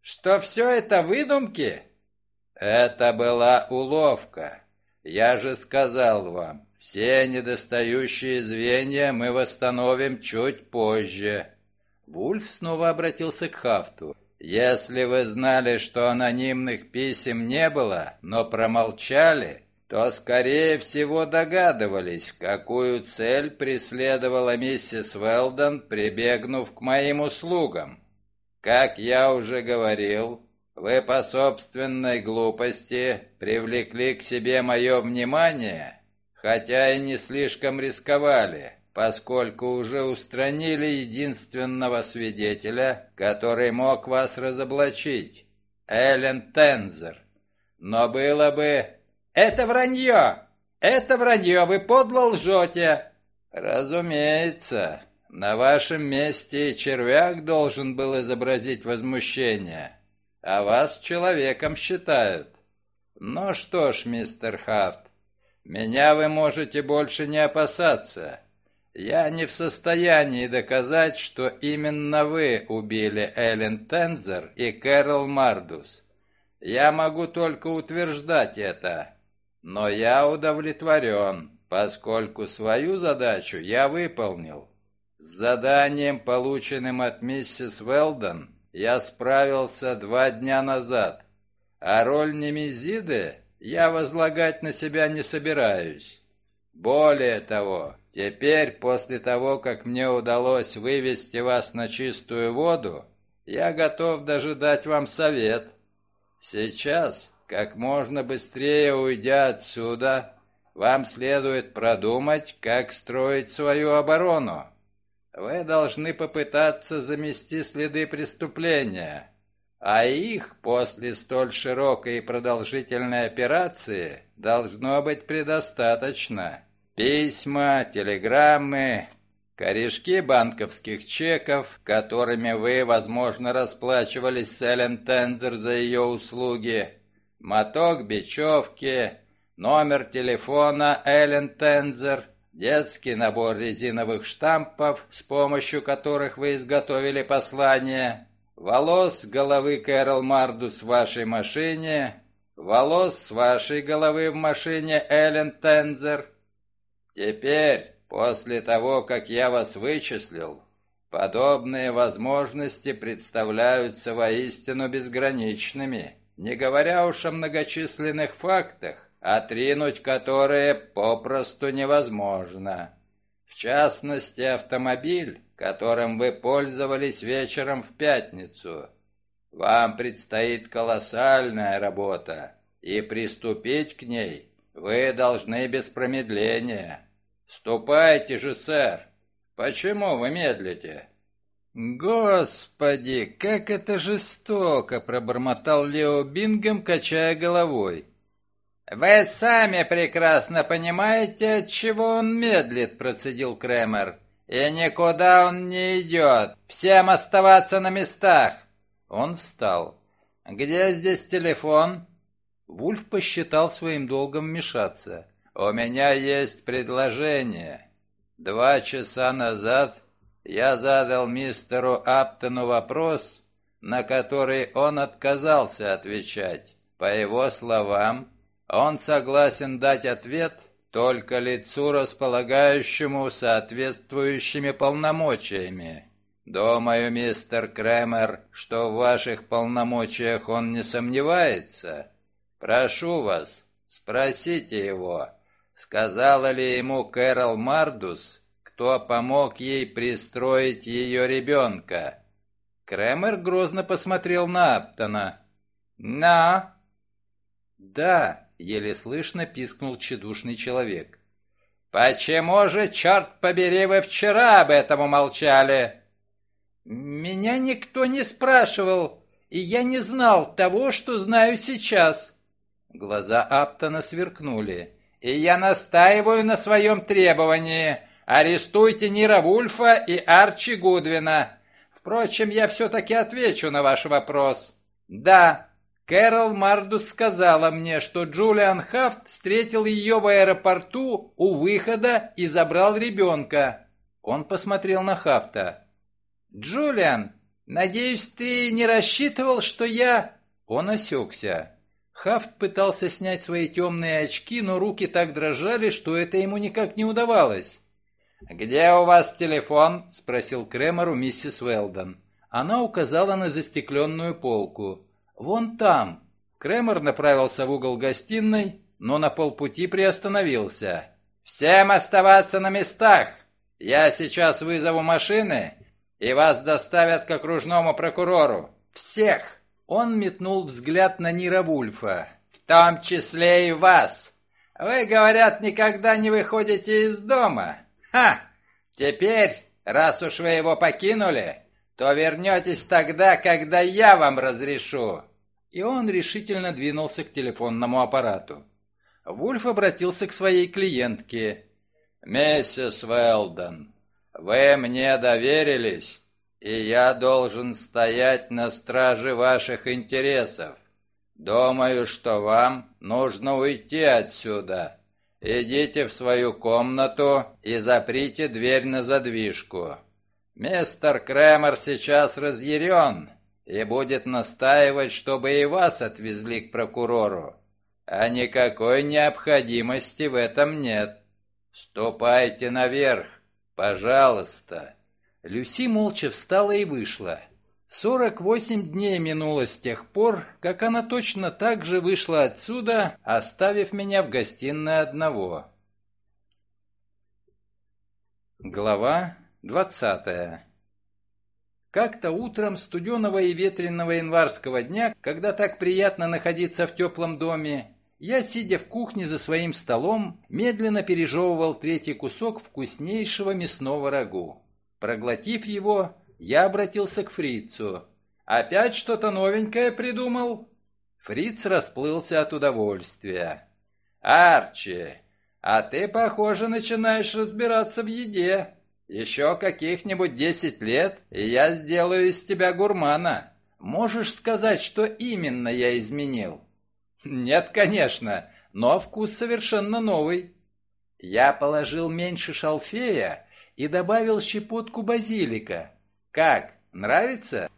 Что все это выдумки? Это была уловка. Я же сказал вам, все недостающие звенья мы восстановим чуть позже. Вульф снова обратился к Хафту. Если вы знали, что анонимных писем не было, но промолчали, то, скорее всего, догадывались, какую цель преследовала миссис Велдон, прибегнув к моим услугам. Как я уже говорил, вы по собственной глупости привлекли к себе мое внимание, хотя и не слишком рисковали, поскольку уже устранили единственного свидетеля, который мог вас разоблачить, Эллен Тензер. Но было бы «Это вранье! Это вранье! Вы подло лжете!» «Разумеется. На вашем месте червяк должен был изобразить возмущение, а вас человеком считают. Ну что ж, мистер Хафт, меня вы можете больше не опасаться. Я не в состоянии доказать, что именно вы убили Эллен Тензер и Кэрол Мардус. Я могу только утверждать это, но я удовлетворен, поскольку свою задачу я выполнил. С заданием, полученным от миссис Велдон, я справился два дня назад, а роль Немезиды я возлагать на себя не собираюсь. Более того, теперь, после того, как мне удалось вывести вас на чистую воду, я готов даже дать вам совет. Сейчас как можно быстрее уйдя отсюда, вам следует продумать, как строить свою оборону. Вы должны попытаться замести следы преступления, а их после столь широкой и продолжительной операции должно быть предостаточно. Письма, телеграммы, корешки банковских чеков, которыми вы, возможно, расплачивались с Эллен Тендер за ее услуги, моток бечевки, номер телефона Эллен Тензер, детский набор резиновых штампов, с помощью которых вы изготовили послание, волос с головы Кэрол Мардус в вашей машине, волос с вашей головы в машине Эллен Тензер. Теперь, после того, как я вас вычислил, подобные возможности представляются воистину безграничными, не говоря уж о многочисленных фактах, отринуть которые попросту невозможно. В частности, автомобиль, которым вы пользовались вечером в пятницу. Вам предстоит колоссальная работа, и приступить к ней вы должны без промедления. Ступайте же, сэр. Почему вы медлите? «Господи, как это жестоко!» — пробормотал Лео Бингом, качая головой. «Вы сами прекрасно понимаете, от чего он медлит», — процедил Кремер. «И никуда он не идет. Всем оставаться на местах». Он встал. «Где здесь телефон?» Вульф посчитал своим долгом вмешаться. «У меня есть предложение. Два часа назад я задал мистеру Аптону вопрос, на который он отказался отвечать. По его словам, он согласен дать ответ только лицу, располагающему соответствующими полномочиями. Думаю, мистер Кремер, что в ваших полномочиях он не сомневается. Прошу вас, спросите его, сказала ли ему Кэрол Мардус, кто помог ей пристроить ее ребенка. Кремер грозно посмотрел на Аптона. «На!» «Да», — еле слышно пискнул тщедушный человек. «Почему же, черт побери, вы вчера об этом умолчали?» «Меня никто не спрашивал, и я не знал того, что знаю сейчас». Глаза Аптона сверкнули. «И я настаиваю на своем требовании. Арестуйте Нира Вульфа и Арчи Гудвина. Впрочем, я все-таки отвечу на ваш вопрос. Да, Кэрол Мардус сказала мне, что Джулиан Хафт встретил ее в аэропорту у выхода и забрал ребенка. Он посмотрел на Хафта. «Джулиан, надеюсь, ты не рассчитывал, что я...» Он осекся. Хафт пытался снять свои темные очки, но руки так дрожали, что это ему никак не удавалось. «Где у вас телефон?» — спросил Кремер у миссис Уэлдон. Она указала на застекленную полку. «Вон там». Кремер направился в угол гостиной, но на полпути приостановился. «Всем оставаться на местах! Я сейчас вызову машины, и вас доставят к окружному прокурору. Всех!» Он метнул взгляд на Нира Вульфа. «В том числе и вас! Вы, говорят, никогда не выходите из дома. Ха! Теперь, раз уж вы его покинули, то вернетесь тогда, когда я вам разрешу и он решительно двинулся к телефонному аппарату. Вульф обратился к своей клиентке. «Миссис Велдон, вы мне доверились, и я должен стоять на страже ваших интересов. Думаю, что вам нужно уйти отсюда. Идите в свою комнату и заприте дверь на задвижку. Мистер Кремер сейчас разъярен, и будет настаивать, чтобы и вас отвезли к прокурору. А никакой необходимости в этом нет. Ступайте наверх, пожалуйста». Люси молча встала и вышла. Сорок восемь дней минуло с тех пор, как она точно так же вышла отсюда, оставив меня в гостиной одного. Глава двадцатая как-то утром студеного и ветреного январского дня, когда так приятно находиться в теплом доме, я, сидя в кухне за своим столом, медленно пережевывал третий кусок вкуснейшего мясного рагу. Проглотив его, я обратился к фрицу. «Опять что-то новенькое придумал?» Фриц расплылся от удовольствия. «Арчи, А ты, похоже, начинаешь разбираться в еде. Еще каких-нибудь десять лет, и я сделаю из тебя гурмана. Можешь сказать, что именно я изменил? Нет, конечно, но вкус совершенно новый. Я положил меньше шалфея и добавил щепотку базилика. Как, нравится?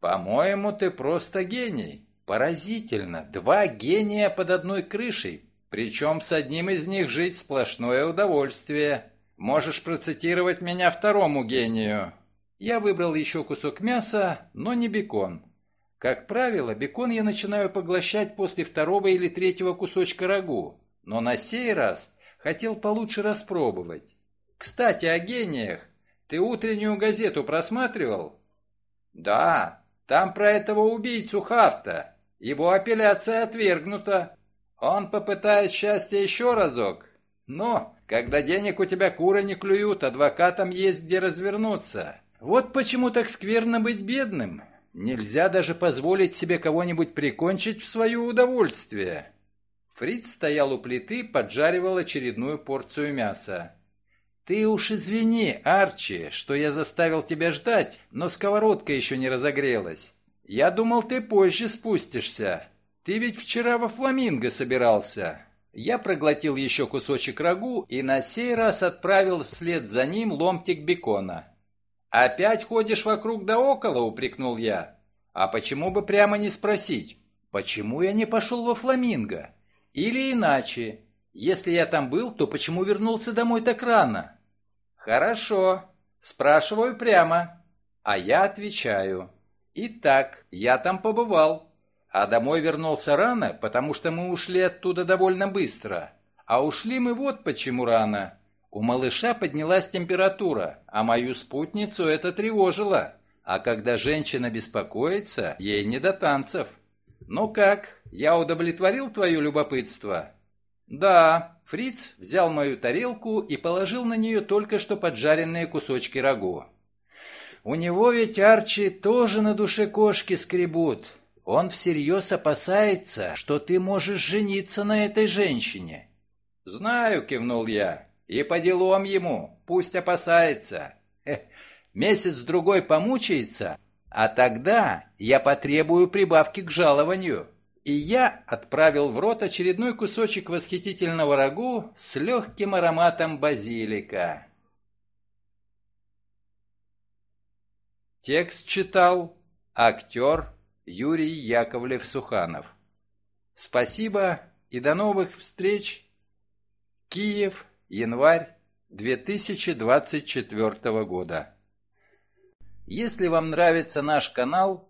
По-моему, ты просто гений. Поразительно, два гения под одной крышей, причем с одним из них жить сплошное удовольствие. Можешь процитировать меня второму гению. Я выбрал еще кусок мяса, но не бекон. Как правило, бекон я начинаю поглощать после второго или третьего кусочка рагу, но на сей раз хотел получше распробовать. Кстати, о гениях. Ты утреннюю газету просматривал? Да, там про этого убийцу Хафта. Его апелляция отвергнута. Он попытает счастье еще разок. Но, когда денег у тебя куры не клюют, адвокатам есть где развернуться. Вот почему так скверно быть бедным. Нельзя даже позволить себе кого-нибудь прикончить в свое удовольствие. Фриц стоял у плиты, поджаривал очередную порцию мяса. «Ты уж извини, Арчи, что я заставил тебя ждать, но сковородка еще не разогрелась. Я думал, ты позже спустишься. Ты ведь вчера во Фламинго собирался». Я проглотил еще кусочек рагу и на сей раз отправил вслед за ним ломтик бекона. «Опять ходишь вокруг да около?» — упрекнул я. «А почему бы прямо не спросить, почему я не пошел во Фламинго? Или иначе, если я там был, то почему вернулся домой так рано?» «Хорошо. Спрашиваю прямо. А я отвечаю. Итак, я там побывал. А домой вернулся рано, потому что мы ушли оттуда довольно быстро. А ушли мы вот почему рано. У малыша поднялась температура, а мою спутницу это тревожило. А когда женщина беспокоится, ей не до танцев. Ну как, я удовлетворил твое любопытство? Да. Фриц взял мою тарелку и положил на нее только что поджаренные кусочки рагу. У него ведь Арчи тоже на душе кошки скребут. Он всерьез опасается, что ты можешь жениться на этой женщине. Знаю, кивнул я. И по делам ему, пусть опасается. Месяц-другой помучается, а тогда я потребую прибавки к жалованию. И я отправил в рот очередной кусочек восхитительного рагу с легким ароматом базилика. Текст читал актер Юрий Яковлев-Суханов. Спасибо и до новых встреч. Киев, январь 2024 года. Если вам нравится наш канал,